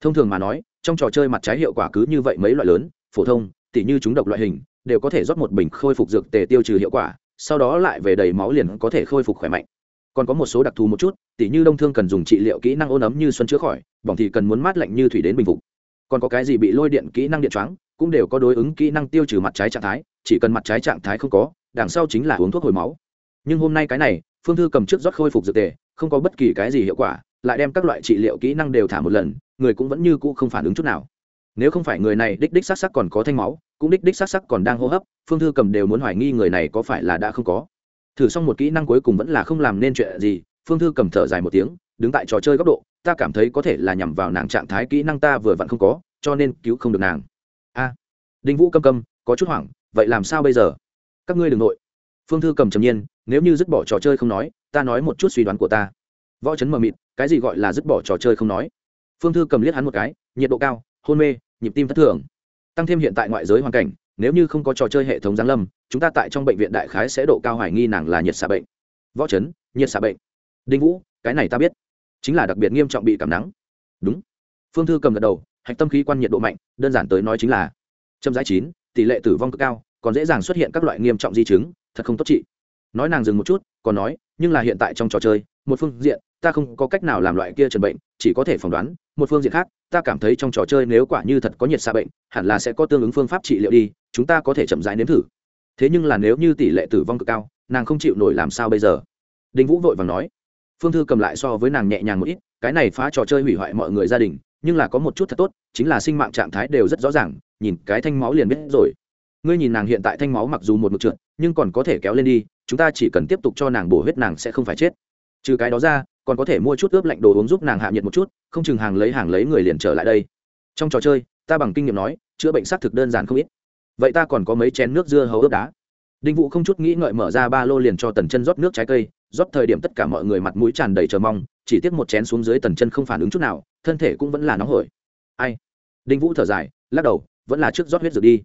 Thông thường mà nói, trong trò chơi mặt trái hiệu quả cứ như vậy mấy loại lớn, phổ thông, tỉ như chúng độc loại hình, đều có thể rót một bình khôi phục dược tề tiêu trừ hiệu quả, sau đó lại về đầy máu liền có thể khôi phục khỏe mạnh. Còn có một số đặc thù một chút, tỉ như đông thương cần dùng trị liệu kỹ năng ôn ấm như xuân chữa khỏi, bỏng thì cần muốn mát lạnh như thủy đến bình phục. Còn có cái gì bị lôi điện kỹ năng điện choáng, cũng đều có đối ứng kỹ năng tiêu trừ mặt trái trạng thái, chỉ cần mặt trái trạng thái không có, đằng sau chính là uống thuốc hồi máu. Nhưng hôm nay cái này phương thư cầm trước rót khôi phục dược tề, không có bất kỳ cái gì hiệu quả, lại đem các loại trị liệu kỹ năng đều thả một lần, người cũng vẫn như cũ không phản ứng chút nào. Nếu không phải người này đích đích sắc sắc còn có thanh máu, cũng đích đích sắc sắc còn đang hô hấp, phương thư cầm đều muốn hoài nghi người này có phải là đã không có. Thử xong một kỹ năng cuối cùng vẫn là không làm nên chuyện gì, phương thư cầm thở dài một tiếng, đứng tại trò chơi góc độ, ta cảm thấy có thể là nhằm vào nàng trạng thái kỹ năng ta vừa vặn không có, cho nên cứu không được nàng. A. À, Đinh vũ câm câm, có chút hoảng, vậy làm sao bây giờ? Các ngươi đ ừ n g nội. Phương thư cầm trầm nhiên nếu như dứt bỏ trò chơi không nói, ta nói một chút suy đoán của ta. Võ chấn mờ mịt, cái gì gọi là dứt bỏ trò chơi không nói? Phương thư cầm liếc hắn một cái, nhiệt độ cao, hôn mê, nhịp tim thất thường. Tăng thêm hiện tại ngoại giới hoàn cảnh, nếu như không có trò chơi hệ thống giáng lâm, chúng ta tại trong bệnh viện đại khái sẽ độ cao hoài nghi nàng là nhiệt xạ bệnh. Võ chấn, nhiệt xạ bệnh. Đinh vũ, cái này ta biết, chính là đặc biệt nghiêm trọng bị cảm nắng. Đúng. Phương thư cầm gật đầu, hạch tâm khí quan nhiệt độ mạnh, đơn giản tới nói chính là châm giải chín, tỷ lệ tử vong cực cao, còn dễ dàng xuất hiện các loại nghiêm trọng di chứng, thật không tốt trị nói nàng dừng một chút, còn nói, nhưng là hiện tại trong trò chơi, một phương diện, ta không có cách nào làm loại kia trần bệnh, chỉ có thể phỏng đoán, một phương diện khác, ta cảm thấy trong trò chơi nếu quả như thật có nhiệt xa bệnh, hẳn là sẽ có tương ứng phương pháp trị liệu đi, chúng ta có thể chậm rãi nếm thử. Thế nhưng là nếu như tỷ lệ tử vong cực cao, nàng không chịu nổi làm sao bây giờ? Đinh vũ vội vàng nói. Phương thư cầm lại so với nàng nhẹ nhàng một ít, cái này phá trò chơi hủy hoại mọi người gia đình, nhưng là có một chút thật tốt, chính là sinh mạng trạng thái đều rất rõ ràng, nhìn cái thanh máu liền biết rồi. Ngươi nhìn nàng hiện tại thanh máu mặc dù một mực trượt nhưng còn có thể kéo lên đi, chúng ta chỉ cần tiếp tục cho nàng bổ huyết nàng sẽ không phải chết. Trừ cái đó ra, còn có thể mua chút ướp lạnh đồ uống giúp nàng hạ nhiệt một chút, không chừng hàng lấy hàng lấy người liền trở lại đây. Trong trò chơi, ta bằng kinh nghiệm nói, chữa bệnh xác thực đơn giản không ít. Vậy ta còn có mấy chén nước dưa hấu ướp đá. Đinh vũ không chút nghĩ ngợi mở ra ba lô liền cho tần chân rót nước trái cây, rót thời điểm tất cả mọi người mặt mũi tràn đầy chờ mong, chỉ tiếc một chén xuống dưới tần chân không phản ứng chút nào, thân thể cũng vẫn là nóng hổi. Ai? Đinh vũ thở dài, lắc đầu, vẫn là trước rót huyết dược đi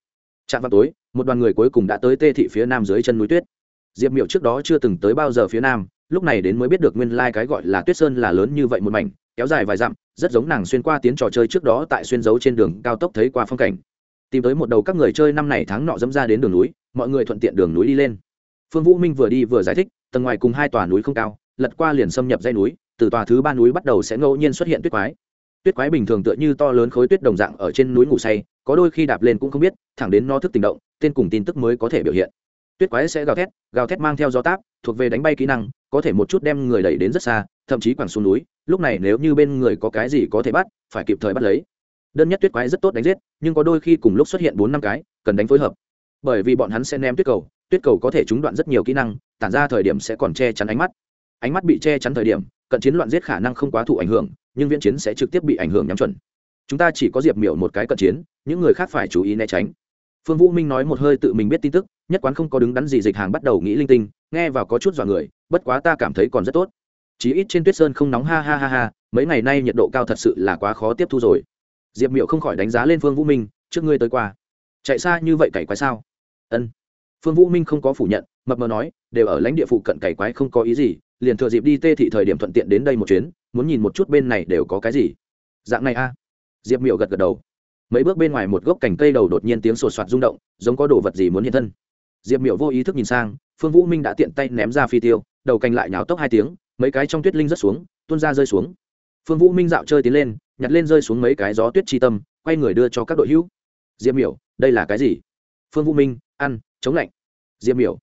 chạm vào tối, một đoàn người cuối cùng đã tới tê thị phía nam dưới chân núi tuyết. Diệp miệu trước đó chưa từng tới bao giờ phía nam, lúc này đến mới biết được nguyên lai cái gọi là tuyết sơn là lớn như vậy một mảnh, kéo dài vài dặm, rất giống nàng xuyên qua tiến trò chơi trước đó tại xuyên dấu trên đường cao tốc thấy qua phong cảnh. Tìm tới một đầu các người chơi năm này tháng nọ dẫm ra đến đường núi, mọi người thuận tiện đường núi đi lên. Phương vũ minh vừa đi vừa giải thích, tầng ngoài cùng hai tòa núi không cao, lật qua liền xâm nhập dây núi, từ tòa thứ ba núi bắt đầu sẽ ngẫu nhiên xuất hiện tuyết quái tuyết quái bình thường tựa như to lớn khối tuyết đồng dạng ở trên núi ngủ say, có đôi khi đạp lên cũng không biết, thẳng đến nó thức tình động, tên cùng tin tức mới có thể biểu hiện. Tuyết quái sẽ gào thét gào thét mang theo gió táp, thuộc về đánh bay kỹ năng, có thể một chút đem người đẩy đến rất xa, thậm chí quẳng xuống núi, lúc này nếu như bên người có cái gì có thể bắt, phải kịp thời bắt lấy. Đơn nhất tuyết quái rất tốt đánh giết, nhưng có đôi khi cùng lúc xuất hiện bốn năm cái, cần đánh phối hợp. Bởi vì bọn hắn sẽ ném tuyết cầu tuyết cầu có thể trúng đoạn rất nhiều kỹ năng, tản ra thời điểm sẽ còn che chắn ánh mắt. Ánh mắt bị che chắn thời điểm, cận chiến loạn giết khả năng không quá thụ ảnh hưởng nhưng viễn chiến sẽ trực tiếp bị ảnh hưởng nhắm chuẩn. Chúng ta chỉ có diệp miểu một cái cận chiến, những người khác phải chú ý né tránh. Phương vũ minh nói một hơi tự mình biết tin tức, nhất quán không có đứng đắn gì dịch hàng bắt đầu nghĩ linh tinh, nghe vào có chút dọa người, bất quá ta cảm thấy còn rất tốt. Chí ít trên tuyết sơn không nóng ha ha ha ha, mấy ngày nay nhiệt độ cao thật sự là quá khó tiếp thu rồi. Diệp miểu không khỏi đánh giá lên phương vũ minh, trước ngươi tới qua. Chạy xa như vậy cày quái sao? Ân. Phương vũ minh không có phủ nhận mập mờ nói, đều ở lãnh địa phụ cận cày quái không có ý gì, liền thừa dịp đi tê thị thời điểm thuận tiện đến đây một chuyến, muốn nhìn một chút bên này đều có cái gì. Dạng này a. Diệp miệu gật gật đầu. Mấy bước bên ngoài một gốc cành cây đầu đột nhiên tiếng sột soạt rung động, giống có đồ vật gì muốn hiện thân. Diệp miệu vô ý thức nhìn sang, phương vũ minh đã tiện tay ném ra phi tiêu, đầu cành lại nháo tốc hai tiếng, mấy cái trong tuyết linh rớt xuống, tuôn ra rơi xuống. Phương vũ minh dạo chơi tiến lên, nhặt lên rơi xuống mấy cái gió tuyết chi tâm, quay người đưa cho các đội hữu. Diệp miểu, đây là cái gì? Phương vũ minh, ăn, chống lạnh. Diệp miểu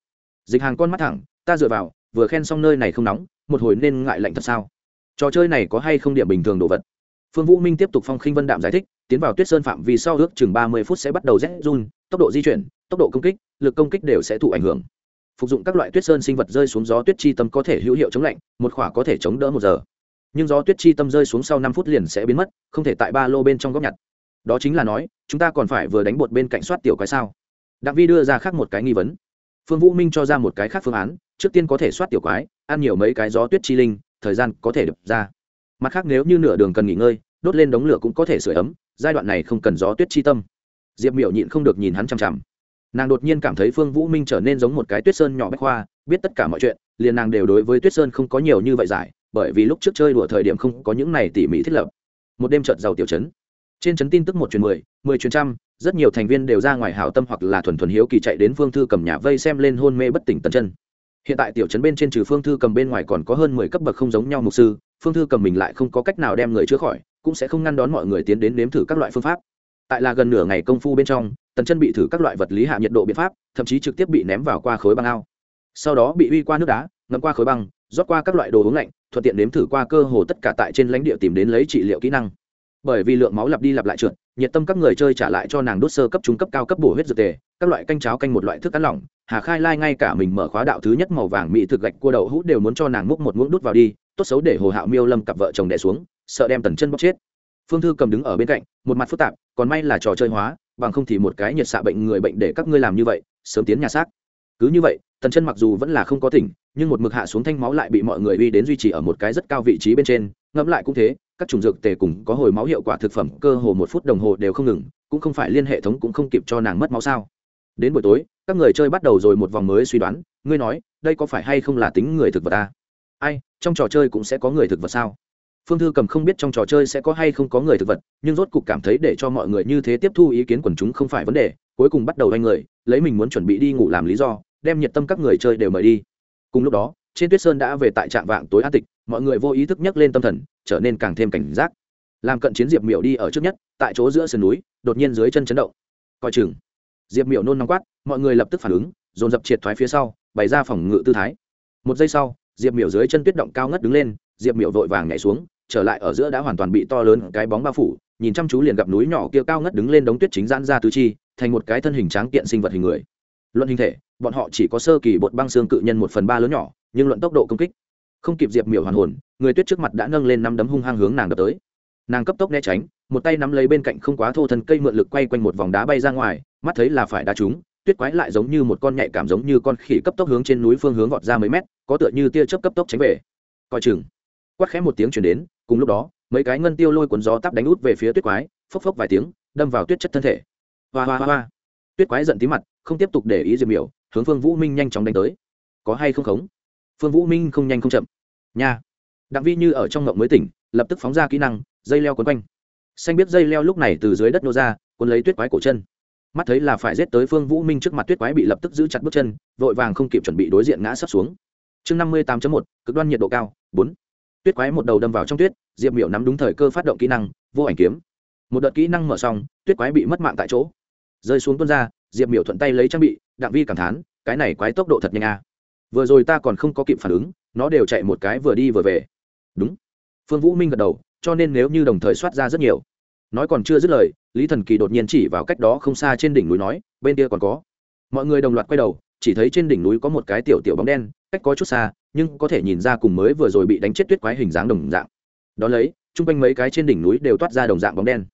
dịch hàng con mắt thẳng, ta dựa vào, vừa khen xong nơi này không nóng, một hồi nên ngại lạnh thật sao? Trò chơi này có hay không điểm bình thường đồ vật? Phương vũ minh tiếp tục phong khinh vân đạm giải thích, tiến vào tuyết sơn phạm vi sau ước chừng ba mươi phút sẽ bắt đầu rét run, tốc độ di chuyển, tốc độ công kích, lực công kích đều sẽ thụ ảnh hưởng. Phục dụng các loại tuyết sơn sinh vật rơi xuống gió tuyết chi tâm có thể hữu hiệu chống lạnh, một khỏa có thể chống đỡ một giờ. Nhưng gió tuyết chi tâm rơi xuống sau năm phút liền sẽ biến mất, không thể tại ba lô bên trong góc nhặt. Đó chính là nói, chúng ta còn phải vừa đánh bột bên cạnh soát tiểu quái sao? Đặng vi đưa ra khác một cái nghi vấn phương vũ minh cho ra một cái khác phương án, trước tiên có thể soát tiểu quái, ăn nhiều mấy cái gió tuyết chi linh, thời gian có thể đập ra. Mặt khác nếu như nửa đường cần nghỉ ngơi, đốt lên đống lửa cũng có thể sửa ấm, giai đoạn này không cần gió tuyết chi tâm. Diệp miểu nhịn không được nhìn hắn chằm chằm. Nàng đột nhiên cảm thấy phương vũ minh trở nên giống một cái tuyết sơn nhỏ bách khoa, biết tất cả mọi chuyện, liền nàng đều đối với tuyết sơn không có nhiều như vậy giải, bởi vì lúc trước chơi đùa thời điểm không có những này tỉ mỉ thiết lập. Một đêm trợt giàu tiểu chấn. Trên chấn tin tức một truyền mười mười truyền trăm rất nhiều thành viên đều ra ngoài hảo tâm hoặc là thuần thuần hiếu kỳ chạy đến phương thư cầm nhà vây xem lên hôn mê bất tỉnh tần chân. Hiện tại tiểu chấn bên trên trừ phương thư cầm bên ngoài còn có hơn mười cấp bậc không giống nhau mục sư, phương thư cầm mình lại không có cách nào đem người chữa khỏi, cũng sẽ không ngăn đón mọi người tiến đến nếm thử các loại phương pháp. Tại là gần nửa ngày công phu bên trong, tần chân bị thử các loại vật lý hạ nhiệt độ biện pháp, thậm chí trực tiếp bị ném vào qua khối băng ao. Sau đó bị uy qua nước đá, ngậm qua khối băng, rót qua các loại đồ uống lạnh, thuận tiện nếm thử qua cơ hồ tất cả tại trên lãnh địa tìm đến lấy trị liệu kỹ năng. Bởi vì lượng máu lặp đi lặp lại trượt nhiệt tâm các người chơi trả lại cho nàng đốt sơ cấp trung cấp cao cấp bổ huyết dược tề, các loại canh cháo canh một loại thức ăn lỏng, hà khai lai ngay cả mình mở khóa đạo thứ nhất màu vàng mỹ thực gạch cua đậu hũ đều muốn cho nàng múc một muỗng đút vào đi, tốt xấu để hồ hạo miêu lâm cặp vợ chồng đẻ xuống, sợ đem tần chân bóc chết. Phương thư cầm đứng ở bên cạnh, một mặt phức tạp, còn may là trò chơi hóa, bằng không thì một cái nhiệt xạ bệnh người bệnh để các ngươi làm như vậy, sớm tiến nhà xác. Cứ như vậy, tần chân mặc dù vẫn là không có tỉnh, nhưng một mực hạ xuống thanh máu lại bị mọi người uy đến duy trì ở một cái rất cao vị trí bên trên ngẫm lại cũng thế, các trùng dược tề cùng có hồi máu hiệu quả thực phẩm cơ hồ một phút đồng hồ đều không ngừng, cũng không phải liên hệ thống cũng không kịp cho nàng mất máu sao. Đến buổi tối, các người chơi bắt đầu rồi một vòng mới suy đoán, ngươi nói, đây có phải hay không là tính người thực vật ta? Ai, trong trò chơi cũng sẽ có người thực vật sao? Phương thư cầm không biết trong trò chơi sẽ có hay không có người thực vật, nhưng rốt cục cảm thấy để cho mọi người như thế tiếp thu ý kiến quần chúng không phải vấn đề, cuối cùng bắt đầu anh người, lấy mình muốn chuẩn bị đi ngủ làm lý do, đem nhiệt tâm các người chơi đều mời đi. Cùng lúc đó trên tuyết sơn đã về tại trạm vạng tối an tịch, mọi người vô ý thức nhắc lên tâm thần, trở nên càng thêm cảnh giác. Làm cận chiến diệp miểu đi ở trước nhất, tại chỗ giữa sườn núi, đột nhiên dưới chân chấn động. Coi chừng. Diệp miểu nôn nóng quát, mọi người lập tức phản ứng, dồn dập triệt thoái phía sau, bày ra phòng ngự tư thái. Một giây sau, diệp miểu dưới chân tuyết động cao ngất đứng lên, diệp miểu vội vàng nhảy xuống, trở lại ở giữa đã hoàn toàn bị to lớn cái bóng bao phủ, nhìn chăm chú liền gặp núi nhỏ kia cao ngất đứng lên đống tuyết chính giãn ra tứ chi, thành một cái thân hình tráng kiện sinh vật hình người. Luận hình thể, bọn họ chỉ có sơ kỳ bột băng xương cự nhân một phần ba lớn nhỏ nhưng luận tốc độ công kích, không kịp diệp miểu hoàn hồn, người tuyết trước mặt đã nâng lên năm đấm hung hăng hướng nàng đập tới. Nàng cấp tốc né tránh, một tay nắm lấy bên cạnh không quá thô thân cây mượn lực quay quanh một vòng đá bay ra ngoài, mắt thấy là phải đá trúng, tuyết quái lại giống như một con nhạy cảm giống như con khỉ cấp tốc hướng trên núi phương hướng vọt ra mấy mét, có tựa như tia chớp cấp tốc tránh về. Coi chừng, quát khẽ một tiếng chuyển đến, cùng lúc đó, mấy cái ngân tiêu lôi cuốn gió tắp đánh út về phía tuyết quái, phốc phốc vài tiếng, đâm vào tuyết chất thân thể. Hoa hoa hoa hoa. Tuyết quái giận tí mặt, không tiếp tục để ý diệp miểu, hướng phương vũ minh nhanh chóng đánh tới. Có hay không khống? Phương vũ minh không nhanh không chậm. Nha. Đặng vi như ở trong ngộng mới tỉnh, lập tức phóng ra kỹ năng, dây leo quấn quanh. Xanh biết dây leo lúc này từ dưới đất nô ra, cuốn lấy tuyết quái cổ chân. Mắt thấy là phải giết tới phương vũ minh trước mặt tuyết quái bị lập tức giữ chặt bước chân, vội vàng không kịp chuẩn bị đối diện ngã sắp xuống. Chương năm mươi tám một, cực đoan nhiệt độ cao, bốn. Tuyết quái một đầu đâm vào trong tuyết, diệp miểu nắm đúng thời cơ phát động kỹ năng, vô ảnh kiếm. Một đợt kỹ năng mở xong, tuyết quái bị mất mạng tại chỗ. Rơi xuống tuôn ra, diệp miểu thuận tay lấy trang bị, đặng vi cảm thán, cái này quái tốc độ thật nhanh a vừa rồi ta còn không có kịp phản ứng, nó đều chạy một cái vừa đi vừa về. Đúng. Phương vũ minh gật đầu, cho nên nếu như đồng thời soát ra rất nhiều. Nói còn chưa dứt lời, lý thần kỳ đột nhiên chỉ vào cách đó không xa trên đỉnh núi nói, bên kia còn có. Mọi người đồng loạt quay đầu, chỉ thấy trên đỉnh núi có một cái tiểu tiểu bóng đen, cách có chút xa, nhưng có thể nhìn ra cùng mới vừa rồi bị đánh chết tuyết quái hình dáng đồng dạng. Đón lấy, chung quanh mấy cái trên đỉnh núi đều toát ra đồng dạng bóng đen.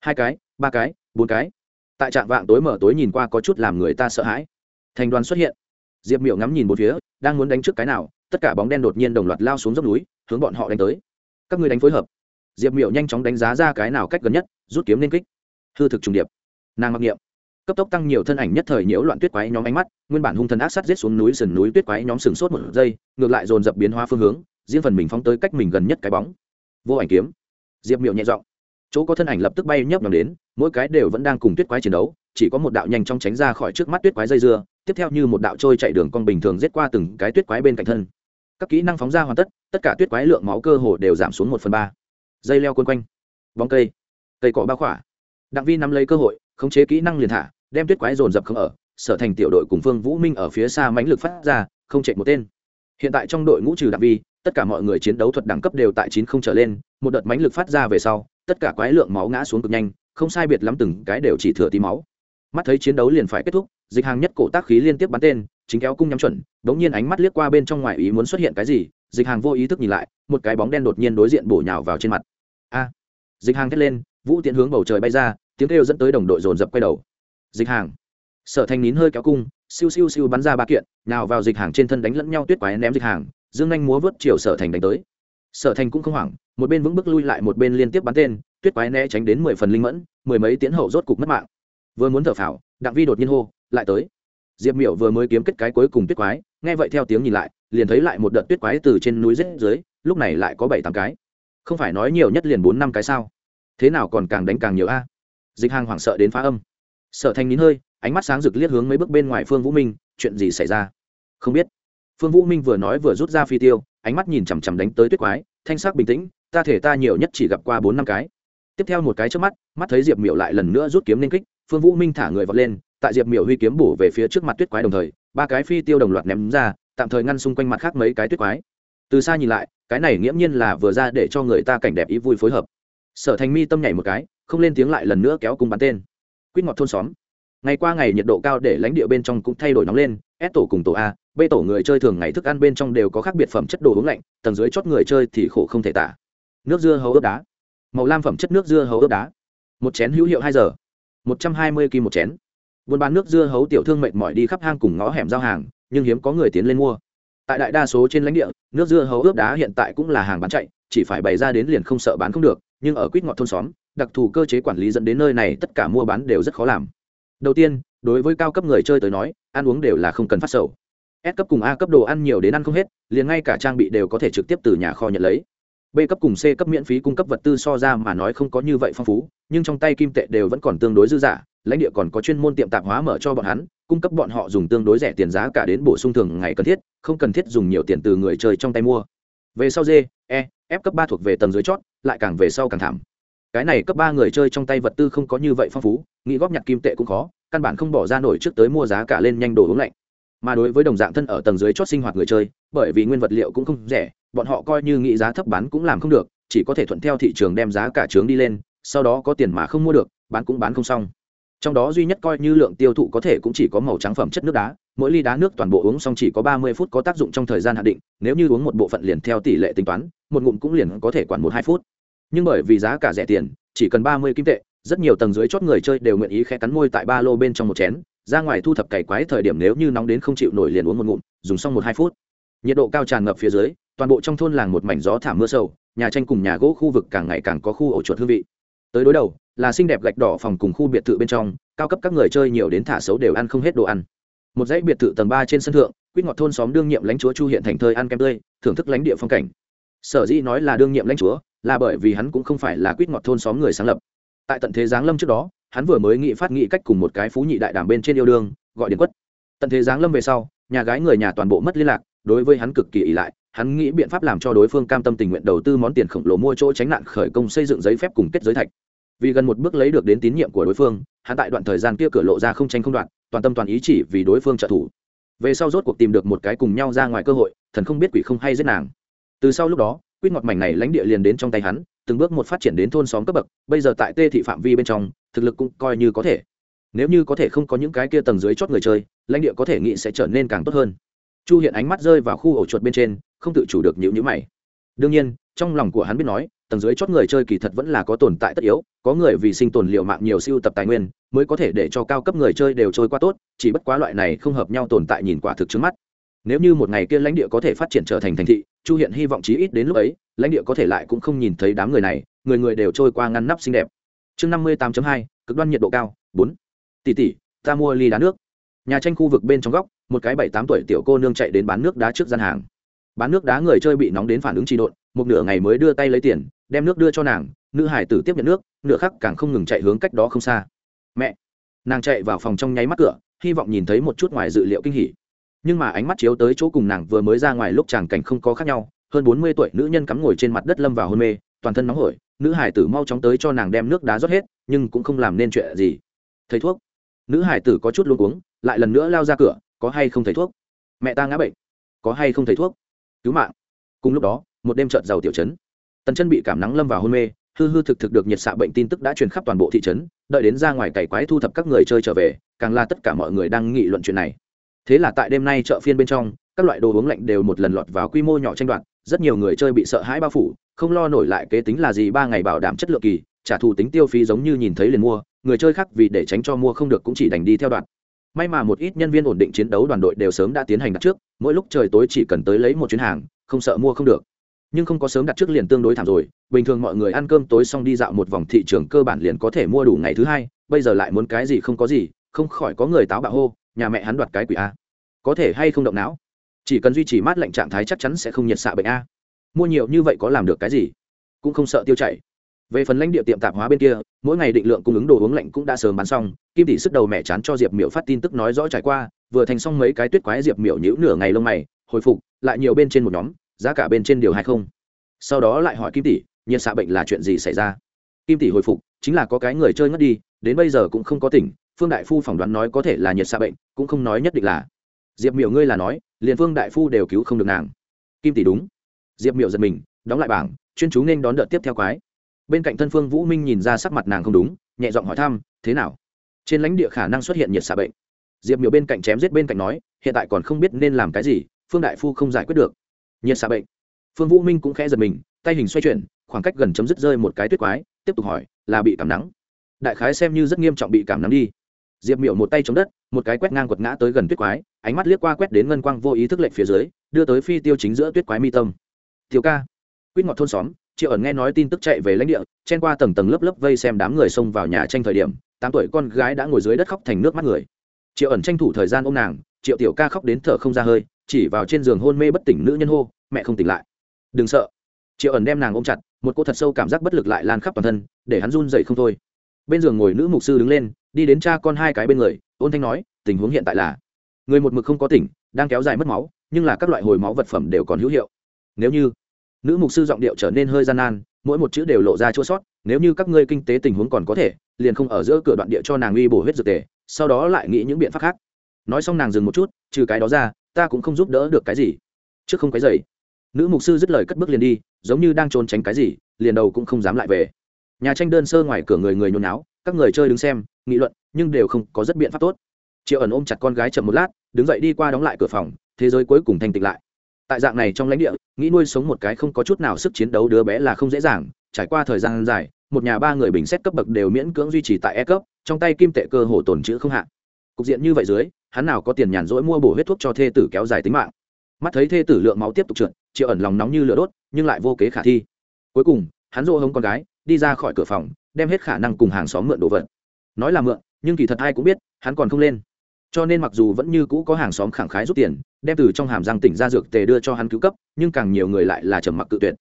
Hai cái, ba cái, bốn cái. Tại trạng vạng tối mở tối nhìn qua có chút làm người ta sợ hãi. Thành đoàn xuất hiện diệp miểu ngắm nhìn một phía, đang muốn đánh trước cái nào, tất cả bóng đen đột nhiên đồng loạt lao xuống dốc núi, hướng bọn họ đánh tới. Các người đánh phối hợp. Diệp miểu nhanh chóng đánh giá ra cái nào cách gần nhất, rút kiếm lên kích. Hư thực trùng điệp. Nàng mặc niệm. Cấp tốc tăng nhiều thân ảnh nhất thời nhiễu loạn tuyết quái nhóm ánh mắt, nguyên bản hung thần ác sát giết xuống núi sườn núi tuyết quái nhóm sừng sốt một giây, ngược lại dồn dập biến hóa phương hướng, riêng phần mình phóng tới cách mình gần nhất cái bóng. Vô ảnh kiếm. Diệp miệu nhẹ giọng. Chỗ có thân ảnh lập tức bay nhấp nhầm đến, mỗi cái đều vẫn đang cùng tuyết quái chiến đấu, chỉ có một đạo nhanh trong tránh ra khỏi trước mắt tuyết quái dây dưa tiếp theo như một đạo trôi chạy đường con bình thường giết qua từng cái tuyết quái bên cạnh thân. Các kỹ năng phóng ra hoàn tất tất cả tuyết quái lượng máu cơ hồ đều giảm xuống một phần ba. Dây leo quân quanh, bóng cây cây cỏ bao khỏa. Đặng vi nắm lấy cơ hội, khống chế kỹ năng liền thả, đem tuyết quái dồn dập không ở, sở thành tiểu đội cùng phương vũ minh ở phía xa mãnh lực phát ra, không chạy một tên. Hiện tại trong đội ngũ trừ đặng vi, tất cả mọi người chiến đấu thuật đẳng cấp đều tại chín không trở lên, một đợt mãnh lực phát ra về sau, tất cả quái lượng máu ngã xuống cực nhanh, không sai biệt lắm từng cái đều chỉ thừa tí máu mắt thấy chiến đấu liền phải kết thúc, dịch hàng nhất cổ tác khí liên tiếp bắn tên, chính kéo cung nhắm chuẩn đ ố n g nhiên ánh mắt liếc qua bên trong ngoài ý muốn xuất hiện cái gì, dịch hàng vô ý thức nhìn lại, một cái bóng đen đột nhiên đối diện bổ nhào vào trên mặt. A! Dịch hàng thét lên, vũ tiện hướng bầu trời bay ra, tiếng kêu dẫn tới đồng đội dồn dập quay đầu. Dịch hàng! Sở thanh nín hơi kéo cung, siêu siêu siêu bắn ra ba kiện nào vào dịch hàng trên thân đánh lẫn nhau tuyết quái ném dịch hàng, dương anh múa vớt chiều sở thành đánh tới. Sở thành cũng không hoảng, một bên vững bước lui lại một bên liên tiếp bắn tên, tuyết quái né tránh đến mười phần linh mẫn, mười mấy tiến hậu rốt cục mất mạng vừa muốn thở phào, đặng vi đột nhiên hô, lại tới. Diệp miểu vừa mới kiếm kết cái cuối cùng tuyết quái, nghe vậy theo tiếng nhìn lại, liền thấy lại một đợt tuyết quái từ trên núi rết dưới, lúc này lại có bảy tám cái. Không phải nói nhiều nhất liền bốn năm cái sao? Thế nào còn càng đánh càng nhiều a? Dịch hàng hoảng sợ đến phá âm. Sợ thanh nín hơi, ánh mắt sáng rực liếc hướng mấy bước bên ngoài phương vũ minh, chuyện gì xảy ra? Không biết. Phương vũ minh vừa nói vừa rút ra phi tiêu, ánh mắt nhìn chằm chằm đánh tới tuyết quái, thanh sắc bình tĩnh, ta thể ta nhiều nhất chỉ gặp qua bốn năm cái. Tiếp theo một cái trước mắt mắt thấy diệp miểu lại lần nữa rút kiếm lên kích phương vũ minh thả người vọt lên tại diệp miểu huy kiếm bổ về phía trước mặt tuyết quái đồng thời ba cái phi tiêu đồng loạt ném ra tạm thời ngăn xung quanh mặt khác mấy cái tuyết quái. Từ xa nhìn lại cái này nghiễm nhiên là vừa ra để cho người ta cảnh đẹp ý vui phối hợp. Sở thành mi tâm nhảy một cái không lên tiếng lại lần nữa kéo cùng bắn tên. Quýt ngọt thôn xóm. Ngày qua ngày nhiệt độ cao để lãnh địa bên trong cũng thay đổi nóng lên S tổ cùng tổ A, B tổ người chơi thường ngày thức ăn bên trong đều có khác biệt phẩm chất đồ uống lạnh, tầng dưới chót người chơi thì khổ không thể tả. Nước dưa hấu ướp đá, màu lam phẩm chất nước dưa hấu ướp đá, một chén hữu hiệu hai giờ, một trăm hai mươi kim một chén. Buôn bán nước dưa hấu tiểu thương mệt mỏi đi khắp hang cùng ngõ hẻm giao hàng, nhưng hiếm có người tiến lên mua. Tại đại đa số trên lãnh địa, nước dưa hấu ướp đá hiện tại cũng là hàng bán chạy, chỉ phải bày ra đến liền không sợ bán không được, nhưng ở quýt ngọt thôn xóm, đặc thù cơ chế quản lý dẫn đến nơi này tất cả mua bán đều rất khó làm. Đầu tiên, đối với cao cấp người chơi tới nói ăn uống đều là không cần phát sầu s cấp cùng a cấp đồ ăn nhiều đến ăn không hết liền ngay cả trang bị đều có thể trực tiếp từ nhà kho nhận lấy b cấp cùng c cấp miễn phí cung cấp vật tư so ra mà nói không có như vậy phong phú nhưng trong tay kim tệ đều vẫn còn tương đối dư dả lãnh địa còn có chuyên môn tiệm tạp hóa mở cho bọn hắn, cung cấp bọn họ dùng tương đối rẻ tiền giá cả đến bổ sung thường ngày cần thiết, không cần thiết dùng nhiều tiền từ người chơi trong tay mua. Về sau d e f cấp ba thuộc về tầng dưới chót, lại càng về sau càng thảm. Cái này cấp ba người chơi trong tay vật tư không có như vậy phong phú, nghĩ góp nhặt kim tệ cũng khó, căn bản không bỏ ra nổi trước tới mua giá cả lên nhanh đồ uống lạnh. Mà đối với đồng dạng thân ở tầng dưới chót sinh hoạt người chơi, bởi vì nguyên vật liệu cũng không rẻ, bọn họ coi như nghĩ giá thấp bán cũng làm không được, chỉ có thể thuận theo thị trường đem giá cả trướng đi lên sau đó có tiền mà không mua được, bán cũng bán không xong. Trong đó duy nhất coi như lượng tiêu thụ có thể cũng chỉ có màu trắng phẩm chất nước đá, mỗi ly đá nước toàn bộ uống xong chỉ có ba mươi phút có tác dụng trong thời gian hạn định, nếu như uống một bộ phận liền theo tỷ lệ tính toán, một ngụm cũng liền có thể quản một hai phút. Nhưng bởi vì giá cả rẻ tiền, chỉ cần ba mươi kim tệ, rất nhiều tầng dưới chót người chơi đều nguyện ý khẽ cắn môi tại ba lô bên trong một chén, ra ngoài thu thập cày quái thời điểm nếu như nóng đến không chịu nổi liền uống một ngụm, dùng xong một hai phút. Nhiệt độ cao tràn ngập phía dưới, toàn bộ trong thôn làng một mảnh gió thảm mưa sâu nhà tranh cùng nhà gỗ khu vực càng ngày càng có khu ổ chuột hương vị tới đối đầu, là xinh đẹp gạch đỏ phòng cùng khu biệt thự bên trong, cao cấp các người chơi nhiều đến thả xấu đều ăn không hết đồ ăn. Một dãy biệt thự tầng ba trên sân thượng, quýt ngọt thôn xóm đương nhiệm lãnh chúa chu hiện thành thơi ăn kem tươi, thưởng thức lãnh địa phong cảnh. Sở dĩ nói là đương nhiệm lãnh chúa, là bởi vì hắn cũng không phải là quýt ngọt thôn xóm người sáng lập. Tại tận thế giáng lâm trước đó, hắn vừa mới nghị phát nghị cách cùng một cái phú nhị đại đàm bên trên yêu đương, gọi điện quất. Tận thế giáng lâm về sau, nhà gái người nhà toàn bộ mất liên lạc, đối với hắn cực kỳ ỉ lại hắn nghĩ biện pháp làm cho đối phương cam tâm tình nguyện đầu tư món tiền khổng lồ mua chỗ tránh nạn khởi công xây dựng giấy phép cùng kết giới thạch. Vì gần một bước lấy được đến tín nhiệm của đối phương, hắn tại đoạn thời gian kia cửa lộ ra không tranh không đoạn toàn tâm toàn ý chỉ vì đối phương trợ thủ. Về sau rốt cuộc tìm được một cái cùng nhau ra ngoài cơ hội, thần không biết quỷ không hay giết nàng. Từ sau lúc đó, quýt ngọt mảnh này lãnh địa liền đến trong tay hắn, từng bước một phát triển đến thôn xóm cấp bậc, bây giờ tại tê thị phạm vi bên trong, thực lực cũng coi như có thể. Nếu như có thể không có những cái kia tầng dưới chót người chơi, lãnh địa có thể nghĩ sẽ trở nên càng tốt hơn. Chu hiện ánh mắt rơi vào khu ổ chuột bên trên không tự chủ được nhữ nhữ mày. Đương nhiên, trong lòng của hắn biết nói, tầng dưới chót người chơi kỳ thật vẫn là có tồn tại tất yếu, có người vì sinh tồn liệu mạng nhiều siêu tập tài nguyên, mới có thể để cho cao cấp người chơi đều trôi qua tốt, chỉ bất quá loại này không hợp nhau tồn tại nhìn quả thực trước mắt. Nếu như một ngày kia lãnh địa có thể phát triển trở thành thành thị, chu hiện hy vọng chí ít đến lúc ấy, lãnh địa có thể lại cũng không nhìn thấy đám người này, người người đều trôi qua ngăn nắp xinh đẹp. Chương năm mươi tám hai, cực đoan nhiệt độ cao, bốn. Tỷ tỷ, ta mua ly đá nước. Nhà tranh khu vực bên trong góc, một cái bảy tám tuổi tiểu cô nương chạy đến bán nước đá trước gian hàng bán nước đá người chơi bị nóng đến phản ứng trì độn, một nửa ngày mới đưa tay lấy tiền, đem nước đưa cho nàng, nữ hải tử tiếp nhận nước, nửa khắc càng không ngừng chạy hướng cách đó không xa. Mẹ! Nàng chạy vào phòng trong nháy mắt cửa, hy vọng nhìn thấy một chút ngoài dự liệu kinh hỉ. Nhưng mà ánh mắt chiếu tới chỗ cùng nàng vừa mới ra ngoài lúc chàng cảnh không có khác nhau, hơn bốn mươi tuổi nữ nhân cắm ngồi trên mặt đất lâm vào hôn mê, toàn thân nóng hổi, nữ hải tử mau chóng tới cho nàng đem nước đá rót hết, nhưng cũng không làm nên chuyện gì. Thầy thuốc! Nữ hải tử có chút luôn uống lại lần nữa lao ra cửa, có hay không thầy thuốc? Mẹ ta ngã bệnh, có hay không thầy thuốc? Cứu mạng. Cùng lúc đó, một đêm trợt giàu tiểu chấn. Tần chân bị cảm nắng lâm vào hôn mê, hư hư thực thực được nhiệt xạ bệnh tin tức đã truyền khắp toàn bộ thị trấn, đợi đến ra ngoài cày quái thu thập các người chơi trở về, càng là tất cả mọi người đang nghị luận chuyện này. Thế là tại đêm nay chợ phiên bên trong, các loại đồ uống lạnh đều một lần lọt vào quy mô nhỏ tranh đoạt, rất nhiều người chơi bị sợ hãi bao phủ, không lo nổi lại kế tính là gì ba ngày bảo đảm chất lượng kỳ, trả thù tính tiêu phí giống như nhìn thấy liền mua, người chơi khác vì để tránh cho mua không được cũng chỉ đành đi theo đoạn may mà một ít nhân viên ổn định chiến đấu đoàn đội đều sớm đã tiến hành đặt trước, mỗi lúc trời tối chỉ cần tới lấy một chuyến hàng, không sợ mua không được. Nhưng không có sớm đặt trước liền tương đối thảm rồi, bình thường mọi người ăn cơm tối xong đi dạo một vòng thị trường cơ bản liền có thể mua đủ ngày thứ hai, bây giờ lại muốn cái gì không có gì, không khỏi có người táo bạo hô, nhà mẹ hắn đoạt cái quỷ a. Có thể hay không động não? Chỉ cần duy trì mát lạnh trạng thái chắc chắn sẽ không nhiệt xạ bệnh a. Mua nhiều như vậy có làm được cái gì? Cũng không sợ tiêu chảy về phần lãnh địa tiệm tạp hóa bên kia, mỗi ngày định lượng cung ứng đồ uống lạnh cũng đã sớm bán xong, kim tỷ sức đầu mẹ chán cho diệp miểu phát tin tức nói rõ trải qua, vừa thành xong mấy cái tuyết quái diệp miểu nhữ nửa ngày lông mày, hồi phục, lại nhiều bên trên một nhóm, giá cả bên trên điều hay không. Sau đó lại hỏi kim tỷ nhiệt xạ bệnh là chuyện gì xảy ra? Kim tỷ hồi phục, chính là có cái người chơi ngất đi, đến bây giờ cũng không có tỉnh, phương đại phu phỏng đoán nói có thể là nhiệt xạ bệnh, cũng không nói nhất định là. Diệp miểu ngươi là nói, liền phương đại phu đều cứu không được nàng. Kim tỷ đúng. Diệp miểu giật mình, đóng lại bảng, chuyên chú nên đón đợt tiếp theo quái bên cạnh thân phương vũ minh nhìn ra sắc mặt nàng không đúng, nhẹ giọng hỏi thăm, thế nào? Trên lãnh địa khả năng xuất hiện nhiệt xạ bệnh. Diệp miểu bên cạnh chém giết bên cạnh nói, hiện tại còn không biết nên làm cái gì, phương đại phu không giải quyết được. Nhiệt xạ bệnh. Phương vũ minh cũng khẽ giật mình, tay hình xoay chuyển, khoảng cách gần chấm dứt rơi một cái tuyết quái, tiếp tục hỏi, là bị cảm nắng? Đại khái xem như rất nghiêm trọng bị cảm nắng đi. Diệp miểu một tay chống đất, một cái quét ngang quật ngã tới gần tuyết quái, ánh mắt liếc qua quét đến ngân quang vô ý thức lệnh phía dưới, đưa tới phi tiêu chính giữa tuyết quái mi tâm. Tiêu ca. Quýt ngọt thôn xóm triệu ẩn nghe nói tin tức chạy về lãnh địa, chen qua tầng tầng lớp lớp vây xem đám người xông vào nhà tranh thời điểm, tám tuổi con gái đã ngồi dưới đất khóc thành nước mắt người. Triệu ẩn tranh thủ thời gian ôm nàng, triệu tiểu ca khóc đến thở không ra hơi, chỉ vào trên giường hôn mê bất tỉnh nữ nhân hô, mẹ không tỉnh lại. Đừng sợ. Triệu ẩn đem nàng ôm chặt, một cô thật sâu cảm giác bất lực lại lan khắp toàn thân, để hắn run dậy không thôi. Bên giường ngồi nữ mục sư đứng lên, đi đến cha con hai cái bên người, ôn thanh nói, tình huống hiện tại là, người một mực không có tỉnh, đang kéo dài mất máu, nhưng là các loại hồi máu vật phẩm đều còn hữu hiệu. Nếu như nữ mục sư giọng điệu trở nên hơi gian nan, mỗi một chữ đều lộ ra chua sót, nếu như các ngươi kinh tế tình huống còn có thể, liền không ở giữa cửa đoạn địa cho nàng uy bổ huyết dược tề, sau đó lại nghĩ những biện pháp khác. Nói xong nàng dừng một chút, trừ cái đó ra, ta cũng không giúp đỡ được cái gì. Trước không cái dày nữ mục sư dứt lời cất bước liền đi, giống như đang trốn tránh cái gì, liền đầu cũng không dám lại về. Nhà tranh đơn sơ ngoài cửa người người nhốn náo, các người chơi đứng xem, nghị luận, nhưng đều không có rất biện pháp tốt. Triệu ẩn ôm chặt con gái chậm một lát, đứng dậy đi qua đóng lại cửa phòng, thế giới cuối cùng thanh tịnh lại tại dạng này trong lãnh địa, nghĩ nuôi sống một cái không có chút nào sức chiến đấu đứa bé là không dễ dàng. Trải qua thời gian dài, một nhà ba người bình xét cấp bậc đều miễn cưỡng duy trì tại e cấp, trong tay kim tệ cơ hồ tồn chữ không hạn cục diện như vậy dưới, hắn nào có tiền nhàn rỗi mua bổ huyết thuốc cho thê tử kéo dài tính mạng. Mắt thấy thê tử lượng máu tiếp tục trượt, triệu ẩn lòng nóng như lửa đốt, nhưng lại vô kế khả thi. Cuối cùng, hắn dỗ hống con gái, đi ra khỏi cửa phòng, đem hết khả năng cùng hàng xóm mượn đồ vật. Nói là mượn, nhưng kỳ thật ai cũng biết, hắn còn không lên cho nên mặc dù vẫn như cũ có hàng xóm khẳng khái rút tiền, đem từ trong hàm răng tỉnh ra dược tề đưa cho hắn cứu cấp, nhưng càng nhiều người lại là trầm mặc cự tuyệt.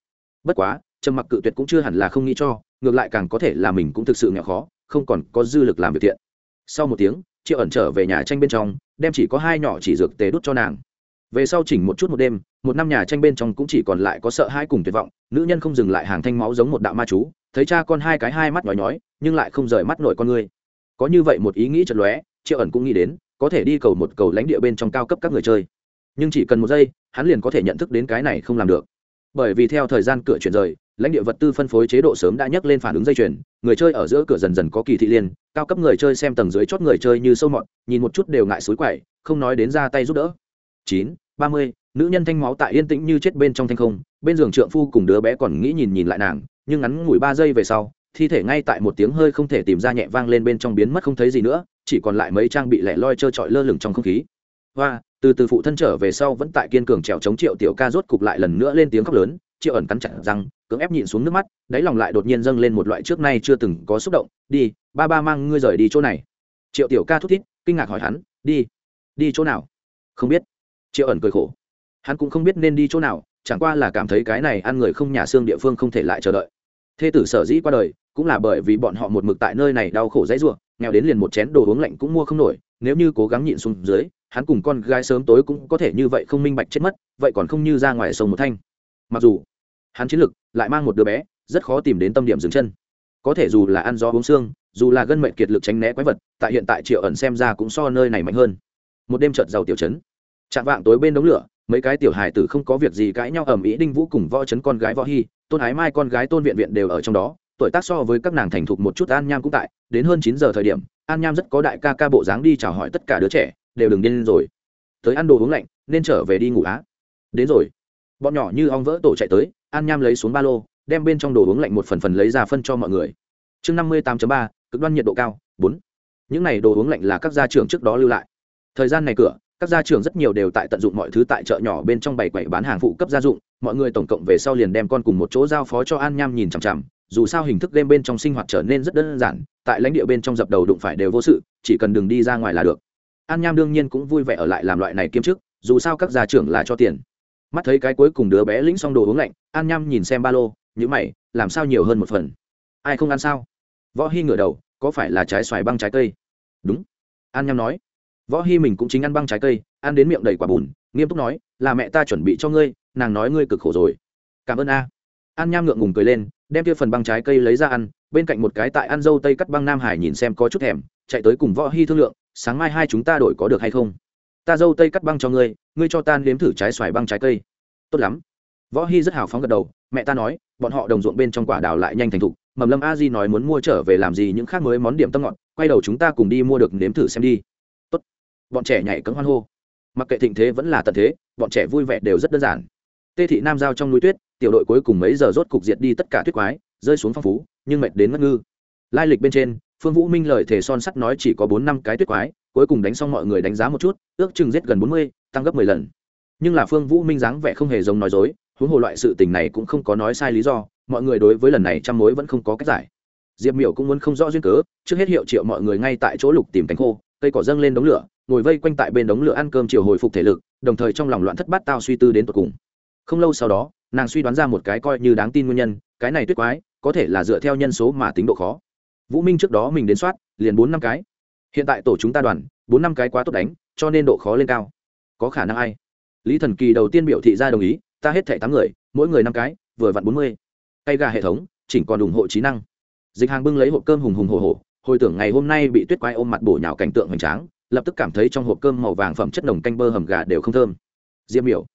Bất quá, trầm mặc cự tuyệt cũng chưa hẳn là không nghĩ cho, ngược lại càng có thể là mình cũng thực sự nghèo khó, không còn có dư lực làm việc thiện. Sau một tiếng, triệu ẩn trở về nhà tranh bên trong, đem chỉ có hai nhỏ chỉ dược tề đút cho nàng. Về sau chỉnh một chút một đêm, một năm nhà tranh bên trong cũng chỉ còn lại có sợ hai cùng tuyệt vọng, nữ nhân không dừng lại hàng thanh máu giống một đạo ma chú, thấy cha con hai cái hai mắt nhói nhói, nhưng lại không rời mắt nổi con ngươi có như vậy một ý nghĩ chật lóe, triệu ẩn cũng nghĩ đến có thể đi cầu một cầu lãnh địa bên trong cao cấp các người chơi. Nhưng chỉ cần một giây, hắn liền có thể nhận thức đến cái này không làm được. Bởi vì theo thời gian cửa chuyển rời, lãnh địa vật tư phân phối chế độ sớm đã nhắc lên phản ứng dây chuyền, người chơi ở giữa cửa dần dần có kỳ thị liên, cao cấp người chơi xem tầng dưới chót người chơi như sâu mọt, nhìn một chút đều ngại suối quậy, không nói đến ra tay giúp đỡ. Chín, ba mươi, nữ nhân thanh máu tại yên tĩnh như chết bên trong thanh không, bên giường trượng phu cùng đứa bé còn nghĩ nhìn nhìn lại nàng, nhưng ngắn ngủi ba giây về sau, thi thể ngay tại một tiếng hơi không thể tìm ra nhẹ vang lên bên trong biến mất không thấy gì nữa chỉ còn lại mấy trang bị lẻ loi trơ trọi lơ lửng trong không khí. Hoa, từ từ phụ thân trở về sau vẫn tại kiên cường trèo chống triệu tiểu ca rốt cục lại lần nữa lên tiếng khóc lớn, triệu ẩn cắn chặt răng, cưỡng ép nhịn xuống nước mắt, đáy lòng lại đột nhiên dâng lên một loại trước nay chưa từng có xúc động, đi, ba ba mang ngươi rời đi chỗ này. Triệu tiểu ca thút thít, kinh ngạc hỏi hắn, đi đi chỗ nào? Không biết. Triệu ẩn cười khổ, hắn cũng không biết nên đi chỗ nào, chẳng qua là cảm thấy cái này ăn người không nhà xương địa phương không thể lại chờ đợi. Thê tử sở dĩ qua đời, cũng là bởi vì bọn họ một mực tại nơi này đau khổ dãy ruộng nghèo đến liền một chén đồ uống lạnh cũng mua không nổi, nếu như cố gắng nhịn xuống dưới, hắn cùng con gái sớm tối cũng có thể như vậy không minh bạch chết mất, vậy còn không như ra ngoài sông một thanh. Mặc dù, hắn chiến lực lại mang một đứa bé, rất khó tìm đến tâm điểm dừng chân. Có thể dù là ăn gió uống xương dù là gân mệnh kiệt lực tránh né quái vật, tại hiện tại triệu ẩn xem ra cũng so nơi này mạnh hơn. Một đêm trợt giàu tiểu chấn. Chạm vạng tối bên đống lửa, mấy cái tiểu hài tử không có việc gì cãi nhau ầm ĩ đinh vũ cùng võ chấn con gái võ hy, tôn ái mai con gái tôn viện viện đều ở trong đó tuổi tác so với các nàng thành thục một chút an nham cũng tại, đến hơn chín giờ thời điểm, an nham rất có đại ca ca bộ dáng đi chào hỏi tất cả đứa trẻ, đều đừng điên rồi. Tới ăn đồ uống lạnh, nên trở về đi ngủ á. Đến rồi. Bọn nhỏ như ong vỡ tổ chạy tới, an nham lấy xuống ba lô, đem bên trong đồ uống lạnh một phần phần lấy ra phân cho mọi người. Chương năm mươi tám ba, cực đoan nhiệt độ cao, bốn. Những này đồ uống lạnh là các gia trưởng trước đó lưu lại. Thời gian này cửa, các gia trưởng rất nhiều đều tại tận dụng mọi thứ tại chợ nhỏ bên trong bày quầy bán hàng phụ cấp gia dụng, mọi người tổng cộng về sau liền đem con cùng một chỗ giao phó cho an nham nhìn chằm chằm dù sao hình thức game bên trong sinh hoạt trở nên rất đơn giản, tại lãnh địa bên trong dập đầu đụng phải đều vô sự, chỉ cần đừng đi ra ngoài là được. An nham đương nhiên cũng vui vẻ ở lại làm loại này kiêm chức dù sao các gia trưởng là cho tiền. Mắt thấy cái cuối cùng đứa bé lĩnh xong đồ uống lạnh, an nham nhìn xem ba lô nhữ mày, làm sao nhiều hơn một phần? Ai không ăn sao? Võ hy ngửa đầu, có phải là trái xoài băng trái cây? Đúng. An nham nói. Võ hy mình cũng chính ăn băng trái cây, ăn đến miệng đầy quả bùn, nghiêm túc nói, là mẹ ta chuẩn bị cho ngươi, nàng nói ngươi cực khổ rồi. Cảm ơn a. An nham ngượng ngùng cười lên đem kia phần băng trái cây lấy ra ăn, bên cạnh một cái tại ăn dâu tây cắt băng nam hải nhìn xem có chút thèm, chạy tới cùng võ hy thương lượng, sáng mai hai chúng ta đổi có được hay không? Ta dâu tây cắt băng cho ngươi ngươi cho tan nếm thử trái xoài băng trái cây. Tốt lắm. Võ hy rất hào phóng gật đầu, mẹ ta nói, bọn họ đồng ruộng bên trong quả đào lại nhanh thành thục, mầm lâm a di nói muốn mua trở về làm gì những khác mới món điểm tâm ngọt, quay đầu chúng ta cùng đi mua được nếm thử xem đi. Tốt. bọn trẻ nhảy cấm hoan hô. Mặc kệ thịnh thế vẫn là tận thế, bọn trẻ vui vẻ đều rất đơn giản. Tê thị nam giao trong núi tuyết tiểu đội cuối cùng mấy giờ rốt cục diệt đi tất cả tuyết quái, rơi xuống phong phú, nhưng mệt đến ngất ngư. Lai lịch bên trên, phương vũ minh lời thề son sắt nói chỉ có bốn năm cái tuyết quái, cuối cùng đánh xong mọi người đánh giá một chút, ước chừng giết gần bốn mươi, tăng gấp mười lần. Nhưng là phương vũ minh dáng vẻ không hề giống nói dối, huống hồ loại sự tình này cũng không có nói sai lý do, mọi người đối với lần này trăm mối vẫn không có cách giải. Diệp miểu cũng muốn không rõ duyên cớ, trước hết hiệu triệu mọi người ngay tại chỗ lục tìm cánh khô, cây cỏ dâng lên đống lửa, ngồi vây quanh tại bên đống lửa ăn cơm chiều hồi phục thể lực, đồng thời trong lòng loạn thất bát tao suy tư đến tột cùng không lâu sau đó, nàng suy đoán ra một cái coi như đáng tin nguyên nhân, cái này tuyết quái, có thể là dựa theo nhân số mà tính độ khó. Vũ minh trước đó mình đến soát, liền bốn năm cái. Hiện tại tổ chúng ta đoàn, bốn năm cái quá tốt đánh, cho nên độ khó lên cao. Có khả năng ai? Lý thần kỳ đầu tiên biểu thị ra đồng ý, ta hết thẻ tám người, mỗi người năm cái, vừa vặn bốn mươi. Tay gà hệ thống, chỉnh còn ủng hộ trí năng. Dịch hàng bưng lấy hộp cơm hùng hùng hồ hồ hồi tưởng ngày hôm nay bị tuyết quái ôm mặt bổ nhào cảnh tượng hoành tráng, lập tức cảm thấy trong hộp cơm màu vàng phẩm chất nồng canh bơ hầm gà đều không thơm. Diêm miểu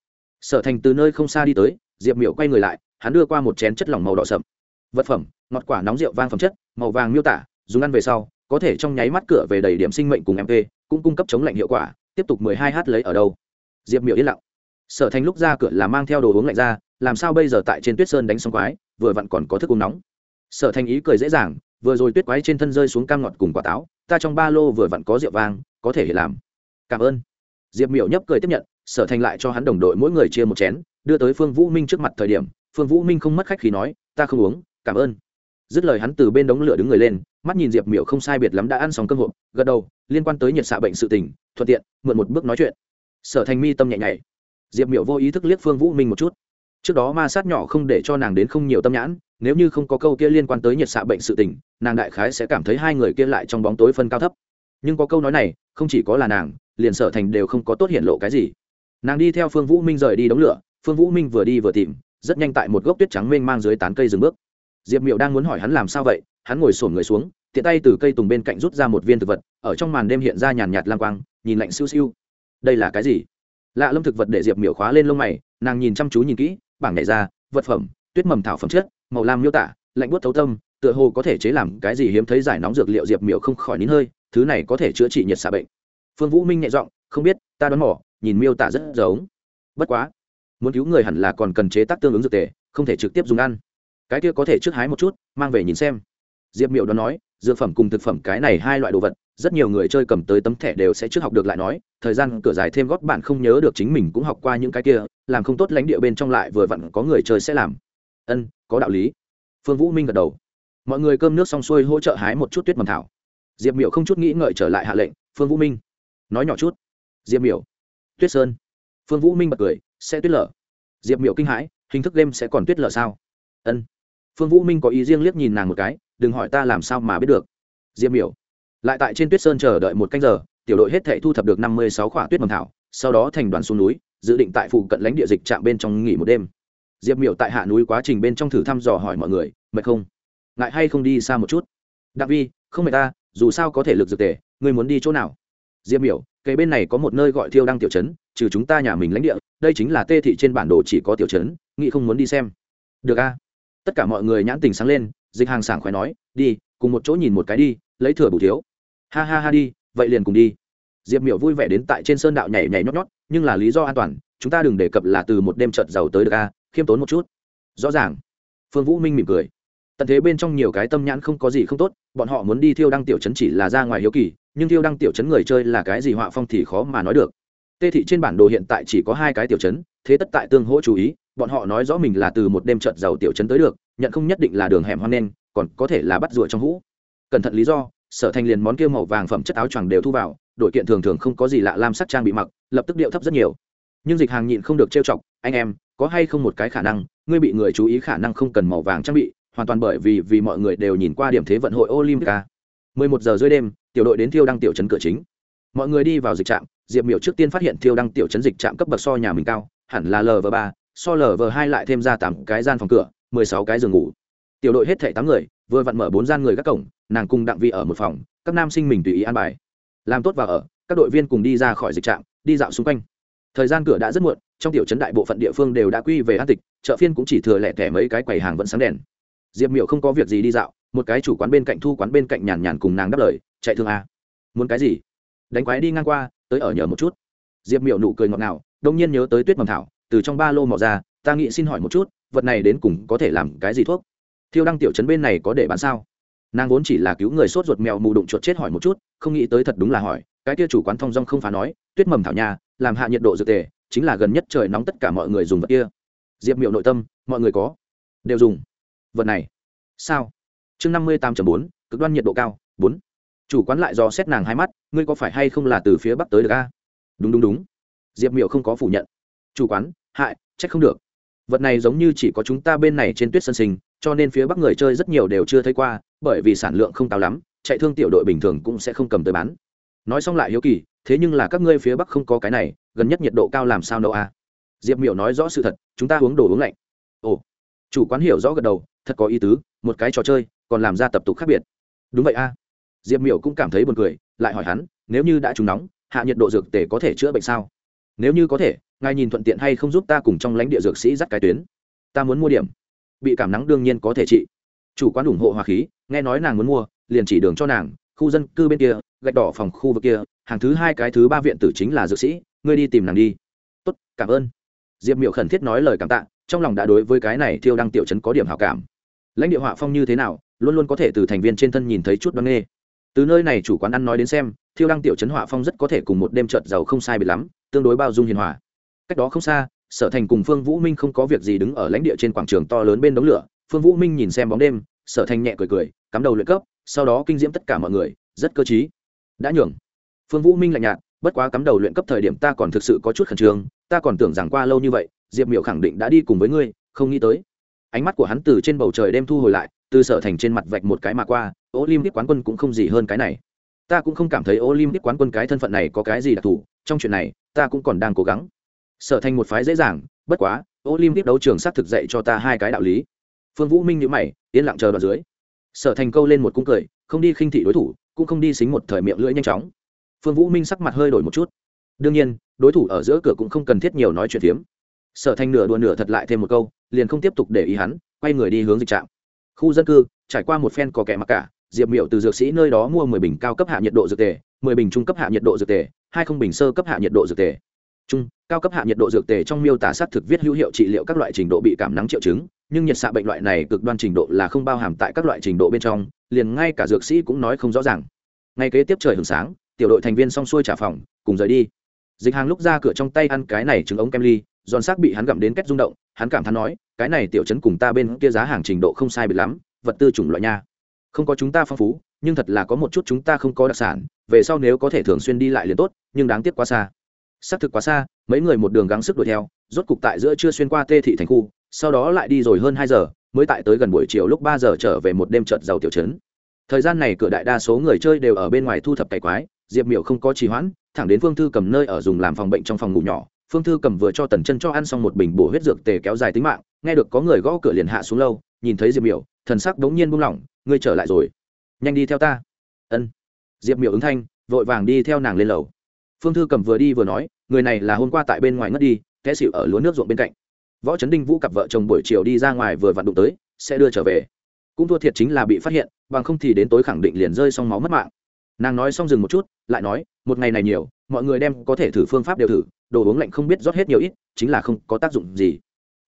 sở thành từ nơi không xa đi tới, diệp miểu quay người lại, hắn đưa qua một chén chất lỏng màu đỏ sậm. Vật phẩm, ngọt quả nóng rượu vang phẩm chất, màu vàng miêu tả, dùng ăn về sau, có thể trong nháy mắt cửa về đầy điểm sinh mệnh cùng mp cũng cung cấp chống lạnh hiệu quả, tiếp tục mười hai h lấy ở đâu. Diệp miểu yên lặng. Sở thành lúc ra cửa là mang theo đồ uống lạnh ra, làm sao bây giờ tại trên tuyết sơn đánh xong quái, vừa vặn còn có thức uống nóng. Sở thành ý cười dễ dàng, vừa rồi tuyết quái trên thân rơi xuống cam ngọt cùng quả táo, ta trong ba lô vừa vặn có rượu vang, có thể làm. Cảm ơn. Diệp miểu nhấp cười tiếp nhận sở thành lại cho hắn đồng đội mỗi người chia một chén, đưa tới phương vũ minh trước mặt thời điểm, phương vũ minh không mất khách khi nói, ta không uống, cảm ơn. Dứt lời hắn từ bên đống lửa đứng người lên, mắt nhìn diệp miểu không sai biệt lắm đã ăn xong cơm hộp, gật đầu, liên quan tới nhiệt xạ bệnh sự tình, thuận tiện, mượn một bước nói chuyện. Sở thành mi tâm nhẹ nhảy. Diệp miểu vô ý thức liếc phương vũ minh một chút. Trước đó ma sát nhỏ không để cho nàng đến không nhiều tâm nhãn, nếu như không có câu kia liên quan tới nhiệt xạ bệnh sự tình, nàng đại khái sẽ cảm thấy hai người kia lại trong bóng tối phân cao thấp. Nhưng có câu nói này, không chỉ có là nàng, liền sở thành đều không có tốt hiện lộ cái gì nàng đi theo phương vũ minh rời đi đống lửa, phương vũ minh vừa đi vừa tìm, rất nhanh tại một gốc tuyết trắng mênh mang dưới tán cây dừng bước. Diệp miệu đang muốn hỏi hắn làm sao vậy, hắn ngồi sổm người xuống, tiện tay từ cây tùng bên cạnh rút ra một viên thực vật, ở trong màn đêm hiện ra nhàn nhạt lang quang, nhìn lạnh siêu siêu. Đây là cái gì? Lạ lâm thực vật để diệp miểu khóa lên lông mày, nàng nhìn chăm chú nhìn kỹ, bảng nhảy ra, vật phẩm, tuyết mầm thảo phẩm chất, màu lam miêu tả, lạnh buốt thấu tâm, tựa hồ có thể chế làm cái gì hiếm thấy giải nóng dược liệu diệp miểu không khỏi nín hơi, thứ này có thể chữa trị nhiệt xạ bệnh. Phương vũ minh nhẹ giọng, không biết, ta đoán mỏ nhìn miêu tả rất giống. Bất quá, muốn cứu người hẳn là còn cần chế tác tương ứng dược tề, không thể trực tiếp dùng ăn. Cái kia có thể trước hái một chút, mang về nhìn xem. Diệp miệu đoán nói, dược phẩm cùng thực phẩm cái này hai loại đồ vật, rất nhiều người chơi cầm tới tấm thẻ đều sẽ trước học được lại nói, thời gian cửa dài thêm gót bạn không nhớ được chính mình cũng học qua những cái kia, làm không tốt lãnh địa bên trong lại vừa vặn có người chơi sẽ làm. Ân, có đạo lý. Phương vũ minh gật đầu. Mọi người cơm nước xong xuôi hỗ trợ hái một chút tuyết mầm thảo. Diệp miểu không chút nghĩ ngợi trở lại hạ lệnh, phương vũ minh, nói nhỏ chút. Diệp miểu tuyết sơn. Phương vũ minh bật cười, sẽ tuyết lở. Diệp Miệu kinh hãi, hình thức game sẽ còn tuyết lở sao? Ân. Phương vũ minh có ý riêng liếc nhìn nàng một cái, đừng hỏi ta làm sao mà biết được. Diệp miểu, lại tại trên tuyết sơn chờ đợi một canh giờ, tiểu đội hết thể thu thập được năm mươi sáu khỏa tuyết mầm thảo, sau đó thành đoàn xuống núi, dự định tại phụ cận lãnh địa dịch trạm bên trong nghỉ một đêm. Diệp miểu tại hạ núi quá trình bên trong thử thăm dò hỏi mọi người, mệt không? Ngại hay không đi xa một chút? Đặng vi, không mệt ta, dù sao có thể lực dược tề, ngươi muốn đi chỗ nào? Diệp miểu cây bên này có một nơi gọi thiêu đăng tiểu trấn, trừ chúng ta nhà mình lãnh địa, đây chính là tê thị trên bản đồ chỉ có tiểu trấn nghị không muốn đi xem. Được a. Tất cả mọi người nhãn tình sáng lên, dịch hàng sảng khỏe nói, đi, cùng một chỗ nhìn một cái đi, lấy thừa bù thiếu. Ha ha ha đi, vậy liền cùng đi. Diệp miểu vui vẻ đến tại trên sơn đạo nhảy nhảy nhót nhót, nhưng là lý do an toàn, chúng ta đừng đề cập là từ một đêm trợt giàu tới được a, khiêm tốn một chút. Rõ ràng. Phương vũ minh mỉm cười. Tận thế bên trong nhiều cái tâm nhãn không có gì không tốt, bọn họ muốn đi thiêu đăng tiểu chấn chỉ là ra ngoài hiếu kỳ nhưng thiêu đăng tiểu chấn người chơi là cái gì họa phong thì khó mà nói được. Tê thị trên bản đồ hiện tại chỉ có hai cái tiểu chấn, thế tất tại tương hỗ chú ý, bọn họ nói rõ mình là từ một đêm trận giàu tiểu chấn tới được, nhận không nhất định là đường hẻm hoang nen còn có thể là bắt rùa trong hũ. Cẩn thận lý do, sở thành liền món kia màu vàng phẩm chất áo choàng đều thu vào đội kiện thường thường không có gì lạ lam sắc trang bị mặc, lập tức điệu thấp rất nhiều. Nhưng dịch hàng nhịn không được trêu chọc, anh em, có hay không một cái khả năng, ngươi bị người chú ý khả năng không cần màu vàng trang bị, hoàn toàn bởi vì vì mọi người đều nhìn qua điểm thế vận hội Olympic. 11 giờ rưỡi đêm, tiểu đội đến Thiêu đăng tiểu trấn cửa chính. Mọi người đi vào dịch trạm, Diệp Miểu trước tiên phát hiện Thiêu đăng tiểu trấn dịch trạm cấp bậc so nhà mình cao, hẳn là LV3, so LV2 lại thêm ra 8 cái gian phòng cửa, 16 cái giường ngủ. Tiểu đội hết thảy 8 người, vừa vặn mở 4 gian người các cổng, nàng cùng đặng vị ở một phòng, các nam sinh mình tùy ý an bài. Làm tốt vào ở, các đội viên cùng đi ra khỏi dịch trạm, đi dạo xung quanh. Thời gian cửa đã rất muộn, trong tiểu trấn đại bộ phận địa phương đều đã quy về an tịch, chợ phiên cũng chỉ thừa lẻ tẻ mấy cái quầy hàng vẫn sáng đèn diệp miệu không có việc gì đi dạo một cái chủ quán bên cạnh thu quán bên cạnh nhàn nhàn cùng nàng đáp lời, chạy thương à. muốn cái gì? Đánh quái đi ngang qua, tới ở nhờ một chút. Diệp miệu nụ cười ngọt ngào, đông nhiên nhớ tới tuyết mầm thảo, từ trong ba lô mò ra, ta nghĩ xin hỏi một chút, vật này đến cùng có thể làm cái gì thuốc? Thiêu đăng tiểu trấn bên này có để bán sao? Nàng vốn chỉ là cứu người sốt ruột mèo mù đụng chuột chết hỏi một chút, không nghĩ tới thật đúng là hỏi, cái kia chủ quán thong dong không phá nói, tuyết mầm thảo nhà, làm hạ nhiệt độ dược tề, chính là gần nhất trời nóng tất cả mọi người dùng vật kia. Diệp miệu nội tâm, mọi người có, đều dùng, vật này, sao? Chương năm mươi tám bốn, cực đoan nhiệt độ cao, bốn. Chủ quán lại do xét nàng hai mắt, ngươi có phải hay không là từ phía bắc tới được a? Đúng đúng đúng. Diệp miệu không có phủ nhận. Chủ quán, hại, trách không được. Vật này giống như chỉ có chúng ta bên này trên tuyết sân sinh, cho nên phía bắc người chơi rất nhiều đều chưa thấy qua, bởi vì sản lượng không cao lắm, chạy thương tiểu đội bình thường cũng sẽ không cầm tới bán. Nói xong lại hiếu kỳ, thế nhưng là các ngươi phía bắc không có cái này, gần nhất nhiệt độ cao làm sao đâu a? Diệp miểu nói rõ sự thật, chúng ta uống đồ uống lạnh. Ồ chủ quán hiểu rõ gật đầu, thật có ý tứ, một cái trò chơi, còn làm ra tập tục khác biệt. Đúng vậy a. Diệp miểu cũng cảm thấy buồn cười, lại hỏi hắn, nếu như đã trúng nóng, hạ nhiệt độ dược tề có thể chữa bệnh sao? Nếu như có thể, ngài nhìn thuận tiện hay không giúp ta cùng trong lãnh địa dược sĩ dắt cái tuyến? Ta muốn mua điểm. Bị cảm nắng đương nhiên có thể trị. Chủ quán ủng hộ hòa khí, nghe nói nàng muốn mua, liền chỉ đường cho nàng, khu dân cư bên kia, gạch đỏ phòng khu vực kia, hàng thứ hai cái thứ ba viện tử chính là dược sĩ, ngươi đi tìm nàng đi. Tốt, cảm ơn. Diệp Miểu khẩn thiết nói lời cảm tạ trong lòng đã đối với cái này thiêu đăng tiểu chấn có điểm hảo cảm. Lãnh địa họa phong như thế nào, luôn luôn có thể từ thành viên trên thân nhìn thấy chút đoan nghê. Từ nơi này chủ quán ăn nói đến xem, thiêu đăng tiểu chấn họa phong rất có thể cùng một đêm trợt giàu không sai bị lắm, tương đối bao dung hiền hòa. Cách đó không xa, sở thành cùng phương vũ minh không có việc gì đứng ở lãnh địa trên quảng trường to lớn bên đống lửa. Phương vũ minh nhìn xem bóng đêm, sở thành nhẹ cười cười, cắm đầu luyện cấp, sau đó kinh diễm tất cả mọi người, rất cơ t đã nhường. Phương vũ minh lạnh nhạt, bất quá cắm đầu luyện cấp thời điểm ta còn thực sự có chút khẩn trương, ta còn tưởng rằng qua lâu như vậy diệp miệu khẳng định đã đi cùng với ngươi, không nghĩ tới. Ánh mắt của hắn từ trên bầu trời đêm thu hồi lại, từ sở thành trên mặt vạch một cái mà qua, Olympic quán quân cũng không gì hơn cái này. Ta cũng không cảm thấy Olympic quán quân cái thân phận này có cái gì đặc thù, trong chuyện này, ta cũng còn đang cố gắng. Sở thành một phái dễ dàng, bất quá, Olympic đấu trường xác thực dạy cho ta hai cái đạo lý. Phương vũ minh nhữ mày, yên lặng chờ đoạn dưới. Sở thành câu lên một cung cười, không đi khinh thị đối thủ, cũng không đi xính một thời miệng lưỡi nhanh chóng. Phương vũ minh sắc mặt hơi đổi một chút. Đương nhiên, đối thủ ở giữa cửa cũng không cần thiết nhiều nói chuyện phiếm sở thanh nửa đùa nửa thật lại thêm một câu, liền không tiếp tục để ý hắn, quay người đi hướng dịch trạm. Khu dân cư, trải qua một phen có kẻ mặc cả, diệp Miểu từ dược sĩ nơi đó mua mười bình cao cấp hạ nhiệt độ dược tề, mười bình trung cấp hạ nhiệt độ dược tề, hai không bình sơ cấp hạ nhiệt độ dược tề. Trung, cao cấp hạ nhiệt độ dược tề trong miêu tả sát thực viết hữu hiệu trị liệu các loại trình độ bị cảm nắng triệu chứng, nhưng nhiệt xạ bệnh loại này cực đoan trình độ là không bao hàm tại các loại trình độ bên trong, liền ngay cả dược sĩ cũng nói không rõ ràng. Ngay kế tiếp trời hừng sáng, tiểu đội thành viên xong xuôi trả phòng, cùng rời đi. Dịch hàng lúc ra cửa trong tay ăn cái này trứng ống kem ly giòn xác bị hắn gặm đến cách rung động, hắn cảm thán nói, cái này tiểu chấn cùng ta bên kia giá hàng trình độ không sai biệt lắm, vật tư chủng loại nha. Không có chúng ta phong phú, nhưng thật là có một chút chúng ta không có đặc sản, về sau nếu có thể thường xuyên đi lại liền tốt, nhưng đáng tiếc quá xa. Xác thực quá xa, mấy người một đường gắng sức đuổi theo, rốt cục tại giữa chưa xuyên qua tê thị thành khu, sau đó lại đi rồi hơn hai giờ, mới tại tới gần buổi chiều lúc ba giờ trở về một đêm trợt giàu tiểu trấn. Thời gian này cửa đại đa số người chơi đều ở bên ngoài thu thập cày quái, diệp miểu không có trì hoãn, thẳng đến phương thư cầm nơi ở dùng làm phòng bệnh trong phòng ngủ nhỏ phương thư cầm vừa cho tần chân cho ăn xong một bình bổ huyết dược tề kéo dài tính mạng, nghe được có người gõ cửa liền hạ xuống lâu, nhìn thấy diệp miểu, thần sắc đống nhiên buông lỏng, ngươi trở lại rồi. Nhanh đi theo ta. Ân. Diệp miểu ứng thanh, vội vàng đi theo nàng lên lầu. Phương thư cầm vừa đi vừa nói, người này là hôm qua tại bên ngoài ngất đi, té xịu ở lúa nước ruộng bên cạnh. Võ trấn đinh vũ cặp vợ chồng buổi chiều đi ra ngoài vừa vặn đụng tới, sẽ đưa trở về. Cũng thua thiệt chính là bị phát hiện, bằng không thì đến tối khẳng định liền rơi xong máu mất mạng. Nàng nói xong dừng một chút, lại nói, một ngày này nhiều, mọi người đem có thể thử phương pháp đều thử đồ uống lạnh không biết rót hết nhiều ít, chính là không có tác dụng gì.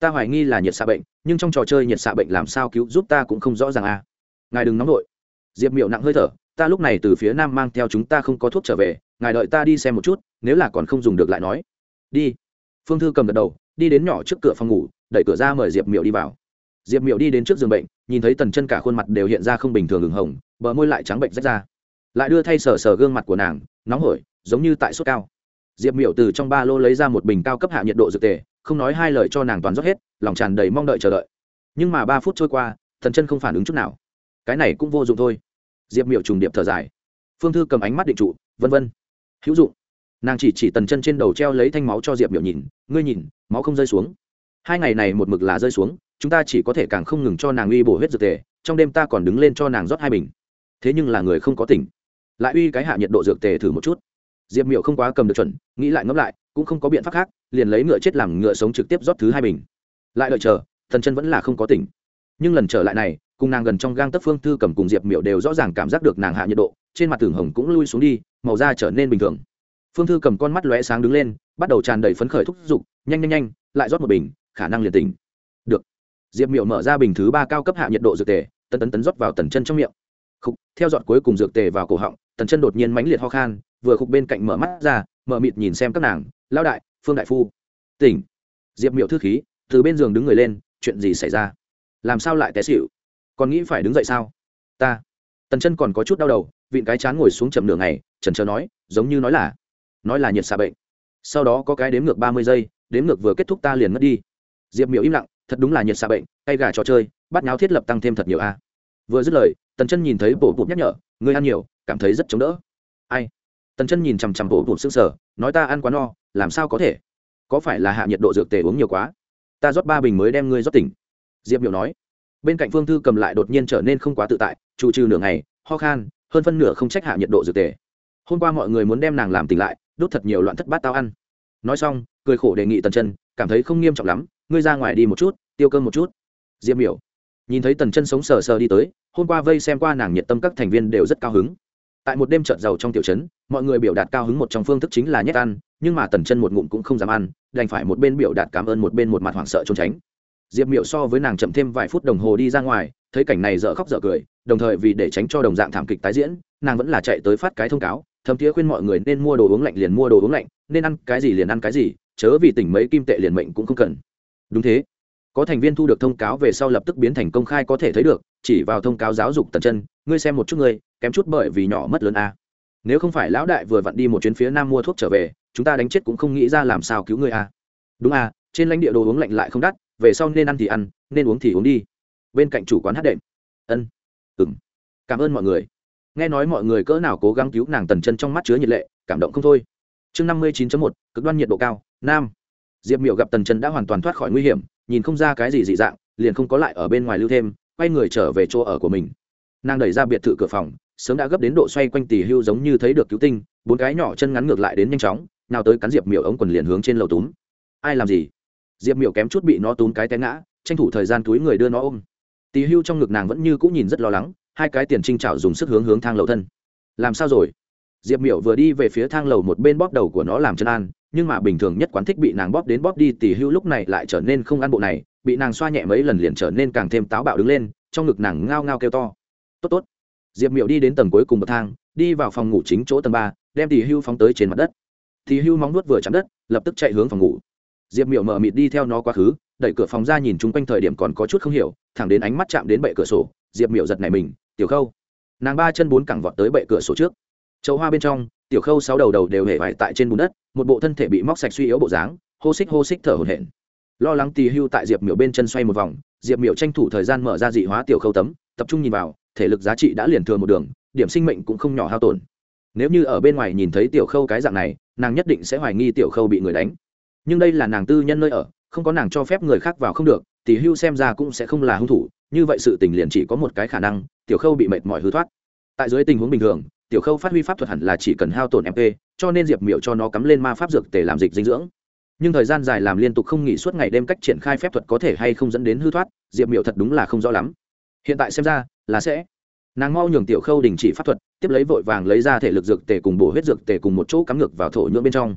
Ta hoài nghi là nhiệt xạ bệnh, nhưng trong trò chơi nhiệt xạ bệnh làm sao cứu giúp ta cũng không rõ ràng à. Ngài đừng nóng vội. Diệp miệu nặng hơi thở, ta lúc này từ phía nam mang theo chúng ta không có thuốc trở về, ngài đợi ta đi xem một chút, nếu là còn không dùng được lại nói. Đi. Phương thư cầm gật đầu, đi đến nhỏ trước cửa phòng ngủ, đẩy cửa ra mời diệp miệu đi vào. Diệp miệu đi đến trước giường bệnh, nhìn thấy tần chân cả khuôn mặt đều hiện ra không bình thường ửng hồng, bờ môi lại trắng bệnh rách ra. Lại đưa thay sờ sờ gương mặt của nàng, nóng hổi, giống như tại sốt cao diệp Miểu từ trong ba lô lấy ra một bình cao cấp hạ nhiệt độ dược tề, không nói hai lời cho nàng toàn rót hết, lòng tràn đầy mong đợi chờ đợi. Nhưng mà ba phút trôi qua, thần chân không phản ứng chút nào. Cái này cũng vô dụng thôi. Diệp Miểu trùng điệp thở dài. Phương thư cầm ánh mắt định trụ, vân vân, hữu dụng. Nàng chỉ chỉ tần chân trên đầu treo lấy thanh máu cho diệp Miểu nhìn, ngươi nhìn, máu không rơi xuống. Hai ngày này một mực là rơi xuống, chúng ta chỉ có thể càng không ngừng cho nàng uy bổ huyết dược tề, trong đêm ta còn đứng lên cho nàng rót hai bình. Thế nhưng là người không có tỉnh. Lại uy cái hạ nhiệt độ dược tề thử một chút diệp miệu không quá cầm được chuẩn, nghĩ lại ngẫm lại, cũng không có biện pháp khác, liền lấy ngựa chết làm ngựa sống trực tiếp rót thứ hai bình. Lại đợi chờ, thần chân vẫn là không có tỉnh. Nhưng lần trở lại này, cùng nàng gần trong gang tấc phương thư cầm cùng diệp miểu đều rõ ràng cảm giác được nàng hạ nhiệt độ, trên mặt tường hồng cũng lui xuống đi, màu da trở nên bình thường. Phương thư cầm con mắt lóe sáng đứng lên, bắt đầu tràn đầy phấn khởi thúc giục, nhanh nhanh nhanh, lại rót một bình, khả năng liền tỉnh. Được. Diệp miểu mở ra bình thứ ba cao cấp hạ nhiệt độ dược tề, tấn tấn tấn rót vào tần chân trong miệng. Khúc theo dọn cuối cùng dược tề vào cổ họng, tần chân đột nhiên mãnh liệt ho khan vừa khục bên cạnh mở mắt ra, mở mịt nhìn xem các nàng lao đại, phương đại phu. Tỉnh. Diệp Miệu thư khí, từ bên giường đứng người lên, chuyện gì xảy ra? Làm sao lại té xịu còn nghĩ phải đứng dậy sao? Ta. Tần chân còn có chút đau đầu, vịn cái chán ngồi xuống chậm nửa ngày, trần trờ nói, giống như nói là nói là nhiệt xạ bệnh. Sau đó có cái đếm ngược ba mươi giây, đếm ngược vừa kết thúc ta liền mất đi. Diệp miểu im lặng, thật đúng là nhiệt xạ bệnh hay gà trò chơi, bắt nháo thiết lập tăng thêm thật nhiều a. Vừa dứt lời, tần chân nhìn thấy bổ bụt nhắc nhở, ngươi ăn nhiều, cảm thấy rất chống đỡ. Ai? Tần chân nhìn chằm chằm bộ bụt xương sở nói ta ăn quá no, làm sao có thể? Có phải là hạ nhiệt độ dược tề uống nhiều quá? Ta rót ba bình mới đem ngươi rót tỉnh. Diệp miểu nói. Bên cạnh phương thư cầm lại đột nhiên trở nên không quá tự tại trụ trừ nửa ngày, ho khan, hơn phân nửa không trách hạ nhiệt độ dược tề. Hôm qua mọi người muốn đem nàng làm tỉnh lại, đốt thật nhiều loạn thất bát tao ăn. Nói xong, cười khổ đề nghị tần chân, cảm thấy không nghiêm trọng lắm, ngươi ra ngoài đi một chút, tiêu cơm một chút. Diệp miểu nhìn thấy tần chân sống sờ sờ đi tới, hôm qua vây xem qua nàng nhiệt tâm các thành viên đều rất cao hứng tại một đêm trợn giàu trong tiểu trấn, mọi người biểu đạt cao hứng một trong phương thức chính là nhét ăn, nhưng mà tần chân một ngụm cũng không dám ăn, đành phải một bên biểu đạt cảm ơn một bên một mặt hoảng sợ trốn tránh. Diệp miệu so với nàng chậm thêm vài phút đồng hồ đi ra ngoài, thấy cảnh này dở khóc dở cười, đồng thời vì để tránh cho đồng dạng thảm kịch tái diễn, nàng vẫn là chạy tới phát cái thông cáo thậm chí khuyên mọi người nên mua đồ uống lạnh liền mua đồ uống lạnh, nên ăn cái gì liền ăn cái gì, chớ vì tỉnh mấy kim tệ liền mệnh cũng không cần. Đúng thế. Có thành viên thu được thông cáo về sau lập tức biến thành công khai có thể thấy được, chỉ vào thông cáo giáo dục tần chân ngươi xem một chút ngươi, kém chút bởi vì nhỏ mất lớn a. Nếu không phải lão đại vừa vặn đi một chuyến phía nam mua thuốc trở về, chúng ta đánh chết cũng không nghĩ ra làm sao cứu ngươi a. Đúng a, trên lãnh địa đồ uống lạnh lại không đắt, về sau nên ăn thì ăn, nên uống thì uống đi. Bên cạnh chủ quán hát đệm. Ân. Ừng cảm ơn mọi người. Nghe nói mọi người cỡ nào cố gắng cứu nàng tần chân trong mắt chứa nhiệt lệ, cảm động không thôi. Chương năm mươi chín một, cực đoan nhiệt độ cao, nam. Diệp miệu gặp tần chân đã hoàn toàn thoát khỏi nguy hiểm, nhìn không ra cái gì dị dạng, liền không có lại ở bên ngoài lưu thêm, quay người trở về chỗ ở của mình nàng đẩy ra biệt thự cửa phòng, sớm đã gấp đến độ xoay quanh tỉ hưu giống như thấy được cứu tinh, bốn cái nhỏ chân ngắn ngược lại đến nhanh chóng, nào tới cắn diệp miểu ống quần liền hướng trên lầu túm. Ai làm gì? Diệp miểu kém chút bị nó túm cái té ngã, tranh thủ thời gian túi người đưa nó ôm. Tỉ hưu trong ngực nàng vẫn như cũng nhìn rất lo lắng, hai cái tiền trinh trảo dùng sức hướng hướng thang lầu thân. Làm sao rồi? Diệp miểu vừa đi về phía thang lầu một bên bóp đầu của nó làm chân an, nhưng mà bình thường nhất quán thích bị nàng bóp đến bóp đi tỉ hưu lúc này lại trở nên không ăn bộ này, bị nàng xoa nhẹ mấy lần liền trở nên càng thêm táo bạo đứng lên, trong ngực nàng ngao ngao kêu to tốt tốt. Diệp miệu đi đến tầng cuối cùng bậc thang, đi vào phòng ngủ chính chỗ tầng ba, đem tỷ hưu phóng tới trên mặt đất. Thì hưu móng nuốt vừa chạm đất, lập tức chạy hướng phòng ngủ. Diệp miệu mở mịt đi theo nó quá khứ, đẩy cửa phòng ra nhìn chung quanh thời điểm còn có chút không hiểu, thẳng đến ánh mắt chạm đến bệ cửa sổ, diệp miệu giật này mình, tiểu khâu. Nàng ba chân bốn cẳng vọt tới bệ cửa sổ trước. Chậu hoa bên trong, tiểu khâu sáu đầu đầu đều hề vải tại trên bùn đất, một bộ thân thể bị móc sạch suy yếu bộ dáng, hô xích hô xích thở hổn hển. Lo lắng tì hưu tại diệp miểu bên chân xoay một vòng, diệp miểu tranh thủ thời gian mở ra dị hóa tiểu khâu tấm, tập trung nhìn vào thể lực giá trị đã liền thừa một đường, điểm sinh mệnh cũng không nhỏ hao tổn. Nếu như ở bên ngoài nhìn thấy tiểu khâu cái dạng này, nàng nhất định sẽ hoài nghi tiểu khâu bị người đánh. Nhưng đây là nàng tư nhân nơi ở, không có nàng cho phép người khác vào không được thì hưu xem ra cũng sẽ không là hung thủ, như vậy sự tình liền chỉ có một cái khả năng, tiểu khâu bị mệt mỏi hư thoát. Tại dưới tình huống bình thường, tiểu khâu phát huy pháp thuật hẳn là chỉ cần hao tổn mp, cho nên diệp miệu cho nó cắm lên ma pháp dược để làm dịch dinh dưỡng. Nhưng thời gian dài làm liên tục không nghỉ suốt ngày đêm cách triển khai phép thuật có thể hay không dẫn đến hư thoát, diệp miệu thật đúng là không rõ lắm. Hiện tại xem ra là sẽ. Nàng mau nhường tiểu khâu đình chỉ pháp thuật, tiếp lấy vội vàng lấy ra thể lực dược tề cùng bổ huyết dược tề cùng một chỗ cắm ngược vào thổ nhưỡng bên trong.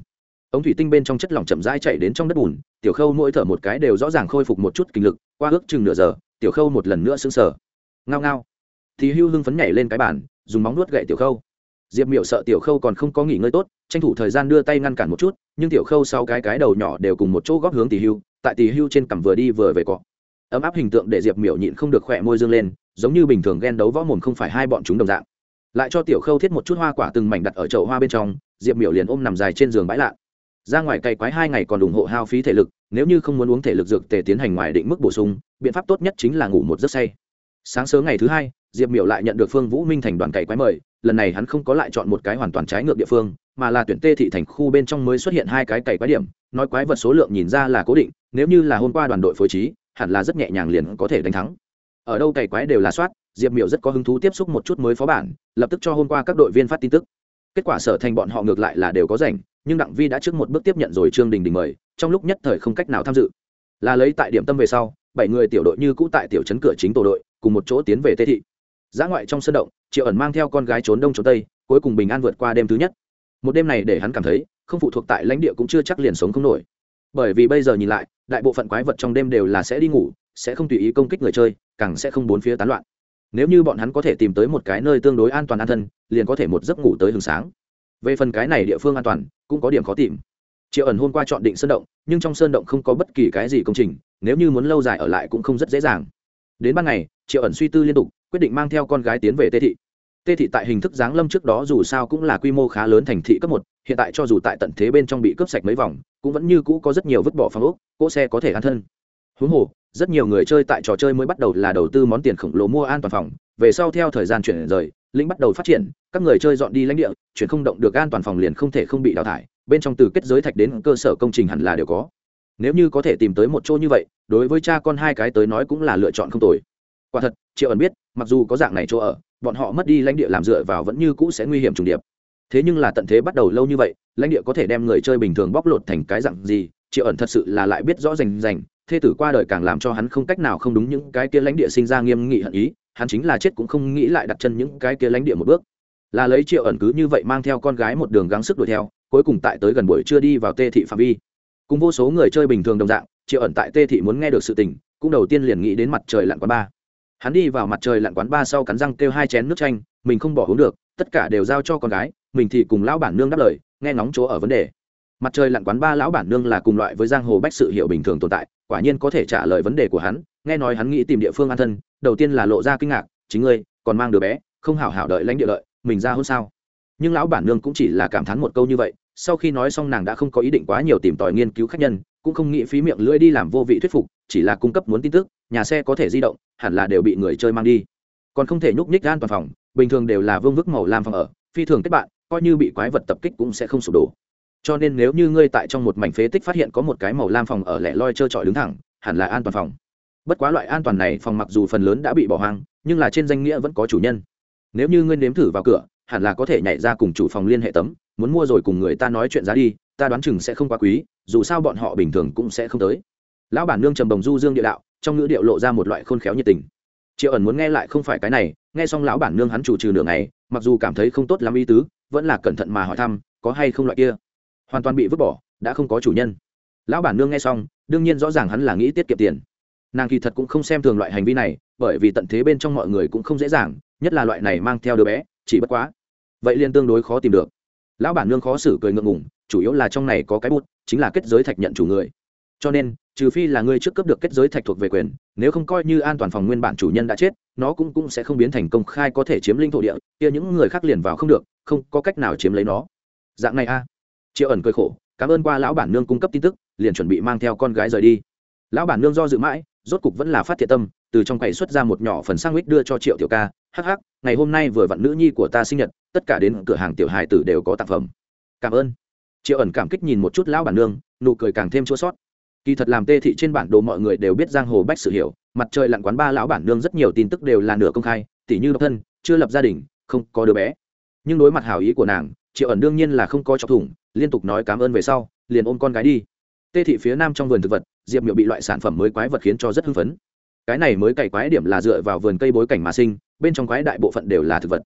Ống thủy tinh bên trong chất lỏng chậm rãi chạy đến trong đất bùn, tiểu khâu mỗi thở một cái đều rõ ràng khôi phục một chút kinh lực, qua ước chừng nửa giờ, tiểu khâu một lần nữa sững sờ. Ngao ngao. Thì hưu hưng phấn nhảy lên cái bàn, dùng móng nuốt gậy tiểu khâu. Diệp miệu sợ tiểu khâu còn không có nghỉ ngơi tốt, tranh thủ thời gian đưa tay ngăn cản một chút, nhưng tiểu khâu sau cái cái đầu nhỏ đều cùng một chỗ góp hướng tỷ hưu, tại tỷ hưu trên cằm vừa đi vừa về cọ ấm áp hình tượng để diệp miệu nhịn không được khỏe môi dương lên, giống như bình thường ghen đấu võ mồm không phải hai bọn chúng đồng dạng. Lại cho tiểu khâu thiết một chút hoa quả từng mảnh đặt ở chậu hoa bên trong, diệp miểu liền ôm nằm dài trên giường bãi lạ. Ra ngoài cày quái hai ngày còn ủng hộ hao phí thể lực, nếu như không muốn uống thể lực dược tề tiến hành ngoài định mức bổ sung, biện pháp tốt nhất chính là ngủ một giấc say. Sáng sớm ngày thứ hai, diệp miểu lại nhận được phương vũ minh thành đoàn cày quái mời, lần này hắn không có lại chọn một cái hoàn toàn trái ngược địa phương, mà là tuyển tê thị thành khu bên trong mới xuất hiện hai cái cày quái điểm, nói quái vật số lượng nhìn ra là cố định, nếu như là hôm qua đoàn đội phối trí hẳn là rất nhẹ nhàng liền có thể đánh thắng. Ở đâu cày quái đều là soát, diệp miểu rất có hứng thú tiếp xúc một chút mới phó bản, lập tức cho hôm qua các đội viên phát tin tức. Kết quả sở thành bọn họ ngược lại là đều có rảnh, nhưng đặng vi đã trước một bước tiếp nhận rồi trương đình đình mời, trong lúc nhất thời không cách nào tham dự. Là lấy tại điểm tâm về sau, bảy người tiểu đội như cũ tại tiểu trấn cửa chính tổ đội, cùng một chỗ tiến về tê thị. Giã ngoại trong sân động, triệu ẩn mang theo con gái trốn đông trốn tây, cuối cùng bình an vượt qua đêm thứ nhất. Một đêm này để hắn cảm thấy, không phụ thuộc tại lãnh địa cũng chưa chắc liền sống không nổi bởi vì bây giờ nhìn lại, đại bộ phận quái vật trong đêm đều là sẽ đi ngủ, sẽ không tùy ý công kích người chơi, càng sẽ không bốn phía tán loạn. Nếu như bọn hắn có thể tìm tới một cái nơi tương đối an toàn an thân, liền có thể một giấc ngủ tới hừng sáng. Về phần cái này địa phương an toàn, cũng có điểm khó tìm. Triệu ẩn hôm qua chọn định sơn động, nhưng trong sơn động không có bất kỳ cái gì công trình, nếu như muốn lâu dài ở lại cũng không rất dễ dàng. Đến ban ngày, triệu ẩn suy tư liên tục, quyết định mang theo con gái tiến về tê thị tê thị tại hình thức giáng lâm trước đó dù sao cũng là quy mô khá lớn thành thị cấp một, hiện tại cho dù tại tận thế bên trong bị cướp sạch mấy vòng, cũng vẫn như cũ có rất nhiều vứt bỏ phòng ốc, cỗ xe có thể an thân. Huống hồ, rất nhiều người chơi tại trò chơi mới bắt đầu là đầu tư món tiền khổng lồ mua an toàn phòng, về sau theo thời gian chuyển rời, lĩnh bắt đầu phát triển, các người chơi dọn đi lãnh địa, chuyển không động được an toàn phòng liền không thể không bị đào thải, bên trong từ kết giới thạch đến cơ sở công trình hẳn là đều có. Nếu như có thể tìm tới một chỗ như vậy, đối với cha con hai cái tới nói cũng là lựa chọn không tồi. Quả thật, triệu ẩn biết, mặc dù có dạng này chỗ ở bọn họ mất đi lãnh địa làm dựa vào vẫn như cũ sẽ nguy hiểm trùng điệp. Thế nhưng là tận thế bắt đầu lâu như vậy, lãnh địa có thể đem người chơi bình thường bóc lột thành cái dạng gì, triệu ẩn thật sự là lại biết rõ rành rành, thê tử qua đời càng làm cho hắn không cách nào không đúng những cái kia lãnh địa sinh ra nghiêm nghị hận ý, hắn chính là chết cũng không nghĩ lại đặt chân những cái kia lãnh địa một bước. Là lấy triệu ẩn cứ như vậy mang theo con gái một đường gắng sức đuổi theo, cuối cùng tại tới gần buổi trưa đi vào tê thị phạm vi. Cùng vô số người chơi bình thường đồng dạng, triệu ẩn tại tê thị muốn nghe được sự tình, cũng đầu tiên liền nghĩ đến mặt trời lặn quá ba hắn đi vào mặt trời lặn quán ba sau cắn răng kêu hai chén nước chanh, mình không bỏ uống được, tất cả đều giao cho con gái, mình thì cùng lão bản nương đáp lời, nghe ngóng chỗ ở vấn đề. Mặt trời lặn quán ba lão bản nương là cùng loại với giang hồ bách sự hiệu bình thường tồn tại, quả nhiên có thể trả lời vấn đề của hắn, nghe nói hắn nghĩ tìm địa phương an thân, đầu tiên là lộ ra kinh ngạc, chính ngươi, còn mang đứa bé, không hảo hảo đợi lãnh địa lợi, mình ra hôn sao? Nhưng lão bản nương cũng chỉ là cảm thán một câu như vậy, sau khi nói xong nàng đã không có ý định quá nhiều tìm tòi nghiên cứu khách nhân, cũng không nghĩ phí miệng lưỡi đi làm vô vị thuyết phục, chỉ là cung cấp muốn tin tức nhà xe có thể di động, hẳn là đều bị người chơi mang đi. Còn không thể nhúc nhích gan toàn phòng, bình thường đều là vương vức màu lam phòng ở, phi thường kết bạn, coi như bị quái vật tập kích cũng sẽ không sụp đổ. Cho nên nếu như ngươi tại trong một mảnh phế tích phát hiện có một cái màu lam phòng ở lẻ loi trơ trọi đứng thẳng, hẳn là an toàn phòng. Bất quá loại an toàn này phòng mặc dù phần lớn đã bị bỏ hoang, nhưng là trên danh nghĩa vẫn có chủ nhân. Nếu như ngươi nếm thử vào cửa, hẳn là có thể nhảy ra cùng chủ phòng liên hệ tấm, muốn mua rồi cùng người ta nói chuyện giá đi, ta đoán chừng sẽ không quá quý, dù sao bọn họ bình thường cũng sẽ không tới. Lão bản nương trầm đồng du dương địa đạo trong ngữ điệu lộ ra một loại khôn khéo nhiệt tình. Triệu ẩn muốn nghe lại không phải cái này, nghe xong lão bản nương hắn chủ trừ nửa ngày, mặc dù cảm thấy không tốt lắm ý tứ, vẫn là cẩn thận mà hỏi thăm, có hay không loại kia? Hoàn toàn bị vứt bỏ, đã không có chủ nhân. Lão bản nương nghe xong, đương nhiên rõ ràng hắn là nghĩ tiết kiệm tiền. Nàng kỳ thật cũng không xem thường loại hành vi này, bởi vì tận thế bên trong mọi người cũng không dễ dàng, nhất là loại này mang theo đứa bé, chỉ bất quá. Vậy liên tương đối khó tìm được. Lão bản nương khó xử cười ngượng ngùng, chủ yếu là trong này có cái bút, chính là kết giới thạch nhận chủ người cho nên, trừ phi là ngươi trước cấp được kết giới thạch thuộc về quyền, nếu không coi như an toàn phòng nguyên bản chủ nhân đã chết, nó cũng cũng sẽ không biến thành công khai có thể chiếm linh thổ địa, kia những người khác liền vào không được, không có cách nào chiếm lấy nó. Dạng này a. Triệu ẩn cười khổ, cảm ơn qua lão bản nương cung cấp tin tức, liền chuẩn bị mang theo con gái rời đi. Lão bản nương do dự mãi, rốt cục vẫn là phát thiện tâm, từ trong quầy xuất ra một nhỏ phần sang mít đưa cho triệu tiểu ca, hắc hắc, ngày hôm nay vừa vặn nữ nhi của ta sinh nhật, tất cả đến cửa hàng tiểu hài tử đều có tặng phẩm. Cảm ơn. Triệu ẩn cảm kích nhìn một chút lão bản nương, nụ cười càng thêm chua sót kỳ thật làm tê thị trên bản đồ mọi người đều biết giang hồ bách sự hiểu, mặt trời lặn quán ba lão bản nương rất nhiều tin tức đều là nửa công khai, tỉ như độc thân, chưa lập gia đình, không có đứa bé. Nhưng đối mặt hảo ý của nàng, triệu ẩn đương nhiên là không có chọc thủng, liên tục nói cảm ơn về sau, liền ôm con gái đi. Tê thị phía nam trong vườn thực vật, diệp miệu bị loại sản phẩm mới quái vật khiến cho rất hưng phấn. Cái này mới cày quái điểm là dựa vào vườn cây bối cảnh mà sinh, bên trong quái đại bộ phận đều là thực vật.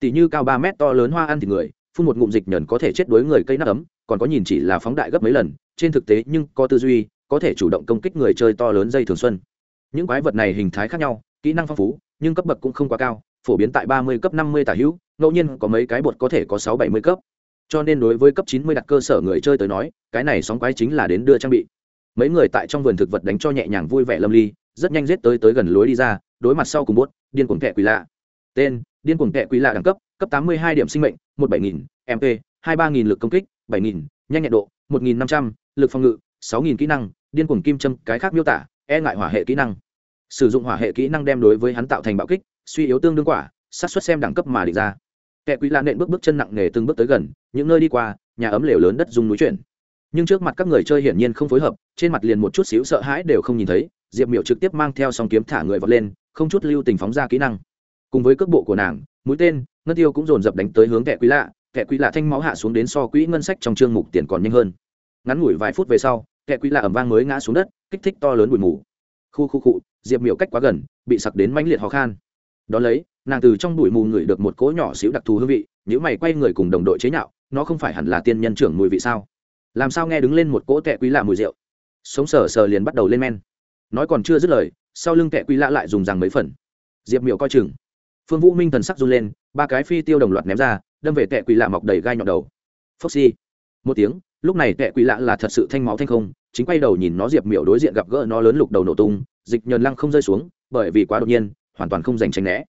Tỷ như cao ba mét to lớn hoa ăn thịt người, phun một ngụm dịch nhờn có thể chết đối người cây nắp ấm, còn có nhìn chỉ là phóng đại gấp mấy lần, trên thực tế nhưng có tư duy có thể chủ động công kích người chơi to lớn dây thường xuân. Những quái vật này hình thái khác nhau, kỹ năng phong phú, nhưng cấp bậc cũng không quá cao, phổ biến tại ba mươi cấp năm mươi tả hữu, ngẫu nhiên có mấy cái bột có thể có sáu bảy mươi cấp. Cho nên đối với cấp chín mươi đặt cơ sở người chơi tới nói, cái này sóng quái chính là đến đưa trang bị. Mấy người tại trong vườn thực vật đánh cho nhẹ nhàng vui vẻ lâm ly, rất nhanh giết tới tới gần lối đi ra, đối mặt sau cùng bốt điên cuồng kẹ quỷ lạ. Tên, điên cuồng kẹ quỷ lạ đẳng cấp cấp tám mươi hai điểm sinh mệnh, một bảy nghìn mp hai ba nghìn lực công kích, bảy nghìn, nhanh nhẹn độ, một nghìn năm trăm l ự c phòng ngự, sáu nghìn kỹ năng điên cuồng kim châm, cái khác miêu tả e ngại hỏa hệ kỹ năng. Sử dụng hỏa hệ kỹ năng đem đối với hắn tạo thành bạo kích, suy yếu tương đương quả sát xuất xem đẳng cấp mà địch ra. Kẻ quỷ lạ nện bước bước chân nặng nề từng bước tới gần, những nơi đi qua, nhà ấm lều lớn đất dùng núi chuyển. Nhưng trước mặt các người chơi hiển nhiên không phối hợp, trên mặt liền một chút xíu sợ hãi đều không nhìn thấy, diệp miệu trực tiếp mang theo song kiếm thả người vọt lên, không chút lưu tình phóng ra kỹ năng. Cùng với cước bộ của nàng, mũi tên, ngân tiêu cũng dồn dập đánh tới hướng kẻ quý lạ, kẻ quý lạ thanh máu hạ xuống đến so quỹ ngân sách trong chương mục tiền còn nhanh hơn. Ngắn ngủi vài phút về sau kẻ quỷ lạ ẩm vang mới ngã xuống đất, kích thích to lớn bụi mù. Khu khu cụ diệp miểu cách quá gần, bị sặc đến mãnh liệt khó khăn đón lấy, nàng từ trong bụi mù ngửi được một cỗ nhỏ xíu đặc thù hương vị những mày quay người cùng đồng đội chế nhạo, nó không phải hẳn là tiên nhân trưởng mùi vị sao? Làm sao nghe đứng lên một cỗ tệ quý lạ mùi rượu? Sống sờ sờ liền bắt đầu lên men. Nói còn chưa dứt lời, sau lưng tệ quý lạ lại dùng rằng mấy phần. Diệp miểu coi chừng. Phương vũ minh thần sắc run lên, ba cái phi tiêu đồng loạt ném ra, đâm về tệ quỷ lạ mọc đầy gai nhọn đầu. Phốc xi. Một tiếng, lúc này tệ quỷ lạ là thật sự thanh máu thanh không chính quay đầu nhìn nó diệp miểu đối diện gặp gỡ nó lớn lục đầu nổ tung, dịch nhờn lăng không rơi xuống, bởi vì quá đột nhiên, hoàn toàn không dành tránh né.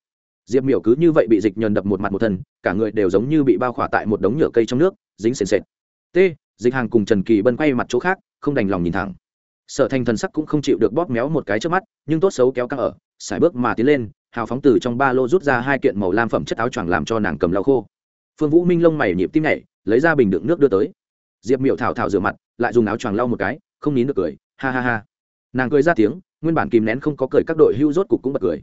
Diệp miểu cứ như vậy bị dịch nhờn đập một mặt một thân, cả người đều giống như bị bao khỏa tại một đống nhựa cây trong nước, dính sền sệt. T, dịch hàng cùng trần kỳ bân quay mặt chỗ khác, không đành lòng nhìn thẳng. Sở thành thần sắc cũng không chịu được bóp méo một cái trước mắt, nhưng tốt xấu kéo căng ở, sải bước mà tiến lên, hào phóng từ trong ba lô rút ra hai kiện màu lam phẩm chất áo choàng làm cho nàng cầm lau khô. Phương vũ minh lông mày nhịp tim nhảy, lấy ra bình đựng nước đưa tới. Diệp miểu thảo thảo rửa mặt, lại dùng áo choàng lau một cái không nín được cười, ha ha ha. Nàng cười ra tiếng, nguyên bản kìm nén không có cười các đội hưu rốt cục cũng bật cười.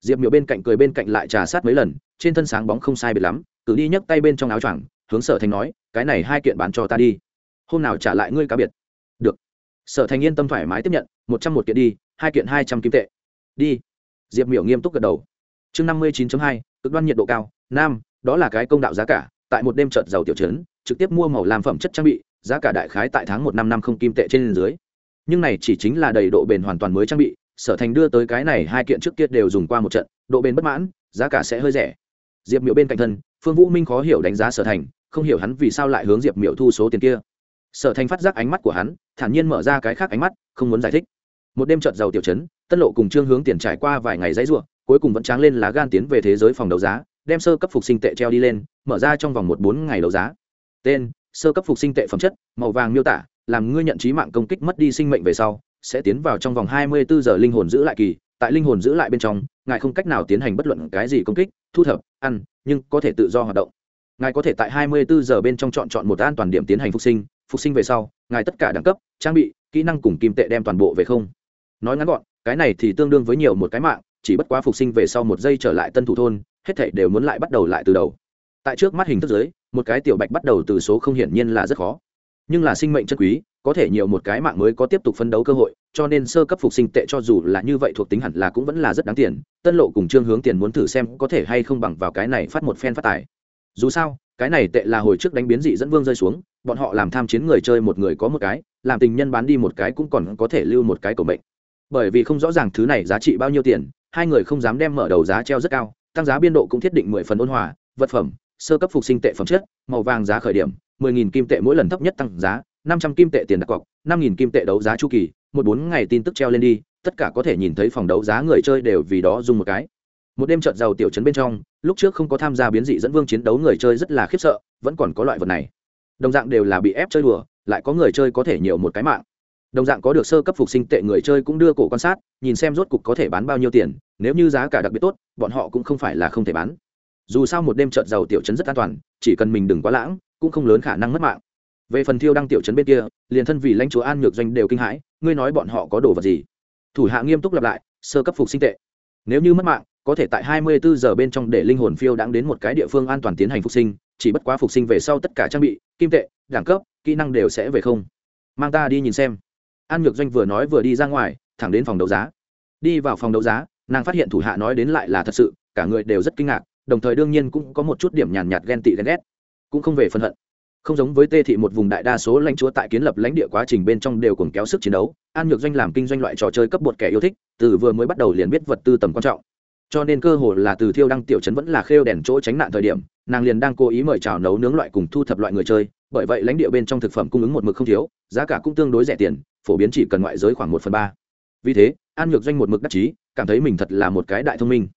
Diệp miệu bên cạnh cười bên cạnh lại trà sát mấy lần, trên thân sáng bóng không sai biệt lắm, cử đi nhấc tay bên trong áo choàng, hướng sở thành nói, cái này hai kiện bán cho ta đi. Hôm nào trả lại ngươi cá biệt. Được. Sở thành yên tâm thoải mái tiếp nhận, một trăm một kiện đi, hai kiện hai trăm kim tệ. Đi. Diệp miểu nghiêm túc gật đầu. Chương năm mươi chín hai, cực đoan nhiệt độ cao, nam, đó là cái công đạo giá cả, tại một đêm trợt giàu tiểu trấn, trực tiếp mua màu làm phẩm chất trang bị giá cả đại khái tại tháng một năm năm không kim tệ trên dưới. Nhưng này chỉ chính là đầy độ bền hoàn toàn mới trang bị, sở thành đưa tới cái này hai kiện trước kia đều dùng qua một trận, độ bền bất mãn, giá cả sẽ hơi rẻ. Diệp miểu bên cạnh thân, phương vũ minh khó hiểu đánh giá sở thành, không hiểu hắn vì sao lại hướng diệp miểu thu số tiền kia. Sở thành phát giác ánh mắt của hắn, thản nhiên mở ra cái khác ánh mắt, không muốn giải thích. Một đêm trợt giàu tiểu chấn, tân lộ cùng trương hướng tiền trải qua vài ngày dãy ruộng cuối cùng vẫn tráng lên lá gan tiến về thế giới phòng đấu giá, đem sơ cấp phục sinh tệ treo đi lên, mở ra trong vòng một bốn ngày đấu giá. Tên sơ cấp phục sinh tệ phẩm chất, màu vàng miêu tả, làm ngươi nhận trí mạng công kích mất đi sinh mệnh về sau, sẽ tiến vào trong vòng hai mươi bốn giờ linh hồn giữ lại kỳ, tại linh hồn giữ lại bên trong, ngài không cách nào tiến hành bất luận cái gì công kích, thu thập, ăn, nhưng có thể tự do hoạt động. Ngài có thể tại hai mươi bốn giờ bên trong chọn chọn một an toàn điểm tiến hành phục sinh phục sinh về sau, ngài tất cả đẳng cấp, trang bị, kỹ năng cùng kim tệ đem toàn bộ về không. Nói ngắn gọn, cái này thì tương đương với nhiều một cái mạng, chỉ bất quá phục sinh về sau một giây trở lại tân thủ thôn, hết thảy đều muốn lại bắt đầu lại từ đầu. Tại trước mắt hình thức giới một cái tiểu bạch bắt đầu từ số không hiển nhiên là rất khó. Nhưng là sinh mệnh chân quý, có thể nhiều một cái mạng mới có tiếp tục phấn đấu cơ hội, cho nên sơ cấp phục sinh tệ cho dù là như vậy thuộc tính hẳn là cũng vẫn là rất đáng tiền. Tân lộ cùng trương hướng tiền muốn thử xem có thể hay không bằng vào cái này phát một phen phát tài. Dù sao, cái này tệ là hồi trước đánh biến dị dẫn vương rơi xuống, bọn họ làm tham chiến người chơi một người có một cái, làm tình nhân bán đi một cái cũng còn có thể lưu một cái của mệnh. Bởi vì không rõ ràng thứ này giá trị bao nhiêu tiền, hai người không dám đem mở đầu giá treo rất cao, tăng giá biên độ cũng thiết định mười phần ôn hòa, vật phẩm sơ cấp phục sinh tệ phẩm chất, màu vàng giá khởi điểm, mười nghìn kim tệ mỗi lần thấp nhất tăng giá, năm trăm kim tệ tiền đặt cọc, năm nghìn kim tệ đấu giá chu kỳ, một bốn ngày tin tức treo lên đi, tất cả có thể nhìn thấy phòng đấu giá người chơi đều vì đó dùng một cái. Một đêm trợt giàu tiểu trấn bên trong, lúc trước không có tham gia biến dị dẫn vương chiến đấu người chơi rất là khiếp sợ, vẫn còn có loại vật này. Đồng dạng đều là bị ép chơi đùa, lại có người chơi có thể nhiều một cái mạng. Đồng dạng có được sơ cấp phục sinh tệ người chơi cũng đưa cổ quan sát, nhìn xem rốt cục có thể bán bao nhiêu tiền, nếu như giá cả đặc biệt tốt, bọn họ cũng không phải là không thể bán dù sao một đêm trợt giàu tiểu chấn rất an toàn, chỉ cần mình đừng quá lãng, cũng không lớn khả năng mất mạng. Về phần thiêu đăng tiểu chấn bên kia, liền thân vì lãnh chúa an nhược doanh đều kinh hãi, ngươi nói bọn họ có đồ vật gì? Thủ hạ nghiêm túc lặp lại, sơ cấp phục sinh tệ. Nếu như mất mạng, có thể tại 24 giờ bên trong để linh hồn phiêu đáng đến một cái địa phương an toàn tiến hành phục sinh, chỉ bất quá phục sinh về sau tất cả trang bị, kim tệ, đẳng cấp, kỹ năng đều sẽ về không. Mang ta đi nhìn xem. An nhược doanh vừa nói vừa đi ra ngoài, thẳng đến phòng đấu giá. Đi vào phòng đấu giá, nàng phát hiện thủ hạ nói đến lại là thật sự, cả người đều rất kinh ngạc đồng thời đương nhiên cũng có một chút điểm nhàn nhạt ghen tị ghen ghét. Cũng không về phân hận. Không giống với tê thị một vùng đại đa số lãnh chúa tại kiến lập lãnh địa quá trình bên trong đều cùng kéo sức chiến đấu, an nhược doanh làm kinh doanh loại trò chơi cấp bột kẻ yêu thích, từ vừa mới bắt đầu liền biết vật tư tầm quan trọng. Cho nên cơ hội là từ thiêu đăng tiểu trấn vẫn là khêu đèn chỗ tránh nạn thời điểm, nàng liền đang cố ý mời chào nấu nướng loại cùng thu thập loại người chơi, bởi vậy lãnh địa bên trong thực phẩm cung ứng một mực không thiếu, giá cả cũng tương đối rẻ tiền, phổ biến chỉ cần ngoại giới khoảng một phần ba. Vì thế, an nhược doanh một mực đắc chí, cảm thấy mình thật là một cái đại thông minh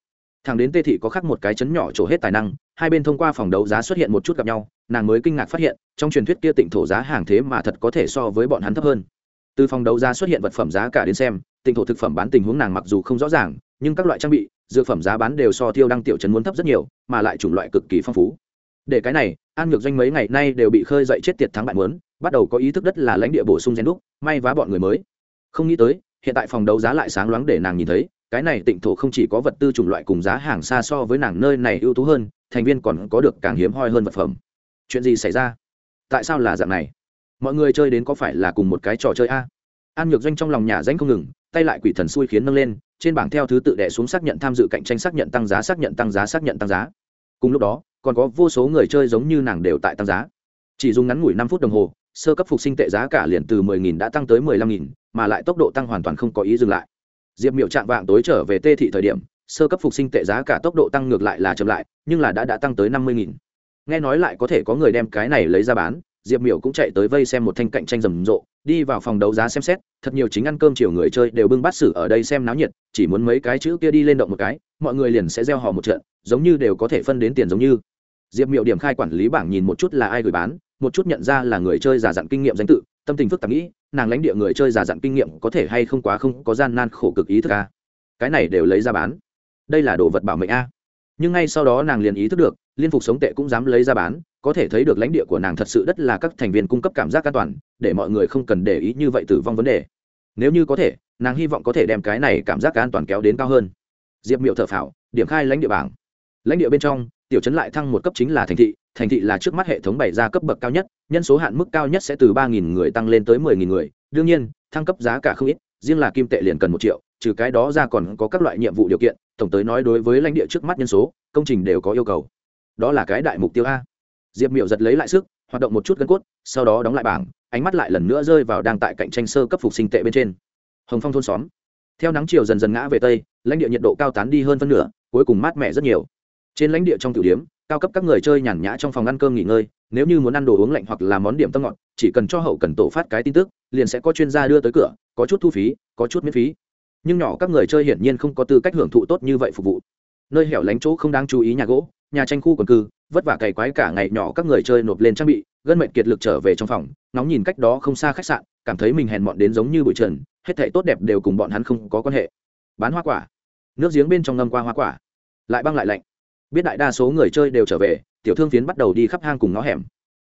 thằng đến tê thị có khác một cái chấn nhỏ trổ hết tài năng, hai bên thông qua phòng đấu giá xuất hiện một chút gặp nhau, nàng mới kinh ngạc phát hiện, trong truyền thuyết kia tịnh thổ giá hàng thế mà thật có thể so với bọn hắn thấp hơn. Từ phòng đấu giá xuất hiện vật phẩm giá cả đến xem, tịnh thổ thực phẩm bán tình huống nàng mặc dù không rõ ràng, nhưng các loại trang bị, dược phẩm giá bán đều so thiêu đăng tiểu trấn muốn thấp rất nhiều, mà lại chủng loại cực kỳ phong phú. Để cái này, an nhược doanh mấy ngày nay đều bị khơi dậy chết tiệt thắng bại muốn, bắt đầu có ý thức đất là lãnh địa bổ sung gen đúc, may vá bọn người mới. Không nghĩ tới, hiện tại phòng đấu giá lại sáng loáng để nàng nhìn thấy cái này tịnh thổ không chỉ có vật tư chủng loại cùng giá hàng xa so với nàng nơi này ưu tú hơn thành viên còn có được càng hiếm hoi hơn vật phẩm. Chuyện gì xảy ra? Tại sao là dạng này? Mọi người chơi đến có phải là cùng một cái trò chơi a? An nhược doanh trong lòng nhà danh không ngừng tay lại quỷ thần xui khiến nâng lên trên bảng theo thứ tự đẻ xuống xác nhận tham dự cạnh tranh xác nhận tăng giá xác nhận tăng giá xác nhận tăng giá. Cùng lúc đó còn có vô số người chơi giống như nàng đều tại tăng giá. Chỉ dùng ngắn ngủi năm phút đồng hồ sơ cấp phục sinh tệ giá cả liền từ 10.000 đã tăng tới 15.000, mà lại tốc độ tăng hoàn toàn không có ý dừng lại diệp miệu chạm vạng tối trở về tê thị thời điểm, sơ cấp phục sinh tệ giá cả tốc độ tăng ngược lại là chậm lại, nhưng là đã đã tăng tới 50.000. nghe nói lại có thể có người đem cái này lấy ra bán, diệp miểu cũng chạy tới vây xem một thanh cạnh tranh rầm rộ, đi vào phòng đấu giá xem xét, thật nhiều chính ăn cơm chiều người chơi đều bưng bát xử ở đây xem náo nhiệt, chỉ muốn mấy cái chữ kia đi lên động một cái, mọi người liền sẽ gieo họ một trận, giống như đều có thể phân đến tiền giống như diệp miểu điểm khai quản lý bảng nhìn một chút là ai gửi bán, một chút nhận ra là người chơi giả dặn kinh nghiệm danh tự, tâm tình phức tạp nghĩ nàng lãnh địa người chơi giả dặn kinh nghiệm có thể hay không quá không có gian nan khổ cực ý thức a. Cái này đều lấy ra bán. Đây là đồ vật bảo mệnh a. Nhưng ngay sau đó nàng liền ý thức được, liên phục sống tệ cũng dám lấy ra bán, có thể thấy được lãnh địa của nàng thật sự đất là các thành viên cung cấp cảm giác an toàn, để mọi người không cần để ý như vậy tử vong vấn đề. Nếu như có thể, nàng hy vọng có thể đem cái này cảm giác an toàn kéo đến cao hơn. Diệp miệu thở phào, điểm khai lãnh địa bảng. Lãnh địa bên trong tiểu Trấn lại thăng một cấp chính là thành thị thành thị là trước mắt hệ thống bày ra cấp bậc cao nhất, nhân số hạn mức cao nhất sẽ từ ba nghìn người tăng lên tới mười nghìn người. Đương nhiên, thăng cấp giá cả không ít, riêng là kim tệ liền cần một triệu, trừ cái đó ra còn có các loại nhiệm vụ điều kiện, tổng tới nói đối với lãnh địa trước mắt nhân số, công trình đều có yêu cầu. Đó là cái đại mục tiêu a. Diệp miểu giật lấy lại sức, hoạt động một chút gân cốt, sau đó đóng lại bảng, ánh mắt lại lần nữa rơi vào đang tại cạnh tranh sơ cấp phục sinh tệ bên trên. Hồng phong thôn xóm. Theo nắng chiều dần dần ngã về tây, lãnh địa nhiệt độ cao tán đi hơn phân nửa, cuối cùng mát mẻ rất nhiều trên lãnh địa trong tiểu điểm, cao cấp các người chơi nhàn nhã trong phòng ăn cơm nghỉ ngơi nếu như muốn ăn đồ uống lạnh hoặc là món điểm tâm ngọt chỉ cần cho hậu cần tổ phát cái tin tức liền sẽ có chuyên gia đưa tới cửa có chút thu phí có chút miễn phí. Nhưng nhỏ các người chơi hiển nhiên không có tư cách hưởng thụ tốt như vậy phục vụ. Nơi hẻo lánh chỗ không đáng chú ý nhà gỗ nhà tranh khu quần cư vất vả cày quái cả ngày nhỏ các người chơi nộp lên trang bị gân mệnh kiệt lực trở về trong phòng nóng nhìn cách đó không xa khách sạn cảm thấy mình hèn mọn đến giống như bụi trần hết thảy tốt đẹp đều cùng bọn hắn không có quan hệ. Bán hoa quả. Nước giếng bên trong ngâm qua hoa quả. Lại băng lại lạnh biết đại đa số người chơi đều trở về, tiểu thương phiến bắt đầu đi khắp hang cùng ngõ hẻm.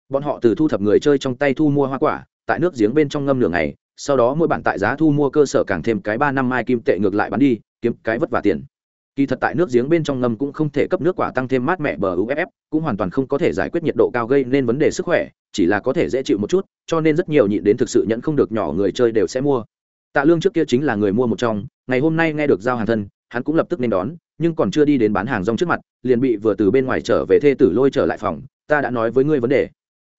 Bọn họ từ thu thập người chơi trong tay thu mua hoa quả, tại nước giếng bên trong ngâm nửa này sau đó mỗi bản tại giá thu mua cơ sở càng thêm cái ba năm mai kim tệ ngược lại bán đi, kiếm cái vất vả tiền. Kỳ thật tại nước giếng bên trong ngâm cũng không thể cấp nước quả tăng thêm mát mẻ bờ uff cũng hoàn toàn không có thể giải quyết nhiệt độ cao gây nên vấn đề sức khỏe, chỉ là có thể dễ chịu một chút, cho nên rất nhiều nhịn đến thực sự nhận không được nhỏ người chơi đều sẽ mua. Tạ lương trước kia chính là người mua một trong, ngày hôm nay nghe được giao hàng thân, hắn cũng lập tức nên đón nhưng còn chưa đi đến bán hàng rong trước mặt, liền bị vừa từ bên ngoài trở về thê tử lôi trở lại phòng, ta đã nói với ngươi vấn đề.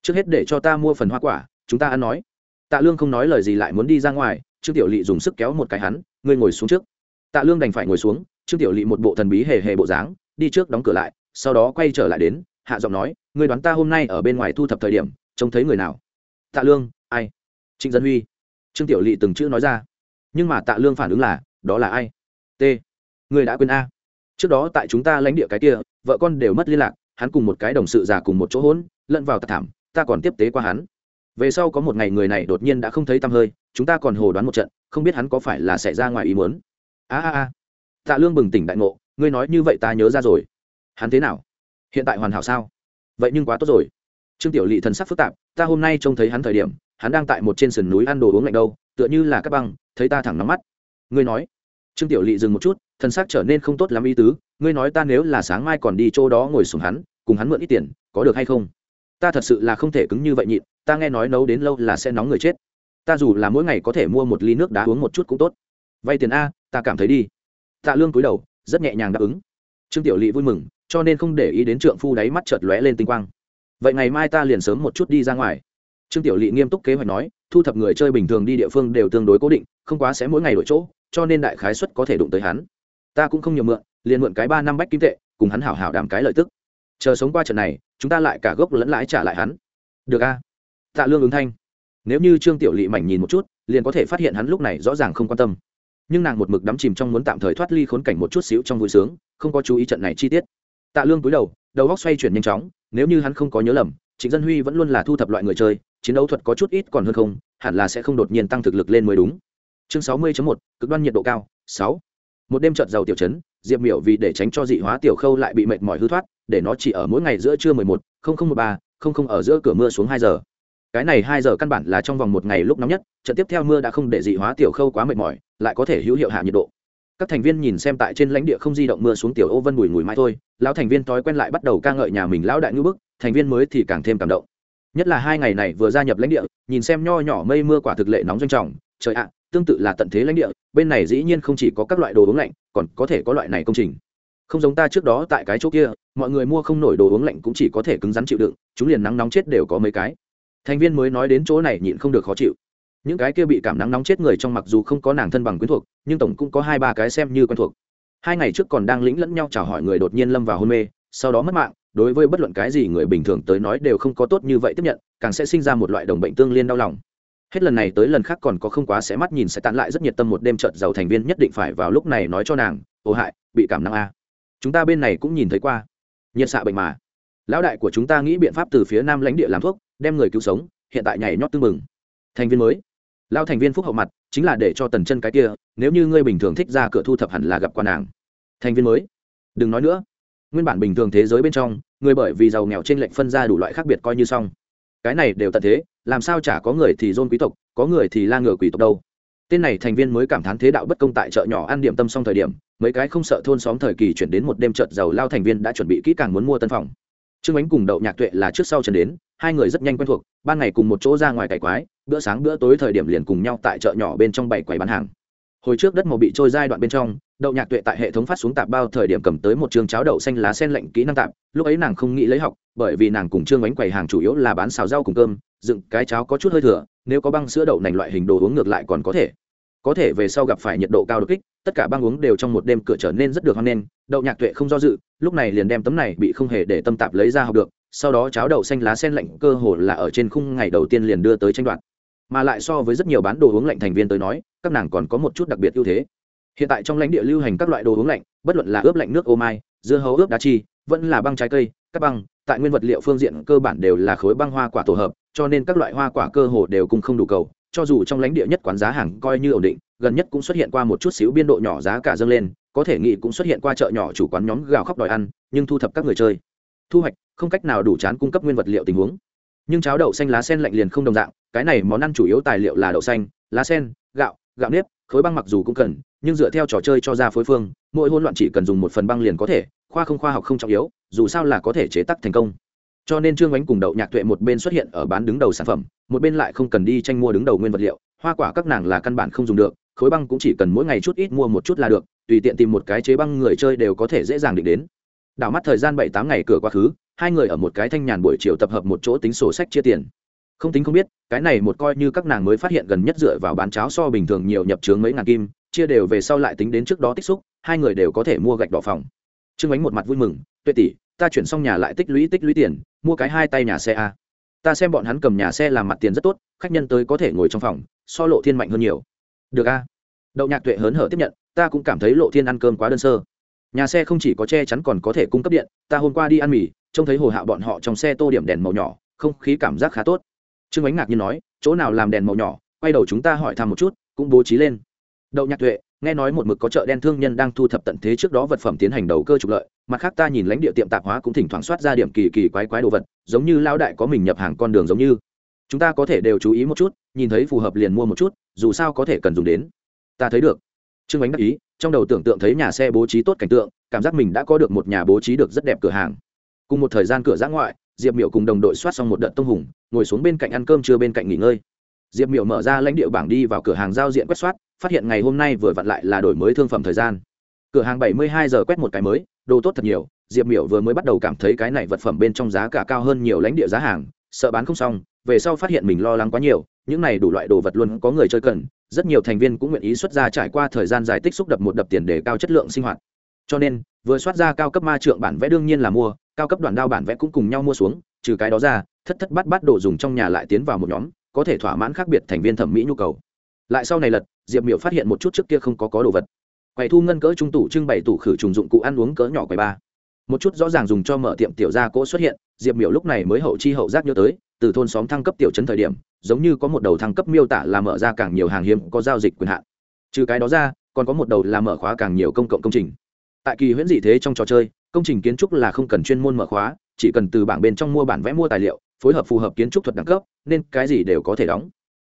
Trước hết để cho ta mua phần hoa quả, chúng ta ăn nói. Tạ lương không nói lời gì lại muốn đi ra ngoài, trương tiểu lỵ dùng sức kéo một cái hắn, ngươi ngồi xuống trước. Tạ lương đành phải ngồi xuống, trương tiểu lỵ một bộ thần bí hề hề bộ dáng, đi trước đóng cửa lại, sau đó quay trở lại đến, hạ giọng nói, ngươi đoán ta hôm nay ở bên ngoài thu thập thời điểm, trông thấy người nào? Tạ lương, ai? Trịnh dân huy. Trương tiểu lỵ từng chữ nói ra. Nhưng mà tạ lương phản ứng là, đó là ai? T. Người đã quên a trước đó tại chúng ta lãnh địa cái kia, vợ con đều mất liên lạc, hắn cùng một cái đồng sự già cùng một chỗ hỗn, lẫn vào tạc thảm, ta còn tiếp tế qua hắn. Về sau có một ngày người này đột nhiên đã không thấy tăm hơi, chúng ta còn hồ đoán một trận, không biết hắn có phải là xảy ra ngoài ý muốn. A a a. Tạ lương bừng tỉnh đại ngộ, ngươi nói như vậy ta nhớ ra rồi. Hắn thế nào? Hiện tại hoàn hảo sao? Vậy nhưng quá tốt rồi. Trương tiểu lỵ thần sắc phức tạp, ta hôm nay trông thấy hắn thời điểm, hắn đang tại một trên sườn núi ăn đồ uống lạnh đâu, tựa như là các băng, thấy ta thẳng nắm mắt. Ngươi nói. Trương tiểu lỵ dừng một chút thần sắc trở nên không tốt lắm ý tứ, ngươi nói ta nếu là sáng mai còn đi chỗ đó ngồi xuống hắn, cùng hắn mượn ít tiền, có được hay không? Ta thật sự là không thể cứng như vậy nhịn, ta nghe nói nấu đến lâu là sẽ nóng người chết. Ta dù là mỗi ngày có thể mua một ly nước đá uống một chút cũng tốt. Vay tiền a, ta cảm thấy đi. Tạ lương cúi đầu, rất nhẹ nhàng đáp ứng. Trương tiểu lỵ vui mừng, cho nên không để ý đến trượng phu đáy mắt chợt lóe lên tinh quang. Vậy ngày mai ta liền sớm một chút đi ra ngoài. Trương tiểu lỵ nghiêm túc kế hoạch nói, thu thập người chơi bình thường đi địa phương đều tương đối cố định, không quá sẽ mỗi ngày đổi chỗ, cho nên đại khái suất có thể đụng tới hắn ta cũng không nhiều mượn, liền mượn cái ba năm bách kim tệ, cùng hắn hảo hảo đàm cái lợi tức. Chờ sống qua trận này, chúng ta lại cả gốc lẫn lãi trả lại hắn. Được a. Tạ lương ứng thanh. Nếu như trương tiểu lỵ mảnh nhìn một chút, liền có thể phát hiện hắn lúc này rõ ràng không quan tâm. Nhưng nàng một mực đắm chìm trong muốn tạm thời thoát ly khốn cảnh một chút xíu trong vui sướng, không có chú ý trận này chi tiết. Tạ lương cúi đầu đầu góc xoay chuyển nhanh chóng, nếu như hắn không có nhớ lầm, trịnh dân huy vẫn luôn là thu thập loại người chơi, chiến đấu thuật có chút ít còn hơn không, hẳn là sẽ không đột nhiên tăng thực lực lên mới đúng. Chương sáu mươi một, cực đoan nhiệt độ cao, sáu một đêm trợt giàu tiểu chấn, diệp miểu vì để tránh cho dị hóa tiểu khâu lại bị mệt mỏi hư thoát, để nó chỉ ở mỗi ngày giữa trưa mười một, không không một ba, không không ở giữa cửa mưa xuống hai giờ. Cái này hai giờ căn bản là trong vòng một ngày lúc nóng nhất, trận tiếp theo mưa đã không để dị hóa tiểu khâu quá mệt mỏi, lại có thể hữu hiệu hạ nhiệt độ. Các thành viên nhìn xem tại trên lãnh địa không di động mưa xuống tiểu ô vân bùi ngùi mãi thôi, lão thành viên thói quen lại bắt đầu ca ngợi nhà mình lão đại ngữ bức, thành viên mới thì càng thêm cảm động. Nhất là hai ngày này vừa gia nhập lãnh địa, nhìn xem nho nhỏ mây mưa quả thực lệ nóng doanh trọng, trời ạ tương tự là tận thế lãnh địa, bên này dĩ nhiên không chỉ có các loại đồ uống lạnh, còn có thể có loại này công trình. Không giống ta trước đó tại cái chỗ kia, mọi người mua không nổi đồ uống lạnh cũng chỉ có thể cứng rắn chịu đựng, chúng liền nắng nóng chết đều có mấy cái. Thành viên mới nói đến chỗ này nhịn không được khó chịu. Những cái kia bị cảm nắng nóng chết người trong mặc dù không có nàng thân bằng quyến thuộc, nhưng tổng cũng có hai ba cái xem như quen thuộc. Hai ngày trước còn đang lĩnh lẫn nhau chào hỏi người đột nhiên lâm vào hôn mê, sau đó mất mạng, đối với bất luận cái gì người bình thường tới nói đều không có tốt như vậy tiếp nhận, càng sẽ sinh ra một loại đồng bệnh tương liên đau lòng hết lần này tới lần khác còn có không quá sẽ mắt nhìn sẽ tán lại rất nhiệt tâm một đêm trợt giàu thành viên nhất định phải vào lúc này nói cho nàng, ô hại, bị cảm năng a à. chúng ta bên này cũng nhìn thấy qua. Nhiệt xạ bệnh mà. Lão đại của chúng ta nghĩ biện pháp từ phía nam lãnh địa làm thuốc, đem người cứu sống, hiện tại nhảy nhót tư mừng thành viên mới. Lao thành viên phúc hậu mặt, chính là để cho tần chân cái kia, nếu như ngươi bình thường thích ra cửa thu thập hẳn là gặp quan nàng. Thành viên mới. Đừng nói nữa. Nguyên bản bình thường thế giới bên trong, người bởi vì giàu nghèo trên lệnh phân ra đủ loại khác biệt coi như xong. Cái này đều tận thế làm sao chả có người thì dôn quý tộc, có người thì la ngựa quý tộc đâu. Tên này thành viên mới cảm thán thế đạo bất công tại chợ nhỏ ăn điểm tâm xong thời điểm, mấy cái không sợ thôn xóm thời kỳ chuyển đến một đêm chợt giàu lao thành viên đã chuẩn bị kỹ càng muốn mua tân phòng. Trương ánh cùng đậu nhạc tuệ là trước sau trần đến, hai người rất nhanh quen thuộc, ban ngày cùng một chỗ ra ngoài cải quái, bữa sáng bữa tối thời điểm liền cùng nhau tại chợ nhỏ bên trong bảy quầy bán hàng. Hồi trước đất màu bị trôi giai đoạn bên trong đậu nhạc tuệ tại hệ thống phát xuống tạp bao thời điểm cầm tới một chương cháo đậu xanh lá sen lạnh kỹ năng tạp, lúc ấy nàng không nghĩ lấy học, bởi vì nàng cùng trương bánh quầy hàng chủ yếu là bán xào rau cùng cơm, dựng cái cháo có chút hơi thừa, nếu có băng sữa đậu nành loại hình đồ uống ngược lại còn có thể. Có thể về sau gặp phải nhiệt độ cao đột kích, tất cả băng uống đều trong một đêm cửa trở nên rất được hoan nghênh, đậu nhạc tuệ không do dự, lúc này liền đem tấm này bị không hề để tâm tạp lấy ra học được, sau đó cháo đậu xanh lá sen lạnh cơ hồ là ở trên khung ngày đầu tiên liền đưa tới tranh đoạt. Mà lại so với rất nhiều bán đồ uống lạnh thành viên tới nói, các nàng còn có một chút đặc biệt ưu thế hiện tại trong lãnh địa lưu hành các loại đồ uống lạnh, bất luận là ướp lạnh nước ô mai, dưa hấu ướp đá chi, vẫn là băng trái cây các băng, tại nguyên vật liệu phương diện cơ bản đều là khối băng hoa quả tổ hợp, cho nên các loại hoa quả cơ hồ đều cùng không đủ cầu, cho dù trong lãnh địa nhất quán giá hàng coi như ổn định, gần nhất cũng xuất hiện qua một chút xíu biên độ nhỏ giá cả dâng lên, có thể nghĩ cũng xuất hiện qua chợ nhỏ chủ quán nhóm gào khóc đòi ăn, nhưng thu thập các người chơi. Thu hoạch, không cách nào đủ chán cung cấp nguyên vật liệu tình huống. Nhưng cháo đậu xanh lá sen lạnh liền không đồng dạng, cái này món ăn chủ yếu tài liệu là đậu xanh, lá sen, gạo gạo nếp khối băng mặc dù cũng cần, nhưng dựa theo trò chơi cho ra phối phương, mỗi hỗn loạn chỉ cần dùng một phần băng liền có thể, khoa không khoa học không trọng yếu, dù sao là có thể chế tác thành công. Cho nên trương ánh cùng đậu nhạc tuệ một bên xuất hiện ở bán đứng đầu sản phẩm, một bên lại không cần đi tranh mua đứng đầu nguyên vật liệu, hoa quả các nàng là căn bản không dùng được, khối băng cũng chỉ cần mỗi ngày chút ít mua một chút là được, tùy tiện tìm một cái chế băng người chơi đều có thể dễ dàng định đến. Đảo mắt thời gian bảy tám ngày cửa quá khứ, hai người ở một cái thanh nhàn buổi chiều tập hợp một chỗ tính sổ sách chia tiền không tính không biết, cái này một coi như các nàng mới phát hiện gần nhất dựa vào bán cháo so bình thường nhiều nhập trướng mấy ngàn kim, chia đều về sau lại tính đến trước đó tích xúc, hai người đều có thể mua gạch đỏ phòng. Trương ánh một mặt vui mừng, tuệ tỷ, ta chuyển xong nhà lại tích lũy tích lũy tiền, mua cái hai tay nhà xe a. Ta xem bọn hắn cầm nhà xe làm mặt tiền rất tốt, khách nhân tới có thể ngồi trong phòng, so lộ thiên mạnh hơn nhiều. Được a. Đậu nhạc tuệ hớn hở tiếp nhận, ta cũng cảm thấy lộ thiên ăn cơm quá đơn sơ. Nhà xe không chỉ có che chắn còn có thể cung cấp điện, ta hôm qua đi ăn mì, trông thấy hồ hạo bọn họ trong xe tô điểm đèn màu nhỏ, không khí cảm giác khá tốt trương ánh ngạc nhiên nói, chỗ nào làm đèn màu nhỏ, quay đầu chúng ta hỏi thăm một chút, cũng bố trí lên. Đậu nhạc tuệ, nghe nói một mực có chợ đen thương nhân đang thu thập tận thế trước đó vật phẩm tiến hành đầu cơ trục lợi, mặt khác ta nhìn lãnh địa tiệm tạp hóa cũng thỉnh thoảng soát ra điểm kỳ kỳ quái quái đồ vật, giống như lao đại có mình nhập hàng con đường giống như. Chúng ta có thể đều chú ý một chút, nhìn thấy phù hợp liền mua một chút, dù sao có thể cần dùng đến. Ta thấy được. Trương ánh đắc ý, trong đầu tưởng tượng thấy nhà xe bố trí tốt cảnh tượng, cảm giác mình đã có được một nhà bố trí được rất đẹp cửa hàng. Cùng một thời gian cửa giã ngoại diệp miệu cùng đồng đội soát xong một đợt tông hùng, ngồi xuống bên cạnh ăn cơm trưa bên cạnh nghỉ ngơi. Diệp miệu mở ra lãnh địa bảng đi vào cửa hàng giao diện quét soát, phát hiện ngày hôm nay vừa vặn lại là đổi mới thương phẩm thời gian. Cửa hàng bảy mươi hai giờ quét một cái mới, đồ tốt thật nhiều, diệp miểu vừa mới bắt đầu cảm thấy cái này vật phẩm bên trong giá cả cao hơn nhiều lãnh địa giá hàng, sợ bán không xong, về sau phát hiện mình lo lắng quá nhiều, những này đủ loại đồ vật luôn có người chơi cần, rất nhiều thành viên cũng nguyện ý xuất ra trải qua thời gian dài tích xúc đập một đập tiền để cao chất lượng sinh hoạt. Cho nên, vừa soát ra cao cấp ma trượng bản vẽ đương nhiên là mua cao cấp đoạn đao bản vẽ cũng cùng nhau mua xuống, trừ cái đó ra, thất thất bát bát đồ dùng trong nhà lại tiến vào một nhóm, có thể thỏa mãn khác biệt thành viên thẩm mỹ nhu cầu. Lại sau này lật, diệp miểu phát hiện một chút trước kia không có có đồ vật. Quầy thu ngân cỡ trung tủ trưng bày tủ khử trùng dụng cụ ăn uống cỡ nhỏ quầy ba. Một chút rõ ràng dùng cho mở tiệm tiểu gia cỗ xuất hiện, diệp miểu lúc này mới hậu chi hậu giác nhớ tới, từ thôn xóm thăng cấp tiểu trấn thời điểm, giống như có một đầu thăng cấp miêu tả là mở ra càng nhiều hàng hiếm, có giao dịch quyền hạn. Trừ cái đó ra, còn có một đầu là mở khóa càng nhiều công cộng công trình. Tại kỳ huyễn dị thế trong trò chơi công trình kiến trúc là không cần chuyên môn mở khóa, chỉ cần từ bảng bên trong mua bản vẽ mua tài liệu, phối hợp phù hợp kiến trúc thuật đẳng cấp, nên cái gì đều có thể đóng.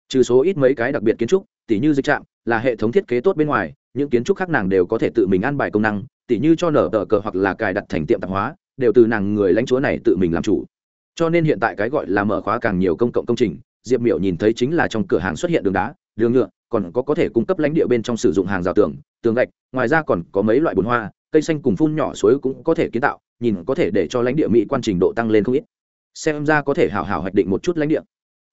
Trừ số ít mấy cái đặc biệt kiến trúc, tỉ như dịch trạm, là hệ thống thiết kế tốt bên ngoài, những kiến trúc khác nàng đều có thể tự mình ăn bài công năng, tỉ như cho nở tờ cờ hoặc là cài đặt thành tiệm tạp hóa, đều từ nàng người lãnh chúa này tự mình làm chủ. Cho nên hiện tại cái gọi là mở khóa càng nhiều công cộng công trình, diệp miểu nhìn thấy chính là trong cửa hàng xuất hiện đường đá, đường nhựa, còn có có thể cung cấp lãnh địa bên trong sử dụng hàng rào tường tường gạch, ngoài ra còn có mấy loại bồn hoa cây xanh cùng phun nhỏ suối cũng có thể kiến tạo, nhìn có thể để cho lãnh địa mỹ quan trình độ tăng lên không ít. Xem ra có thể hào hào hoạch định một chút lãnh địa.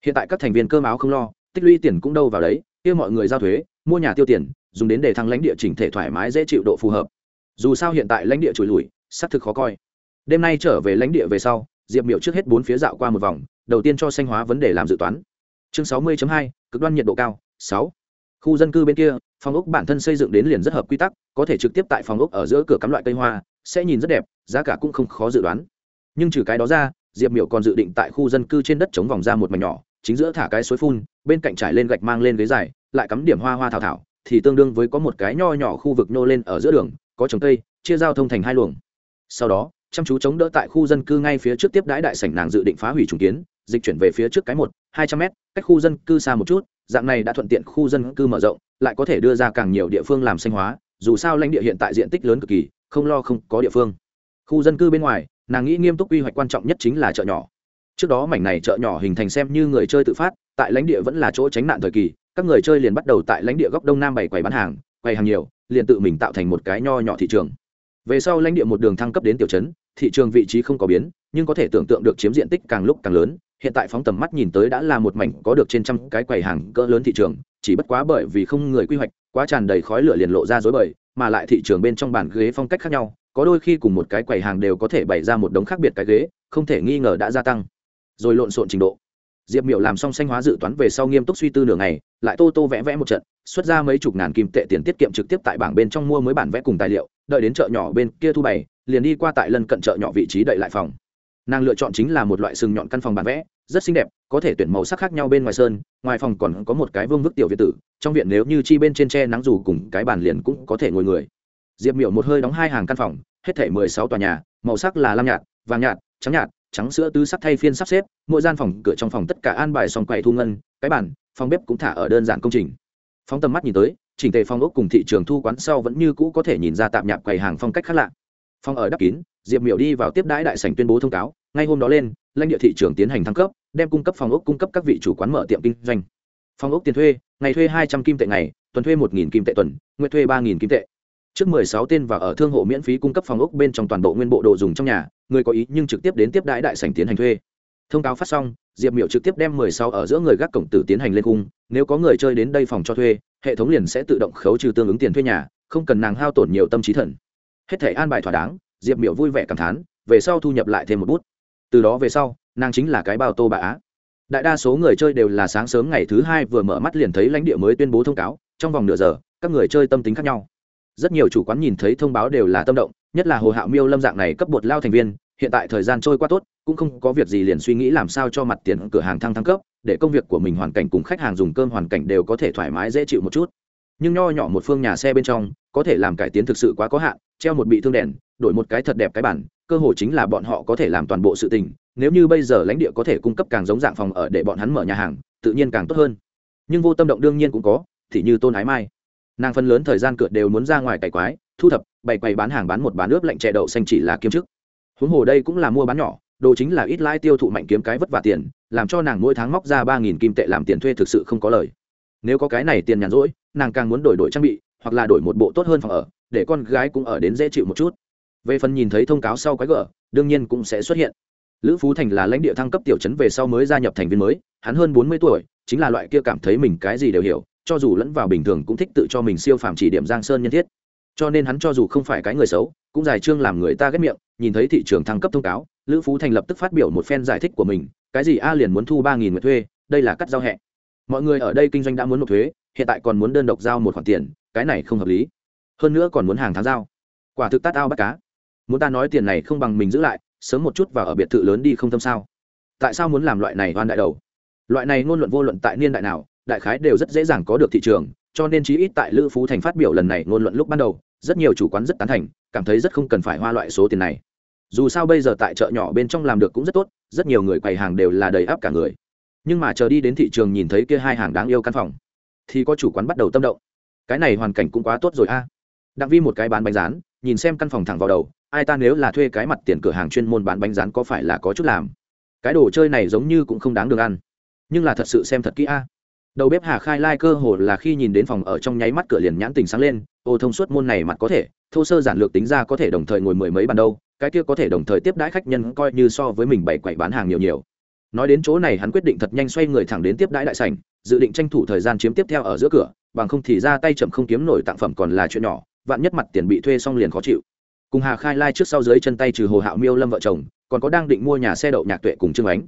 Hiện tại các thành viên cơm áo không lo, tích lũy tiền cũng đâu vào đấy, kia mọi người giao thuế, mua nhà tiêu tiền, dùng đến để thăng lãnh địa chỉnh thể thoải mái dễ chịu độ phù hợp. Dù sao hiện tại lãnh địa trùi lùi xác thực khó coi. Đêm nay trở về lãnh địa về sau, diệp miệu trước hết bốn phía dạo qua một vòng, đầu tiên cho xanh hóa vấn đề làm dự toán. Chương sáu mươi hai, cực đoan nhiệt độ cao, sáu khu dân cư bên kia, phòng ốc bản thân xây dựng đến liền rất hợp quy tắc, có thể trực tiếp tại phòng ốc ở giữa cửa cắm loại cây hoa, sẽ nhìn rất đẹp, giá cả cũng không khó dự đoán. Nhưng trừ cái đó ra, diệp miểu còn dự định tại khu dân cư trên đất chống vòng ra một mảnh nhỏ, chính giữa thả cái suối phun, bên cạnh trải lên gạch mang lên ghế dài, lại cắm điểm hoa hoa thảo thảo, thì tương đương với có một cái nho nhỏ khu vực nhô lên ở giữa đường, có trồng cây, chia giao thông thành hai luồng. Sau đó, chăm chú chống đỡ tại khu dân cư ngay phía trước tiếp đãi đại sảnh nàng dự định phá hủy trùng kiến dịch chuyển về phía trước cái một, hai trăm mét, cách khu dân cư xa một chút, dạng này đã thuận tiện khu dân cư mở rộng, lại có thể đưa ra càng nhiều địa phương làm xanh hóa, dù sao lãnh địa hiện tại diện tích lớn cực kỳ, không lo không có địa phương. Khu dân cư bên ngoài, nàng nghĩ nghiêm túc quy hoạch quan trọng nhất chính là chợ nhỏ. Trước đó mảnh này chợ nhỏ hình thành xem như người chơi tự phát, tại lãnh địa vẫn là chỗ tránh nạn thời kỳ, các người chơi liền bắt đầu tại lãnh địa góc đông nam bày quầy bán hàng, quầy hàng nhiều, liền tự mình tạo thành một cái nho nhỏ thị trường. Về sau lãnh địa một đường thăng cấp đến tiểu trấn, thị trường vị trí không có biến, nhưng có thể tưởng tượng được chiếm diện tích càng lúc càng lớn hiện tại phóng tầm mắt nhìn tới đã là một mảnh có được trên trăm cái quầy hàng cỡ lớn thị trường, chỉ bất quá bởi vì không người quy hoạch, quá tràn đầy khói lửa liền lộ ra dối bời, mà lại thị trường bên trong bàn ghế phong cách khác nhau, có đôi khi cùng một cái quầy hàng đều có thể bày ra một đống khác biệt cái ghế, không thể nghi ngờ đã gia tăng. Rồi lộn xộn trình độ. Diệp miểu làm xong sanh hóa dự toán về sau nghiêm túc suy tư nửa ngày, lại tô tô vẽ vẽ một trận, xuất ra mấy chục ngàn kim tệ tiền tiết kiệm trực tiếp tại bảng bên trong mua mới bản vẽ cùng tài liệu, đợi đến chợ nhỏ bên kia thu bày, liền đi qua tại lân cận chợ nhỏ vị trí đậy lại phòng nàng lựa chọn chính là một loại sừng nhọn căn phòng bản vẽ, rất xinh đẹp, có thể tuyển màu sắc khác nhau bên ngoài sơn, ngoài phòng còn có một cái vương vức tiểu việt tử, trong viện nếu như chi bên trên tre nắng dù cùng cái bàn liền cũng có thể ngồi người. Diệp miểu một hơi đóng hai hàng căn phòng, hết thể mười sáu tòa nhà, màu sắc là lam nhạt, vàng nhạt, trắng nhạt, trắng sữa tứ sắc thay phiên sắp xếp, mỗi gian phòng, cửa trong phòng tất cả an bài xong quầy thu ngân, cái bàn, phòng bếp cũng thả ở đơn giản công trình. Phóng tầm mắt nhìn tới, chỉnh tề phòng ốc cùng thị trường thu quán sau vẫn như cũ có thể nhìn ra tạm nhạp quầy hàng phong cách khác lạ. Phòng ở đắp kín diệp miểu đi vào tiếp đãi đại sảnh tuyên bố thông cáo, ngay hôm đó lên, lãnh địa thị trường tiến hành thăng cấp, đem cung cấp phòng ốc cung cấp các vị chủ quán mở tiệm kinh doanh. Phòng ốc tiền thuê, ngày thuê hai trăm kim tệ ngày, tuần thuê một nghìn kim tệ tuần nguyện thuê ba nghìn kim tệ. Trước mười sáu tên và ở thương hộ miễn phí cung cấp phòng ốc bên trong toàn bộ nguyên bộ đồ dùng trong nhà, người có ý nhưng trực tiếp đến tiếp đãi đại sảnh tiến hành thuê. Thông cáo phát xong, diệp miểu trực tiếp đem mười sáu ở giữa người gác cổng tử tiến hành lên cung, nếu có người chơi đến đây phòng cho thuê, hệ thống liền sẽ tự động khấu trừ tương ứng tiền thuê nhà, không cần nàng hao tổn nhiều tâm trí thần. Hết thể an bài thỏa đáng diệp miểu vui vẻ cảm thán, về sau thu nhập lại thêm một bút. Từ đó về sau, nàng chính là cái bao tô bà á. Đại đa số người chơi đều là sáng sớm ngày thứ hai vừa mở mắt liền thấy lãnh địa mới tuyên bố thông cáo, trong vòng nửa giờ, các người chơi tâm tính khác nhau. Rất nhiều chủ quán nhìn thấy thông báo đều là tâm động, nhất là hồ hạo miêu lâm dạng này cấp bột lao thành viên, hiện tại thời gian trôi qua tốt, cũng không có việc gì liền suy nghĩ làm sao cho mặt tiền cửa hàng thăng thăng cấp, để công việc của mình hoàn cảnh cùng khách hàng dùng cơm hoàn cảnh đều có thể thoải mái dễ chịu một chút. Nhưng nho nhỏ một phương nhà xe bên trong, có thể làm cải tiến thực sự quá có hạn, treo một bị thương đèn đổi một cái thật đẹp cái bản, cơ hội chính là bọn họ có thể làm toàn bộ sự tình, nếu như bây giờ lãnh địa có thể cung cấp càng giống dạng phòng ở để bọn hắn mở nhà hàng, tự nhiên càng tốt hơn. Nhưng vô tâm động đương nhiên cũng có, thì như tôn ái mai. Nàng phần lớn thời gian cửa đều muốn ra ngoài cày quái, thu thập, bày quầy bán hàng bán một bán ướp lạnh chè đậu xanh chỉ là kiếm chức. Huống hồ đây cũng là mua bán nhỏ, đồ chính là ít lãi tiêu thụ mạnh kiếm cái vất vả tiền, làm cho nàng mỗi tháng móc ra ba nghìn kim tệ làm tiền thuê thực sự không có lời. Nếu có cái này tiền nhàn rỗi, nàng càng muốn đổi đổi trang bị, hoặc là đổi một bộ tốt hơn phòng ở, để con gái cũng ở đến dễ chịu một chút về phần nhìn thấy thông cáo sau quái gở, đương nhiên cũng sẽ xuất hiện. Lữ phú thành là lãnh địa thăng cấp tiểu chấn về sau mới gia nhập thành viên mới, hắn hơn bốn mươi tuổi, chính là loại kia cảm thấy mình cái gì đều hiểu, cho dù lẫn vào bình thường cũng thích tự cho mình siêu phàm chỉ điểm giang sơn nhân thiết. Cho nên hắn cho dù không phải cái người xấu, cũng giải trương làm người ta ghét miệng, nhìn thấy thị trường thăng cấp thông cáo, lữ phú thành lập tức phát biểu một phen giải thích của mình, cái gì a liền muốn thu ba nghìn người thuê, đây là cắt giao hẹ. Mọi người ở đây kinh doanh đã muốn nộp thuế, hiện tại còn muốn đơn độc giao một khoản tiền, cái này không hợp lý. Hơn nữa còn muốn hàng tháng giao. Quả thực tát ao bắt cá muốn ta nói tiền này không bằng mình giữ lại, sớm một chút và ở biệt thự lớn đi không tâm sao? Tại sao muốn làm loại này oan đại đầu? Loại này ngôn luận vô luận tại niên đại nào, đại khái đều rất dễ dàng có được thị trường, cho nên chí ít tại lữ phú thành phát biểu lần này ngôn luận lúc ban đầu, rất nhiều chủ quán rất tán thành, cảm thấy rất không cần phải hoa loại số tiền này. Dù sao bây giờ tại chợ nhỏ bên trong làm được cũng rất tốt, rất nhiều người quầy hàng đều là đầy áp cả người. Nhưng mà chờ đi đến thị trường nhìn thấy kia hai hàng đáng yêu căn phòng, thì có chủ quán bắt đầu tâm động. Cái này hoàn cảnh cũng quá tốt rồi a. À. đặng vi một cái bán bánh rán, nhìn xem căn phòng thẳng vào đầu ai ta nếu là thuê cái mặt tiền cửa hàng chuyên môn bán bánh rán có phải là có chút làm? Cái đồ chơi này giống như cũng không đáng được ăn. Nhưng là thật sự xem thật kỹ a. Đầu bếp hà khai lai cơ hồ là khi nhìn đến phòng ở trong nháy mắt cửa liền nhãn tình sáng lên, ô thông suốt môn này mặt có thể, thô sơ giản lược tính ra có thể đồng thời ngồi mười mấy bàn đâu, cái kia có thể đồng thời tiếp đãi khách nhân coi như so với mình bảy quậy bán hàng nhiều nhiều. Nói đến chỗ này hắn quyết định thật nhanh xoay người thẳng đến tiếp đãi đại sảnh, dự định tranh thủ thời gian chiếm tiếp theo ở giữa cửa, bằng không thì ra tay chậm không kiếm nổi tặng phẩm còn là chuyện nhỏ, vạn nhất mặt tiền bị thuê xong liền khó chịu cùng hà khai lai trước sau dưới chân tay trừ hồ hạo miêu, lâm vợ chồng, còn có đang định mua nhà xe đậu nhạc tuệ cùng trương ánh.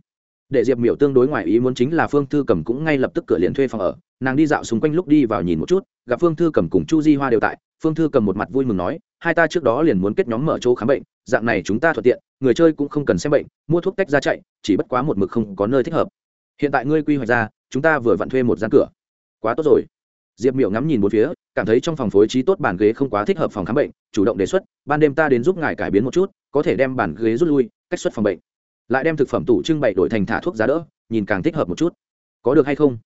Để diệp miểu tương đối ngoài ý muốn chính là phương thư cầm cũng ngay lập tức cửa liền thuê phòng ở. Nàng đi dạo xung quanh lúc đi vào nhìn một chút, gặp phương thư cầm cùng chu di hoa đều tại. Phương thư cầm một mặt vui mừng nói, hai ta trước đó liền muốn kết nhóm mở chỗ khám bệnh, dạng này chúng ta thuận tiện, người chơi cũng không cần xem bệnh, mua thuốc tách ra chạy, chỉ bất quá một mực không có nơi thích hợp. Hiện tại ngươi quy hoạch ra, chúng ta vừa vặn thuê một gian cửa. Quá tốt rồi diệp miểu ngắm nhìn bốn phía, cảm thấy trong phòng phối trí tốt bàn ghế không quá thích hợp phòng khám bệnh, chủ động đề xuất, ban đêm ta đến giúp ngài cải biến một chút, có thể đem bàn ghế rút lui, cách xuất phòng bệnh. Lại đem thực phẩm tủ trưng bày đổi thành thả thuốc giá đỡ, nhìn càng thích hợp một chút. Có được hay không?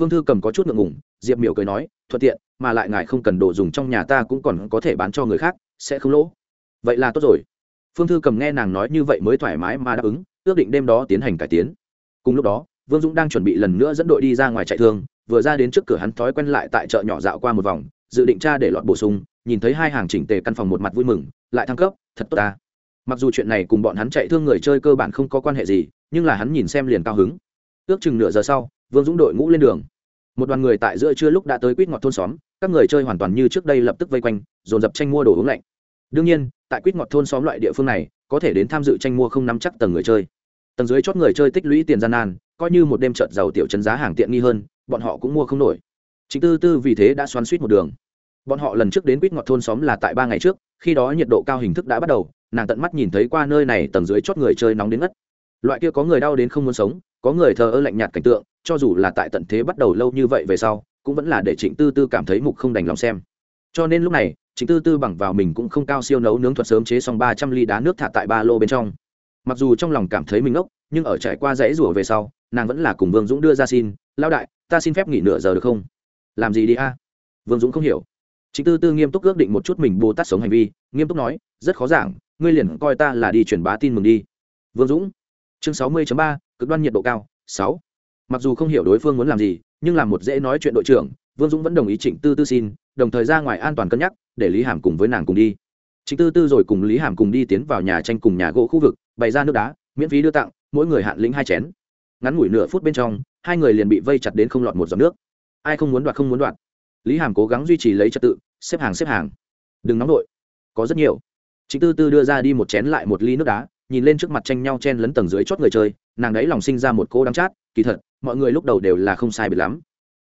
Phương thư cầm có chút ngượng ngủng diệp miểu cười nói, thuận tiện, mà lại ngài không cần đồ dùng trong nhà ta cũng còn có thể bán cho người khác, sẽ không lỗ. Vậy là tốt rồi. Phương thư cầm nghe nàng nói như vậy mới thoải mái mà đáp ứng, ước định đêm đó tiến hành cải tiến. Cùng lúc đó vương dũng đang chuẩn bị lần nữa dẫn đội đi ra ngoài chạy thương, vừa ra đến trước cửa hắn thói quen lại tại chợ nhỏ dạo qua một vòng, dự định tra để lọt bổ sung, nhìn thấy hai hàng chỉnh tề căn phòng một mặt vui mừng, lại thăng cấp, thật tốt ta. Mặc dù chuyện này cùng bọn hắn chạy thương người chơi cơ bản không có quan hệ gì, nhưng là hắn nhìn xem liền cao hứng. Ước chừng nửa giờ sau, vương dũng đội ngũ lên đường. Một đoàn người tại giữa trưa lúc đã tới quýt ngọt thôn xóm, các người chơi hoàn toàn như trước đây lập tức vây quanh, dồn dập tranh mua đồ uống lạnh. Đương nhiên, tại quýt ngọt thôn xóm loại địa phương này, có thể đến tham dự tranh mua không nắm chắc tầng người chơi. Tầng dưới chót người chơi tích lũy tiền gian nan coi như một đêm trợt giàu tiểu trấn giá hàng tiện nghi hơn, bọn họ cũng mua không nổi. Chính tư tư vì thế đã xoắn suýt một đường. Bọn họ lần trước đến quýt ngọt thôn xóm là tại ba ngày trước, khi đó nhiệt độ cao hình thức đã bắt đầu, nàng tận mắt nhìn thấy qua nơi này tầng dưới chót người chơi nóng đến ngất. Loại kia có người đau đến không muốn sống, có người thờ ơ lạnh nhạt cảnh tượng, cho dù là tại tận thế bắt đầu lâu như vậy về sau, cũng vẫn là để trịnh tư tư cảm thấy mục không đành lòng xem. Cho nên lúc này, trịnh tư tư bằng vào mình cũng không cao siêu nấu nướng thuật sớm chế xong ba trăm ly đá nước thả tại ba lô bên trong. Mặc dù trong lòng cảm thấy mình ngốc, nhưng ở trải qua dãy rủa về sau nàng vẫn là cùng vương dũng đưa ra xin lao đại, ta xin phép nghỉ nửa giờ được không? Làm gì đi a? Vương dũng không hiểu. Chính tư tư nghiêm túc ước định một chút mình bồ tát sống hành vi, nghiêm túc nói, rất khó giảng, ngươi liền coi ta là đi truyền bá tin mừng đi. Vương dũng, chương sáu mươi ba, cực đoan nhiệt độ cao, sáu. Mặc dù không hiểu đối phương muốn làm gì, nhưng làm một dễ nói chuyện đội trưởng, vương dũng vẫn đồng ý trịnh tư tư xin, đồng thời ra ngoài an toàn cân nhắc, để lý hàm cùng với nàng cùng đi. Trịnh tư tư rồi cùng lý hàm cùng đi tiến vào nhà tranh cùng nhà gỗ khu vực, bày ra nước đá, miễn phí đưa tặng, mỗi người hạn lĩnh hai chén ngắn ngủi nửa phút bên trong hai người liền bị vây chặt đến không lọt một giọt nước. Ai không muốn đoạt không muốn đoạt. Lý hàm cố gắng duy trì lấy trật tự xếp hàng xếp hàng. Đừng nóng đội có rất nhiều. Chính Tư Tư đưa ra đi một chén lại một ly nước đá, nhìn lên trước mặt tranh nhau chen lấn tầng dưới chót người chơi, nàng đấy lòng sinh ra một cô đắng chát, kỳ thật, mọi người lúc đầu đều là không sai biệt lắm.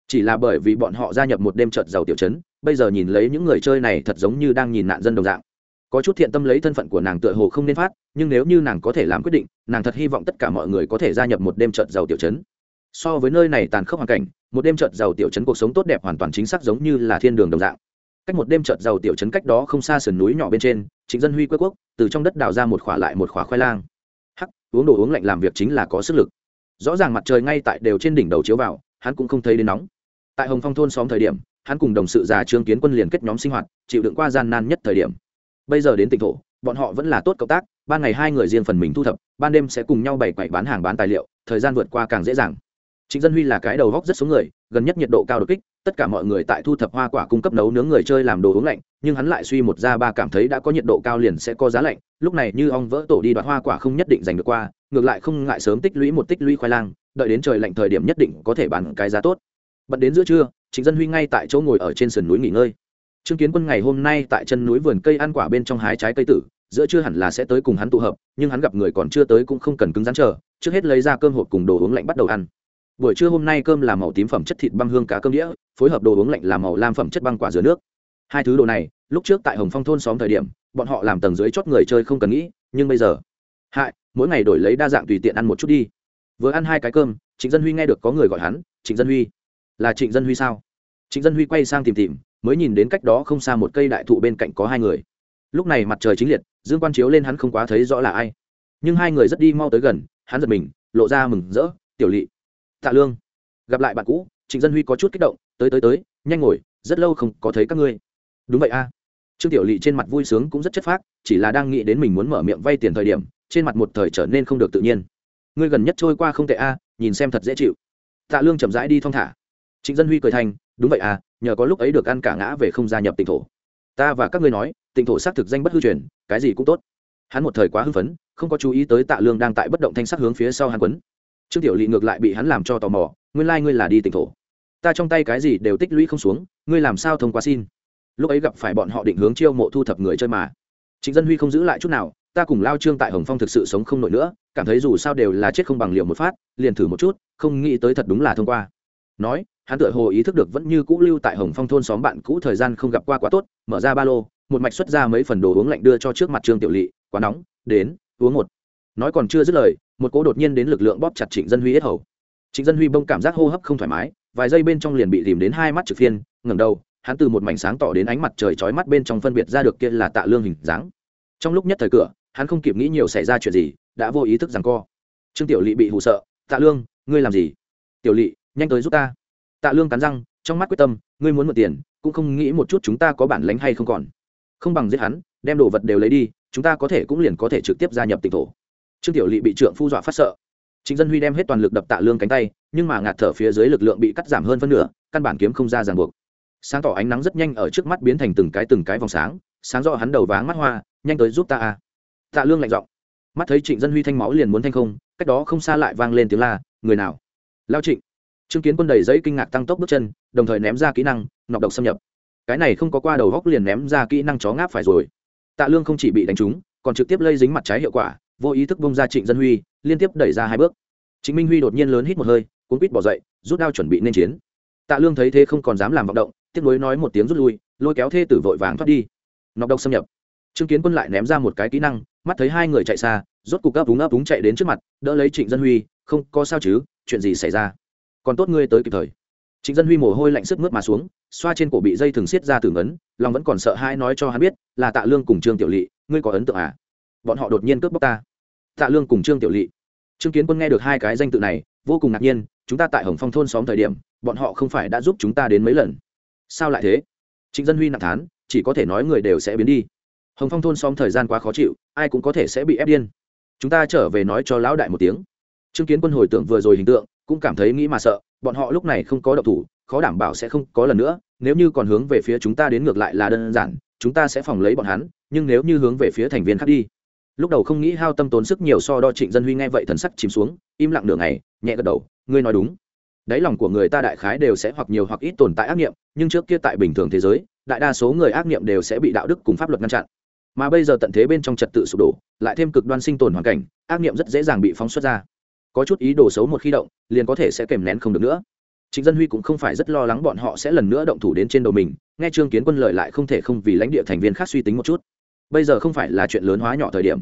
Chỉ là bởi vì bọn họ gia nhập một đêm trợt giàu tiểu trấn, bây giờ nhìn lấy những người chơi này thật giống như đang nhìn nạn dân đồng dạng. Có chút thiện tâm lấy thân phận của nàng tựa hồ không nên phát, nhưng nếu như nàng có thể làm quyết định, nàng thật hy vọng tất cả mọi người có thể gia nhập một đêm chợt giàu tiểu chấn. So với nơi này tàn khốc hoàn cảnh, một đêm chợt giàu tiểu chấn cuộc sống tốt đẹp hoàn toàn chính xác giống như là thiên đường đồng dạng. Cách một đêm chợt giàu tiểu chấn cách đó không xa sườn núi nhỏ bên trên chính dân huy quê quốc từ trong đất đào ra một khỏa lại một khỏa khoai lang. Hắc uống đồ uống lạnh làm việc chính là có sức lực. Rõ ràng mặt trời ngay tại đều trên đỉnh đầu chiếu vào hắn cũng không thấy đến nóng. Tại hồng phong thôn xóm thời điểm hắn cùng đồng sự già trương kiến quân liền kết nhóm sinh hoạt chịu đựng qua gian nan nhất thời điểm bây giờ đến tỉnh thổ bọn họ vẫn là tốt cộng tác ban ngày hai người riêng phần mình thu thập ban đêm sẽ cùng nhau bày quậy bán hàng bán tài liệu thời gian vượt qua càng dễ dàng Trịnh Dân Huy là cái đầu góc rất số người, gần nhất nhiệt độ cao đột kích, tất cả mọi người tại thu thập hoa quả cung cấp nấu nướng người chơi làm đồ uống lạnh, nhưng hắn lại suy một ra ba cảm thấy đã có nhiệt độ cao liền sẽ có giá lạnh, lúc này như ong vỡ tổ đi đoạt hoa quả không nhất định giành được qua, ngược lại không ngại sớm tích lũy một tích lũy khoai lang, đợi đến trời lạnh thời điểm nhất định có thể bán cái giá tốt. Bận đến giữa trưa, Trịnh Dân Huy ngay tại chỗ ngồi ở trên sườn núi nghỉ ngơi. Trương Kiến Quân ngày hôm nay tại chân núi vườn cây ăn quả bên trong hái trái cây tử, giữa trưa hẳn là sẽ tới cùng hắn tụ hợp, nhưng hắn gặp người còn chưa tới cũng không cần cứng rắn chờ, trước hết lấy ra cơm hộp cùng đồ uống lạnh bắt đầu ăn. Buổi trưa hôm nay cơm là màu tím phẩm chất thịt băm hương cá cơm đĩa phối hợp đồ uống lạnh là màu lam phẩm chất băng quả dừa nước. Hai thứ đồ này lúc trước tại hồng phong thôn xóm thời điểm bọn họ làm tầng dưới chót người chơi không cần nghĩ nhưng bây giờ hại mỗi ngày đổi lấy đa dạng tùy tiện ăn một chút đi. Vừa ăn hai cái cơm trịnh dân huy nghe được có người gọi hắn trịnh dân huy là trịnh dân huy sao? Trịnh dân huy quay sang tìm tìm mới nhìn đến cách đó không xa một cây đại thụ bên cạnh có hai người. Lúc này mặt trời chính liệt, dương quan chiếu lên hắn không quá thấy rõ là ai. Nhưng hai người rất đi mau tới gần, hắn giật mình, lộ ra mừng rỡ, tiểu lỵ tạ lương, gặp lại bạn cũ, trịnh dân huy có chút kích động, tới tới tới, nhanh ngồi, rất lâu không có thấy các ngươi. Đúng vậy a. Trương tiểu lỵ trên mặt vui sướng cũng rất chất phác, chỉ là đang nghĩ đến mình muốn mở miệng vay tiền thời điểm, trên mặt một thời trở nên không được tự nhiên. Ngươi gần nhất trôi qua không tệ a, nhìn xem thật dễ chịu. Tạ lương chậm rãi đi thong thả. Trịnh dân huy cười thành đúng vậy à nhờ có lúc ấy được ăn cả ngã về không gia nhập tỉnh thổ. Ta và các ngươi nói tỉnh thổ xác thực danh bất hư truyền, cái gì cũng tốt. Hắn một thời quá hưng phấn, không có chú ý tới tạ lương đang tại bất động thanh sắc hướng phía sau hắn quấn. Trương tiểu lỵ ngược lại bị hắn làm cho tò mò, nguyên lai、like、ngươi là đi tỉnh thổ. Ta trong tay cái gì đều tích lũy không xuống, ngươi làm sao thông qua xin? Lúc ấy gặp phải bọn họ định hướng chiêu mộ thu thập người chơi mà. Trịnh dân huy không giữ lại chút nào, ta cùng lao trương tại hồng phong thực sự sống không nổi nữa, cảm thấy dù sao đều là chết không bằng liều một phát, liền thử một chút, không nghĩ tới thật đúng là thông qua. Nói hắn tựa hồ ý thức được vẫn như cũ lưu tại hồng phong thôn xóm bạn cũ thời gian không gặp qua quá tốt, mở ra ba lô, một mạch xuất ra mấy phần đồ uống lạnh đưa cho trước mặt trương tiểu lỵ quá nóng, đến, uống một. Nói còn chưa dứt lời, một cỗ đột nhiên đến lực lượng bóp chặt trịnh dân huy hết hầu. Trịnh dân huy bông cảm giác hô hấp không thoải mái, vài giây bên trong liền bị tìm đến hai mắt trực phiên, ngẩng đầu, hắn từ một mảnh sáng tỏ đến ánh mặt trời chói mắt bên trong phân biệt ra được kia là tạ lương hình dáng. Trong lúc nhất thời cửa, hắn không kịp nghĩ nhiều xảy ra chuyện gì, đã vô ý thức rằng co. Trương tiểu lỵ bị hụ sợ, tạ lương, ngươi làm gì? Tiểu lỵ nhanh tới giúp ta tạ lương cắn răng, trong mắt quyết tâm, ngươi muốn mượn tiền, cũng không nghĩ một chút chúng ta có bản lánh hay không còn. Không bằng giết hắn, đem đồ vật đều lấy đi, chúng ta có thể cũng liền có thể trực tiếp gia nhập tỉnh thổ. Trương tiểu lỵ bị trượng phu dọa phát sợ. Chính dân huy đem hết toàn lực đập tạ lương cánh tay, nhưng mà ngạt thở phía dưới lực lượng bị cắt giảm hơn phân nửa, căn bản kiếm không ra ràng buộc. Sáng tỏ ánh nắng rất nhanh ở trước mắt biến thành từng cái từng cái vòng sáng sáng rõ hắn đầu váng mắt hoa, nhanh tới giúp ta a. Tạ lương lạnh giọng. Mắt thấy trịnh dân huy thanh máu liền muốn thanh không, cách đó không xa lại vang lên tiếng la, người nào? Lao trịnh chứng kiến quân đầy giấy kinh ngạc tăng tốc bước chân, đồng thời ném ra kỹ năng, nọc độc xâm nhập. Cái này không có qua đầu góc liền ném ra kỹ năng chó ngáp phải rồi. Tạ lương không chỉ bị đánh trúng, còn trực tiếp lây dính mặt trái hiệu quả, vô ý thức bông ra trịnh dân huy, liên tiếp đẩy ra hai bước. Chính minh huy đột nhiên lớn hít một hơi, cuốn quýt bỏ dậy, rút đao chuẩn bị nên chiến. Tạ lương thấy thế không còn dám làm vọng động tiếp nối nói một tiếng rút lui, lôi kéo thê tử vội vàng thoát đi. Nọc độc xâm nhập. Chứng kiến quân lại ném ra một cái kỹ năng, mắt thấy hai người chạy xa, rốt cục ấp úng ấp úng chạy đến trước mặt, đỡ lấy trịnh dân huy, không, có sao chứ, chuyện gì xảy ra? Còn tốt ngươi tới kịp thời. Trịnh dân huy mồ hôi lạnh sức mướt mà xuống, xoa trên cổ bị dây thừng xiết ra tử ngấn, lòng vẫn còn sợ hai nói cho hắn biết, là tạ lương cùng trương tiểu lỵ ngươi có ấn tượng à? Bọn họ đột nhiên cướp bóc ta. Tạ lương cùng trương tiểu lỵ trương kiến quân nghe được hai cái danh tự này, vô cùng ngạc nhiên, chúng ta tại hồng phong thôn xóm thời điểm, bọn họ không phải đã giúp chúng ta đến mấy lần. Sao lại thế? Trịnh dân huy nặng thán, chỉ có thể nói người đều sẽ biến đi. Hồng phong thôn xóm thời gian quá khó chịu, ai cũng có thể sẽ bị ép điên. Chúng ta trở về nói cho lão đại một tiếng. Trương kiến quân hồi tưởng vừa rồi hình tượng cũng cảm thấy nghĩ mà sợ, bọn họ lúc này không có độc thủ, khó đảm bảo sẽ không có lần nữa, nếu như còn hướng về phía chúng ta đến ngược lại là đơn giản, chúng ta sẽ phòng lấy bọn hắn, nhưng nếu như hướng về phía thành viên khác đi. Lúc đầu không nghĩ hao tâm tốn sức nhiều so đo trịnh dân huy nghe vậy thần sắc chìm xuống, im lặng nửa ngày, nhẹ gật đầu, ngươi nói đúng. Đáy lòng của người ta đại khái đều sẽ hoặc nhiều hoặc ít tồn tại ác nghiệm, nhưng trước kia tại bình thường thế giới, đại đa số người ác nghiệm đều sẽ bị đạo đức cùng pháp luật ngăn chặn. Mà bây giờ tận thế bên trong trật tự sụp đổ, lại thêm cực đoan sinh tồn hoàn cảnh, ác nghiệm rất dễ dàng bị phóng xuất ra có chút ý đồ xấu một khi động liền có thể sẽ kèm nén không được nữa Trịnh Dân Huy cũng không phải rất lo lắng bọn họ sẽ lần nữa động thủ đến trên đầu mình, nghe Trương Kiến Quân lời lại không thể không vì lãnh địa thành viên khác suy tính một chút. Bây giờ không phải là chuyện lớn hóa nhỏ thời điểm.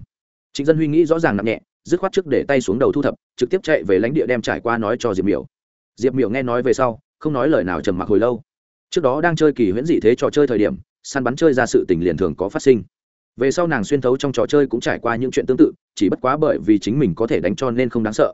Trịnh Dân Huy nghĩ rõ ràng nặng nhẹ, dứt khoát trước để tay xuống đầu thu thập, trực tiếp chạy về lãnh địa đem trải qua nói cho Diệp Miểu. Diệp Miểu nghe nói về sau, không nói lời nào trầm mặc hồi lâu. Trước đó đang chơi kỳ huyễn dị thế trò chơi thời điểm, săn bắn chơi ra sự tình liền thường có phát sinh. Về sau nàng xuyên thấu trong trò chơi cũng trải qua những chuyện tương tự, chỉ bất quá bởi vì chính mình có thể đánh cho nên không đáng sợ